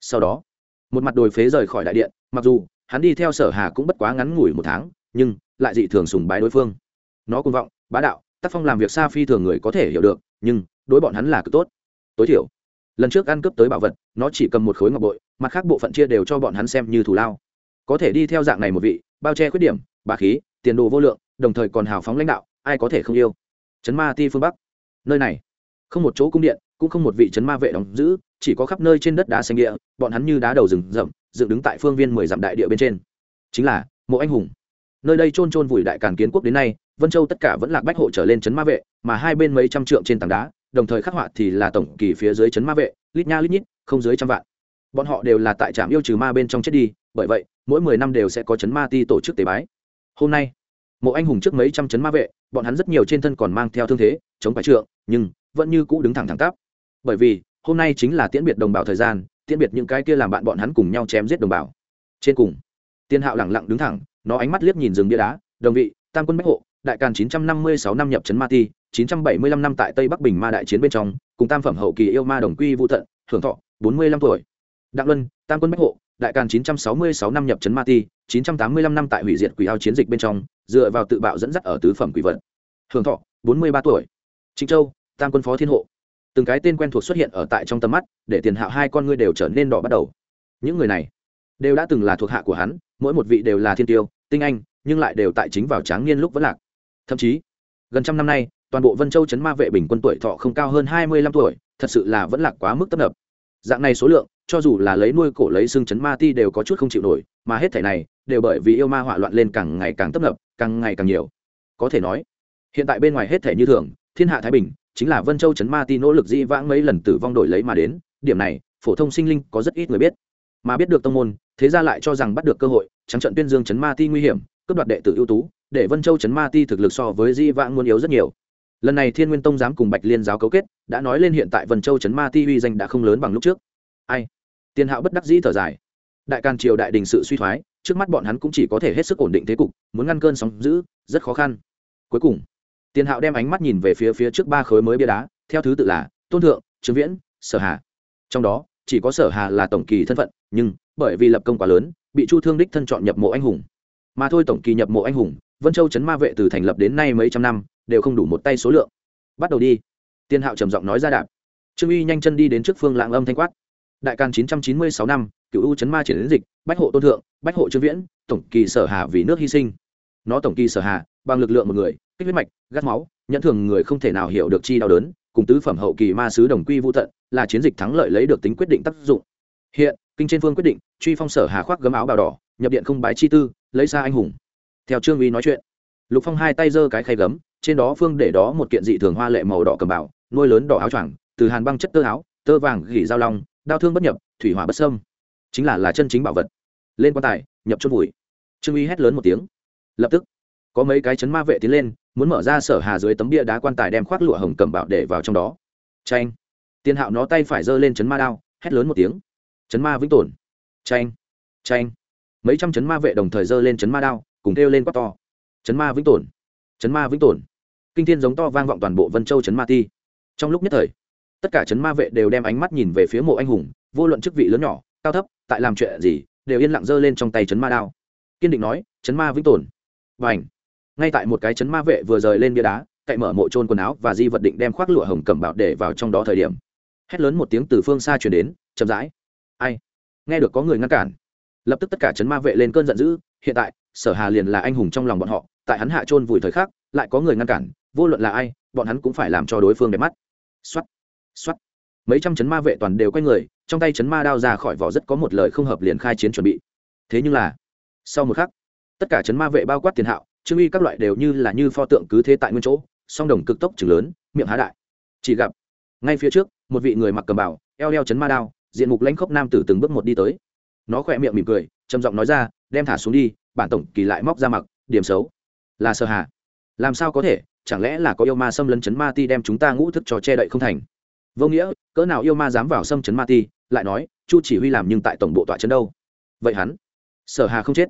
Sau đó, một mặt đồi phế rời khỏi đại điện, mặc dù hắn đi theo sở hà cũng bất quá ngắn ngủi một tháng, nhưng lại dị thường sùng bái đối phương. Nó cung vọng, bá đạo, tác phong làm việc xa phi thường người có thể hiểu được, nhưng đối bọn hắn là cực tốt. Tối thiểu, lần trước ăn cướp tới bảo vật, nó chỉ cầm một khối ngọc bội, mặt khác bộ phận chia đều cho bọn hắn xem như thù lao có thể đi theo dạng này một vị, bao che khuyết điểm bà khí, tiền đồ vô lượng, đồng thời còn hào phóng lãnh đạo, ai có thể không yêu? Trấn ma ti phương bắc. Nơi này, không một chỗ cung điện, cũng không một vị trấn ma vệ đóng giữ, chỉ có khắp nơi trên đất đá xanh địa, bọn hắn như đá đầu rừng rậm, dựng đứng tại phương viên mười dặm đại địa bên trên. Chính là, mộ anh hùng. Nơi đây trôn trôn vùi đại càn kiến quốc đến nay, vân châu tất cả vẫn lạc bách hộ trở lên trấn ma vệ, mà hai bên mấy trăm trượng trên tảng đá, đồng thời khắc họa thì là tổng kỳ phía dưới trấn ma vệ, lít nha lít nhít, không dưới trăm vạn. Bọn họ đều là tại trạm yêu trừ ma bên trong chết đi, bởi vậy mỗi mười năm đều sẽ có chấn ma ti tổ chức tế bái. Hôm nay, mộ anh hùng trước mấy trăm chấn ma vệ, bọn hắn rất nhiều trên thân còn mang theo thương thế, chống phải trượng, nhưng vẫn như cũ đứng thẳng thẳng tắp. Bởi vì, hôm nay chính là tiễn biệt đồng bào thời gian, tiễn biệt những cái kia làm bạn bọn hắn cùng nhau chém giết đồng bào. Trên cùng, tiên hạo lẳng lặng đứng thẳng, nó ánh mắt liếc nhìn rừng bia đá, đồng vị, tam quân bách hộ, đại càn 956 năm nhập trấn ma ti 975 năm tại tây bắc bình ma đại chiến bên trong, cùng tam phẩm hậu kỳ yêu ma đồng quy vũ thận hưởng thọ 45 tuổi. Đặng luân, tam quân bách hộ đại càn 966 năm nhập trấn ma ti 985 năm tại hủy diệt quỷ ao chiến dịch bên trong, dựa vào tự bạo dẫn dắt ở tứ phẩm quỷ vận hưởng thọ 43 tuổi. Trịnh châu, tam quân phó thiên hộ. Từng cái tên quen thuộc xuất hiện ở tại trong tầm mắt, để tiền hạo hai con ngươi đều trở nên đỏ bắt đầu. Những người này đều đã từng là thuộc hạ của hắn, mỗi một vị đều là thiên tiêu, tinh anh, nhưng lại đều tại chính vào tráng niên lúc vẫn lạc. Thậm chí, gần trăm năm nay, toàn bộ vân châu chấn ma vệ bình quân tuổi thọ không cao hơn hai mươi lăm tuổi, thật sự là vẫn lạc quá mức tấp nập. Dạng này số lượng cho dù là lấy nuôi cổ lấy xương chấn ma ti đều có chút không chịu nổi, mà hết thể này đều bởi vì yêu ma hỏa loạn lên càng ngày càng tấp nập, càng ngày càng nhiều. Có thể nói, hiện tại bên ngoài hết thể như thường, thiên hạ thái bình chính là vân châu chấn ma ti nỗ lực dĩ vãng mấy lần tử vong đổi lấy mà đến, điểm này, phổ thông sinh linh có rất ít người biết. Mà biết được tông môn, thế ra lại cho rằng bắt được cơ hội, trắng trận tuyên dương chấn ma ti nguy hiểm, cướp đoạt đệ tử ưu tú, để vân châu chấn ma ti thực lực so với di vãng muốn yếu rất nhiều. Lần này thiên nguyên tông dám cùng bạch liên giáo cấu kết, đã nói lên hiện tại vân châu chấn ma ti uy danh đã không lớn bằng lúc trước. Ai? Tiên hạo bất đắc dĩ thở dài. Đại càn triều đại đình sự suy thoái, trước mắt bọn hắn cũng chỉ có thể hết sức ổn định thế cục, muốn ngăn cơn sóng giữ rất khó khăn. Cuối cùng tiền hạo đem ánh mắt nhìn về phía phía trước ba khối mới bia đá, theo thứ tự là tôn thượng, trương viễn, sở hà. Trong đó, chỉ có sở hà là tổng kỳ thân phận, nhưng bởi vì lập công quá lớn, bị chu thương đích thân chọn nhập mộ anh hùng. Mà thôi tổng kỳ nhập mộ anh hùng, vân châu Trấn ma vệ từ thành lập đến nay mấy trăm năm, đều không đủ một tay số lượng. Bắt đầu đi. Tiên hạo trầm giọng nói ra đạp. Trương uy nhanh chân đi đến trước phương lạng âm thanh quát đại càn chín trăm chín mươi sáu năm cựu u chấn ma triển đến dịch, bách hộ tôn thượng, bách hộ trương viễn, tổng kỳ sở hà vì nước hy sinh. Nó tổng kỳ sở hà, bằng lực lượng một người, kích huyết mạch, gắt máu nhận thường người không thể nào hiểu được chi đau đớn, cùng tứ phẩm hậu kỳ ma sứ đồng quy vô tận, là chiến dịch thắng lợi lấy được tính quyết định tác dụng. Hiện, kinh trên phương quyết định, truy phong sở hà khoác gấm áo bào đỏ, nhập điện không bái chi tư, lấy ra anh hùng. Theo trương uy nói chuyện, lục phong hai tay giơ cái khay gấm, trên đó phương để đó một kiện dị thường hoa lệ màu đỏ cầm bảo nuôi lớn đỏ áo choàng, từ hàn băng chất tơ áo, tơ vàng gỉ dao long đao thương bất nhập, thủy hỏa bất sâm chính là là chân chính bảo vật. Lên quan tài, nhập chốt vùi. Trương uy hét lớn một tiếng. Lập tức, có mấy cái chấn ma vệ tiến lên, muốn mở ra sở hà dưới tấm bia đá quan tài đem khoác lụa hồng cầm bảo để vào trong đó. Tranh tiên hạo nó tay phải giơ lên chấn ma đao, hét lớn một tiếng. Chấn ma vĩnh tồn. Tranh tranh mấy trăm chấn ma vệ đồng thời giơ lên chấn ma đao, cùng kêu lên quát to. Chấn ma vĩnh tồn. Chấn ma vĩnh tồn. Kinh thiên giống to vang vọng toàn bộ vân châu chấn ma ti. Trong lúc nhất thời tất cả chấn ma vệ đều đem ánh mắt nhìn về phía mộ anh hùng, vô luận chức vị lớn nhỏ, cao thấp, tại làm chuyện gì, đều yên lặng giơ lên trong tay chấn ma đao. Kiên định nói, chấn ma vĩnh tồn. Và ảnh ngay tại một cái chấn ma vệ vừa rời lên bia đá, cậy mở mộ trôn quần áo và di vật định đem khoác lụa hồng cẩm bảo để vào trong đó thời điểm, hét lớn một tiếng từ phương xa chuyển đến, chậm rãi. Ai? Nghe được có người ngăn cản. Lập tức tất cả chấn ma vệ lên cơn giận dữ, hiện tại, sở hà liền là anh hùng trong lòng bọn họ, tại hắn hạ trôn vùi thời khắc, lại có người ngăn cản, vô luận là ai, bọn hắn cũng phải làm cho đối phương đẹp mắt. Xoắt xoắt mấy trăm chấn ma vệ toàn đều quay người, trong tay chấn ma đao ra khỏi vỏ rất có một lời không hợp liền khai chiến chuẩn bị. Thế nhưng là, sau một khắc, tất cả chấn ma vệ bao quát tiền hạo, trương uy các loại đều như là như pho tượng cứ thế tại nguyên chỗ, song đồng cực tốc chừng lớn, miệng há đại. Chỉ gặp, ngay phía trước, một vị người mặc cầm bảo eo leo chấn ma đao, diện mục lãnh khốc nam tử từng bước một đi tới. Nó khỏe miệng mỉm cười, trầm giọng nói ra, đem thả xuống đi, bản tổng kỳ lại móc ra mặc, điểm xấu. Là sơ hà làm sao có thể? Chẳng lẽ là có yêu ma xâm lấn chấn ma ti đem chúng ta ngũ thức cho che đậy không thành? Vô nghĩa, cỡ nào yêu ma dám vào xâm chấn ma ti, lại nói, chu chỉ huy làm nhưng tại tổng bộ tọa chấn đâu? Vậy hắn? Sở hà không chết.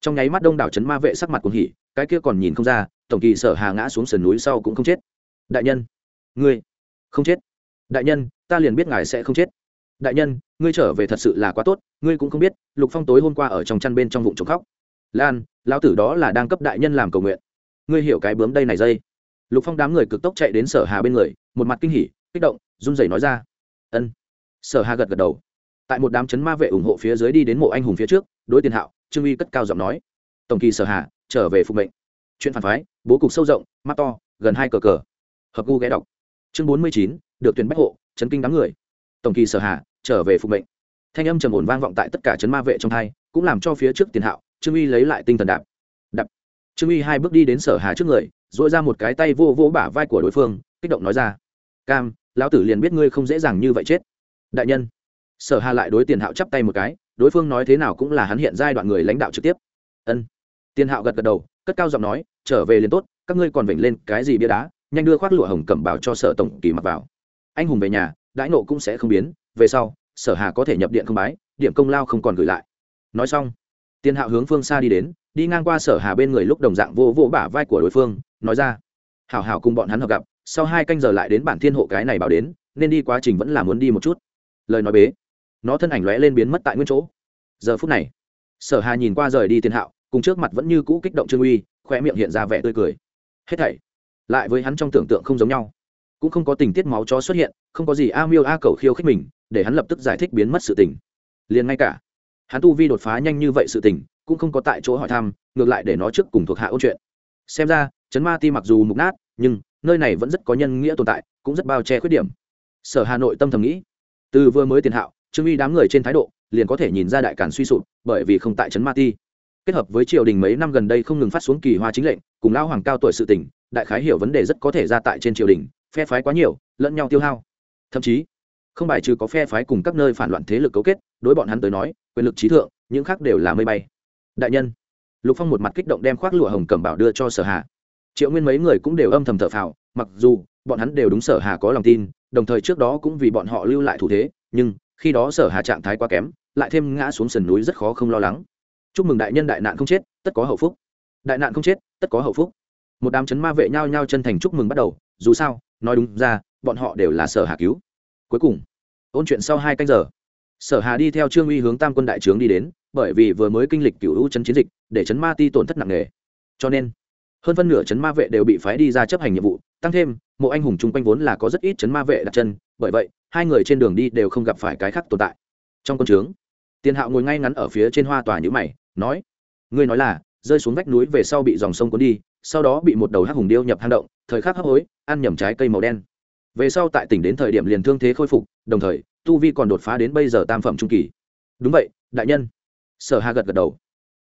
Trong nháy mắt đông đảo chấn ma vệ sắc mặt cũng hỉ, cái kia còn nhìn không ra, tổng kỳ sở hà ngã xuống sườn núi sau cũng không chết. Đại nhân, ngươi không chết. Đại nhân, ta liền biết ngài sẽ không chết. Đại nhân, ngươi trở về thật sự là quá tốt, ngươi cũng không biết, lục phong tối hôm qua ở trong chăn bên trong vụ trộm khóc. Lan, lão tử đó là đang cấp đại nhân làm cầu nguyện. Ngươi hiểu cái bướm đây này dây. Lục phong đám người cực tốc chạy đến sở hà bên người, một mặt kinh hỉ, kích động run rẩy nói ra. Ân. Sở hà gật gật đầu. Tại một đám chấn ma vệ ủng hộ phía dưới đi đến mộ anh hùng phía trước, đối tiền hạo, trương uy cất cao giọng nói. Tổng kỳ sở hà, trở về phục mệnh. Chuyện phản phái, bố cục sâu rộng, mắt to, gần hai cờ cờ. Hợp gu ghé đọc. Chương bốn mươi chín, được tuyển bách hộ, chấn kinh đám người. Tổng kỳ sở hà, trở về phục mệnh. Thanh âm trầm ổn vang vọng tại tất cả chấn ma vệ trong hai, cũng làm cho phía trước tiền hạo, trương uy lấy lại tinh thần đạp. Đạp. Trương uy hai bước đi đến sở hà trước người dội ra một cái tay vô vô bả vai của đối phương, kích động nói ra cam, lão tử liền biết ngươi không dễ dàng như vậy chết. Đại nhân. Sở hà lại đối tiền hạo chắp tay một cái, đối phương nói thế nào cũng là hắn hiện giai đoạn người lãnh đạo trực tiếp. Ân. Tiền hạo gật gật đầu, cất cao giọng nói, trở về liền tốt, các ngươi còn vểnh lên cái gì bia đá, nhanh đưa khoác lụa hồng cẩm bảo cho sở tổng kỳ mặc vào. Anh hùng về nhà, đãi nộ cũng sẽ không biến, về sau, sở hà có thể nhập điện không bái, điểm công lao không còn gửi lại. Nói xong, tiền hạo hướng phương xa đi đến, đi ngang qua sở hà bên người lúc đồng dạng vô vô bả vai của đối phương, nói ra, hảo hảo cùng bọn hắn hợp gặp sau hai canh giờ lại đến bản thiên hộ cái này bảo đến, nên đi quá trình vẫn là muốn đi một chút. Lời nói bế, nó thân ảnh lóe lên biến mất tại nguyên chỗ. Giờ phút này, sở hà nhìn qua rời đi tiền hạo, cùng trước mặt vẫn như cũ kích động trương uy khoe miệng hiện ra vẻ tươi cười. Hết thảy, lại với hắn trong tưởng tượng không giống nhau. Cũng không có tình tiết máu chó xuất hiện, không có gì a miêu a cầu khiêu khích mình, để hắn lập tức giải thích biến mất sự tình. Liền ngay cả, hắn tu vi đột phá nhanh như vậy sự tình, cũng không có tại chỗ hỏi thăm, ngược lại để nó trước cùng thuộc hạ ôn chuyện. Xem ra, chấn ma ti mặc dù mục nát, nhưng nơi này vẫn rất có nhân nghĩa tồn tại, cũng rất bao che khuyết điểm. Sở hà nội tâm thầm nghĩ, từ vừa mới tiền hạo, trương uy đám người trên thái độ, liền có thể nhìn ra đại cản suy sụp, bởi vì không tại trấn ma ti. Kết hợp với triều đình mấy năm gần đây không ngừng phát xuống kỳ hoa chính lệnh, cùng lao hoàng cao tuổi sự tỉnh đại khái hiểu vấn đề rất có thể ra tại trên triều đình, phe phái quá nhiều, lẫn nhau tiêu hao. Thậm chí, không bài trừ có phe phái cùng các nơi phản loạn thế lực cấu kết, đối bọn hắn tới nói, quyền lực trí thượng, những khác đều là mây bay. Đại nhân, lục phong một mặt kích động đem khoác lụa hồng cẩm bảo đưa cho sở hà triệu nguyên mấy người cũng đều âm thầm thở phào, mặc dù bọn hắn đều đúng sở hà có lòng tin, đồng thời trước đó cũng vì bọn họ lưu lại thủ thế, nhưng khi đó sở hà trạng thái quá kém, lại thêm ngã xuống sườn núi rất khó không lo lắng. Chúc mừng đại nhân đại nạn không chết, tất có hậu phúc. Đại nạn không chết, tất có hậu phúc. Một đám chấn ma vệ nhau nhau chân thành chúc mừng bắt đầu, dù sao, nói đúng ra, bọn họ đều là sở hà cứu. Cuối cùng, ôn chuyện sau hai canh giờ. Sở hà đi theo trương uy hướng tam quân đại trướng đi đến, bởi vì vừa mới kinh lịch cựu hữu chấn chiến dịch, để chấn ma ti tổn thất nặng nề. Cho nên hơn phân nửa chấn ma vệ đều bị phái đi ra chấp hành nhiệm vụ, tăng thêm, mộ anh hùng chung quanh vốn là có rất ít chấn ma vệ đặt chân, bởi vậy, hai người trên đường đi đều không gặp phải cái khác tồn tại. Trong con trướng, tiền hạo ngồi ngay ngắn ở phía trên hoa tòa nhữ mày, nói, ngươi nói là, rơi xuống vách núi về sau bị dòng sông cuốn đi, sau đó bị một đầu hắc hùng điêu nhập hang động, thời khắc hấp hối, ăn nhầm trái cây màu đen. Về sau tại tỉnh đến thời điểm liền thương thế khôi phục, đồng thời, tu vi còn đột phá đến bây giờ tam phẩm trung kỳ. Đúng vậy, đại nhân. Sở hà gật gật đầu.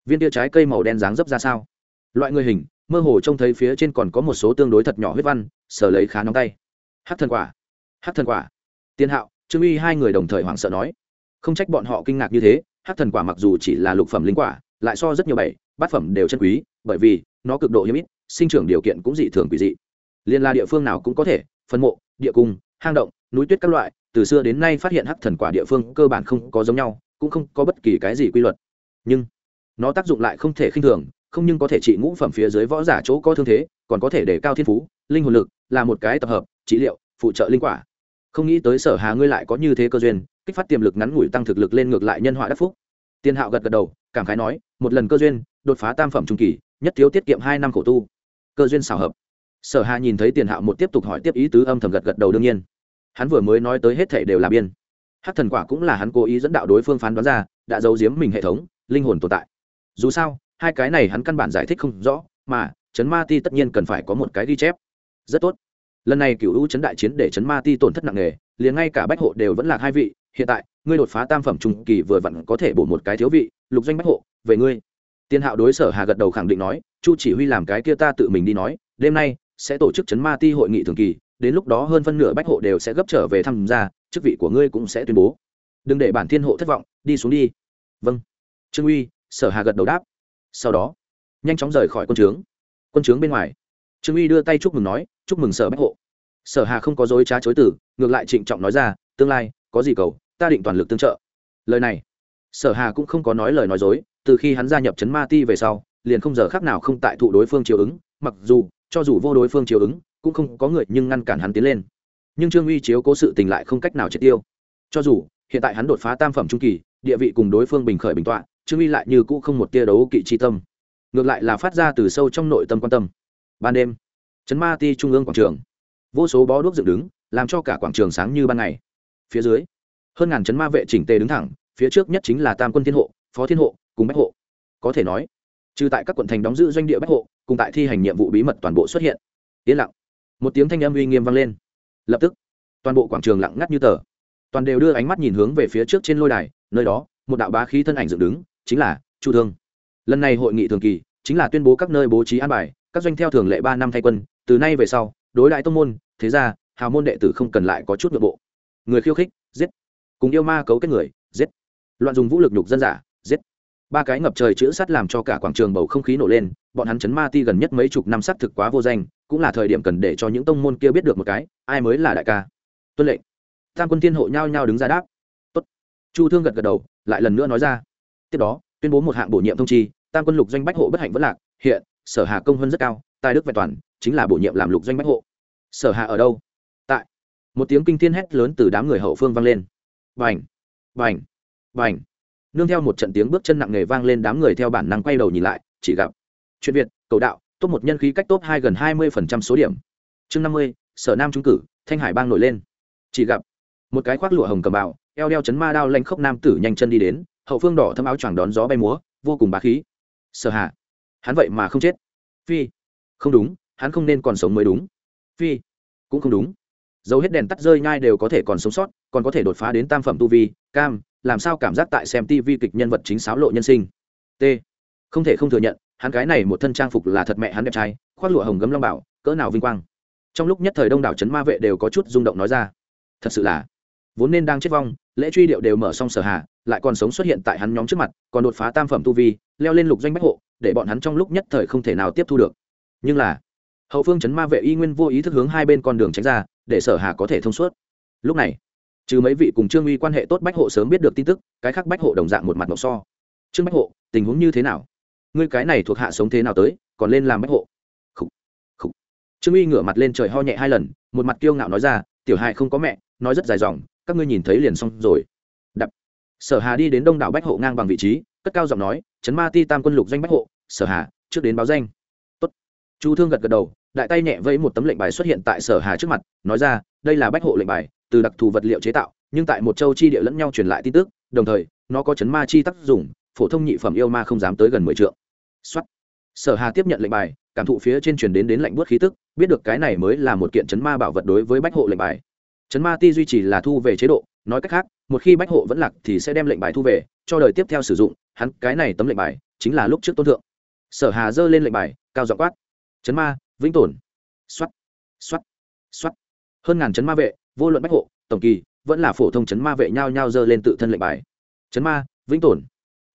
Viên tia trái cây màu đen dáng dấp ra sao? Loại người hình mơ hồ trông thấy phía trên còn có một số tương đối thật nhỏ huyết văn sở lấy khá nóng tay. Hát thần quả hát thần quả. Tiên hạo, trương uy hai người đồng thời hoảng sợ nói. Không trách bọn họ kinh ngạc như thế hát thần quả mặc dù chỉ là lục phẩm linh quả, lại so rất nhiều bảy bát phẩm đều chân quý, bởi vì nó cực độ hiếm ít, sinh trưởng điều kiện cũng dị thường quỷ dị. Liên la địa phương nào cũng có thể, phân mộ, địa cung, hang động, núi tuyết các loại, từ xưa đến nay phát hiện hắc thần quả địa phương cơ bản không có giống nhau, cũng không có bất kỳ cái gì quy luật. Nhưng, nó tác dụng lại không thể khinh thường không nhưng có thể trị ngũ phẩm phía dưới võ giả chỗ có thương thế, còn có thể để cao thiên phú, linh hồn lực là một cái tập hợp, trị liệu, phụ trợ linh quả. Không nghĩ tới sở hà ngươi lại có như thế cơ duyên, kích phát tiềm lực ngắn ngủi tăng thực lực lên ngược lại nhân họa đắc phúc. Tiên hạo gật gật đầu, cảm khái nói, một lần cơ duyên, đột phá tam phẩm trung kỳ, nhất thiếu tiết kiệm hai năm khổ tu. Cơ duyên xảo hợp. Sở hà nhìn thấy tiền hạo một tiếp tục hỏi tiếp ý tứ âm thầm gật gật đầu đương nhiên. Hắn vừa mới nói tới hết thể đều là biên. Hát thần quả cũng là hắn cố ý dẫn đạo đối phương phán đoán ra, đã giấu giếm mình hệ thống, linh hồn tồn tại. Dù sao hai cái này hắn căn bản giải thích không rõ, mà chấn ma ti tất nhiên cần phải có một cái ghi chép. Rất tốt. Lần này cựu u chấn đại chiến để chấn ma ti tổn thất nặng nề, liền ngay cả bách hộ đều vẫn là hai vị, hiện tại, ngươi đột phá tam phẩm trung kỳ vừa vặn có thể bổ một cái thiếu vị, lục doanh bách hộ, về ngươi. Tiên hạo đối sở hà gật đầu khẳng định nói, chu chỉ huy làm cái kia ta tự mình đi nói, đêm nay sẽ tổ chức chấn ma ti hội nghị thường kỳ, đến lúc đó hơn phân nửa bách hộ đều sẽ gấp trở về tham gia, chức vị của ngươi cũng sẽ tuyên bố. Đừng để bản thiên hộ thất vọng, đi xuống đi. Vâng. Trương uy, sở hà gật đầu đáp sau đó, nhanh chóng rời khỏi quân trướng. Quân trướng bên ngoài, trương uy đưa tay chúc mừng nói, chúc mừng sở bách hộ. Sở hà không có dối trá chối tử ngược lại trịnh trọng nói ra, tương lai, có gì cầu, ta định toàn lực tương trợ. Lời này, sở hà cũng không có nói lời nói dối, từ khi hắn gia nhập trấn ma ti về sau, liền không giờ khác nào không tại thụ đối phương chiều ứng, mặc dù, cho dù vô đối phương chiều ứng, cũng không có người nhưng ngăn cản hắn tiến lên. Nhưng trương uy chiếu cố sự tình lại không cách nào triệt tiêu. Cho dù, hiện tại hắn đột phá tam phẩm trung kỳ, địa vị cùng đối phương bình khởi bình tọa trương uy lại như cũ không một tia đấu kỵ chi tâm. Ngược lại là phát ra từ sâu trong nội tâm quan tâm. Ban đêm, trấn ma ti trung ương quảng trường. Vô số bó đuốc dựng đứng, làm cho cả quảng trường sáng như ban ngày. Phía dưới, hơn ngàn chấn ma vệ chỉnh tề đứng thẳng, phía trước nhất chính là tam quân thiên hộ, phó thiên hộ, cùng bách hộ. Có thể nói, trừ tại các quận thành đóng giữ doanh địa bách hộ, cùng tại thi hành nhiệm vụ bí mật toàn bộ xuất hiện. Yên lặng. Một tiếng thanh âm uy nghiêm vang lên. Lập tức, toàn bộ quảng trường lặng ngắt như tờ. Toàn đều đưa ánh mắt nhìn hướng về phía trước trên lôi đài, nơi đó, một đạo bá khí thân ảnh dựng đứng chính là chu thương. Lần này hội nghị thường kỳ chính là tuyên bố các nơi bố trí an bài, các doanh theo thường lệ ba năm thay quân, từ nay về sau, đối đại tông môn, thế ra hào môn đệ tử không cần lại có chút nội bộ. Người khiêu khích, giết. Cùng yêu ma cấu kết người, giết. Loạn dùng vũ lực nhục dân giả, giết. Ba cái ngập trời chữ sắt làm cho cả quảng trường bầu không khí nổ lên, bọn hắn chấn ma ti gần nhất mấy chục năm sắc thực quá vô danh, cũng là thời điểm cần để cho những tông môn kia biết được một cái, ai mới là đại ca. Tuân lệnh. Tam quân thiên hộ nhao nhao đứng ra đáp. Tốt. chu thương gật gật đầu, lại lần nữa nói ra tiếp đó, tuyên bố một hạng bổ nhiệm thông chi, tam quân lục doanh bách hộ bất hạnh vẫn lạc, hiện, sở hà công hơn rất cao, tài đức vẹn toàn, chính là bổ nhiệm làm lục doanh bách hộ. Sở hà ở đâu? Tại. Một tiếng kinh thiên hét lớn từ đám người hậu phương vang lên. Vành vành vành nương theo một trận tiếng bước chân nặng nề vang lên, đám người theo bản năng quay đầu nhìn lại, chỉ gặp chuyện việt, cầu đạo, top một nhân khí cách top hai gần hai mươi phần trăm số điểm. Chương năm mươi, sở nam trung cử, thanh hải bang nổi lên. Chỉ gặp một cái khoác lụa hồng cầm bào, eo đeo chấn ma đao lanh khốc nam tử nhanh chân đi đến hậu phương đỏ thâm áo choàng đón gió bay múa, vô cùng bá khí. Sở hạ hắn vậy mà không chết. Phi, không đúng, hắn không nên còn sống mới đúng. Phi, cũng không đúng. Dầu hết đèn tắt rơi nhai đều có thể còn sống sót, còn có thể đột phá đến tam phẩm tu vi, cam, làm sao cảm giác tại xem tv kịch nhân vật chính sáo lộ nhân sinh? T, không thể không thừa nhận, hắn cái này một thân trang phục là thật mẹ hắn đẹp trai, khoác lụa hồng gấm long bảo, cỡ nào vinh quang. Trong lúc nhất thời đông đảo trấn ma vệ đều có chút rung động nói ra. Thật sự là, vốn nên đang chết vong, lễ truy điệu đều mở xong sở hạ lại còn sống xuất hiện tại hắn nhóm trước mặt, còn đột phá tam phẩm tu vi, leo lên lục doanh bách hộ, để bọn hắn trong lúc nhất thời không thể nào tiếp thu được. Nhưng là, hậu phương chấn ma vệ y nguyên vô ý thức hướng hai bên con đường tránh ra, để sở hà có thể thông suốt. Lúc này, trừ mấy vị cùng trương uy quan hệ tốt bách hộ sớm biết được tin tức, cái khác bách hộ đồng dạng một mặt mộc so. Trương bách hộ, tình huống như thế nào? Ngươi cái này thuộc hạ sống thế nào tới, còn lên làm bách hộ? Khủ. Khủ. trương uy ngửa mặt lên trời ho nhẹ hai lần, một mặt kiêu ngạo nói ra, tiểu hại không có mẹ, nói rất dài dòng, các ngươi nhìn thấy liền xong rồi sở hà đi đến đông đảo bách hộ ngang bằng vị trí, cất cao giọng nói, chấn ma ti tam quân lục danh bách hộ, sở hà, trước đến báo danh Tốt. chu thương gật gật đầu, đại tay nhẹ vẫy một tấm lệnh bài xuất hiện tại sở hà trước mặt, nói ra, đây là bách hộ lệnh bài, từ đặc thù vật liệu chế tạo, nhưng tại một châu chi địa lẫn nhau truyền lại tin tức, đồng thời, nó có chấn ma chi tác dụng, phổ thông nhị phẩm yêu ma không dám tới gần mười trượng Soát. sở hà tiếp nhận lệnh bài, cảm thụ phía trên truyền đến đến lạnh buốt khí tức, biết được cái này mới là một kiện chấn ma bảo vật đối với bách hộ lệnh bài chấn ma ti duy trì là thu về chế độ, nói cách khác một khi bách hộ vẫn lạc thì sẽ đem lệnh bài thu về, cho đời tiếp theo sử dụng, hắn cái này tấm lệnh bài chính là lúc trước tôn thượng. Sở hà giơ lên lệnh bài, cao dọ quát. Chấn ma, vĩnh tồn. Xuất xuất xuất hơn ngàn chấn ma vệ, vô luận bách hộ, tổng kỳ, vẫn là phổ thông chấn ma vệ nhau nhau dơ lên tự thân lệnh bài. Chấn ma, vĩnh tồn.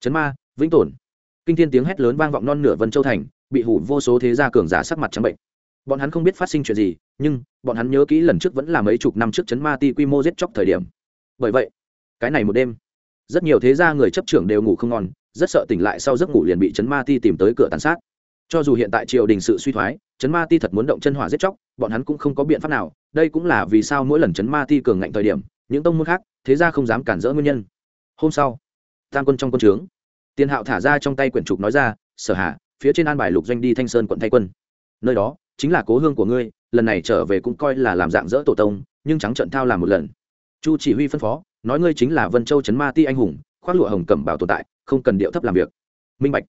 Chấn ma, vĩnh tồn. Kinh thiên tiếng hét lớn vang vọng non nửa vân châu thành, bị hủ vô số thế gia cường giả sắc mặt trắng bệnh. Bọn hắn không biết phát sinh chuyện gì, nhưng bọn hắn nhớ kỹ lần trước vẫn là mấy chục năm trước chấn ma ti quy mô giết chóc thời điểm. Bởi vậy cái này một đêm, rất nhiều thế gia người chấp trưởng đều ngủ không ngon, rất sợ tỉnh lại sau giấc ngủ liền bị chấn ma ti tìm tới cửa tàn sát. Cho dù hiện tại triều đình sự suy thoái chấn ma ti thật muốn động chân hỏa giết chóc, bọn hắn cũng không có biện pháp nào, đây cũng là vì sao mỗi lần chấn ma ti cường ngạnh thời điểm, những tông môn khác, thế gia không dám cản rỡ nguyên nhân. Hôm sau, tam quân trong quân trướng tiền hạo thả ra trong tay quyển trục nói ra, sở hạ phía trên an bài lục doanh đi thanh sơn quận thay quân. Nơi đó chính là cố hương của ngươi, lần này trở về cũng coi là làm dạng dỡ tổ tông, nhưng trắng trận thao làm một lần chu chỉ huy phân phó, nói ngươi chính là vân châu trấn ma ti anh hùng, khoác lụa hồng cẩm bảo tồn tại, không cần điệu thấp làm việc. Minh bạch.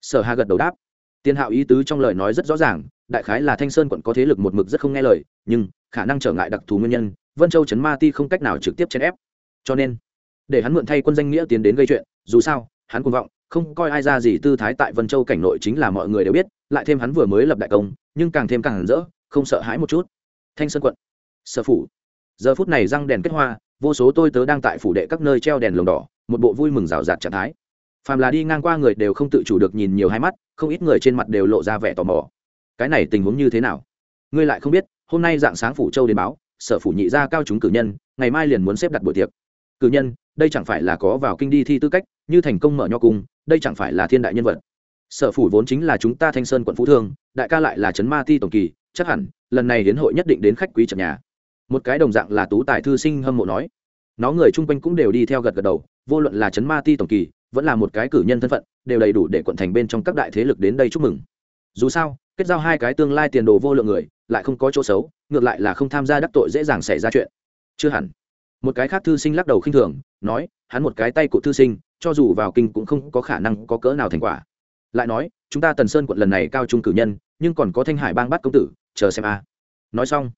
Sở hà gật đầu đáp. Tiên hạo ý tứ trong lời nói rất rõ ràng, đại khái là thanh sơn quận có thế lực một mực rất không nghe lời, nhưng khả năng trở ngại đặc thù nguyên nhân, vân châu trấn ma ti không cách nào trực tiếp chèn ép. Cho nên, để hắn mượn thay quân danh nghĩa tiến đến gây chuyện, dù sao, hắn cuồng vọng, không coi ai ra gì tư thái tại vân châu cảnh nội chính là mọi người đều biết, lại thêm hắn vừa mới lập đại công, nhưng càng thêm càng rỡ, không sợ hãi một chút. Thanh sơn quận. Sở phủ giờ phút này răng đèn kết hoa, vô số tôi tớ đang tại phủ đệ các nơi treo đèn lồng đỏ, một bộ vui mừng rào rạt trạng thái. Phàm là đi ngang qua người đều không tự chủ được nhìn nhiều hai mắt, không ít người trên mặt đều lộ ra vẻ tò mò. Cái này tình huống như thế nào? Ngươi lại không biết, hôm nay dạng sáng phủ châu đến báo, sở phủ nhị gia cao chúng cử nhân, ngày mai liền muốn xếp đặt buổi tiệc. Cử nhân, đây chẳng phải là có vào kinh đi thi tư cách, như thành công mở nho cung, đây chẳng phải là thiên đại nhân vật. Sở phủ vốn chính là chúng ta thanh sơn quận phú thương, đại ca lại là trấn ma ti tổng kỳ, chắc hẳn, lần này đến hội nhất định đến khách quý trận nhà một cái đồng dạng là tú tài thư sinh hâm mộ nói. Nó người chung quanh cũng đều đi theo gật gật đầu, vô luận là trấn ma ti tổng kỳ, vẫn là một cái cử nhân thân phận, đều đầy đủ để quận thành bên trong các đại thế lực đến đây chúc mừng. Dù sao, kết giao hai cái tương lai tiền đồ vô lượng người, lại không có chỗ xấu, ngược lại là không tham gia đắc tội dễ dàng xảy ra chuyện. Chưa hẳn. Một cái khác thư sinh lắc đầu khinh thường, nói, hắn một cái tay của thư sinh, cho dù vào kinh cũng không có khả năng có cỡ nào thành quả. Lại nói, chúng ta tần sơn quận lần này cao trung cử nhân, nhưng còn có thanh hải bang bắt công tử, chờ xem a. Nói xong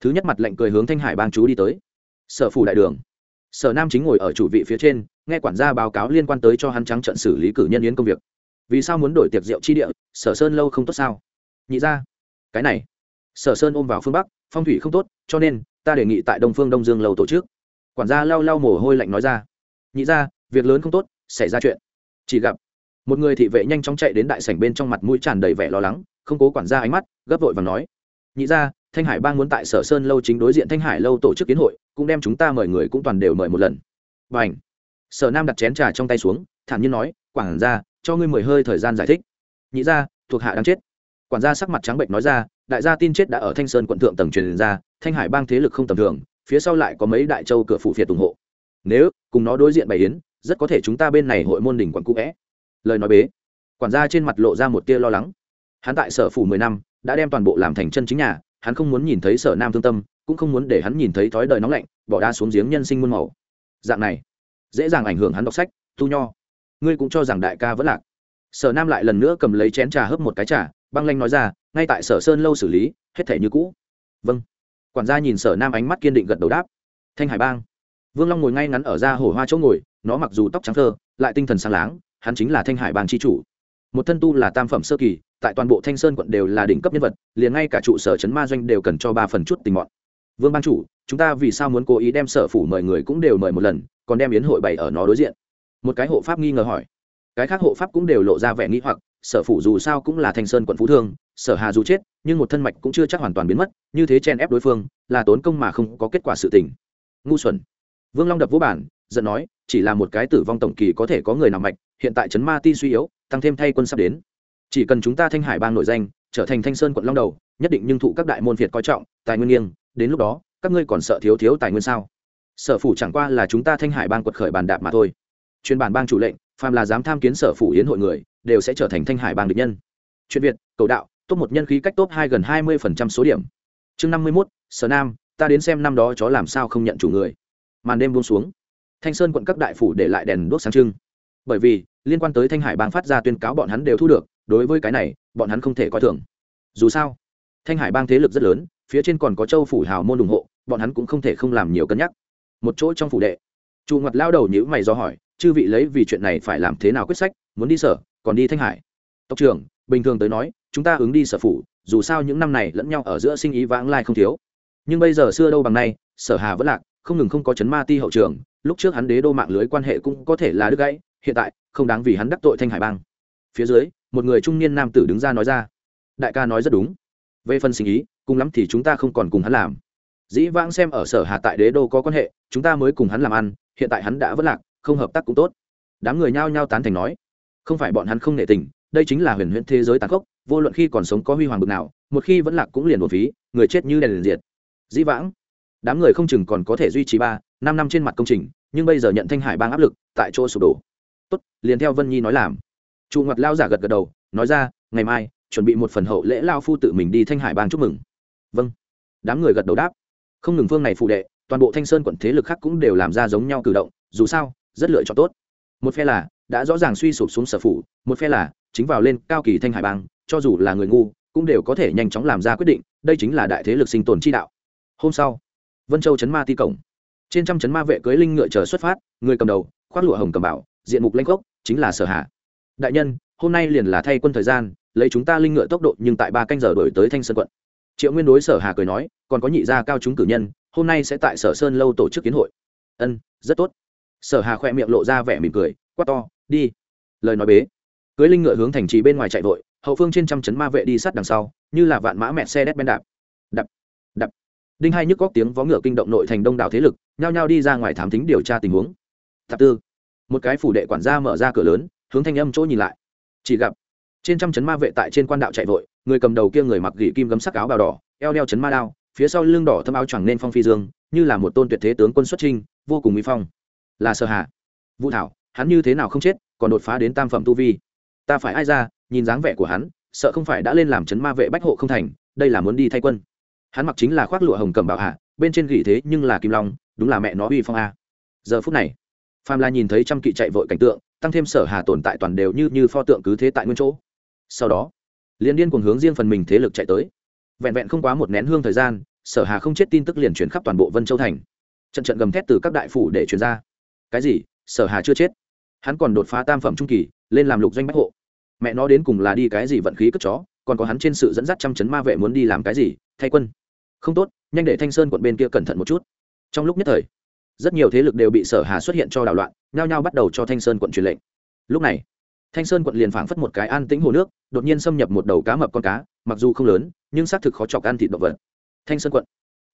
thứ nhất mặt lệnh cười hướng thanh hải bang chú đi tới. Sở phủ đại đường. Sở nam chính ngồi ở chủ vị phía trên, nghe quản gia báo cáo liên quan tới cho hắn trắng trận xử lý cử nhân yến công việc. Vì sao muốn đổi tiệc rượu chi địa, sở sơn lâu không tốt sao? Nhị ra cái này. Sở sơn ôm vào phương bắc, phong thủy không tốt, cho nên, ta đề nghị tại đông phương đông dương lầu tổ chức. Quản gia lau lau mồ hôi lạnh nói ra. Nhị ra việc lớn không tốt, xảy ra chuyện. Chỉ gặp, một người thị vệ nhanh chóng chạy đến đại sảnh bên trong mặt mũi tràn đầy vẻ lo lắng, không cố quản gia ánh mắt, gấp vội và nói. Nhị ra thanh hải bang muốn tại sở sơn lâu chính đối diện thanh hải lâu tổ chức kiến hội, cũng đem chúng ta mời người cũng toàn đều mời một lần. B à n h sở nam đặt chén trà trong tay xuống, thản nhiên nói, quản gia, cho ngươi mười hơi thời gian giải thích. Nhị ra thuộc hạ đang chết. Quản gia sắc mặt trắng bệnh nói ra, đại gia tin chết đã ở thanh sơn quận thượng tầng truyền ra, thanh hải bang thế lực không tầm thường, phía sau lại có mấy đại châu cửa phụ phiệt ủng hộ. Nếu cùng nó đối diện bày yến, rất có thể chúng ta bên này hội môn đỉnh quận cũ vẽ lời nói bế. Quản gia trên mặt lộ ra một tia lo lắng. Hắn tại sở phủ mười năm, đã đem toàn bộ làm thành chân chính nhà hắn không muốn nhìn thấy sở nam thương tâm, cũng không muốn để hắn nhìn thấy thói đời nóng lạnh, bỏ đa xuống giếng nhân sinh muôn màu. Dạng này, dễ dàng ảnh hưởng hắn đọc sách, tu nho. Ngươi cũng cho rằng đại ca vẫn lạc. Sở nam lại lần nữa cầm lấy chén trà hớp một cái trà, băng lanh nói ra, ngay tại sở sơn lâu xử lý, hết thể như cũ. Vâng. Quản gia nhìn sở nam ánh mắt kiên định gật đầu đáp. Thanh hải bang. Vương long ngồi ngay ngắn ở ra hổ hoa chỗ ngồi, nó mặc dù tóc trắng thơ, lại tinh thần sáng láng, hắn chính là thanh hải bang c h i chủ một thân tu là tam phẩm sơ kỳ, tại toàn bộ thanh sơn quận đều là đỉnh cấp nhân vật, liền ngay cả trụ sở chấn ma doanh đều cần cho ba phần chút tình mọn. Vương ban chủ, chúng ta vì sao muốn cố ý đem sở phủ mời người cũng đều mời một lần, còn đem yến hội bày ở nó đối diện? Một cái hộ pháp nghi ngờ hỏi. Cái khác hộ pháp cũng đều lộ ra vẻ nghĩ hoặc, sở phủ dù sao cũng là thanh sơn quận phú thương, sở hà dù chết, nhưng một thân mạch cũng chưa chắc hoàn toàn biến mất, như thế chen ép đối phương, là tốn công mà không có kết quả sự tình. Ngu xuẩn. Vương long đập vũ bản, giận nói, chỉ là một cái tử vong tổng kỳ có thể có người nào mạch, hiện tại trấn ma ti suy yếu tăng thêm thay quân sắp đến. Chỉ cần chúng ta thanh hải bang nổi danh, trở thành thanh sơn quận long đầu, nhất định nhưng thụ các đại môn việt coi trọng, tài nguyên nghiêng, đến lúc đó, các ngươi còn sợ thiếu thiếu tài nguyên sao? Sở phủ chẳng qua là chúng ta thanh hải bang quật khởi bàn đạp mà thôi. Chuyên bản bang chủ lệnh, phàm là dám tham kiến sở phủ yến hội người, đều sẽ trở thành thanh hải bang địch nhân. Chuyện việt, cầu đạo, top một nhân khí cách top hai gần hai mươi phần trăm số điểm. Chương năm mươi mốt, sở nam, ta đến xem năm đó chó làm sao không nhận chủ người. Màn đêm buông xuống. Thanh sơn quận các đại phủ để lại đèn đuốc sáng trưng. Bởi vì liên quan tới thanh hải bang phát ra tuyên cáo bọn hắn đều thu được, đối với cái này, bọn hắn không thể coi thường. Dù sao, thanh hải bang thế lực rất lớn, phía trên còn có châu phủ hào môn ủng hộ, bọn hắn cũng không thể không làm nhiều cân nhắc. Một chỗ trong phủ đệ, chu ngặt lao đầu nhữ mày do hỏi, chư vị lấy vì chuyện này phải làm thế nào quyết sách, muốn đi sở, còn đi thanh hải? Tộc trưởng, bình thường tới nói, chúng ta ứng đi sở phủ, dù sao những năm này lẫn nhau ở giữa sinh ý vãng lai không thiếu. Nhưng bây giờ xưa đâu bằng nay, sở hà vẫn lạc, không ngừng không có chấn ma ti hậu trường, lúc trước hắn đế đô mạng lưới quan hệ cũng có thể là đứt gãy hiện tại, không đáng vì hắn đắc tội thanh hải bang. Phía dưới, một người trung niên nam tử đứng ra nói ra, đại ca nói rất đúng. Về phần sinh ý, cùng lắm thì chúng ta không còn cùng hắn làm. Dĩ vãng xem ở sở hà tại đế đô có quan hệ, chúng ta mới cùng hắn làm ăn, hiện tại hắn đã vất lạc, không hợp tác cũng tốt. Đám người nhao nhao tán thành nói, không phải bọn hắn không nể tình, đây chính là huyền huyễn thế giới tàn khốc, vô luận khi còn sống có huy hoàng bực nào, một khi vẫn lạc cũng liền một phí, người chết như đèn liền diệt. Dĩ vãng, đám người không chừng còn có thể duy trì ba, năm năm trên mặt công trình, nhưng bây giờ nhận thanh hải bang áp lực, tại chỗ sụp đổ tốt, liền theo vân nhi nói làm. Trụ ngặt lao giả gật gật đầu, nói ra, ngày mai, chuẩn bị một phần hậu lễ lao phu tự mình đi thanh hải bang chúc mừng. Vâng. Đám người gật đầu đáp. Không ngừng phương này phụ đệ, toàn bộ thanh sơn quận thế lực khác cũng đều làm ra giống nhau cử động, dù sao, rất lựa chọn tốt. Một phe là đã rõ ràng suy sụp xuống sở phủ, một phe là chính vào lên cao kỳ thanh hải bang, cho dù là người ngu, cũng đều có thể nhanh chóng làm ra quyết định, đây chính là đại thế lực sinh tồn chi đạo. Hôm sau, vân châu chấn ma ti cổng. Trên trăm chấn ma vệ cưới linh ngựa chờ xuất phát, người cầm đầu, khoác lụa hồng cầm bảo diện mục lanh gốc chính là sở hạ đại nhân, hôm nay liền là thay quân thời gian, lấy chúng ta linh ngựa tốc độ nhưng tại ba canh giờ đổi tới thanh sơn quận. Triệu nguyên đối sở hà cười nói, còn có nhị gia cao chúng cử nhân, hôm nay sẽ tại sở sơn lâu tổ chức kiến hội. Ân, rất tốt. Sở hà khoe miệng lộ ra vẻ mỉm cười, quát to, đi. Lời nói bế. Cưới linh ngựa hướng thành trì bên ngoài chạy vội, hậu phương trên trăm chấn ma vệ đi sát đằng sau, như là vạn mã mẹ xe đét ben đạp. Đập đập. Đinh hai nhức góc tiếng vó ngựa kinh động nội thành đông đảo thế lực, nhao nhao đi ra ngoài thám thính điều tra tình huống. Thập tư một cái phủ đệ quản gia mở ra cửa lớn, hướng thanh âm chỗ nhìn lại. Chỉ gặp, trên trăm chấn ma vệ tại trên quan đạo chạy vội, người cầm đầu kia người mặc gỉ kim gấm sắc áo bào đỏ, eo đeo chấn ma đao, phía sau lưng đỏ thâm áo choàng nên phong phi dương, như là một tôn tuyệt thế tướng quân xuất trinh vô cùng uy phong. Là sợ hạ vũ thảo, hắn như thế nào không chết, còn đột phá đến tam phẩm tu vi? Ta phải ai ra, nhìn dáng vẻ của hắn, sợ không phải đã lên làm chấn ma vệ bách hộ không thành, đây là muốn đi thay quân. Hắn mặc chính là khoác lụa hồng cầm bảo hạ, bên trên gỉ thế nhưng là kim long, đúng là mẹ nó uy phong a. Giờ phút này phàm là nhìn thấy trăm kỵ chạy vội cảnh tượng, tăng thêm sở hà tồn tại toàn đều như như pho tượng cứ thế tại nguyên chỗ. Sau đó, liên điên cùng hướng riêng phần mình thế lực chạy tới. Vẹn vẹn không quá một nén hương thời gian, sở hà không chết tin tức liền chuyển khắp toàn bộ vân châu thành. Trận trận gầm thét từ các đại phủ để chuyển ra. Cái gì? Sở hà chưa chết. Hắn còn đột phá tam phẩm trung kỳ, lên làm lục doanh bách hộ. Mẹ nó đến cùng là đi cái gì vận khí cất chó, còn có hắn trên sự dẫn dắt trăm chấn ma vệ muốn đi làm cái gì, thay quân. Không tốt, nhanh để thanh sơn quận bên kia cẩn thận một chút. Trong lúc nhất thời rất nhiều thế lực đều bị sở hà xuất hiện cho đảo loạn, nhao nhao bắt đầu cho thanh sơn quận truyền lệnh. Lúc này, thanh sơn quận liền phảng phất một cái an tĩnh hồ nước, đột nhiên xâm nhập một đầu cá mập con cá, mặc dù không lớn, nhưng xác thực khó chọc ăn thịt động vật. Thanh sơn quận,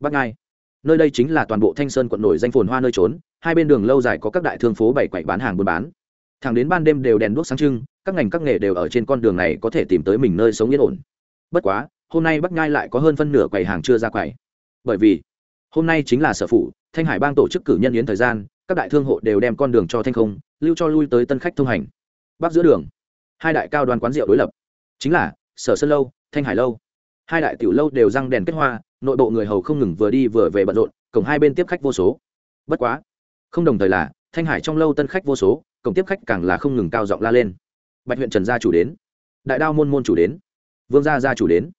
bắc ngai. Nơi đây chính là toàn bộ thanh sơn quận nổi danh phồn hoa nơi trốn, hai bên đường lâu dài có các đại thương phố bày quậy bán hàng buôn bán. Thẳng đến ban đêm đều đèn đuốc sáng trưng, các ngành các nghề đều ở trên con đường này có thể tìm tới mình nơi sống yên ổn. Bất quá, hôm nay bắc ngai lại có hơn phân nửa quầy hàng chưa ra quầy. Bởi vì hôm nay chính là sở phụ thanh hải bang tổ chức cử nhân yến thời gian, các đại thương hộ đều đem con đường cho thanh không, lưu cho lui tới tân khách thông hành. Bắc giữa đường, hai đại cao đoàn quán rượu đối lập. Chính là, sở sơn lâu, thanh hải lâu. Hai đại tiểu lâu đều răng đèn kết hoa, nội bộ người hầu không ngừng vừa đi vừa về bận rộn, cổng hai bên tiếp khách vô số. Bất quá, không đồng thời là, thanh hải trong lâu tân khách vô số, cổng tiếp khách càng là không ngừng cao giọng la lên. Bạch huyện trần gia chủ đến. Đại đao môn môn chủ đến. Vương gia gia chủ đến.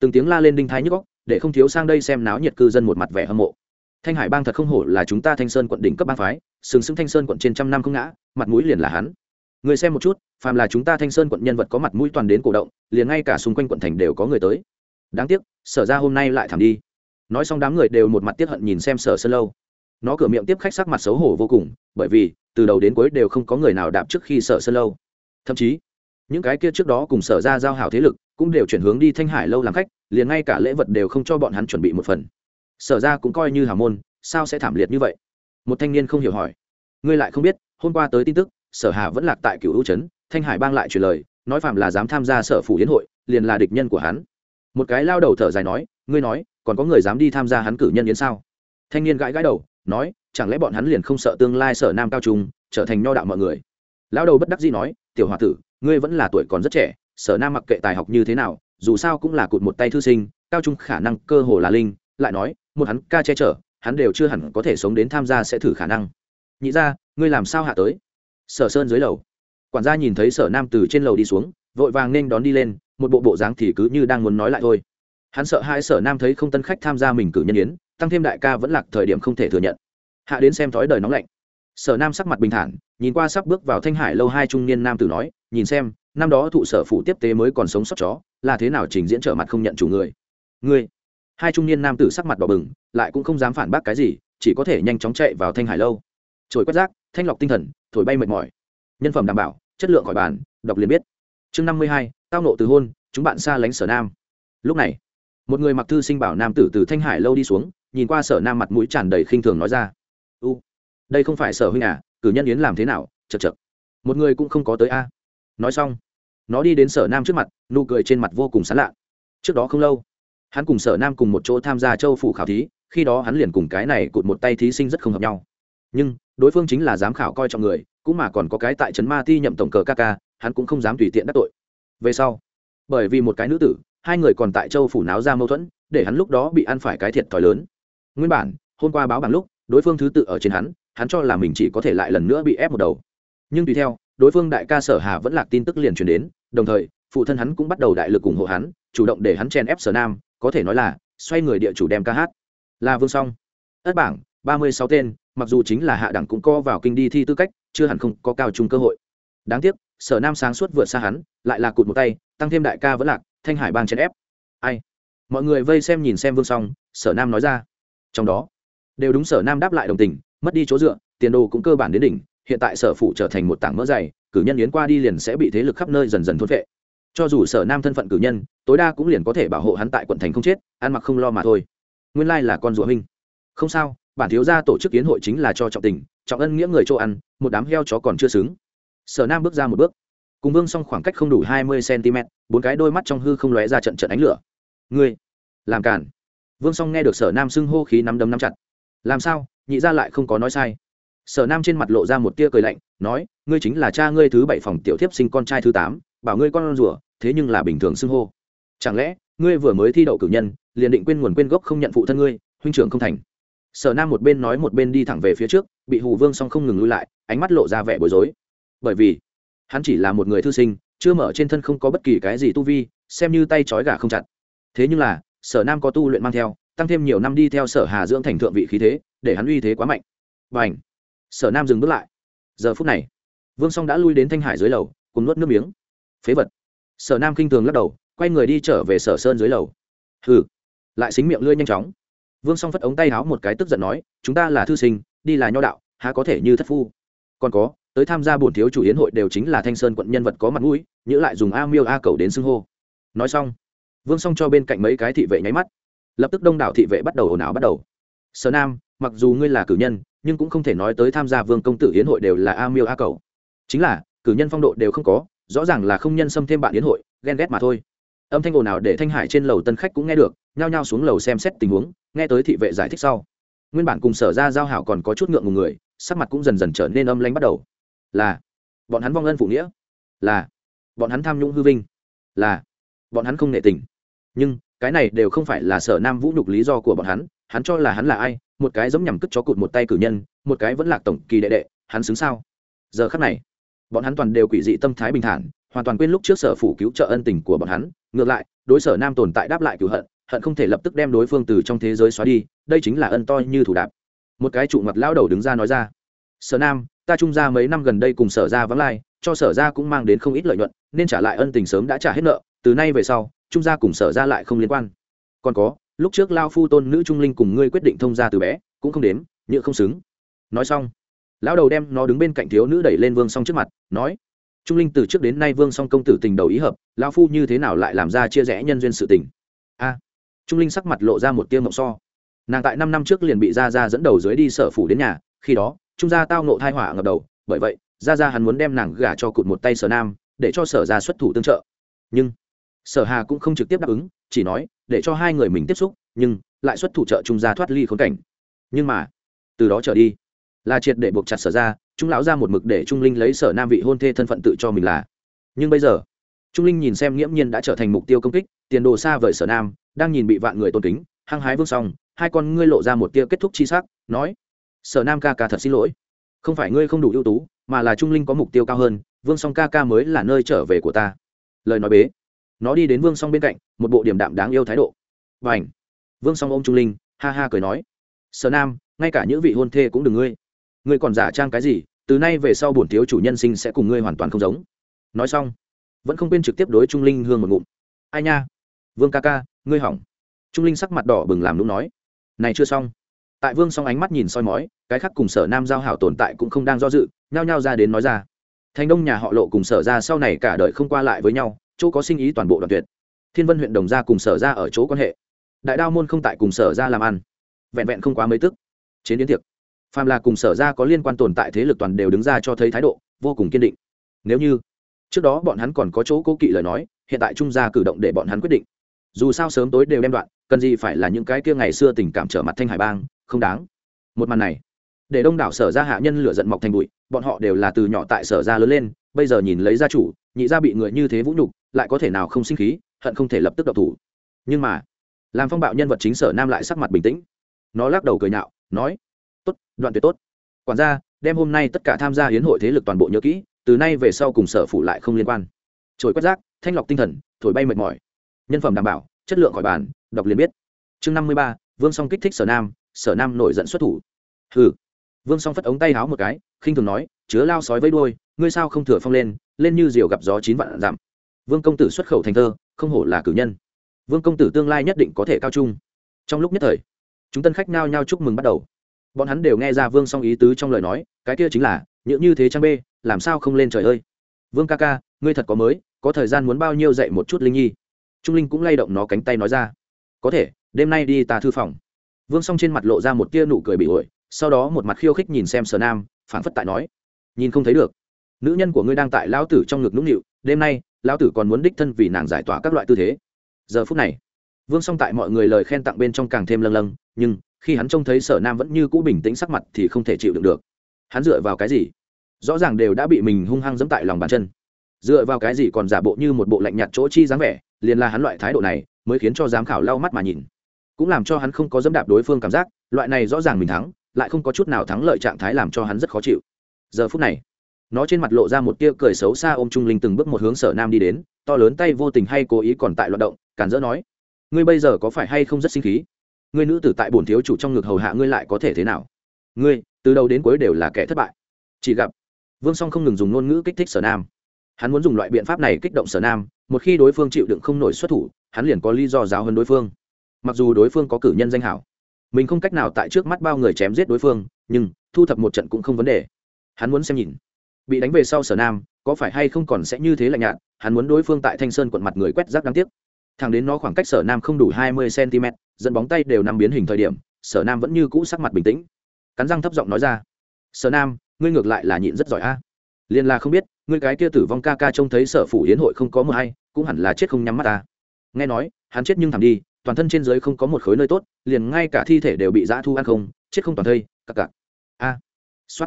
Từng tiếng la lên đinh thái nhức góc để không thiếu sang đây xem náo nhiệt cư dân một mặt vẻ hâm mộ. Thanh hải bang thật không hổ là chúng ta thanh sơn quận đỉnh cấp bang phái, sừng sững thanh sơn quận trên trăm năm không ngã, mặt mũi liền là hắn. Người xem một chút, phàm là chúng ta thanh sơn quận nhân vật có mặt mũi toàn đến cổ động, liền ngay cả xung quanh quận thành đều có người tới. Đáng tiếc, sở ra hôm nay lại thảm đi. Nói xong đám người đều một mặt tiếc hận nhìn xem sở sơn lâu. Nó cửa miệng tiếp khách sắc mặt xấu hổ vô cùng, bởi vì, từ đầu đến cuối đều không có người nào đạp trước khi sở sơn lâu. Thậm chí những cái kia trước đó cùng sở ra giao hảo thế lực cũng đều chuyển hướng đi thanh hải lâu làm khách, liền ngay cả lễ vật đều không cho bọn hắn chuẩn bị một phần. Sở ra cũng coi như hào môn, sao sẽ thảm liệt như vậy? Một thanh niên không hiểu hỏi. Ngươi lại không biết, hôm qua tới tin tức, sở hà vẫn lạc tại cựu hữu trấn, thanh hải bang lại truyền lời, nói phạm là dám tham gia sở phủ hiến hội, liền là địch nhân của hắn. Một cái lao đầu thở dài nói, ngươi nói, còn có người dám đi tham gia hắn cử nhân yến sao? Thanh niên gãi gãi đầu, nói, chẳng lẽ bọn hắn liền không sợ tương lai sở nam cao trung, trở thành nho đạo mọi người? Lao đầu bất đắc dĩ nói, tiểu hòa tử ngươi vẫn là tuổi còn rất trẻ, sở nam mặc kệ tài học như thế nào, dù sao cũng là cụt một tay thư sinh, cao trung khả năng cơ hồ là linh, lại nói, một hắn ca che chở, hắn đều chưa hẳn có thể sống đến tham gia sẽ thử khả năng. Nhị ra, ngươi làm sao hạ tới? Sở sơn dưới lầu. Quản gia nhìn thấy sở nam từ trên lầu đi xuống, vội vàng nên đón đi lên, một bộ bộ dáng thì cứ như đang muốn nói lại thôi. Hắn sợ hai sở nam thấy không tân khách tham gia mình cử nhân yến, tăng thêm đại ca vẫn lạc thời điểm không thể thừa nhận. Hạ đến xem thói đời nóng lạnh. Sở nam sắc mặt bình thản nhìn qua sắp bước vào thanh hải lâu hai trung niên nam tử nói, nhìn xem, năm đó thụ sở phủ tiếp tế mới còn sống sót chó, là thế nào trình diễn trở mặt không nhận chủ người? Người hai trung niên nam tử sắc mặt đỏ bừng, lại cũng không dám phản bác cái gì, chỉ có thể nhanh chóng chạy vào thanh hải lâu. Trồi quét rác, thanh lọc tinh thần, thổi bay mệt mỏi. Nhân phẩm đảm bảo, chất lượng khỏi bàn, đọc liền biết. Chương năm mươi hai, tao nộ từ hôn, chúng bạn xa lánh sở nam. Lúc này, một người mặc thư sinh bảo nam tử từ thanh hải lâu đi xuống, nhìn qua sở nam mặt mũi tràn đầy khinh thường nói ra. U, đây không phải sở huynh à cử nhân yến làm thế nào, chật chật. Một người cũng không có tới a. Nói xong, nó đi đến sở nam trước mặt, nụ cười trên mặt vô cùng sán lạ. Trước đó không lâu, hắn cùng sở nam cùng một chỗ tham gia châu phủ khảo thí, khi đó hắn liền cùng cái này cụt một tay thí sinh rất không hợp nhau. Nhưng, đối phương chính là giám khảo coi trọng người, cũng mà còn có cái tại trấn ma ti nhậm tổng cờ ca ca, hắn cũng không dám tùy tiện đắc tội. Về sau, bởi vì một cái nữ tử, hai người còn tại châu phủ náo ra mâu thuẫn, để hắn lúc đó bị ăn phải cái thiệt thòi lớn. Nguyên bản, hôm qua báo bằng lúc, đối phương thứ tự ở trên hắn hắn cho là mình chỉ có thể lại lần nữa bị ép một đầu. Nhưng tùy theo, đối phương đại ca sở hà vẫn lạc tin tức liền truyền đến, đồng thời, phụ thân hắn cũng bắt đầu đại lực ủng hộ hắn, chủ động để hắn chen ép sở nam, có thể nói là, xoay người địa chủ đem ca hát. Là vương song ất bảng, ba mươi sáu tên, mặc dù chính là hạ đẳng cũng co vào kinh đi thi tư cách, chưa hẳn không có cao chung cơ hội. Đáng tiếc, sở nam sáng suốt vượt xa hắn, lại là cụt một tay, tăng thêm đại ca vẫn lạc, thanh hải bang chèn ép. Ai? Mọi người vây xem nhìn xem vương song sở nam nói ra. Trong đó, đều đúng sở nam đáp lại đồng tình mất đi chỗ dựa, tiền đồ cũng cơ bản đến đỉnh, hiện tại sở phụ trở thành một tảng mỡ dày, cử nhân yến qua đi liền sẽ bị thế lực khắp nơi dần dần thôn vệ cho dù sở nam thân phận cử nhân, tối đa cũng liền có thể bảo hộ hắn tại quận thành không chết, ăn mặc không lo mà thôi. Nguyên lai là con rùa huynh. Không sao, bản thiếu gia tổ chức kiến hội chính là cho trọng tình, trọng ân nghĩa người chỗ ăn, một đám heo chó còn chưa xứng. Sở nam bước ra một bước. Cùng vương song khoảng cách không đủ hai mươi cm bốn cái đôi mắt trong hư không lóe ra trận trận ánh lửa. Ngươi, làm cản vương song nghe được sở nam xưng hô khí nắm đấm nắm chặt. Làm sao? Nhị ra lại không có nói sai. Sở nam trên mặt lộ ra một tia cười lạnh, nói, ngươi chính là cha ngươi thứ bảy phòng tiểu thiếp sinh con trai thứ tám, bảo ngươi con rủa thế nhưng là bình thường xưng hô. Chẳng lẽ, ngươi vừa mới thi đậu cử nhân, liền định quên nguồn quên gốc không nhận phụ thân ngươi, huynh trưởng không thành? Sở nam một bên nói một bên đi thẳng về phía trước, bị hù vương song không ngừng lui lại, ánh mắt lộ ra vẻ bối rối. Bởi vì, hắn chỉ là một người thư sinh, chưa mở trên thân không có bất kỳ cái gì tu vi, xem như tay trói gà không chặt. Thế nhưng là, sở nam có tu luyện mang theo tăng thêm nhiều năm đi theo sở hà dưỡng thành thượng vị khí thế, để hắn uy thế quá mạnh. Và ảnh sở nam dừng bước lại. Giờ phút này, vương song đã lui đến thanh hải dưới lầu, cùng nuốt nước miếng. Phế vật! Sở nam kinh thường lắc đầu, quay người đi trở về sở sơn dưới lầu. Hừ! Lại xính miệng lưỡi nhanh chóng. Vương song phất ống tay háo một cái tức giận nói, chúng ta là thư sinh, đi là nho đạo, há có thể như thất phu? Còn có, tới tham gia bổn thiếu chủ yến hội đều chính là thanh sơn quận nhân vật có mặt mũi, nhữ lại dùng a miêu a cầu đến xưng hô. Nói xong, vương song cho bên cạnh mấy cái thị vệ nháy mắt lập tức đông đảo thị vệ bắt đầu ồn ào bắt đầu. Sở nam, mặc dù ngươi là cử nhân, nhưng cũng không thể nói tới tham gia vương công tử hiến hội đều là a miêu a cầu chính là, cử nhân phong độ đều không có, rõ ràng là không nhân xâm thêm bạn hiến hội, ghen ghét mà thôi. Âm thanh ồn ào để thanh hải trên lầu tân khách cũng nghe được, nhao nhao xuống lầu xem xét tình huống, nghe tới thị vệ giải thích sau. Nguyên bản cùng sở ra giao hảo còn có chút ngượng ngùng người, sắc mặt cũng dần dần trở nên âm lanh bắt đầu. Là, bọn hắn vong ân phụ nghĩa. Là, bọn hắn tham nhũng hư vinh. Là, bọn hắn không nệ tình. Nhưng cái này đều không phải là sở nam vũ nhục lý do của bọn hắn hắn cho là hắn là ai, một cái giống nhằm cất chó cụt một tay cử nhân, một cái vẫn là tổng kỳ đệ đệ, hắn xứng sao? Giờ khắc này, bọn hắn toàn đều quỷ dị tâm thái bình thản, hoàn toàn quên lúc trước sở phủ cứu trợ ân tình của bọn hắn. Ngược lại, đối sở nam tồn tại đáp lại cứu hận hận không thể lập tức đem đối phương từ trong thế giới xóa đi, đây chính là ân to như thủ đạp. Một cái trụ mặt lao đầu đứng ra nói ra, sở nam, ta trung ra mấy năm gần đây cùng sở ra vắng lai, cho sở ra cũng mang đến không ít lợi nhuận, nên trả lại ân tình sớm đã trả hết nợ, từ nay về sau trung gia cùng sở ra lại không liên quan. Còn có, lúc trước lao phu tôn nữ trung linh cùng ngươi quyết định thông gia từ bé, cũng không đếm, nhựa không xứng. Nói xong, lão đầu đem nó đứng bên cạnh thiếu nữ đẩy lên vương song trước mặt, nói, trung linh từ trước đến nay vương song công tử tình đầu ý hợp, lao phu như thế nào lại làm ra chia rẽ nhân duyên sự tình? A, trung linh sắc mặt lộ ra một tiêu mộng so. Nàng tại năm năm trước liền bị gia gia dẫn đầu dưới đi sở phủ đến nhà, khi đó, trung gia tao nộ thai hỏa ngập đầu, bởi vậy, gia gia hắn muốn đem nàng gả cho cụt một tay sở nam, để cho sở ra xuất thủ tương trợ. Nhưng sở hà cũng không trực tiếp đáp ứng, chỉ nói, để cho hai người mình tiếp xúc, nhưng lại xuất thủ trợ trung gia thoát ly khốn cảnh. Nhưng mà, từ đó trở đi, là triệt để buộc chặt sở ra trung lão ra một mực để trung linh lấy sở nam vị hôn thê thân phận tự cho mình là. Nhưng bây giờ, trung linh nhìn xem nghiễm nhiên đã trở thành mục tiêu công kích, tiền đồ xa vời sở nam, đang nhìn bị vạn người tôn kính, hăng hái vương xong hai con ngươi lộ ra một tia kết thúc chi sắc, nói, sở nam ca ca thật xin lỗi. Không phải ngươi không đủ ưu tú, mà là trung linh có mục tiêu cao hơn, vương song ca ca mới là nơi trở về của ta. Lời nói bế nó đi đến vương song bên cạnh, một bộ điểm đạm đáng yêu thái độ. Và ảnh vương song ôm trung linh, ha ha cười nói. Sở nam, ngay cả những vị hôn thê cũng đừng ngươi. Ngươi còn giả trang cái gì, từ nay về sau bổn thiếu chủ nhân sinh sẽ cùng ngươi hoàn toàn không giống. Nói xong, vẫn không quên trực tiếp đối trung linh hương một ngụm. Ai nha? Vương ca ca, ngươi hỏng. Trung linh sắc mặt đỏ bừng làm lúc nói. Này chưa xong. Tại vương song ánh mắt nhìn soi mói, cái khác cùng sở nam giao hảo tồn tại cũng không đang do dự, nhao nhao ra đến nói ra. Thành đông nhà họ lộ cùng sở ra sau này cả đời không qua lại với nhau chỗ có sinh ý toàn bộ đoàn tuyệt. Thiên vân huyện đồng gia cùng sở ra ở chỗ quan hệ. Đại đao môn không tại cùng sở ra làm ăn. Vẹn vẹn không quá mấy tức. Chế đến tiệc. Phàm là cùng sở ra có liên quan tồn tại thế lực toàn đều đứng ra cho thấy thái độ, vô cùng kiên định. Nếu như, trước đó bọn hắn còn có chỗ cố kỵ lời nói, hiện tại trung gia cử động để bọn hắn quyết định. Dù sao sớm tối đều đem đoạn, cần gì phải là những cái kia ngày xưa tình cảm trở mặt thanh hải bang, không đáng. Một màn này, để đông đảo sở ra hạ nhân lửa giận mọc thành bụi, bọn họ đều là từ nhỏ tại sở ra lớn lên, bây giờ nhìn lấy gia chủ nhị gia bị người như thế vũ nhục, lại có thể nào không sinh khí, hận không thể lập tức độc thủ. Nhưng mà, làm phong bạo nhân vật chính sở nam lại sắc mặt bình tĩnh. Nó lắc đầu cười nhạo, nói, tốt, đoạn tuyệt tốt. Quản gia đem hôm nay tất cả tham gia hiến hội thế lực toàn bộ nhớ kỹ, từ nay về sau cùng sở phụ lại không liên quan. Trồi quét rác, thanh lọc tinh thần, thổi bay mệt mỏi. Nhân phẩm đảm bảo, chất lượng khỏi bàn, đọc liền biết. Chương năm mươi ba, vương song kích thích sở nam sở nam nổi giận xuất thủ. Hừ. Vương song phất ống tay háo một cái, khinh thường nói, chứa lao sói với đuôi, ngươi sao không thừa phong lên lên như diều gặp gió chín vạn dặm. Vương công tử xuất khẩu thành thơ, không hổ là cử nhân. Vương công tử tương lai nhất định có thể cao trung. Trong lúc nhất thời, chúng tân khách nao nhao chúc mừng bắt đầu. Bọn hắn đều nghe ra vương song ý tứ trong lời nói, cái kia chính là những như thế trang bê, làm sao không lên trời ơi? Vương ca ca, ngươi thật có mới, có thời gian muốn bao nhiêu dạy một chút linh nhi? Trung linh cũng lay động nó cánh tay nói ra. Có thể, đêm nay đi ta thư phòng. Vương song trên mặt lộ ra một tia nụ cười bị ổi sau đó một mặt khiêu khích nhìn xem sở nam, phảng phất tại nói, nhìn không thấy được nữ nhân của ngươi đang tại lão tử trong ngực nũng nịu, đêm nay, lão tử còn muốn đích thân vì nàng giải tỏa các loại tư thế. Giờ phút này, vương song tại mọi người lời khen tặng bên trong càng thêm lâng lâng, nhưng, khi hắn trông thấy sở nam vẫn như cũ bình tĩnh sắc mặt thì không thể chịu đựng được. Hắn dựa vào cái gì? Rõ ràng đều đã bị mình hung hăng dẫm tại lòng bàn chân. Dựa vào cái gì còn giả bộ như một bộ lạnh nhạt chỗ chi dáng vẻ, liền là hắn loại thái độ này mới khiến cho giám khảo lau mắt mà nhìn. Cũng làm cho hắn không có dẫm đạp đối phương cảm giác, loại này rõ ràng mình thắng, lại không có chút nào thắng lợi trạng thái làm cho hắn rất khó chịu. Giờ phút này nó trên mặt lộ ra một tia cười xấu xa ôm trung linh từng bước một hướng sở nam đi đến, to lớn tay vô tình hay cố ý còn tại loạt động, cản dỡ nói, ngươi bây giờ có phải hay không rất sinh khí? Ngươi nữ tử tại bổn thiếu chủ trong ngực hầu hạ ngươi lại có thể thế nào? Ngươi, từ đầu đến cuối đều là kẻ thất bại. Chỉ gặp, vương song không ngừng dùng ngôn ngữ kích thích sở nam. Hắn muốn dùng loại biện pháp này kích động sở nam, một khi đối phương chịu đựng không nổi xuất thủ, hắn liền có lý do giáo hơn đối phương. Mặc dù đối phương có cử nhân danh hảo, mình không cách nào tại trước mắt bao người chém giết đối phương, nhưng thu thập một trận cũng không vấn đề. Hắn muốn xem nhìn bị đánh về sau sở nam, có phải hay không còn sẽ như thế lạnh nhạt, hắn muốn đối phương tại thanh sơn quận mặt người quét rác đáng tiếc. Thằng đến nó khoảng cách sở nam không đủ hai mươi cm, dẫn bóng tay đều nằm biến hình thời điểm, sở nam vẫn như cũ sắc mặt bình tĩnh. Cắn răng thấp giọng nói ra, sở nam, ngươi ngược lại là nhịn rất giỏi a. À? liền là không biết, ngươi cái kia tử vong ca ca trông thấy sở phủ hiến hội không có mờ hay, cũng hẳn là chết không nhắm mắt ta. Nghe nói, hắn chết nhưng thảm đi, toàn thân trên dưới không có một khối nơi tốt, liền ngay cả thi thể đều bị dã thu ăn không, chết không toàn thây, cặc cặc. A. À. xuất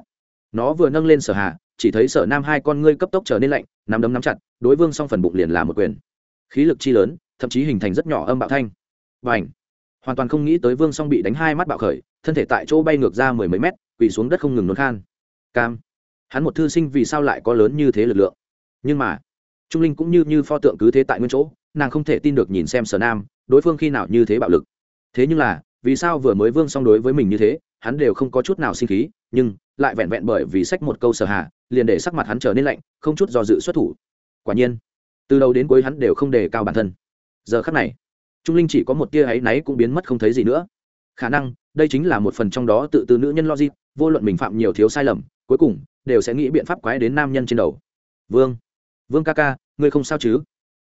nó vừa nâng lên sở hạ chỉ thấy sở nam hai con ngươi cấp tốc trở nên lạnh, nắm đấm nắm chặt, đối vương xong phần bụng liền là một quyền. Khí lực chi lớn, thậm chí hình thành rất nhỏ âm bạo thanh. Và ảnh hoàn toàn không nghĩ tới vương song bị đánh hai mắt bạo khởi, thân thể tại chỗ bay ngược ra mười mấy mét, quỳ xuống đất không ngừng nôn khan. Cam! Hắn một thư sinh vì sao lại có lớn như thế lực lượng? Nhưng mà, trung linh cũng như như pho tượng cứ thế tại nguyên chỗ, nàng không thể tin được nhìn xem sở nam, đối phương khi nào như thế bạo lực. Thế nhưng là, vì sao vừa mới vương song đối với mình như thế, hắn đều không có chút nào sinh khí, nhưng lại vẹn vẹn bởi vì sách một câu sở hạ liền để sắc mặt hắn trở nên lạnh, không chút do dự xuất thủ. Quả nhiên, từ đầu đến cuối hắn đều không đề cao bản thân. Giờ khắc này, trung linh chỉ có một tia áy náy cũng biến mất không thấy gì nữa. Khả năng, đây chính là một phần trong đó tự từ nữ nhân logic, vô luận mình phạm nhiều thiếu sai lầm, cuối cùng, đều sẽ nghĩ biện pháp quái đến nam nhân trên đầu. Vương vương ca ca, ngươi không sao chứ?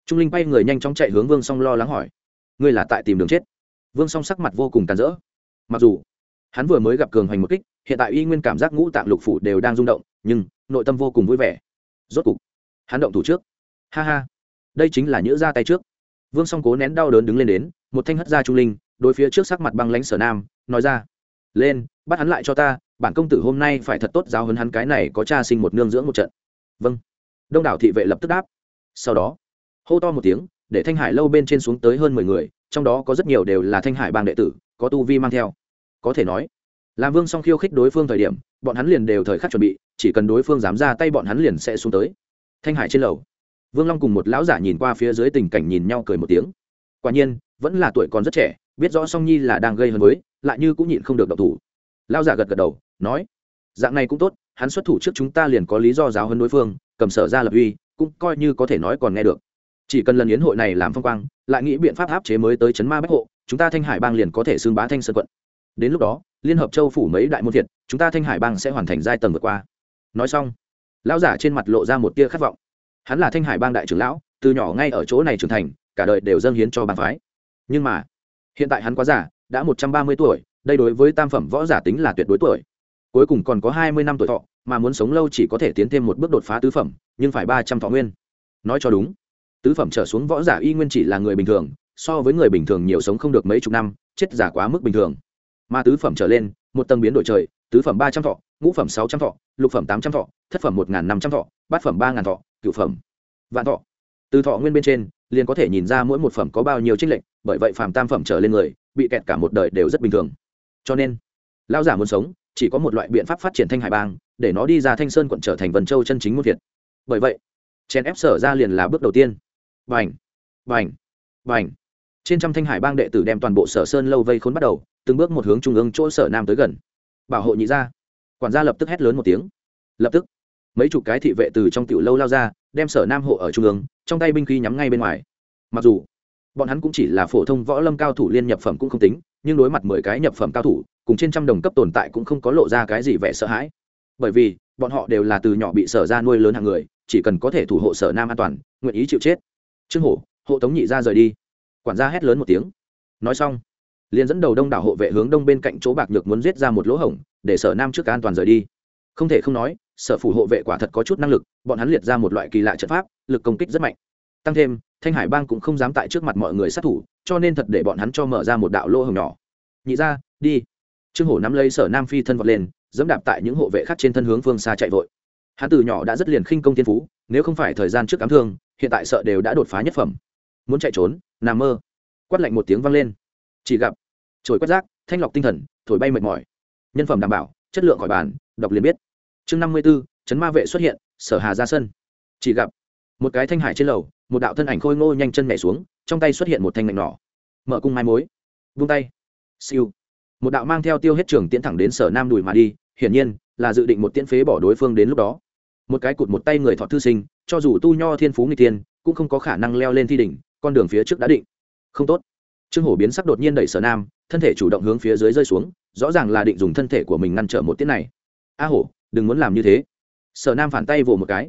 Trung linh bay người nhanh chóng chạy hướng vương song lo lắng hỏi. Ngươi là tại tìm đường chết. Vương song sắc mặt vô cùng tàn rỡ. Mặc dù, hắn vừa mới gặp cường hoành một kích, hiện tại y nguyên cảm giác ngũ tạng lục phủ đều đang rung động, nhưng nội tâm vô cùng vui vẻ. Rốt cục, hắn động thủ trước. Ha ha, đây chính là nhữ ra tay trước. Vương song cố nén đau đớn đứng lên đến, một thanh hất ra trung linh, đối phía trước sắc mặt băng lãnh sở nam, nói ra, lên, bắt hắn lại cho ta, bản công tử hôm nay phải thật tốt giáo hấn hắn cái này có cha sinh một nương dưỡng một trận. Vâng. Đông đảo thị vệ lập tức đáp. Sau đó, hô to một tiếng, để thanh hải lâu bên trên xuống tới hơn mười người, trong đó có rất nhiều đều là thanh hải bang đệ tử, có tu vi mang theo. Có thể nói làm vương song khiêu khích đối phương thời điểm bọn hắn liền đều thời khắc chuẩn bị, chỉ cần đối phương dám ra tay bọn hắn liền sẽ xuống tới. Thanh hải trên lầu. Vương long cùng một lão giả nhìn qua phía dưới tình cảnh nhìn nhau cười một tiếng. Quả nhiên, vẫn là tuổi còn rất trẻ, biết rõ song nhi là đang gây hấn với, lại như cũng nhịn không được độc thủ. Lão giả gật gật đầu, nói, dạng này cũng tốt, hắn xuất thủ trước chúng ta liền có lý do giáo hơn đối phương, cầm sở ra lập uy, cũng coi như có thể nói còn nghe được. Chỉ cần lần yến hội này làm phong quang, lại nghĩ biện pháp áp chế mới tới chấn ma bách hộ, chúng ta thanh hải bang liền có thể xưng bá thanh sơn quận đến lúc đó, liên hợp châu phủ mấy đại môn thiệt chúng ta thanh hải bang sẽ hoàn thành giai tầng vượt qua. Nói xong, lão giả trên mặt lộ ra một tia khát vọng. Hắn là thanh hải bang đại trưởng lão, từ nhỏ ngay ở chỗ này trưởng thành, cả đời đều dâng hiến cho bang phái. Nhưng mà, hiện tại hắn quá giả đã một trăm ba mươi tuổi, đây đối với tam phẩm võ giả tính là tuyệt đối tuổi. Cuối cùng còn có hai mươi năm tuổi thọ, mà muốn sống lâu chỉ có thể tiến thêm một bước đột phá tứ phẩm, nhưng phải ba trăm thọ nguyên. Nói cho đúng, tứ phẩm trở xuống võ giả y nguyên chỉ là người bình thường, so với người bình thường nhiều sống không được mấy chục năm, chết giả quá mức bình thường mà tứ phẩm trở lên, một tầng biến đổi trời, tứ phẩm ba trăm thọ, ngũ phẩm sáu trăm thọ, lục phẩm tám trăm thọ, thất phẩm một n g h n năm trăm thọ, bát phẩm ba ngàn thọ cựu phẩm vạn thọ. Từ thọ nguyên bên trên, liền có thể nhìn ra mỗi một phẩm có bao nhiêu trích lệnh bởi vậy phàm tam phẩm trở lên người, bị kẹt cả một đời đều rất bình thường. Cho nên lao giả muốn sống, chỉ có một loại biện pháp phát triển thanh hải bang, để nó đi ra thanh sơn quận trở thành vần châu chân chính muôn việt bởi vậy, chèn ép sở ra liền là bước đầu tiên. Vành vành vành trên trăm thanh hải bang đệ tử đem toàn bộ sở sơn lâu vây khốn bắt đầu, từng bước một hướng trung ương chỗ sở nam tới gần. Bảo hộ nhị ra quản gia lập tức hét lớn một tiếng. Lập tức, mấy chục cái thị vệ từ trong tiểu lâu lao ra, đem sở nam hộ ở trung ương, trong tay binh khí nhắm ngay bên ngoài. Mặc dù, bọn hắn cũng chỉ là phổ thông võ lâm cao thủ liên nhập phẩm cũng không tính, nhưng đối mặt mười cái nhập phẩm cao thủ, cùng trên trăm đồng cấp tồn tại cũng không có lộ ra cái gì vẻ sợ hãi. Bởi vì, bọn họ đều là từ nhỏ bị sở ra nuôi lớn hàng người, chỉ cần có thể thủ hộ sở nam an toàn, nguyện ý chịu chết. Trương hổ, hộ tống nhị ra rời đi quản gia hét lớn một tiếng. Nói xong, liền dẫn đầu đông đảo hộ vệ hướng đông bên cạnh chỗ bạc nhược muốn giết ra một lỗ hổng, để sở nam trước an toàn rời đi. Không thể không nói, sở phủ hộ vệ quả thật có chút năng lực, bọn hắn liệt ra một loại kỳ lạ trận pháp, lực công kích rất mạnh. Tăng thêm, thanh hải bang cũng không dám tại trước mặt mọi người sát thủ, cho nên thật để bọn hắn cho mở ra một đạo lỗ hồng nhỏ. Nhị ra, đi. Trương hổ nắm lấy sở nam phi thân vọt lên, dẫm đạp tại những hộ vệ khác trên thân hướng phương xa chạy vội. Hắn từ nhỏ đã rất liền khinh công tiên phú, nếu không phải thời gian trước cám thương, hiện tại sợ đều đã đột phá nhất phẩm. Muốn chạy trốn nằm mơ. Quát lạnh một tiếng vang lên. Chỉ gặp, trồi quét rác, thanh lọc tinh thần, thổi bay mệt mỏi. Nhân phẩm đảm bảo, chất lượng khỏi bàn, đọc liền biết. Chương năm mươi b ố chấn ma vệ xuất hiện, sở hà ra sân. Chỉ gặp, một cái thanh hải trên lầu, một đạo thân ảnh khôi ngô nhanh chân nhảy xuống, trong tay xuất hiện một thanh ngạnh nỏ mở cung mai mối. Vung tay. Siêu. Một đạo mang theo tiêu hết trường tiễn thẳng đến sở nam đùi mà đi, hiển nhiên, là dự định một tiễn phế bỏ đối phương đến lúc đó. Một cái cụt một tay người thọ thư sinh, cho dù tu nho thiên phú người tiên cũng không có khả năng leo lên thi đỉnh con đường phía trước đã định. Không tốt. Trương hổ biến sắc đột nhiên đẩy sở nam, thân thể chủ động hướng phía dưới rơi xuống, rõ ràng là định dùng thân thể của mình ngăn trở một tiết này. A hổ, đừng muốn làm như thế. Sở nam phản tay vỗ một cái.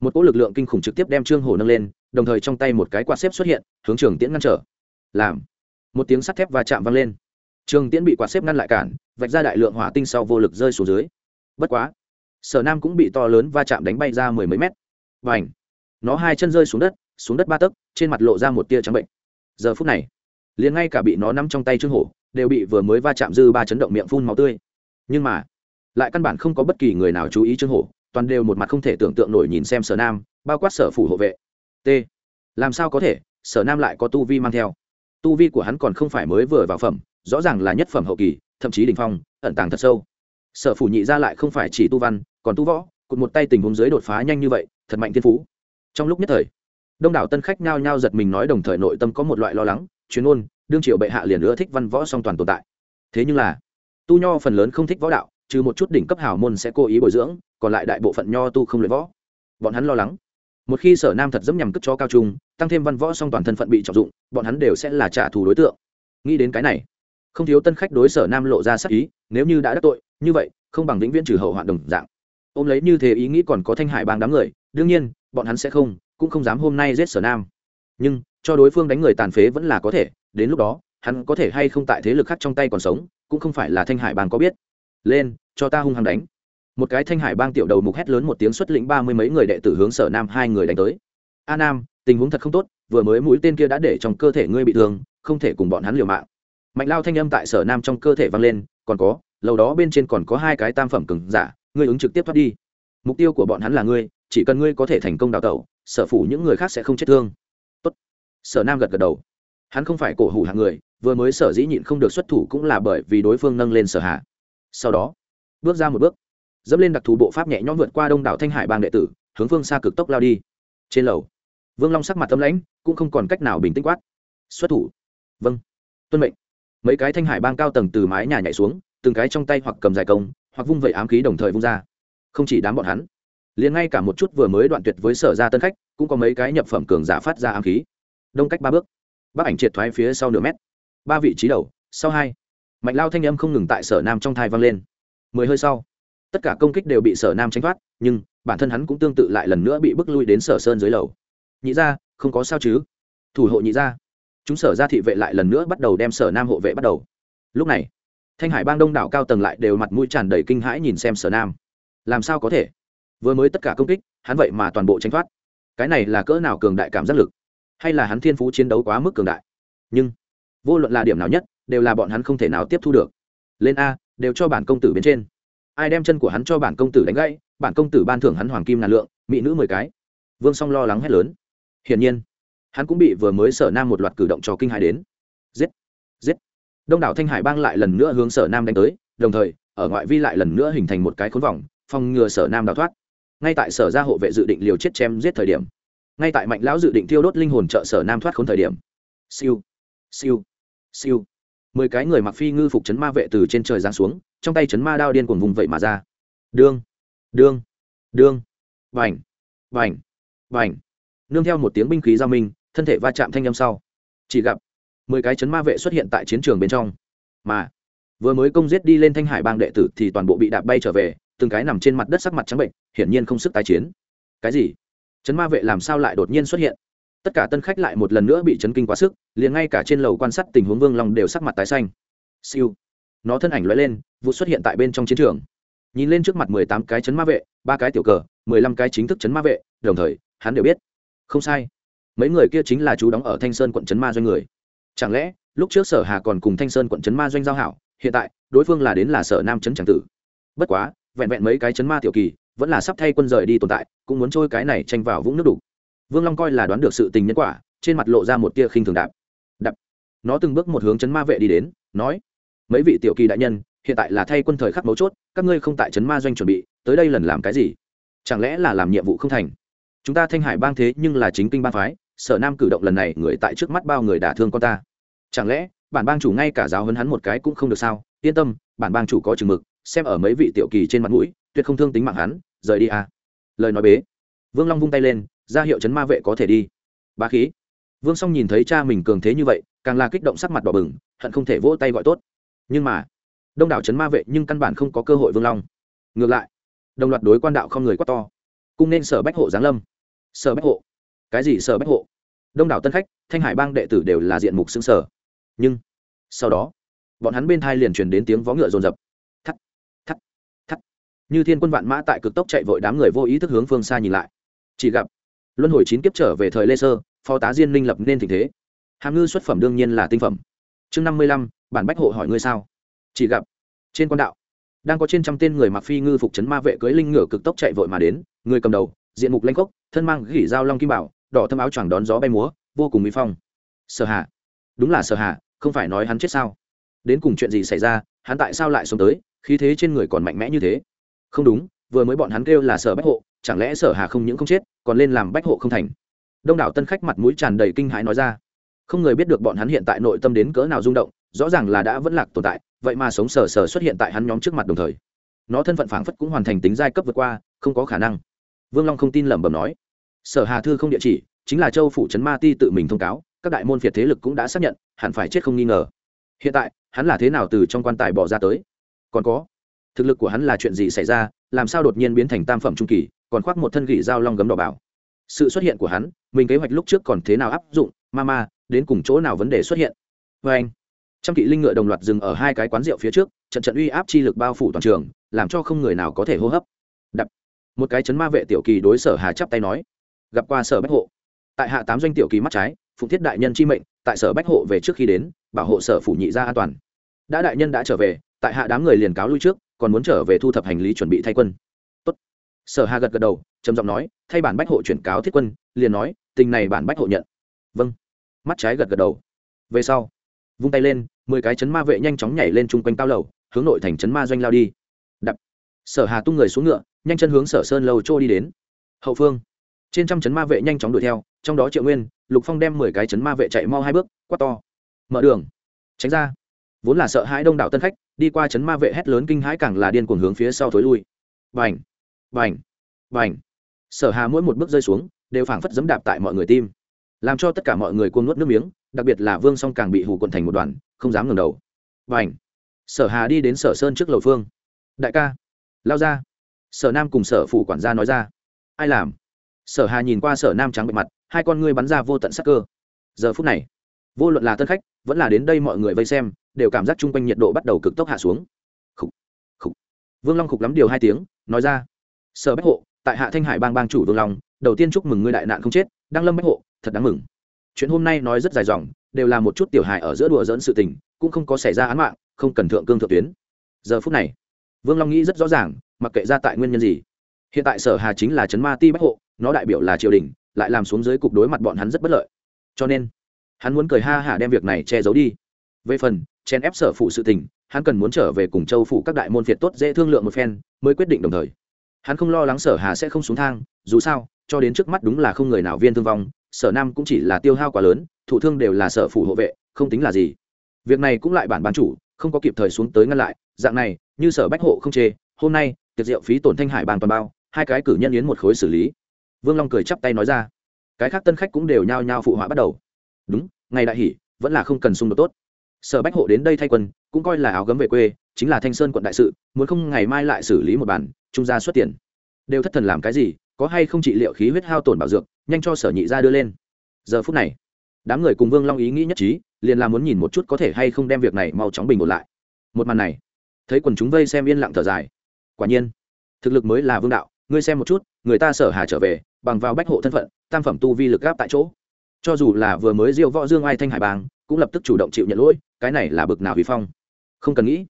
Một cỗ lực lượng kinh khủng trực tiếp đem trương hổ nâng lên, đồng thời trong tay một cái quạt xếp xuất hiện, hướng trường tiễn ngăn trở. Làm. Một tiếng sắt thép và chạm vang lên. Trường tiễn bị quạt xếp ngăn lại cản, vạch ra đại lượng hỏa tinh sau vô lực rơi xuống dưới. Bất quá, sở nam cũng bị to lớn va chạm đánh bay ra mười mấy mét. Và ảnh nó hai chân rơi xuống đất xuống đất ba tấc, trên mặt lộ ra một tia trắng bệnh. Giờ phút này, liền ngay cả bị nó nắm trong tay trương hổ, đều bị vừa mới va chạm dư ba chấn động miệng phun máu tươi. Nhưng mà, lại căn bản không có bất kỳ người nào chú ý trương hổ, toàn đều một mặt không thể tưởng tượng nổi nhìn xem sở nam, bao quát sở phủ hộ vệ. T. Làm sao có thể, sở nam lại có tu vi mang theo. Tu vi của hắn còn không phải mới vừa vào phẩm, rõ ràng là nhất phẩm hậu kỳ, thậm chí đình phong, ẩn tàng thật sâu. Sở phủ nhị ra lại không phải chỉ tu văn, còn tu võ cụt một tay tình huống dưới đột phá nhanh như vậy, thật mạnh thiên phú. Trong lúc nhất thời đông đảo tân khách nhao nhao giật mình nói đồng thời nội tâm có một loại lo lắng, chuyên ôn đương triệu bệ hạ liền ưa thích văn võ song toàn tồn tại. Thế nhưng là, tu nho phần lớn không thích võ đạo, trừ một chút đỉnh cấp hào môn sẽ cố ý bồi dưỡng, còn lại đại bộ phận nho tu không luyện võ. Bọn hắn lo lắng. Một khi sở nam thật dẫm nhằm cất cho cao trung, tăng thêm văn võ song toàn thân phận bị trọng dụng, bọn hắn đều sẽ là trả thù đối tượng. Nghĩ đến cái này, không thiếu tân khách đối sở nam lộ ra sắc ý, nếu như đã đắc tội, như vậy, không bằng vĩnh viễn trừ hậu hoạn đồng dạng. Ôm lấy như thế ý nghĩ còn có thanh hải bang đám người, đương nhiên, bọn hắn sẽ không cũng không dám hôm nay giết sở nam. Nhưng, cho đối phương đánh người tàn phế vẫn là có thể, đến lúc đó, hắn có thể hay không tại thế lực khác trong tay còn sống, cũng không phải là thanh hải bang có biết. Lên, cho ta hung hăng đánh. Một cái thanh hải bang tiểu đầu mục hét lớn một tiếng xuất lĩnh ba mươi mấy người đệ tử hướng sở nam hai người đánh tới. A nam, tình huống thật không tốt, vừa mới mũi tên kia đã để trong cơ thể ngươi bị thương, không thể cùng bọn hắn liều mạng. Mạnh lao thanh âm tại sở nam trong cơ thể vang lên, còn có, lầu đó bên trên còn có hai cái tam phẩm cứng giả, ngươi ứng trực tiếp thoát đi. Mục tiêu của bọn hắn là ngươi, chỉ cần ngươi có thể thành công đào tẩu sở phủ những người khác sẽ không chết thương. Tốt. sở nam gật gật đầu. Hắn không phải cổ hủ hạng người, vừa mới sở dĩ nhịn không được xuất thủ cũng là bởi vì đối phương nâng lên sở hạ. Sau đó, bước ra một bước, dẫm lên đặc thù bộ pháp nhẹ nhõm vượt qua đông đảo thanh hải bang đệ tử, hướng phương xa cực tốc lao đi. Trên lầu, vương long sắc mặt tâm lãnh, cũng không còn cách nào bình tĩnh quát. Xuất thủ. Vâng. Tuân mệnh. Mấy cái thanh hải bang cao tầng từ mái nhà nhảy xuống, từng cái trong tay hoặc cầm dài công, hoặc vung vẩy ám khí đồng thời vung ra. Không chỉ đám bọn hắn liền ngay cả một chút vừa mới đoạn tuyệt với sở ra tân khách, cũng có mấy cái nhập phẩm cường giả phát ra ám khí. Đông cách ba bước. Bác ảnh triệt thoái phía sau nửa mét. Ba vị trí đầu, sau hai. Mạnh lao thanh âm không ngừng tại sở nam trong thai vang lên. Mười hơi sau, tất cả công kích đều bị sở nam tránh thoát, nhưng bản thân hắn cũng tương tự lại lần nữa bị bức lui đến sở sơn dưới lầu. Nhị ra không có sao chứ? Thủ hộ nhị ra chúng sở ra thị vệ lại lần nữa bắt đầu đem sở nam hộ vệ bắt đầu. Lúc này, thanh hải bang đông đảo cao tầng lại đều mặt mũi tràn đầy kinh hãi nhìn xem sở nam. Làm sao có thể? Vừa mới tất cả công kích, hắn vậy mà toàn bộ tránh thoát. Cái này là cỡ nào cường đại cảm giác lực? Hay là hắn thiên phú chiến đấu quá mức cường đại? Nhưng, vô luận là điểm nào nhất, đều là bọn hắn không thể nào tiếp thu được. Lên a, đều cho bản công tử bên trên. Ai đem chân của hắn cho bản công tử đánh gãy, bản công tử ban thưởng hắn hoàng kim ngàn lượng, mỹ nữ mười cái. Vương song lo lắng hét lớn. Hiển nhiên, hắn cũng bị vừa mới sở nam một loạt cử động cho kinh hài đến. Giết giết. Đông đảo thanh hải bang lại lần nữa hướng sở nam đánh tới, đồng thời, ở ngoại vi lại lần nữa hình thành một cái khốn vòng phòng ngừa sở nam đào thoát ngay tại sở gia hộ vệ dự định liều chết chém giết thời điểm. Ngay tại mạnh lão dự định thiêu đốt linh hồn trợ sở nam thoát khốn thời điểm. Siêu siêu siêu. Mười cái người mặc phi ngư phục chấn ma vệ từ trên trời giáng xuống, trong tay chấn ma đao điên cuồng vùng vậy mà ra. Đương đương đương. Vành vành vành. Nương theo một tiếng binh khí giao minh, thân thể va chạm thanh âm sau. Chỉ gặp, mười cái chấn ma vệ xuất hiện tại chiến trường bên trong. Mà, vừa mới công giết đi lên thanh hải bang đệ tử thì toàn bộ bị đạp bay trở về từng cái nằm trên mặt đất sắc mặt trắng bệnh, hiển nhiên không sức tái chiến. Cái gì? Chấn ma vệ làm sao lại đột nhiên xuất hiện? Tất cả tân khách lại một lần nữa bị chấn kinh quá sức, liền ngay cả trên lầu quan sát tình huống vương long đều sắc mặt tái xanh. Siêu. Nó thân ảnh lóe lên, vụ xuất hiện tại bên trong chiến trường. Nhìn lên trước mặt mười tám cái chấn ma vệ, ba cái tiểu cờ, mười lăm cái chính thức chấn ma vệ, đồng thời, hắn đều biết. Không sai. Mấy người kia chính là chú đóng ở thanh sơn quận chấn ma doanh người. Chẳng lẽ, lúc trước sở hà còn cùng thanh sơn quận chấn ma doanh giao hảo, hiện tại, đối phương là đến là sở nam chấn tràng tử? Bất quá vẹn vẹn mấy cái chấn ma tiểu kỳ, vẫn là sắp thay quân rời đi tồn tại, cũng muốn trôi cái này tranh vào vũng nước đủ vương long coi là đoán được sự tình nhân quả, trên mặt lộ ra một tia khinh thường đạp. Đạp. Nó từng bước một hướng chấn ma vệ đi đến, nói, mấy vị tiểu kỳ đại nhân, hiện tại là thay quân thời khắc mấu chốt, các ngươi không tại trấn ma doanh chuẩn bị, tới đây lần làm cái gì? Chẳng lẽ là làm nhiệm vụ không thành? Chúng ta thanh hải bang thế nhưng là chính kinh bang phái, sở nam cử động lần này người tại trước mắt bao người đả thương con ta. Chẳng lẽ bản bang chủ ngay cả giáo hấn hắn một cái cũng không được sao? Yên tâm, bản bang chủ có chừng mực xem ở mấy vị tiểu kỳ trên mặt mũi, tuyệt không thương tính mạng hắn, rời đi à. Lời nói bế. Vương long vung tay lên, ra hiệu chấn ma vệ có thể đi. Ba khí. Vương song nhìn thấy cha mình cường thế như vậy, càng là kích động sắc mặt đỏ bừng, hận không thể vỗ tay gọi tốt. Nhưng mà, đông đảo chấn ma vệ nhưng căn bản không có cơ hội vương long. Ngược lại, đồng loạt đối quan đạo không người quá to. Cung nên sở bách hộ giáng lâm. Sở bách hộ. Cái gì sở bách hộ? Đông đảo tân khách, thanh hải bang đệ tử đều là diện mục xứng sở. Nhưng, sau đó, bọn hắn bên thai liền truyền đến tiếng vó ngựa rồn rập như thiên quân vạn mã tại cực tốc chạy vội đám người vô ý thức hướng phương xa nhìn lại. Chỉ gặp, luân hồi chín kiếp trở về thời lê sơ, phó tá diên minh lập nên tình thế. Hàm ngư xuất phẩm đương nhiên là tinh phẩm. Chương năm mươi lăm, bản bách hộ hỏi ngươi sao? Chỉ gặp, trên quan đạo, đang có trên trăm tên người mặc phi ngư phục chấn ma vệ cưới linh ngựa cực tốc chạy vội mà đến. Người cầm đầu, diện mục lanh cốc thân mang gỉ dao long kim bảo, đỏ thâm áo choàng đón gió bay múa, vô cùng mỹ phong. Sở hạ đúng là sở hạ không phải nói hắn chết sao? Đến cùng chuyện gì xảy ra, hắn tại sao lại sống tới, khí thế trên người còn mạnh mẽ như thế? Không đúng, vừa mới bọn hắn kêu là sở bách hộ, chẳng lẽ sở hà không những không chết, còn lên làm bách hộ không thành? Đông đảo tân khách mặt mũi tràn đầy kinh hãi nói ra. Không người biết được bọn hắn hiện tại nội tâm đến cỡ nào rung động, rõ ràng là đã vẫn lạc tồn tại, vậy mà sống sờ sờ xuất hiện tại hắn nhóm trước mặt đồng thời. Nó thân phận phảng phất cũng hoàn thành tính giai cấp vượt qua, không có khả năng. Vương long không tin lẩm bẩm nói. Sở hà thư không địa chỉ, chính là châu phủ trấn ma ti tự mình thông cáo, các đại môn phiệt thế lực cũng đã xác nhận, hẳn phải chết không nghi ngờ. Hiện tại, hắn là thế nào từ trong quan tài bỏ ra tới? Còn có thực lực của hắn là chuyện gì xảy ra, làm sao đột nhiên biến thành tam phẩm trung kỳ, còn khoác một thân gỉ dao long gấm đỏ bảo. Sự xuất hiện của hắn, mình kế hoạch lúc trước còn thế nào áp dụng, ma ma, đến cùng chỗ nào vấn đề xuất hiện? Vê anh, trăm kỵ linh ngựa đồng loạt dừng ở hai cái quán rượu phía trước, trận trận uy áp chi lực bao phủ toàn trường, làm cho không người nào có thể hô hấp. Đập. Một cái chấn ma vệ tiểu kỳ đối sở hà chắp tay nói. Gặp qua sở bách hộ. Tại hạ tám doanh tiểu kỳ mắt trái, phụng thiết đại nhân chi mệnh, tại sở bách hộ về trước khi đến, bảo hộ sở phủ nhị ra an toàn. Đã đại nhân đã trở về, tại hạ đám người liền cáo lui trước còn muốn trở về thu thập hành lý chuẩn bị thay quân. Tốt. sở hà gật gật đầu, trầm giọng nói, thay bản bách hộ chuyển cáo thiết quân. Liền nói, tình này bản bách hộ nhận. Vâng. Mắt trái gật gật đầu. Về sau, vung tay lên, mười cái chấn ma vệ nhanh chóng nhảy lên chung quanh cao lầu, hướng nội thành chấn ma doanh lao đi. Đập. Sở hà tung người xuống ngựa, nhanh chân hướng sở sơn lâu trôi đi đến. Hậu phương, trên trăm chấn ma vệ nhanh chóng đuổi theo, trong đó triệu nguyên, lục phong đem mười cái chấn ma vệ chạy mau hai bước, quát to. Mở đường. Tránh ra vốn là sợ hãi đông đảo tân khách, đi qua chấn ma vệ hét lớn kinh hãi càng là điên cuồng hướng phía sau thối lui. Vành vành vành sở hà mỗi một bước rơi xuống, đều phảng phất dẫm đạp tại mọi người tim. Làm cho tất cả mọi người cuồng nuốt nước miếng, đặc biệt là vương song càng bị hù quận thành một đoàn, không dám ngẩng đầu. Vành sở hà đi đến sở sơn trước lầu phương. Đại ca! Lao ra! Sở nam cùng sở phủ quản gia nói ra. Ai làm? Sở hà nhìn qua sở nam trắng bệ mặt, hai con ngươi bắn ra vô tận sắc cơ. Giờ phút này, vô luận là tân khách, vẫn là đến đây mọi người vây xem đều cảm giác chung quanh nhiệt độ bắt đầu cực tốc hạ xuống. Khủ, khủ. vương long khục lắm điều hai tiếng nói ra. Sở bách hộ tại hạ thanh hải bang bang chủ vương long đầu tiên chúc mừng ngươi đại nạn không chết đang lâm bách hộ thật đáng mừng. Chuyện hôm nay nói rất dài dòng đều là một chút tiểu hài ở giữa đùa dẫn sự tình cũng không có xảy ra án mạng không cần thượng cương thượng tuyến. Giờ phút này vương long nghĩ rất rõ ràng mặc kệ ra tại nguyên nhân gì. Hiện tại sở hà chính là trấn ma ti bách hộ nó đại biểu là triều đình lại làm xuống dưới cục đối mặt bọn hắn rất bất lợi. Cho nên hắn muốn cười ha hả đem việc này che giấu đi về phần chen ép sở phụ sự tình, hắn cần muốn trở về cùng châu phụ các đại môn phiệt tốt dễ thương lượng một phen, mới quyết định đồng thời. Hắn không lo lắng sở hà sẽ không xuống thang, dù sao, cho đến trước mắt đúng là không người nào viên thương vong, sở nam cũng chỉ là tiêu hao quá lớn, thủ thương đều là sở phủ hộ vệ, không tính là gì. Việc này cũng lại bản bán chủ, không có kịp thời xuống tới ngăn lại, dạng này, như sở bách hộ không chê, hôm nay, tiệc rượu phí tổn thanh hải bàn toàn bao, hai cái cử nhân yến một khối xử lý. Vương long cười chắp tay nói ra. Cái khác tân khách cũng đều nhao nhao phụ họa bắt đầu. Đúng, ngày đại hỷ, vẫn là không cần xung đột tốt sở bách hộ đến đây thay quân, cũng coi là áo gấm về quê, chính là thanh sơn quận đại sự, muốn không ngày mai lại xử lý một bản, trung gia xuất tiền. Đều thất thần làm cái gì, có hay không trị liệu khí huyết hao tổn bảo dược, nhanh cho sở nhị ra đưa lên. Giờ phút này, đám người cùng vương long ý nghĩ nhất trí, liền là muốn nhìn một chút có thể hay không đem việc này mau chóng bình ổn lại. Một màn này, thấy quần chúng vây xem yên lặng thở dài. Quả nhiên, thực lực mới là vương đạo, ngươi xem một chút, người ta sở hà trở về, bằng vào bách hộ thân phận, tam phẩm tu vi lực gáp tại chỗ. Cho dù là vừa mới diêu võ dương ai thanh hải bang cũng lập tức chủ động chịu nhận lỗi, cái này là bực nào vi phong. Không cần nghĩ.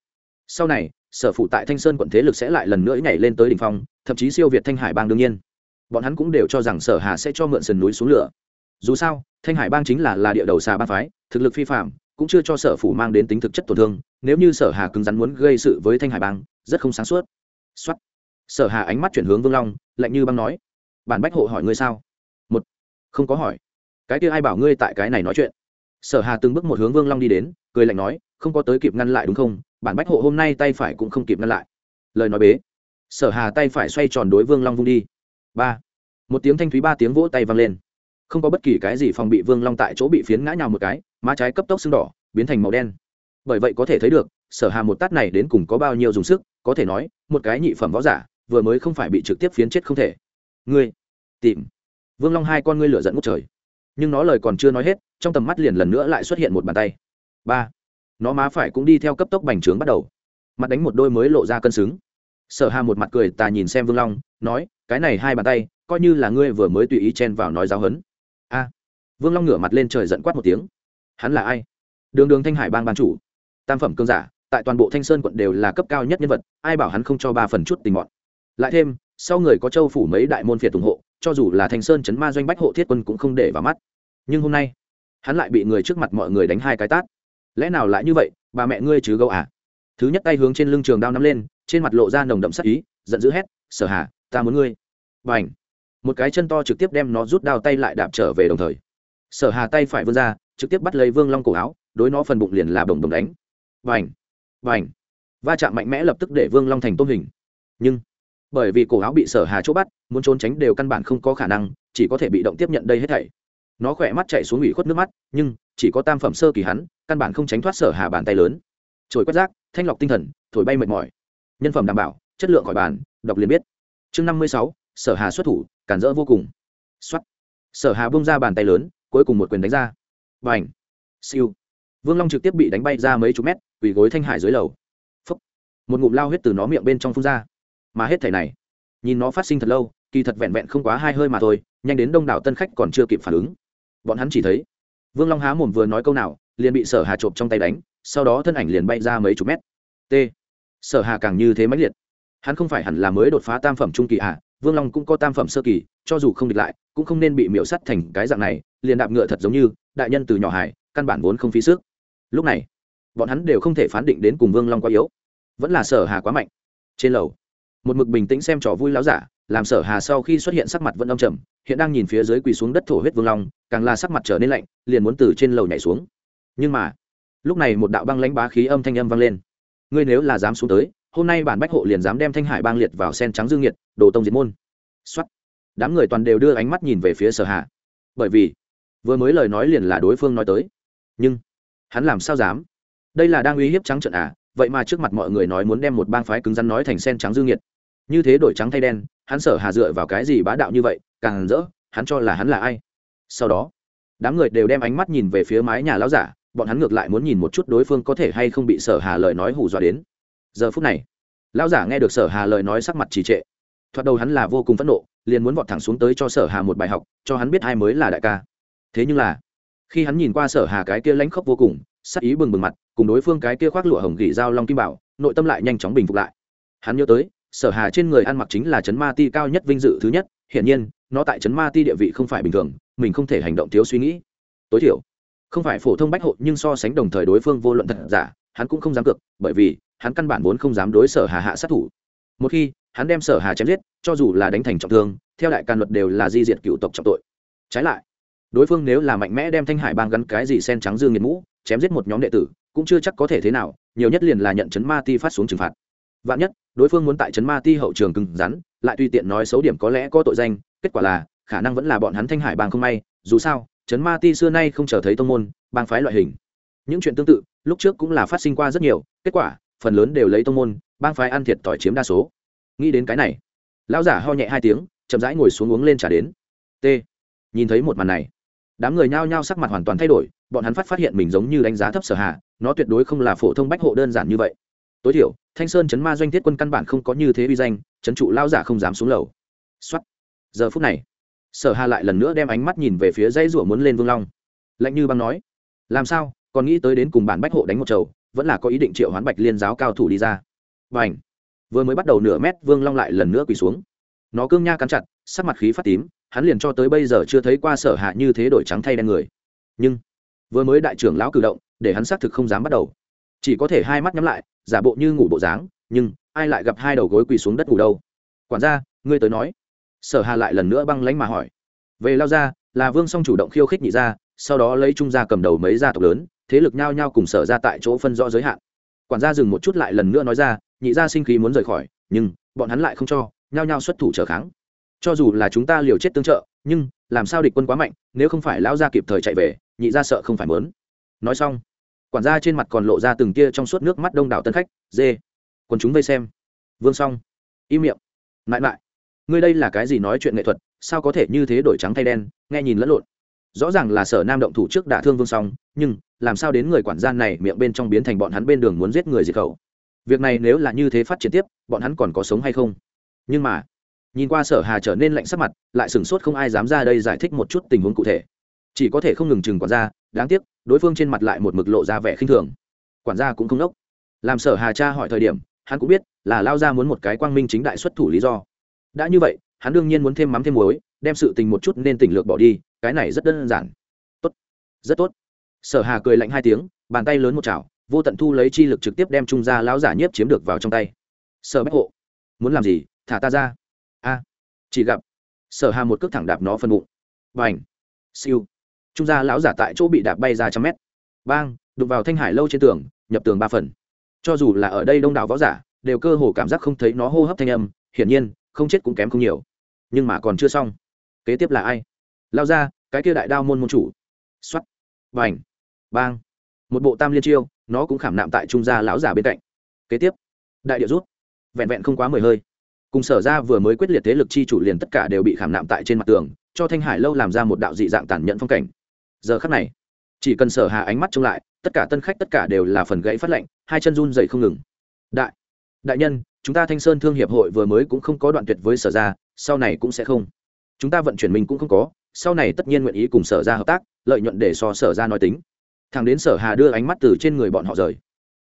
Sau này, sở phụ tại thanh sơn quận thế lực sẽ lại lần nữa nhảy lên tới đỉnh phong, thậm chí siêu việt thanh hải bang đương nhiên. Bọn hắn cũng đều cho rằng sở hà sẽ cho mượn sườn núi xuống lửa. Dù sao, thanh hải bang chính là là địa đầu xà bang phái, thực lực phi phạm cũng chưa cho sở phủ mang đến tính thực chất tổn thương, nếu như sở hà cứng rắn muốn gây sự với thanh hải bang, rất không sáng suốt. Xuất sở hà ánh mắt chuyển hướng vương long, lạnh như băng nói. Bản bách hộ hỏi ngươi sao? Một. Không có hỏi. Cái kia ai bảo ngươi tại cái này nói chuyện? Sở hà từng bước một hướng vương long đi đến, cười lạnh nói, không có tới kịp ngăn lại đúng không? Bản bách hộ hôm nay tay phải cũng không kịp ngăn lại. Lời nói bế. Sở hà tay phải xoay tròn đối vương long vung đi. Ba. Một tiếng thanh thúy ba tiếng vỗ tay vang lên. Không có bất kỳ cái gì phòng bị vương long tại chỗ bị phiến ngã nhào một cái, má trái cấp tốc sưng đỏ, biến thành màu đen. Bởi vậy có thể thấy được, sở hà một tát này đến cùng có bao nhiêu dùng sức, có thể nói, một cái nhị phẩm võ giả, vừa mới không phải bị trực tiếp phiến chết không thể. Ngươi, tìm. Vương long hai con ngươi lửa dẫn ngút trời nhưng nó lời còn chưa nói hết, trong tầm mắt liền lần nữa lại xuất hiện một bàn tay. Ba, nó má phải cũng đi theo cấp tốc bành trướng bắt đầu. Mặt đánh một đôi mới lộ ra cân xứng. Sở hà một mặt cười tà nhìn xem vương long, nói, cái này hai bàn tay, coi như là ngươi vừa mới tùy ý chen vào nói giáo hấn a. Vương long ngửa mặt lên trời giận quát một tiếng. Hắn là ai? Đường đường thanh hải bang ban chủ. Tam phẩm cương giả, tại toàn bộ thanh sơn quận đều là cấp cao nhất nhân vật, ai bảo hắn không cho ba phần chút tình mọn. Lại thêm, sau người có châu phủ mấy đại môn phiệt ủng hộ cho dù là thanh sơn chấn ma doanh bách hộ thiết quân cũng không để vào mắt. Nhưng hôm nay, hắn lại bị người trước mặt mọi người đánh hai cái tát. Lẽ nào lại như vậy, bà mẹ ngươi chứ gâu à? Thứ nhất tay hướng trên lưng trường đao nắm lên, trên mặt lộ ra nồng đậm sắc ý, giận dữ hét, sở hà, ta muốn ngươi. B à n h một cái chân to trực tiếp đem nó rút đao tay lại đạp trở về đồng thời. Sở hà tay phải vươn ra, trực tiếp bắt lấy vương long cổ áo, đối nó phần bụng liền là bồng bồng đánh. B à n h b à n h va chạm mạnh mẽ lập tức để vương long thành tôm hình. Nhưng bởi vì cổ áo bị sở hà chỗ bắt, muốn trốn tránh đều căn bản không có khả năng, chỉ có thể bị động tiếp nhận đây hết thảy. Nó khỏe mắt chạy xuống ủy khuất nước mắt, nhưng chỉ có tam phẩm sơ kỳ hắn, căn bản không tránh thoát sở hà bàn tay lớn. Trồi quét rác, thanh lọc tinh thần, thổi bay mệt mỏi. Nhân phẩm đảm bảo, chất lượng khỏi bàn, đọc liền biết. Chương năm mươi sáu, sở hà xuất thủ, cản rỡ vô cùng. Xuất sở hà bông ra bàn tay lớn, cuối cùng một quyền đánh ra. Và ảnh siêu. Vương long trực tiếp bị đánh bay ra mấy chục mét, quỳ gối thanh hải dưới lầu. Phúc. một ngụm lao huyết từ nó miệng bên trong phun ra mà hết thể này, nhìn nó phát sinh thật lâu, kỳ thật vẹn vẹn không quá hai hơi mà thôi, nhanh đến đông đảo tân khách còn chưa kịp phản ứng. Bọn hắn chỉ thấy, vương long há mồm vừa nói câu nào, liền bị sở hà trộm trong tay đánh, sau đó thân ảnh liền bay ra mấy chục mét. T. Sở hà càng như thế mãnh liệt. Hắn không phải hẳn là mới đột phá tam phẩm trung kỳ à vương long cũng có tam phẩm sơ kỳ, cho dù không địch lại, cũng không nên bị miễu sắt thành cái dạng này, liền đạp ngựa thật giống như, đại nhân từ nhỏ hải căn bản vốn không phí sức. Lúc này, bọn hắn đều không thể phán định đến cùng vương long quá yếu. Vẫn là sở hà quá mạnh. Trên lầu một mực bình tĩnh xem trò vui láo giả làm sở hà sau khi xuất hiện sắc mặt vẫn âm trầm hiện đang nhìn phía dưới quỳ xuống đất thổ huyết vương long càng là sắc mặt trở nên lạnh liền muốn từ trên lầu nhảy xuống. Nhưng mà lúc này một đạo băng lãnh bá khí âm thanh âm vang lên. Ngươi nếu là dám xuống tới hôm nay bản bách hộ liền dám đem thanh hải bang liệt vào sen trắng dương nhiệt đồ tông diệt môn. Xuất đám người toàn đều đưa ánh mắt nhìn về phía sở hà, bởi vì vừa mới lời nói liền là đối phương nói tới. Nhưng hắn làm sao dám? Đây là đang uy hiếp trắng trận à? Vậy mà trước mặt mọi người nói muốn đem một bang phái cứng rắn nói thành sen trắng dương nhiệt như thế đổi trắng thay đen, hắn sở hà dựa vào cái gì bá đạo như vậy, càng rỡ, hắn cho là hắn là ai? Sau đó, đám người đều đem ánh mắt nhìn về phía mái nhà lão giả, bọn hắn ngược lại muốn nhìn một chút đối phương có thể hay không bị sở hà lời nói hù dọa đến. Giờ phút này, lão giả nghe được sở hà lời nói sắc mặt trì trệ. Thoạt đầu hắn là vô cùng phẫn nộ, liền muốn vọt thẳng xuống tới cho sở hà một bài học, cho hắn biết ai mới là đại ca. Thế nhưng là, khi hắn nhìn qua sở hà cái kia lãnh khốc vô cùng, sắc ý bừng bừng mặt, cùng đối phương cái kia khoác lụa hồng gỉ dao long kim bảo, nội tâm lại nhanh chóng bình phục lại. Hắn nhớ tới sở hà trên người ăn mặc chính là chấn ma ti cao nhất vinh dự thứ nhất, hiển nhiên, nó tại chấn ma ti địa vị không phải bình thường, mình không thể hành động thiếu suy nghĩ. Tối thiểu, không phải phổ thông bách hộ nhưng so sánh đồng thời đối phương vô luận thật giả, hắn cũng không dám cược, bởi vì, hắn căn bản vốn không dám đối sở hà hạ sát thủ. Một khi, hắn đem sở hà chém giết, cho dù là đánh thành trọng thương, theo đại can luật đều là di diệt cựu tộc trọng tội. Trái lại, đối phương nếu là mạnh mẽ đem thanh hải bang gắn cái gì sen trắng dương nghiệt mũ, chém giết một nhóm đệ tử, cũng chưa chắc có thể thế nào, nhiều nhất liền là nhận chấn ma ti phát xuống trừng phạt. Vạn nhất đối phương muốn tại trấn ma ti hậu trường cứng rắn, lại tùy tiện nói xấu điểm có lẽ có tội danh, kết quả là, khả năng vẫn là bọn hắn thanh hải bang không may, dù sao, trấn ma ti xưa nay không chờ thấy tông môn, bang phái loại hình. Những chuyện tương tự, lúc trước cũng là phát sinh qua rất nhiều, kết quả, phần lớn đều lấy tông môn, bang phái ăn thiệt tỏi chiếm đa số. Nghĩ đến cái này, lão giả ho nhẹ hai tiếng, chậm rãi ngồi xuống uống lên trả đến. T, nhìn thấy một màn này, đám người nhao nhao sắc mặt hoàn toàn thay đổi, bọn hắn phát phát hiện mình giống như đánh giá thấp sở hạ, nó tuyệt đối không là phổ thông bách hộ đơn giản như vậy. Tối thiểu thanh sơn chấn ma doanh thiết quân căn bản không có như thế uy danh, chấn trụ lao giả không dám xuống lầu. Xuất giờ phút này, sở hà lại lần nữa đem ánh mắt nhìn về phía dây rủa muốn lên vương long. Lạnh như băng nói, làm sao? Còn nghĩ tới đến cùng bản bách hộ đánh một chầu, vẫn là có ý định triệu hoán bạch liên giáo cao thủ đi ra. Và ảnh vừa mới bắt đầu nửa mét, vương long lại lần nữa quỳ xuống. Nó cương nha cắn chặt, sắc mặt khí phát tím, hắn liền cho tới bây giờ chưa thấy qua sở hạ như thế đổi trắng thay đen người. Nhưng, vừa mới đại trưởng lão cử động, để hắn xác thực không dám bắt đầu chỉ có thể hai mắt nhắm lại, giả bộ như ngủ bộ dáng, nhưng ai lại gặp hai đầu gối quỳ xuống đất ngủ đâu? Quản gia, ngươi tới nói. Sở hà lại lần nữa băng lánh mà hỏi. Về lao ra, là vương song chủ động khiêu khích nhị ra sau đó lấy trung gia cầm đầu mấy gia tộc lớn, thế lực nhao nhao cùng sở ra tại chỗ phân rõ giới hạn. Quản gia dừng một chút lại lần nữa nói ra, nhị gia sinh khí muốn rời khỏi, nhưng bọn hắn lại không cho, nhao nhao xuất thủ trở kháng. Cho dù là chúng ta liều chết tương trợ, nhưng làm sao địch quân quá mạnh, nếu không phải lão gia kịp thời chạy về, nhị gia sợ không phải mớn nói xong quản gia trên mặt còn lộ ra từng tia trong suốt nước mắt đông đảo tân khách, dê còn chúng vây xem. Vương xong im miệng. Mãi mãi ngươi đây là cái gì nói chuyện nghệ thuật, sao có thể như thế đổi trắng thay đen, nghe nhìn lẫn lộn. Rõ ràng là sở nam động thủ trước đả thương vương xong nhưng làm sao đến người quản gia này miệng bên trong biến thành bọn hắn bên đường muốn giết người diệt khẩu? Việc này nếu là như thế phát triển tiếp, bọn hắn còn có sống hay không? Nhưng mà, nhìn qua sở hà trở nên lạnh sắc mặt, lại sửng sốt không ai dám ra đây giải thích một chút tình huống cụ thể. Chỉ có thể không ngừng chừng quản gia, đáng tiếc đối phương trên mặt lại một mực lộ ra vẻ khinh thường. Quản gia cũng không đốc. Làm sở hà cha hỏi thời điểm, hắn cũng biết là lao ra muốn một cái quang minh chính đại xuất thủ lý do. Đã như vậy, hắn đương nhiên muốn thêm mắm thêm muối, đem sự tình một chút nên tỉnh lược bỏ đi, cái này rất đơn giản. Tốt. Rất tốt. Sở hà cười lạnh hai tiếng, bàn tay lớn một chảo, vô tận thu lấy chi lực trực tiếp đem trung gia lão giả nhiếp chiếm được vào trong tay. Sở bách hộ. Muốn làm gì? Thả ta ra. A. Chỉ gặp, sở hà một cước thẳng đạp nó phân bụng. Và ảnh siêu trung gia lão giả tại chỗ bị đạp bay ra trăm mét. Bang đục vào thanh hải lâu trên tường, nhập tường ba phần. Cho dù là ở đây đông đảo võ giả, đều cơ hồ cảm giác không thấy nó hô hấp thanh âm, hiển nhiên, không chết cũng kém không nhiều. Nhưng mà còn chưa xong. Kế tiếp là ai? Lao ra, cái kia đại đao môn môn chủ. X o á t bang. Một bộ tam liên chiêu, nó cũng khảm nạm tại trung gia lão giả bên cạnh. Kế tiếp. Đại địa rút. Vẹn vẹn không quá mười hơi. Cùng sở ra vừa mới quyết liệt thế lực chi chủ liền tất cả đều bị khảm nạm tại trên mặt tường, cho thanh hải lâu làm ra một đạo dị dạng tàn nhẫn phong cảnh giờ khắc này, chỉ cần sở hà ánh mắt trông lại, tất cả tân khách tất cả đều là phần gãy phát lệnh, hai chân run dậy không ngừng. Đại đại nhân, chúng ta thanh sơn thương hiệp hội vừa mới cũng không có đoạn tuyệt với sở ra sau này cũng sẽ không. Chúng ta vận chuyển mình cũng không có, sau này tất nhiên nguyện ý cùng sở ra hợp tác, lợi nhuận để so sở ra nói tính. Thằng đến sở hà đưa ánh mắt từ trên người bọn họ rời.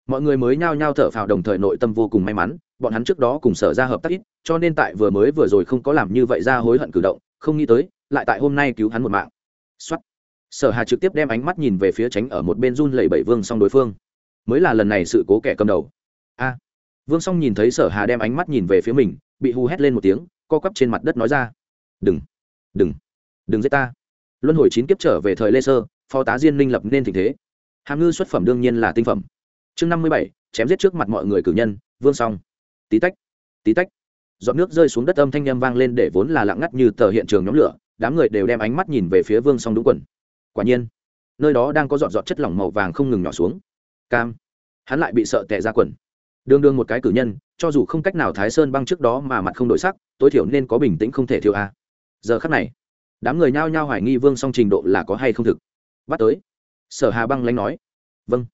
Mọi người mới nhao nhao thở phào đồng thời nội tâm vô cùng may mắn, bọn hắn trước đó cùng sở ra hợp tác ít, cho nên tại vừa mới vừa rồi không có làm như vậy ra hối hận cử động, không nghĩ tới, lại tại hôm nay cứu hắn một mạng. Xuất sở hà trực tiếp đem ánh mắt nhìn về phía tránh ở một bên run lẩy bẩy vương song đối phương. Mới là lần này sự cố kẻ cầm đầu. A. Vương song nhìn thấy sở hà đem ánh mắt nhìn về phía mình, bị hù hét lên một tiếng, co quắp trên mặt đất nói ra. Đừng đừng đừng giết ta. Luân hồi chín kiếp trở về thời lê sơ, phó tá diên minh lập nên tình thế. Hàm ngư xuất phẩm đương nhiên là tinh phẩm. Chương năm mươi bảy, chém giết trước mặt mọi người cử nhân, vương song. Tí tách tí tách. Giọt nước rơi xuống đất âm thanh â m vang lên để vốn là lặng ngắt như tờ hiện trường nhóm lửa, đám người đều đem ánh mắt nhìn về phía vương song đúng quần quả nhiên, nơi đó đang có giọt giọt chất lỏng màu vàng không ngừng nhỏ xuống. Cam, hắn lại bị sợ tệ ra quần. Đương đương một cái cử nhân, cho dù không cách nào thái sơn băng trước đó mà mặt không đổi sắc, tối thiểu nên có bình tĩnh không thể thiếu a. Giờ khắc này, đám người nhao nhao hoài nghi vương song trình độ là có hay không thực. Bắt tới, sở hà băng lanh nói. Vâng.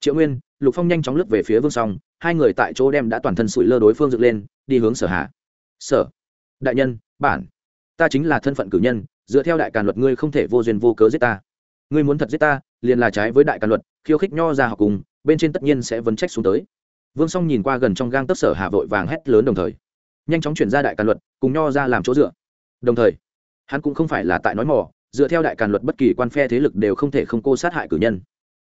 Triệu nguyên, lục phong nhanh chóng lướt về phía vương song, hai người tại chỗ đem đã toàn thân sủi lơ đối phương dựng lên, đi hướng sở hà. Sở, đại nhân, bản, ta chính là thân phận cử nhân, dựa theo đại càn luật ngươi không thể vô duyên vô cớ giết ta ngươi muốn thật giết ta, liền là trái với đại càn luật, khiêu khích nho ra học cùng, bên trên tất nhiên sẽ vấn trách xuống tới. Vương song nhìn qua gần trong gang tấc sở hà vội vàng hét lớn đồng thời, nhanh chóng chuyển ra đại càn luật, cùng nho ra làm chỗ dựa. Đồng thời, hắn cũng không phải là tại nói mỏ dựa theo đại càn luật bất kỳ quan phe thế lực đều không thể không cô sát hại cử nhân.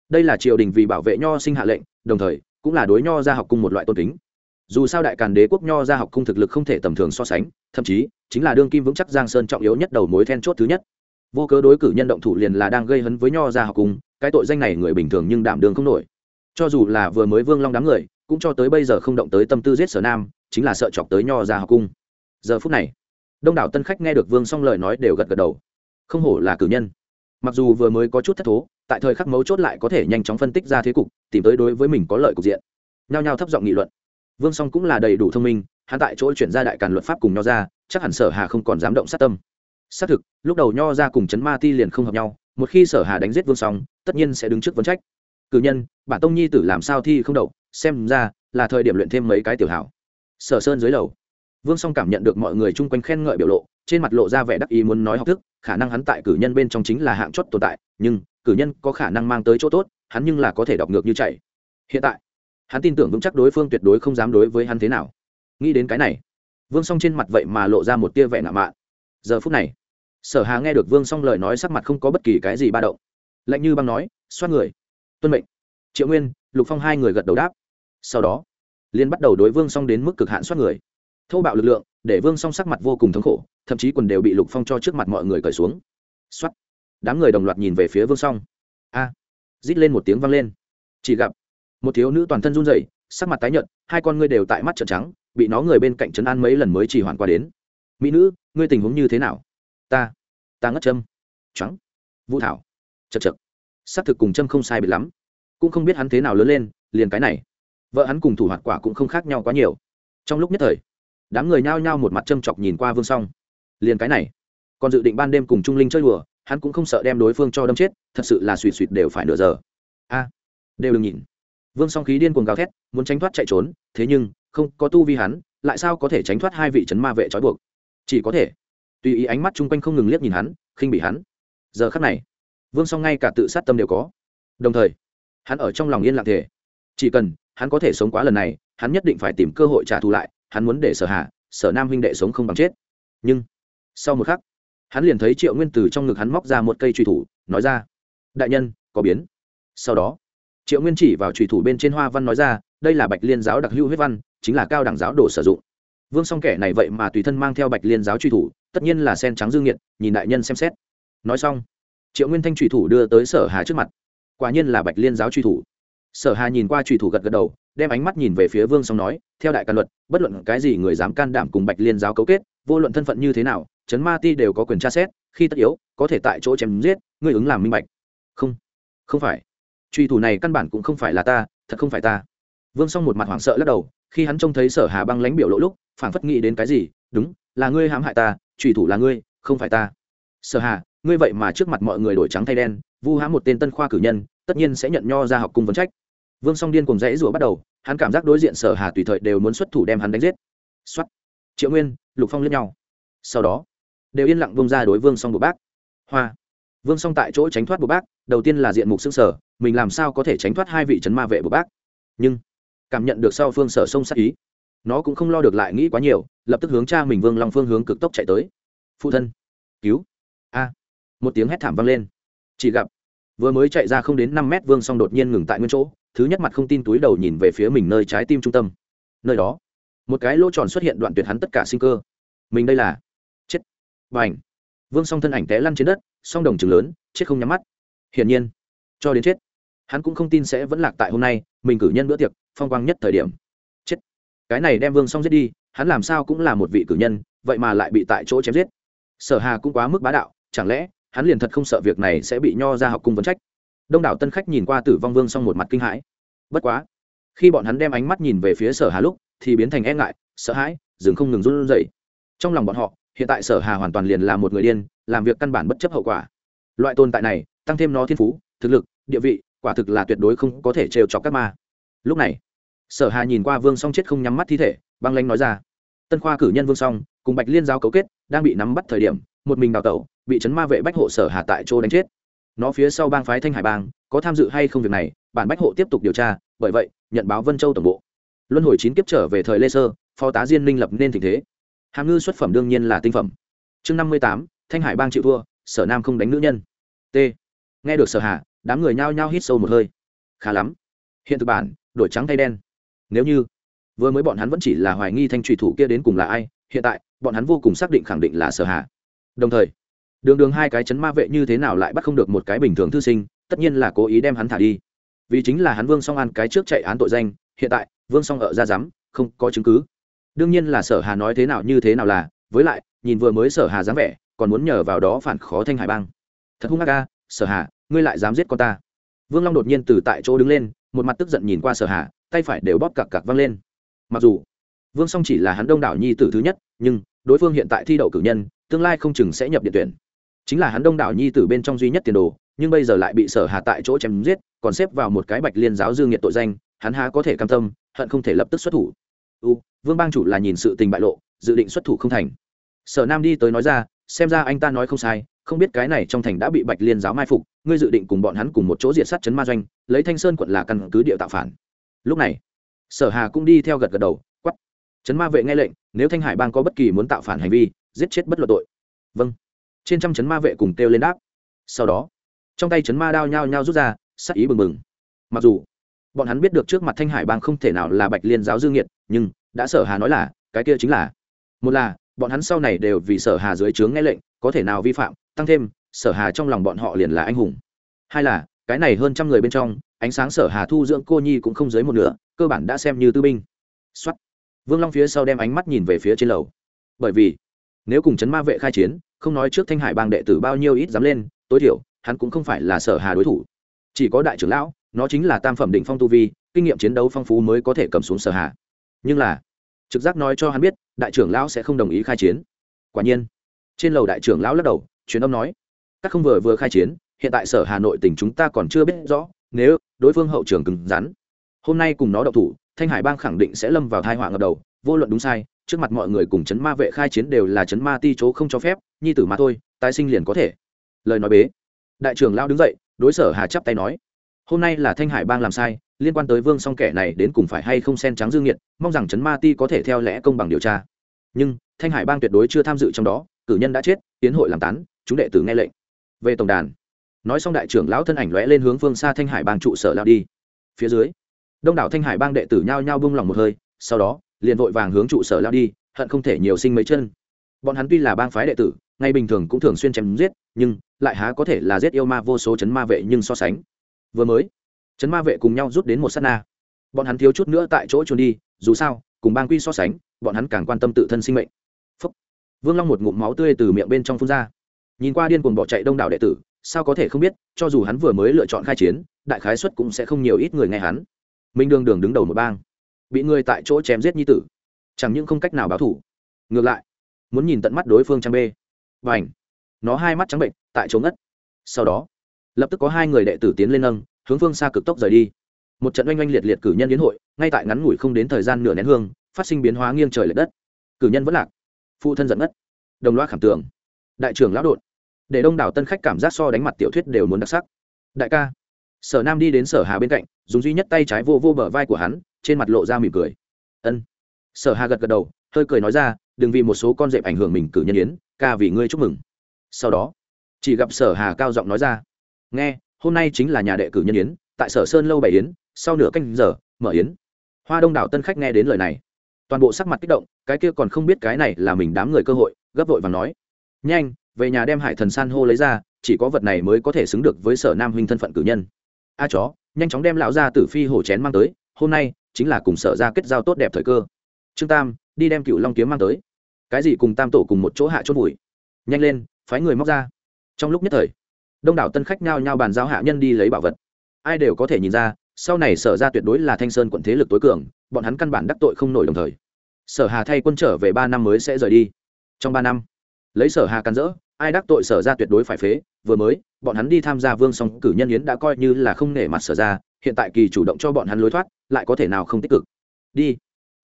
Đây là triều đình vì bảo vệ nho sinh hạ lệnh, đồng thời, cũng là đối nho ra học cung một loại tôn kính. Dù sao đại càn đế quốc nho ra học cung thực lực không thể tầm thường so sánh, thậm chí, chính là đương kim vững chắc giang sơn trọng yếu nhất đầu mối then chốt thứ nhất vô cớ đối cử nhân động thủ liền là đang gây hấn với nho ra học cung cái tội danh này người bình thường nhưng đảm đường không nổi. Cho dù là vừa mới vương long đám người, cũng cho tới bây giờ không động tới tâm tư giết sở nam, chính là sợ chọc tới nho ra học cung giờ phút này, đông đảo tân khách nghe được vương xong lời nói đều gật gật đầu. Không hổ là cử nhân. Mặc dù vừa mới có chút thất thố, tại thời khắc mấu chốt lại có thể nhanh chóng phân tích ra thế cục, tìm tới đối với mình có lợi cục diện. Nhao nhao thấp giọng nghị luận. Vương song cũng là đầy đủ thông minh, hắn tại chỗ chuyển ra đại càn luật pháp cùng nho ra chắc hẳn sở hà không còn dám động sát tâm xác thực, lúc đầu nho ra cùng chấn ma ti liền không hợp nhau, một khi sở hà đánh giết vương song, tất nhiên sẽ đứng trước vấn trách. Cử nhân, bản tông nhi tử làm sao thi không đậu, xem ra là thời điểm luyện thêm mấy cái tiểu hảo. Sở sơn dưới lầu. Vương song cảm nhận được mọi người chung quanh khen ngợi biểu lộ, trên mặt lộ ra vẻ đắc ý muốn nói học thức, khả năng hắn tại cử nhân bên trong chính là hạng chót tồn tại, nhưng cử nhân có khả năng mang tới chỗ tốt, hắn nhưng là có thể đọc ngược như chạy. Hiện tại, hắn tin tưởng vững chắc đối phương tuyệt đối không dám đối với hắn thế nào. Nghĩ đến cái này, vương song trên mặt vậy mà lộ ra một tia vẻ ngạo mạn. Giờ phút này sở hà nghe được vương song lời nói sắc mặt không có bất kỳ cái gì ba động. Lạnh như băng nói xoát người. Tuân mệnh. Triệu nguyên, lục phong hai người gật đầu đáp. Sau đó liên bắt đầu đối vương song đến mức cực hạn xoát người. Thô bạo lực lượng, để vương song sắc mặt vô cùng thống khổ, thậm chí quần đều bị lục phong cho trước mặt mọi người cởi xuống. Xoát. đám người đồng loạt nhìn về phía vương song. A. Rít lên một tiếng vang lên. Chỉ gặp, một thiếu nữ toàn thân run rẩy, sắc mặt tái nhợt, hai con ngươi đều tại mắt trợn trắng, bị nó người bên cạnh trấn an mấy lần mới chỉ hoàn qua đến. Mỹ nữ, ngươi tình huống như thế nào? Ta ta ngất châm. Trắng vũ thảo. Chật chật xác thực cùng châm không sai biệt lắm. Cũng không biết hắn thế nào lớn lên, liền cái này. Vợ hắn cùng thủ hoạt quả cũng không khác nhau quá nhiều. Trong lúc nhất thời, đám người nhao nhao một mặt châm chọc nhìn qua vương song. Liền cái này. Còn dự định ban đêm cùng trung linh chơi đùa, hắn cũng không sợ đem đối phương cho đâm chết, thật sự là suỵt suỵt đều phải nửa giờ. A. Đều đừng nhìn. Vương song khí điên cuồng gào thét, muốn tránh thoát chạy trốn, thế nhưng, không có tu vi hắn, lại sao có thể tránh thoát hai vị c ma vệ trói buộc? Chỉ có thể tùy ý ánh mắt chung quanh không ngừng liếc nhìn hắn, khinh bị hắn. Giờ khắc này, vương song ngay cả tự sát tâm đều có. Đồng thời, hắn ở trong lòng yên lặng thể chỉ cần hắn có thể sống quá lần này, hắn nhất định phải tìm cơ hội trả thù lại, hắn muốn để sở hạ sở nam huynh đệ sống không bằng chết. Nhưng, sau một khắc, hắn liền thấy triệu nguyên từ trong ngực hắn móc ra một cây truy thủ, nói ra, đại nhân, có biến. Sau đó, triệu nguyên chỉ vào truy thủ bên trên hoa văn nói ra, đây là bạch liên giáo đặc hữu huyết văn, chính là cao đẳng giáo đồ sử dụng vương song kẻ này vậy mà tùy thân mang theo bạch liên giáo truy thủ, tất nhiên là sen trắng dương nghiện nhìn đại nhân xem xét. Nói xong, triệu nguyên thanh truy thủ đưa tới sở hà trước mặt. Quả nhiên là bạch liên giáo truy thủ. Sở hà nhìn qua truy thủ gật gật đầu, đem ánh mắt nhìn về phía vương song nói, theo đại căn luật, bất luận cái gì người dám can đảm cùng bạch liên giáo cấu kết, vô luận thân phận như thế nào, trấn ma ti đều có quyền tra xét, khi tất yếu, có thể tại chỗ chém giết ngươi ứng làm minh bạch. Không không phải. Truy thủ này căn bản cũng không phải là ta, thật không phải ta. Vương song một mặt hoảng sợ lắc đầu, khi hắn trông thấy sở hà băng lãnh biểu lỗ lúc phảng phất nghĩ đến cái gì, đúng, là ngươi hãm hại ta, trùy thủ là ngươi, không phải ta. Sở hà, ngươi vậy mà trước mặt mọi người đổi trắng thay đen, vu hãm một tên tân khoa cử nhân, tất nhiên sẽ nhận nho ra học cung vấn trách. Vương song điên cùng dãy rủa bắt đầu, hắn cảm giác đối diện sở hà tùy thời đều muốn xuất thủ đem hắn đánh giết. Xuất triệu nguyên, lục phong liếc nhau. Sau đó, đều yên lặng vung ra đối vương song bộ bác. Hoa. Vương song tại chỗ tránh thoát bộ bác, đầu tiên là diện mục xương sở, mình làm sao có thể tránh thoát hai vị trấn ma vệ bộ bác. Nhưng, cảm nhận được sau phương sở sông sát ý nó cũng không lo được lại nghĩ quá nhiều, lập tức hướng cha mình vương long phương hướng cực tốc chạy tới. Phụ thân, cứu. A. Một tiếng hét thảm vang lên. Chỉ gặp. Vừa mới chạy ra không đến năm mét, vương song đột nhiên ngừng tại nguyên chỗ, thứ nhất mặt không tin túi đầu nhìn về phía mình nơi trái tim trung tâm. Nơi đó, một cái lỗ tròn xuất hiện đoạn tuyệt hắn tất cả sinh cơ. Mình đây là chết. B à n h vương song thân ảnh té lăn trên đất, song đồng chừng lớn, chết không nhắm mắt. Hiển nhiên, cho đến chết, hắn cũng không tin sẽ vẫn lạc tại hôm nay, mình cử nhân bữa tiệc, phong quang nhất thời điểm cái này đem vương song giết đi, hắn làm sao cũng là một vị cử nhân, vậy mà lại bị tại chỗ chém giết. Sở hà cũng quá mức bá đạo, chẳng lẽ hắn liền thật không sợ việc này sẽ bị nho ra học cung vấn trách? Đông đảo tân khách nhìn qua tử vong vương xong một mặt kinh hãi. Bất quá, khi bọn hắn đem ánh mắt nhìn về phía sở hà lúc, thì biến thành e ngại, sợ hãi dừng không ngừng run rẩy. Trong lòng bọn họ, hiện tại sở hà hoàn toàn liền là một người điên, làm việc căn bản bất chấp hậu quả. Loại tồn tại này, tăng thêm nó thiên phú, thực lực, địa vị, quả thực là tuyệt đối không có thể trêu chọc các ma. Lúc này sở hà nhìn qua vương song chết không nhắm mắt thi thể, băng lanh nói ra. Tân khoa cử nhân vương song, cùng bạch liên giao cấu kết, đang bị nắm bắt thời điểm, một mình đào tẩu, bị chấn ma vệ bách hộ sở hà tại chỗ đánh chết. Nó phía sau bang phái thanh hải bang, có tham dự hay không việc này, bản bách hộ tiếp tục điều tra, bởi vậy, nhận báo vân châu tổng bộ. Luân hồi chín kiếp trở về thời lê sơ, phó tá diên minh lập nên tình thế. Hàm ngư xuất phẩm đương nhiên là tinh phẩm. Chương năm mươi tám, thanh hải bang chịu thua, sở nam không đánh nữ nhân. T. Nghe được sở hà, đám người nhao nhao hít sâu một hơi. Khá lắm. Hiện thực bản, đổi trắng thay đen nếu như vừa mới bọn hắn vẫn chỉ là hoài nghi thanh trùy thủ kia đến cùng là ai, hiện tại, bọn hắn vô cùng xác định khẳng định là sở hà. Đồng thời, đường đường hai cái chấn ma vệ như thế nào lại bắt không được một cái bình thường thư sinh, tất nhiên là cố ý đem hắn thả đi. Vì chính là hắn vương song an cái trước chạy án tội danh, hiện tại, vương song ở ra dám không có chứng cứ. Đương nhiên là sở hà nói thế nào như thế nào là, với lại, nhìn vừa mới sở hà dáng vẻ, còn muốn nhờ vào đó phản khó thanh hải bang. Thật hung ác ca sở hà, ngươi lại dám giết con ta. Vương long đột nhiên từ tại chỗ đứng lên, một mặt tức giận nhìn qua sở hà tay phải đều bóp cặc cặc văng lên. Mặc dù, vương song chỉ là hắn đông đảo nhi tử thứ nhất, nhưng đối phương hiện tại thi đậu cử nhân, tương lai không chừng sẽ nhập điện tuyển. Chính là hắn đông đảo nhi tử bên trong duy nhất tiền đồ, nhưng bây giờ lại bị sở hà tại chỗ chém giết, còn xếp vào một cái bạch liên giáo dương nghiệt tội danh, hắn há có thể cam tâm, hận không thể lập tức xuất thủ. U, vương bang chủ là nhìn sự tình bại lộ, dự định xuất thủ không thành. Sở nam đi tới nói ra, xem ra anh ta nói không sai, không biết cái này trong thành đã bị bạch liên giáo mai phục, ngươi dự định cùng bọn hắn cùng một chỗ diệt sát chấn ma doanh, lấy thanh sơn quận là căn cứ địa tạo phản lúc này, sở hà cũng đi theo gật gật đầu quắp chấn ma vệ nghe lệnh, nếu thanh hải bang có bất kỳ muốn tạo phản hành vi, giết chết bất luận tội. Vâng. Trên trăm chấn ma vệ cùng kêu lên đáp. Sau đó, trong tay chấn ma đao nhao nhao rút ra, sắc ý bừng bừng. Mặc dù, bọn hắn biết được trước mặt thanh hải bang không thể nào là bạch liên giáo dương nhiệt nhưng, đã sở hà nói là, cái kia chính là. Một là, bọn hắn sau này đều vì sở hà dưới trướng nghe lệnh, có thể nào vi phạm, tăng thêm, sở hà trong lòng bọn họ liền là anh hùng. Hai là, cái này hơn trăm người bên trong ánh sáng sở hà thu dưỡng cô nhi cũng không dưới một nửa, cơ bản đã xem như tư binh. Xuất vương long phía sau đem ánh mắt nhìn về phía trên lầu. Bởi vì, nếu cùng chấn ma vệ khai chiến, không nói trước thanh hải bang đệ tử bao nhiêu ít dám lên, tối thiểu, hắn cũng không phải là sở hà đối thủ. Chỉ có đại trưởng lão, nó chính là tam phẩm đỉnh phong tu vi, kinh nghiệm chiến đấu phong phú mới có thể cầm xuống sở hà. Nhưng là, trực giác nói cho hắn biết, đại trưởng lão sẽ không đồng ý khai chiến. Quả nhiên, trên lầu đại trưởng lão lắc đầu, truyền âm nói, các không vừa vừa khai chiến, hiện tại sở hà nội tỉnh chúng ta còn chưa biết rõ nếu đối phương hậu trường cứng rắn, hôm nay cùng nó đậu thủ, thanh hải bang khẳng định sẽ lâm vào thai họa ngập đầu, vô luận đúng sai, trước mặt mọi người cùng chấn ma vệ khai chiến đều là chấn ma ti chỗ không cho phép, nhi tử mà thôi, tái sinh liền có thể. Lời nói bế. Đại trưởng lao đứng dậy, đối sở hà chắp tay nói, hôm nay là thanh hải bang làm sai, liên quan tới vương song kẻ này đến cùng phải hay không sen trắng dương nhiệt, mong rằng chấn ma ti có thể theo lẽ công bằng điều tra. Nhưng, thanh hải bang tuyệt đối chưa tham dự trong đó, cử nhân đã chết, tiến hội làm tán, chúng đệ tử nghe lệnh. Về tổng đàn nói xong đại trưởng lão thân ảnh lóe lên hướng phương xa thanh hải bang trụ sở lao đi. Phía dưới, đông đảo thanh hải bang đệ tử nhao nhao bung lòng một hơi, sau đó, liền vội vàng hướng trụ sở lao đi, hận không thể nhiều sinh mấy chân. Bọn hắn tuy là bang phái đệ tử, ngay bình thường cũng thường xuyên chém giết, nhưng lại há có thể là giết yêu ma vô số chấn ma vệ nhưng so sánh. Vừa mới, chấn ma vệ cùng nhau rút đến một s á t na. Bọn hắn thiếu chút nữa tại chỗ trốn đi, dù sao, cùng bang quy so sánh, bọn hắn càng quan tâm tự thân sinh mệnh. Phúc. vương long một ngụm máu tươi từ miệng bên trong phun ra. Nhìn qua điên cuồng bỏ chạy đông đảo đệ tử sao có thể không biết, cho dù hắn vừa mới lựa chọn khai chiến, đại khái xuất cũng sẽ không nhiều ít người nghe hắn. Minh đường đường đứng đầu một bang, bị người tại chỗ chém giết nhi tử, chẳng những không cách nào báo thủ. Ngược lại, muốn nhìn tận mắt đối phương trang bê. Và ảnh nó hai mắt trắng bệnh, tại chỗ ngất. Sau đó, lập tức có hai người đệ tử tiến lên nâng, hướng phương xa cực tốc rời đi. Một trận oanh oanh liệt liệt cử nhân đến hội, ngay tại ngắn ngủi không đến thời gian nửa nén hương, phát sinh biến hóa nghiêng trời l ệ đất. Cử nhân vẫn lạc, phụ thân giận ngất. Đồng loa khảm tường, đại trưởng lão đột để đông đảo tân khách cảm giác so đánh mặt tiểu thuyết đều muốn đặc sắc. Đại ca, sở nam đi đến sở hà bên cạnh, dùng duy nhất tay trái vô vô bờ vai của hắn, trên mặt lộ ra mỉm cười. Ân. Sở hà gật gật đầu, hơi cười nói ra, đừng vì một số con dẹp ảnh hưởng mình cử nhân yến, ca vì ngươi chúc mừng. Sau đó, chỉ gặp sở hà cao giọng nói ra, nghe, hôm nay chính là nhà đệ cử nhân yến, tại sở sơn lâu bày yến, sau nửa canh giờ, mở yến. Hoa đông đảo tân khách nghe đến lời này, toàn bộ sắc mặt kích động, cái kia còn không biết cái này là mình đám người cơ hội, gấp vội và nói, nhanh về nhà đem hải thần san hô lấy ra, chỉ có vật này mới có thể xứng được với sở nam huynh thân phận cử nhân. A chó, nhanh chóng đem lão ra tử phi hổ chén mang tới, hôm nay chính là cùng sở ra kết giao tốt đẹp thời cơ. Trương tam, đi đem cựu long kiếm mang tới. Cái gì cùng tam tổ cùng một chỗ hạ chốt bụi? Nhanh lên, phái người móc ra. Trong lúc nhất thời, đông đảo tân khách nhao nhao bàn giao hạ nhân đi lấy bảo vật. Ai đều có thể nhìn ra, sau này sở ra tuyệt đối là thanh sơn quận thế lực tối cường, bọn hắn căn bản đắc tội không nổi đồng thời. Sở hà thay quân trở về ba năm mới sẽ rời đi. Trong ba năm, lấy sở hà cắn rỡ ai đắc tội sở ra tuyệt đối phải phế, vừa mới, bọn hắn đi tham gia vương song cử nhân yến đã coi như là không nể mặt sở ra, hiện tại kỳ chủ động cho bọn hắn lối thoát, lại có thể nào không tích cực? Đi.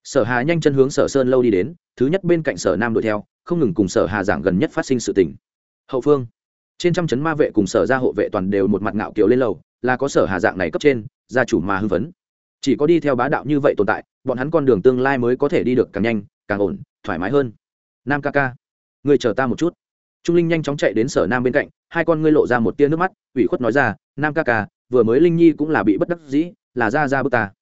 Sở hà nhanh chân hướng sở sơn lâu đi đến, thứ nhất bên cạnh sở nam đuổi theo, không ngừng cùng sở hà giảng gần nhất phát sinh sự tình. Hậu phương. Trên trăm chấn ma vệ cùng sở gia hộ vệ toàn đều một mặt ngạo kiều lên lầu, là có sở hà dạng này cấp trên, gia chủ mà hưng vấn chỉ có đi theo bá đạo như vậy tồn tại, bọn hắn con đường tương lai mới có thể đi được càng nhanh, càng ổn, thoải mái hơn. Nam ca ca người chờ ta một chút trung linh nhanh chóng chạy đến sở nam bên cạnh, hai con ngươi lộ ra một tia nước mắt, ủy khuất nói ra, nam ca ca, vừa mới linh nhi cũng là bị bất đắc dĩ, là ra ra bức ta.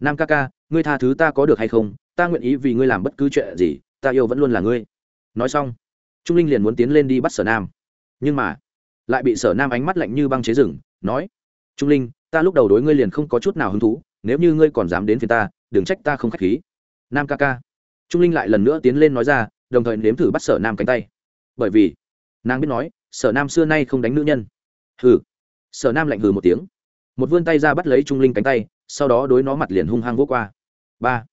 Nam ca ca, ngươi tha thứ ta có được hay không? Ta nguyện ý vì ngươi làm bất cứ chuyện gì, ta yêu vẫn luôn là ngươi. Nói xong, trung linh liền muốn tiến lên đi bắt sở nam. Nhưng mà, lại bị sở nam ánh mắt lạnh như băng chế rừng, nói, trung linh, ta lúc đầu đối ngươi liền không có chút nào hứng thú, nếu như ngươi còn dám đến phía ta, đừng trách ta không k h á c h khí. Nam ca ca. Trung linh lại lần nữa tiến lên nói ra, đồng thời nếm thử bắt sở nam cánh tay. Bởi vì nàng biết nói, sở nam xưa nay không đánh nữ nhân. Hừ. Sở nam lạnh hừ một tiếng. Một vươn tay ra bắt lấy trung linh cánh tay, sau đó đối nó mặt liền hung hăng vỗ qua. Ba.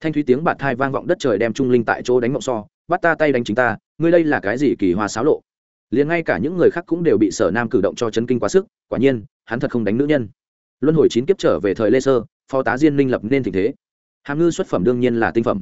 Thanh thúy tiếng bạt thai vang vọng đất trời đem trung linh tại chỗ đánh mộng so, bắt ta tay đánh chính ta, ngươi đây là cái gì kỳ hoa xáo lộ? Liền ngay cả những người khác cũng đều bị sở nam cử động cho chấn kinh quá sức, quả nhiên, hắn thật không đánh nữ nhân. Luân hồi chín kiếp trở về thời lê sơ, phó tá diên minh lập nên tình thế. Hàm ngư xuất phẩm đương nhiên là tinh phẩm.